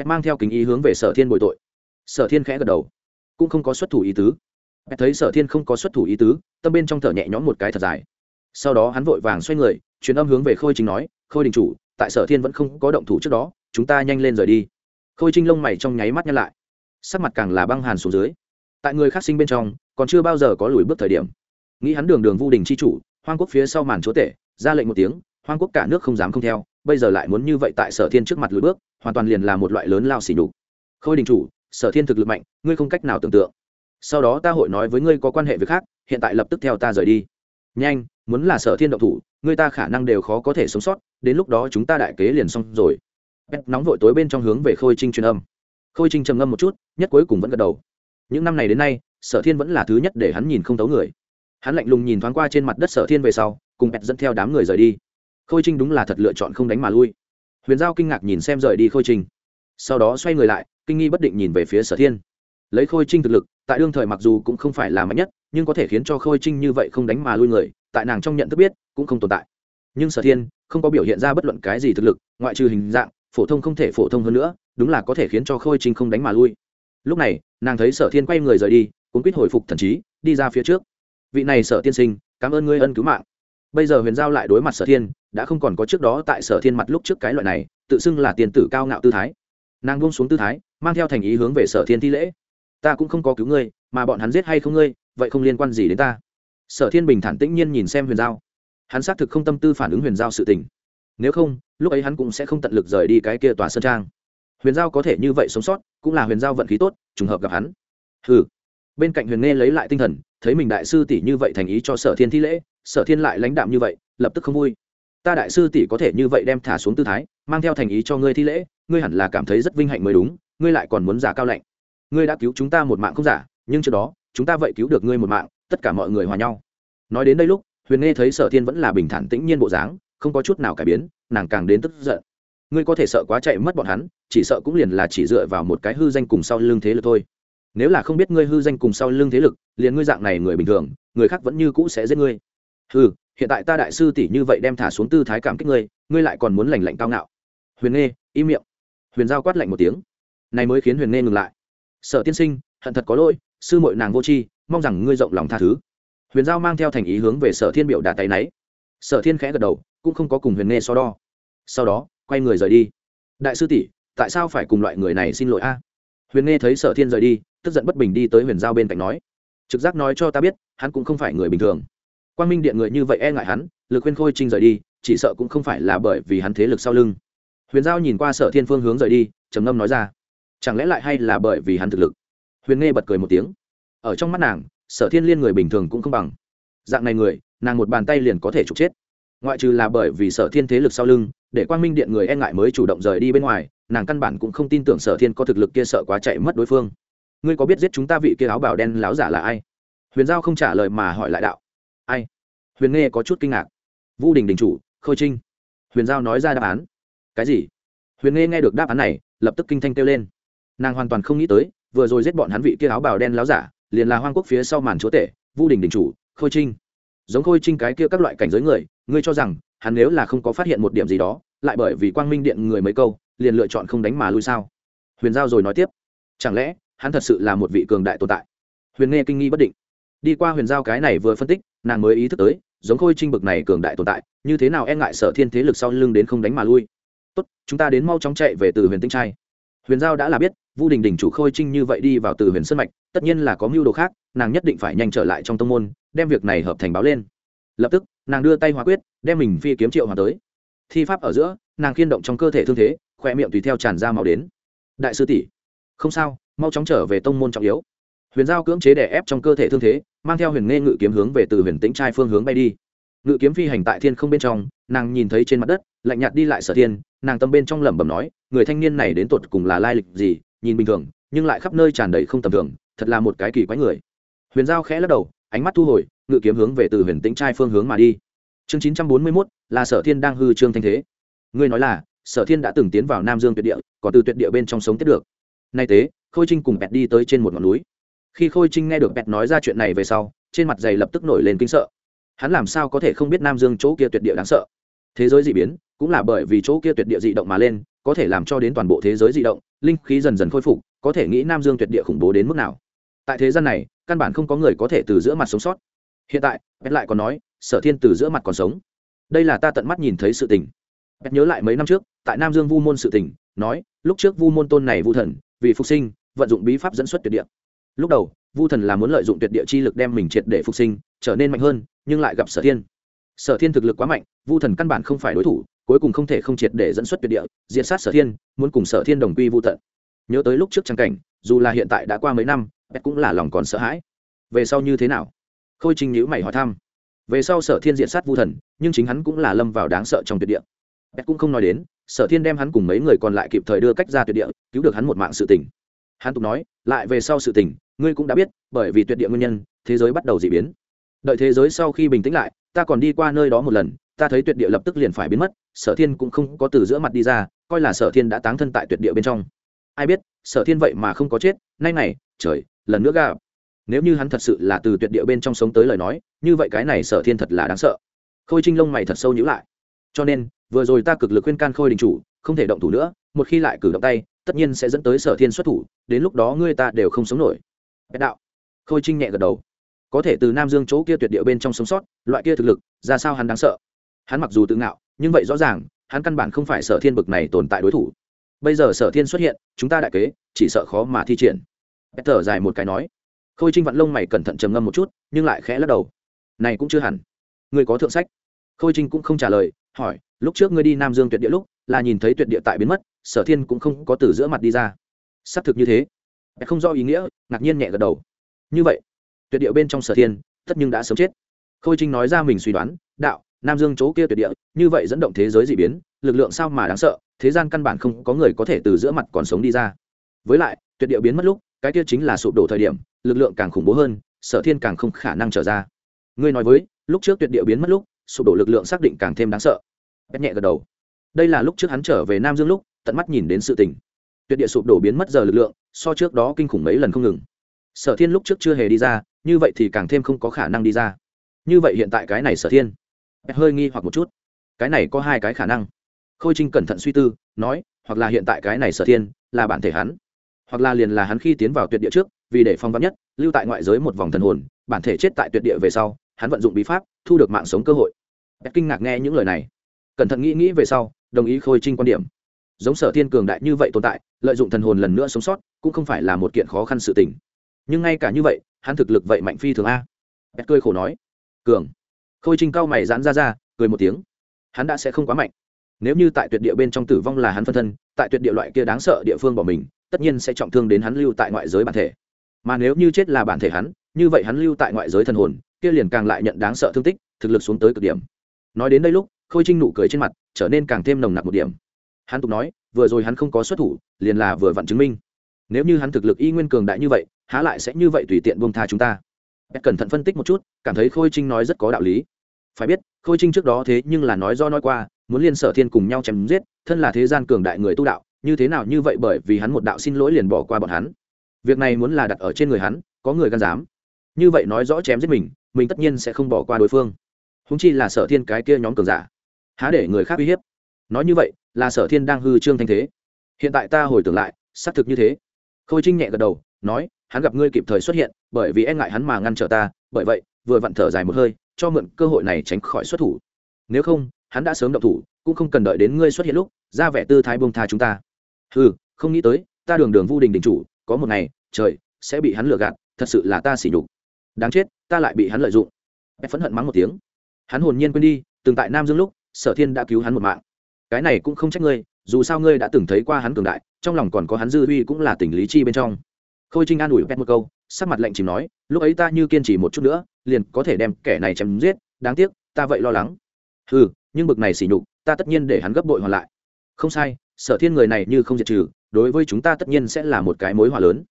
Mang theo kính ý hướng về sở thiên bồi tội. Sở thiên khẽ gật đầu. Cũng không có xuất thủ ý tứ bét thấy sở thiên không có xuất thủ ý tứ, tâm bên trong thở nhẹ nhõm một cái thật dài. Sau đó hắn vội vàng xoay người, truyền âm hướng về khôi chính nói, khôi đình chủ, tại sở thiên vẫn không có động thủ trước đó, chúng ta nhanh lên rời đi. Khôi trinh lông mày trong nháy mắt nhăn lại, sắc mặt càng là băng hàn xuống dưới. Tại người khác sinh bên trong, còn chưa bao giờ có lùi bước thời điểm. Nghĩ hắn đường đường vu đình c h i chủ, hoang quốc phía sau màn chúa tể, ra lệnh một tiếng, hoang quốc cả nước không dám không theo, bây giờ lại muốn như vậy tại sở thiên trước mặt lùi bước, hoàn toàn liền là một loại lớn lao xỉ đục khôi đình chủ, sở thiên thực lực mạnh, ngươi không cách nào tưởng tượng sau đó ta hội nói với ngươi có quan hệ với khác, hiện tại lập tức theo ta rời đi. Nhanh, muốn là sở thiên động thủ, ngươi ta khả năng đều khó có thể sống sót, đến lúc đó chúng ta đại kế liền xong rồi. Bét nóng vội tối bên trong hướng về khôi trinh truyền âm. Khôi trinh trầm ngâm một chút, nhất cuối cùng vẫn gật đầu. Những năm này đến nay, sở thiên vẫn là thứ nhất để hắn nhìn không thấu người. Hắn lạnh lùng nhìn thoáng qua trên mặt đất sở thiên về sau, cùng Bét dẫn theo đám người rời đi. Khôi trinh đúng là thật lựa chọn không đánh mà lui. Huyền giao kinh ngạc nhìn xem rời đi khôi trinh. Sau đó xoay người lại, kinh nghi bất định nhìn về phía sở thiên. Lấy khôi trinh thực lực tại đương thời mặc dù cũng không phải là mạnh nhất, nhưng có thể khiến cho khôi trinh như vậy không đánh mà lui người, tại nàng trong nhận thức biết, cũng không tồn tại. Nhưng sở thiên, không có biểu hiện ra bất luận cái gì thực lực, ngoại trừ hình dạng, phổ thông không thể phổ thông hơn nữa, đúng là có thể khiến cho khôi trinh không đánh mà lui. Lúc này, nàng thấy sở thiên quay người rời đi cũng quýt hồi phục thần trí, đi ra phía trước. Vị này sở tiên sinh, cảm ơn ngươi ân cứu mạng. Bây giờ huyền giao lại đối mặt sở thiên, đã không còn có trước đó tại sở thiên mặt lúc trước cái loại này, tự xưng là tiền tử cao ngạo tư thái. Nàng buông xuống tư thái, mang theo thành ý hướng về sở thiên thi lễ ta cũng không có cứu ngươi, mà bọn hắn giết hay không ngươi, vậy không liên quan gì đến ta. Sở thiên bình thản tĩnh nhiên nhìn xem huyền giao. Hắn xác thực không tâm tư phản ứng huyền giao sự tình. Nếu không, lúc ấy hắn cũng sẽ không tận lực rời đi cái kia tòa sơn trang. Huyền giao có thể như vậy sống sót, cũng là huyền giao vận khí tốt, trùng hợp gặp hắn. Ừ bên cạnh huyền nghe lấy lại tinh thần, thấy mình đại sư tỷ như vậy thành ý cho sở thiên thi lễ, sở thiên lại lãnh đạm như vậy, lập tức không vui. Ta đại sư tỷ có thể như vậy đem thả xuống tư thái, mang theo thành ý cho ngươi thi lễ, ngươi hẳn là cảm thấy rất vinh hạnh mới đúng, ngươi lại còn muốn giả cao lạnh ngươi đã cứu chúng ta một mạng không giả, nhưng trước đó, chúng ta vậy cứu được ngươi một mạng, tất cả mọi người hòa nhau. Nói đến đây lúc, huyền nghe thấy sở thiên vẫn là bình thản tĩnh nhiên bộ dáng, không có chút nào cải biến, nàng càng đến tức giận. Ngươi có thể sợ quá chạy mất bọn hắn, chỉ sợ cũng liền là chỉ dựa vào một cái hư danh cùng sau lưng thế lực thôi. Nếu là không biết ngươi hư danh cùng sau lưng thế lực, liền ngươi dạng này người bình thường, người khác vẫn như cũ sẽ giết ngươi. Ừ hiện tại ta đại sư tỷ như vậy đem thả xuống tư thái cảm kích ngươi ngươi lại còn muốn lành lạnh cao ngạo. Huyền nghe im miệng. Huyền giao quát lạnh một tiếng. Này mới khiến huyền nghe ngừng lại sở tiên sinh, hận thật có lỗi, sư mội nàng vô tri, mong rằng ngươi rộng lòng tha thứ. Huyền giao mang theo thành ý hướng về sở thiên biểu đạt tay náy. Sở thiên khẽ gật đầu, cũng không có cùng huyền nghe so đo. Sau đó, quay người rời đi. Đại sư tỷ, tại sao phải cùng loại người này xin lỗi a? Huyền nghe thấy sở thiên rời đi, tức giận bất bình đi tới huyền giao bên cạnh nói. Trực giác nói cho ta biết, hắn cũng không phải người bình thường. Quan minh điện người như vậy e ngại hắn, lực khuyên khôi trinh rời đi, chỉ sợ cũng không phải là bởi vì hắn thế lực sau lưng. Huyền giao nhìn qua sở thiên phương hướng rời đi, trầm ngâm nói ra chẳng lẽ lại hay là bởi vì hắn thực lực? Huyền nghe bật cười một tiếng. Ở trong mắt nàng, sở thiên liên người bình thường cũng không bằng. Dạng này người, nàng một bàn tay liền có thể trục chết. Ngoại trừ là bởi vì sở thiên thế lực sau lưng, để quang minh điện người e ngại mới chủ động rời đi bên ngoài, nàng căn bản cũng không tin tưởng sở thiên có thực lực kia sợ quá chạy mất đối phương. Ngươi có biết giết chúng ta vị kia áo bảo đen láo giả là ai? Huyền giao không trả lời mà hỏi lại đạo. Ai? Huyền nghe có chút kinh ngạc. Vu đình đình chủ, khôi trinh. Huyền giao nói ra đáp án. Cái gì? Huyền nghe nghe được đáp án này, lập tức kinh thanh kêu lên nàng hoàn toàn không nghĩ tới, vừa rồi giết bọn hắn vị kia áo bào đen láo giả, liền là hoang quốc phía sau màn chúa tể, vu đình đình chủ, khôi trinh. Giống khôi trinh cái kia các loại cảnh giới người, ngươi cho rằng, hắn nếu là không có phát hiện một điểm gì đó, lại bởi vì quang minh điện người mấy câu, liền lựa chọn không đánh mà lui sao? Huyền giao rồi nói tiếp. Chẳng lẽ, hắn thật sự là một vị cường đại tồn tại? Huyền nghe kinh nghi bất định. Đi qua huyền giao cái này vừa phân tích, nàng mới ý thức tới, giống khôi trinh bực này cường đại tồn tại, như thế nào e ngại sở thiên thế lực sau lưng đến không đánh mà lui? Tốt, chúng ta đến mau chóng chạy về từ huyền tinh trai. Huyền giao đã là biết vu đình đình chủ khôi trinh như vậy đi vào từ huyền sân mạch, tất nhiên là có mưu đồ khác, nàng nhất định phải nhanh trở lại trong tông môn, đem việc này hợp thành báo lên. Lập tức, nàng đưa tay hóa quyết, đem mình phi kiếm triệu hòa tới. Thi pháp ở giữa, nàng khiên động trong cơ thể thương thế khoe miệng tùy theo tràn ra màu đến. Đại sư tỷ, không sao, mau chóng trở về tông môn trọng yếu. Huyền giao cưỡng chế đè ép trong cơ thể thương thế, mang theo huyền nghe ngự kiếm hướng về từ huyền tĩnh trai phương hướng bay đi. Ngự kiếm phi hành tại thiên không bên trong, nàng nhìn thấy trên mặt đất, lạnh nhạt đi lại sở thiên, nàng tâm bên trong lẩm bẩm nói, người thanh niên này đến tột cùng là lai lịch gì nhìn bình thường, nhưng lại khắp nơi tràn đầy không tầm thường, thật là một cái kỳ quái người. Huyền giao khẽ lắc đầu, ánh mắt thu hồi, ngự kiếm hướng về từ huyền tĩnh trai phương hướng mà đi. Chương chín trăm bốn mươi mốt, là sở thiên đang hư trương thanh thế. Ngươi nói là, sở thiên đã từng tiến vào nam dương tuyệt địa, còn từ tuyệt địa bên trong sống tiếp được. Nay tế khôi trinh cùng bẹt đi tới trên một ngọn núi. Khi khôi trinh nghe được bẹt nói ra chuyện này về sau, trên mặt giày lập tức nổi lên kinh sợ. Hắn làm sao có thể không biết nam dương chỗ kia tuyệt địa đáng sợ? Thế giới d ị biến, cũng là bởi vì chỗ kia tuyệt địa d ị động mà lên có thể làm cho đến toàn bộ thế giới di động, linh khí dần dần khôi phục, có thể nghĩ nam dương tuyệt địa khủng bố đến mức nào. Tại thế gian này, căn bản không có người có thể từ giữa mặt sống sót. Hiện tại bét lại còn nói, sở thiên từ giữa mặt còn sống. Đây là ta tận mắt nhìn thấy sự tình. Bét nhớ lại mấy năm trước, tại nam dương vu môn sự tình, nói, lúc trước vu môn tôn này vu thần, vì phục sinh, vận dụng bí pháp dẫn xuất tuyệt địa. Lúc đầu, vu thần là muốn lợi dụng tuyệt địa chi lực đem mình triệt để phục sinh, trở nên mạnh hơn, nhưng lại gặp sở thiên sở thiên thực lực quá mạnh, vu thần căn bản không phải đối thủ, cuối cùng không thể không triệt để dẫn xuất tuyệt địa, diệt sát sở thiên, muốn cùng sở thiên đồng quy vu tận. Nhớ tới lúc trước trang cảnh, dù là hiện tại đã qua mấy năm bét cũng là lòng còn sợ hãi. Về sau như thế nào? Khôi trình nhữ mày hỏi thăm. Về sau sở thiên diệt sát vu thần, nhưng chính hắn cũng là lâm vào đáng sợ trong tuyệt địa. Bét cũng không nói đến, sở thiên đem hắn cùng mấy người còn lại kịp thời đưa cách ra tuyệt địa, cứu được hắn một mạng sự tình. Hắn tục nói, lại về sau sự tình, ngươi cũng đã biết, bởi vì tuyệt địa nguyên nhân, thế giới bắt đầu d ị biến. Đợi thế giới sau khi bình tĩnh lại ta còn đi qua nơi đó một lần, ta thấy tuyệt địa lập tức liền phải biến mất, sở thiên cũng không có từ giữa mặt đi ra, coi là sở thiên đã táng thân tại tuyệt địa bên trong. Ai biết, sở thiên vậy mà không có chết, nay này, trời, lần nữa ga nếu như hắn thật sự là từ tuyệt địa bên trong sống tới lời nói, như vậy cái này sở thiên thật là đáng sợ. Khôi trinh lông mày thật sâu nhữ lại. Cho nên, vừa rồi ta cực lực khuyên can khôi đình chủ, không thể động thủ nữa, một khi lại cử động tay, tất nhiên sẽ dẫn tới sở thiên xuất thủ, đến lúc đó ngươi ta đều không sống nổi. Bét đạo. Khôi trinh nhẹ gật đầu có thể từ nam dương chỗ kia tuyệt địa bên trong sống sót, loại kia thực lực, ra sao hắn đáng sợ? Hắn mặc dù tự ngạo, nhưng vậy rõ ràng, hắn căn bản không phải sở thiên bực này tồn tại đối thủ. Bây giờ sở thiên xuất hiện, chúng ta đại kế, chỉ sợ khó mà thi triển. Bé thở dài một cái nói. Khôi trinh vạn lông mày cẩn thận trầm ngâm một chút, nhưng lại khẽ lắc đầu. Này cũng chưa hẳn. Người có thượng sách? Khôi trinh cũng không trả lời, hỏi, lúc trước ngươi đi nam dương tuyệt địa lúc, là nhìn thấy tuyệt địa tại biến mất, sở thiên cũng không có từ giữa mặt đi ra. Xác thực như thế. Bét không rõ ý nghĩa, ngạc nhiên nhẹ gật đầu. Như vậy tuyệt địa bên trong sở thiên, tất nhưng đã sớm chết. Khôi trinh nói ra mình suy đoán, đạo, nam dương chỗ kia tuyệt địa, như vậy dẫn động thế giới d ị biến, lực lượng sao mà đáng sợ, thế gian căn bản không có người có thể từ giữa mặt còn sống đi ra. Với lại, tuyệt địa biến mất lúc, cái kia chính là sụp đổ thời điểm, lực lượng càng khủng bố hơn, sở thiên càng không khả năng trở ra. Ngươi nói với, lúc trước tuyệt địa biến mất lúc, sụp đổ lực lượng xác định càng thêm đáng sợ. Bét nhẹ gật đầu. Đây là lúc trước hắn trở về nam dương lúc, tận mắt nhìn đến sự tình. Tuyệt địa sụp đổ biến mất giờ lực lượng, so trước đó kinh khủng mấy lần không ngừng sở thiên lúc trước chưa hề đi ra, như vậy thì càng thêm không có khả năng đi ra. Như vậy hiện tại cái này sở thiên hơi nghi hoặc một chút. Cái này có hai cái khả năng. Khôi trinh cẩn thận suy tư, nói, hoặc là hiện tại cái này sở thiên là bản thể hắn, hoặc là liền là hắn khi tiến vào tuyệt địa trước, vì để phong vắn nhất, lưu tại ngoại giới một vòng thần hồn, bản thể chết tại tuyệt địa về sau, hắn vận dụng bí pháp, thu được mạng sống cơ hội. Bét kinh ngạc nghe những lời này. Cẩn thận nghĩ nghĩ về sau, đồng ý khôi trinh quan điểm. Giống sở thiên cường đại như vậy tồn tại, lợi dụng thần hồn lần nữa sống sót, cũng không phải là một kiện khó khăn sự tình nhưng ngay cả như vậy, hắn thực lực vậy mạnh phi thường a. Bét cười khổ nói, cường. Khôi trinh cao mày giãn ra ra, cười một tiếng, hắn đã sẽ không quá mạnh. Nếu như tại tuyệt địa bên trong tử vong là hắn phân thân, tại tuyệt địa loại kia đáng sợ địa phương bỏ mình, tất nhiên sẽ trọng thương đến hắn lưu tại ngoại giới bản thể. Mà nếu như chết là bản thể hắn, như vậy hắn lưu tại ngoại giới thần hồn, kia liền càng lại nhận đáng sợ thương tích, thực lực xuống tới cực điểm. Nói đến đây lúc, khôi trinh nụ cười trên mặt trở nên càng thêm nồng nặc một điểm. Hắn tục nói, vừa rồi hắn không có xuất thủ, liền là vừa vặn chứng minh nếu như hắn thực lực y nguyên cường đại như vậy, há lại sẽ như vậy tùy tiện buông tha chúng ta. Bét cẩn thận phân tích một chút, cảm thấy khôi trinh nói rất có đạo lý. Phải biết, khôi trinh trước đó thế nhưng là nói do nói qua, muốn liên sở thiên cùng nhau chém giết, thân là thế gian cường đại người tu đạo, như thế nào như vậy bởi vì hắn một đạo xin lỗi liền bỏ qua bọn hắn. Việc này muốn là đặt ở trên người hắn, có người gan dám. Như vậy nói rõ chém giết mình mình tất nhiên sẽ không bỏ qua đối phương. Húng chi là sở thiên cái kia nhóm cường giả. Há để người khác uy hiếp. Nói như vậy, là sở thiên đang hư trương thanh thế. Hiện tại ta hồi tưởng lại, xác thực như thế khôi trinh nhẹ gật đầu, nói, hắn gặp ngươi kịp thời xuất hiện, bởi vì e ngại hắn mà ngăn trở ta, bởi vậy, vừa vặn thở dài một hơi, cho mượn cơ hội này tránh khỏi xuất thủ. Nếu không, hắn đã sớm động thủ, cũng không cần đợi đến ngươi xuất hiện lúc, ra vẻ tư thái bông tha chúng ta. Ừ không nghĩ tới, ta đường đường vu đình đình chủ, có một ngày, trời, sẽ bị hắn lừa gạt, thật sự là ta xỉ nhục. Đáng chết, ta lại bị hắn lợi dụng. Em phẫn hận mắng một tiếng. Hắn hồn nhiên quên đi, từng tại nam dương lúc, sở thiên đã cứu hắn một mạng. Cái này cũng không trách ngươi dù sao ngươi đã từng thấy qua hắn cường đại, trong lòng còn có hắn dư uy cũng là tình lý chi bên trong. Khôi trinh an ủi pet một câu, sắc mặt lạnh chìm nói, lúc ấy ta như kiên trì một chút nữa, liền có thể đem kẻ này chém giết, đáng tiếc, ta vậy lo lắng. Ừ nhưng bực này xỉ nhục, ta tất nhiên để hắn gấp bội hoàn lại. Không sai, sở thiên người này như không diệt trừ, đối với chúng ta tất nhiên sẽ là một cái mối hòa lớn.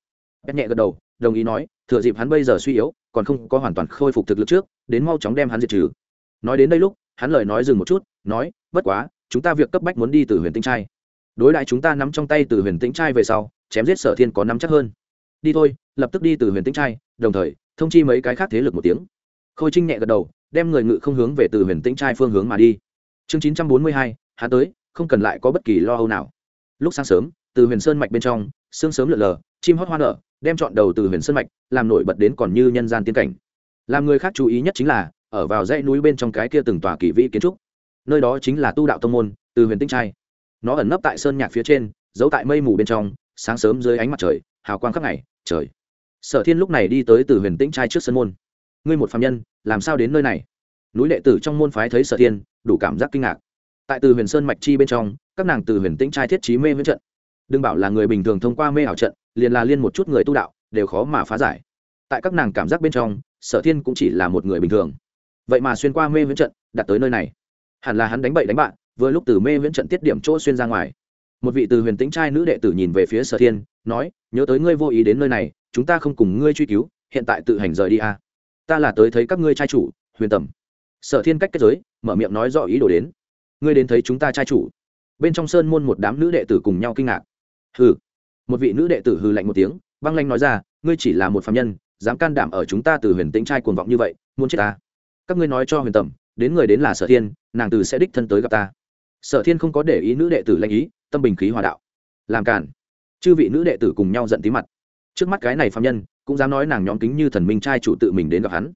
Pet nhẹ gật đầu, đồng ý nói, thừa dịp hắn bây giờ suy yếu, còn không có hoàn toàn khôi phục thực lực trước, đến mau chóng đem hắn diệt trừ. Nói đến đây lúc, hắn lời nói dừng một chút, nói, bất quá chúng ta việc cấp bách muốn đi từ huyền tinh trai. Đối đại chúng ta nắm trong tay từ huyền tĩnh trai về sau, chém giết sở thiên có nắm chắc hơn. Đi thôi, lập tức đi từ huyền tĩnh trai, đồng thời, thông chi mấy cái khác thế lực một tiếng. Khôi trinh nhẹ gật đầu, đem người ngự không hướng về từ huyền tĩnh trai phương hướng mà đi. Chương chín trăm bốn mươi hai, hắn tới, không cần lại có bất kỳ lo âu nào. Lúc sáng sớm, từ huyền sơn mạch bên trong, sương sớm lượn lờ, chim hót hoa nở, đem chọn đầu từ huyền sơn mạch, làm nổi bật đến còn như nhân gian tiên cảnh. Làm người khác chú ý nhất chính là, ở vào dãy núi bên trong cái kia từng tòa kỳ vĩ kiến trúc nơi đó chính là tu đạo tông môn, từ huyền tinh trai. Nó ẩn nấp tại sơn nhạc phía trên, giấu tại mây mù bên trong, sáng sớm dưới ánh mặt trời, hào quang khắp ngày, trời. Sở thiên lúc này đi tới từ huyền tĩnh trai trước sân môn. Ngươi một phạm nhân, làm sao đến nơi này? Núi đệ tử trong môn phái thấy sở thiên, đủ cảm giác kinh ngạc. Tại từ huyền sơn mạch chi bên trong, các nàng từ huyền tĩnh trai thiết trí mê với trận. Đừng bảo là người bình thường thông qua mê ảo trận, liền là liên một chút người tu đạo, đều khó mà phá giải. Tại các nàng cảm giác bên trong, sở thiên cũng chỉ là một người bình thường. Vậy mà xuyên qua mê với trận, đặt tới nơi này hẳn là hắn đánh bậy đánh bạn, vừa lúc từ mê viễn trận tiết điểm chỗ xuyên ra ngoài. Một vị từ huyền tính trai nữ đệ tử nhìn về phía sở thiên, nói, nhớ tới ngươi vô ý đến nơi này, chúng ta không cùng ngươi truy cứu, hiện tại tự hành rời đi a. Ta là tới thấy các ngươi trai chủ, huyền tầm. Sở thiên cách kết giới, mở miệng nói rõ ý đồ đến. Ngươi đến thấy chúng ta trai chủ. Bên trong sơn môn một đám nữ đệ tử cùng nhau kinh ngạc. Hừ. Một vị nữ đệ tử hừ lạnh một tiếng, băng lanh nói ra, ngươi chỉ là một phạm nhân, dám can đảm ở chúng ta từ huyền tĩnh trai cuồng vọng như vậy, muốn chết ta? Các ngươi nói cho huyền tầm đến người đến là sở thiên, nàng từ sẽ đích thân tới gặp ta. Sở thiên không có để ý nữ đệ tử lanh ý, tâm bình khí hòa đạo. Làm cản chư vị nữ đệ tử cùng nhau giận tí mặt. Trước mắt cái này phạm nhân, cũng dám nói nàng nhóm kính như thần minh trai chủ tự mình đến gặp hắn.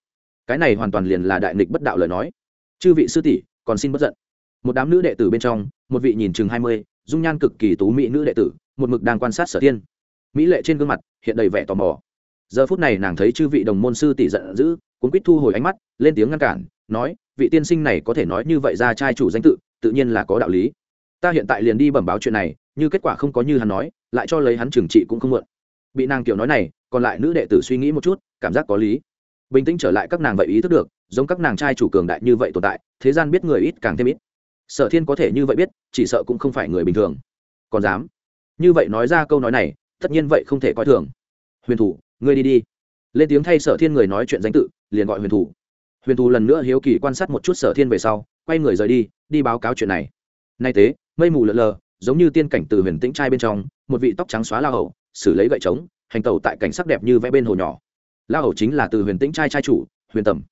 Cái này hoàn toàn liền là đại nghịch bất đạo lời nói. Chư vị sư tỷ, còn xin bất giận. Một đám nữ đệ tử bên trong, một vị nhìn chừng hai mươi, dung nhan cực kỳ tú mỹ nữ đệ tử, một mực đang quan sát sở thiên. Mỹ lệ trên gương mặt, hiện đầy vẻ tò mò. Giờ phút này nàng thấy chư vị đồng môn sư tỷ giận dữ, cuốn quýt thu hồi ánh mắt, lên tiếng ngăn cản, nói vị tiên sinh này có thể nói như vậy ra trai chủ danh tự tự nhiên là có đạo lý. Ta hiện tại liền đi bẩm báo chuyện này, như kết quả không có như hắn nói, lại cho lấy hắn trừng trị cũng không muộn. Bị nàng kiểu nói này, còn lại nữ đệ tử suy nghĩ một chút, cảm giác có lý. Bình tĩnh trở lại các nàng vậy ý thức được, giống các nàng trai chủ cường đại như vậy tồn tại, thế gian biết người ít càng thêm ít. Sở thiên có thể như vậy biết, chỉ sợ cũng không phải người bình thường. Còn dám? Như vậy nói ra câu nói này, tất nhiên vậy không thể coi thường. Huyền thủ, ngươi đi đi. Lên tiếng thay sở thiên người nói chuyện danh tự, liền gọi huyền thủ huyền Thù lần nữa hiếu kỳ quan sát một chút sở thiên về sau, quay người rời đi đi báo cáo chuyện này. Nay tế mây mù lợn lờ, giống như tiên cảnh từ huyền tĩnh trai bên trong, một vị tóc trắng xóa la hầu, xử lấy gậy trống, hành tẩu tại cảnh sắc đẹp như vẽ bên hồ nhỏ. La hầu chính là từ huyền tĩnh trai trai chủ, huyền tầm.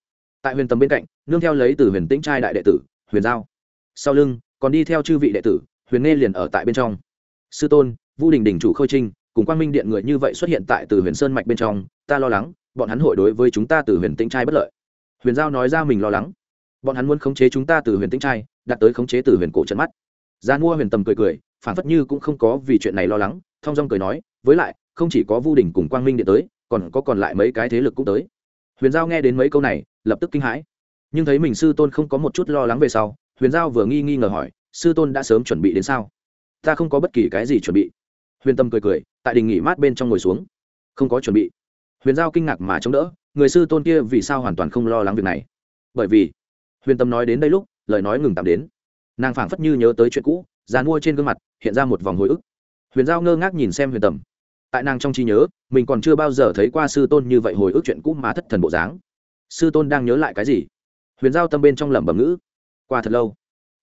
Tại huyền tầm bên cạnh, nương theo lấy từ huyền tĩnh trai đại đệ tử, huyền giao. Sau lưng, còn đi theo chư vị đệ tử, huyền nghe liền ở tại bên trong. Sư tôn, vu đình đình chủ khôi trinh, cùng quang minh điện người như vậy xuất hiện tại từ huyền sơn mạch bên trong, ta lo lắng, bọn hắn hội đối với chúng ta từ huyền tĩnh trai bất lợi huyền giao nói ra mình lo lắng. Bọn hắn muốn khống chế chúng ta từ huyền tĩnh trai đặt tới khống chế từ huyền cổ trận mắt. Gian mua huyền tầm cười cười, phản phất như cũng không có vì chuyện này lo lắng, thong dong cười nói, với lại, không chỉ có vu đình cùng quang minh điện tới, còn có còn lại mấy cái thế lực cũng tới. Huyền giao nghe đến mấy câu này, lập tức kinh hãi. Nhưng thấy mình sư tôn không có một chút lo lắng về sau, huyền giao vừa nghi nghi ngờ hỏi, sư tôn đã sớm chuẩn bị đến sao? Ta không có bất kỳ cái gì chuẩn bị. Huyền tâm cười cười, tại đình nghỉ mát bên trong ngồi xuống. Không có chuẩn bị. Huyền giao kinh ngạc mà chống đỡ người sư tôn kia vì sao hoàn toàn không lo lắng việc này? Bởi vì, huyền tâm nói đến đây lúc, lời nói ngừng tạm đến. Nàng phảng phất như nhớ tới chuyện cũ dàn mua trên gương mặt, hiện ra một vòng hồi ức. Huyền giao ngơ ngác nhìn xem huyền tầm tại nàng trong trí nhớ, mình còn chưa bao giờ thấy qua sư tôn như vậy hồi ức chuyện cũ mà thất thần bộ dáng. Sư tôn đang nhớ lại cái gì? Huyền giao tâm bên trong lẩm bẩm ngữ. Qua thật lâu,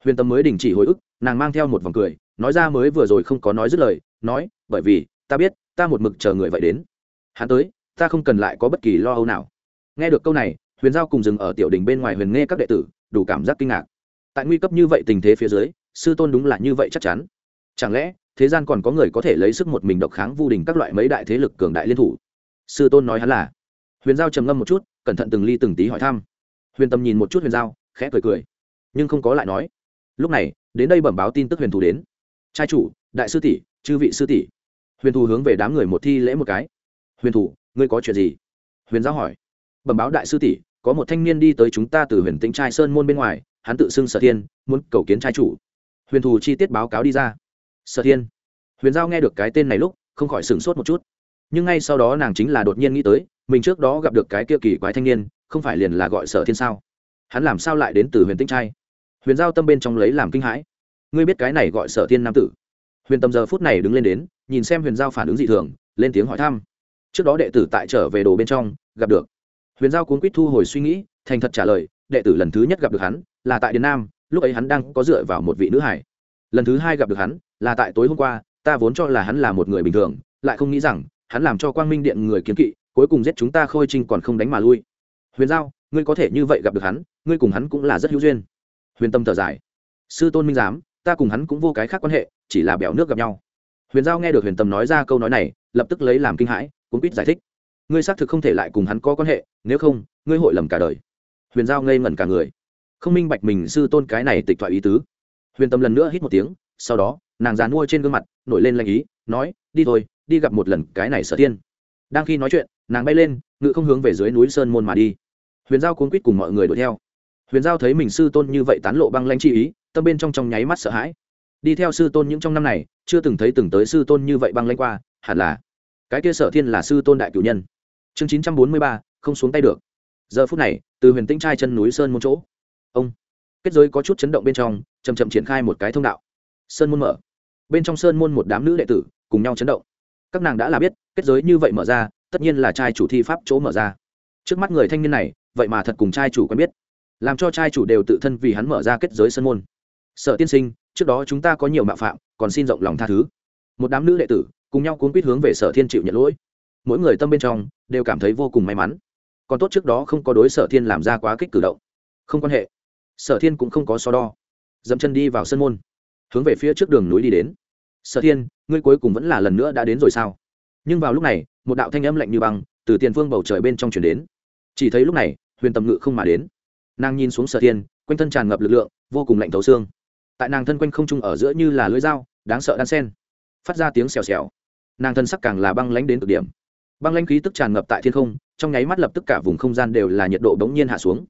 huyền tâm mới đình chỉ hồi ức, nàng mang theo một vòng cười, nói ra mới vừa rồi không có nói dứt lời, nói, bởi vì, ta biết, ta một mực chờ người vậy đến. Hắn tới ta không cần lại có bất kỳ lo âu nào. Nghe được câu này, huyền giao cùng dừng ở tiểu đình bên ngoài huyền nghe các đệ tử, đủ cảm giác kinh ngạc. Tại nguy cấp như vậy tình thế phía dưới, sư tôn đúng là như vậy chắc chắn. Chẳng lẽ, thế gian còn có người có thể lấy sức một mình độc kháng vu đình các loại mấy đại thế lực cường đại liên thủ? Sư tôn nói hắn là. Huyền giao trầm ngâm một chút, cẩn thận từng ly từng tí hỏi thăm. Huyền tâm nhìn một chút huyền giao, khẽ cười cười. Nhưng không có lại nói. Lúc này, đến đây bẩm báo tin tức huyền thù đến. Trai chủ, đại sư tỷ, chư vị sư tỷ. Huyền thù hướng về đám người một thi lễ một cái. Huyền thù ngươi có chuyện gì? Huyền giao hỏi. Bẩm báo đại sư tỷ, có một thanh niên đi tới chúng ta từ huyền tĩnh trai sơn môn bên ngoài, hắn tự xưng sở thiên, muốn cầu kiến trai chủ. Huyền thù chi tiết báo cáo đi ra. Sở thiên. Huyền giao nghe được cái tên này lúc, không khỏi sửng sốt một chút. Nhưng ngay sau đó nàng chính là đột nhiên nghĩ tới, mình trước đó gặp được cái kia kỳ quái thanh niên, không phải liền là gọi sở thiên sao? Hắn làm sao lại đến từ huyền tĩnh trai? Huyền giao tâm bên trong lấy làm kinh hãi. Ngươi biết cái này gọi sở thiên nam tử. Huyền tâm giờ phút này đứng lên đến, nhìn xem huyền giao phản ứng dị thường, lên tiếng hỏi thăm trước đó đệ tử tại trở về đồ bên trong, gặp được. Huyền giao cuốn quýt thu hồi suy nghĩ, thành thật trả lời, đệ tử lần thứ nhất gặp được hắn, là tại điền nam, lúc ấy hắn đang có dựa vào một vị nữ hải lần thứ hai gặp được hắn, là tại tối hôm qua, ta vốn cho là hắn là một người bình thường, lại không nghĩ rằng, hắn làm cho quang minh điện người kiến kỵ, cuối cùng giết chúng ta khôi trinh còn không đánh mà lui. Huyền giao, ngươi có thể như vậy gặp được hắn, ngươi cùng hắn cũng là rất hữu duyên. Huyền tâm thở dài. Sư tôn minh giám, ta cùng hắn cũng vô cái khác quan hệ, chỉ là bèo nước gặp nhau. Huyền giao nghe được huyền tâm nói ra câu nói này, lập tức lấy làm kinh hãi cũng biết giải thích. Ngươi xác thực không thể lại cùng hắn có quan hệ, nếu không, ngươi hội lầm cả đời. Huyền giao ngây ngẩn cả người. Không minh bạch mình sư tôn cái này tịch thoại ý tứ. Huyền tâm lần nữa hít một tiếng, sau đó, nàng dán mua trên gương mặt, nổi lên lanh ý, nói, đi thôi, đi gặp một lần cái này sở tiên. Đang khi nói chuyện, nàng bay lên, ngự không hướng về dưới núi sơn môn mà đi. Huyền giao cuốn quýt cùng mọi người đuổi theo. Huyền giao thấy mình sư tôn như vậy tán lộ băng lanh chi ý, tâm bên trong trong nháy mắt sợ hãi. Đi theo sư tôn những trong năm này, chưa từng thấy từng tới sư tôn như vậy băng lanh qua, hẳn là cái kia sở thiên là sư tôn đại cử nhân. Chương chín trăm bốn mươi ba, không xuống tay được. Giờ phút này, từ huyền tĩnh trai chân núi sơn môn chỗ, ông, kết giới có chút chấn động bên trong chầm chậm triển khai một cái thông đạo. Sơn môn mở. Bên trong sơn môn một đám nữ đệ tử cùng nhau chấn động. Các nàng đã là biết, kết giới như vậy mở ra, tất nhiên là trai chủ thi pháp chỗ mở ra. Trước mắt người thanh niên này, vậy mà thật cùng trai chủ quen biết. Làm cho trai chủ đều tự thân vì hắn mở ra kết giới sơn môn. Sợ tiên sinh, trước đó chúng ta có nhiều mạo phạm, còn xin rộng lòng tha thứ. Một đám nữ đệ tử cùng nhau cuốn quýt hướng về sở thiên chịu nhận lỗi. Mỗi người tâm bên trong đều cảm thấy vô cùng may mắn. Còn tốt trước đó không có đối sở thiên làm ra quá kích cử động. Không quan hệ. Sở thiên cũng không có so đo. Dẫm chân đi vào sân môn, hướng về phía trước đường núi đi đến. Sở thiên, ngươi cuối cùng vẫn là lần nữa đã đến rồi sao? Nhưng vào lúc này, một đạo thanh âm lạnh như băng từ tiền phương bầu trời bên trong chuyển đến. Chỉ thấy lúc này, huyền tầm ngự không mà đến. Nàng nhìn xuống sở thiên, quanh thân tràn ngập lực lượng, vô cùng lạnh thấu xương. Tại nàng thân quanh không trung ở giữa như là lưỡi dao, đáng sợ đan sen. Phát ra tiếng xèo xèo nàng thân sắc càng là băng lánh đến cực điểm. Băng lanh khí tức tràn ngập tại thiên không, trong nháy mắt lập tức cả vùng không gian đều là nhiệt độ bỗng nhiên hạ xuống.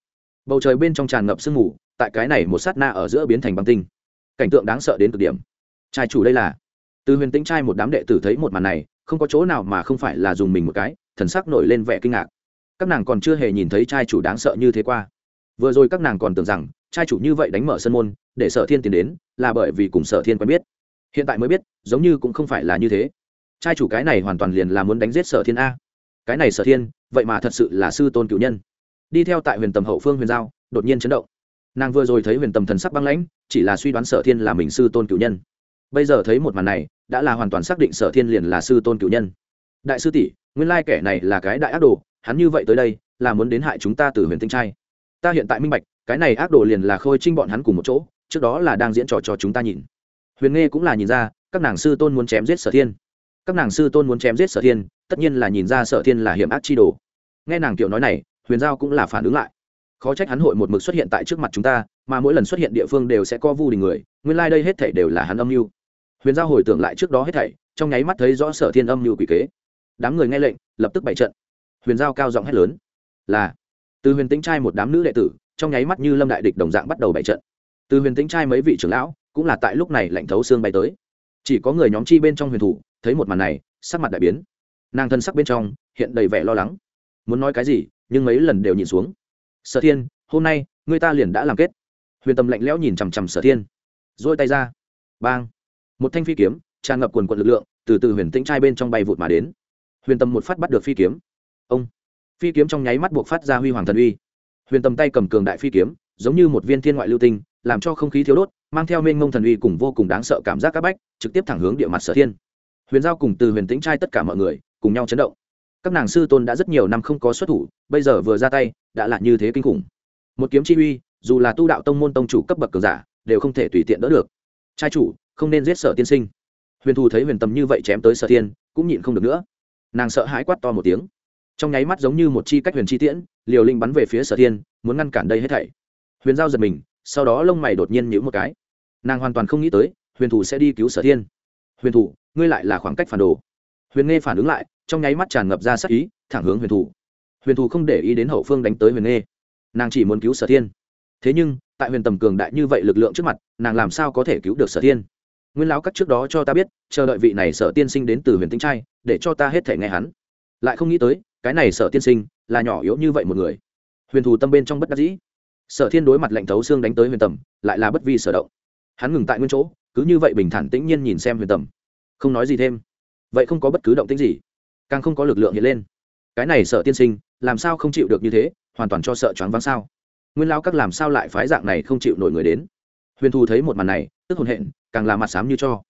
Bầu trời bên trong tràn ngập sương mù, tại cái này một sát na ở giữa biến thành băng tinh. Cảnh tượng đáng sợ đến cực điểm. Trai chủ đây là. Từ huyền tĩnh trai một đám đệ tử thấy một màn này, không có chỗ nào mà không phải là dùng mình một cái, thần sắc nổi lên vẻ kinh ngạc. Các nàng còn chưa hề nhìn thấy trai chủ đáng sợ như thế qua. Vừa rồi các nàng còn tưởng rằng, trai chủ như vậy đánh mở sân môn, để sở thiên tiến đến, là bởi vì cùng sở thiên quen biết. Hiện tại mới biết, giống như cũng không phải là như thế trai chủ cái này hoàn toàn liền là muốn đánh giết sở thiên a. Cái này sở thiên, vậy mà thật sự là sư tôn cựu nhân. Đi theo tại huyền tầm hậu phương huyền giao, đột nhiên chấn động. Nàng vừa rồi thấy huyền tầm thần sắc băng lãnh, chỉ là suy đoán sở thiên là mình sư tôn cựu nhân. Bây giờ thấy một màn này, đã là hoàn toàn xác định sở thiên liền là sư tôn cựu nhân. Đại sư tỷ, nguyên lai kẻ này là cái đại ác đồ, hắn như vậy tới đây, là muốn đến hại chúng ta từ huyền tinh trai. Ta hiện tại minh bạch, cái này ác đồ liền là khôi trinh bọn hắn cùng một chỗ, trước đó là đang diễn trò cho chúng ta nhìn. Huyền nghe cũng là nhìn ra, các nàng sư tôn muốn chém giết sở thiên các nàng sư tôn muốn chém giết sở thiên, tất nhiên là nhìn ra sở thiên là hiểm ác chi đồ. Nghe nàng tiểu nói này, huyền giao cũng là phản ứng lại. Khó trách hắn hội một mực xuất hiện tại trước mặt chúng ta, mà mỗi lần xuất hiện địa phương đều sẽ có vu đình người, nguyên lai、like、đây hết thảy đều là hắn âm mưu. Huyền giao hồi tưởng lại trước đó hết thảy, trong nháy mắt thấy rõ sở thiên âm mưu quỷ kế. Đám người nghe lệnh, lập tức bày trận. Huyền giao cao giọng hét lớn, là. Từ huyền tĩnh trai một đám nữ đệ tử, trong nháy mắt như lâm đại địch đồng dạng bắt đầu bày trận. Từ huyền tĩnh trai mấy vị trưởng lão, cũng là tại lúc này lạnh thấu xương bay tới. Chỉ có người nhóm chi bên trong huyền thủ thấy một màn này, sắc mặt đại biến. Nàng thân sắc bên trong hiện đầy vẻ lo lắng. Muốn nói cái gì, nhưng mấy lần đều nhìn xuống. Sở thiên, hôm nay người ta liền đã làm kết. Huyền tâm lạnh lẽo nhìn chằm chằm sở thiên. Dôi tay ra. Bang. Một thanh phi kiếm tràn ngập quần quận lực lượng, từ từ huyền tĩnh trai bên trong bay vụt mà đến. Huyền tâm một phát bắt được phi kiếm. Ông. Phi kiếm trong nháy mắt buộc phát ra huy hoàng thần uy. Huyền tâm tay cầm cường đại phi kiếm, giống như một viên thiên ngoại lưu tinh, làm cho không khí thiếu đốt, mang theo mênh mông thần uy cùng vô cùng đáng sợ cảm giác các bách, trực tiếp thẳng hướng địa mặt sở thiên huyền giao cùng từ huyền tĩnh trai tất cả mọi người cùng nhau chấn động. Các nàng sư tôn đã rất nhiều năm không có xuất thủ, bây giờ vừa ra tay, đã là như thế kinh khủng. Một kiếm chi uy, dù là tu đạo tông môn tông chủ cấp bậc cường giả, đều không thể tùy tiện đỡ được. Trai chủ, không nên giết sở tiên sinh. Huyền thù thấy huyền tầm như vậy chém tới sở tiên, cũng nhịn không được nữa. Nàng sợ hãi quát to một tiếng. Trong nháy mắt giống như một chi cách huyền chi tiễn, liều linh bắn về phía sở tiên, muốn ngăn cản đây hết thảy. Huyền giao giật mình, sau đó lông mày đột nhiên nhíu một cái. Nàng hoàn toàn không nghĩ tới, huyền thủ sẽ đi cứu sở thiên huyền thủ ngươi lại là khoảng cách phản đồ. Huyền nghe phản ứng lại, trong nháy mắt tràn ngập ra sắc ý, thẳng hướng huyền thủ huyền thủ không để ý đến hậu phương đánh tới huyền nghe nàng chỉ muốn cứu sở thiên. Thế nhưng, tại huyền tầm cường đại như vậy lực lượng trước mặt, nàng làm sao có thể cứu được sở thiên? Nguyên lão cắt trước đó cho ta biết, chờ đợi vị này sở tiên sinh đến từ huyền tinh trai, để cho ta hết thể nghe hắn. Lại không nghĩ tới, cái này sở tiên sinh là nhỏ yếu như vậy một người. Huyền thù tâm bên trong bất đắc dĩ. Sở thiên đối mặt lệnh thấu xương đánh tới huyền tầm, lại là bất vi sở động. Hắn ngừng tại nguyên chỗ, cứ như vậy bình thản tĩnh nhiên nhìn xem huyền tầm không nói gì thêm. Vậy không có bất cứ động tĩnh gì. Càng không có lực lượng hiện lên. Cái này sợ tiên sinh, làm sao không chịu được như thế, hoàn toàn cho sợ choáng váng sao? Nguyên lao các làm sao lại phái dạng này không chịu nổi người đến? Huyền thù thấy một màn này, tức hồn hện, càng là mặt sám như cho.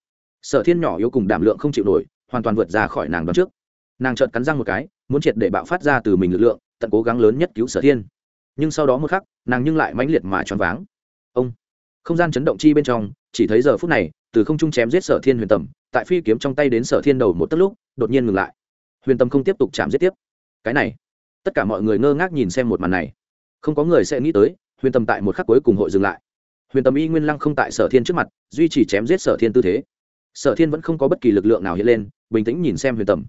Sở thiên nhỏ yếu cùng đảm lượng không chịu nổi, hoàn toàn vượt ra khỏi nàng đón trước. Nàng trợn cắn răng một cái, muốn triệt để bạo phát ra từ mình lực lượng, tận cố gắng lớn nhất cứu sở thiên. Nhưng sau đó một khắc, nàng nhưng lại mãnh liệt mà choáng váng. Ông! Không gian chấn động chi bên trong, chỉ thấy giờ phút này, từ không trung chém giết sở thiên huyền tầm tại phi kiếm trong tay đến sở thiên đầu một tấc lúc, đột nhiên ngừng lại. Huyền tâm không tiếp tục chạm giết tiếp. Cái này, tất cả mọi người ngơ ngác nhìn xem một màn này. Không có người sẽ nghĩ tới, huyền tâm tại một khắc cuối cùng hội dừng lại. Huyền tâm y nguyên lăng không tại sở thiên trước mặt, duy trì chém giết sở thiên tư thế. Sở thiên vẫn không có bất kỳ lực lượng nào hiện lên, bình tĩnh nhìn xem huyền tâm.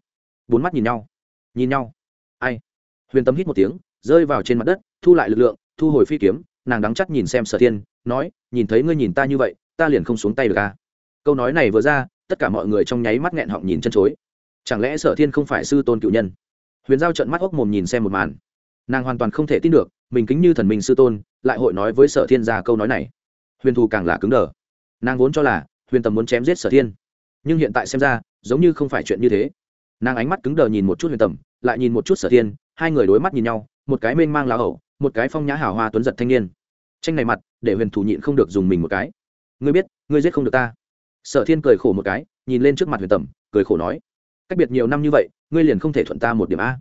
bốn mắt nhìn nhau. Nhìn nhau. Ai? Huyền tâm hít một tiếng, rơi vào trên mặt đất, thu lại lực lượng, thu hồi phi kiếm, nàng đắng chắc nhìn xem sở thiên, nói, nhìn thấy ngươi nhìn ta như vậy, ta liền không xuống tay được à. câu nói này vừa ra tất cả mọi người trong nháy mắt nghẹn họng nhìn chân chối. Chẳng lẽ sở thiên không phải sư tôn cựu nhân? Huyền giao trận mắt hốc mồm nhìn xem một màn. Nàng hoàn toàn không thể tin được, mình kính như thần minh sư tôn, lại hội nói với sở thiên ra câu nói này. Huyền thù càng là cứng đờ. Nàng vốn cho là, huyền tầm muốn chém giết sở thiên. Nhưng hiện tại xem ra, giống như không phải chuyện như thế. Nàng ánh mắt cứng đờ nhìn một chút huyền tầm, lại nhìn một chút sở thiên, hai người đối mắt nhìn nhau, một cái mênh mang lá hậu một cái phong nhã hào hoa tuấn giật thanh niên. Tranh này mặt, để huyền thù nhịn không được dùng mình một cái. Ngươi biết, ngươi giết không được ta sở thiên cười khổ một cái, nhìn lên trước mặt huyền tầm, cười khổ nói, cách biệt nhiều năm như vậy, ngươi liền không thể thuận ta một điểm a.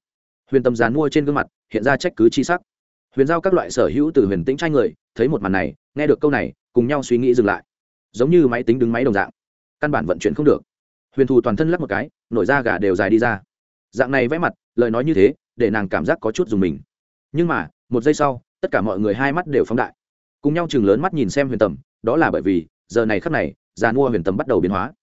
Huyền tầm dán mua trên gương mặt, hiện ra trách cứ chi sắc. Huyền giao các loại sở hữu từ huyền tĩnh trai người, thấy một màn này, nghe được câu này, cùng nhau suy nghĩ dừng lại. Giống như máy tính đứng máy đồng dạng. Căn bản vận chuyển không được. Huyền thù toàn thân lắp một cái, nổi da gà đều dài đi ra. Dạng này vẽ mặt, lời nói như thế, để nàng cảm giác có chút dùng mình. Nhưng mà, một giây sau, tất cả mọi người hai mắt đều phóng đại. Cùng nhau chừng lớn mắt nhìn xem huyền tầm, đó là bởi vì, giờ này khắc này giàn mua huyền tầm bắt đầu biến hóa.